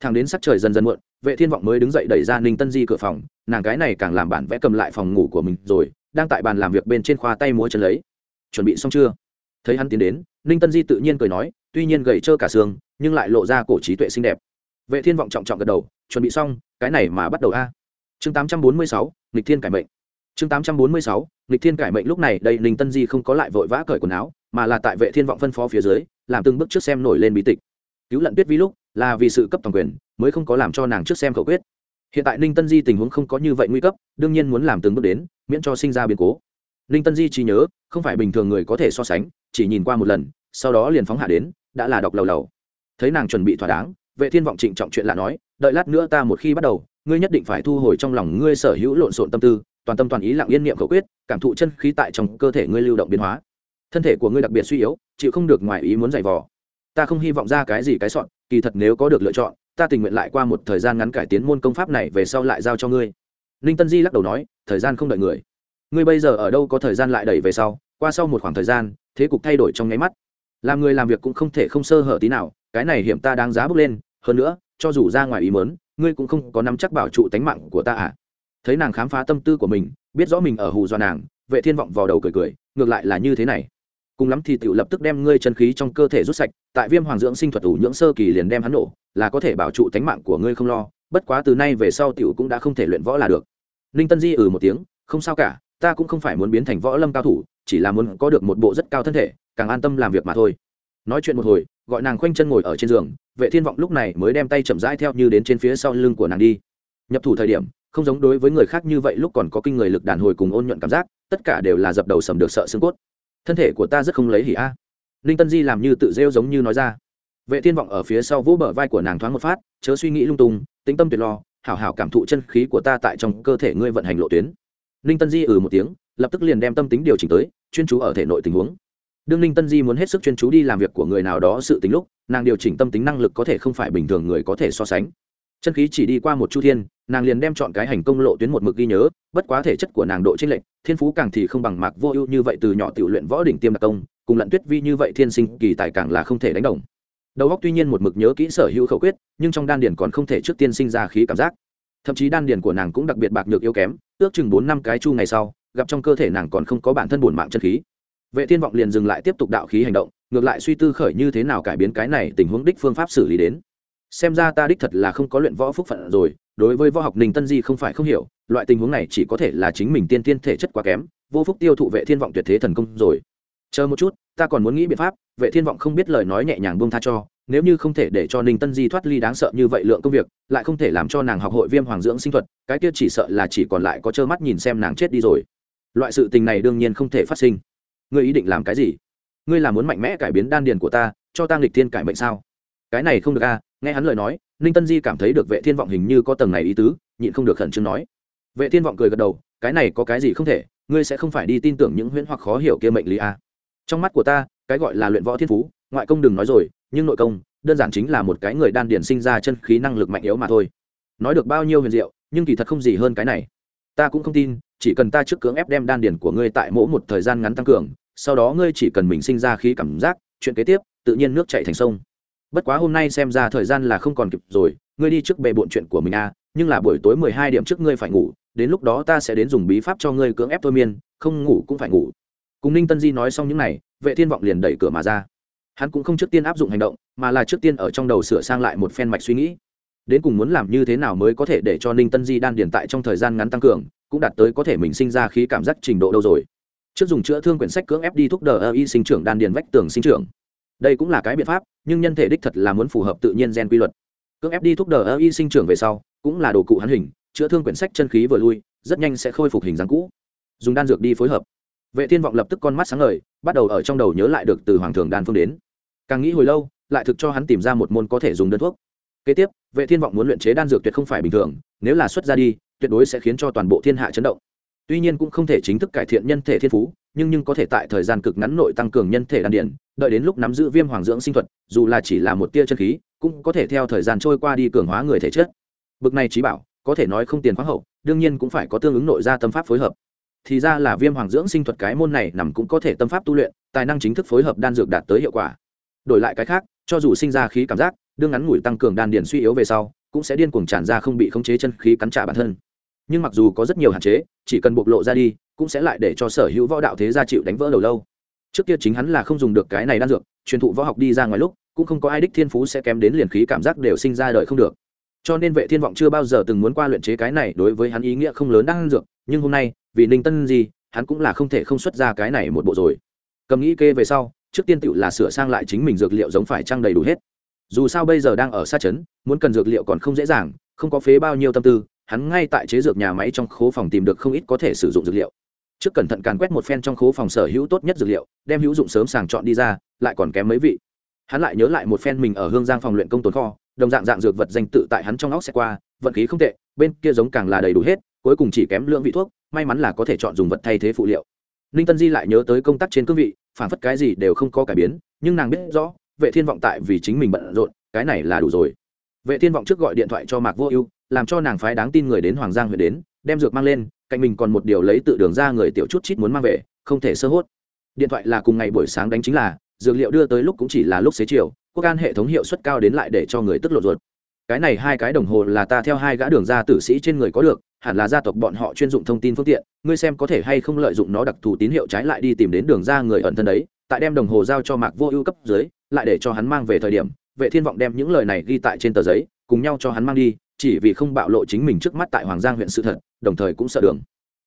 Thằng đến sắc trời dần dần muộn, vệ thiên vọng mới đứng dậy đẩy ra ninh tân di cửa phòng, nàng cái này càng làm bản vẽ cầm lại phòng ngủ của mình rồi đang tại bàn làm việc bên trên khoa tay múa chân lấy. Chuẩn bị xong chưa? Thấy hắn tiến đến ninh tân di tự nhiên cười nói tuy nhiên gầy trơ cả xương nhưng lại lộ ra cổ trí tuệ xinh đẹp. Vệ thiên vọng trọng trọng gật đầu chuẩn bị xong cái này mà bắt đầu a. Chương 846, nghịch thiên cải mệnh. Chương 846, nghịch thiên cải mệnh lúc này đây ninh tân di không có lại vội vã cởi quần áo mà là tại vệ thiên vọng phân phó phía dưới làm từng bước trước xem nổi lên bí tịch. Cứu lận tuyết vi lúc là vì sự cấp toàn quyền mới không có làm cho nàng trước xem khẩu quyết hiện tại ninh tân di tình huống không có như vậy nguy cấp, đương nhiên muốn làm từng bước đến, miễn cho sinh ra biến cố. Ninh tân di chỉ nhớ, không phải bình thường người có thể so sánh, chỉ nhìn qua một lần, sau đó liền phóng hạ đến, đã là đọc lầu lầu. Thấy nàng chuẩn bị thỏa đáng, vệ thiên vọng trịnh trọng chuyện lạ nói, đợi lát nữa ta một khi bắt đầu, ngươi nhất định phải thu hồi trong lòng ngươi sở hữu lộn xộn tâm tư, toàn tâm toàn ý lặng yên niệm khẩu quyết, cảm thụ chân khí tại trong cơ thể ngươi lưu động biến hóa. Thân thể của ngươi đặc biệt suy yếu, chịu không được ngoài ý muốn giày vò. Ta không hy vọng ra cái gì cái sọn, kỳ thật nếu có được lựa chọn ta tình nguyện lại qua một thời gian ngắn cải tiến môn công pháp này về sau lại giao cho ngươi. Ninh tân di lắc đầu nói, thời gian không đợi người. Ngươi bây giờ ở đâu có thời gian lại đẩy về sau, qua sau một khoảng thời gian, thế cục thay đổi trong nháy mắt. Làm người làm việc cũng không thể không sơ hở tí nào, cái này hiểm ta đáng giá bước lên, hơn nữa, cho dù ra ngoài ý mớn ngươi cũng không có nắm chắc bảo trụ tánh mạng của ta à. Thấy nàng khám phá tâm tư của mình, biết rõ mình ở hù do nàng, vệ thiên vọng vào đầu cười cười, ngược lại là như thế này cùng lắm thì tự lập tức đem ngươi chân khí trong cơ thể rút sạch, tại viêm hoàng dưỡng sinh thuật ủ nhưỡng sơ kỳ liền đem hắn nổ, là có thể bảo trụ tánh mạng của ngươi không lo, bất quá từ nay về sau tiểu cũng đã không thể luyện võ là được. Ninh tân di ừ một tiếng, không sao cả, ta cũng không phải muốn biến thành võ lâm cao thủ, chỉ là muốn có được một bộ rất cao thân thể, càng an tâm làm việc mà thôi. Nói chuyện một hồi, gọi nàng khoanh chân ngồi ở trên giường, vệ thiên vọng lúc này mới đem tay chậm rãi theo như đến trên phía sau lưng của nàng đi. Nhập thủ thời điểm, không giống đối với người khác như vậy lúc còn có kinh người lực đàn hồi cùng ôn nhuận cảm giác, tất cả đều là dập đầu sầm được sợ xương cốt thân thể của ta rất không lấy hỉ a. À. ninh tân di làm như tự rêu giống như nói ra. Vệ thiên vọng ở phía sau vỗ bờ vai của nàng thoáng một phát, chớ suy nghĩ lung tung, tĩnh tâm tuyệt lo, hảo hảo cảm thụ chân khí của ta tại trong cơ thể ngươi vận hành lộ tuyến. Ninh tân di ừ một tiếng, lập tức liền đem tâm tính điều chỉnh tới, chuyên chú ở thể nội tình huống. Đương ninh tân di muốn hết sức chuyên chú đi làm việc của người nào đó sự tính lúc, nàng điều chỉnh tâm tính năng lực có thể không phải bình thường người có thể so sánh chân khí chỉ đi qua một chu thiên, nàng liền đem chọn cái hành công lộ tuyến một mực ghi nhớ, bất quá thể chất của nàng độ tranh lệch, thiên phú càng thì không bằng mạc vô ưu như vậy từ nhỏ tiểu luyện võ đỉnh tiêm đặc công, cùng lận tuyết vi như vậy thiên sinh kỳ tài càng là không thể đánh đồng. Đầu óc tuy nhiên một mực nhớ kỹ sở hữu khẩu quyết, nhưng trong đan điền còn không thể trước tiên sinh ra khí cảm giác. Thậm chí đan điền của nàng cũng đặc biệt bạc nhược yếu kém, ước chừng bốn năm cái chu ngày sau, gặp trong cơ thể nàng còn không có bản thân bổn mạng chân khí. Vệ thiên vọng liền dừng lại tiếp tục đạo khí hành động, ngược lại suy tư khởi như thế nào cải biến cái này tình huống đích phương pháp xử lý đến xem ra ta đích thật là không có luyện võ phúc phận rồi, đối với võ học ninh tân di không phải không hiểu, loại tình huống này chỉ có thể là chính mình tiên tiên thể chất quá kém, vô phúc tiêu thụ vệ thiên vọng tuyệt thế thần công rồi. Chờ một chút, ta còn muốn nghĩ biện pháp, vệ thiên vọng không biết lời nói nhẹ nhàng buông tha cho, nếu như không thể để cho ninh tân di thoát ly đáng sợ như vậy lượng công việc, lại không thể làm cho nàng học hội viêm hoàng dưỡng sinh thuật, cái kia chỉ sợ là chỉ còn lại có trơ mắt nhìn xem nàng chết đi rồi. Loại sự tình này đương nhiên không thể phát sinh. Ngươi ý định làm cái gì? Ngươi là muốn mạnh mẽ cải biến đan điền của ta, cho ta nghịch thiên cải mệnh sao? Cái này không được a nghe hắn lời nói, ninh tân di cảm thấy được vệ thiên vọng hình như có tầng này ý tứ, nhịn không được khẩn trương nói. Vệ thiên vọng cười gật đầu, cái này có cái gì không thể, ngươi sẽ không phải đi tin tưởng những huyễn hoặc khó hiểu kia mệnh lý a trong mắt của ta, cái gọi là luyện võ thiên phú, ngoại công đừng nói rồi, nhưng nội công, đơn giản chính là một cái người đan điển sinh ra chân khí năng lực mạnh yếu mà thôi. Nói được bao nhiêu huyền diệu, nhưng kỳ thật không gì hơn cái này. Ta cũng không tin, chỉ cần ta trước cưỡng ép đem đan điển của ngươi tại mỗi một thời gian ngắn tăng cường, sau đó ngươi chỉ cần mình sinh ra khí cảm giác, chuyện kế tiếp, tự nhiên nước chảy thành sông bất quá hôm nay xem ra thời gian là không còn kịp rồi, ngươi đi trước bề bộn chuyện của mình à nhưng là buổi tối mười hai điểm trước ngươi phải ngủ, đến lúc đó ta sẽ đến dùng bí pháp cho ngươi cưỡng ép thôi miên, không ngủ cũng phải ngủ. Cùng ninh tân di nói xong những n à y vệ thiên vọng liền đẩy cửa mà ra. Hắn cũng không trước tiên áp dụng hành động, mà là trước tiên ở trong đầu sửa sang lại một phen mạch suy nghĩ. Đến cùng muốn làm như thế nào mới có thể để cho ninh tân di đan điền tại trong thời gian ngắn tăng cường, cũng đạt tới có thể mình sinh ra khí cảm giác trình độ đâu rồi. Trước dùng chữa thương quyển sách cưỡng ép đi thúc đờ ơ y sinh trưởng đan điền vách tường sinh trưởng đây cũng là cái biện pháp, nhưng nhân thể đích thật là muốn phù hợp tự nhiên gen quy luật. Cưỡng ép đi thúc đờ ơ y sinh trưởng về sau, cũng là đồ cụ hắn hình, chữa thương quyển sách chân khí vừa lui, rất nhanh sẽ khôi phục hình dáng cũ. Dùng đan dược đi phối hợp. Vệ thiên vọng lập tức con mắt sáng ngời, bắt đầu ở trong đầu nhớ lại được từ hoàng thường đan phương đến. Càng nghĩ hồi lâu, lại thực cho hắn tìm ra một môn có thể dùng đơn thuốc. Kế tiếp, vệ thiên vọng muốn luyện chế đan dược tuyệt không phải bình thường, nếu là xuất ra đi, tuyệt đối sẽ khiến cho toàn bộ thiên hạ chấn động tuy nhiên cũng không thể chính thức cải thiện nhân thể thiên phú, nhưng nhưng có thể tại thời gian cực ngắn nội tăng cường nhân thể đan điển đợi đến lúc nắm giữ viêm hoàng dưỡng sinh thuật, dù là chỉ là một tia chân khí, cũng có thể theo thời gian trôi qua đi cường hóa người thể chất. Bực này trí bảo, có thể nói không tiền khoáng hậu, đương nhiên cũng phải có tương ứng nội gia tâm pháp phối hợp. Thì ra là viêm hoàng dưỡng sinh thuật cái môn này nằm cũng có thể tâm pháp tu luyện, tài năng chính thức phối hợp đan dược đạt tới hiệu quả. Đổi lại cái khác, cho dù sinh ra khí cảm giác, đương ngắn ngủi tăng cường đan điền suy yếu về sau, cũng sẽ điên cuồng tràn ra không bị khống chế chân khí cắn trả bản thân nhưng mặc dù có rất nhiều hạn chế, chỉ cần bộc lộ ra đi, cũng sẽ lại để cho sở hữu võ đạo thế gia chịu đánh vỡ đầu lâu. Trước kia chính hắn là không dùng được cái này đan dược, truyền thụ võ học đi ra ngoài lúc, cũng không có ai đích thiên phú sẽ kém đến liền khí cảm giác đều sinh ra đời không được. Cho nên vệ thiên vọng chưa bao giờ từng muốn qua luyện chế cái này đối với hắn ý nghĩa không lớn đan dược, nhưng hôm nay, vì ninh tân gì hắn cũng là không thể không xuất ra cái này một bộ rồi. Cầm nghĩ kê về sau, trước tiên tựu là sửa sang lại chính mình dược liệu giống phải trang đầy đủ hết. Dù sao bây giờ đang ở xa chấn, muốn cần dược liệu còn không dễ dàng, không có phế bao nhiêu tâm tư hắn ngay tại chế dược nhà máy trong khố phòng tìm được không ít có thể sử dụng dược liệu. Trước cẩn thận càn quét một phen trong khố phòng sở hữu tốt nhất dược liệu, đem hữu dụng sớm sàng chọn đi ra, lại còn kém mấy vị. Hắn lại nhớ lại một phen mình ở hương giang phòng luyện công tồn kho, đồng dạng dạng dược vật danh tự tại hắn trong óc xe qua, vận khí không tệ, bên kia giống càng là đầy đủ hết, cuối cùng chỉ kém lượng vị thuốc, may mắn là có thể chọn dùng vật thay thế phụ liệu. Ninh tân di lại nhớ tới công tác trên cương vị, phản phất cái gì đều không có cải biến, nhưng nàng biết rõ, vệ thiên vọng tại vì chính mình bận rộn, cái này là đủ rồi. Vệ thiên vọng trước gọi điện thoại cho mạc vô ưu làm cho nàng phái đáng tin người đến hoàng giang huyện đến, đem dược mang lên, cạnh mình còn một điều lấy tự đường ra người tiểu chút chít muốn mang về, không thể sơ hốt. Điện thoại là cùng ngày buổi sáng đánh chính là, dược liệu đưa tới lúc cũng chỉ là lúc xế chiều, quốc an hệ thống hiệu suất cao đến lại để cho người tức lộ ruột. Cái này hai cái đồng hồ là ta theo hai gã đường ra tử sĩ trên người có được, hẳn là gia tộc bọn họ chuyên dụng thông tin phương tiện, ngươi xem có thể hay không lợi dụng nó đặc thù tín hiệu trái lại đi tìm đến đường ra người ẩn thân đấy, tại đem đồng hồ giao cho mạc vô ưu cấp dưới, lại để cho hắn mang về thời điểm, vệ thiên vọng đem những lời này ghi tại trên tờ giấy cùng nhau cho hắn mang đi, chỉ vì không bạo lộ chính mình trước mắt tại hoàng giang huyện sự thật, đồng thời cũng sợ đường.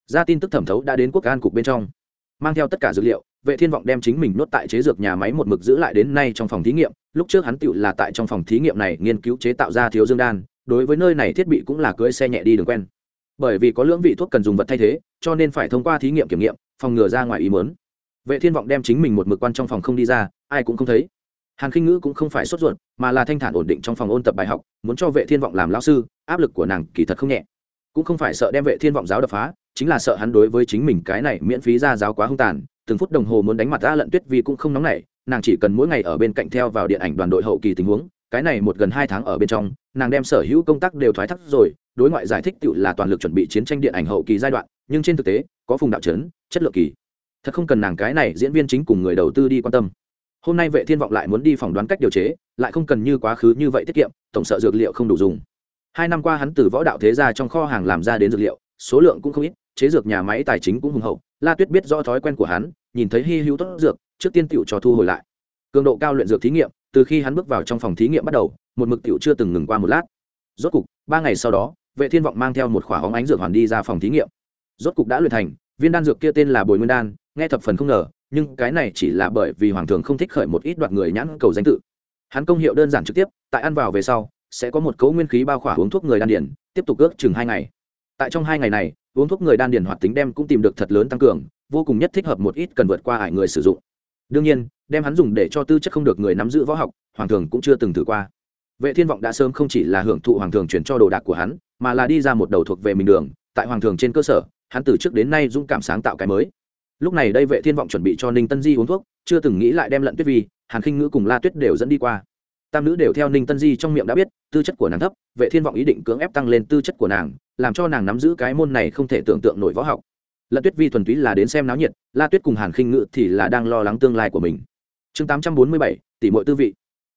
Ra tin tức thẩm thấu đã đến quốc an cục bên trong. Mang theo tất cả dữ liệu, vệ thiên vọng đem chính mình nốt tại chế dược nhà máy một mực giữ lại đến nay trong phòng thí nghiệm, lúc trước hắn tựu là tại trong phòng thí nghiệm này nghiên cứu chế tạo ra thiếu dương đan, đối với nơi này thiết bị cũng là cưỡi xe nhẹ đi đường quen. Bởi vì có lưỡng vị thuốc cần dùng vật thay thế, cho nên phải thông qua thí nghiệm kiểm nghiệm, phòng ngừa ra ngoài ý mớn vệ thiên vọng đem chính mình một mực quan trong phòng không đi ra, ai cũng không thấy hàn khinh ngữ cũng không phải sốt ruột, mà là thanh thản ổn định trong phòng ôn tập bài học, muốn cho vệ thiên vọng làm lão sư, áp lực của nàng kỳ thật không nhẹ. Cũng không phải sợ đem vệ thiên vọng giáo đập phá, chính là sợ hắn đối với chính mình cái này miễn phí ra giáo quá hung tàn, từng phút đồng hồ muốn đánh mặt ra lận tuyết vì cũng không nóng nảy, nàng chỉ cần mỗi ngày ở bên cạnh theo vào điện ảnh đoàn đội hậu kỳ tình huống, cái này một gần hai tháng ở bên trong, nàng đem sở hữu công tác đều thoái thác rồi, đối ngoại giải thích tự là toàn lực chuẩn bị chiến tranh điện ảnh hậu kỳ giai đoạn, nhưng trên thực tế, có phùng đạo trấn chất lượng kỳ. Thật không cần nàng cái này diễn viên chính cùng người đầu tư đi quan tâm hôm nay vệ thiên vọng lại muốn đi phỏng đoán cách điều chế, lại không cần như quá khứ như vậy tiết kiệm, tổng sợ dược liệu không đủ dùng. Hai năm qua hắn từ võ đạo thế gia trong kho hàng làm ra đến dược liệu, số lượng cũng không ít, chế dược nhà máy tài chính cũng hùng hậu. La tuyết biết rõ thói quen của hắn, nhìn thấy hy hữu tốt dược, trước tiên tiểu cho thu hồi lại. Cường độ cao luyện dược thí nghiệm, từ khi hắn bước vào trong phòng thí nghiệm bắt đầu, một mực tiểu chưa từng ngừng qua một lát. Rốt cục, ba ngày sau đó, vệ thiên vọng mang theo một khỏa hóng ánh dược hoàn đi ra phòng thí nghiệm. Rốt cục đã luyện thành, viên đan dược kia tên là bồi nguyên đan, nghe thập phần không ngờ nhưng cái này chỉ là bởi vì hoàng thường không thích khởi một ít đoạt người nhãn cầu danh tự. Hắn công hiệu đơn giản trực tiếp, tại ăn vào về sau, sẽ có một cấu nguyên khí bao khỏa uống thuốc người đan điển tiếp tục ước chừng hai ngày. Tại trong hai ngày này, uống thuốc người đan điển hoạt tính đem cũng tìm được thật lớn tăng cường, vô cùng nhất thích hợp một ít cần vượt qua ải người sử dụng. Đương nhiên, đem hắn dùng để cho tư chất không được người nắm giữ võ học, hoàng thường cũng chưa từng thử qua. Vệ thiên vọng đã sớm không chỉ là hưởng thụ hoàng thường chuyển cho đồ đạc của hắn, mà là đi ra một đầu thuộc về mình đường, tại hoàng thường trên cơ sở, hắn từ trước đến nay dũng cảm sáng tạo cái mới lúc này đây vệ thiên vọng chuẩn bị cho ninh tân di uống thuốc chưa từng nghĩ lại đem lận tuyết vi hàn khinh ngữ cùng la tuyết đều dẫn đi qua. Tam nữ đều theo ninh tân di trong miệng đã biết tư chất của nàng thấp vệ thiên vọng ý định cưỡng ép tăng lên tư chất của nàng làm cho nàng nắm giữ cái môn này không thể tưởng tượng nổi võ học. Lận tuyết vi thuần túy là đến xem náo nhiệt la tuyết cùng hàn khinh ngữ thì là đang lo lắng tương lai của mình. Chương 847, tỷ muội tư vị.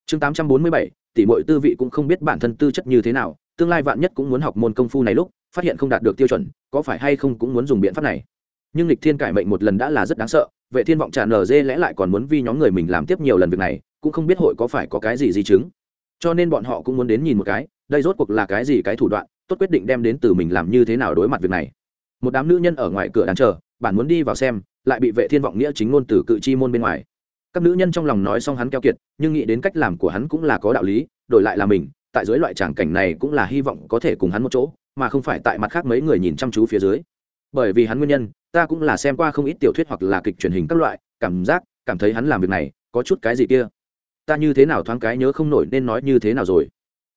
Chương 847, tỷ muội tư vị cũng không biết bản thân tư chất như thế nào tương lai vạn nhất cũng muốn học môn công phu này lúc phát hiện không đạt được tiêu chuẩn có phải hay không cũng muốn dùng biện pháp này nhưng lịch thiên cải mệnh một lần đã là rất đáng sợ, vệ thiên vọng tràn nở dê lẽ lại còn muốn vi nhóm người mình làm tiếp nhiều lần việc này, cũng không biết hội có phải có cái gì di chứng. Cho nên bọn họ cũng muốn đến nhìn một cái, đây rốt cuộc là cái gì cái thủ đoạn, tốt quyết định đem đến từ mình làm như thế nào đối mặt việc này. Một đám nữ nhân ở ngoài cửa đang chờ, bản muốn đi vào xem, lại bị vệ thiên vọng nghĩa chính ngôn từ cự chi môn bên ngoài. Các nữ nhân trong lòng nói xong hắn keo kiệt, nhưng nghĩ đến cách làm của hắn cũng là có đạo lý, đổi lại là mình, tại dưới loại tràng cảnh này cũng là hy vọng có thể cùng hắn một chỗ, mà không phải tại mặt khác mấy người nhìn chăm chú phía dưới. Bởi vì hắn nguyên nhân ta cũng là xem qua không ít tiểu thuyết hoặc là kịch truyền hình các loại, cảm giác, cảm thấy hắn làm việc này có chút cái gì kia. Ta như thế nào thoáng cái nhớ không nổi nên nói như thế nào rồi.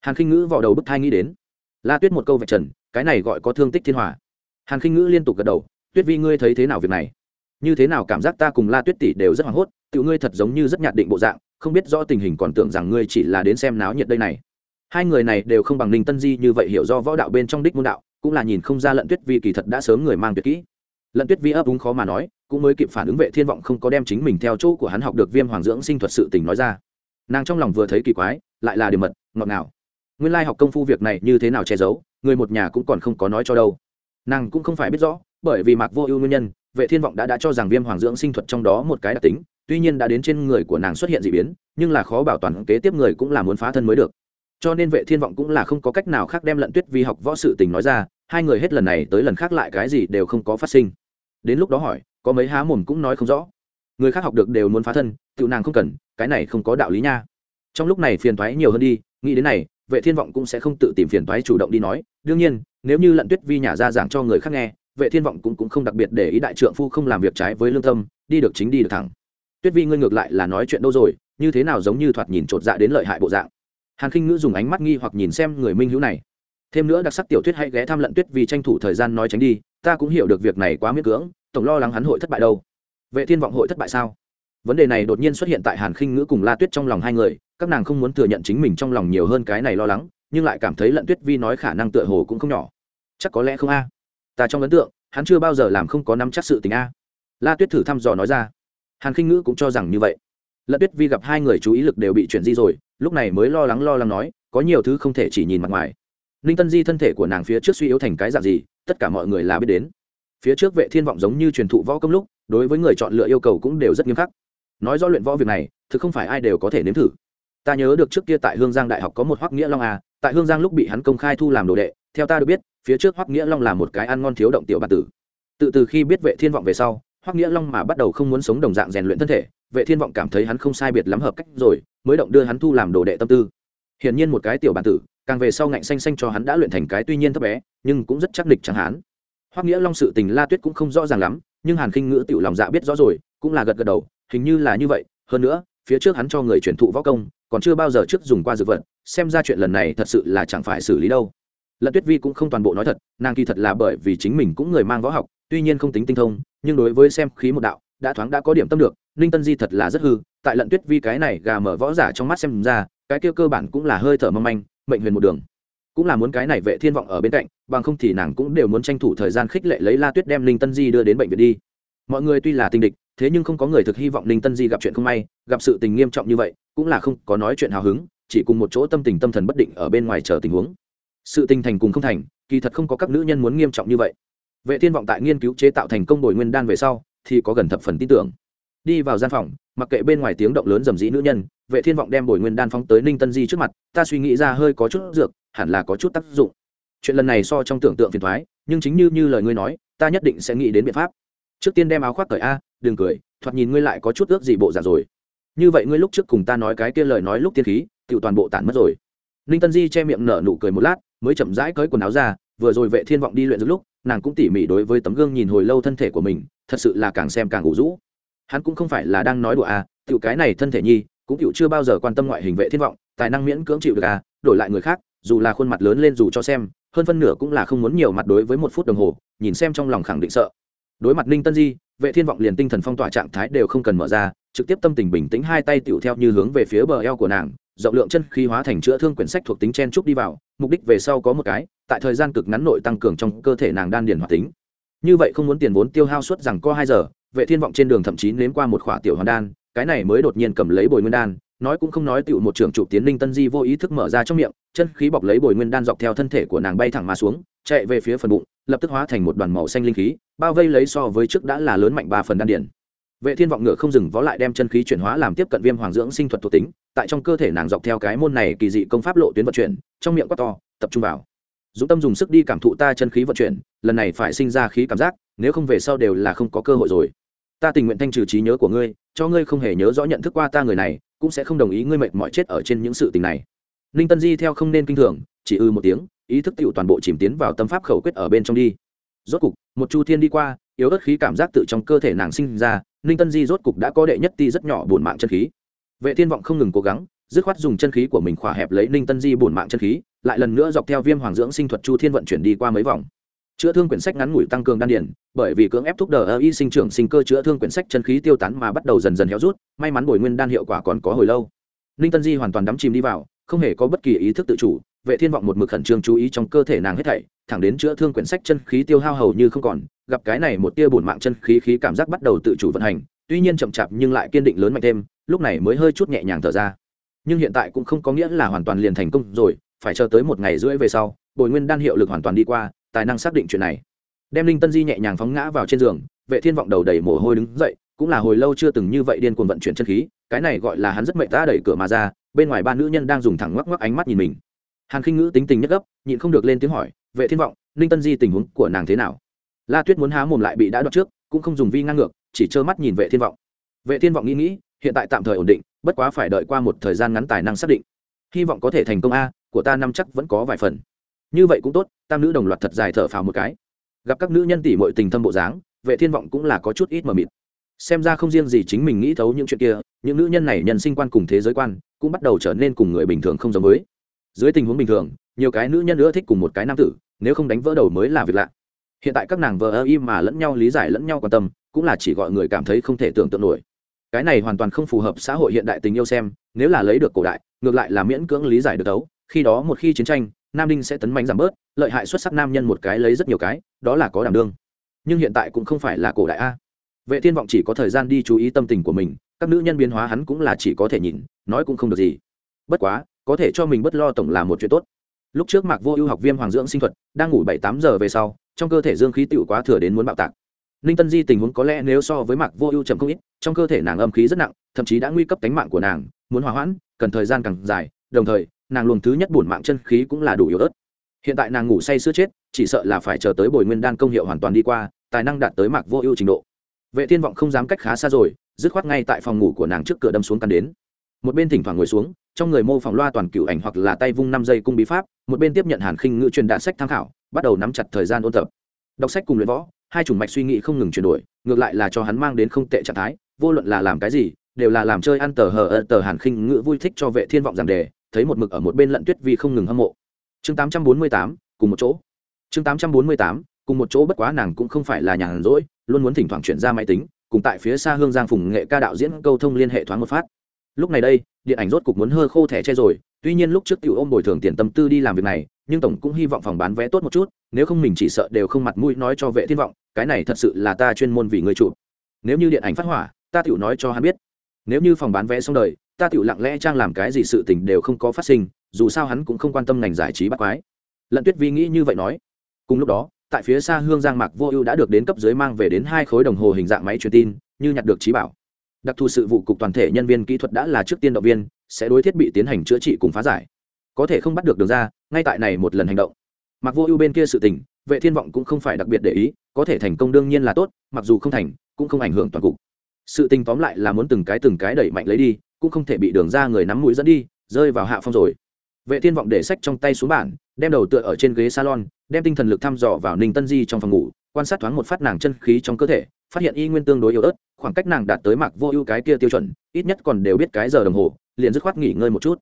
Hàn khinh ngữ vào đầu bức thai nghĩ đến. La tuyết một câu vạch trần, cái này gọi có thương tích thiên hòa. Hàn khinh ngữ liên tục gật đầu, tuyết vi, ngươi thấy thế nào việc này? Như thế nào cảm giác ta cùng la tuyết tỷ đều rất hoảng hốt tự ngươi thật giống như rất nhạt định bộ dạng, không biết rõ tình hình còn tưởng rằng ngươi chỉ là đến xem náo nhiệt đây này. Hai người này đều không bằng ninh tân di như vậy hiểu do võ đạo bên trong đích môn đạo, cũng là nhìn không ra lận tuyết vi kỳ thật đã sớm người mang tuyệt kỹ lận tuyết vi ấp úng khó mà nói, cũng mới kịp phản ứng vệ thiên vọng không có đem chính mình theo chỗ của hắn học được viêm hoàng dưỡng sinh thuật sự tình nói ra. Nàng trong lòng vừa thấy kỳ quái, lại là điểm mật, ngọt ngào. Nguyên lai học công phu việc này như thế nào che giấu, người một nhà cũng còn không có nói cho đâu. Nàng cũng không phải biết rõ, bởi vì mạc vô ưu nguyên nhân, vệ thiên vọng đã đã cho rằng viêm hoàng dưỡng sinh thuật trong đó một cái đặc tính, tuy nhiên đã đến trên người của nàng xuất hiện d ị biến, nhưng là khó bảo toàn kế tiếp người cũng là muốn phá thân mới được. Cho nên vệ thiên vọng cũng là không có cách nào khác đem lận tuyết vi học võ sự tình nói ra, hai người hết lần này tới lần khác lại cái gì đều không có phát sinh đến lúc đó hỏi, có mấy há mồm cũng nói không rõ. Người khác học được đều muốn phá thân tự nàng không cần, cái này không có đạo lý nha. Trong lúc này phiền thoái nhiều hơn đi, nghĩ đến này, vệ thiên vọng cũng sẽ không tự tìm phiền thoái chủ động đi nói. Đương nhiên, nếu như lận tuyết vi nhà ra giảng cho người khác nghe, vệ thiên vọng cũng cũng không đặc biệt để ý đại trượng phu không làm việc trái với lương tâm, đi được chính đi được thẳng. Tuyết vi ngươi ngược lại là nói chuyện đâu rồi, như thế nào giống như thoạt nhìn trột dạ đến lợi hại bộ dạng. Hàn khinh ngữ dùng ánh mắt nghi hoặc nhìn xem người minh hữu này thêm nữa đặc sắc tiểu thuyết hay ghé thăm lận tuyết vì tranh thủ thời gian nói tránh đi, ta cũng hiểu được việc này quá miễn cưỡng, tổng lo lắng hắn hội thất bại đâu. Vệ thiên vọng hội thất bại sao? Vấn đề này đột nhiên xuất hiện tại hàn khinh ngữ cùng la tuyết trong lòng hai người, các nàng không muốn thừa nhận chính mình trong lòng nhiều hơn cái này lo lắng, nhưng lại cảm thấy lận tuyết vi nói khả năng tựa hồ cũng không nhỏ. Chắc có lẽ không a. Ta trong ấn tượng, hắn chưa bao giờ làm không có nắm chắc sự tình a. La tuyết thử thăm dò nói ra. Hàn khinh ngữ cũng cho rằng như vậy. Lận tuyết vi gặp hai người chú ý lực đều bị chuyển di rồi, lúc này mới lo lắng lo lắng nói, có nhiều thứ không thể chỉ nhìn mặt ngoài ninh tân di thân thể của nàng phía trước suy yếu thành cái dạng gì, tất cả mọi người là biết đến. Phía trước vệ thiên vọng giống như truyền thụ võ công lúc, đối với người chọn lựa yêu cầu cũng đều rất nghiêm khắc. Nói rõ luyện võ việc này, thực không phải ai đều có thể nếm thử. Ta nhớ được trước kia tại hương giang đại học có một hoắc nghĩa long à tại hương giang lúc bị hắn công khai thu làm đồ đệ, theo ta được biết, phía trước hoắc nghĩa long là một cái ăn ngon thiếu động tiểu bản tử. Tự từ khi biết vệ thiên vọng về sau, hoắc nghĩa long mà bắt đầu không muốn sống đồng dạng rèn luyện thân thể, vệ thiên vọng cảm thấy hắn không sai biệt lắm hợp cách rồi, mới động đưa hắn thu làm đồ đệ tâm tư. Hiển nhiên một cái tiểu bản tử càng về sau ngạnh xanh xanh cho hắn đã luyện thành cái tuy nhiên thấp bé, nhưng cũng rất chắc địch chẳng hắn hoắc nghĩa long sự tình la tuyết cũng không rõ ràng lắm, nhưng hàn khinh ngữ tiểu lòng dạ biết rõ rồi, cũng là gật gật đầu, hình như là như vậy, hơn nữa, phía trước hắn cho người chuyển thụ võ công, còn chưa bao giờ trước dùng qua dược vật, xem ra chuyện lần này thật sự là chẳng phải xử lý đâu. Lận tuyết vi cũng không toàn bộ nói thật, nàng kỳ thật là bởi vì chính mình cũng người mang võ học, tuy nhiên không tính tinh thông, nhưng đối với xem khí một đạo, đã thoáng đã có điểm tâm được, ninh tân di thật là rất hư, tại lận tuyết vi cái này gà mở võ giả trong mắt xem ra, cái kia cơ bản cũng là hơi thở mong manh mệnh huyền một đường. Cũng là muốn cái này vệ thiên vọng ở bên cạnh, bằng không thì nàng cũng đều muốn tranh thủ thời gian khích lệ lấy la tuyết đem linh tân di đưa đến bệnh viện đi. Mọi người tuy là tình địch, thế nhưng không có người thực hy vọng linh tân di gặp chuyện không may, gặp sự tình nghiêm trọng như vậy, cũng là không có nói chuyện hào hứng, chỉ cùng một chỗ tâm tình tâm thần bất định ở bên ngoài chờ tình huống. Sự tình thành cùng không thành, kỳ thật không có các nữ nhân muốn nghiêm trọng như vậy. Vệ thiên vọng tại nghiên cứu chế tạo thành công bồi nguyên đan về sau, thì có gần thập phần tin tưởng đi vào gian phòng, mặc kệ bên ngoài tiếng động lớn rầm rĩ nữ nhân, vệ thiên vọng đem bồi nguyên đan phóng tới ninh tân di trước mặt, ta suy nghĩ ra hơi có chút dược, hẳn là có chút tác dụng. Chuyện lần này so trong tưởng tượng phiền thoái nhưng chính như như lời ngươi nói, ta nhất định sẽ nghĩ đến biện pháp. Trước tiên đem áo khoác cởi a, đừng cười, thoạt nhìn ngươi lại có chút ước gì bộ giả rồi. Như vậy ngươi lúc trước cùng ta nói cái kia lời nói lúc tiên khí tự toàn bộ tản mất rồi. Ninh tân di che miệng nở nụ cười một lát, mới chậm rãi cởi quần áo ra, vừa rồi vệ thiên vọng đi luyện giữa lúc, nàng cũng tỉ mỉ đối với tấm gương nhìn hồi lâu thân thể của mình, thật sự là càng xem càng ngủ rũ hắn cũng không phải là đang nói đùa à tiểu cái này thân thể nhi, cũng tiểu chưa bao giờ quan tâm ngoại hình vệ thiên vọng, tài năng miễn cưỡng chịu được à đổi lại người khác, dù là khuôn mặt lớn lên dù cho xem, hơn phân nửa cũng là không muốn nhiều mặt đối với một phút đồng hồ, nhìn xem trong lòng khẳng định sợ. Đối mặt ninh tân di, vệ thiên vọng liền tinh thần phong tỏa trạng thái đều không cần mở ra, trực tiếp tâm tình bình tĩnh hai tay tiểu theo như hướng về phía bờ eo của nàng, rộng lượng chân khí hóa thành chữa thương quyển sách thuộc tính chen trúc đi vào, mục đích về sau có một cái, tại thời gian cực ngắn nội tăng cường trong cơ thể nàng đan điền hoạt tính. Như vậy không muốn tiền vốn tiêu hao suốt rằng có hai giờ vệ thiên vọng trên đường thậm chí nếm qua một khỏa tiểu hoàn đan, cái này mới đột nhiên cầm lấy bồi nguyên đan, nói cũng không nói tựu một trưởng trụ tiến linh tân di vô ý thức mở ra trong miệng, chân khí bọc lấy bồi nguyên đan dọc theo thân thể của nàng bay thẳng mà xuống, chạy về phía phần bụng, lập tức hóa thành một đoàn màu xanh linh khí, bao vây lấy so với trước đã là lớn mạnh ba phần đan điển. Vệ thiên vọng ngựa không dừng vó lại đem chân khí chuyển hóa làm tiếp cận viêm hoàng dưỡng sinh thuật thuộc tính, tại trong cơ thể nàng dọc theo cái môn này kỳ dị công pháp lộ tuyến vận chuyển, trong miệng quát to, tập trung vào. Dũng tâm dùng sức đi cảm thụ ta chân khí vận chuyển, lần này phải sinh ra khí cảm giác, nếu không về sau đều là không có cơ hội rồi ta tình nguyện thanh trừ trí nhớ của ngươi, cho ngươi không hề nhớ rõ nhận thức qua ta người này, cũng sẽ không đồng ý ngươi mệt mỏi chết ở trên những sự tình này. Ninh tân di theo không nên kinh thường, chỉ ư một tiếng, ý thức tựu toàn bộ chìm tiến vào tâm pháp khẩu quyết ở bên trong đi. Rốt cục, một chu thiên đi qua, yếu ớt khí cảm giác tự trong cơ thể nàng sinh ra, ninh tân di rốt cục đã có đệ nhất ti rất nhỏ buồn mạng chân khí. Vệ thiên vọng không ngừng cố gắng, dứt khoát dùng chân khí của mình khỏa hẹp lấy ninh tân di buồn mạng chân khí, lại lần nữa dọc theo viêm hoàng dưỡng sinh thuật chu thiên vận chuyển đi qua mấy vòng chữa thương quyển sách ngắn ngủi tăng cường đan điển bởi vì cưỡng ép thúc đờ y sinh trưởng sinh cơ chữa thương quyển sách chân khí tiêu tán mà bắt đầu dần dần héo rút, may mắn bồi nguyên đan hiệu quả còn có hồi lâu. Ninh tân di hoàn toàn đắm chìm đi vào, không hề có bất kỳ ý thức tự chủ, vệ thiên vọng một mực khẩn trương chú ý trong cơ thể nàng hết thảy, thẳng đến chữa thương quyển sách chân khí tiêu hao hầu như không còn, gặp cái này một tia bổn mạng chân khí khí cảm giác bắt đầu tự chủ vận hành, tuy nhiên chậm chạp nhưng lại kiên định lớn mạnh thêm, lúc này mới hơi chút nhẹ nhàng thở ra. Nhưng hiện tại cũng không có nghĩa là hoàn toàn liền thành công rồi, phải chờ tới một ngày rưỡi về sau, bồi nguyên đan hiệu lực hoàn toàn đi qua tài năng xác định chuyện này. Đem linh tân di nhẹ nhàng phóng ngã vào trên giường, vệ thiên vọng đầu đầy mồ hôi đứng dậy, cũng là hồi lâu chưa từng như vậy điên cuồng vận chuyển chân khí, cái này gọi là hắn rất mệt ta đẩy cửa mà ra, bên ngoài ba nữ nhân đang dùng thẳng ngoắc ngoắc ánh mắt nhìn mình. Hàn khinh ngữ tính tình nhất gấp, nhịn không được lên tiếng hỏi, vệ thiên vọng, linh tân di tình huống của nàng thế nào? La tuyết muốn há mồm lại bị đã đoạt trước, cũng không dùng vi ngang ngược, chỉ trơ mắt nhìn vệ thiên vọng. Vệ thiên vọng nghĩ nghĩ, hiện tại tạm thời ổn định, bất quá phải đợi qua một thời gian ngắn tài năng xác định. Hy vọng có thể thành công a, của ta năm chắc vẫn có vài phần như vậy cũng tốt, tam nữ đồng loạt thật dài thở phào một cái. Gặp các nữ nhân tỷ mọi tình thâm bộ dáng, vệ thiên vọng cũng là có chút ít mờ mịt. Xem ra không riêng gì chính mình nghĩ thấu những chuyện kia, những nữ nhân này nhân sinh quan cùng thế giới quan, cũng bắt đầu trở nên cùng người bình thường không giống với. Dưới tình huống bình thường, nhiều cái nữ nhân nữa thích cùng một cái nam tử, nếu không đánh vỡ đầu mới là việc lạ. Hiện tại các nàng vờ ơ im mà lẫn nhau lý giải lẫn nhau quan tâm, cũng là chỉ gọi người cảm thấy không thể tưởng tượng nổi. Cái này hoàn toàn không phù hợp xã hội hiện đại tình yêu xem, nếu là lấy được cổ đại, ngược lại là miễn cưỡng lý giải được đấu, khi đó một khi chiến tranh nam đinh sẽ tấn mạnh giảm bớt, lợi hại xuất sắc nam nhân một cái lấy rất nhiều cái, đó là có đảm đương. Nhưng hiện tại cũng không phải là cổ đại a. Vệ thiên vọng chỉ có thời gian đi chú ý tâm tình của mình, các nữ nhân biến hóa hắn cũng là chỉ có thể nhìn, nói cũng không được gì. Bất quá, có thể cho mình bất lo tổng là một chuyện tốt. Lúc trước mạc vô ưu học viêm hoàng dưỡng sinh thuật, đang ngủ bảy tám giờ về sau, trong cơ thể dương khí tựu quá thừa đến muốn bạo tạc. Ninh tân di tình huống có lẽ nếu so với mạc vô ưu chậm không ít, trong cơ thể nàng âm khí rất nặng, thậm chí đã nguy cấp tính mạng của nàng, muốn hòa hoãn, cần thời gian càng dài, đồng thời nàng luồng thứ nhất bổn mạng chân khí cũng là đủ yếu ớt. Hiện tại nàng ngủ say sữa chết, chỉ sợ là phải chờ tới bồi nguyên đan công hiệu hoàn toàn đi qua, tài năng đạt tới mạc vô ưu trình độ. Vệ thiên vọng không dám cách khá xa rồi, dứt khoát ngay tại phòng ngủ của nàng trước cửa đâm xuống căn đến. Một bên thỉnh thoảng ngồi xuống, trong người mô phỏng loa toàn cựu ảnh hoặc là tay vung năm giây cung bí pháp, một bên tiếp nhận hàn khinh ngữ truyền đạt sách tham khảo, bắt đầu nắm chặt thời gian ôn tập. Đọc sách cùng luyện võ, hai chủng mạch suy nghĩ không ngừng chuyển đổi, ngược lại là cho hắn mang đến không tệ trạng thái, vô luận là làm cái gì, đều là làm chơi ăn tờ hờ tờ hàn khinh ngữ vui thích cho vệ thiên vọng giảng đề thấy một mực ở một bên lận tuyết vì không ngừng hâm mộ. Chương 848, cùng một chỗ. Chương 848, cùng một chỗ bất quá nàng cũng không phải là nhàn rỗi luôn muốn thỉnh thoảng chuyển ra máy tính cùng tại phía xa hương giang phùng nghệ ca đạo diễn câu thông liên hệ thoáng một phát. Lúc này đây điện ảnh rốt cục muốn hơ khô thẻ che rồi tuy nhiên lúc trước tiểu ôm bồi thường tiền tâm tư đi làm việc này nhưng tổng cũng hy vọng phòng bán vé tốt một chút nếu không mình chỉ sợ đều không mặt mũi nói cho vệ thiên vọng cái này thật sự là ta chuyên môn vì người chủ. Nếu như điện ảnh phát hỏa ta tiểu nói cho hắn biết. Nếu như phòng bán vé xong đời ta tiểu lặng lẽ trang làm cái gì sự tình đều không có phát sinh, dù sao hắn cũng không quan tâm ngành giải trí bắt quái. Lận tuyết vi nghĩ như vậy nói. Cùng lúc đó, tại phía xa hương giang mạc vô ưu đã được đến cấp dưới mang về đến hai khối đồng hồ hình dạng máy truyền tin, như nhặt được trí bảo. Đặc thù sự vụ cục toàn thể nhân viên kỹ thuật đã là trước tiên động viên, sẽ đối thiết bị tiến hành chữa trị cùng phá giải. Có thể không bắt được đường ra, ngay tại này một lần hành động. Mặc vô ưu bên kia sự tình, vệ thiên vọng cũng không phải đặc biệt để ý, có thể thành công đương nhiên là tốt, mặc dù không thành, cũng không ảnh hưởng toàn cục. Sự tình tóm lại là muốn từng cái từng cái đẩy mạnh lấy đi cũng không thể bị đường ra người nắm mũi dẫn đi, rơi vào hạ phong rồi. Vệ thiên vọng để sách trong tay xuống bản đem đầu tựa ở trên ghế salon, đem tinh thần lực thăm dò vào ninh tân di trong phòng ngủ, quan sát thoáng một phát nàng chân khí trong cơ thể, phát hiện y nguyên tương đối yếu ớt, khoảng cách nàng đạt tới mặc vô ưu cái kia tiêu chuẩn, ít nhất còn đều biết cái giờ đồng hồ, liền dứt khoát nghỉ ngơi một chút.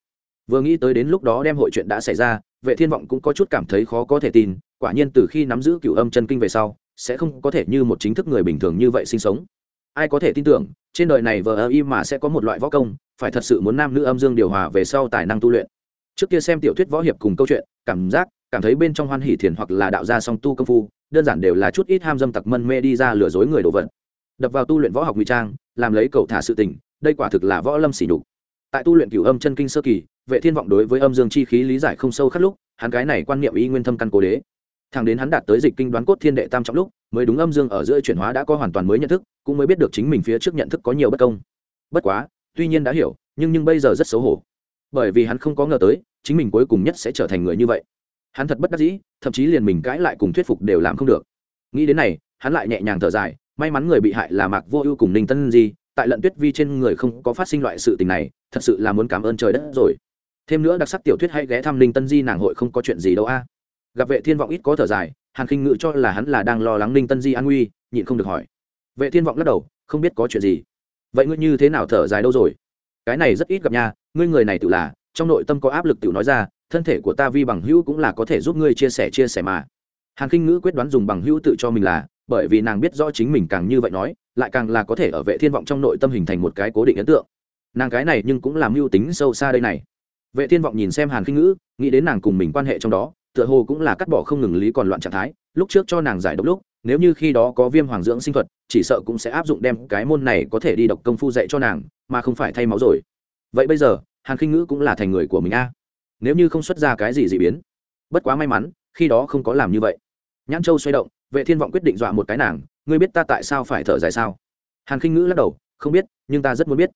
Vừa nghĩ tới đến lúc đó đem hội chuyện đã xảy ra, vệ thiên vọng cũng có chút cảm thấy khó có thể tin, quả nhiên từ khi nắm giữ cựu âm chân kinh về sau, sẽ không có thể như một chính thức người bình thường như vậy sinh sống ai có thể tin tưởng, trên đời này vờ ơ y mà sẽ có một loại võ công, phải thật sự muốn nam nữ âm dương điều hòa về sau tài năng tu luyện. Trước kia xem tiểu thuyết võ hiệp cùng câu chuyện, cảm giác, cảm thấy bên trong hoan hỷ thiền hoặc là đạo gia song tu công phu, đơn giản đều là chút ít ham dâm tặc mân mê đi ra lừa dối người đồ vật. Đập vào tu luyện võ học ngụy trang, làm lấy cầu thả sự tình, đây quả thực là võ lâm xỉ đục tại tu luyện cửu âm chân kinh sơ kỳ, vệ thiên vọng đối với âm dương chi khí lý giải không sâu khắc lúc, hắn cái này quan niệm y nguyên thâm căn cố đế. Thằng đến hắn đạt tới dịch kinh đoán cốt thiên đệ tam trọng lúc, mới đúng âm dương ở giữa chuyển hóa đã có hoàn toàn mới nhận thức cũng mới biết được chính mình phía trước nhận thức có nhiều bất công. Bất quá, tuy nhiên đã hiểu, nhưng nhưng bây giờ rất xấu hổ. Bởi vì hắn không có ngờ tới, chính mình cuối cùng nhất sẽ trở thành người như vậy. Hắn thật bất đắc dĩ, thậm chí liền mình cãi lại cùng thuyết phục đều làm không được. Nghĩ đến này, hắn lại nhẹ nhàng thở dài, may mắn người bị hại là mạc vô ưu cùng ninh tân di, tại lận tuyết vi trên người không có phát sinh loại sự tình này, thật sự là muốn cảm ơn trời đất rồi. Thêm nữa đặc sắc tiểu thuyết hay ghé thăm ninh tân di nàng hội không có chuyện gì đâu a. Gặp vệ thiên vọng ít có thở dài, hàn khinh ngự cho là hắn là đang lo lắng ninh tân di an nguy, nhịn không được hỏi vệ thiên vọng lắc đầu, không biết có chuyện gì. Vậy ngươi như thế nào thở dài đâu rồi? Cái này rất ít gặp nha, ngươi người này tự là, trong nội tâm có áp lực tự nói ra, thân thể của ta vi bằng hữu cũng là có thể giúp ngươi chia sẻ chia sẻ mà. Hàn Kinh ngữ quyết đoán dùng bằng hữu tự cho mình là, bởi vì nàng biết rõ chính mình càng như vậy nói, lại càng là có thể ở vệ thiên vọng trong nội tâm hình thành một cái cố định ấn tượng. Nàng cái này nhưng cũng làm mưu tính sâu xa đây này. Vệ thiên vọng nhìn xem hàn khinh ngữ, nghĩ đến nàng cùng mình quan hệ trong đó, tựa hồ cũng là cắt bỏ không ngừng lý còn loạn trạng thái, lúc trước cho nàng giải độc lúc nếu như khi đó có viêm hoàng dưỡng sinh thuật, chỉ sợ cũng sẽ áp dụng đem cái môn này có thể đi độc công phu dạy cho nàng, mà không phải thay máu rồi. Vậy bây giờ, hàn khinh ngữ cũng là thành người của mình a. Nếu như không xuất ra cái gì dị biến, bất quá may mắn, khi đó không có làm như vậy. Nhãn châu xoay động, vệ thiên vọng quyết định dọa một cái nàng, ngươi biết ta tại sao phải thở dài sao? Hàn khinh ngữ lắc đầu, không biết, nhưng ta rất muốn biết.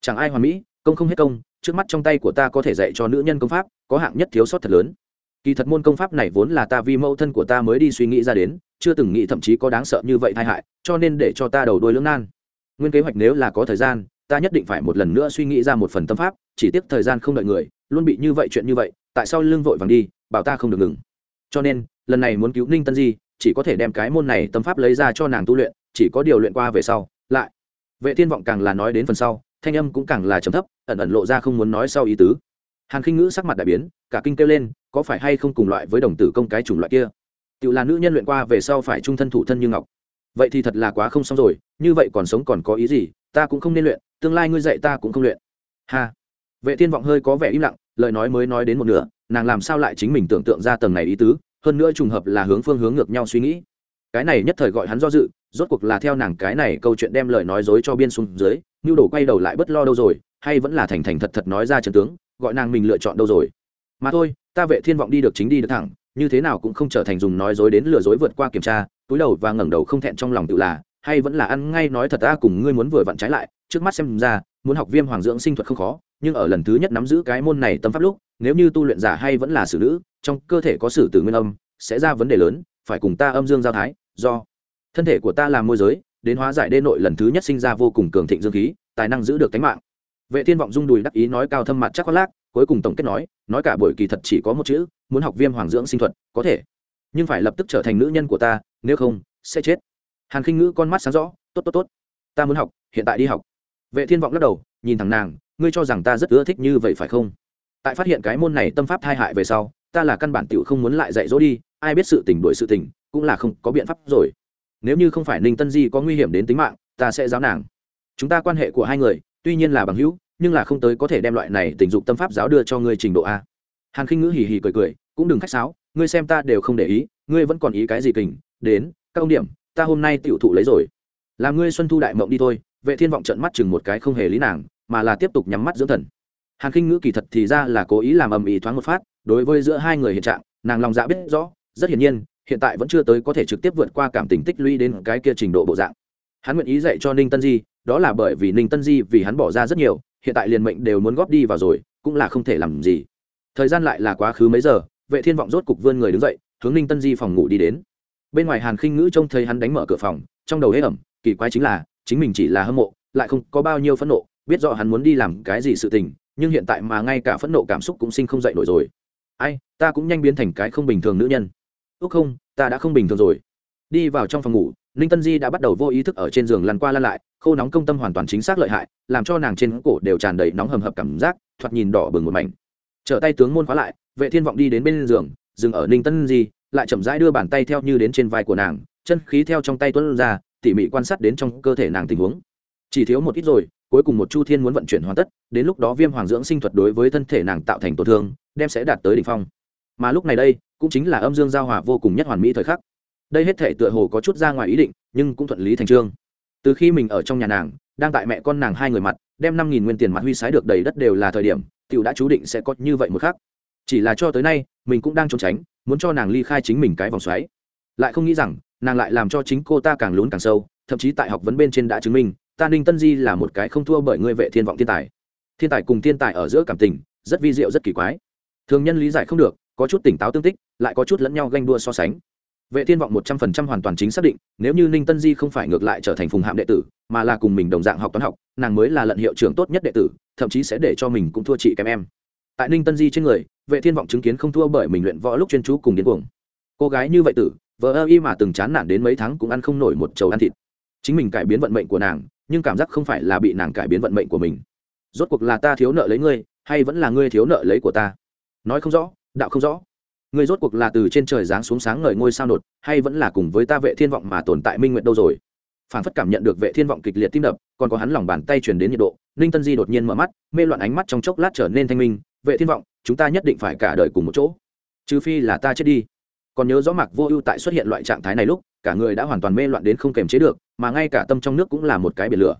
Chẳng ai hoàn mỹ, công không hết công, trước mắt trong tay của ta có thể dạy cho nữ nhân công pháp, có hạng nhất thiếu sót thật lớn. Kỳ thật môn công pháp này vốn là ta vì mẫu thân của ta mới đi suy nghĩ ra đến chưa từng nghĩ thậm chí có đáng sợ như vậy tai hại, cho nên để cho ta đầu đuôi lưỡng nan. Nguyên kế hoạch nếu là có thời gian, ta nhất định phải một lần nữa suy nghĩ ra một phần tâm pháp, chỉ tiếc thời gian không đợi người, luôn bị như vậy chuyện như vậy, tại sao lưng vội vàng đi, bảo ta không được ngừng. Cho nên, lần này muốn cứu ninh tân di, chỉ có thể đem cái môn này tâm pháp lấy ra cho nàng tu luyện, chỉ có điều luyện qua về sau, lại. Vệ thiên vọng càng là nói đến phần sau, thanh âm cũng càng là trầm thấp, ẩn ẩn lộ ra không muốn nói sau ý tứ. Hàn khinh ngữ sắc mặt đại biến, cả kinh kêu lên, có phải hay không cùng loại với đồng tử công cái chủng loại kia? Tự là nữ nhân luyện qua về sau phải trung thân thủ thân như ngọc. Vậy thì thật là quá không xong rồi, như vậy còn sống còn có ý gì, ta cũng không nên luyện, tương lai ngươi dạy ta cũng không luyện. Ha. Vệ thiên vọng hơi có vẻ im lặng, lời nói mới nói đến một nửa, nàng làm sao lại chính mình tưởng tượng ra tầng này ý tứ, hơn nữa trùng hợp là hướng phương hướng ngược nhau suy nghĩ. Cái này nhất thời gọi hắn do dự, rốt cuộc là theo nàng cái này câu chuyện đem lời nói dối cho biên xuống dưới nhu đồ quay đầu lại bất lo đâu rồi, hay vẫn là thành thành thật thật nói ra trần tướng, gọi nàng mình lựa chọn đâu rồi. Mà thôi, ta vệ thiên vọng đi được chính đi được thẳng như thế nào cũng không trở thành dùng nói dối đến lừa dối vượt qua kiểm tra, túi đầu và ngẩng đầu không thẹn trong lòng tự là, hay vẫn là ăn ngay nói thật ta cùng ngươi muốn vừa vặn trái lại, trước mắt xem ra, muốn học viêm hoàng dưỡng sinh thuật không khó, nhưng ở lần thứ nhất nắm giữ cái môn này tâm pháp lúc, nếu như tu luyện giả hay vẫn là xử nữ, trong cơ thể có sử tử nguyên âm, sẽ ra vấn đề lớn, phải cùng ta âm dương giao thái, do thân thể của ta là môi giới, đến hóa giải đê nội lần thứ nhất sinh ra vô cùng cường thịnh dương khí, tài năng giữ được tính mạng. Vệ thiên vọng dung đùi đắc ý nói cao thâm mặt chắc khoác lác, cuối cùng tổng kết nói nói cả buổi kỳ thật chỉ có một chữ muốn học viêm hoàng dưỡng sinh thuật, có thể. Nhưng phải lập tức trở thành nữ nhân của ta, nếu không, sẽ chết. Hàn khinh ngữ con mắt sáng rõ, tốt tốt tốt. Ta muốn học, hiện tại đi học. Vệ thiên vọng lắc đầu, nhìn thẳng nàng, ngươi cho rằng ta rất ưa thích như vậy phải không? Tại phát hiện cái môn này tâm pháp thai hại về sau, ta là căn bản tiểu không muốn lại dạy dỗ đi, ai biết sự tình đuổi sự tình, cũng là không có biện pháp rồi. Nếu như không phải ninh tân di có nguy hiểm đến tính mạng, ta sẽ giáo nàng. Chúng ta quan hệ của hai người, tuy nhiên là bằng hữu, nhưng là không tới có thể đem loại này tình dục tâm pháp giáo đưa cho ngươi trình độ a hàn khinh ngữ hì hì cười cười, cũng đừng khách sáo, ngươi xem ta đều không để ý, ngươi vẫn còn ý cái gì kình, đến, các ông điểm, ta hôm nay tiểu thụ lấy rồi. Làm ngươi xuân thu đại mộng đi thôi. Vệ thiên vọng trận mắt chừng một cái không hề lý nàng, mà là tiếp tục nhắm mắt dưỡng thần. Hàn khinh ngữ kỳ thật thì ra là cố ý làm ầm ĩ thoáng một phát, đối với giữa hai người hiện trạng, nàng lòng dạ biết rõ, rất hiển nhiên, hiện tại vẫn chưa tới có thể trực tiếp vượt qua cảm tình tích lũy đến cái kia trình độ bộ dạng. Hắn nguyện ý dạy cho ninh tân di, đó là bởi vì ninh tân di vì hắn bỏ ra rất nhiều, hiện tại liền mệnh đều muốn góp đi vào rồi, cũng là không thể làm gì thời gian lại là quá khứ mấy giờ, vệ thiên vọng rốt cục vươn người đứng dậy, hướng ninh tân di phòng ngủ đi đến. Bên ngoài hàn khinh ngữ trông thấy hắn đánh mở cửa phòng, trong đầu hế ẩm, kỳ quái chính là, chính mình chỉ là hâm mộ, lại không có bao nhiêu phẫn nộ, biết rõ hắn muốn đi làm cái gì sự tình, nhưng hiện tại mà ngay cả phẫn nộ cảm xúc cũng sinh không dậy nổi rồi. Ai, ta cũng nhanh biến thành cái không bình thường nữ nhân. Ước không, ta đã không bình thường rồi. Đi vào trong phòng ngủ, ninh tân di đã bắt đầu vô ý thức ở trên giường lăn qua lăn lại, khô nóng công tâm hoàn toàn chính xác lợi hại, làm cho nàng trên cổ đều tràn đầy nóng hầm hập cảm giác, thoạt nhìn đỏ bừng một mảnh trở tay tướng môn khóa lại, vệ thiên vọng đi đến bên giường, dừng ở ninh tân di, lại chậm rãi đưa bàn tay theo như đến trên vai của nàng, chân khí theo trong tay tuấn ra, tỉ mỉ quan sát đến trong cơ thể nàng tình huống. Chỉ thiếu một ít rồi, cuối cùng một chu thiên muốn vận chuyển hoàn tất, đến lúc đó viêm hoàng dưỡng sinh thuật đối với thân thể nàng tạo thành tổn thương, đem sẽ đạt tới đỉnh phong. Mà lúc này đây, cũng chính là âm dương giao hòa vô cùng nhất hoàn mỹ thời khắc. Đây hết thể tựa hồ có chút ra ngoài ý định, nhưng cũng thuận lý thành trương. Từ khi mình ở trong nhà nàng, đang tại mẹ con nàng hai người mặt, đem năm nghìn nguyên tiền mặt huy sái được đầy đất đều là thời điểm Tiểu đã chú định sẽ có như vậy một khắc. Chỉ là cho tới nay, mình cũng đang trốn tránh, muốn cho nàng ly khai chính mình cái vòng xoáy. Lại không nghĩ rằng, nàng lại làm cho chính cô ta càng lún càng sâu, thậm chí tại học vấn bên trên đã chứng minh, ta ninh tân di là một cái không thua bởi ngươi vệ thiên vọng thiên tài. Thiên tài cùng thiên tài ở giữa cảm tình, rất vi diệu, rất kỳ quái. Thường nhân lý giải không được, có chút tỉnh táo tương tích, lại có chút lẫn nhau ganh đua so sánh vệ thiên vọng một trăm phần trăm hoàn toàn chính xác định, nếu như ninh tân di không phải ngược lại trở thành phùng hạm đệ tử, mà là cùng mình đồng dạng học toán học, nàng mới là lận hiệu trưởng tốt nhất đệ tử, thậm chí sẽ để cho mình cũng thua chị kém em. Tại ninh tân di trên người, vệ thiên vọng chứng kiến không thua bởi mình luyện võ lúc chuyên chú cùng điên cuồng. Cô gái như vậy tử vợ ơ y mà từng chán nản đến mấy tháng cũng ăn không nổi một chầu ăn thịt. Chính mình cải biến vận mệnh của nàng, nhưng cảm giác không phải là bị nàng cải biến vận mệnh của mình. Rốt cuộc là ta thiếu nợ lấy ngươi, hay vẫn là ngươi thiếu nợ lấy của ta? Nói không rõ, đạo không rõ ngươi rốt cuộc là từ trên trời giáng xuống sáng ngời ngôi sao nột hay vẫn là cùng với ta vệ thiên vọng mà tồn tại minh nguyện đâu rồi? Phản phất cảm nhận được vệ thiên vọng kịch liệt tim đập, còn có hắn lòng bàn tay truyền đến nhiệt độ, ninh tân di đột nhiên mở mắt, mê loạn ánh mắt trong chốc lát trở nên thanh minh, vệ thiên vọng, chúng ta nhất định phải cả đời cùng một chỗ. Trừ phi là ta chết đi. Còn nhớ rõ mạc vô ưu tại xuất hiện loại trạng thái này lúc, cả người đã hoàn toàn mê loạn đến không kềm chế được, mà ngay cả tâm trong nước cũng là một cái biển lửa.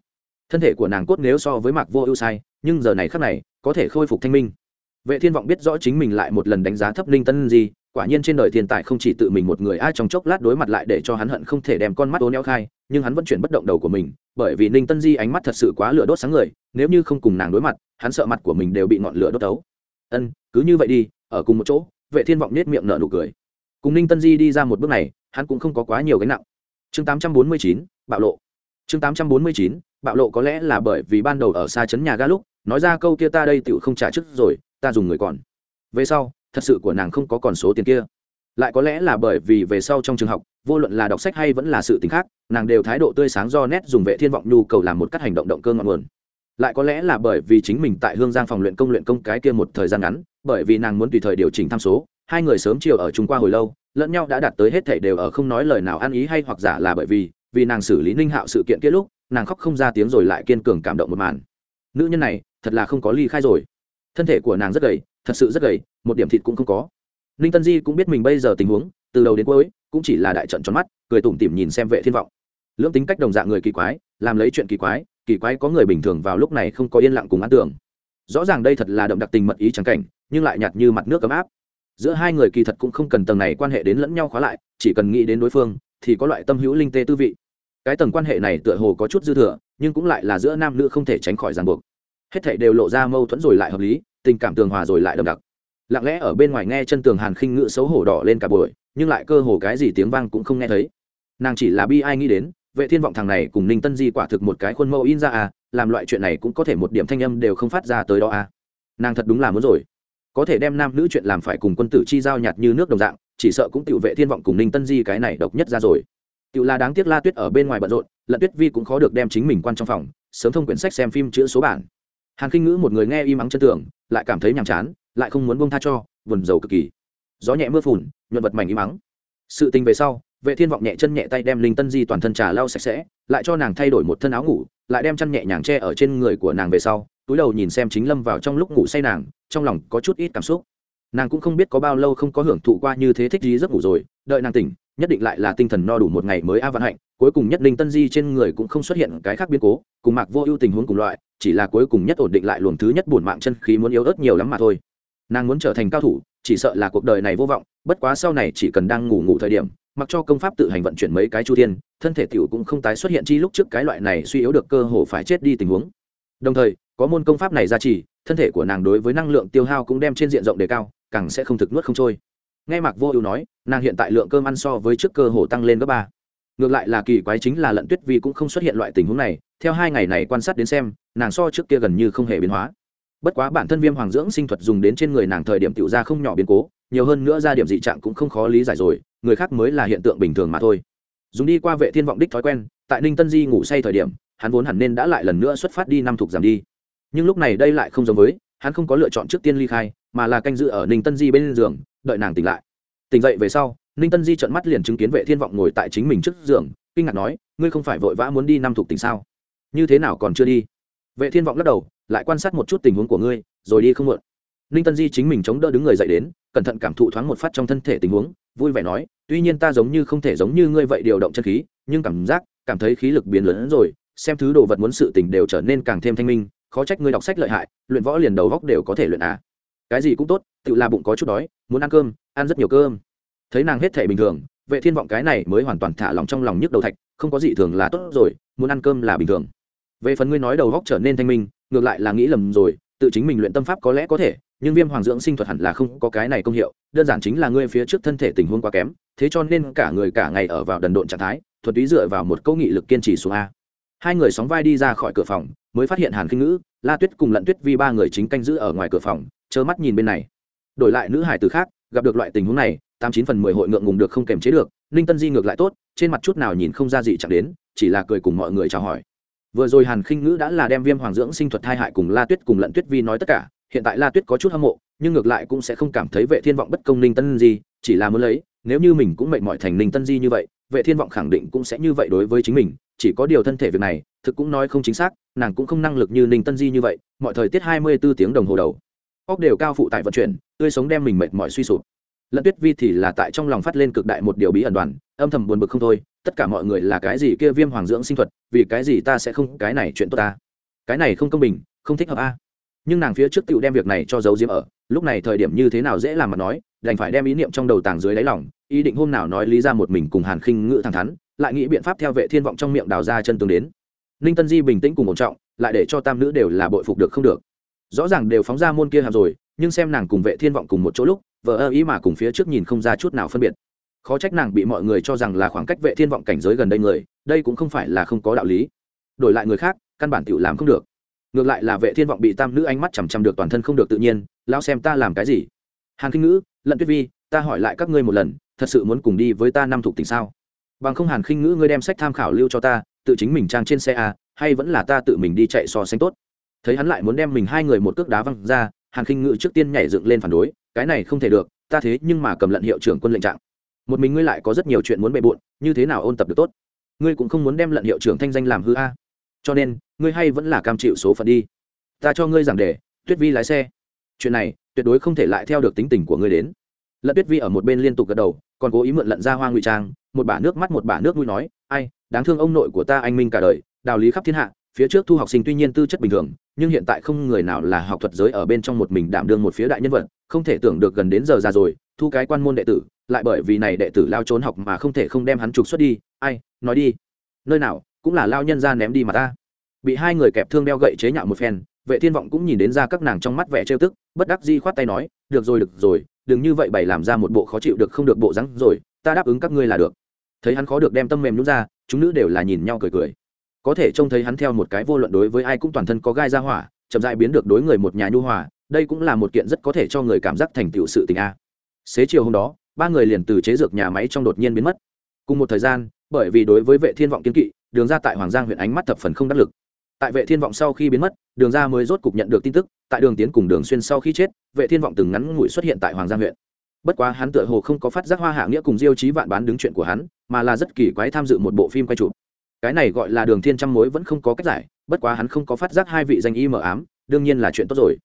Thân thể của nàng cốt nếu so với mạc vô ưu sai, nhưng giờ này khác này, có thể khôi phục thanh minh vệ thiên vọng biết rõ chính mình lại một lần đánh giá thấp linh tân gì quả nhiên trên đời thiên tài không chỉ tự mình một người ai trong chốc lát đối mặt lại để cho hắn hận không thể đem con mắt ố neo khai nhưng hắn vẫn chuyển bất động đầu của mình bởi vì ninh tân di ánh mắt thật sự quá lửa đốt sáng người nếu như không cùng nàng đối mặt hắn sợ mặt của mình đều bị ngọn lửa đốt tấu. Ân cứ như vậy đi ở cùng một chỗ vệ thiên vọng nết miệng nở nụ cười. Cùng ninh tân di đi ra một bước này hắn cũng không có quá nhiều gánh nặng. Chương 849, bạo lộ. Chương 849, bạo lộ có lẽ là bởi vì ban đầu ở xa chấn nhà ga lúc nói ra câu kia ta đây tựu không trả trước rồi ta dùng người còn. Về sau, thật sự của nàng không có còn số tiền kia. Lại có lẽ là bởi vì về sau trong trường học, vô luận là đọc sách hay vẫn là sự t khác, nàng đều thái độ tươi sáng do nét dùng vệ thiên vọng nhu cầu làm một cách hành động động cơ ngọn nguồn. Lại có lẽ là bởi vì chính mình tại hương giang phòng luyện công luyện công cái kia một thời gian ngắn, bởi vì nàng muốn tùy thời điều chỉnh tham số, hai người sớm chiều ở chung qua hồi lâu, lẫn nhau đã đạt tới hết thể đều ở không nói lời nào ăn ý hay hoặc giả là bởi vì vì nàng xử lý ninh hạo sự kiện kia lúc, nàng khóc không ra tiếng rồi lại kiên cường cảm động một màn. Nữ nhân này, thật là không có ly khai rồi thân thể của nàng rất gầy, thật sự rất gầy, một điểm thịt cũng không có. Ninh tân di cũng biết mình bây giờ tình huống, từ đầu đến cuối, cũng chỉ là đại trận tròn mắt, cười tủm tỉm nhìn xem vệ thiên vọng. Lưỡng tính cách đồng dạng người kỳ quái, làm lấy chuyện kỳ quái kỳ quái có người bình thường vào lúc này không có yên lặng cùng ăn tưởng. Rõ ràng đây thật là đậm đặc tình mật ý trắng cảnh, nhưng lại nhạt như mặt nước ấm áp. Giữa hai người kỳ thật cũng không cần tầng này quan hệ đến lẫn nhau khóa lại, chỉ cần nghĩ đến đối phương, thì có loại tâm hữu linh tê tư vị. Cái tầng quan hệ này tựa hồ có chút dư thừa, nhưng cũng lại là giữa nam nữ không thể tránh khỏi ràng buộc hết thảy đều lộ ra mâu thuẫn rồi lại hợp lý, tình cảm tường hòa rồi lại đậm đặc. Lặng lẽ ở bên ngoài nghe chân tường hàn khinh ngự xấu hổ đỏ lên cả buổi, nhưng lại cơ hồ cái gì tiếng vang cũng không nghe thấy. Nàng chỉ là bi ai nghĩ đến, vệ thiên vọng thằng này cùng ninh tân di quả thực một cái khuôn mẫu in ra à làm loại chuyện này cũng có thể một điểm thanh âm đều không phát ra tới đó à. Nàng thật đúng là muốn rồi. Có thể đem nam nữ chuyện làm phải cùng quân tử chi giao nhạt như nước đồng dạng, chỉ sợ cũng tiểu vệ thiên vọng cùng ninh tân di cái này độc nhất ra rồi. Tiểu là đáng tiếc la tuyết ở bên ngoài bận rộn, lận tuyết vi cũng khó được đem chính mình quan trong phòng, sớm thông quyển sách xem phim chữ số bản hàn kinh ngữ một người nghe im ắng chân tưởng lại cảm thấy nhàm chán, lại không muốn bông tha cho vườn dầu cực kỳ. Gió nhẹ mưa phùn, nhuận vật mảnh im ắng. Sự tình về sau, vệ thiên vọng nhẹ chân nhẹ tay đem linh tân di toàn thân trà lau sạch sẽ, lại cho nàng thay đổi một thân áo ngủ, lại đem chăn nhẹ nhàng che ở trên người của nàng về sau, túi đầu nhìn xem chính lâm vào trong lúc ngủ say nàng, trong lòng có chút ít cảm xúc. Nàng cũng không biết có bao lâu không có hưởng thụ qua như thế thích gì giấc ngủ rồi, đợi nàng tỉnh, nhất định lại là tinh thần no đủ một ngày mới a vạn hạnh cuối cùng nhất linh tân di trên người cũng không xuất hiện cái khác biến cố cùng mạc vô ưu tình huống cùng loại chỉ là cuối cùng nhất ổn định lại luồng thứ nhất buồn mạng chân khí muốn yếu ớt nhiều lắm mà thôi. Nàng muốn trở thành cao thủ chỉ sợ là cuộc đời này vô vọng bất quá sau này chỉ cần đang ngủ ngủ thời điểm mặc cho công pháp tự hành vận chuyển mấy cái chu thiên thân thể tiểu cũng không tái xuất hiện chi lúc trước cái loại này suy yếu được cơ hồ phải chết đi tình huống. Đồng thời có môn công pháp này ra trì, thân thể của nàng đối với năng lượng tiêu hao cũng đem trên diện rộng đề cao càng sẽ không thực nuốt không trôi. Nghe mạc vô ưu nói nàng hiện tại lượng cơm ăn so với trước cơ hồ tăng lên gấp ba ngược lại là kỳ quái chính là lận tuyết Vi cũng không xuất hiện loại tình huống này, theo hai ngày này quan sát đến xem, nàng so trước kia gần như không hề biến hóa. Bất quá bản thân viêm hoàng dưỡng sinh thuật dùng đến trên người nàng thời điểm tiểu ra không nhỏ biến cố, nhiều hơn nữa ra điểm dị trạng cũng không khó lý giải rồi, người khác mới là hiện tượng bình thường mà thôi. Dùng đi qua vệ thiên vọng đích thói quen, tại ninh tân di ngủ say thời điểm, hắn vốn hẳn nên đã lại lần nữa xuất phát đi năm thuộc giảm đi. Nhưng lúc này đây lại không giống với, hắn không có lựa chọn trước tiên ly khai, mà là canh giữ ở ninh tân di bên giường, đợi nàng tỉnh lại. Tỉnh dậy về sau ninh tân di trợn mắt liền chứng kiến vệ thiên vọng ngồi tại chính mình trước giường, kinh ngạc nói, ngươi không phải vội vã muốn đi năm thuộc tỉnh sao? Như thế nào còn chưa đi? Vệ thiên vọng lắc đầu, lại quan sát một chút tình huống của ngươi, rồi đi không muộn. Ninh tân di chính mình chống đỡ đứng người dậy đến, cẩn thận cảm thụ thoáng một phát trong thân thể tình huống, vui vẻ nói, tuy nhiên ta giống như không thể giống như ngươi vậy điều động chân khí, nhưng cảm giác, cảm thấy khí lực biến lớn hơn rồi, xem thứ đồ vật muốn sự tình đều trở nên càng thêm thanh minh, khó trách ngươi đọc sách lợi hại, luyện võ liền đầu góc đều có thể luyện à. Cái gì cũng tốt, tự là bụng có chút đói, muốn ăn cơm, ăn rất nhiều cơm thấy nàng hết thể bình thường, vệ thiên vọng cái này mới hoàn toàn thả lòng trong lòng nhức đầu thạch, không có gì thường là tốt rồi, muốn ăn cơm là bình thường. Về phần ngươi nói đầu góc trở nên thanh minh, ngược lại là nghĩ lầm rồi, tự chính mình luyện tâm pháp có lẽ có thể, nhưng viêm hoàng dưỡng sinh thuật hẳn là không có cái này công hiệu, đơn giản chính là ngươi phía trước thân thể tình huống quá kém, thế cho nên cả người cả ngày ở vào đần độn trạng thái thuật ý dựa vào một câu nghị lực kiên trì xuống a. Hai người sóng vai đi ra khỏi cửa phòng, mới phát hiện hàn khinh ngữ, la tuyết cùng lận tuyết vi ba người chính canh giữ ở ngoài cửa phòng chớ mắt nhìn bên này. Đổi lại nữ hải từ khác, gặp được loại tình huống này tám chín phần mười hội ngượng ngùng được không kềm chế được, ninh tân di ngược lại tốt, trên mặt chút nào nhìn không ra gì chẳng đến, chỉ là cười cùng mọi người chào hỏi. Vừa rồi hàn khinh ngữ đã là đem viêm hoàng dưỡng sinh thuật thai hại cùng la tuyết cùng lận tuyết vi nói tất cả, hiện tại la tuyết có chút hâm mộ, nhưng ngược lại cũng sẽ không cảm thấy vệ thiên vọng bất công ninh tân di, chỉ là muốn lấy, nếu như mình cũng mệnh mọi thành ninh tân di như vậy, vệ thiên vọng khẳng định cũng sẽ như vậy đối với chính mình, chỉ có điều thân thể việc này, thực cũng nói không chính xác, nàng cũng không năng lực như ninh tân di như vậy, mọi thời tiết 24 tiếng đồng hồ đầu. Óc đều cao phụ tại vận chuyển, tươi sống đem mình mệt mỏi suy sụp lận tuyết vi thì là tại trong lòng phát lên cực đại một điều bí ẩn đoàn, âm thầm buồn bực không thôi, tất cả mọi người là cái gì kia viêm hoàng dưỡng sinh thuật, vì cái gì ta sẽ không, cái này chuyện tốt ta. Cái này không công bình, không thích hợp a. Nhưng nàng phía trước tựu đem việc này cho giấu diếm ở, lúc này thời điểm như thế nào dễ làm mà nói, đành phải đem ý niệm trong đầu tàng dưới đáy lòng, ý định hôm nào nói lý ra một mình cùng hàn khinh ngữ thẳng thắn, lại nghĩ biện pháp theo vệ thiên vọng trong miệng đào ra chân tường đến. Ninh tân di bình tĩnh cùng ổn trọng, lại để cho tam nữ đều là bội phục được không được. Rõ ràng đều phóng ra môn kia hàm rồi, nhưng xem nàng cùng vệ thiên vọng cùng một chỗ lúc vờ ơ ý mà cùng phía trước nhìn không ra chút nào phân biệt. Khó trách nàng bị mọi người cho rằng là khoảng cách vệ thiên vọng cảnh giới gần đây người, đây cũng không phải là không có đạo lý. Đổi lại người khác, căn bản tự làm không được. Ngược lại là vệ thiên vọng bị tam nữ ánh mắt chằm chằm được toàn thân không được tự nhiên, lão xem ta làm cái gì? Hàn kinh ngữ, lận tuyết vi, ta hỏi lại các ngươi một lần, thật sự muốn cùng đi với ta năm thuộc tình sao? Bằng không hàn khinh ngữ ngươi đem sách tham khảo lưu cho ta, tự chính mình trang trên xe a, hay vẫn là ta tự mình đi chạy so sánh tốt? Thấy hắn lại muốn đem mình hai người một cước đá văng ra, hàn khinh ngữ trước tiên nhảy dựng lên phản đối cái này không thể được, ta thế nhưng mà cầm lận hiệu trưởng quân lệnh trạng. Một mình ngươi lại có rất nhiều chuyện muốn bề bộn, như thế nào ôn tập được tốt? Ngươi cũng không muốn đem lận hiệu trưởng thanh danh làm hư a. À. Cho nên, ngươi hay vẫn là cam chịu số phận đi. Ta cho ngươi giảng đề, tuyết vi lái xe. Chuyện này, tuyệt đối không thể lại theo được tính tình của ngươi đến. Lận tuyết vi ở một bên liên tục gật đầu, còn cố ý mượn lận ra hoa ngụy trang, một bả nước mắt, một bả nước mũi nói, ai, đáng thương ông nội của ta anh minh cả đời đạo lý khắp thiên hạ phía trước thu học sinh tuy nhiên tư chất bình thường, nhưng hiện tại không người nào là học thuật giới ở bên trong một mình đảm đương một phía đại nhân vật, không thể tưởng được gần đến giờ ra rồi, thu cái quan môn đệ tử, lại bởi vì này đệ tử lao trốn học mà không thể không đem hắn trục xuất đi. Ai, nói đi. Nơi nào, cũng là lao nhân ra ném đi mà ta. Bị hai người kẹp thương đeo gậy chế nhạo một phen, vệ thiên vọng cũng nhìn đến ra các nàng trong mắt vẻ trêu tức, bất đắc di khoát tay nói, được rồi được rồi, đừng như vậy bày làm ra một bộ khó chịu được không được bộ rắn rồi, ta đáp ứng các ngươi là được. Thấy hắn khó được đem tâm mềm nhút ra, chúng nữ đều là nhìn nhau cười cười có thể trông thấy hắn theo một cái vô luận đối với ai cũng toàn thân có gai ra hỏa, chậm dại biến được đối người một nhà nhu hòa, đây cũng là một kiện rất có thể cho người cảm giác thành tựu sự tình a. Xế chiều hôm đó, ba người liền từ chế dược nhà máy trong đột nhiên biến mất. Cùng một thời gian, bởi vì đối với vệ thiên vọng kiên kỵ, đường ra tại hoàng giang huyện ánh mắt thập phần không đắc lực. Tại vệ thiên vọng sau khi biến mất, đường ra mới rốt cục nhận được tin tức, tại đường tiến cùng đường xuyên sau khi chết, vệ thiên vọng từng ngắn ngủi xuất hiện tại hoàng giang huyện. Bất quá hắn tựa hồ không có phát giác hoa hạ nghĩa cùng diêu chí vạn bán đứng chuyện của hắn, mà là rất kỳ quái tham dự một bộ phim quay chụp cái này gọi là đường thiên trăm mối vẫn không có cách giải, bất quá hắn không có phát giác hai vị danh y mờ ám, đương nhiên là chuyện tốt rồi.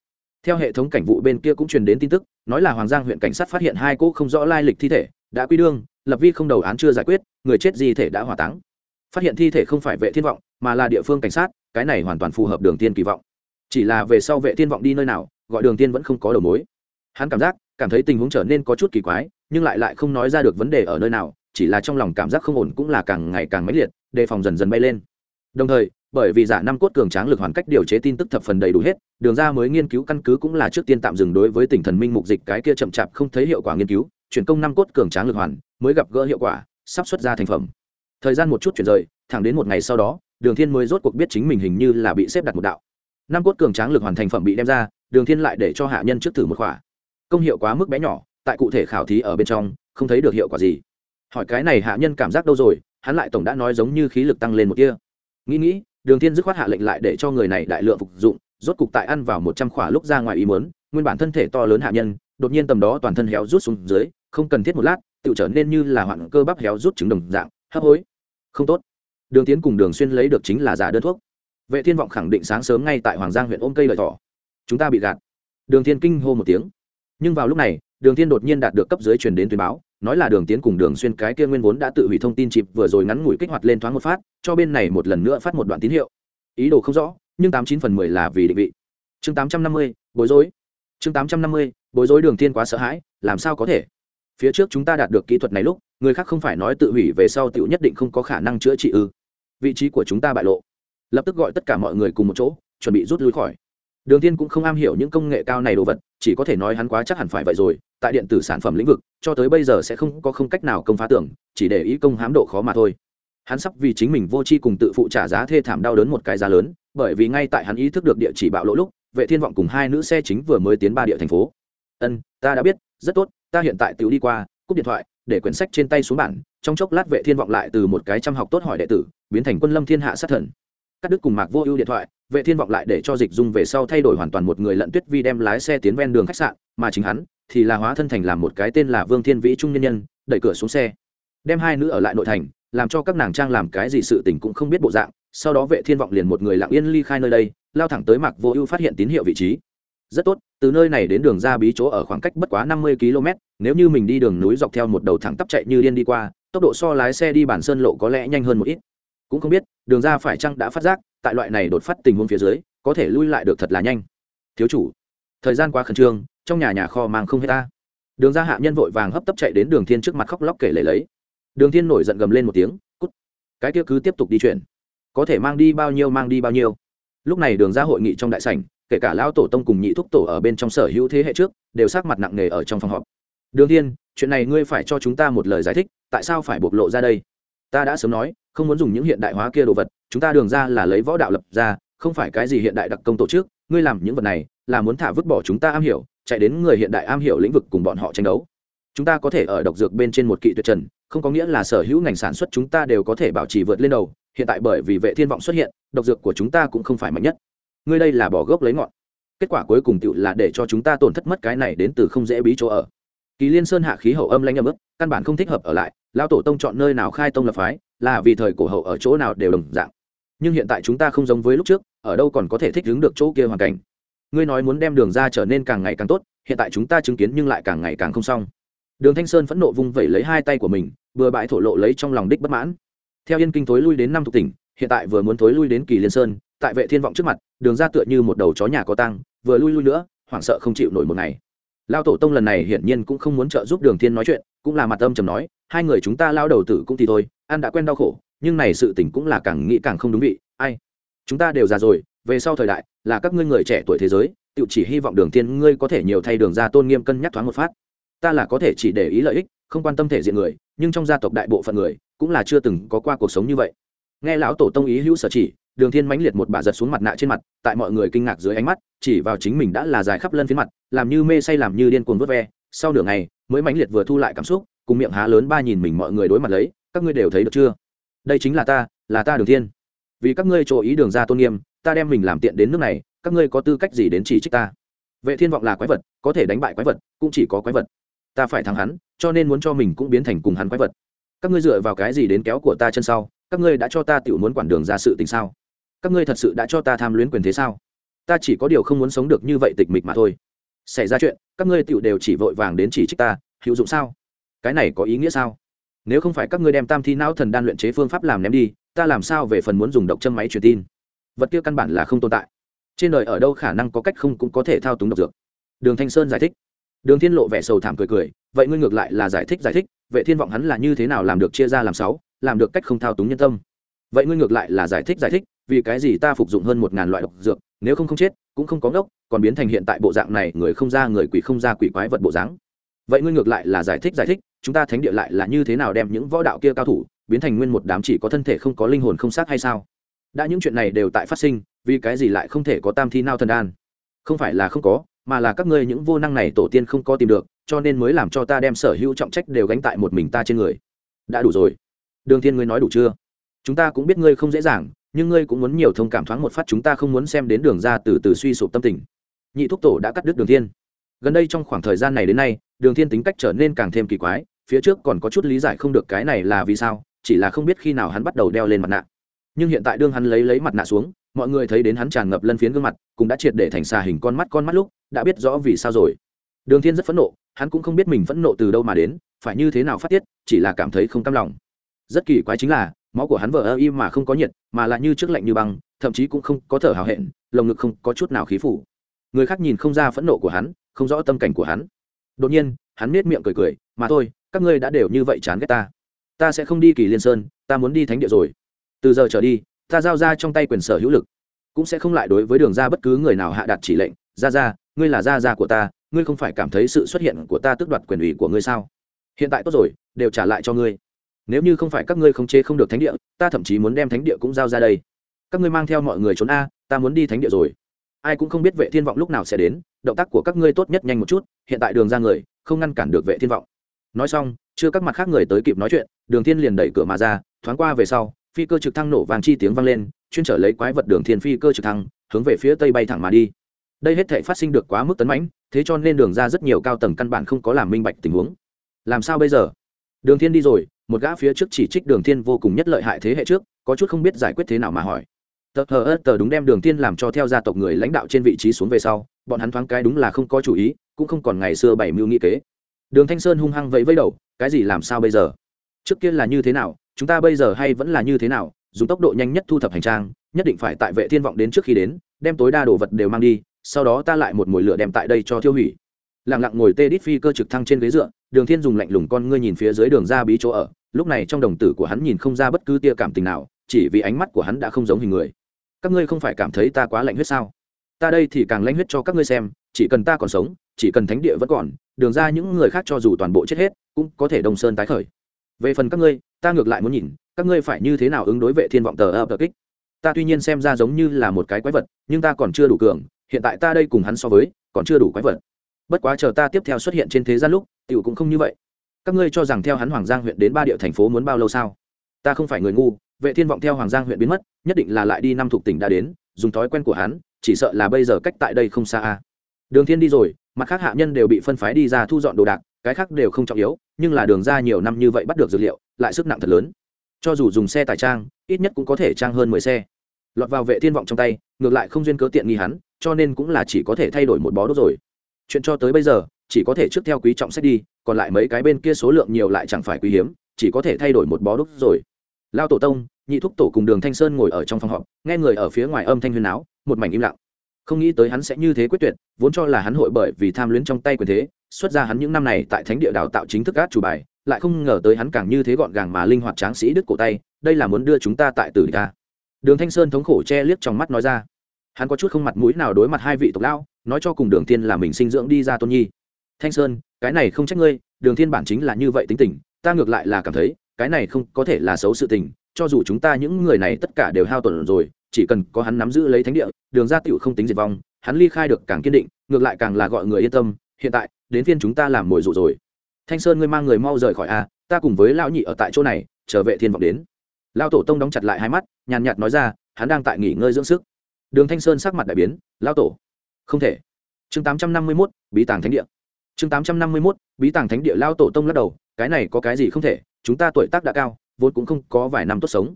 Theo hệ thống cảnh vụ bên kia cũng truyền đến tin tức, nói là hoàng giang huyện cảnh sát phát hiện hai cỗ không rõ lai lịch thi thể, đã quy đương, lập vi không đầu án chưa giải quyết, người chết di thể đã hỏa táng. Phát hiện thi thể không phải vệ thiên vọng, mà là địa phương cảnh sát, cái này hoàn toàn phù hợp đường tiên kỳ vọng. Chỉ là về sau vệ thiên vọng đi nơi nào, gọi đường tiên vẫn không có đầu mối. Hắn cảm giác, cảm thấy tình huống trở nên có chút kỳ quái, nhưng lại lại không nói ra được vấn đề ở nơi nào, chỉ là trong lòng cảm giác không ổn cũng là càng ngày càng mãnh liệt đề phòng dần dần bay lên. Đồng thời, bởi vì giả năm cốt cường tráng lực hoàn cách điều chế tin tức thập phần đầy đủ hết, đường ra mới nghiên cứu căn cứ cũng là trước tiên tạm dừng đối với tỉnh thần minh mục dịch cái kia chậm chạp không thấy hiệu quả nghiên cứu, chuyển công năm cốt cường tráng lực hoàn, mới gặp gỡ hiệu quả, sắp xuất ra thành phẩm. Thời gian một chút chuyển rời, thẳng đến một ngày sau đó, đường thiên mới rốt cuộc biết chính mình hình như là bị xếp đặt một đạo. Năm cốt cường tráng lực hoàn thành phẩm bị đem ra, đường thiên lại để cho hạ nhân trước thử một khỏa. Công hiệu quá mức bé nhỏ, tại cụ thể khảo thí ở bên trong, không thấy được hiệu quả gì. Hỏi cái này hạ nhân cảm giác đâu rồi hắn lại tổng đã nói giống như khí lực tăng lên một kia nghĩ nghĩ, đường thiên dứt khoát hạ lệnh lại để cho người này đại lượng phục dụng, rốt cục tại ăn vào một trăm khỏa lúc ra ngoài ý muốn, nguyên bản thân thể to lớn hạ nhân, đột nhiên tầm đó toàn thân héo rút xuống dưới, không cần thiết một lát, tự trở nên như là hoạn cơ bắp héo rút trứng đồng dạng, hấp hối. Không tốt. Đường tiến cùng đường xuyên lấy được chính là giả đơn thuốc. Vệ thiên vọng khẳng định sáng sớm ngay tại hoàng giang huyện ôm cây lợi thỏ chúng ta bị gạt. Đường thiên kinh hô một tiếng. Nhưng vào lúc này, đường thiên đột nhiên đạt được cấp dưới truyền đến tuyên báo nói là đường tiến cùng đường xuyên cái kia nguyên vốn đã tự hủy thông tin chịp vừa rồi ngắn ngủi kích hoạt lên thoáng một phát, cho bên này một lần nữa phát một đoạn tín hiệu. Ý đồ không rõ, nhưng tám chín phần mười là vì định vị. Chương tám trăm năm mươi, bối rối. Chương tám trăm năm mươi, bối rối đường thiên quá sợ hãi, làm sao có thể? Phía trước chúng ta đạt được kỹ thuật này lúc, người khác không phải nói tự hủy về sau tiểu nhất định không có khả năng chữa trị ư. Vị trí của chúng ta bại lộ. Lập tức gọi tất cả mọi người cùng một chỗ, chuẩn bị rút lui khỏi đường tiên cũng không am hiểu những công nghệ cao này đồ vật, chỉ có thể nói hắn quá chắc hẳn phải vậy rồi, tại điện tử sản phẩm lĩnh vực, cho tới bây giờ sẽ không có không cách nào công phá tưởng, chỉ để ý công hám độ khó mà thôi. Hắn sắp vì chính mình vô tri cùng tự phụ trả giá thê thảm đau đớn một cái giá lớn, bởi vì ngay tại hắn ý thức được địa chỉ bạo lỗ lúc, vệ thiên vọng cùng hai nữ xe chính vừa mới tiến ba địa thành phố. Ân, ta đã biết, rất tốt, ta hiện tại tự đi qua, cúp điện thoại, để quyển sách trên tay xuống bản trong chốc lát vệ thiên vọng lại từ một cái chăm học tốt hỏi đệ tử, biến thành quân lâm thiên hạ sát thần cắt đứt cùng mạc vô ưu điện thoại, vệ thiên vọng lại để cho dịch dung về sau thay đổi hoàn toàn một người lận tuyết vi đem lái xe tiến ven đường khách sạn, mà chính hắn thì là hóa thân thành làm một cái tên là vương thiên vĩ trung nhân nhân, đẩy cửa xuống xe. Đem hai nữ ở lại nội thành, làm cho các nàng trang làm cái gì sự tình cũng không biết bộ dạng, sau đó vệ thiên vọng liền một người lặng yên ly khai nơi đây, lao thẳng tới mạc vô ưu phát hiện tín hiệu vị trí. Rất tốt, từ nơi này đến đường ra bí chỗ ở khoảng cách bất quá năm mươi km, nếu như mình đi đường núi dọc theo một đầu thẳng tắp chạy như điên đi qua, tốc độ so lái xe đi bản sơn lộ có lẽ nhanh hơn một ít cũng không biết, đường ra phải chăng đã phát giác, tại loại này đột phát tình huống phía dưới, có thể lui lại được thật là nhanh. Thiếu chủ, thời gian quá khẩn trương, trong nhà nhà kho mang không hết ta đường ra hạ nhân vội vàng hấp tấp chạy đến đường thiên trước mặt khóc lóc kể lể lấy. Đường thiên nổi giận gầm lên một tiếng, cút. Cái kia cứ tiếp tục đi chuyển. Có thể mang đi bao nhiêu mang đi bao nhiêu. Lúc này đường ra hội nghị trong đại sảnh, kể cả lão tổ tông cùng nhị thúc tổ ở bên trong sở hữu thế hệ trước, đều sắc mặt nặng nề ở trong phòng họp. Đường thiên, chuyện này ngươi phải cho chúng ta một lời giải thích, tại sao phải bộc lộ ra đây? Ta đã sớm nói, không muốn dùng những hiện đại hóa kia đồ vật, chúng ta đường ra là lấy võ đạo lập ra, không phải cái gì hiện đại đặc công tổ chức, ngươi làm những vật này là muốn thả vứt bỏ chúng ta am hiểu, chạy đến người hiện đại am hiểu lĩnh vực cùng bọn họ tranh đấu. Chúng ta có thể ở độc dược bên trên một kỵ tuyệt trần, không có nghĩa là sở hữu ngành sản xuất chúng ta đều có thể bảo trì vượt lên đầu, hiện tại bởi vì vệ thiên vọng xuất hiện, độc dược của chúng ta cũng không phải mạnh nhất. Ngươi đây là bỏ gốc lấy ngọn. Kết quả cuối cùng tựu là để cho chúng ta tổn thất mất cái này đến từ không dễ bí chỗ ở kỳ liên sơn hạ khí hậu âm lanh âm ức, căn bản không thích hợp ở lại lao tổ tông chọn nơi nào khai tông lập phái, là vì thời cổ hậu ở chỗ nào đều đồng dạng. Nhưng hiện tại chúng ta không giống với lúc trước, ở đâu còn có thể thích ứng được chỗ kia hoàn cảnh. Ngươi nói muốn đem đường ra trở nên càng ngày càng tốt, hiện tại chúng ta chứng kiến nhưng lại càng ngày càng không xong. Đường thanh sơn phẫn nộ vung vẩy lấy hai tay của mình vừa bãi thổ lộ lấy trong lòng đích bất mãn. Theo yên kinh thối lui đến năm thuộc tỉnh, hiện tại vừa muốn thối lui đến kỳ liên sơn, tại vệ thiên vọng trước mặt, đường ra tựa như một đầu chó nhà có tăng vừa lui lui nữa, hoảng sợ không chịu nổi một ngày lao tổ tông lần này hiển nhiên cũng không muốn trợ giúp đường thiên nói chuyện, cũng là mặt âm trầm nói, hai người chúng ta lao đầu tử cũng thì thôi, ăn đã quen đau khổ, nhưng này sự tình cũng là càng nghĩ càng không đúng vị, ai? Chúng ta đều già rồi, về sau thời đại, là các ngươi người trẻ tuổi thế giới tự chỉ hy vọng đường thiên ngươi có thể nhiều thay đường ra tôn nghiêm cân nhắc thoáng một phát. Ta là có thể chỉ để ý lợi ích, không quan tâm thể diện người, nhưng trong gia tộc đại bộ phận người, cũng là chưa từng có qua cuộc sống như vậy. Nghe lão tổ tông ý hữu sở chỉ đường thiên mãnh liệt một bà giật xuống mặt nạ trên mặt, tại mọi người kinh ngạc dưới ánh mắt, chỉ vào chính mình đã là dài khắp lân phía mặt, làm như mê say làm như điên cuồng vớt ve. Sau nửa ngày, mới mãnh liệt vừa thu lại cảm xúc, cùng miệng há lớn ba nhìn mình mọi người đối mặt lấy, các ngươi đều thấy được chưa? Đây chính là ta là ta đường thiên. Vì các ngươi chỗ ý đường ra tôn nghiêm, ta đem mình làm tiện đến nước này, các ngươi có tư cách gì đến chỉ trích ta? Vệ thiên vọng là quái vật, có thể đánh bại quái vật, cũng chỉ có quái vật. Ta phải thắng hắn, cho nên muốn cho mình cũng biến thành cùng hắn quái vật. Các ngươi dựa vào cái gì đến kéo của ta chân sau? Các ngươi đã cho ta tự muốn quản đường ra sự tình sao? Các ngươi thật sự đã cho ta tham luyến quyền thế sao? Ta chỉ có điều không muốn sống được như vậy tịch mịch mà thôi. Xảy ra chuyện, các ngươi tựu đều chỉ vội vàng đến chỉ trích ta, hữu dụng sao? Cái này có ý nghĩa sao? Nếu không phải các ngươi đem tam thi não thần đan luyện chế phương pháp làm ném đi, ta làm sao về phần muốn dùng độc châm máy truyền tin? Vật kia căn bản là không tồn tại. Trên đời ở đâu khả năng có cách không cũng có thể thao túng độc dược. Đường thanh sơn giải thích. Đường thiên lộ vẻ sầu thảm cười cười, vậy ngươi ngược lại là giải thích giải thích, vệ thiên vọng hắn là như thế nào làm được chia ra làm sáu? Làm được cách không thao túng nhân tâm. Vậy ngươi ngược lại là giải thích giải thích, vì cái gì ta phục dụng hơn một ngàn loại độc dược, nếu không không chết, cũng không có ngốc, còn biến thành hiện tại bộ dạng này, người không ra người quỷ không ra quỷ quái vật bộ dáng. Vậy ngươi ngược lại là giải thích giải thích, chúng ta thánh địa lại là như thế nào đem những võ đạo kia cao thủ biến thành nguyên một đám chỉ có thân thể không có linh hồn không xác hay sao? Đã những chuyện này đều tại phát sinh, vì cái gì lại không thể có tam thi nao thần đan? Không phải là không có, mà là các ngươi những vô năng này tổ tiên không có tìm được, cho nên mới làm cho ta đem sở hữu trọng trách đều gánh tại một mình ta trên người. Đã đủ rồi đường thiên ngươi nói đủ chưa? Chúng ta cũng biết ngươi không dễ dàng, nhưng ngươi cũng muốn nhiều thông cảm thoáng một phát chúng ta không muốn xem đến đường ra từ từ suy sụp tâm tình. Nhị thúc tổ đã cắt đứt đường thiên. Gần đây trong khoảng thời gian này đến nay, đường thiên tính cách trở nên càng thêm kỳ quái, phía trước còn có chút lý giải không được cái này là vì sao, chỉ là không biết khi nào hắn bắt đầu đeo lên mặt nạ. Nhưng hiện tại đương hắn lấy lấy mặt nạ xuống, mọi người thấy đến hắn tràn ngập lân phiến gương mặt, cũng đã triệt để thành xà hình con mắt con mắt lúc, đã biết rõ vì sao rồi. Đường thiên rất phẫn nộ, hắn cũng không biết mình phẫn nộ từ đâu mà đến, phải như thế nào phát tiết, chỉ là cảm thấy không cam lòng rất kỳ quái chính là, máu của hắn vỡ ơ im mà không có nhiệt, mà lại như trước lạnh như băng, thậm chí cũng không có thở hào hẹn, lồng ngực không có chút nào khí phủ. Người khác nhìn không ra phẫn nộ của hắn, không rõ tâm cảnh của hắn. Đột nhiên, hắn nết miệng cười cười, mà thôi, các ngươi đã đều như vậy chán ghét ta. Ta sẽ không đi kỳ liên sơn, ta muốn đi thánh địa rồi. Từ giờ trở đi, ta giao ra trong tay quyền sở hữu lực, cũng sẽ không lại đối với đường ra bất cứ người nào hạ đạt chỉ lệnh. Ra ra, ngươi là gia gia của ta, ngươi không phải cảm thấy sự xuất hiện của ta tước đoạt quyền ủy của ngươi sao? Hiện tại tốt rồi, đều trả lại cho ngươi nếu như không phải các ngươi không chế không được thánh địa, ta thậm chí muốn đem thánh địa cũng giao ra đây. Các ngươi mang theo mọi người trốn a, ta muốn đi thánh địa rồi. Ai cũng không biết vệ thiên vọng lúc nào sẽ đến, động tác của các ngươi tốt nhất nhanh một chút, hiện tại đường ra người, không ngăn cản được vệ thiên vọng. Nói xong, chưa các mặt khác người tới kịp nói chuyện, đường thiên liền đẩy cửa mà ra, thoáng qua về sau, phi cơ trực thăng nổ vàng chi tiếng vang lên, chuyên trở lấy quái vật đường thiên phi cơ trực thăng, hướng về phía tây bay thẳng mà đi. Đây hết thể phát sinh được quá mức tấn mãnh, thế cho nên đường ra rất nhiều cao tầng căn bản không có làm minh bạch tình huống. Làm sao bây giờ? Đường thiên đi rồi một gã phía trước chỉ trích đường thiên vô cùng nhất lợi hại thế hệ trước, có chút không biết giải quyết thế nào mà hỏi. Tờ hờ ớt tờ đúng đem đường thiên làm cho theo gia tộc người lãnh đạo trên vị trí xuống về sau, bọn hắn thoáng cái đúng là không có chủ ý, cũng không còn ngày xưa bảy mưu nghị kế. Đường thanh sơn hung hăng vẫy vẫy đầu, cái gì làm sao bây giờ? Trước kia là như thế nào, chúng ta bây giờ hay vẫn là như thế nào, dùng tốc độ nhanh nhất thu thập hành trang, nhất định phải tại vệ thiên vọng đến trước khi đến, đem tối đa đồ vật đều mang đi, sau đó ta lại một mồi lửa đem tại đây cho thiêu hủy. Lặng lặng ngồi tê đít phi cơ trực thăng trên ghế dựa, đường thiên dùng lạnh lùng con ngươi nhìn phía dưới đường ra bí chỗ ở lúc này trong đồng tử của hắn nhìn không ra bất cứ tia cảm tình nào, chỉ vì ánh mắt của hắn đã không giống hình người. Các ngươi không phải cảm thấy ta quá lạnh huyết sao? Ta đây thì càng lạnh huyết cho các ngươi xem, chỉ cần ta còn sống, chỉ cần thánh địa vẫn còn, đường ra những người khác cho dù toàn bộ chết hết, cũng có thể đồng sơn tái khởi. Về phần các ngươi, ta ngược lại muốn nhìn, các ngươi phải như thế nào ứng đối vệ thiên vọng tờ ập kích? Ta tuy nhiên xem ra giống như là một cái quái vật, nhưng ta còn chưa đủ cường, hiện tại ta đây cùng hắn so với, còn chưa đủ quái vật. Bất quá chờ ta tiếp theo xuất hiện trên thế gian lúc, tiểu cũng không như vậy các ngươi cho rằng theo hắn hoàng giang huyện đến ba địa thành phố muốn bao lâu sao? Ta không phải người ngu, vệ thiên vọng theo hoàng giang huyện biến mất, nhất định là lại đi năm thuộc tỉnh đã đến, dùng thói quen của hắn, chỉ sợ là bây giờ cách tại đây không xa a. Đường thiên đi rồi, mặt khác hạ nhân đều bị phân phái đi ra thu dọn đồ đạc, cái khác đều không trọng yếu, nhưng là đường ra nhiều năm như vậy bắt được dược liệu, lại sức nặng thật lớn. Cho dù dùng xe tải trang, ít nhất cũng có thể trang hơn mười xe. Lọt vào vệ thiên vọng trong tay, ngược lại không duyên cớ tiện nghi hắn, cho nên cũng là chỉ có thể thay đổi một bó đốt rồi. Chuyện cho tới bây giờ chỉ có thể trước theo quý trọng sách đi, còn lại mấy cái bên kia số lượng nhiều lại chẳng phải quý hiếm, chỉ có thể thay đổi một bó đúc rồi. Lao tổ tông, nhị thúc tổ cùng đường thanh sơn ngồi ở trong phòng họp, nghe người ở phía ngoài âm thanh huyền áo một mảnh im lặng. Không nghĩ tới hắn sẽ như thế quyết tuyệt, vốn cho là hắn hội bởi vì tham luyến trong tay quyền thế, xuất ra hắn những năm này tại thánh địa đào tạo chính thức các chủ bài, lại không ngờ tới hắn càng như thế gọn gàng mà linh hoạt tráng sĩ đức cổ tay, đây là muốn đưa chúng ta tại tử ca à. đường thanh sơn thống khổ che liếc trong mắt nói ra. Hắn có chút không mặt mũi nào đối mặt hai vị tộc lão, nói cho cùng đường thiên là mình sinh dưỡng đi ra tôn nhi thanh sơn cái này không trách ngươi đường thiên bản chính là như vậy tính tình ta ngược lại là cảm thấy cái này không có thể là xấu sự tình cho dù chúng ta những người này tất cả đều hao tổn rồi chỉ cần có hắn nắm giữ lấy thánh địa đường ra tiểu không tính diệt vong hắn ly khai được càng kiên định ngược lại càng là gọi người yên tâm hiện tại đến phiên chúng ta làm mồi dụ rồi. Thanh sơn ngươi mang người mau rời khỏi a ta cùng với lão nhị ở tại chỗ này chờ vệ thiên vọng đến. Lão tổ tông đóng chặt lại hai mắt nhàn nhạt nói ra hắn đang tại nghỉ ngơi dưỡng sức. Đường thanh sơn sắc mặt đại biến lão tổ không thể. Chương 851, bí tàng thánh địa chương 851, bí tàng thánh địa lao tổ tông lắc đầu cái này có cái gì không thể chúng ta tuổi tác đã cao vốn cũng không có vài năm tốt sống.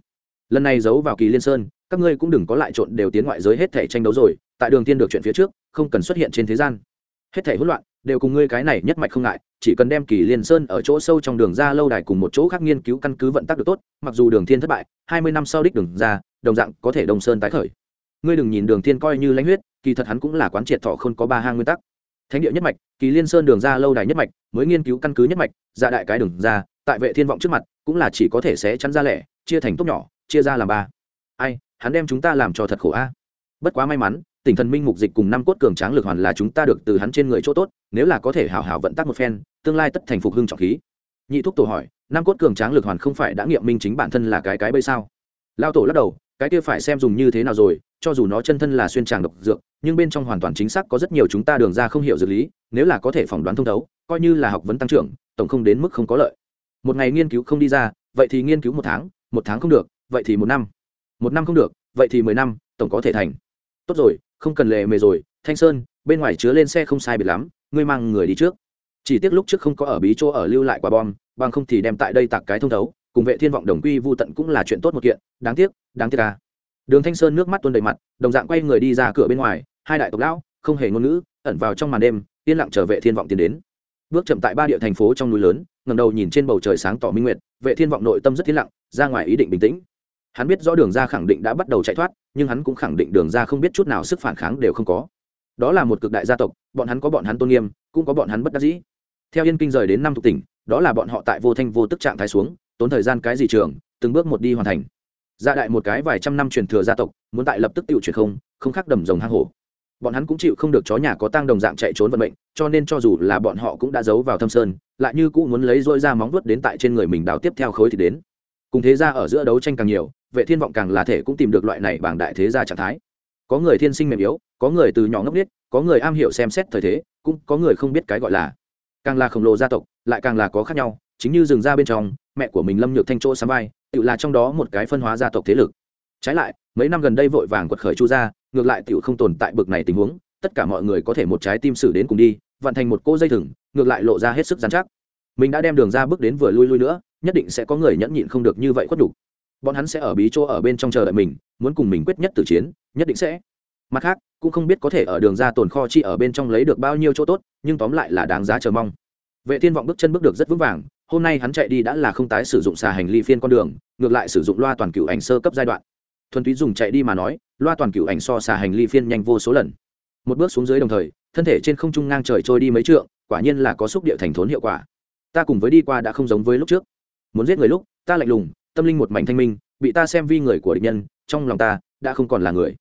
Lần này giấu vào kỳ liên sơn các ngươi cũng đừng có lại trộn đều tiến ngoại giới hết thể tranh đấu rồi tại đường tiên được chuyện phía trước không cần xuất hiện trên thế gian. Hết thể hỗn loạn đều cùng ngươi cái này nhất mạch không ngại chỉ cần đem kỳ liên sơn ở chỗ sâu trong đường ra lâu đài cùng một chỗ khác nghiên cứu căn cứ vận tắc được tốt mặc dù đường thiên thất bại hai mươi năm sau đích đường ra đồng dạng có thể đồng sơn tái khởi. Ngươi đừng nhìn đường thiên coi như lãnh huyết kỳ thật hắn cũng là quán triệt thọ không có ba hang nguyên tắc thánh địa nhất mạch, kỳ liên sơn đường ra lâu đài nhất mạch, mới nghiên cứu căn cứ nhất mạch, ra đại cái đường ra, tại vệ thiên vọng trước mặt, cũng là chỉ có thể sẽ chắn ra lẻ, chia thành tốt nhỏ, chia ra làm ba. Ai, hắn đem chúng ta làm cho thật khổ a. Bất quá may mắn, tỉnh thần minh mục dịch cùng năm cốt cường tráng lực hoàn là chúng ta được từ hắn trên người chỗ tốt, nếu là có thể hảo hảo vận tắc một phen, tương lai tất thành phục hưng trọng khí. Nhị thúc tổ hỏi, năm cốt cường tráng lực hoàn không phải đã nghiệm minh chính bản thân là cái cái bây sao? Lao tổ lắc đầu, cái kia phải xem dùng như thế nào rồi cho dù nó chân thân là xuyên tràng độc dược, nhưng bên trong hoàn toàn chính xác có rất nhiều chúng ta đường ra không hiểu dược lý, nếu là có thể phỏng đoán thông thấu, coi như là học vấn tăng trưởng, tổng không đến mức không có lợi. Một ngày nghiên cứu không đi ra, vậy thì nghiên cứu một tháng một tháng không được, vậy thì một năm. Một năm không được, vậy thì mười năm, tổng có thể thành. Tốt rồi, không cần lề mề rồi, thanh sơn, bên ngoài chứa lên xe không sai biệt lắm, ngươi mang người đi trước. Chỉ tiếc lúc trước không có ở bí chỗ ở lưu lại quả bom, bằng không thì đem tại đây tạc cái thông thấu, cùng vệ thiên vọng đồng quy vu tận cũng là chuyện tốt một kiện, đáng tiếc đáng tiếc à đường thanh sơn nước mắt tuôn đầy mặt, đồng dạng quay người đi ra cửa bên ngoài, hai đại tộc lão, không hề ngôn ngữ, ẩn vào trong màn đêm, yên lặng trở vệ thiên vọng tiến đến. Bước chậm tại ba địa thành phố trong núi lớn ngầm đầu nhìn trên bầu trời sáng tỏ minh nguyệt, vệ thiên vọng nội tâm rất thiên lặng, ra ngoài ý định bình tĩnh. Hắn biết rõ đường ra khẳng định đã bắt đầu chạy thoát, nhưng hắn cũng khẳng định đường ra không biết chút nào sức phản kháng đều không có. Đó là một cực đại gia tộc, bọn hắn có bọn hắn tôn nghiêm, cũng có bọn hắn bất đắc dĩ. Theo yên kinh rời đến năm thuộc tỉnh, đó là bọn họ tại vô thanh vô tức trạng thái xuống, tốn thời gian cái gì trường, từng bước một đi hoàn thành gia đại một cái vài trăm năm truyền thừa gia tộc, muốn tại lập tức tự truyền không không khác đầm rồng hang hổ. Bọn hắn cũng chịu không được chó nhà có tang đồng dạng chạy trốn vận mệnh, cho nên cho dù là bọn họ cũng đã giấu vào thâm sơn, lại như cũng muốn lấy dôi ra móng vuốt đến tại trên người mình đào tiếp theo khối thì đến. Cùng thế gia ở giữa đấu tranh càng nhiều, vệ thiên vọng càng là thể cũng tìm được loại này bằng đại thế gia trạng thái. Có người thiên sinh mềm yếu, có người từ nhỏ ngốc biết có người am hiểu xem xét thời thế, cũng có người không biết cái gọi là. Càng là khổng lồ gia tộc, lại càng là có khác nhau, chính như rừng ra bên trong mẹ của mình lâm nhược thanh chỗ sám vai, tự là trong đó một cái phân hóa gia tộc thế lực. Trái lại, mấy năm gần đây vội vàng quật khởi chu gia, ngược lại tự không tồn tại bực này tình huống, tất cả mọi người có thể một trái tim xử đến cùng đi vận thành một cô dây thừng, ngược lại lộ ra hết sức dán chắc. Mình đã đem đường ra bước đến vừa lui lui nữa, nhất định sẽ có người nhẫn nhịn không được như vậy khuất đủ bọn hắn sẽ ở bí chỗ ở bên trong chờ đợi mình, muốn cùng mình quyết nhất tử chiến, nhất định sẽ. Mặt khác, cũng không biết có thể ở đường ra tồn kho chi ở bên trong lấy được bao nhiêu chỗ tốt, nhưng tóm lại là đáng giá chờ mong. Vệ thiên vọng bước chân bước được rất vững vàng hôm nay hắn chạy đi đã là không tái sử dụng xà hành ly phiên con đường, ngược lại sử dụng loa toàn cựu ảnh sơ cấp giai đoạn. Thuần túy dùng chạy đi mà nói, loa toàn cựu ảnh so xà hành ly phiên nhanh vô số lần. Một bước xuống dưới đồng thời, thân thể trên không trung ngang trời trôi đi mấy trượng, quả nhiên là có xúc địa thành thốn hiệu quả. Ta cùng với đi qua đã không giống với lúc trước. Muốn giết người lúc, ta lạnh lùng, tâm linh một mảnh thanh minh, bị ta xem vi người của địch nhân, trong lòng ta đã không còn là người.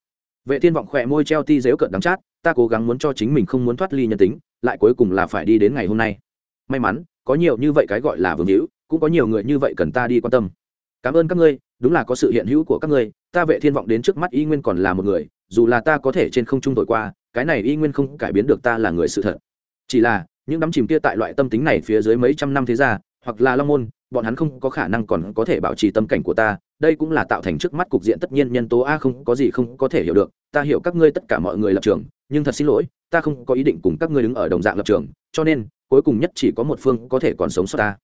Vệ thiên vọng khỏe môi treo ti dếu cợt đắng chát, ta cố gắng muốn cho chính mình không muốn thoát ly nhân tính, lại cuối cùng là phải đi đến ngày hôm nay. May mắn có nhiều như vậy cái gọi là vương hữu, cũng có nhiều người như vậy cần ta đi quan tâm. Cảm ơn các ngươi, đúng là có sự hiện hữu của các ngươi, ta vệ thiên vọng đến trước mắt y nguyên còn là một người, dù là ta có thể trên không trung thổi qua, cái này y nguyên không cải biến được ta là người sự thật. Chỉ là, những đám chìm kia tại loại tâm tính này phía dưới mấy trăm năm thế gia, hoặc là long môn, bọn hắn không có khả năng còn có thể bảo trì tâm cảnh của ta, đây cũng là tạo thành trước mắt cục diện tất nhiên nhân tố a không có gì không có thể hiểu được, ta hiểu các ngươi tất cả mọi người lập trường, nhưng thật xin lỗi, ta không có ý định cùng các ngươi đứng ở đồng dạng lập trường, cho nên cuối cùng nhất chỉ có một phương có thể còn sống sót ta.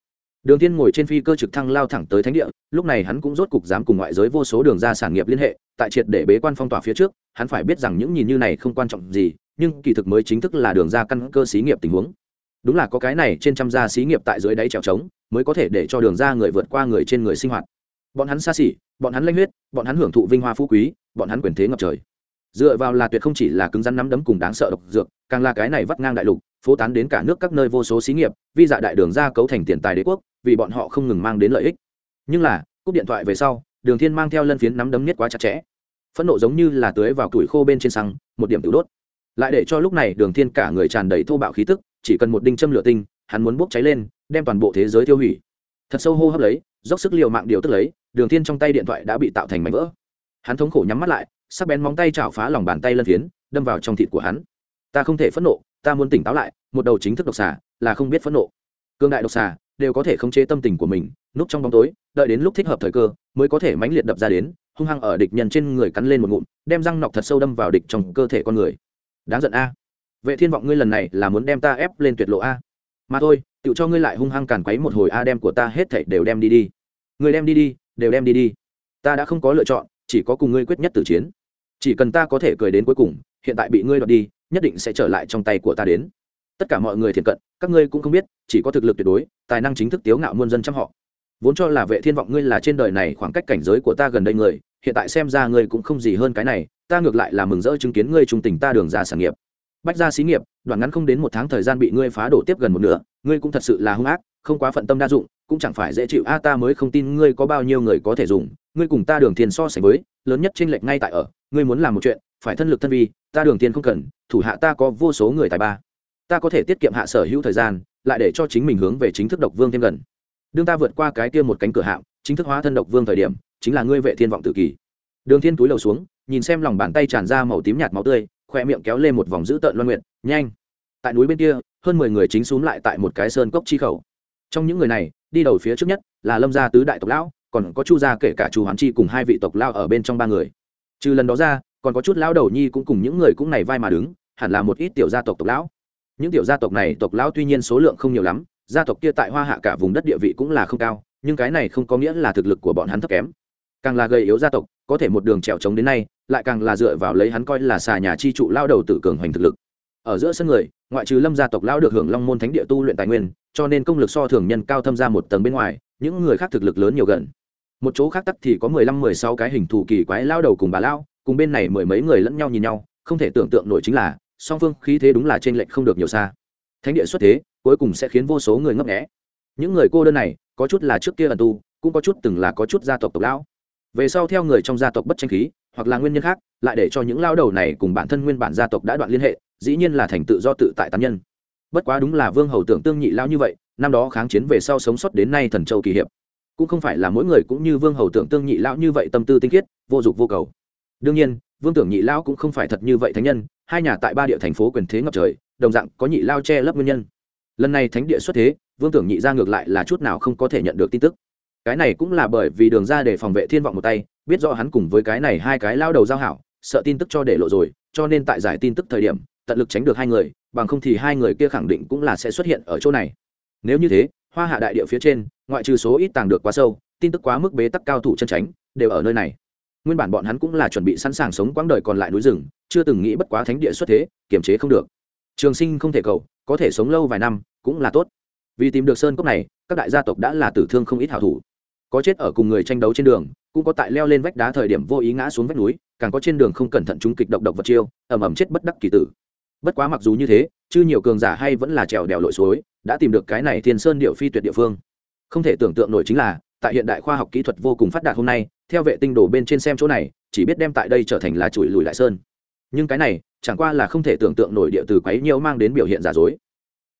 Đường thiên ngồi trên phi cơ trực thăng lao thẳng tới thánh địa, lúc này hắn cũng rốt cục dám cùng ngoại giới vô số đường ra sản nghiệp liên hệ, tại triệt để bế quan phong tỏa phía trước, hắn phải biết rằng những nhìn như này không quan trọng gì, nhưng kỳ thực mới chính thức là đường ra căn cơ xí nghiệp tình huống. Đúng là có cái này trên trăm gia xí nghiệp tại dưới đáy trèo trống, mới có thể để cho đường ra người vượt qua người trên người sinh hoạt. Bọn hắn xa xỉ, bọn hắn lanh huyết, bọn hắn hưởng thụ vinh hoa phú quý, bọn hắn quyền thế ngập trời dựa vào là tuyệt không chỉ là cứng rắn nắm đấm cùng đáng sợ độc dược, càng là cái này vắt ngang đại lục phố tán đến cả nước các nơi vô số xí nghiệp, vi dạ đại đường ra cấu thành tiền tài đế quốc, vì bọn họ không ngừng mang đến lợi ích. Nhưng là, cúp điện thoại về sau, đường thiên mang theo lân phiến nắm đấm nhất quá chặt chẽ. Phẫn nộ giống như là tưới vào tuổi khô bên trên xăng, một điểm tự đốt. Lại để cho lúc này đường thiên cả người tràn đầy thô bạo khí tức, chỉ cần một đinh châm lửa tinh, hắn muốn bốc cháy lên, đem toàn bộ thế giới tiêu hủy. Thật sâu hô hấp lấy, dốc sức liều mạng điều tức lấy, đường thiên trong tay điện thoại đã bị tạo thành mảnh vỡ. Hắn thống khổ nhắm mắt lại sắc bén móng tay chảo phá lòng bàn tay lân phiến, đâm vào trong thịt của hắn. Ta không thể phẫn nộ, ta muốn tỉnh táo lại, một đầu chính thức độc xà, là không biết phẫn nộ. Cương đại độc xà, đều có thể khống chế tâm tình của mình, núp trong bóng tối, đợi đến lúc thích hợp thời cơ, mới có thể mãnh liệt đập ra đến, hung hăng ở địch nhân trên người cắn lên một ngụm, đem răng nọc thật sâu đâm vào địch trong cơ thể con người. Đáng giận a. Vệ thiên vọng ngươi lần này là muốn đem ta ép lên tuyệt lộ a. Mà thôi tự cho ngươi lại hung hăng càn quấy một hồi a, đem của ta hết thảy đều đem đi đi. Người đem đi đi, đều đem đi đi. Ta đã không có lựa chọn, chỉ có cùng ngươi quyết nhất tử chiến chỉ cần ta có thể cười đến cuối cùng, hiện tại bị ngươi đoạt đi, nhất định sẽ trở lại trong tay của ta đến. Tất cả mọi người thiện cận, các ngươi cũng không biết, chỉ có thực lực tuyệt đối, tài năng chính thức tiếu ngạo muôn dân trăm họ. Vốn cho là vệ thiên vọng ngươi là trên đời này khoảng cách cảnh giới của ta gần đây người, hiện tại xem ra ngươi cũng không gì hơn cái này, ta ngược lại là mừng rỡ chứng kiến ngươi trung tình ta đường ra sản nghiệp. Bách ra xí nghiệp, đoạn ngắn không đến một tháng thời gian bị ngươi phá đổ tiếp gần một nửa, ngươi cũng thật sự là hung ác, không quá phận tâm đa dụng, cũng chẳng phải dễ chịu. A, ta mới không tin ngươi có bao nhiêu người có thể dùng, ngươi cùng ta đường thiền so sánh với, lớn nhất tranh lệch ngay tại ở ngươi muốn làm một chuyện, phải thân lực thân vi, ta đường tiền không cần, thủ hạ ta có vô số người tài ba. Ta có thể tiết kiệm hạ sở hữu thời gian, lại để cho chính mình hướng về chính thức độc vương thêm gần. Đương ta vượt qua cái kia một cánh cửa hạm, chính thức hóa thân độc vương thời điểm, chính là ngươi vệ thiên vọng tự kỷ đường thiên túi lầu xuống, nhìn xem lòng bàn tay tràn ra màu tím nhạt máu tươi, khoe miệng kéo lên một vòng dữ tợn loan nguyện nhanh. Tại núi bên kia, hơn mười người chính xuống lại tại một cái sơn cốc chi khẩu. Trong những người này, đi đầu phía trước nhất là lâm gia tứ đại tộc lão, còn có chu gia kể cả chu hoán chi cùng hai vị tộc lao ở bên trong ba người trừ lần đó ra, còn có chút lão đầu nhi cũng cùng những người cũng này vai mà đứng, hẳn là một ít tiểu gia tộc tộc lão. Những tiểu gia tộc này tộc lão tuy nhiên số lượng không nhiều lắm, gia tộc kia tại hoa hạ cả vùng đất địa vị cũng là không cao, nhưng cái này không có nghĩa là thực lực của bọn hắn thấp kém. Càng là gầy yếu gia tộc, có thể một đường trèo trống đến nay, lại càng là dựa vào lấy hắn coi là xà nhà chi trụ lao đầu tự cường hoành thực lực. Ở giữa sân người, ngoại trừ lâm gia tộc lão được hưởng long môn thánh địa tu luyện tài nguyên, cho nên công lực so thường nhân cao thâm ra một tầng bên ngoài, những người khác thực lực lớn nhiều gần một chỗ khác tắc thì có mười lăm, mười sáu cái hình thù kỳ quái lao đầu cùng bà lao, cùng bên này mười mấy người lẫn nhau nhìn nhau, không thể tưởng tượng nổi chính là, song phương khí thế đúng là trên lệnh không được nhiều xa. Thánh địa xuất thế, cuối cùng sẽ khiến vô số người ngấp nghẽ những người cô đơn này, có chút là trước kia ẩn tu, cũng có chút từng là có chút gia tộc tộc lão. Về sau theo người trong gia tộc bất tranh khí, hoặc là nguyên nhân khác, lại để cho những lao đầu này cùng bản thân nguyên bản gia tộc đã đoạn liên hệ, dĩ nhiên là thành tự do tự tại tán nhân. Bất quá đúng là vương hầu tưởng tương nhị lao như vậy, năm đó kháng chiến về sau sống sót đến nay thần châu kỳ hiệp cũng không phải là mỗi người cũng như vương hầu tưởng tương nhị lão như vậy tâm tư tinh khiết, vô dụng vô cầu. Đương nhiên, vương tưởng nhị lão cũng không phải thật như vậy thánh nhân, hai nhà tại ba địa thành phố quyền thế ngập trời, đồng dạng có nhị lao che lấp nguyên nhân. Lần này thánh địa xuất thế, vương tưởng nhị ra ngược lại là chút nào không có thể nhận được tin tức. Cái này cũng là bởi vì đường ra để phòng vệ thiên vọng một tay, biết rõ hắn cùng với cái này hai cái lao đầu giao hảo, sợ tin tức cho để lộ rồi, cho nên tại giải tin tức thời điểm, tận lực tránh được hai người, bằng không thì hai người kia khẳng định cũng là sẽ xuất hiện ở chỗ này. Nếu như thế hoa hạ đại địa phía trên, ngoại trừ số ít tàng được quá sâu, tin tức quá mức bế tắc cao thủ chân tránh, đều ở nơi này. Nguyên bản bọn hắn cũng là chuẩn bị sẵn sàng sống quãng đời còn lại núi rừng, chưa từng nghĩ bất quá thánh địa xuất thế, kiềm chế không được. Trường sinh không thể cầu, có thể sống lâu vài năm, cũng là tốt. Vì tìm được sơn cốc này, các đại gia tộc đã là tử thương không ít hảo thủ. Có chết ở cùng người tranh đấu trên đường, cũng có tại leo lên vách đá thời điểm vô ý ngã xuống vách núi, càng có trên đường không cẩn thận chúng kịch độc độc vật chiêu ẩm ẩm chết bất đắc kỳ tử bất quá mặc dù như thế chứ nhiều cường giả hay vẫn là trèo đèo lội suối, đã tìm được cái này thiên sơn điệu phi tuyệt địa phương. Không thể tưởng tượng nổi chính là, tại hiện đại khoa học kỹ thuật vô cùng phát đạt hôm nay, theo vệ tinh đồ bên trên xem chỗ này, chỉ biết đem tại đây trở thành là chùi lùi lại sơn. Nhưng cái này, chẳng qua là không thể tưởng tượng nổi địa từ quấy nhiễu mang đến biểu hiện giả dối.